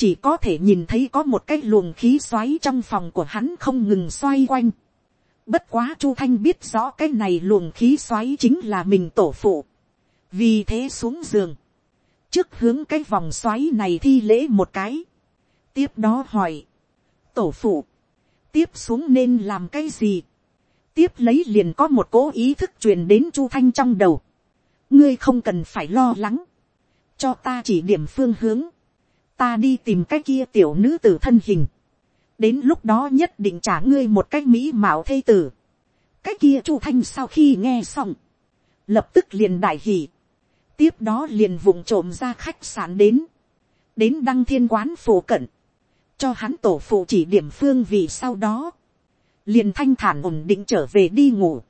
A: chỉ có thể nhìn thấy có một cái luồng khí xoáy trong phòng của hắn không ngừng xoay quanh. Bất quá Chu Thanh biết rõ cái này luồng khí xoáy chính là mình tổ phụ. Vì thế xuống giường. Trước hướng cái vòng xoáy này thi lễ một cái. Tiếp đó hỏi. Tổ phụ. Tiếp xuống nên làm cái gì? Tiếp lấy liền có một cố ý thức truyền đến Chu Thanh trong đầu. Ngươi không cần phải lo lắng. Cho ta chỉ điểm phương hướng ta đi tìm cái kia tiểu nữ tử thân hình, đến lúc đó nhất định trả ngươi một cái mỹ mạo thê tử. cái kia chu thanh sau khi nghe xong, lập tức liền đại hỉ, tiếp đó liền vụng trộm ra khách sạn đến, đến đăng thiên quán phổ cận, cho hắn tổ phụ chỉ điểm phương vì sau đó, liền thanh thản ổn định trở về đi ngủ,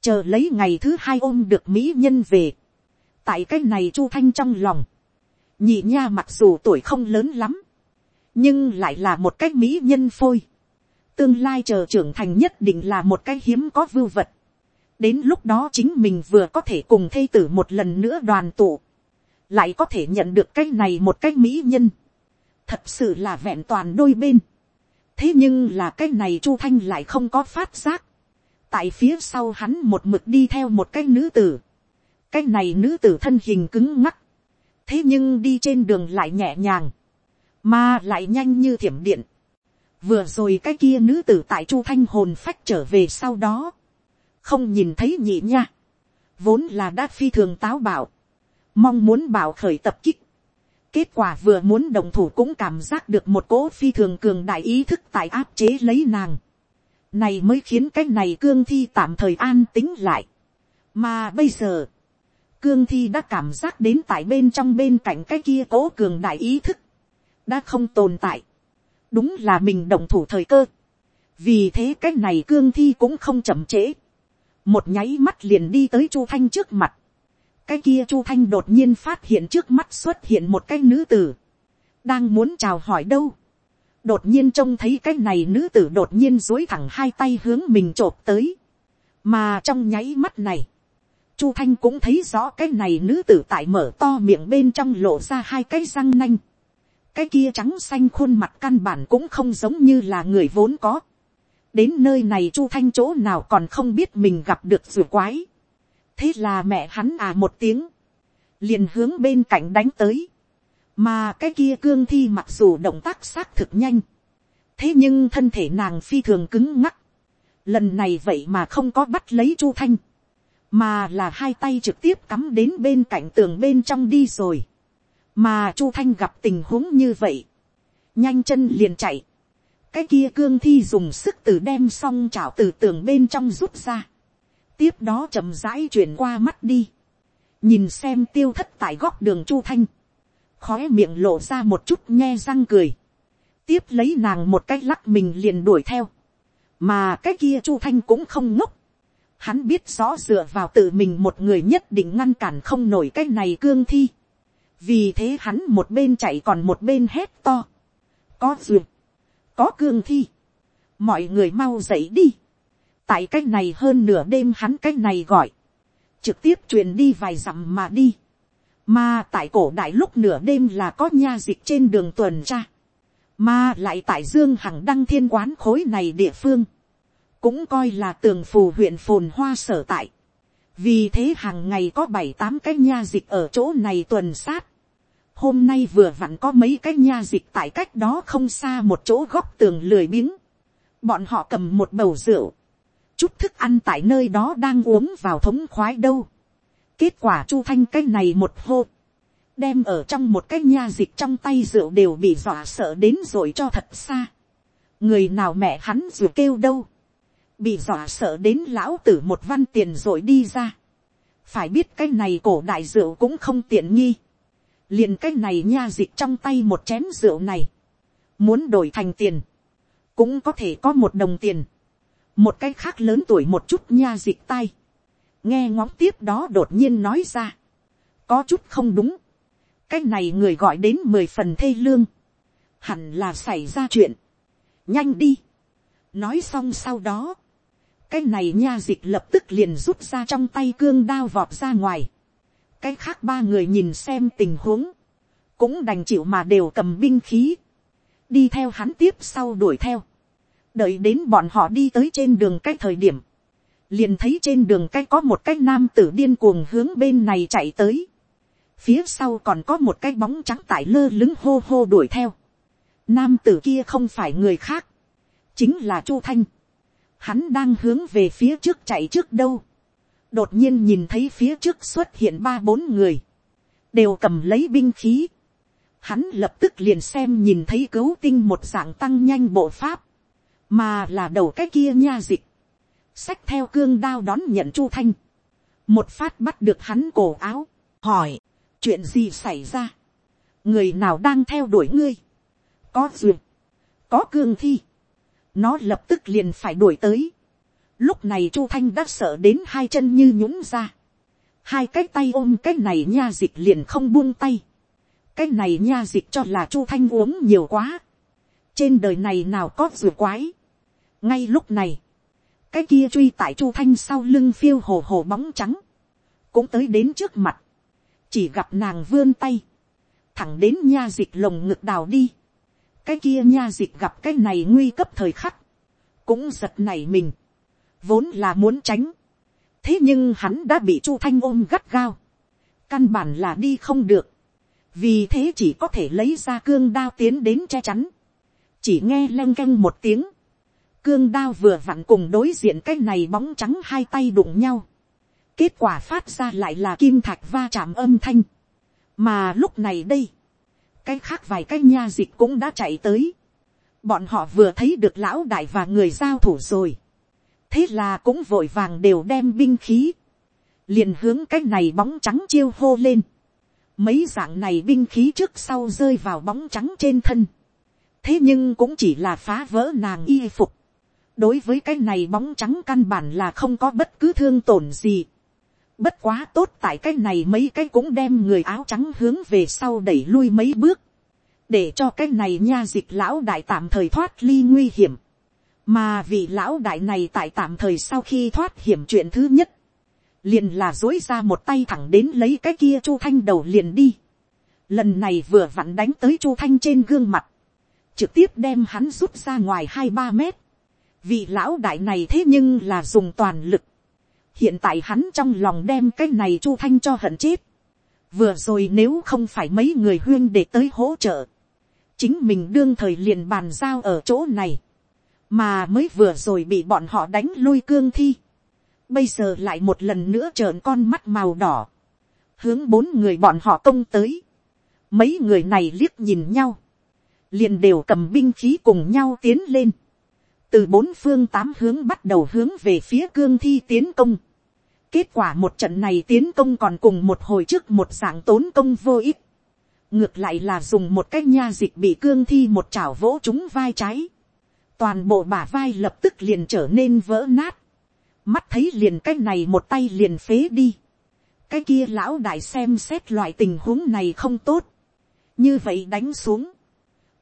A: chờ lấy ngày thứ hai ôm được mỹ nhân về, tại cái này chu thanh trong lòng, nhị nha mặc dù tuổi không lớn lắm, nhưng lại là một cái mỹ nhân phôi. tương lai chờ trưởng thành nhất định là một cái hiếm có vưu vật. đến lúc đó chính mình vừa có thể cùng thây tử một lần nữa đoàn tụ, lại có thể nhận được cái này một cái mỹ nhân thật sự là vẹn toàn đôi bên. thế nhưng là cái này chu thanh lại không có phát giác. tại phía sau hắn một mực đi theo một cái nữ tử. cái này nữ tử thân hình cứng ngắc thế nhưng đi trên đường lại nhẹ nhàng, mà lại nhanh như thiểm điện. vừa rồi cái kia nữ tử tại chu thanh hồn phách trở về sau đó, không nhìn thấy nhị nha, vốn là đã phi thường táo bảo, mong muốn bảo khởi tập kích, kết quả vừa muốn đồng thủ cũng cảm giác được một cỗ phi thường cường đại ý thức tại áp chế lấy nàng, này mới khiến cái này cương thi tạm thời an tính lại, mà bây giờ, cương thi đã cảm giác đến tại bên trong bên cạnh cái kia cố cường đại ý thức, đã không tồn tại, đúng là mình động thủ thời cơ, vì thế cái này cương thi cũng không chậm trễ, một nháy mắt liền đi tới chu thanh trước mặt, cái kia chu thanh đột nhiên phát hiện trước mắt xuất hiện một cái nữ tử, đang muốn chào hỏi đâu, đột nhiên trông thấy cái này nữ tử đột nhiên dối thẳng hai tay hướng mình t r ộ p tới, mà trong nháy mắt này, chu thanh cũng thấy rõ cái này nữ tử tại mở to miệng bên trong lộ ra hai cái răng nanh, cái kia trắng xanh khuôn mặt căn bản cũng không giống như là người vốn có, đến nơi này chu thanh chỗ nào còn không biết mình gặp được rùa quái thế là mẹ hắn à một tiếng, liền hướng bên cạnh đánh tới. mà cái kia cương thi mặc dù động tác xác thực nhanh, thế nhưng thân thể nàng phi thường cứng ngắc. lần này vậy mà không có bắt lấy chu thanh, mà là hai tay trực tiếp cắm đến bên cạnh tường bên trong đi rồi. mà chu thanh gặp tình huống như vậy, nhanh chân liền chạy, cái kia cương thi dùng sức từ đem xong chảo từ tường bên trong rút ra, tiếp đó chậm rãi chuyển qua mắt đi, nhìn xem tiêu thất tại góc đường chu thanh, khói miệng lộ ra một chút nghe răng cười, tiếp lấy nàng một cái lắc mình liền đuổi theo, mà cái kia chu thanh cũng không ngốc, hắn biết rõ dựa vào tự mình một người nhất định ngăn cản không nổi cái này cương thi, vì thế hắn một bên chạy còn một bên hét to, có duyệt, có cương thi, mọi người mau dậy đi, tại cái này hơn nửa đêm hắn cái này gọi, trực tiếp truyền đi vài dặm mà đi, mà tại cổ đại lúc nửa đêm là có nha dịch trên đường tuần tra, mà lại tại dương hằng đăng thiên quán khối này địa phương, cũng coi là tường phù huyện phồn hoa sở tại, vì thế hàng ngày có bảy tám cái nha dịch ở chỗ này tuần sát, hôm nay vừa vặn có mấy cái nha dịch tại cách đó không xa một chỗ góc tường lười biếng. bọn họ cầm một bầu rượu, chút thức ăn tại nơi đó đang uống vào thống khoái đâu. kết quả chu thanh cái này một hô, đem ở trong một cái nha dịch trong tay rượu đều bị dọa sợ đến rồi cho thật xa. người nào mẹ hắn dù kêu đâu, bị dọa sợ đến lão tử một văn tiền rồi đi ra. phải biết cái này cổ đại rượu cũng không tiện nghi liền cái này nha dịch trong tay một chén rượu này, muốn đổi thành tiền, cũng có thể có một đồng tiền, một cái khác lớn tuổi một chút nha dịch tay, nghe ngóng tiếp đó đột nhiên nói ra, có chút không đúng, cái này người gọi đến mười phần thê lương, hẳn là xảy ra chuyện, nhanh đi, nói xong sau đó, cái này nha dịch lập tức liền rút ra trong tay cương đao vọt ra ngoài, cái khác ba người nhìn xem tình huống, cũng đành chịu mà đều cầm binh khí, đi theo hắn tiếp sau đuổi theo, đợi đến bọn họ đi tới trên đường cái thời điểm, liền thấy trên đường cái có một cái nam tử điên cuồng hướng bên này chạy tới, phía sau còn có một cái bóng trắng tải lơ lứng hô hô đuổi theo, nam tử kia không phải người khác, chính là chu thanh, hắn đang hướng về phía trước chạy trước đâu, đột nhiên nhìn thấy phía trước xuất hiện ba bốn người, đều cầm lấy binh khí. Hắn lập tức liền xem nhìn thấy cấu tinh một dạng tăng nhanh bộ pháp, mà là đầu cái kia nha dịch, xách theo cương đao đón nhận chu thanh, một phát bắt được hắn cổ áo, hỏi, chuyện gì xảy ra, người nào đang theo đuổi ngươi, có duyệt, có cương thi, nó lập tức liền phải đuổi tới, Lúc này Chu Thanh đã sợ đến hai chân như nhũng ra. Hai cái tay ôm cái này nha dịch liền không buông tay. Cái này nha dịch cho là Chu Thanh uống nhiều quá. Trên đời này nào có rùa quái. Ngay lúc này. Cái kia truy tại Chu Thanh sau lưng phiêu hồ hồ bóng trắng. Cũng tới đến trước mặt. Chỉ gặp nàng vươn tay. Thẳng đến nha dịch lồng ngực đào đi. Cái kia nha dịch gặp cái này nguy cấp thời khắc. Cũng giật nảy mình vốn là muốn tránh, thế nhưng hắn đã bị chu thanh ôm gắt gao, căn bản là đi không được, vì thế chỉ có thể lấy ra cương đao tiến đến che chắn, chỉ nghe leng canh một tiếng, cương đao vừa vặn cùng đối diện cái này bóng trắng hai tay đụng nhau, kết quả phát ra lại là kim thạch va chạm âm thanh, mà lúc này đây, cái khác vài cái nha dịch cũng đã chạy tới, bọn họ vừa thấy được lão đại và người giao thủ rồi, thế là cũng vội vàng đều đem binh khí, liền hướng cái này bóng trắng chiêu hô lên, mấy dạng này binh khí trước sau rơi vào bóng trắng trên thân, thế nhưng cũng chỉ là phá vỡ nàng y phục, đối với cái này bóng trắng căn bản là không có bất cứ thương tổn gì, bất quá tốt tại cái này mấy cái cũng đem người áo trắng hướng về sau đẩy lui mấy bước, để cho cái này nha dịch lão đại tạm thời thoát ly nguy hiểm, mà vì lão đại này tại tạm thời sau khi thoát hiểm chuyện thứ nhất, liền là dối ra một tay thẳng đến lấy cái kia chu thanh đầu liền đi. lần này vừa vặn đánh tới chu thanh trên gương mặt, trực tiếp đem hắn rút ra ngoài hai ba mét vị lão đại này thế nhưng là dùng toàn lực. hiện tại hắn trong lòng đem cái này chu thanh cho hận chết. vừa rồi nếu không phải mấy người huyên để tới hỗ trợ, chính mình đương thời liền bàn giao ở chỗ này, mà mới vừa rồi bị bọn họ đánh lui cương thi. Bây giờ lại một lần nữa trợn con mắt màu đỏ, hướng bốn người bọn họ công tới, mấy người này liếc nhìn nhau, liền đều cầm binh khí cùng nhau tiến lên, từ bốn phương tám hướng bắt đầu hướng về phía cương thi tiến công. kết quả một trận này tiến công còn cùng một hồi trước một dạng tốn công vô ích. ngược lại là dùng một cái nha dịch bị cương thi một chảo vỗ chúng vai trái. toàn bộ bả vai lập tức liền trở nên vỡ nát mắt thấy liền cái này một tay liền phế đi. cái kia lão đại xem xét loại tình huống này không tốt. như vậy đánh xuống.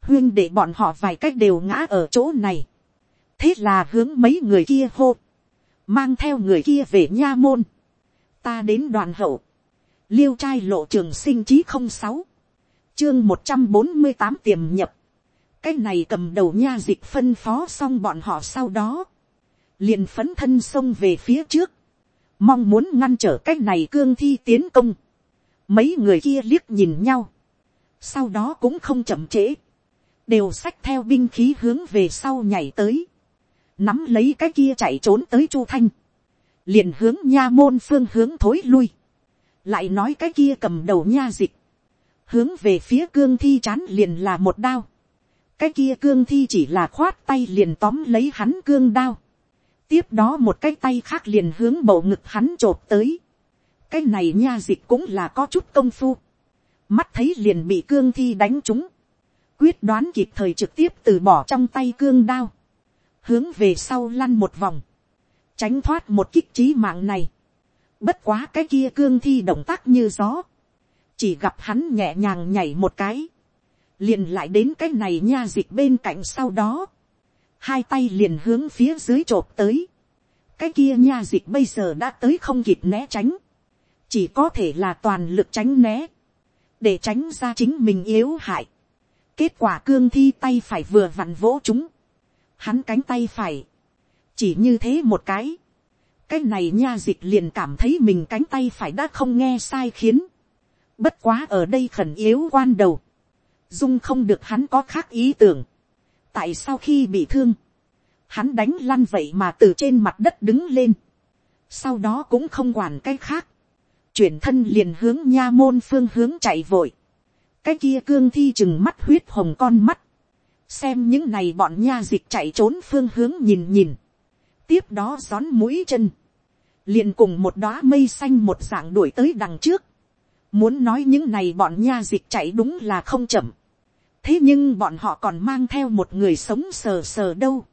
A: huyên để bọn họ vài cách đều ngã ở chỗ này thế là hướng mấy người kia hô. mang theo người kia về nha môn. ta đến đoàn hậu. liêu trai lộ trường sinh chí không sáu. chương một trăm bốn mươi tám tiềm nhập. cái này cầm đầu nha dịch phân phó xong bọn họ sau đó liền phấn thân xông về phía trước, mong muốn ngăn trở cái này cương thi tiến công. Mấy người kia liếc nhìn nhau, sau đó cũng không chậm trễ, đều xách theo binh khí hướng về sau nhảy tới, nắm lấy cái kia chạy trốn tới chu thanh, liền hướng nha môn phương hướng thối lui, lại nói cái kia cầm đầu nha dịch, hướng về phía cương thi chán liền là một đao, cái kia cương thi chỉ là khoát tay liền tóm lấy hắn cương đao, tiếp đó một cái tay khác liền hướng bầu ngực hắn t r ộ p tới. cái này nha dịch cũng là có chút công phu. mắt thấy liền bị cương thi đánh trúng. quyết đoán kịp thời trực tiếp từ bỏ trong tay cương đao hướng về sau lăn một vòng. tránh thoát một kích trí mạng này. bất quá cái kia cương thi động tác như gió. chỉ gặp hắn nhẹ nhàng nhảy một cái. liền lại đến cái này nha dịch bên cạnh sau đó hai tay liền hướng phía dưới chộp tới, cái kia nha dịch bây giờ đã tới không kịp né tránh, chỉ có thể là toàn lực tránh né, để tránh ra chính mình yếu hại. kết quả cương thi tay phải vừa vặn vỗ chúng, hắn cánh tay phải, chỉ như thế một cái, cái này nha dịch liền cảm thấy mình cánh tay phải đã không nghe sai khiến, bất quá ở đây khẩn yếu quan đầu, dung không được hắn có khác ý tưởng, tại sao khi bị thương, hắn đánh lăn vậy mà từ trên mặt đất đứng lên, sau đó cũng không quản cái khác, chuyển thân liền hướng nha môn phương hướng chạy vội, cái kia cương thi chừng mắt huyết hồng con mắt, xem những này bọn nha dịch chạy trốn phương hướng nhìn nhìn, tiếp đó rón mũi chân, liền cùng một đóa mây xanh một dạng đuổi tới đằng trước, muốn nói những này bọn nha dịch chạy đúng là không chậm, thế nhưng bọn họ còn mang theo một người sống sờ sờ đâu.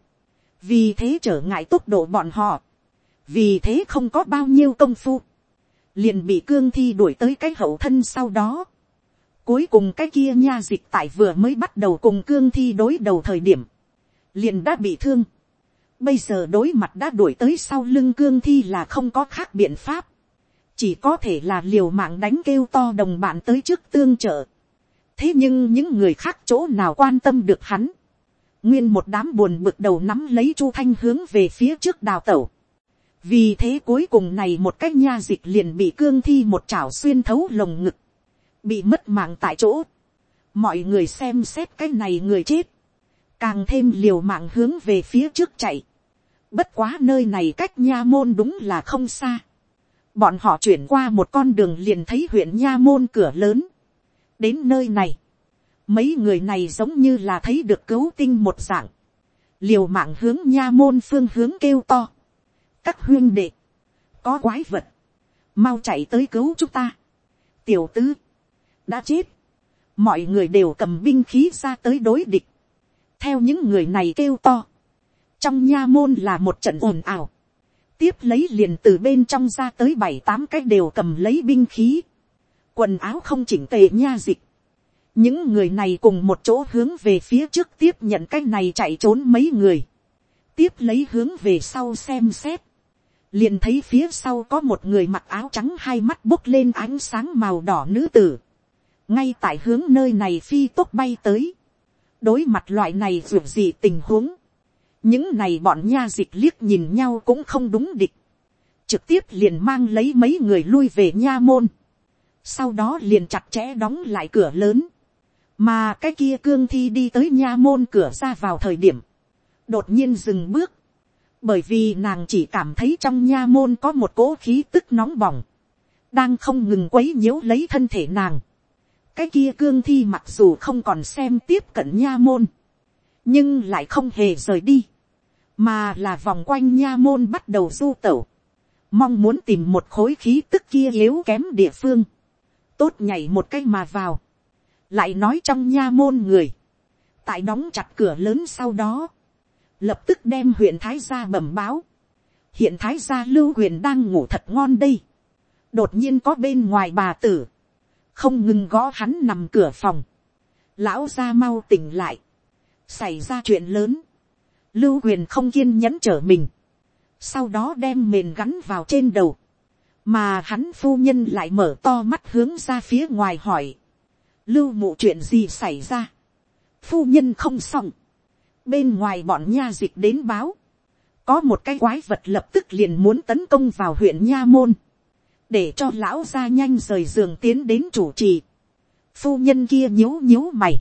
A: vì thế trở ngại tốc độ bọn họ. vì thế không có bao nhiêu công phu. liền bị cương thi đuổi tới cái hậu thân sau đó cuối cùng cái kia nha dịch tại vừa mới bắt đầu cùng cương thi đối đầu thời điểm. liền đã bị thương. bây giờ đối mặt đã đuổi tới sau lưng cương thi là không có khác biện pháp. chỉ có thể là liều mạng đánh kêu to đồng bạn tới trước tương trợ thế nhưng những người khác chỗ nào quan tâm được hắn. nguyên một đám buồn bực đầu nắm lấy chu thanh hướng về phía trước đào tẩu. vì thế cuối cùng này một cái nha dịch liền bị cương thi một chảo xuyên thấu lồng ngực bị mất mạng tại chỗ, mọi người xem xét cái này người chết, càng thêm liều mạng hướng về phía trước chạy, bất quá nơi này cách nha môn đúng là không xa, bọn họ chuyển qua một con đường liền thấy huyện nha môn cửa lớn, đến nơi này, mấy người này giống như là thấy được cứu tinh một dạng, liều mạng hướng nha môn phương hướng kêu to, các huyên đệ, có quái vật, mau chạy tới cứu chúng ta, tiểu tứ, đã chết, mọi người đều cầm binh khí ra tới đối địch, theo những người này kêu to, trong nha môn là một trận ồn ào, tiếp lấy liền từ bên trong ra tới bảy tám cái đều cầm lấy binh khí, quần áo không chỉnh tề nha dịch, những người này cùng một chỗ hướng về phía trước tiếp nhận cái này chạy trốn mấy người, tiếp lấy hướng về sau xem xét, liền thấy phía sau có một người mặc áo trắng hai mắt bốc lên ánh sáng màu đỏ nữ tử, ngay tại hướng nơi này phi tốc bay tới, đối mặt loại này dù gì tình huống, những này bọn nha dịch liếc nhìn nhau cũng không đúng địch, trực tiếp liền mang lấy mấy người lui về nha môn, sau đó liền chặt chẽ đóng lại cửa lớn, mà cái kia cương thi đi tới nha môn cửa ra vào thời điểm, đột nhiên dừng bước, bởi vì nàng chỉ cảm thấy trong nha môn có một cỗ khí tức nóng bỏng, đang không ngừng quấy nhiễu lấy thân thể nàng cái kia cương thi mặc dù không còn xem tiếp cận nha môn, nhưng lại không hề rời đi, mà là vòng quanh nha môn bắt đầu du tẩu, mong muốn tìm một khối khí tức kia yếu kém địa phương, tốt nhảy một cái mà vào, lại nói trong nha môn người, tại đóng chặt cửa lớn sau đó, lập tức đem huyện thái gia bẩm báo, hiện thái gia lưu huyền đang ngủ thật ngon đây, đột nhiên có bên ngoài bà tử, không ngừng gõ hắn nằm cửa phòng, lão gia mau tỉnh lại, xảy ra chuyện lớn, lưu huyền không kiên nhẫn trở mình, sau đó đem mền gắn vào trên đầu, mà hắn phu nhân lại mở to mắt hướng ra phía ngoài hỏi, lưu mụ chuyện gì xảy ra, phu nhân không xong, bên ngoài bọn nha dịch đến báo, có một cái quái vật lập tức liền muốn tấn công vào huyện nha môn, để cho lão ra nhanh rời giường tiến đến chủ trì. phu nhân kia nhíu nhíu mày.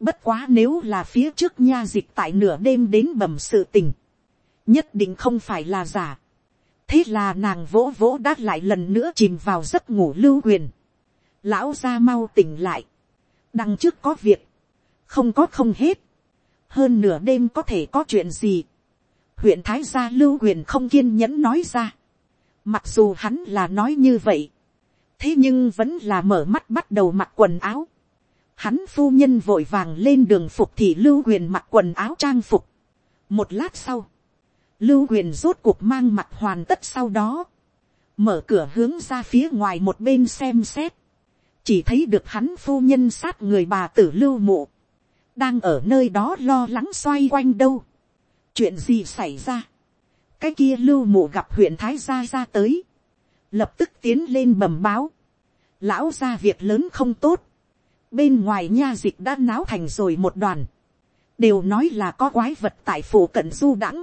A: bất quá nếu là phía trước nha dịch tại nửa đêm đến bẩm sự tình, nhất định không phải là giả. thế là nàng vỗ vỗ đát lại lần nữa chìm vào giấc ngủ lưu quyền. lão ra mau tỉnh lại. đằng trước có việc, không có không hết hơn nửa đêm có thể có chuyện gì. huyện thái gia lưu huyền không kiên nhẫn nói ra mặc dù hắn là nói như vậy, thế nhưng vẫn là mở mắt bắt đầu mặc quần áo. hắn phu nhân vội vàng lên đường phục thì lưu huyền mặc quần áo trang phục. một lát sau, lưu huyền rốt cuộc mang mặt hoàn tất sau đó, mở cửa hướng ra phía ngoài một bên xem xét, chỉ thấy được hắn phu nhân sát người bà tử lưu mộ, đang ở nơi đó lo lắng xoay quanh đâu. chuyện gì xảy ra cái kia lưu mụ gặp huyện thái gia ra tới. lập tức tiến lên bẩm báo. lão ra việc lớn không tốt. bên ngoài nha dịch đã náo thành rồi một đoàn. đều nói là có quái vật tại phủ cận du đãng.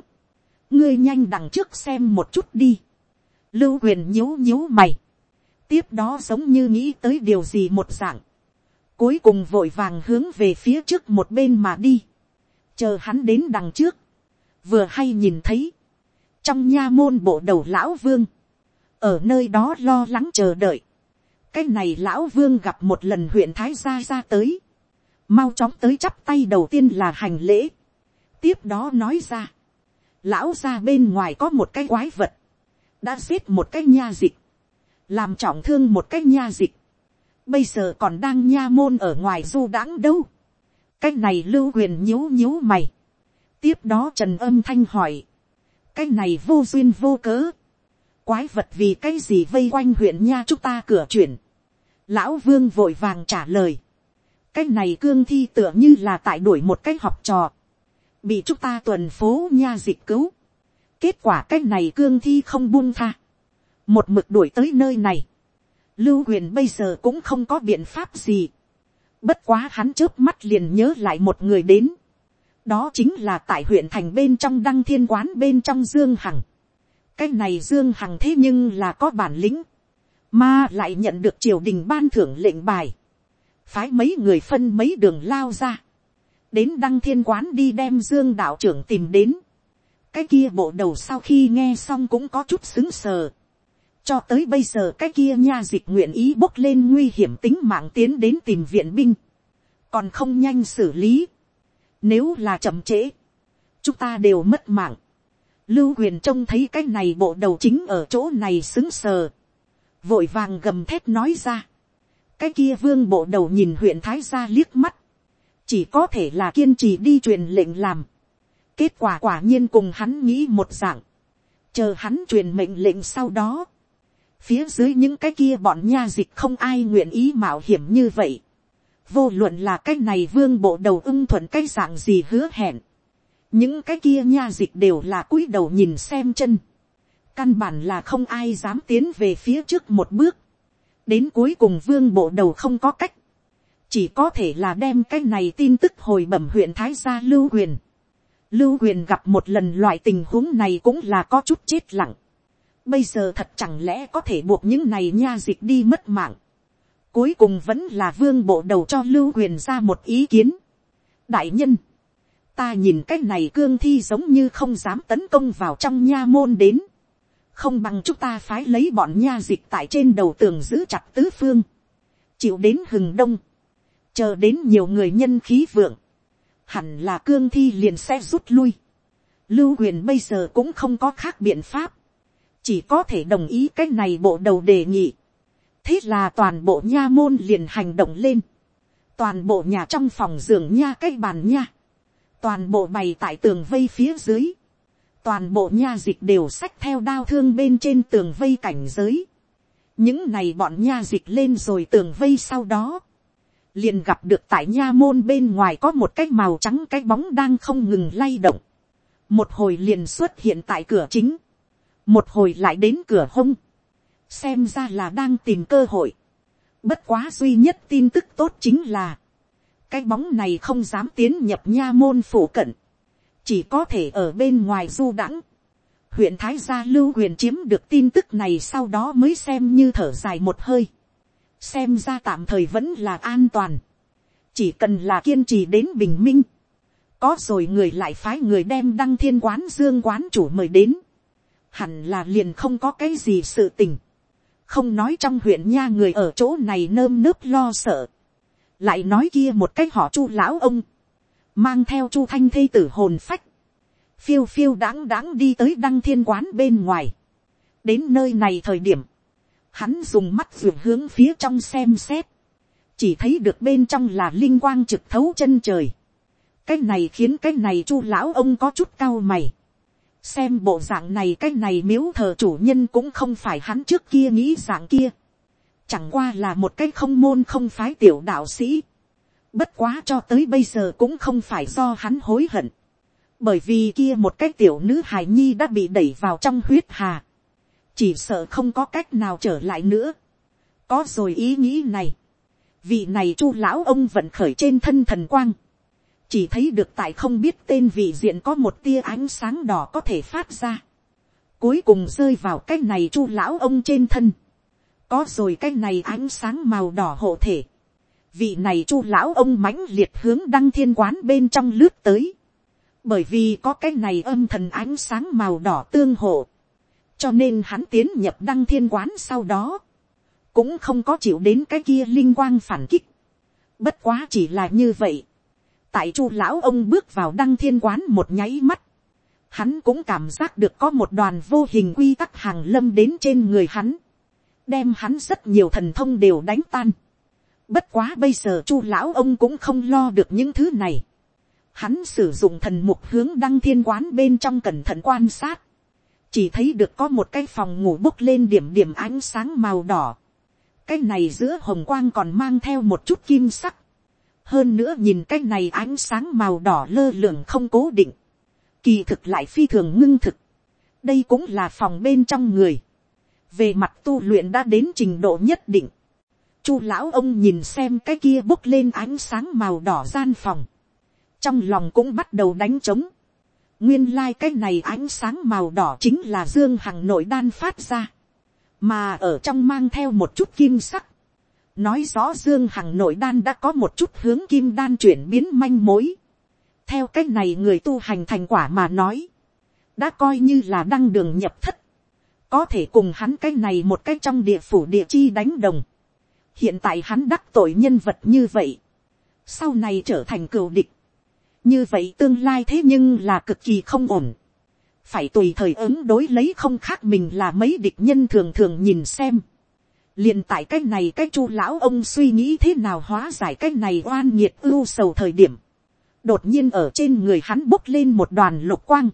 A: ngươi nhanh đằng trước xem một chút đi. lưu huyền nhíu nhíu mày. tiếp đó giống như nghĩ tới điều gì một dạng cuối cùng vội vàng hướng về phía trước một bên mà đi, chờ hắn đến đằng trước, vừa hay nhìn thấy, trong nha môn bộ đầu lão vương, ở nơi đó lo lắng chờ đợi, cái này lão vương gặp một lần huyện thái gia ra tới, mau chóng tới chắp tay đầu tiên là hành lễ, tiếp đó nói ra, lão ra bên ngoài có một cái quái vật, đã giết một cái nha dịch, làm trọng thương một cái nha dịch, bây giờ còn đang nha môn ở ngoài du đãng đâu. cái này lưu huyền nhíu nhíu mày. tiếp đó trần âm thanh hỏi cái này vô duyên vô cớ. quái vật vì cái gì vây quanh huyện nha chúng ta cửa chuyển. lão vương vội vàng trả lời. cái này cương thi tựa như là tại đuổi một cái học trò. bị chúng ta tuần phố nha dịch cứu. kết quả cái này cương thi không buông tha. một mực đuổi tới nơi này lưu huyền bây giờ cũng không có biện pháp gì. bất quá hắn trước mắt liền nhớ lại một người đến đó chính là tại huyện thành bên trong đăng thiên quán bên trong dương hằng. cái này dương hằng thế nhưng là có bản lĩnh. mà lại nhận được triều đình ban thưởng lệnh bài, phái mấy người phân mấy đường lao ra, đến đăng thiên quán đi đem dương đạo trưởng tìm đến, cái kia bộ đầu sau khi nghe xong cũng có chút xứng sờ, cho tới bây giờ cái kia nha dịch nguyện ý bốc lên nguy hiểm tính mạng tiến đến tìm viện binh, còn không nhanh xử lý, nếu là chậm trễ, chúng ta đều mất mạng, lưu huyền trông thấy cái này bộ đầu chính ở chỗ này xứng sờ, vội vàng gầm thét nói ra, cái kia vương bộ đầu nhìn huyện thái gia liếc mắt, chỉ có thể là kiên trì đi truyền lệnh làm, kết quả quả nhiên cùng hắn nghĩ một dạng, chờ hắn truyền mệnh lệnh sau đó, phía dưới những cái kia bọn nha dịch không ai nguyện ý mạo hiểm như vậy, vô luận là cái này vương bộ đầu ưng thuận cái dạng gì hứa hẹn, những cái kia nha dịch đều là cúi đầu nhìn xem chân, căn bản là không ai dám tiến về phía trước một bước, đến cuối cùng vương bộ đầu không có cách, chỉ có thể là đem cái này tin tức hồi bẩm huyện thái gia lưu huyền lưu huyền gặp một lần loại tình huống này cũng là có chút chết lặng. bây giờ thật chẳng lẽ có thể buộc những này nha dịch đi mất mạng cuối cùng vẫn là vương bộ đầu cho lưu huyền ra một ý kiến. đại nhân, ta nhìn cái này cương thi giống như không dám tấn công vào trong nha môn đến. không bằng chúng ta phái lấy bọn nha dịch tại trên đầu tường giữ chặt tứ phương. chịu đến hừng đông. chờ đến nhiều người nhân khí vượng. hẳn là cương thi liền sẽ rút lui. lưu huyền bây giờ cũng không có khác biện pháp. chỉ có thể đồng ý cái này bộ đầu đề nghị thế là toàn bộ nha môn liền hành động lên. toàn bộ nhà trong phòng giường nha cái bàn nha. Toàn bộ bày tại tường vây phía dưới, toàn bộ nha dịch đều xách theo đao thương bên trên tường vây cảnh giới. những này bọn nha dịch lên rồi tường vây sau đó, liền gặp được tại nha môn bên ngoài có một cái màu trắng cái bóng đang không ngừng lay động, một hồi liền xuất hiện tại cửa chính, một hồi lại đến cửa hông, xem ra là đang tìm cơ hội. Bất quá duy nhất tin tức tốt chính là, cái bóng này không dám tiến nhập nha môn phủ cận, chỉ có thể ở bên ngoài du đãng. huyện thái gia lưu huyền chiếm được tin tức này sau đó mới xem như thở dài một hơi, xem ra tạm thời vẫn là an toàn, chỉ cần là kiên trì đến bình minh, có rồi người lại phái người đem đăng thiên quán dương quán chủ mời đến, hẳn là liền không có cái gì sự tình, không nói trong huyện nha người ở chỗ này nơm nớp lo sợ, lại nói kia một cái họ chu lão ông, mang theo chu thanh thê tử hồn phách, phiêu phiêu đáng đáng đi tới đăng thiên quán bên ngoài, đến nơi này thời điểm, hắn dùng mắt vượt hướng phía trong xem xét, chỉ thấy được bên trong là linh quang trực thấu chân trời, cái này khiến cái này chu lão ông có chút cao mày, xem bộ dạng này cái này miếu thờ chủ nhân cũng không phải hắn trước kia nghĩ dạng kia, chẳng qua là một cái không môn không phái tiểu đạo sĩ. Bất quá cho tới bây giờ cũng không phải do hắn hối hận. Bởi vì kia một cái tiểu nữ hài nhi đã bị đẩy vào trong huyết hà. Chỉ sợ không có cách nào trở lại nữa. Có rồi ý nghĩ này. Vị này chu lão ông vận khởi trên thân thần quang. Chỉ thấy được tại không biết tên vị diện có một tia ánh sáng đỏ có thể phát ra. Cuối cùng rơi vào cái này chu lão ông trên thân có rồi cái này ánh sáng màu đỏ hộ thể. vị này chu lão ông mãnh liệt hướng đăng thiên quán bên trong lướt tới. bởi vì có cái này âm thần ánh sáng màu đỏ tương hộ. cho nên hắn tiến nhập đăng thiên quán sau đó. cũng không có chịu đến cái kia linh quang phản kích. bất quá chỉ là như vậy tại chu lão ông bước vào đăng thiên quán một nháy mắt. hắn cũng cảm giác được có một đoàn vô hình quy tắc hàng lâm đến trên người hắn đem hắn rất nhiều thần thông đều đánh tan. Bất quá bây giờ chu lão ông cũng không lo được những thứ này. Hắn sử dụng thần mục hướng đăng thiên quán bên trong cẩn thận quan sát. Chỉ thấy được có một cái phòng ngủ bốc lên điểm điểm ánh sáng màu đỏ. Cái này giữa hồng quang còn mang theo một chút kim sắc. Hơn nữa nhìn cái này ánh sáng màu đỏ lơ lửng không cố định. Kỳ thực lại phi thường ngưng thực. Đây cũng là phòng bên trong người về mặt tu luyện đã đến trình độ nhất định. Chu lão ông nhìn xem cái kia bốc lên ánh sáng màu đỏ gian phòng. Trong lòng cũng bắt đầu đánh trống. Nguyên lai này ánh sáng màu đỏ chính là Dương Hằng nội đan phát ra. mà ở trong mang theo một chút kim sắc, nói rõ dương hằng nội đan đã có một chút hướng kim đan chuyển biến manh mối. theo cách này người tu hành thành quả mà nói, đã coi như là đăng đường nhập thất, có thể cùng hắn cái này một cái trong địa phủ địa chi đánh đồng. hiện tại hắn đắc tội nhân vật như vậy, sau này trở thành cừu địch, như vậy tương lai thế nhưng là cực kỳ không ổn, phải tùy thời ứng đối lấy không khác mình là mấy địch nhân thường thường nhìn xem liền tại cái này cái chu lão ông suy nghĩ thế nào hóa giải cái này oan nhiệt ưu sầu thời điểm. đột nhiên ở trên người hắn bốc lên một đoàn lục quang.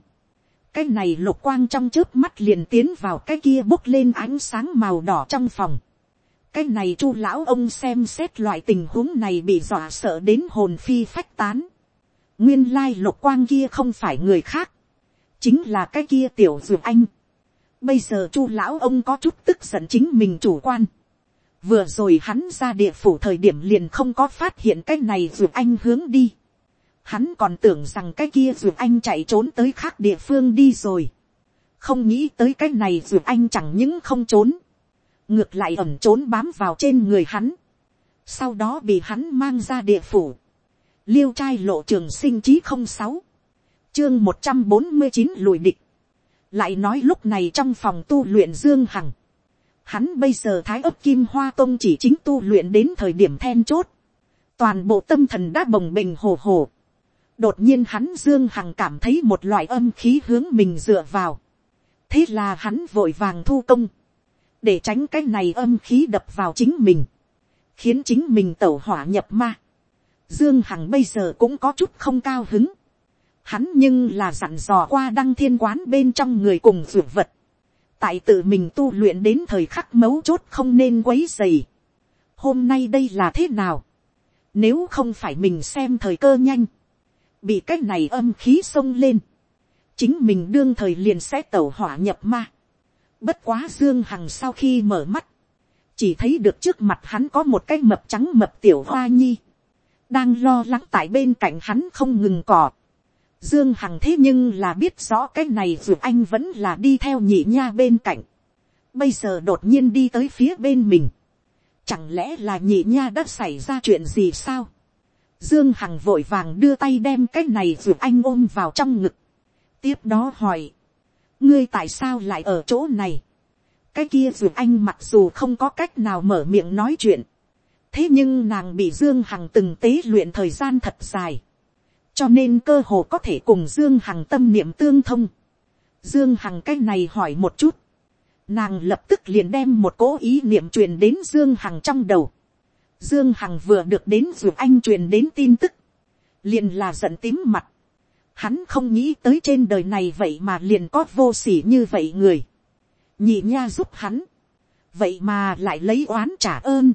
A: cái này lục quang trong trước mắt liền tiến vào cái kia bốc lên ánh sáng màu đỏ trong phòng. cái này chu lão ông xem xét loại tình huống này bị dọa sợ đến hồn phi phách tán. nguyên lai lục quang kia không phải người khác. chính là cái kia tiểu dược anh Bây giờ chu lão ông có chút tức giận chính mình chủ quan. Vừa rồi hắn ra địa phủ thời điểm liền không có phát hiện cái này dù anh hướng đi. Hắn còn tưởng rằng cái kia dù anh chạy trốn tới khác địa phương đi rồi. Không nghĩ tới cái này dù anh chẳng những không trốn. Ngược lại ẩm trốn bám vào trên người hắn. Sau đó bị hắn mang ra địa phủ. Liêu trai lộ trường sinh chí không sáu Chương một trăm bốn mươi chín lùi địch lại nói lúc này trong phòng tu luyện dương hằng, hắn bây giờ thái ấp kim hoa tông chỉ chính tu luyện đến thời điểm then chốt, toàn bộ tâm thần đã bồng bềnh hồ hồ, đột nhiên hắn dương hằng cảm thấy một loại âm khí hướng mình dựa vào, thế là hắn vội vàng thu công, để tránh cái này âm khí đập vào chính mình, khiến chính mình tẩu hỏa nhập ma. Dương Hằng bây giờ cũng có chút không cao hứng. Hắn nhưng là dặn dò qua đăng thiên quán bên trong người cùng dược vật. Tại tự mình tu luyện đến thời khắc mấu chốt không nên quấy dày. Hôm nay đây là thế nào? Nếu không phải mình xem thời cơ nhanh. Bị cái này âm khí xông lên. Chính mình đương thời liền sẽ tẩu hỏa nhập ma. Bất quá Dương Hằng sau khi mở mắt. Chỉ thấy được trước mặt hắn có một cái mập trắng mập tiểu hoa nhi. Đang lo lắng tại bên cạnh hắn không ngừng cọp Dương Hằng thế nhưng là biết rõ cái này dù anh vẫn là đi theo nhị nha bên cạnh. Bây giờ đột nhiên đi tới phía bên mình. Chẳng lẽ là nhị nha đã xảy ra chuyện gì sao? Dương Hằng vội vàng đưa tay đem cái này dù anh ôm vào trong ngực. Tiếp đó hỏi. Ngươi tại sao lại ở chỗ này? Cái kia dù anh mặc dù không có cách nào mở miệng nói chuyện. Thế nhưng nàng bị Dương Hằng từng tế luyện thời gian thật dài cho nên cơ hồ có thể cùng dương hằng tâm niệm tương thông. dương hằng cái này hỏi một chút, nàng lập tức liền đem một cố ý niệm truyền đến dương hằng trong đầu. dương hằng vừa được đến dù anh truyền đến tin tức, liền là giận tím mặt. hắn không nghĩ tới trên đời này vậy mà liền có vô s ỉ như vậy người. nhị nha giúp hắn, vậy mà lại lấy oán trả ơn,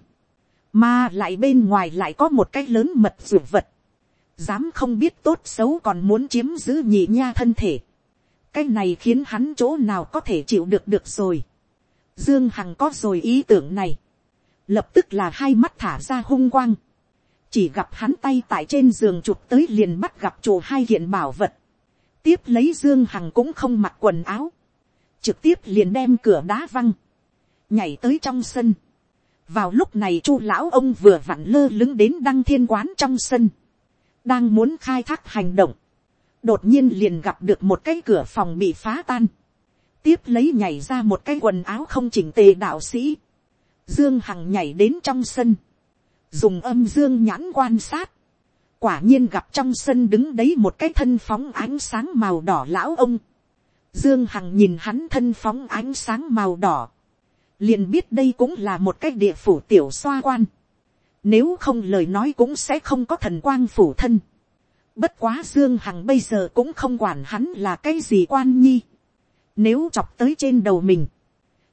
A: mà lại bên ngoài lại có một cái lớn mật ruột vật dám không biết tốt xấu còn muốn chiếm giữ nhị nha thân thể. cái này khiến hắn chỗ nào có thể chịu được được rồi. dương hằng có rồi ý tưởng này. lập tức là hai mắt thả ra hung quang. chỉ gặp hắn tay tại trên giường chụp tới liền bắt gặp chỗ hai hiện bảo vật. tiếp lấy dương hằng cũng không mặc quần áo. trực tiếp liền đem cửa đá văng. nhảy tới trong sân. vào lúc này chu lão ông vừa vặn lơ lứng đến đăng thiên quán trong sân đang muốn khai thác hành động, đột nhiên liền gặp được một cái cửa phòng bị phá tan, tiếp lấy nhảy ra một cái quần áo không chỉnh tề đạo sĩ, dương hằng nhảy đến trong sân, dùng âm dương nhãn quan sát, quả nhiên gặp trong sân đứng đấy một cái thân phóng ánh sáng màu đỏ lão ông, dương hằng nhìn hắn thân phóng ánh sáng màu đỏ, liền biết đây cũng là một cái địa phủ tiểu xoa quan, nếu không lời nói cũng sẽ không có thần quang phủ thân. Bất quá Dương Hằng bây giờ cũng không quản hắn là cái gì quan nhi. Nếu chọc tới trên đầu mình.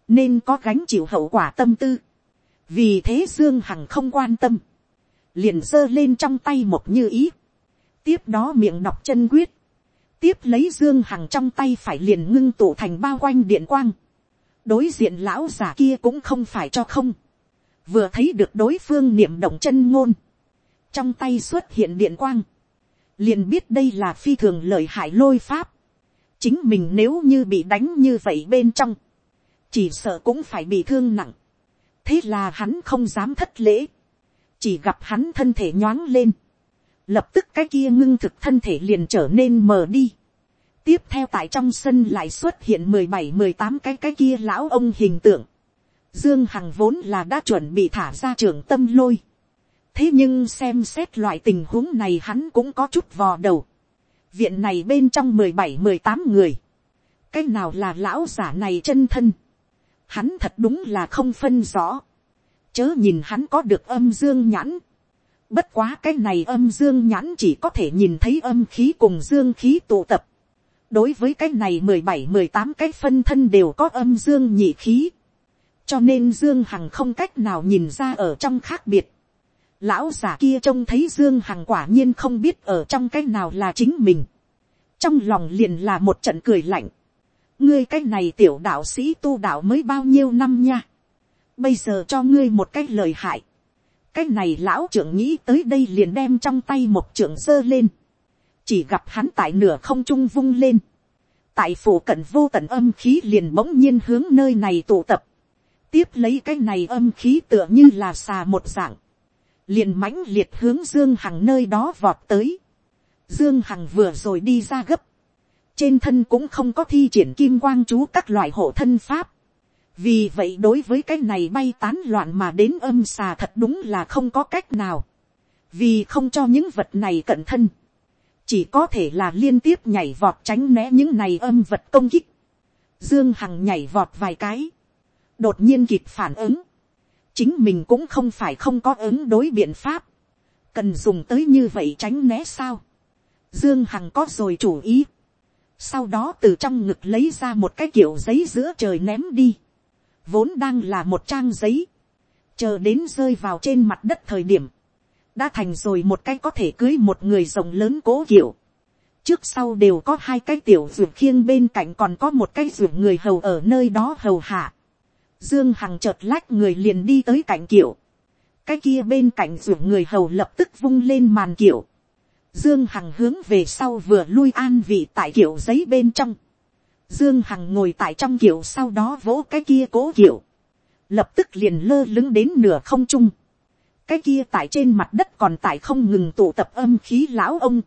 A: Nên có gánh chịu hậu quả tâm tư. Vì thế Dương Hằng không quan tâm. Liền giơ lên trong tay một như ý. Tiếp đó miệng đọc chân quyết. Tiếp lấy Dương Hằng trong tay phải liền ngưng tụ thành bao quanh điện quang. Đối diện lão giả kia cũng không phải cho không vừa thấy được đối phương niệm động chân ngôn, trong tay xuất hiện điện quang, liền biết đây là phi thường lợi hại lôi pháp, chính mình nếu như bị đánh như vậy bên trong, chỉ sợ cũng phải bị thương nặng, thế là hắn không dám thất lễ, chỉ gặp hắn thân thể nhoáng lên, lập tức cái kia ngưng thực thân thể liền trở nên mờ đi. tiếp theo tại trong sân lại xuất hiện mười bảy mười tám cái cái kia lão ông hình tượng dương hằng vốn là đã chuẩn bị thả ra trường tâm lôi. thế nhưng xem xét loại tình huống này hắn cũng có chút vò đầu. viện này bên trong mười bảy, mười tám người. cái nào là lão giả này chân thân. hắn thật đúng là không phân rõ. chớ nhìn hắn có được âm dương nhãn Bất quá cái này âm dương nhãn chỉ có thể nhìn thấy âm khí cùng dương khí tụ tập. Đối với cái này mười bảy, mười tám cái phân thân đều có âm dương nhị khí. Cho nên Dương Hằng không cách nào nhìn ra ở trong khác biệt. Lão giả kia trông thấy Dương Hằng quả nhiên không biết ở trong cái nào là chính mình. Trong lòng liền là một trận cười lạnh. Ngươi cái này tiểu đạo sĩ tu đạo mới bao nhiêu năm nha. Bây giờ cho ngươi một cái lời hại cái này lão trưởng nghĩ tới đây liền đem trong tay một trưởng giơ lên, chỉ gặp hắn tại nửa không trung vung lên, tại phủ cận vô tận âm khí liền bỗng nhiên hướng nơi này tụ tập, tiếp lấy cái này âm khí tựa như là xà một dạng, liền mãnh liệt hướng dương hằng nơi đó vọt tới, dương hằng vừa rồi đi ra gấp, trên thân cũng không có thi triển kim quang chú các loại hộ thân pháp, vì vậy đối với cái này bay tán loạn mà đến âm xà thật đúng là không có cách nào, vì không cho những vật này cận thân, chỉ có thể là liên tiếp nhảy vọt tránh né những này âm vật công kích, dương hằng nhảy vọt vài cái, đột nhiên kịp phản ứng, chính mình cũng không phải không có ứng đối biện pháp, cần dùng tới như vậy tránh né sao, dương hằng có rồi chủ ý, sau đó từ trong ngực lấy ra một cái kiểu giấy giữa trời ném đi, vốn đang là một trang giấy, chờ đến rơi vào trên mặt đất thời điểm, đã thành rồi một cái có thể cưới một người rồng lớn cố kiểu. trước sau đều có hai cái tiểu ruột khiêng bên cạnh còn có một cái ruột người hầu ở nơi đó hầu hạ dương hằng chợt lách người liền đi tới cạnh kiểu. cái kia bên cạnh ruột người hầu lập tức vung lên màn kiểu. dương hằng hướng về sau vừa lui an vị tại kiểu giấy bên trong Dương Hằng ngồi tại trong kiểu sau đó vỗ cái kia cố kiểu. Lập tức liền lơ lứng đến nửa không trung. Cái kia tại trên mặt đất còn tại không ngừng tụ tập âm khí lão ông.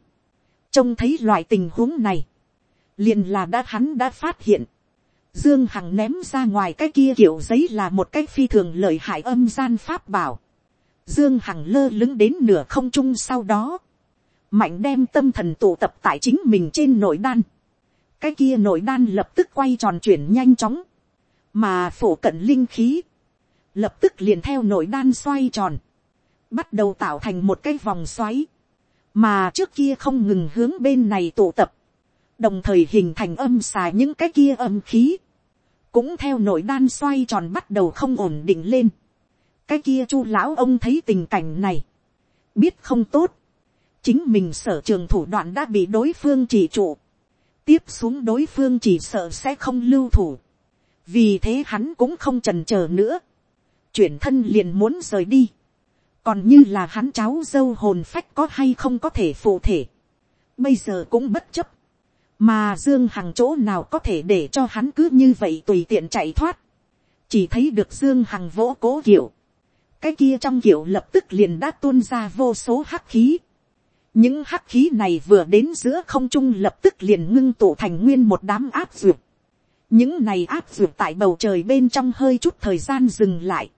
A: Trông thấy loại tình huống này. Liền là đã hắn đã phát hiện. Dương Hằng ném ra ngoài cái kia kiểu giấy là một cái phi thường lợi hại âm gian pháp bảo. Dương Hằng lơ lứng đến nửa không trung sau đó. Mạnh đem tâm thần tụ tập tại chính mình trên nội đan. Cái kia nội đan lập tức quay tròn chuyển nhanh chóng, mà phổ cận linh khí, lập tức liền theo nội đan xoay tròn, bắt đầu tạo thành một cái vòng xoáy, mà trước kia không ngừng hướng bên này tụ tập, đồng thời hình thành âm xài những cái kia âm khí, cũng theo nội đan xoay tròn bắt đầu không ổn định lên. cái kia chu lão ông thấy tình cảnh này, biết không tốt, chính mình sở trường thủ đoạn đã bị đối phương chỉ trụ, tiếp xuống đối phương chỉ sợ sẽ không lưu thủ. vì thế hắn cũng không trần c h ờ nữa. chuyển thân liền muốn rời đi. còn như là hắn cháu dâu hồn phách có hay không có thể phụ thể. bây giờ cũng bất chấp mà dương hằng chỗ nào có thể để cho hắn cứ như vậy tùy tiện chạy thoát. chỉ thấy được dương hằng vỗ cố kiểu. cái kia trong kiểu lập tức liền đã tuôn ra vô số hắc khí những hắc khí này vừa đến giữa không trung lập tức liền ngưng tụ thành nguyên một đám áp dược. những này áp dược tại bầu trời bên trong hơi chút thời gian dừng lại.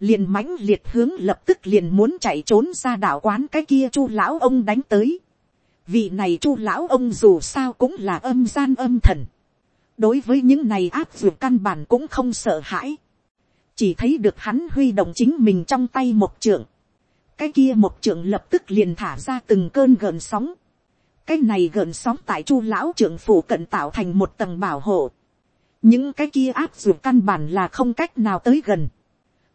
A: liền mãnh liệt hướng lập tức liền muốn chạy trốn ra đảo quán cái kia chu lão ông đánh tới vị này chu lão ông dù sao cũng là âm gian âm thần. đối với những này áp dược căn bản cũng không sợ hãi. chỉ thấy được hắn huy động chính mình trong tay một trưởng cái kia một trưởng lập tức liền thả ra từng cơn gợn sóng. cái này gợn sóng tại chu lão trưởng phủ cận tạo thành một tầng bảo hộ. những cái kia áp dụng căn bản là không cách nào tới gần.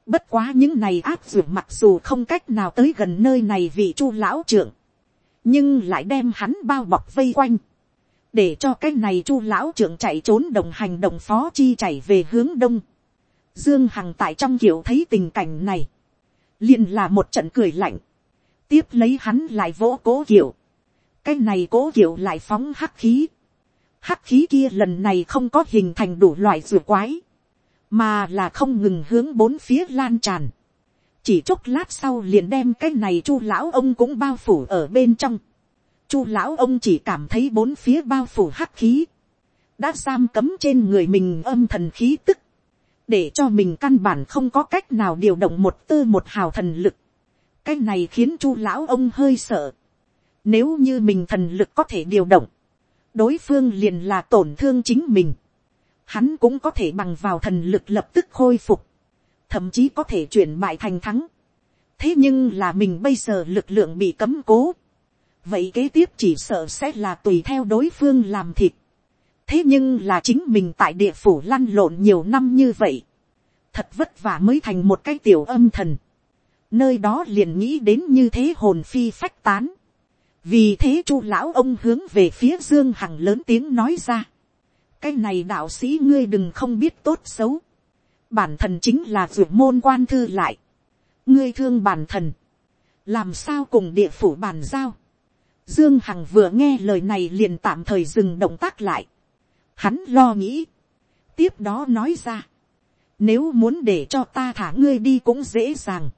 A: bất quá những này áp dụng mặc dù không cách nào tới gần nơi này vì chu lão trưởng nhưng lại đem hắn bao bọc vây quanh. để cho cái này chu lão trưởng chạy trốn đồng hành đồng phó chi chạy về hướng đông. Dương Hằng tại trong kiểu thấy tình cảnh này liền là một trận cười lạnh, tiếp lấy hắn lại vỗ cố kiểu, cái này cố kiểu lại phóng hắc khí, hắc khí kia lần này không có hình thành đủ loại rùa quái, mà là không ngừng hướng bốn phía lan tràn chỉ chốc lát sau liền đem cái này chu lão ông cũng bao phủ ở bên trong. chu lão ông chỉ cảm thấy bốn phía bao phủ hắc khí, đã giam cấm trên người mình âm thần khí tức, để cho mình căn bản không có cách nào điều động một tư một hào thần lực. cái này khiến chu lão ông hơi sợ. nếu như mình thần lực có thể điều động, đối phương liền là tổn thương chính mình hắn cũng có thể bằng vào thần lực lập tức khôi phục, thậm chí có thể chuyển bại thành thắng. thế nhưng là mình bây giờ lực lượng bị cấm cố, vậy kế tiếp chỉ sợ sẽ là tùy theo đối phương làm thịt. thế nhưng là chính mình tại địa phủ lăn lộn nhiều năm như vậy, thật vất vả mới thành một cái tiểu âm thần, nơi đó liền nghĩ đến như thế hồn phi phách tán. vì thế chu lão ông hướng về phía dương hằng lớn tiếng nói ra, cái này đạo sĩ ngươi đừng không biết tốt xấu bản thần chính là ruột môn quan thư lại. ngươi thương bản thần. làm sao cùng địa phủ bàn giao. dương hằng vừa nghe lời này liền tạm thời dừng động tác lại. hắn lo nghĩ. tiếp đó nói ra. nếu muốn để cho ta thả ngươi đi cũng dễ dàng.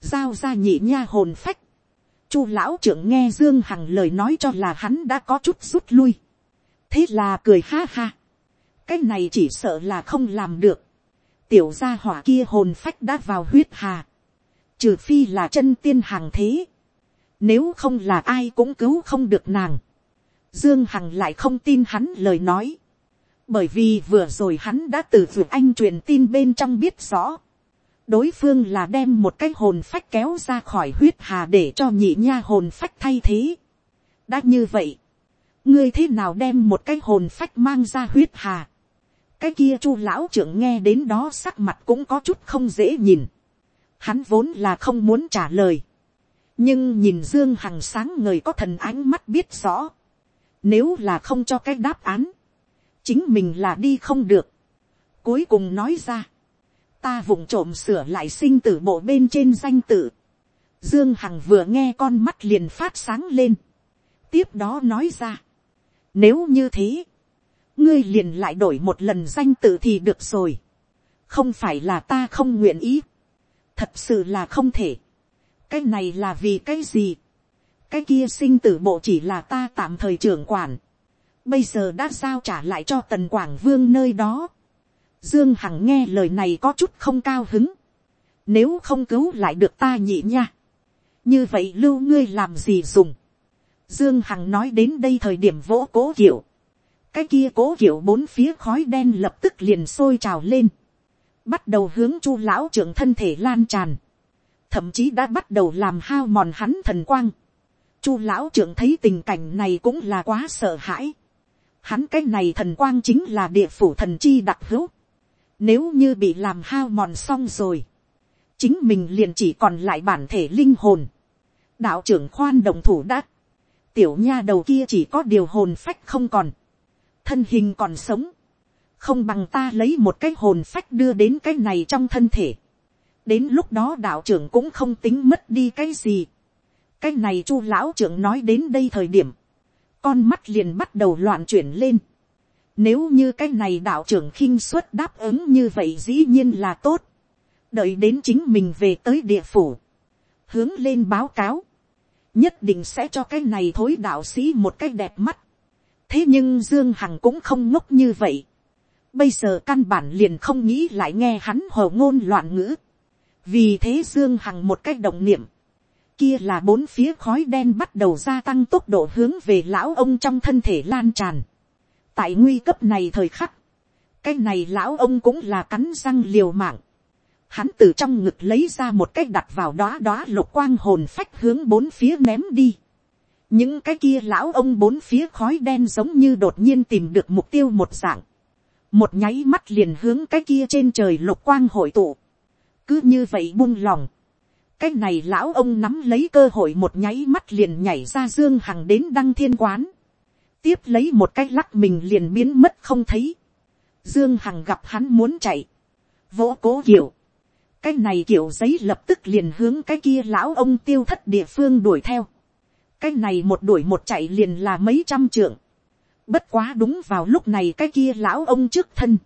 A: giao ra nhị nha hồn phách. chu lão trưởng nghe dương hằng lời nói cho là hắn đã có chút rút lui thế là cười ha ha. cái này chỉ sợ là không làm được tiểu gia hỏa kia hồn phách đã vào huyết hà. trừ phi là chân tiên hàng thế. nếu không là ai cũng cứu không được nàng. dương hằng lại không tin hắn lời nói. bởi vì vừa rồi hắn đã từ vượt anh truyền tin bên trong biết rõ. đối phương là đem một cái hồn phách kéo ra khỏi huyết hà để cho nhị nha hồn phách thay thế. đã như vậy ngươi thế nào đem một cái hồn phách mang ra huyết hà cái kia chu lão trưởng nghe đến đó sắc mặt cũng có chút không dễ nhìn. hắn vốn là không muốn trả lời. nhưng nhìn dương hằng sáng người có thần ánh mắt biết rõ. nếu là không cho cái đáp án, chính mình là đi không được. cuối cùng nói ra, ta vụng trộm sửa lại sinh tử bộ bên trên danh tự. Dương Hằng vừa nghe con mắt liền phát sáng lên. Tiếp đó nói ra. Nếu như thế, ngươi liền lại đổi một lần danh tự thì được rồi. Không phải là ta không nguyện ý. Thật sự là không thể. Cái này là vì cái gì? Cái kia sinh tử bộ chỉ là ta tạm thời trưởng quản. Bây giờ đã giao trả lại cho tần Quảng Vương nơi đó. Dương Hằng nghe lời này có chút không cao hứng. Nếu không cứu lại được ta nhị nha. Như vậy lưu ngươi làm gì dùng Dương Hằng nói đến đây thời điểm vỗ cố kiểu. Cái kia cố kiểu bốn phía khói đen lập tức liền sôi trào lên. Bắt đầu hướng chu lão trưởng thân thể lan tràn. Thậm chí đã bắt đầu làm hao mòn hắn thần quang. Chu lão trưởng thấy tình cảnh này cũng là quá sợ hãi. Hắn cái này thần quang chính là địa phủ thần chi đặc hữu. Nếu như bị làm hao mòn xong rồi. Chính mình liền chỉ còn lại bản thể linh hồn. Đạo trưởng khoan đồng thủ đã tiểu nha đầu kia chỉ có điều hồn phách không còn, thân hình còn sống, không bằng ta lấy một cái hồn phách đưa đến cái này trong thân thể, đến lúc đó đạo trưởng cũng không tính mất đi cái gì, cái này chu lão trưởng nói đến đây thời điểm, con mắt liền bắt đầu loạn chuyển lên, nếu như cái này đạo trưởng khinh suất đáp ứng như vậy dĩ nhiên là tốt, đợi đến chính mình về tới địa phủ, hướng lên báo cáo, nhất định sẽ cho cái này thối đạo sĩ một cái đẹp mắt thế nhưng dương hằng cũng không ngốc như vậy. bây giờ căn bản liền không nghĩ lại nghe hắn hồ ngôn loạn ngữ. vì thế dương hằng một cách động niệm. kia là bốn phía khói đen bắt đầu gia tăng tốc độ hướng về lão ông trong thân thể lan tràn. tại nguy cấp này thời khắc, cái này lão ông cũng là cắn răng liều mạng hắn từ trong ngực lấy ra một cái đặt vào đó đó lục quang hồn phách hướng bốn phía ném đi những cái kia lão ông bốn phía khói đen giống như đột nhiên tìm được mục tiêu một dạng. một nháy mắt liền hướng cái kia trên trời lục quang hội tụ. cứ như vậy buông lòng. cái này lão ông nắm lấy cơ hội một nháy mắt liền nhảy ra dương hằng đến đăng thiên quán. tiếp lấy một cái lắc mình liền biến mất không thấy. dương hằng gặp hắn muốn chạy. vỗ cố hiểu cái này kiểu giấy lập tức liền hướng cái kia lão ông tiêu thất địa phương đuổi theo cái này một đuổi một chạy liền là mấy trăm trượng. bất quá đúng vào lúc này cái kia lão ông trước thân.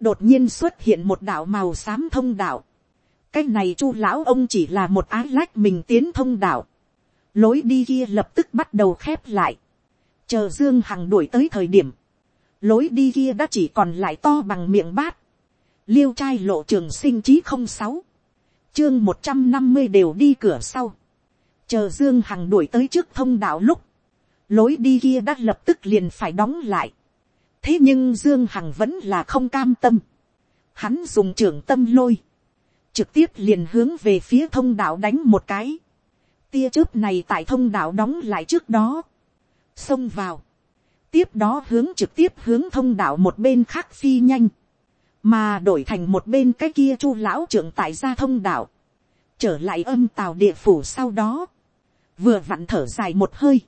A: đột nhiên xuất hiện một đạo màu xám thông đạo, cái này chu lão ông chỉ là một ái lách mình tiến thông đạo, lối đi kia lập tức bắt đầu khép lại, chờ dương hằng đuổi tới thời điểm, lối đi kia đã chỉ còn lại to bằng miệng bát, liêu trai lộ trường sinh chí không sáu, chương một trăm năm mươi đều đi cửa sau, chờ dương hằng đuổi tới trước thông đạo lúc, lối đi kia đã lập tức liền phải đóng lại, thế nhưng dương hằng vẫn là không cam tâm, hắn dùng trưởng tâm lôi, trực tiếp liền hướng về phía thông đạo đánh một cái, tia chớp này tại thông đạo đóng lại trước đó, xông vào, tiếp đó hướng trực tiếp hướng thông đạo một bên khác phi nhanh, mà đổi thành một bên cái kia chu lão trưởng tại ra thông đạo, trở lại âm tàu địa phủ sau đó, vừa vặn thở dài một hơi,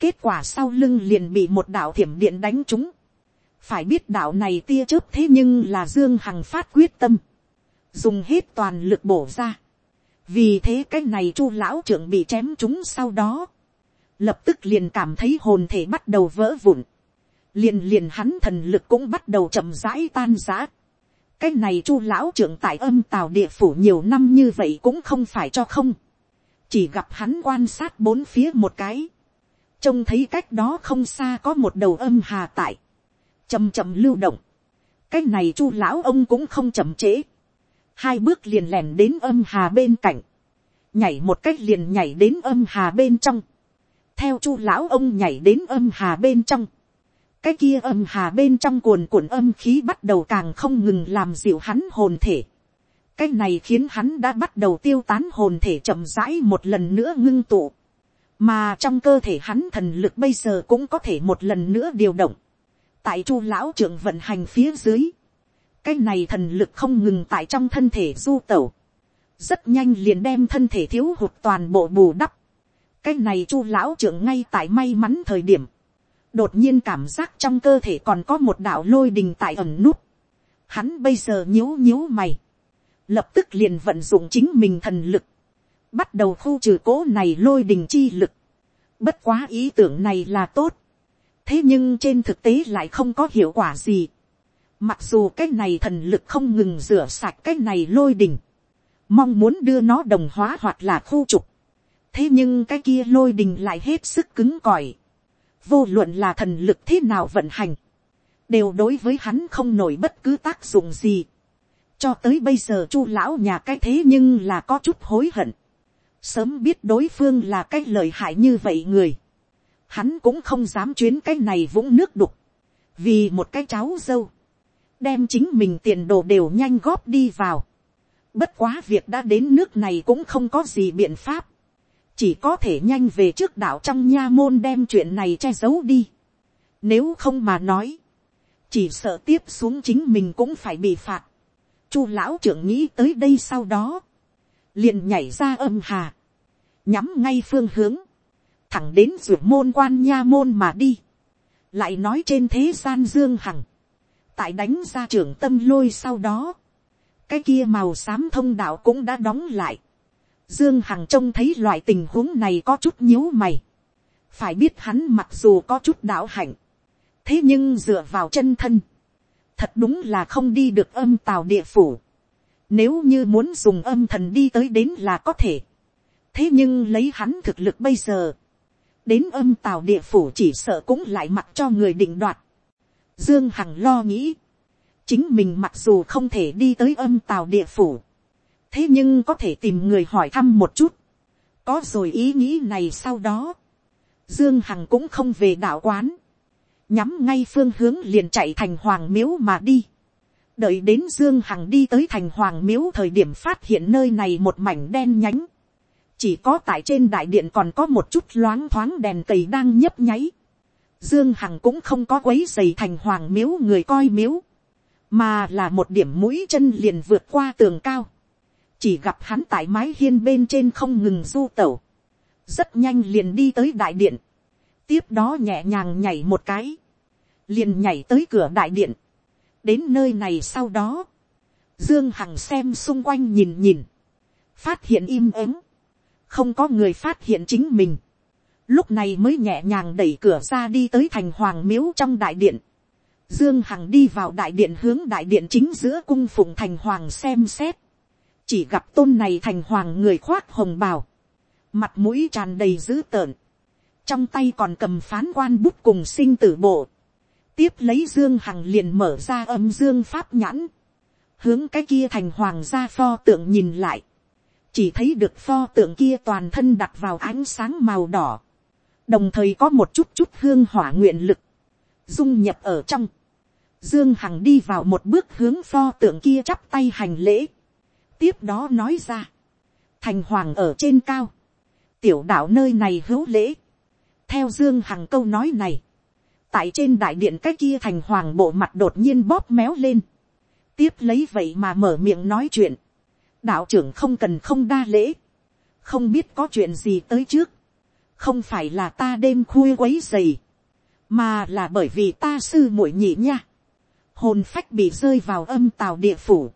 A: kết quả sau lưng liền bị một đạo thiểm điện đánh trúng, phải biết đạo này tia chớp thế nhưng là dương hằng phát quyết tâm, dùng hết toàn lực bổ ra, vì thế cái này chu lão trưởng bị chém trúng sau đó, lập tức liền cảm thấy hồn thể bắt đầu vỡ vụn, liền liền hắn thần lực cũng bắt đầu chậm rãi tan rã. cái này chu lão trưởng tại âm tào địa phủ nhiều năm như vậy cũng không phải cho không, chỉ gặp hắn quan sát bốn phía một cái, trông thấy cách đó không xa có một đầu âm hà tại, chầm chậm lưu động, cái này chu lão ông cũng không chậm trễ, hai bước liền lèn đến âm hà bên cạnh, nhảy một cách liền nhảy đến âm hà bên trong, theo chu lão ông nhảy đến âm hà bên trong, cái kia âm hà bên trong cuồn cuộn âm khí bắt đầu càng không ngừng làm dịu hắn hồn thể cái này khiến hắn đã bắt đầu tiêu tán hồn thể chậm rãi một lần nữa ngưng tụ. mà trong cơ thể hắn thần lực bây giờ cũng có thể một lần nữa điều động. tại chu lão trưởng vận hành phía dưới, cái này thần lực không ngừng tại trong thân thể du tẩu. rất nhanh liền đem thân thể thiếu hụt toàn bộ bù đắp cái này chu lão trưởng ngay tại may mắn thời điểm, đột nhiên cảm giác trong cơ thể còn có một đạo lôi đình tại ẩn nút. Hắn bây giờ nhíu nhíu mày, lập tức liền vận dụng chính mình thần lực, bắt đầu khu trừ cố này lôi đình chi lực. Bất quá ý tưởng này là tốt, thế nhưng trên thực tế lại không có hiệu quả gì. Mặc dù cái này thần lực không ngừng rửa sạch cái này lôi đình, mong muốn đưa nó đồng hóa hoặc là khu trục thế nhưng cái kia lôi đình lại hết sức cứng cỏi. vô luận là thần lực thế nào vận hành, đều đối với hắn không nổi bất cứ tác dụng gì cho tới bây giờ chu lão nhà cái thế nhưng là có chút hối hận. sớm biết đối phương là cái lợi hại như vậy người. hắn cũng không dám chuyến cái này vũng nước đục. vì một cái cháu dâu, đem chính mình tiền đồ đều nhanh góp đi vào. Bất quá việc đã đến nước này cũng không có gì biện pháp chỉ có thể nhanh về trước đảo trong nha môn đem chuyện này che giấu đi. Nếu không mà nói, chỉ sợ tiếp xuống chính mình cũng phải bị phạt. Chu lão trưởng nghĩ tới đây sau đó, liền nhảy ra âm hà, nhắm ngay phương hướng, thẳng đến ruột môn quan nha môn mà đi. lại nói trên thế gian dương hằng, tại đánh ra trưởng tâm lôi sau đó, cái kia màu xám thông đạo cũng đã đóng lại Dương Hằng trông thấy loại tình huống này có chút nhíu mày. Phải biết hắn mặc dù có chút đạo hạnh. Thế nhưng dựa vào chân thân. Thật đúng là không đi được âm tào địa phủ. Nếu như muốn dùng âm thần đi tới đến là có thể. Thế nhưng lấy hắn thực lực bây giờ. Đến âm tào địa phủ chỉ sợ cũng lại mặc cho người định đoạt. Dương Hằng lo nghĩ. Chính mình mặc dù không thể đi tới âm tào địa phủ thế nhưng có thể tìm người hỏi thăm một chút, có rồi ý nghĩ này sau đó, dương hằng cũng không về đạo quán, nhắm ngay phương hướng liền chạy thành hoàng miếu mà đi, đợi đến dương hằng đi tới thành hoàng miếu thời điểm phát hiện nơi này một mảnh đen nhánh, chỉ có tại trên đại điện còn có một chút loáng thoáng đèn cầy đang nhấp nháy, dương hằng cũng không có quấy dày thành hoàng miếu người coi miếu, mà là một điểm mũi chân liền vượt qua tường cao, chỉ gặp hắn tại mái hiên bên trên không ngừng du tẩu, rất nhanh liền đi tới đại điện, tiếp đó nhẹ nhàng nhảy một cái, liền nhảy tới cửa đại điện, đến nơi này sau đó, dương hằng xem xung quanh nhìn nhìn, phát hiện im ắng, không có người phát hiện chính mình, lúc này mới nhẹ nhàng đẩy cửa ra đi tới thành hoàng miếu trong đại điện, Dương Hằng đi vào đại điện hướng đại điện chính giữa cung phụng thành hoàng xem xét. Chỉ gặp tôn này thành hoàng người khoác hồng bào. Mặt mũi tràn đầy dữ tợn. Trong tay còn cầm phán quan bút cùng sinh tử bộ. Tiếp lấy Dương Hằng liền mở ra âm dương pháp nhãn. Hướng cái kia thành hoàng ra pho tượng nhìn lại. Chỉ thấy được pho tượng kia toàn thân đặt vào ánh sáng màu đỏ. Đồng thời có một chút chút hương hỏa nguyện lực. Dung nhập ở trong Dương Hằng đi vào một bước hướng pho tượng kia chắp tay hành lễ. Tiếp đó nói ra. Thành hoàng ở trên cao. Tiểu đạo nơi này hữu lễ. Theo Dương Hằng câu nói này. Tại trên đại điện cái kia thành hoàng bộ mặt đột nhiên bóp méo lên. Tiếp lấy vậy mà mở miệng nói chuyện. Đạo trưởng không cần không đa lễ. Không biết có chuyện gì tới trước. Không phải là ta đêm khui quấy dày. Mà là bởi vì ta sư muội nhị nha hồn phách bị rơi vào âm tào địa phủ,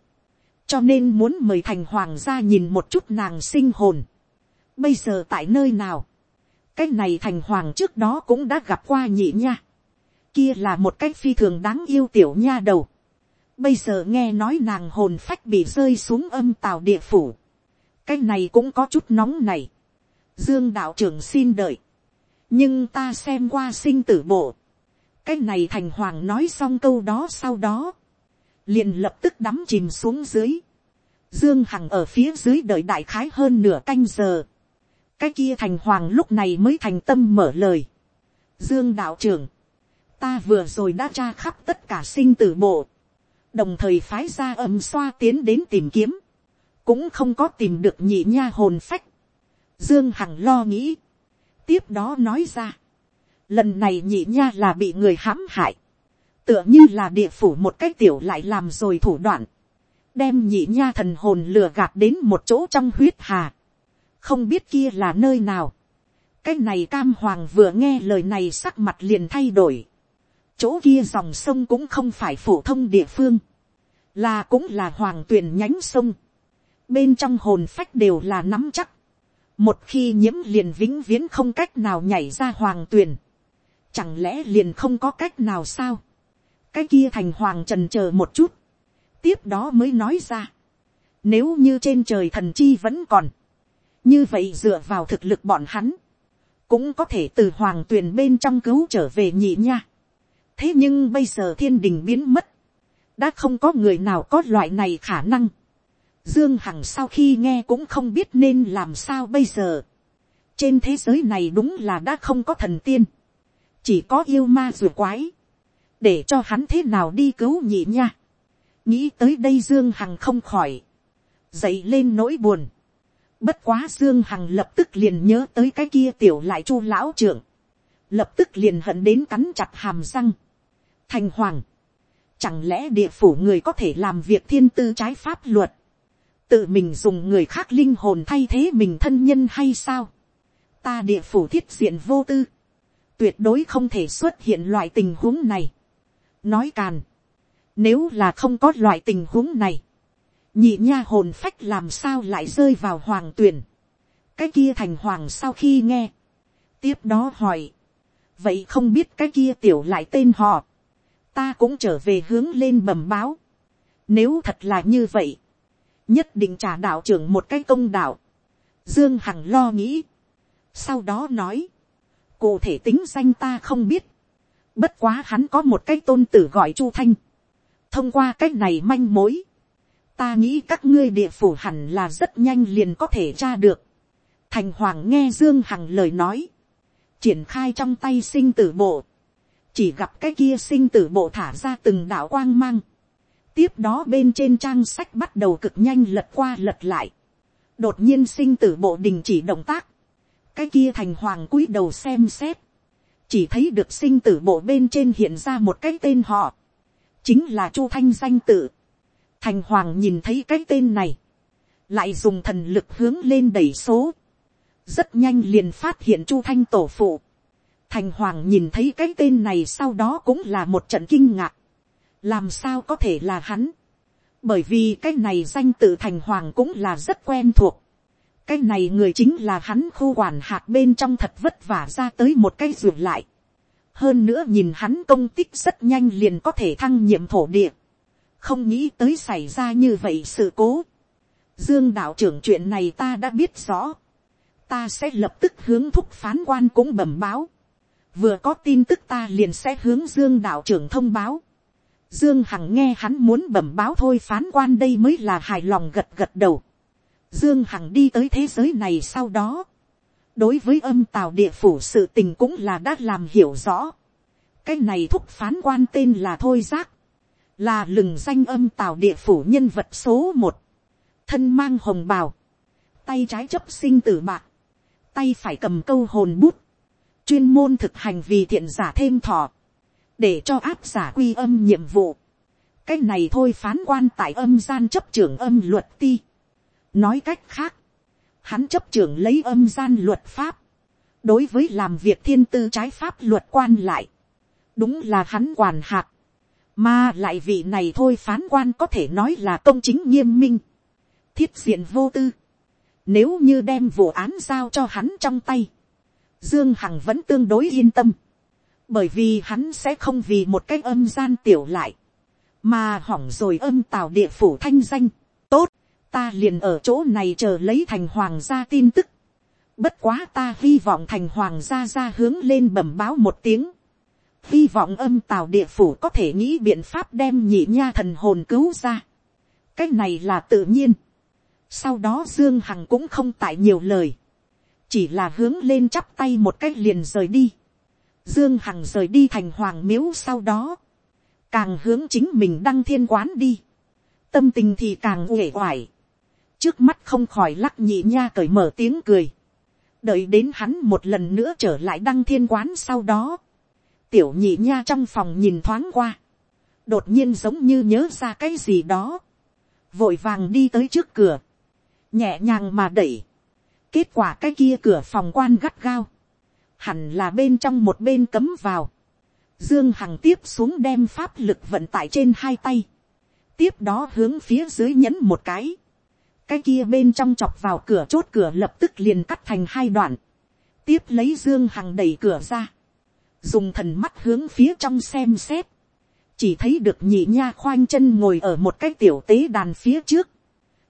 A: cho nên muốn mời thành hoàng gia nhìn một chút nàng sinh hồn. Bây giờ tại nơi nào, cái này thành hoàng trước đó cũng đã gặp qua nhị nha, kia là một cái phi thường đáng yêu tiểu nha đầu. Bây giờ nghe nói nàng hồn phách bị rơi xuống âm tào địa phủ, cái này cũng có chút nóng này. Dương đạo trưởng xin đợi, nhưng ta xem qua sinh tử bộ, cái này thành hoàng nói xong câu đó sau đó, liền lập tức đắm chìm xuống dưới, dương hằng ở phía dưới đợi đại khái hơn nửa canh giờ, cái kia thành hoàng lúc này mới thành tâm mở lời, dương đạo trưởng, ta vừa rồi đã tra khắp tất cả sinh tử bộ, đồng thời phái ra âm xoa tiến đến tìm kiếm, cũng không có tìm được nhị nha hồn phách, dương hằng lo nghĩ, tiếp đó nói ra, lần này nhị nha là bị người hãm hại, tựa như là địa phủ một cái tiểu lại làm rồi thủ đoạn, đem nhị nha thần hồn lừa gạt đến một chỗ trong huyết hà, không biết kia là nơi nào, cái này cam hoàng vừa nghe lời này sắc mặt liền thay đổi, chỗ kia dòng sông cũng không phải phổ thông địa phương, là cũng là hoàng tuyền nhánh sông, bên trong hồn phách đều là nắm chắc, một khi nhiễm liền vĩnh viễn không cách nào nhảy ra hoàng tuyền, chẳng lẽ liền không có cách nào sao, cái kia thành hoàng trần chờ một chút, tiếp đó mới nói ra, nếu như trên trời thần chi vẫn còn, như vậy dựa vào thực lực bọn hắn, cũng có thể từ hoàng tuyền bên trong cứu trở về nhị nha thế nhưng bây giờ thiên đình biến mất, đã không có người nào có loại này khả năng. dương hằng sau khi nghe cũng không biết nên làm sao bây giờ. trên thế giới này đúng là đã không có thần tiên chỉ có yêu ma rùa quái, để cho hắn thế nào đi cứu nhị nha. nghĩ tới đây dương hằng không khỏi, dậy lên nỗi buồn. bất quá dương hằng lập tức liền nhớ tới cái kia tiểu lại chu lão trưởng, lập tức liền hận đến cắn chặt hàm răng thành hoàng, chẳng lẽ địa phủ người có thể làm việc thiên tư trái pháp luật, tự mình dùng người khác linh hồn thay thế mình thân nhân hay sao, ta địa phủ thiết diện vô tư, tuyệt đối không thể xuất hiện loại tình huống này. nói càn, nếu là không có loại tình huống này, nhị nha hồn phách làm sao lại rơi vào hoàng tuyển, cái kia thành hoàng sau khi nghe, tiếp đó hỏi, vậy không biết cái kia tiểu lại tên họ, ta cũng trở về hướng lên bẩm báo, nếu thật là như vậy, nhất định trả đạo trưởng một cái công đạo, dương hằng lo nghĩ, sau đó nói, cụ thể tính danh ta không biết, bất quá hắn có một cái tôn tử gọi chu thanh, thông qua cách này manh mối, ta nghĩ các ngươi địa phủ hẳn là rất nhanh liền có thể tra được. thành hoàng nghe dương hằng lời nói, triển khai trong tay sinh tử bộ, chỉ gặp cái kia sinh tử bộ thả ra từng đạo quang mang, tiếp đó bên trên trang sách bắt đầu cực nhanh lật qua lật lại, đột nhiên sinh tử bộ đình chỉ động tác, cái kia thành hoàng cúi đầu xem xét, chỉ thấy được sinh tử bộ bên trên hiện ra một cái tên họ, chính là chu thanh danh tự. thành hoàng nhìn thấy cái tên này, lại dùng thần lực hướng lên đẩy số, rất nhanh liền phát hiện chu thanh tổ phụ thành hoàng nhìn thấy cái tên này sau đó cũng là một trận kinh ngạc, làm sao có thể là hắn, bởi vì cái này danh tự thành hoàng cũng là rất quen thuộc. Cái này người chính là hắn khu quản hạt bên trong thật vất vả ra tới một cái ruột lại. hơn nữa nhìn hắn công tích rất nhanh liền có thể thăng nhiệm thổ địa, không nghĩ tới xảy ra như vậy sự cố. Dương đạo trưởng chuyện này ta đã biết rõ, ta sẽ lập tức hướng thúc phán quan cũng bẩm báo, vừa có tin tức ta liền sẽ hướng dương đạo trưởng thông báo. Dương Hằng nghe hắn muốn bẩm báo thôi phán quan đây mới là hài lòng gật gật đầu. Dương Hằng đi tới thế giới này sau đó. Đối với âm tào địa phủ sự tình cũng là đã làm hiểu rõ. Cái này thúc phán quan tên là Thôi Giác. Là lừng danh âm tào địa phủ nhân vật số một. Thân mang hồng bào. Tay trái chấp sinh tử bạc. Tay phải cầm câu hồn bút. Chuyên môn thực hành vì thiện giả thêm thọ. Để cho áp giả quy âm nhiệm vụ. Cái này thôi phán quan tại âm gian chấp trưởng âm luật ti nói cách khác, hắn chấp trưởng lấy âm gian luật pháp, đối với làm việc thiên tư trái pháp luật quan lại, đúng là hắn quản hạt, mà lại vị này thôi phán quan có thể nói là công chính nghiêm minh, thiết diện vô tư, nếu như đem vụ án giao cho hắn trong tay, dương hằng vẫn tương đối yên tâm, bởi vì hắn sẽ không vì một cái âm gian tiểu lại, mà hỏng rồi âm tào địa phủ thanh danh, tốt, ta liền ở chỗ này chờ lấy thành hoàng gia tin tức. Bất quá ta hy vọng thành hoàng gia ra hướng lên bẩm báo một tiếng. Hy vọng âm tào địa phủ có thể nghĩ biện pháp đem nhị nha thần hồn cứu ra. Cái này là tự nhiên. Sau đó Dương Hằng cũng không tại nhiều lời. Chỉ là hướng lên chắp tay một cách liền rời đi. Dương Hằng rời đi thành hoàng miếu sau đó. Càng hướng chính mình đăng thiên quán đi. Tâm tình thì càng uể oải. Trước mắt không khỏi lắc nhị nha cởi mở tiếng cười, đợi đến hắn một lần nữa trở lại đăng thiên quán sau đó, tiểu nhị nha trong phòng nhìn thoáng qua, đột nhiên giống như nhớ ra cái gì đó, vội vàng đi tới trước cửa, nhẹ nhàng mà đẩy, kết quả cái kia cửa phòng quan gắt gao, hẳn là bên trong một bên cấm vào, dương hằng tiếp xuống đem pháp lực vận tải trên hai tay, tiếp đó hướng phía dưới nhấn một cái, cái kia bên trong chọc vào cửa chốt cửa lập tức liền cắt thành hai đoạn, tiếp lấy dương hằng đẩy cửa ra, dùng thần mắt hướng phía trong xem xét, chỉ thấy được nhị nha khoanh chân ngồi ở một cái tiểu tế đàn phía trước,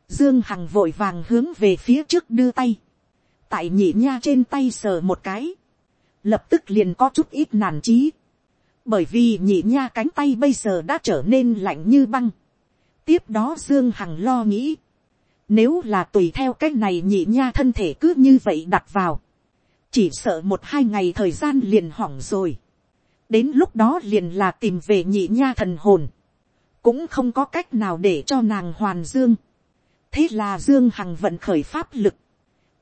A: dương hằng vội vàng hướng về phía trước đưa tay, tại nhị nha trên tay sờ một cái, lập tức liền có chút ít nản trí, bởi vì nhị nha cánh tay bây giờ đã trở nên lạnh như băng. tiếp đó dương hằng lo nghĩ, nếu là tùy theo cách này nhị nha thân thể cứ như vậy đặt vào. Chỉ sợ một hai ngày thời gian liền hỏng rồi. Đến lúc đó liền là tìm về nhị nha thần hồn. Cũng không có cách nào để cho nàng hoàn dương. Thế là Dương Hằng vận khởi pháp lực.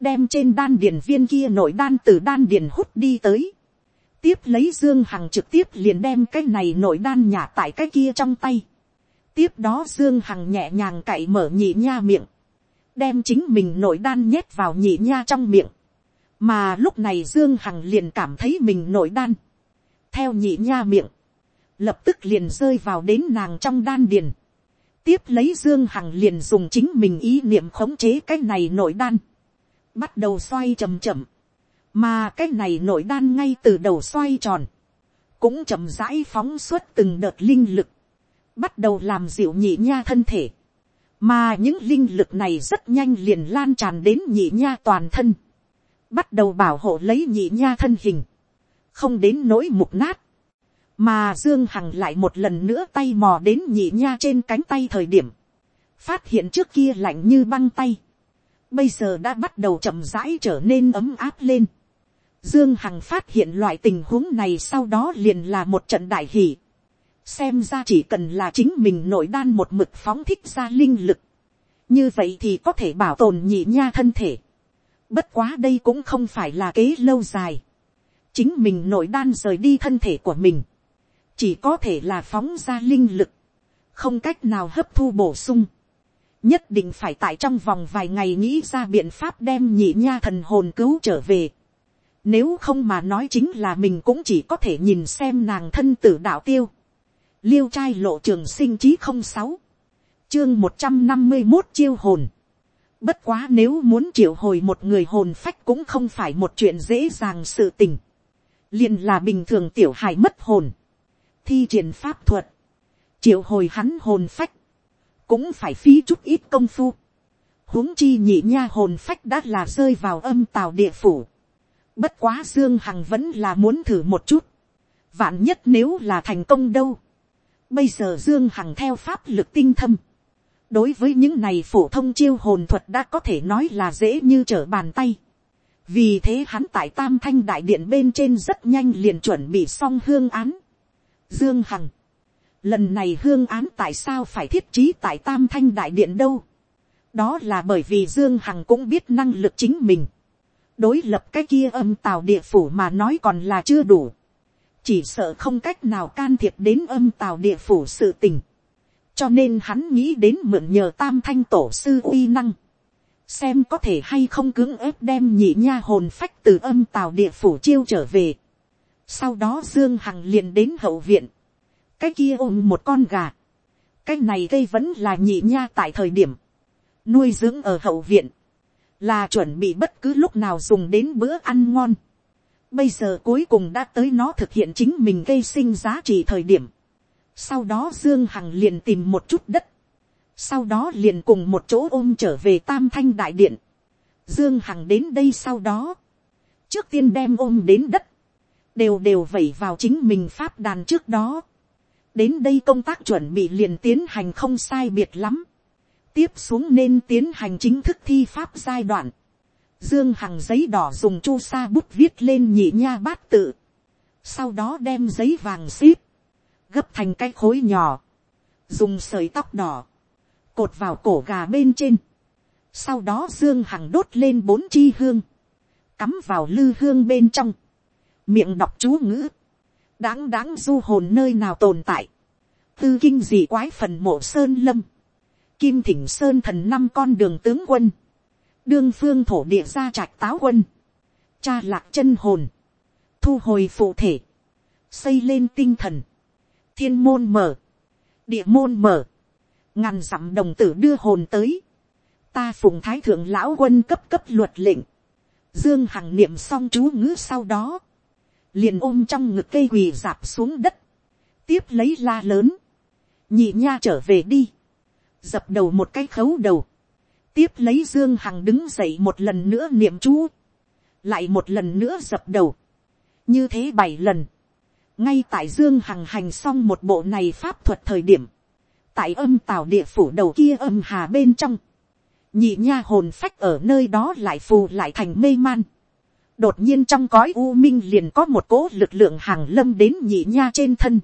A: Đem trên đan điền viên kia nội đan từ đan điền hút đi tới. Tiếp lấy Dương Hằng trực tiếp liền đem cái này nội đan nhả tại cái kia trong tay. Tiếp đó Dương Hằng nhẹ nhàng cậy mở nhị nha miệng. Đem chính mình nội đan nhét vào nhị nha trong miệng, mà lúc này dương hằng liền cảm thấy mình nội đan, theo nhị nha miệng, lập tức liền rơi vào đến nàng trong đan điền, tiếp lấy dương hằng liền dùng chính mình ý niệm khống chế cái này nội đan, bắt đầu xoay chậm chậm, mà cái này nội đan ngay từ đầu xoay tròn, cũng chậm rãi phóng suốt từng đợt linh lực, bắt đầu làm dịu nhị nha thân thể, mà những linh lực này rất nhanh liền lan tràn đến nhị nha toàn thân, bắt đầu bảo hộ lấy nhị nha thân hình, không đến nỗi mục nát, mà dương hằng lại một lần nữa tay mò đến nhị nha trên cánh tay thời điểm, phát hiện trước kia lạnh như băng tay, bây giờ đã bắt đầu chậm rãi trở nên ấm áp lên. Dương Hằng phát hiện loại tình huống này sau đó liền là một trận đại hỷ xem ra chỉ cần là chính mình nội đan một mực phóng thích ra linh lực, như vậy thì có thể bảo tồn nhị nha thân thể. Bất quá đây cũng không phải là kế lâu dài. chính mình nội đan rời đi thân thể của mình, chỉ có thể là phóng ra linh lực, không cách nào hấp thu bổ sung nhất định phải tại trong vòng vài ngày nghĩ ra biện pháp đem nhị nha thần hồn cứu trở về. Nếu không mà nói chính là mình cũng chỉ có thể nhìn xem nàng thân tử đạo tiêu liêu trai lộ trường sinh chí không sáu, chương một trăm năm mươi một chiêu hồn. Bất quá nếu muốn triệu hồi một người hồn phách cũng không phải một chuyện dễ dàng sự tình. liền là bình thường tiểu hài mất hồn, thi triển pháp thuật, triệu hồi hắn hồn phách, cũng phải phí chút ít công phu, huống chi nhị nha hồn phách đã là rơi vào âm tào địa phủ, bất quá dương hằng vẫn là muốn thử một chút, vạn nhất nếu là thành công đâu, bây giờ dương hằng theo pháp lực tinh thâm, đối với những này phổ thông chiêu hồn thuật đã có thể nói là dễ như trở bàn tay. vì thế hắn tại tam thanh đại điện bên trên rất nhanh liền chuẩn bị xong hương án. dương hằng, lần này hương án tại sao phải thiết trí tại tam thanh đại điện đâu. đó là bởi vì dương hằng cũng biết năng lực chính mình. đối lập cái kia âm tào địa phủ mà nói còn là chưa đủ. chỉ sợ không cách nào can thiệp đến âm tào địa phủ sự tình cho nên hắn nghĩ đến mượn nhờ tam thanh tổ sư uy năng, xem có thể hay không cưỡng ép đem nhị nha hồn phách từ âm tào địa phủ chiêu trở về. sau đó dương hằng liền đến hậu viện, cái kia ôm một con gà, cái này cây vẫn là nhị nha tại thời điểm, nuôi dưỡng ở hậu viện, là chuẩn bị bất cứ lúc nào dùng đến bữa ăn ngon. Bây giờ cuối cùng đã tới nó thực hiện chính mình gây sinh giá trị thời điểm. Sau đó Dương Hằng liền tìm một chút đất. Sau đó liền cùng một chỗ ôm trở về Tam Thanh Đại Điện. Dương Hằng đến đây sau đó. Trước tiên đem ôm đến đất. Đều đều vẩy vào chính mình pháp đàn trước đó. Đến đây công tác chuẩn bị liền tiến hành không sai biệt lắm. Tiếp xuống nên tiến hành chính thức thi pháp giai đoạn. Dương Hằng giấy đỏ dùng chu sa bút viết lên nhị nha bát tự. Sau đó đem giấy vàng xíp gấp thành cái khối nhỏ, dùng sợi tóc đỏ, cột vào cổ gà bên trên, sau đó dương hằng đốt lên bốn chi hương, cắm vào lư hương bên trong, miệng đọc chú ngữ, đáng đáng du hồn nơi nào tồn tại, tư kinh dị quái phần mộ sơn lâm, kim thỉnh sơn thần năm con đường tướng quân, đương phương thổ địa gia trạch táo quân, cha lạc chân hồn, thu hồi phụ thể, xây lên tinh thần, thiên môn mở, địa môn mở, ngàn dặm đồng tử đưa hồn tới, ta phùng thái thượng lão quân cấp cấp luật lệnh, dương hằng niệm xong chú ngữ sau đó, liền ôm trong ngực cây quỳ dạp xuống đất, tiếp lấy la lớn, nhị nha trở về đi, dập đầu một cái khấu đầu, tiếp lấy dương hằng đứng dậy một lần nữa niệm chú, lại một lần nữa dập đầu, như thế bảy lần, ngay tại dương hằng hành xong một bộ này pháp thuật thời điểm, tại âm tào địa phủ đầu kia âm hà bên trong, nhị nha hồn phách ở nơi đó lại phù lại thành mê man đột nhiên trong cõi u minh liền có một cố lực lượng hàng lâm đến nhị nha trên thân,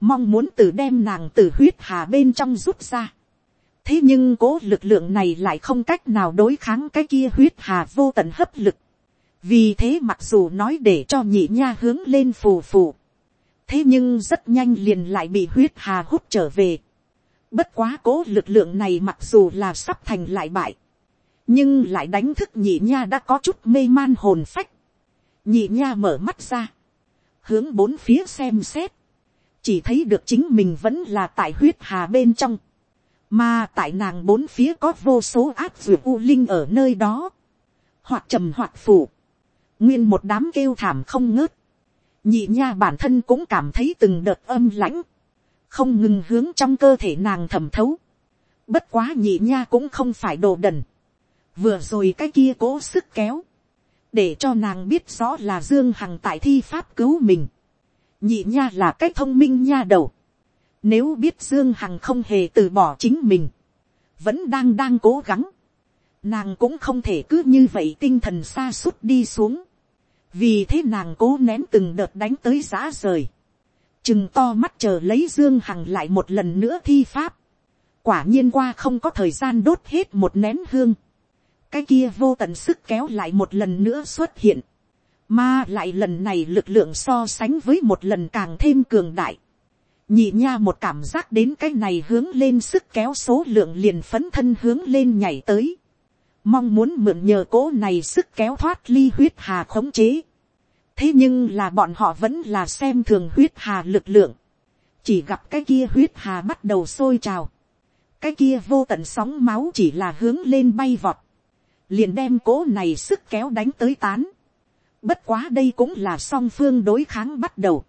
A: mong muốn từ đem nàng từ huyết hà bên trong rút ra. thế nhưng cố lực lượng này lại không cách nào đối kháng cái kia huyết hà vô tận hấp lực. vì thế mặc dù nói để cho nhị nha hướng lên phù phù, thế nhưng rất nhanh liền lại bị huyết hà hút trở về. bất quá cố lực lượng này mặc dù là sắp thành lại bại, nhưng lại đánh thức nhị nha đã có chút mê man hồn phách. nhị nha mở mắt ra, hướng bốn phía xem xét, chỉ thấy được chính mình vẫn là tại huyết hà bên trong, mà tại nàng bốn phía có vô số ác dược u linh ở nơi đó, hoặc trầm hoặc phủ, nguyên một đám kêu thảm không ngớt, nhị nha bản thân cũng cảm thấy từng đợt âm lãnh, không ngừng hướng trong cơ thể nàng thẩm thấu. Bất quá nhị nha cũng không phải đồ đần. Vừa rồi cái kia cố sức kéo. Để cho nàng biết rõ là Dương Hằng tại thi pháp cứu mình. Nhị nha là cái thông minh nha đầu. Nếu biết Dương Hằng không hề từ bỏ chính mình. Vẫn đang đang cố gắng. Nàng cũng không thể cứ như vậy tinh thần xa suốt đi xuống vì thế nàng cố nén từng đợt đánh tới giã rời, chừng to mắt chờ lấy dương hằng lại một lần nữa thi pháp, quả nhiên qua không có thời gian đốt hết một nén hương, cái kia vô tận sức kéo lại một lần nữa xuất hiện, mà lại lần này lực lượng so sánh với một lần càng thêm cường đại, nhị nha một cảm giác đến cái này hướng lên sức kéo số lượng liền phấn thân hướng lên nhảy tới, mong muốn mượn nhờ cố này sức kéo thoát ly huyết hà khống chế. thế nhưng là bọn họ vẫn là xem thường huyết hà lực lượng, chỉ gặp cái kia huyết hà bắt đầu sôi trào, cái kia vô tận sóng máu chỉ là hướng lên bay vọt, liền đem cố này sức kéo đánh tới tán, Bất quá đây cũng là song phương đối kháng bắt đầu.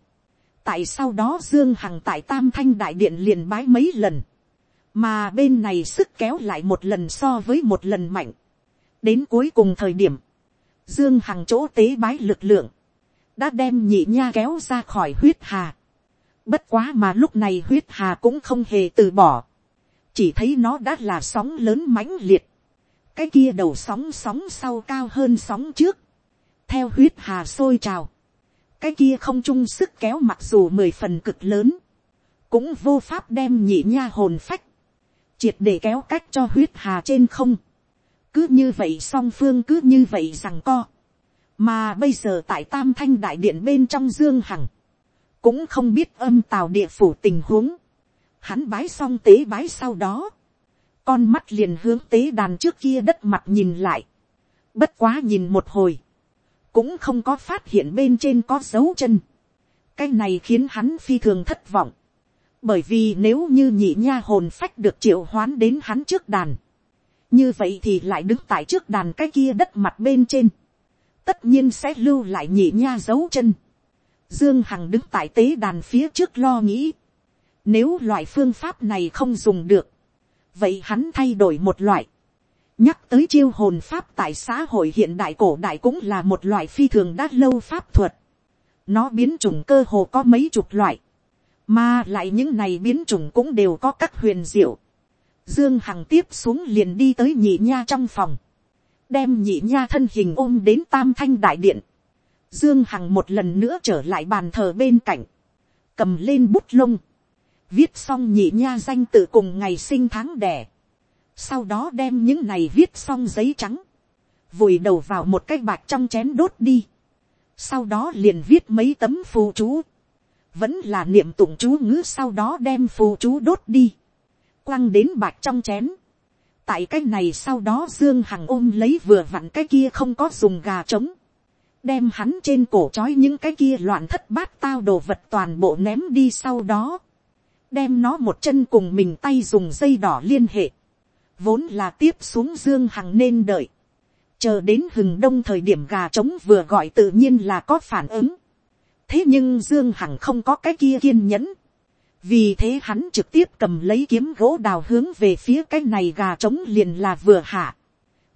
A: Tại sau đó Dương Hằng tại Tam Thanh Đại Điện liền bái mấy lần. Mà bên này sức kéo lại một lần so với một lần mạnh. Đến cuối cùng thời điểm. Dương Hằng chỗ tế bái lực lượng. Đã đem nhị nha kéo ra khỏi huyết hà. Bất quá mà lúc này huyết hà cũng không hề từ bỏ. Chỉ thấy nó đã là sóng lớn mãnh liệt. Cái kia đầu sóng sóng sau cao hơn sóng trước. Theo huyết hà sôi trào. Cái kia không chung sức kéo mặc dù mười phần cực lớn. Cũng vô pháp đem nhị nha hồn phách. Triệt để kéo cách cho huyết hà trên không. Cứ như vậy song phương cứ như vậy rằng co. Mà bây giờ tại Tam Thanh Đại Điện bên trong Dương Hằng cũng không biết âm tào địa phủ tình huống. Hắn bái xong tế bái sau đó, con mắt liền hướng tế đàn trước kia đất mặt nhìn lại. Bất quá nhìn một hồi, cũng không có phát hiện bên trên có dấu chân. cái này khiến hắn phi thường thất vọng. bởi vì nếu như nhị nha hồn phách được triệu hoán đến hắn trước đàn, như vậy thì lại đứng tại trước đàn cái kia đất mặt bên trên, tất nhiên sẽ lưu lại nhị nha dấu chân. Dương Hằng đứng tại tế đàn phía trước lo nghĩ. Nếu loại phương pháp này không dùng được. Vậy hắn thay đổi một loại. Nhắc tới chiêu hồn pháp tại xã hội hiện đại cổ đại cũng là một loại phi thường đã lâu pháp thuật. Nó biến chủng cơ hồ có mấy chục loại. Mà lại những này biến chủng cũng đều có các huyền diệu. Dương Hằng tiếp xuống liền đi tới nhị nha trong phòng. Đem nhị nha thân hình ôm đến tam thanh đại điện Dương Hằng một lần nữa trở lại bàn thờ bên cạnh. Cầm lên bút lông. Viết xong nhị nha danh tự cùng ngày sinh tháng đẻ. Sau đó đem những này viết xong giấy trắng. Vùi đầu vào một cái bạc trong chén đốt đi. Sau đó liền viết mấy tấm phù chú. Vẫn là niệm tụng chú ngữ sau đó đem phù chú đốt đi. Quăng đến bạc trong chén. Tại cái này sau đó Dương Hằng ôm lấy vừa vặn cái kia không có dùng gà trống đem hắn trên cổ trói những cái kia loạn thất bát tao đồ vật toàn bộ ném đi sau đó, đem nó một chân cùng mình tay dùng dây đỏ liên hệ, vốn là tiếp xuống dương hằng nên đợi, chờ đến hừng đông thời điểm gà trống vừa gọi tự nhiên là có phản ứng, thế nhưng dương hằng không có cái kia kiên nhẫn, vì thế hắn trực tiếp cầm lấy kiếm gỗ đào hướng về phía cái này gà trống liền là vừa hạ,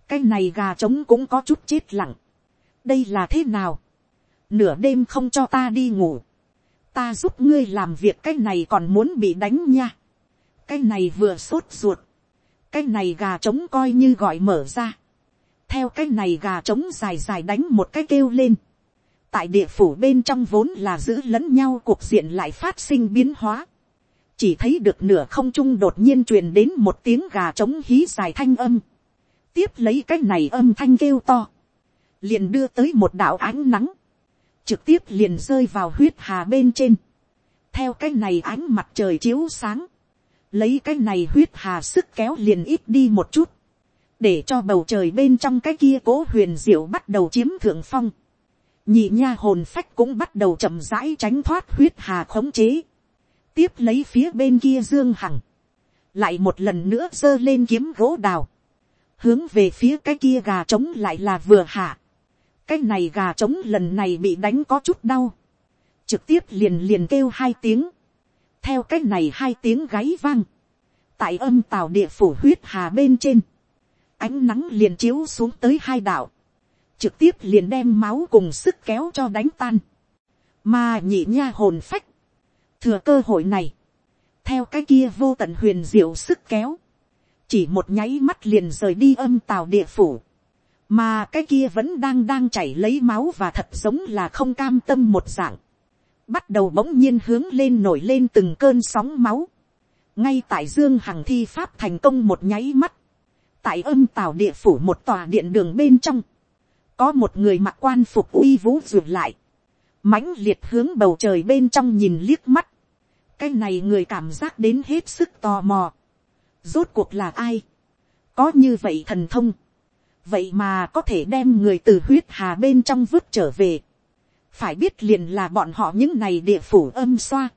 A: cái này gà trống cũng có chút chết lặng, đây là thế nào, nửa đêm không cho ta đi ngủ, ta giúp ngươi làm việc cái này còn muốn bị đánh nha, cái này vừa sốt ruột, cái này gà trống coi như gọi mở ra, theo cái này gà trống dài dài đánh một cái kêu lên, tại địa phủ bên trong vốn là giữ lẫn nhau cuộc diện lại phát sinh biến hóa, chỉ thấy được nửa không trung đột nhiên truyền đến một tiếng gà trống hí dài thanh âm, tiếp lấy cái này âm thanh kêu to, liền đưa tới một đạo ánh nắng, trực tiếp liền rơi vào huyết hà bên trên, theo cái này ánh mặt trời chiếu sáng, lấy cái này huyết hà sức kéo liền ít đi một chút, để cho bầu trời bên trong cái kia cố huyền diệu bắt đầu chiếm thượng phong, nhị nha hồn phách cũng bắt đầu chậm rãi tránh thoát huyết hà khống chế, tiếp lấy phía bên kia dương hằng, lại một lần nữa giơ lên kiếm gỗ đào, hướng về phía cái kia gà trống lại là vừa hạ, cái này gà trống lần này bị đánh có chút đau, trực tiếp liền liền kêu hai tiếng, theo cái này hai tiếng gáy vang, tại âm tàu địa phủ huyết hà bên trên, ánh nắng liền chiếu xuống tới hai đạo, trực tiếp liền đem máu cùng sức kéo cho đánh tan, mà nhị nha hồn phách, thừa cơ hội này, theo cái kia vô tận huyền diệu sức kéo, chỉ một nháy mắt liền rời đi âm tàu địa phủ, mà cái kia vẫn đang đang chảy lấy máu và thật giống là không cam tâm một dạng, bắt đầu bỗng nhiên hướng lên nổi lên từng cơn sóng máu, ngay tại dương hằng thi pháp thành công một nháy mắt, tại âm tào địa phủ một tòa điện đường bên trong, có một người mặc quan phục uy vũ ruột lại, mãnh liệt hướng bầu trời bên trong nhìn liếc mắt, cái này người cảm giác đến hết sức tò mò, rốt cuộc là ai, có như vậy thần thông, vậy mà có thể đem người từ huyết hà bên trong vứt trở về. phải biết liền là bọn họ những này địa phủ âm xoa.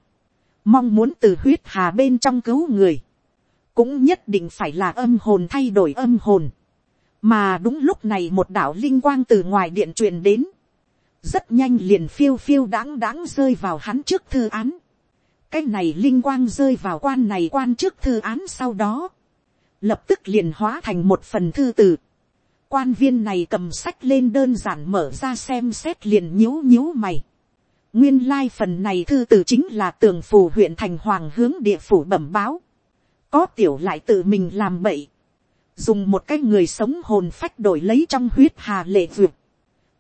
A: mong muốn từ huyết hà bên trong cứu người. cũng nhất định phải là âm hồn thay đổi âm hồn. mà đúng lúc này một đạo linh quang từ ngoài điện truyền đến. rất nhanh liền phiêu phiêu đáng đáng rơi vào hắn trước thư án. cái này linh quang rơi vào quan này quan trước thư án sau đó, lập tức liền hóa thành một phần thư từ quan viên này cầm sách lên đơn giản mở ra xem xét liền nhíu nhíu mày. nguyên lai phần này thư từ chính là tường phủ huyện thành hoàng hướng địa phủ bẩm báo. có tiểu lại tự mình làm bậy. dùng một cái người sống hồn phách đổi lấy trong huyết hà lệ duyệt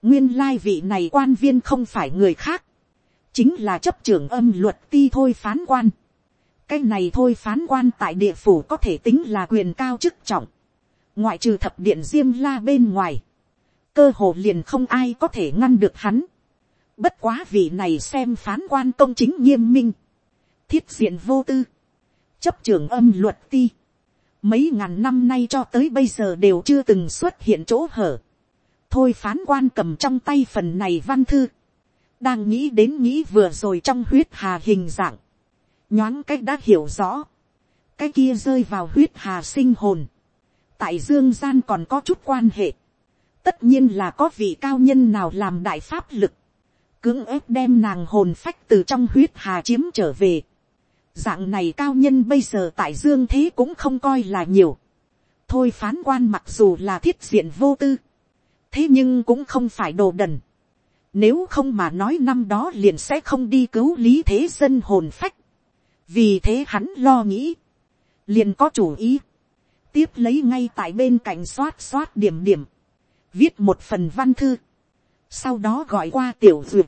A: nguyên lai vị này quan viên không phải người khác, chính là chấp trưởng âm luật ti thôi phán quan. cái này thôi phán quan tại địa phủ có thể tính là quyền cao chức trọng, ngoại trừ thập điện diêm la bên ngoài, cơ hồ liền không ai có thể ngăn được hắn. bất quá vị này xem phán quan công chính nghiêm minh, thiết diện vô tư, chấp trường âm luật ti, mấy ngàn năm nay cho tới bây giờ đều chưa từng xuất hiện chỗ hở. Thôi phán quan cầm trong tay phần này văn thư, đang nghĩ đến nghĩ vừa rồi trong huyết hà hình dạng, nhoáng cách đã hiểu rõ, cái kia rơi vào huyết hà sinh hồn, tại dương gian còn có chút quan hệ, tất nhiên là có vị cao nhân nào làm đại pháp lực, cưỡng ép đem nàng hồn phách từ trong huyết hà chiếm trở về. Dạng này cao nhân bây giờ tại dương thế cũng không coi là nhiều. Thôi phán quan mặc dù là thiết diện vô tư, thế nhưng cũng không phải đồ đần. Nếu không mà nói năm đó liền sẽ không đi cứu lý thế dân hồn phách. Vì thế hắn lo nghĩ. Liền có chủ ý. Tiếp lấy ngay tại bên cạnh xoát xoát điểm điểm. Viết một phần văn thư. Sau đó gọi qua tiểu duyệt.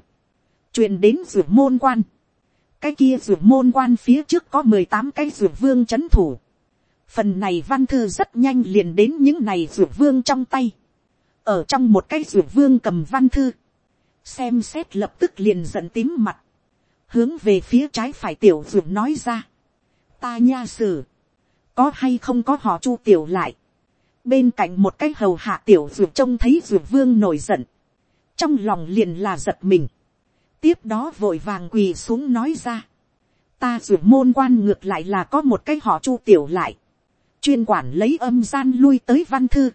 A: truyền đến duyệt môn quan. Cái kia duyệt môn quan phía trước có mười tám cái duyệt vương chấn thủ. Phần này văn thư rất nhanh liền đến những này duyệt vương trong tay ở trong một cái duyệt vương cầm văn thư, xem xét lập tức liền giận tím mặt, hướng về phía trái phải tiểu duyệt nói ra, ta nha sử, có hay không có họ chu tiểu lại, bên cạnh một cái hầu hạ tiểu ruột trông thấy ruột vương nổi giận, trong lòng liền là giật mình, tiếp đó vội vàng quỳ xuống nói ra, ta ruột môn quan ngược lại là có một cái họ chu tiểu lại, chuyên quản lấy âm gian lui tới văn thư,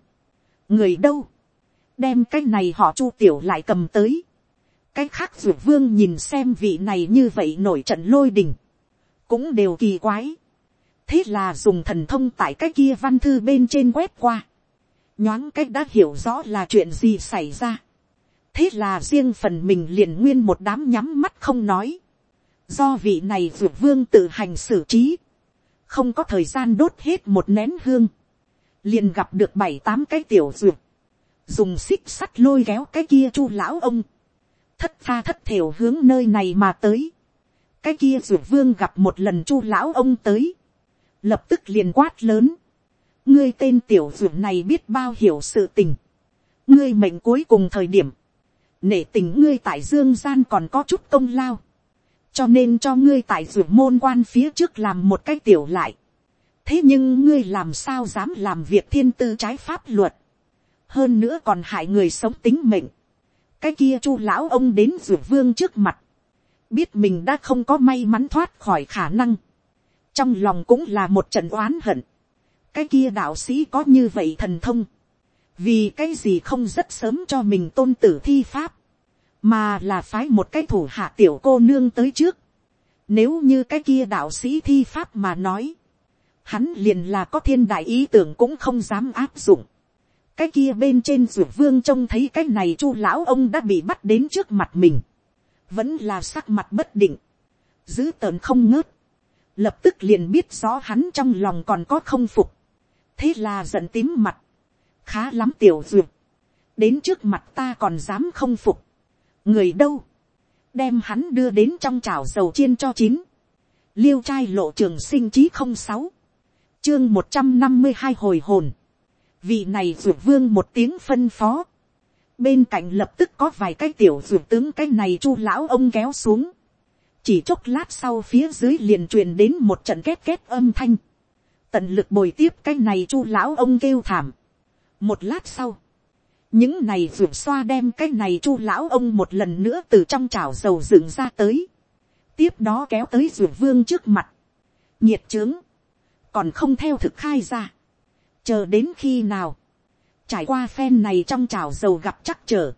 A: người đâu, đem cái này họ chu tiểu lại cầm tới. cái khác ruột vương nhìn xem vị này như vậy nổi trận lôi đình, cũng đều kỳ quái thế là dùng thần thông tại cái kia văn thư bên trên quét qua, nhoáng cách đã hiểu rõ là chuyện gì xảy ra. thế là riêng phần mình liền nguyên một đám nhắm mắt không nói. do vị này dược vương tự hành xử trí, không có thời gian đốt hết một nén hương, liền gặp được bảy tám cái tiểu dược. Dùng xích sắt lôi kéo cái kia chu lão ông, thất tha thất thiểu hướng nơi này mà tới, cái kia dược vương gặp một lần chu lão ông tới, lập tức liền quát lớn, ngươi tên tiểu ruột này biết bao hiểu sự tình, ngươi mệnh cuối cùng thời điểm, nể tình ngươi tại dương gian còn có chút công lao, cho nên cho ngươi tại ruột môn quan phía trước làm một cái tiểu lại, thế nhưng ngươi làm sao dám làm việc thiên tư trái pháp luật, hơn nữa còn hại người sống tính mệnh. cái kia chu lão ông đến ruột vương trước mặt, biết mình đã không có may mắn thoát khỏi khả năng, trong lòng cũng là một trận oán hận. cái kia đạo sĩ có như vậy thần thông, vì cái gì không rất sớm cho mình tôn tử thi pháp, mà là phái một cái thủ hạ tiểu cô nương tới trước. Nếu như cái kia đạo sĩ thi pháp mà nói, hắn liền là có thiên đại ý tưởng cũng không dám áp dụng. Cái kia bên trên ruột vương trông thấy cái này chu lão ông đã bị bắt đến trước mặt mình, vẫn là sắc mặt bất định, giữ tợn không ngớt, lập tức liền biết rõ hắn trong lòng còn có không phục, thế là giận tím mặt, khá lắm tiểu duyệt, đến trước mặt ta còn dám không phục, người đâu, đem hắn đưa đến trong chảo dầu chiên cho chín, liêu trai lộ trường sinh chí không sáu, chương một trăm năm mươi hai hồi hồn, vị này duyệt vương một tiếng phân phó, bên cạnh lập tức có vài cái tiểu duyệt tướng cái này chu lão ông kéo xuống, chỉ chốc lát sau phía dưới liền truyền đến một trận két két âm thanh, tận lực bồi tiếp cái này chu lão ông kêu thảm. một lát sau, những này ruột xoa đem cái này chu lão ông một lần nữa từ trong chảo dầu dựng ra tới, tiếp đó kéo tới ruột vương trước mặt, nhiệt trướng, còn không theo thực khai ra, chờ đến khi nào, trải qua phen này trong chảo dầu gặp chắc trở,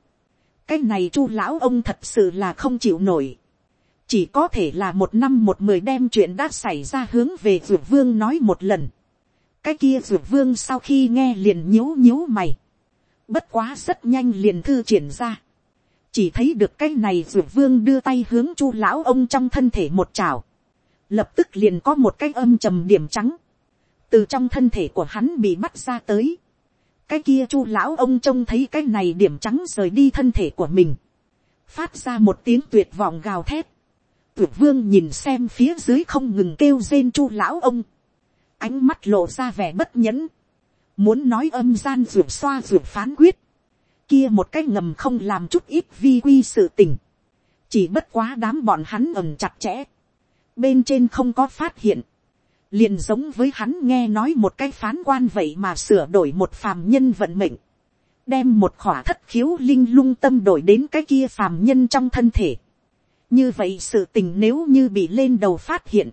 A: cái này chu lão ông thật sự là không chịu nổi chỉ có thể là một năm một mười đem chuyện đã xảy ra hướng về dược vương nói một lần. cái kia dược vương sau khi nghe liền nhíu nhíu mày. bất quá rất nhanh liền thư triển ra. chỉ thấy được cái này dược vương đưa tay hướng chu lão ông trong thân thể một chảo. lập tức liền có một cái âm trầm điểm trắng. từ trong thân thể của hắn bị bắt ra tới cái kia chu lão ông trông thấy cái này điểm trắng rời đi thân thể của mình, phát ra một tiếng tuyệt vọng gào thét, tuyệt vương nhìn xem phía dưới không ngừng kêu rên chu lão ông, ánh mắt lộ ra vẻ bất nhẫn, muốn nói âm gian ruột xoa ruột phán quyết, kia một cái ngầm không làm chút ít vi quy sự tình, chỉ bất quá đám bọn hắn ẩm chặt chẽ, bên trên không có phát hiện, liền giống với hắn nghe nói một cái phán quan vậy mà sửa đổi một phàm nhân vận mệnh, đem một khỏa thất khiếu linh lung tâm đổi đến cái kia phàm nhân trong thân thể như vậy sự tình nếu như bị lên đầu phát hiện,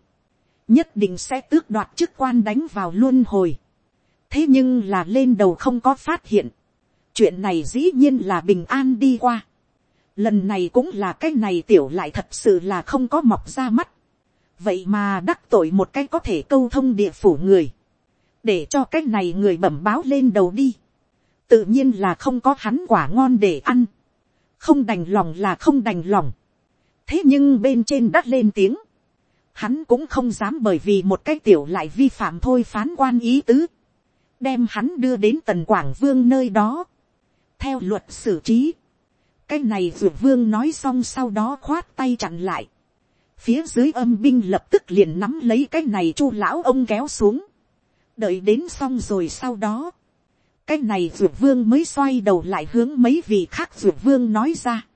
A: nhất định sẽ tước đoạt chức quan đánh vào luôn hồi. thế nhưng là lên đầu không có phát hiện, chuyện này dĩ nhiên là bình an đi qua. lần này cũng là cái này tiểu lại thật sự là không có mọc ra mắt. Vậy mà đắc tội một cái có thể câu thông địa phủ người, để cho cái này người bẩm báo lên đầu đi, tự nhiên là không có hắn quả ngon để ăn, không đành lòng là không đành lòng, thế nhưng bên trên đắt lên tiếng, hắn cũng không dám bởi vì một cái tiểu lại vi phạm thôi phán quan ý tứ, đem hắn đưa đến tần quảng vương nơi đó, theo luật xử trí, cái này dược vương nói xong sau đó khoát tay chặn lại, phía dưới âm binh lập tức liền nắm lấy cái này chu lão ông kéo xuống, đợi đến xong rồi sau đó, cái này dược vương mới xoay đầu lại hướng mấy vị khác dược vương nói ra,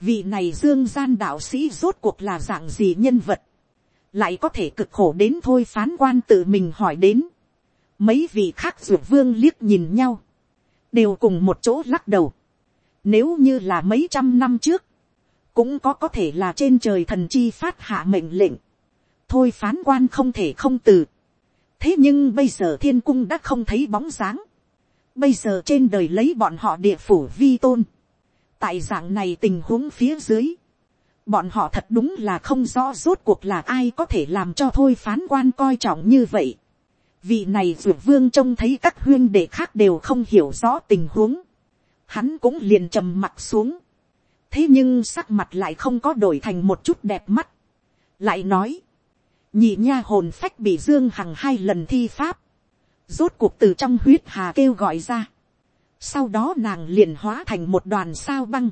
A: vị này dương gian đạo sĩ rốt cuộc là dạng gì nhân vật, lại có thể cực khổ đến thôi phán quan tự mình hỏi đến, mấy vị khác dược vương liếc nhìn nhau, đều cùng một chỗ lắc đầu, nếu như là mấy trăm năm trước, cũng có có thể là trên trời thần chi phát hạ mệnh lệnh, thôi phán quan không thể không từ. thế nhưng bây giờ thiên cung đã không thấy bóng dáng, bây giờ trên đời lấy bọn họ địa phủ vi tôn, tại dạng này tình huống phía dưới, bọn họ thật đúng là không rõ rốt cuộc là ai có thể làm cho thôi phán quan coi trọng như vậy. vị này dược vương trông thấy các huyên đệ khác đều không hiểu rõ tình huống, hắn cũng liền trầm mặt xuống, thế nhưng sắc mặt lại không có đổi thành một chút đẹp mắt, lại nói, nhị nha hồn phách bị dương hằng hai lần thi pháp, rốt cuộc từ trong huyết hà kêu gọi ra, sau đó nàng liền hóa thành một đoàn sao băng,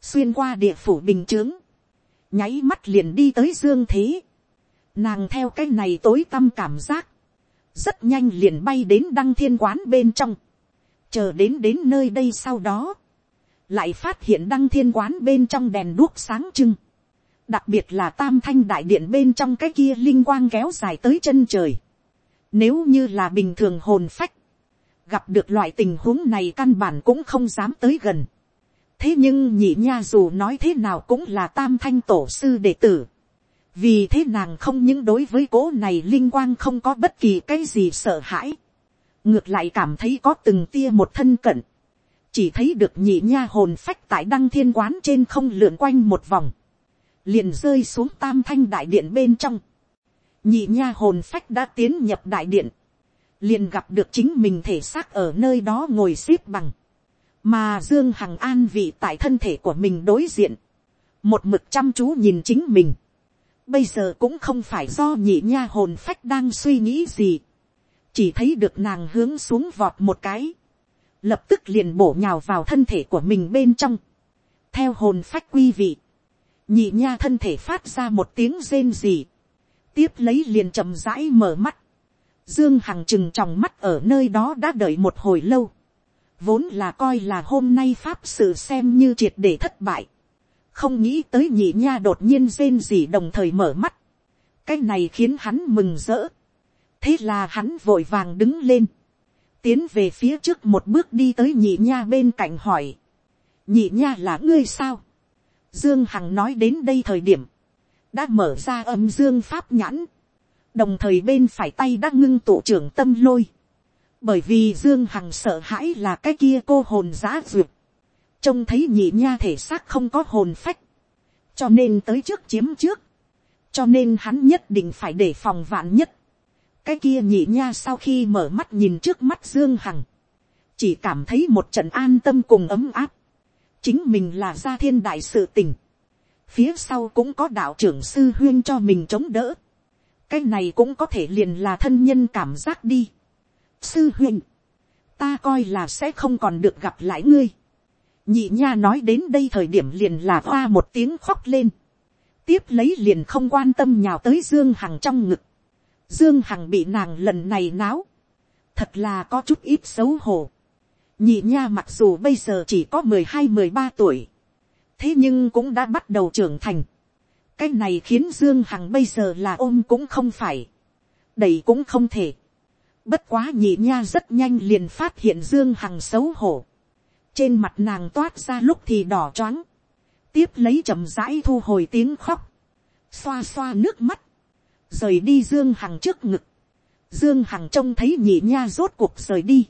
A: xuyên qua địa phủ bình t r ư ớ n g nháy mắt liền đi tới dương thế, nàng theo cái này tối tâm cảm giác, rất nhanh liền bay đến đăng thiên quán bên trong, chờ đến đến nơi đây sau đó, lại phát hiện đăng thiên quán bên trong đèn đuốc sáng trưng, đặc biệt là tam thanh đại điện bên trong cái kia linh quang kéo dài tới chân trời. Nếu như là bình thường hồn phách, gặp được loại tình huống này căn bản cũng không dám tới gần. thế nhưng nhị nha dù nói thế nào cũng là tam thanh tổ sư đệ tử. vì thế nàng không những đối với cố này linh quang không có bất kỳ cái gì sợ hãi. ngược lại cảm thấy có từng tia một thân cận chỉ thấy được nhị nha hồn phách tại đăng thiên quán trên không lượn quanh một vòng, liền rơi xuống tam thanh đại điện bên trong. nhị nha hồn phách đã tiến nhập đại điện, liền gặp được chính mình thể xác ở nơi đó ngồi xếp bằng, mà dương hằng an vị tại thân thể của mình đối diện, một mực chăm chú nhìn chính mình, bây giờ cũng không phải do nhị nha hồn phách đang suy nghĩ gì, chỉ thấy được nàng hướng xuống vọt một cái, lập tức liền bổ nhào vào thân thể của mình bên trong, theo hồn phách quy vị, nhị nha thân thể phát ra một tiếng rên gì, tiếp lấy liền chậm rãi mở mắt, dương hằng chừng tròng mắt ở nơi đó đã đợi một hồi lâu, vốn là coi là hôm nay pháp sự xem như triệt để thất bại, không nghĩ tới nhị nha đột nhiên rên gì đồng thời mở mắt, cái này khiến hắn mừng rỡ, thế là hắn vội vàng đứng lên, tiến về phía trước một bước đi tới nhị nha bên cạnh hỏi, nhị nha là ngươi sao, dương hằng nói đến đây thời điểm, đã mở ra âm dương pháp nhãn, đồng thời bên phải tay đã ngưng tụ trưởng tâm lôi, bởi vì dương hằng sợ hãi là cái kia cô hồn giá duyệt, trông thấy nhị nha thể xác không có hồn phách, cho nên tới trước chiếm trước, cho nên hắn nhất định phải để phòng vạn nhất. cái kia nhị nha sau khi mở mắt nhìn trước mắt dương hằng, chỉ cảm thấy một trận an tâm cùng ấm áp, chính mình là gia thiên đại sự tình, phía sau cũng có đạo trưởng sư huyên cho mình chống đỡ, cái này cũng có thể liền là thân nhân cảm giác đi. sư huynh, ta coi là sẽ không còn được gặp lại ngươi. nhị nha nói đến đây thời điểm liền là hoa một tiếng khóc lên. tiếp lấy liền không quan tâm nhào tới dương hằng trong ngực. dương hằng bị nàng lần này náo. thật là có chút ít xấu hổ. nhị nha mặc dù bây giờ chỉ có mười hai mười ba tuổi. thế nhưng cũng đã bắt đầu trưởng thành cái này khiến dương hằng bây giờ là ôm cũng không phải, đẩy cũng không thể. bất quá nhị nha rất nhanh liền phát hiện dương hằng xấu hổ. trên mặt nàng toát ra lúc thì đỏ choáng, tiếp lấy chậm rãi thu hồi tiếng khóc, xoa xoa nước mắt, rời đi dương hằng trước ngực. dương hằng trông thấy nhị nha rốt cuộc rời đi,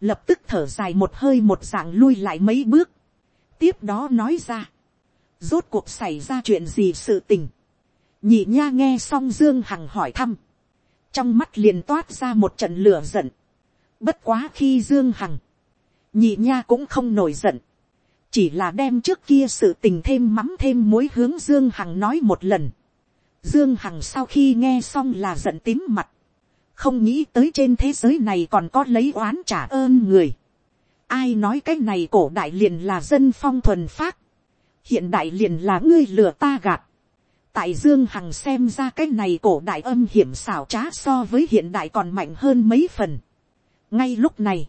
A: lập tức thở dài một hơi một dạng lui lại mấy bước, tiếp đó nói ra, rốt cuộc xảy ra chuyện gì sự tình. nhị nha nghe xong dương hằng hỏi thăm, trong mắt liền toát ra một trận lửa giận. bất quá khi dương hằng, nhị nha cũng không nổi giận, chỉ là đem trước kia sự tình thêm mắm thêm mối hướng dương hằng nói một lần. dương hằng sau khi nghe xong là giận tím mặt, không nghĩ tới trên thế giới này còn có lấy oán trả ơn người. ai nói cái này cổ đại liền là dân phong thuần phát, hiện đại liền là ngươi lừa ta gạt. tại dương hằng xem ra cái này cổ đại âm hiểm xảo trá so với hiện đại còn mạnh hơn mấy phần. ngay lúc này,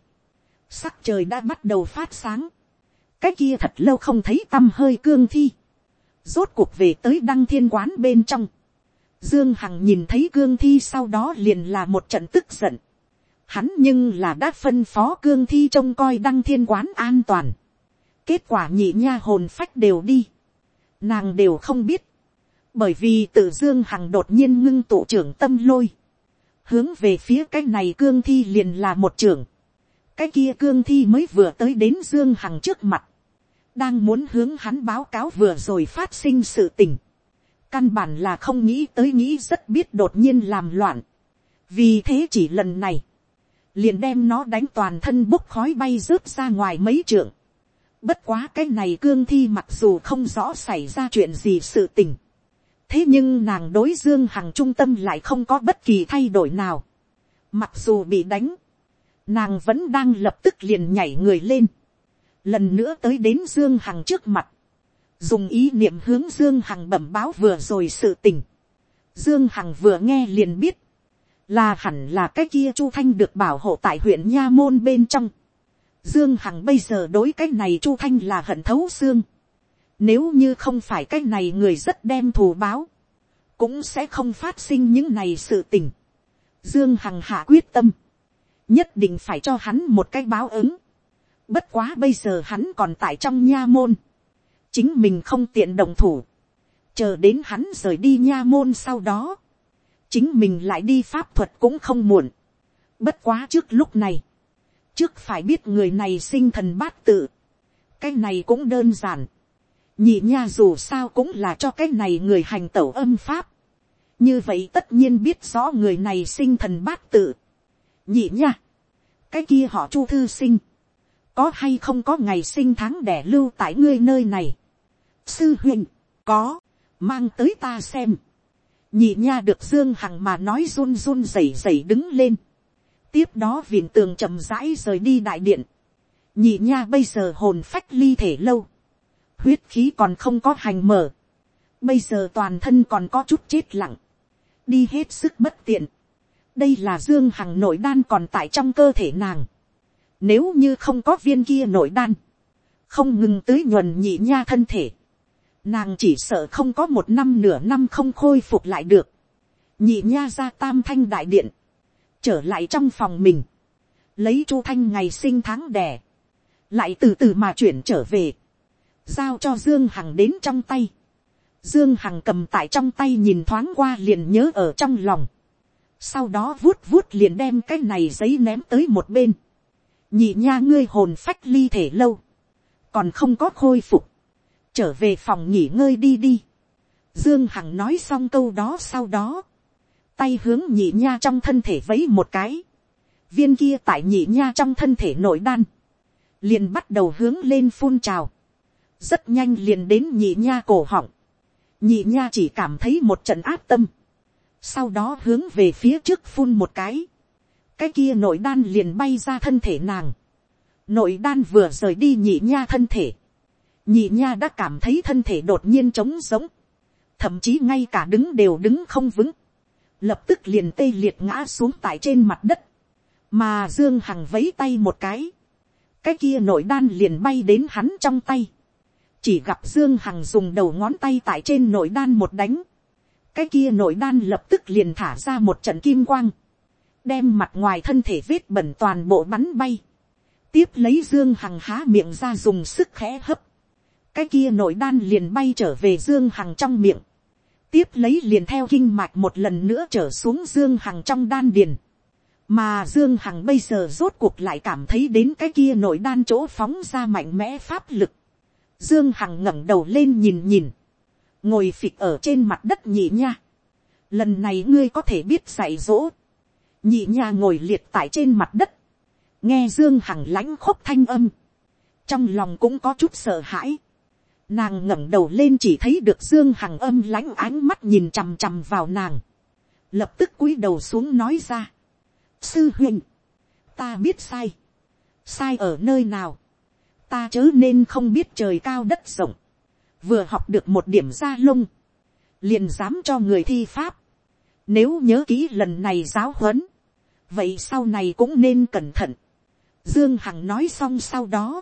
A: sắc trời đã bắt đầu phát sáng. cái kia thật lâu không thấy tâm hơi cương thi. rốt cuộc về tới đăng thiên quán bên trong. dương hằng nhìn thấy cương thi sau đó liền là một trận tức giận. hắn nhưng là đã phân phó cương thi trông coi đăng thiên quán an toàn Kết quả nhị nha hồn phách đều đi. Nàng đều không biết. Bởi vì tự dương hằng đột nhiên ngưng tụ trưởng tâm lôi. Hướng về phía cái này cương thi liền là một trưởng. Cái kia cương thi mới vừa tới đến dương hằng trước mặt. Đang muốn hướng hắn báo cáo vừa rồi phát sinh sự tình. Căn bản là không nghĩ tới nghĩ rất biết đột nhiên làm loạn. Vì thế chỉ lần này liền đem nó đánh toàn thân bốc khói bay rớt ra ngoài mấy trượng. Bất quá cái này cương thi mặc dù không rõ xảy ra chuyện gì sự tình. Thế nhưng nàng đối dương hằng trung tâm lại không có bất kỳ thay đổi nào. Mặc dù bị đánh. Nàng vẫn đang lập tức liền nhảy người lên. Lần nữa tới đến dương hằng trước mặt. Dùng ý niệm hướng dương hằng bẩm báo vừa rồi sự tình. Dương hằng vừa nghe liền biết. Là hẳn là cái kia chu thanh được bảo hộ tại huyện Nha Môn bên trong Dương Hằng bây giờ đối cái này Chu Thanh là hận thấu xương. Nếu như không phải cái này người rất đem thù báo. Cũng sẽ không phát sinh những này sự tình. Dương Hằng hạ quyết tâm. Nhất định phải cho hắn một cái báo ứng. Bất quá bây giờ hắn còn tại trong nha môn. Chính mình không tiện đồng thủ. Chờ đến hắn rời đi nha môn sau đó. Chính mình lại đi pháp thuật cũng không muộn. Bất quá trước lúc này trước phải biết người này sinh thần bát tự. cái này cũng đơn giản. nhị nha dù sao cũng là cho cái này người hành tẩu âm pháp. như vậy tất nhiên biết rõ người này sinh thần bát tự. nhị nha. cái kia họ chu thư sinh. có hay không có ngày sinh tháng đẻ lưu tại ngươi nơi này. sư huynh, có, mang tới ta xem. nhị nha được dương hằng mà nói run run rẩy rẩy đứng lên tiếp đó viện tường chậm rãi rời đi đại điện, nhị nha bây giờ hồn phách ly thể lâu, huyết khí còn không có hành mở, bây giờ toàn thân còn có chút chết lặng, đi hết sức bất tiện, đây là dương hằng nội đan còn tại trong cơ thể nàng, nếu như không có viên kia nội đan, không ngừng tưới nhuần nhị nha thân thể, nàng chỉ sợ không có một năm nửa năm không khôi phục lại được, nhị nha ra tam thanh đại điện, trở lại trong phòng mình, lấy chu thanh ngày sinh tháng đẻ, lại từ từ mà chuyển trở về, giao cho dương hằng đến trong tay, dương hằng cầm tại trong tay nhìn thoáng qua liền nhớ ở trong lòng, sau đó vuốt vuốt liền đem cái này giấy ném tới một bên, nhị nha ngươi hồn phách ly thể lâu, còn không có khôi phục, trở về phòng nghỉ ngơi đi đi. Dương Hằng nói xong câu đó sau đó, tay hướng nhị nha trong thân thể vấy một cái, viên kia tại nhị nha trong thân thể nội đan, liền bắt đầu hướng lên phun trào, rất nhanh liền đến nhị nha cổ họng, nhị nha chỉ cảm thấy một trận áp tâm, sau đó hướng về phía trước phun một cái, cái kia nội đan liền bay ra thân thể nàng, nội đan vừa rời đi nhị nha thân thể, nhị nha đã cảm thấy thân thể đột nhiên trống giống, thậm chí ngay cả đứng đều đứng không vững, lập tức liền tê liệt ngã xuống tại trên mặt đất, mà dương hằng vấy tay một cái, cái kia nội đan liền bay đến hắn trong tay, chỉ gặp dương hằng dùng đầu ngón tay tại trên nội đan một đánh, cái kia nội đan lập tức liền thả ra một trận kim quang, đem mặt ngoài thân thể vết bẩn toàn bộ bắn bay, tiếp lấy dương hằng há miệng ra dùng sức khẽ hấp, cái kia nội đan liền bay trở về dương hằng trong miệng, tiếp lấy liền theo kinh mạch một lần nữa trở xuống dương hằng trong đan điền, mà dương hằng bây giờ rốt cuộc lại cảm thấy đến cái kia nội đan chỗ phóng ra mạnh mẽ pháp lực, dương hằng ngẩng đầu lên nhìn nhìn, ngồi phịch ở trên mặt đất nhị nha, lần này ngươi có thể biết dạy dỗ, nhị nha ngồi liệt tại trên mặt đất, nghe dương hằng lãnh khúc thanh âm, trong lòng cũng có chút sợ hãi, nàng ngẩng đầu lên chỉ thấy được dương hằng âm lãnh ánh mắt nhìn chằm chằm vào nàng, lập tức cúi đầu xuống nói ra, sư huynh, ta biết sai, sai ở nơi nào, ta chớ nên không biết trời cao đất rộng, vừa học được một điểm ra lông, liền dám cho người thi pháp, nếu nhớ kỹ lần này giáo huấn, vậy sau này cũng nên cẩn thận. Dương Hằng nói xong sau đó,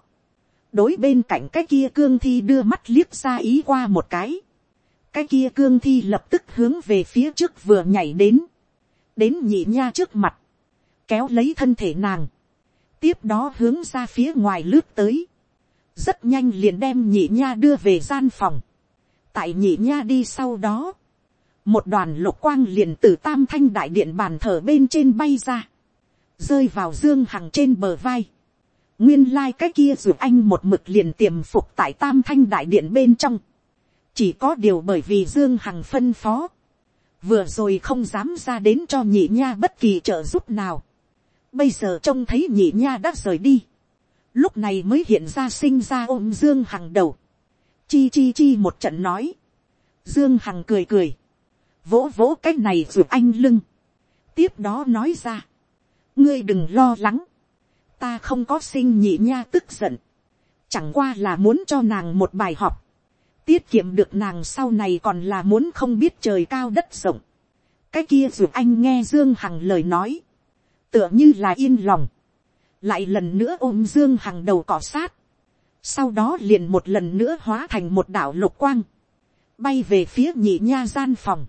A: đối bên cạnh cái kia cương thi đưa mắt liếc ra ý qua một cái. cái kia cương thi lập tức hướng về phía trước vừa nhảy đến, đến nhị nha trước mặt, kéo lấy thân thể nàng, tiếp đó hướng ra phía ngoài lướt tới, rất nhanh liền đem nhị nha đưa về gian phòng, tại nhị nha đi sau đó, một đoàn lục quang liền từ tam thanh đại điện bàn thờ bên trên bay ra, rơi vào dương hằng trên bờ vai nguyên lai、like、cái kia dù anh một mực liền tiềm phục tại tam thanh đại điện bên trong. chỉ có điều bởi vì dương hằng phân phó, vừa rồi không dám ra đến cho nhị nha bất kỳ trợ giúp nào. bây giờ trông thấy nhị nha đã rời đi. lúc này mới hiện ra sinh ra ôm dương hằng đầu. chi chi chi một trận nói. dương hằng cười cười vỗ vỗ cái này dù anh lưng, tiếp đó nói ra, ngươi đừng lo lắng, ta không có sinh nhị nha tức giận, chẳng qua là muốn cho nàng một bài học, tiết kiệm được nàng sau này còn là muốn không biết trời cao đất rộng, cái kia dù anh nghe dương hằng lời nói, tựa như là yên lòng, lại lần nữa ôm dương hằng đầu cỏ sát, sau đó liền một lần nữa hóa thành một đảo lục quang, bay về phía nhị nha gian phòng,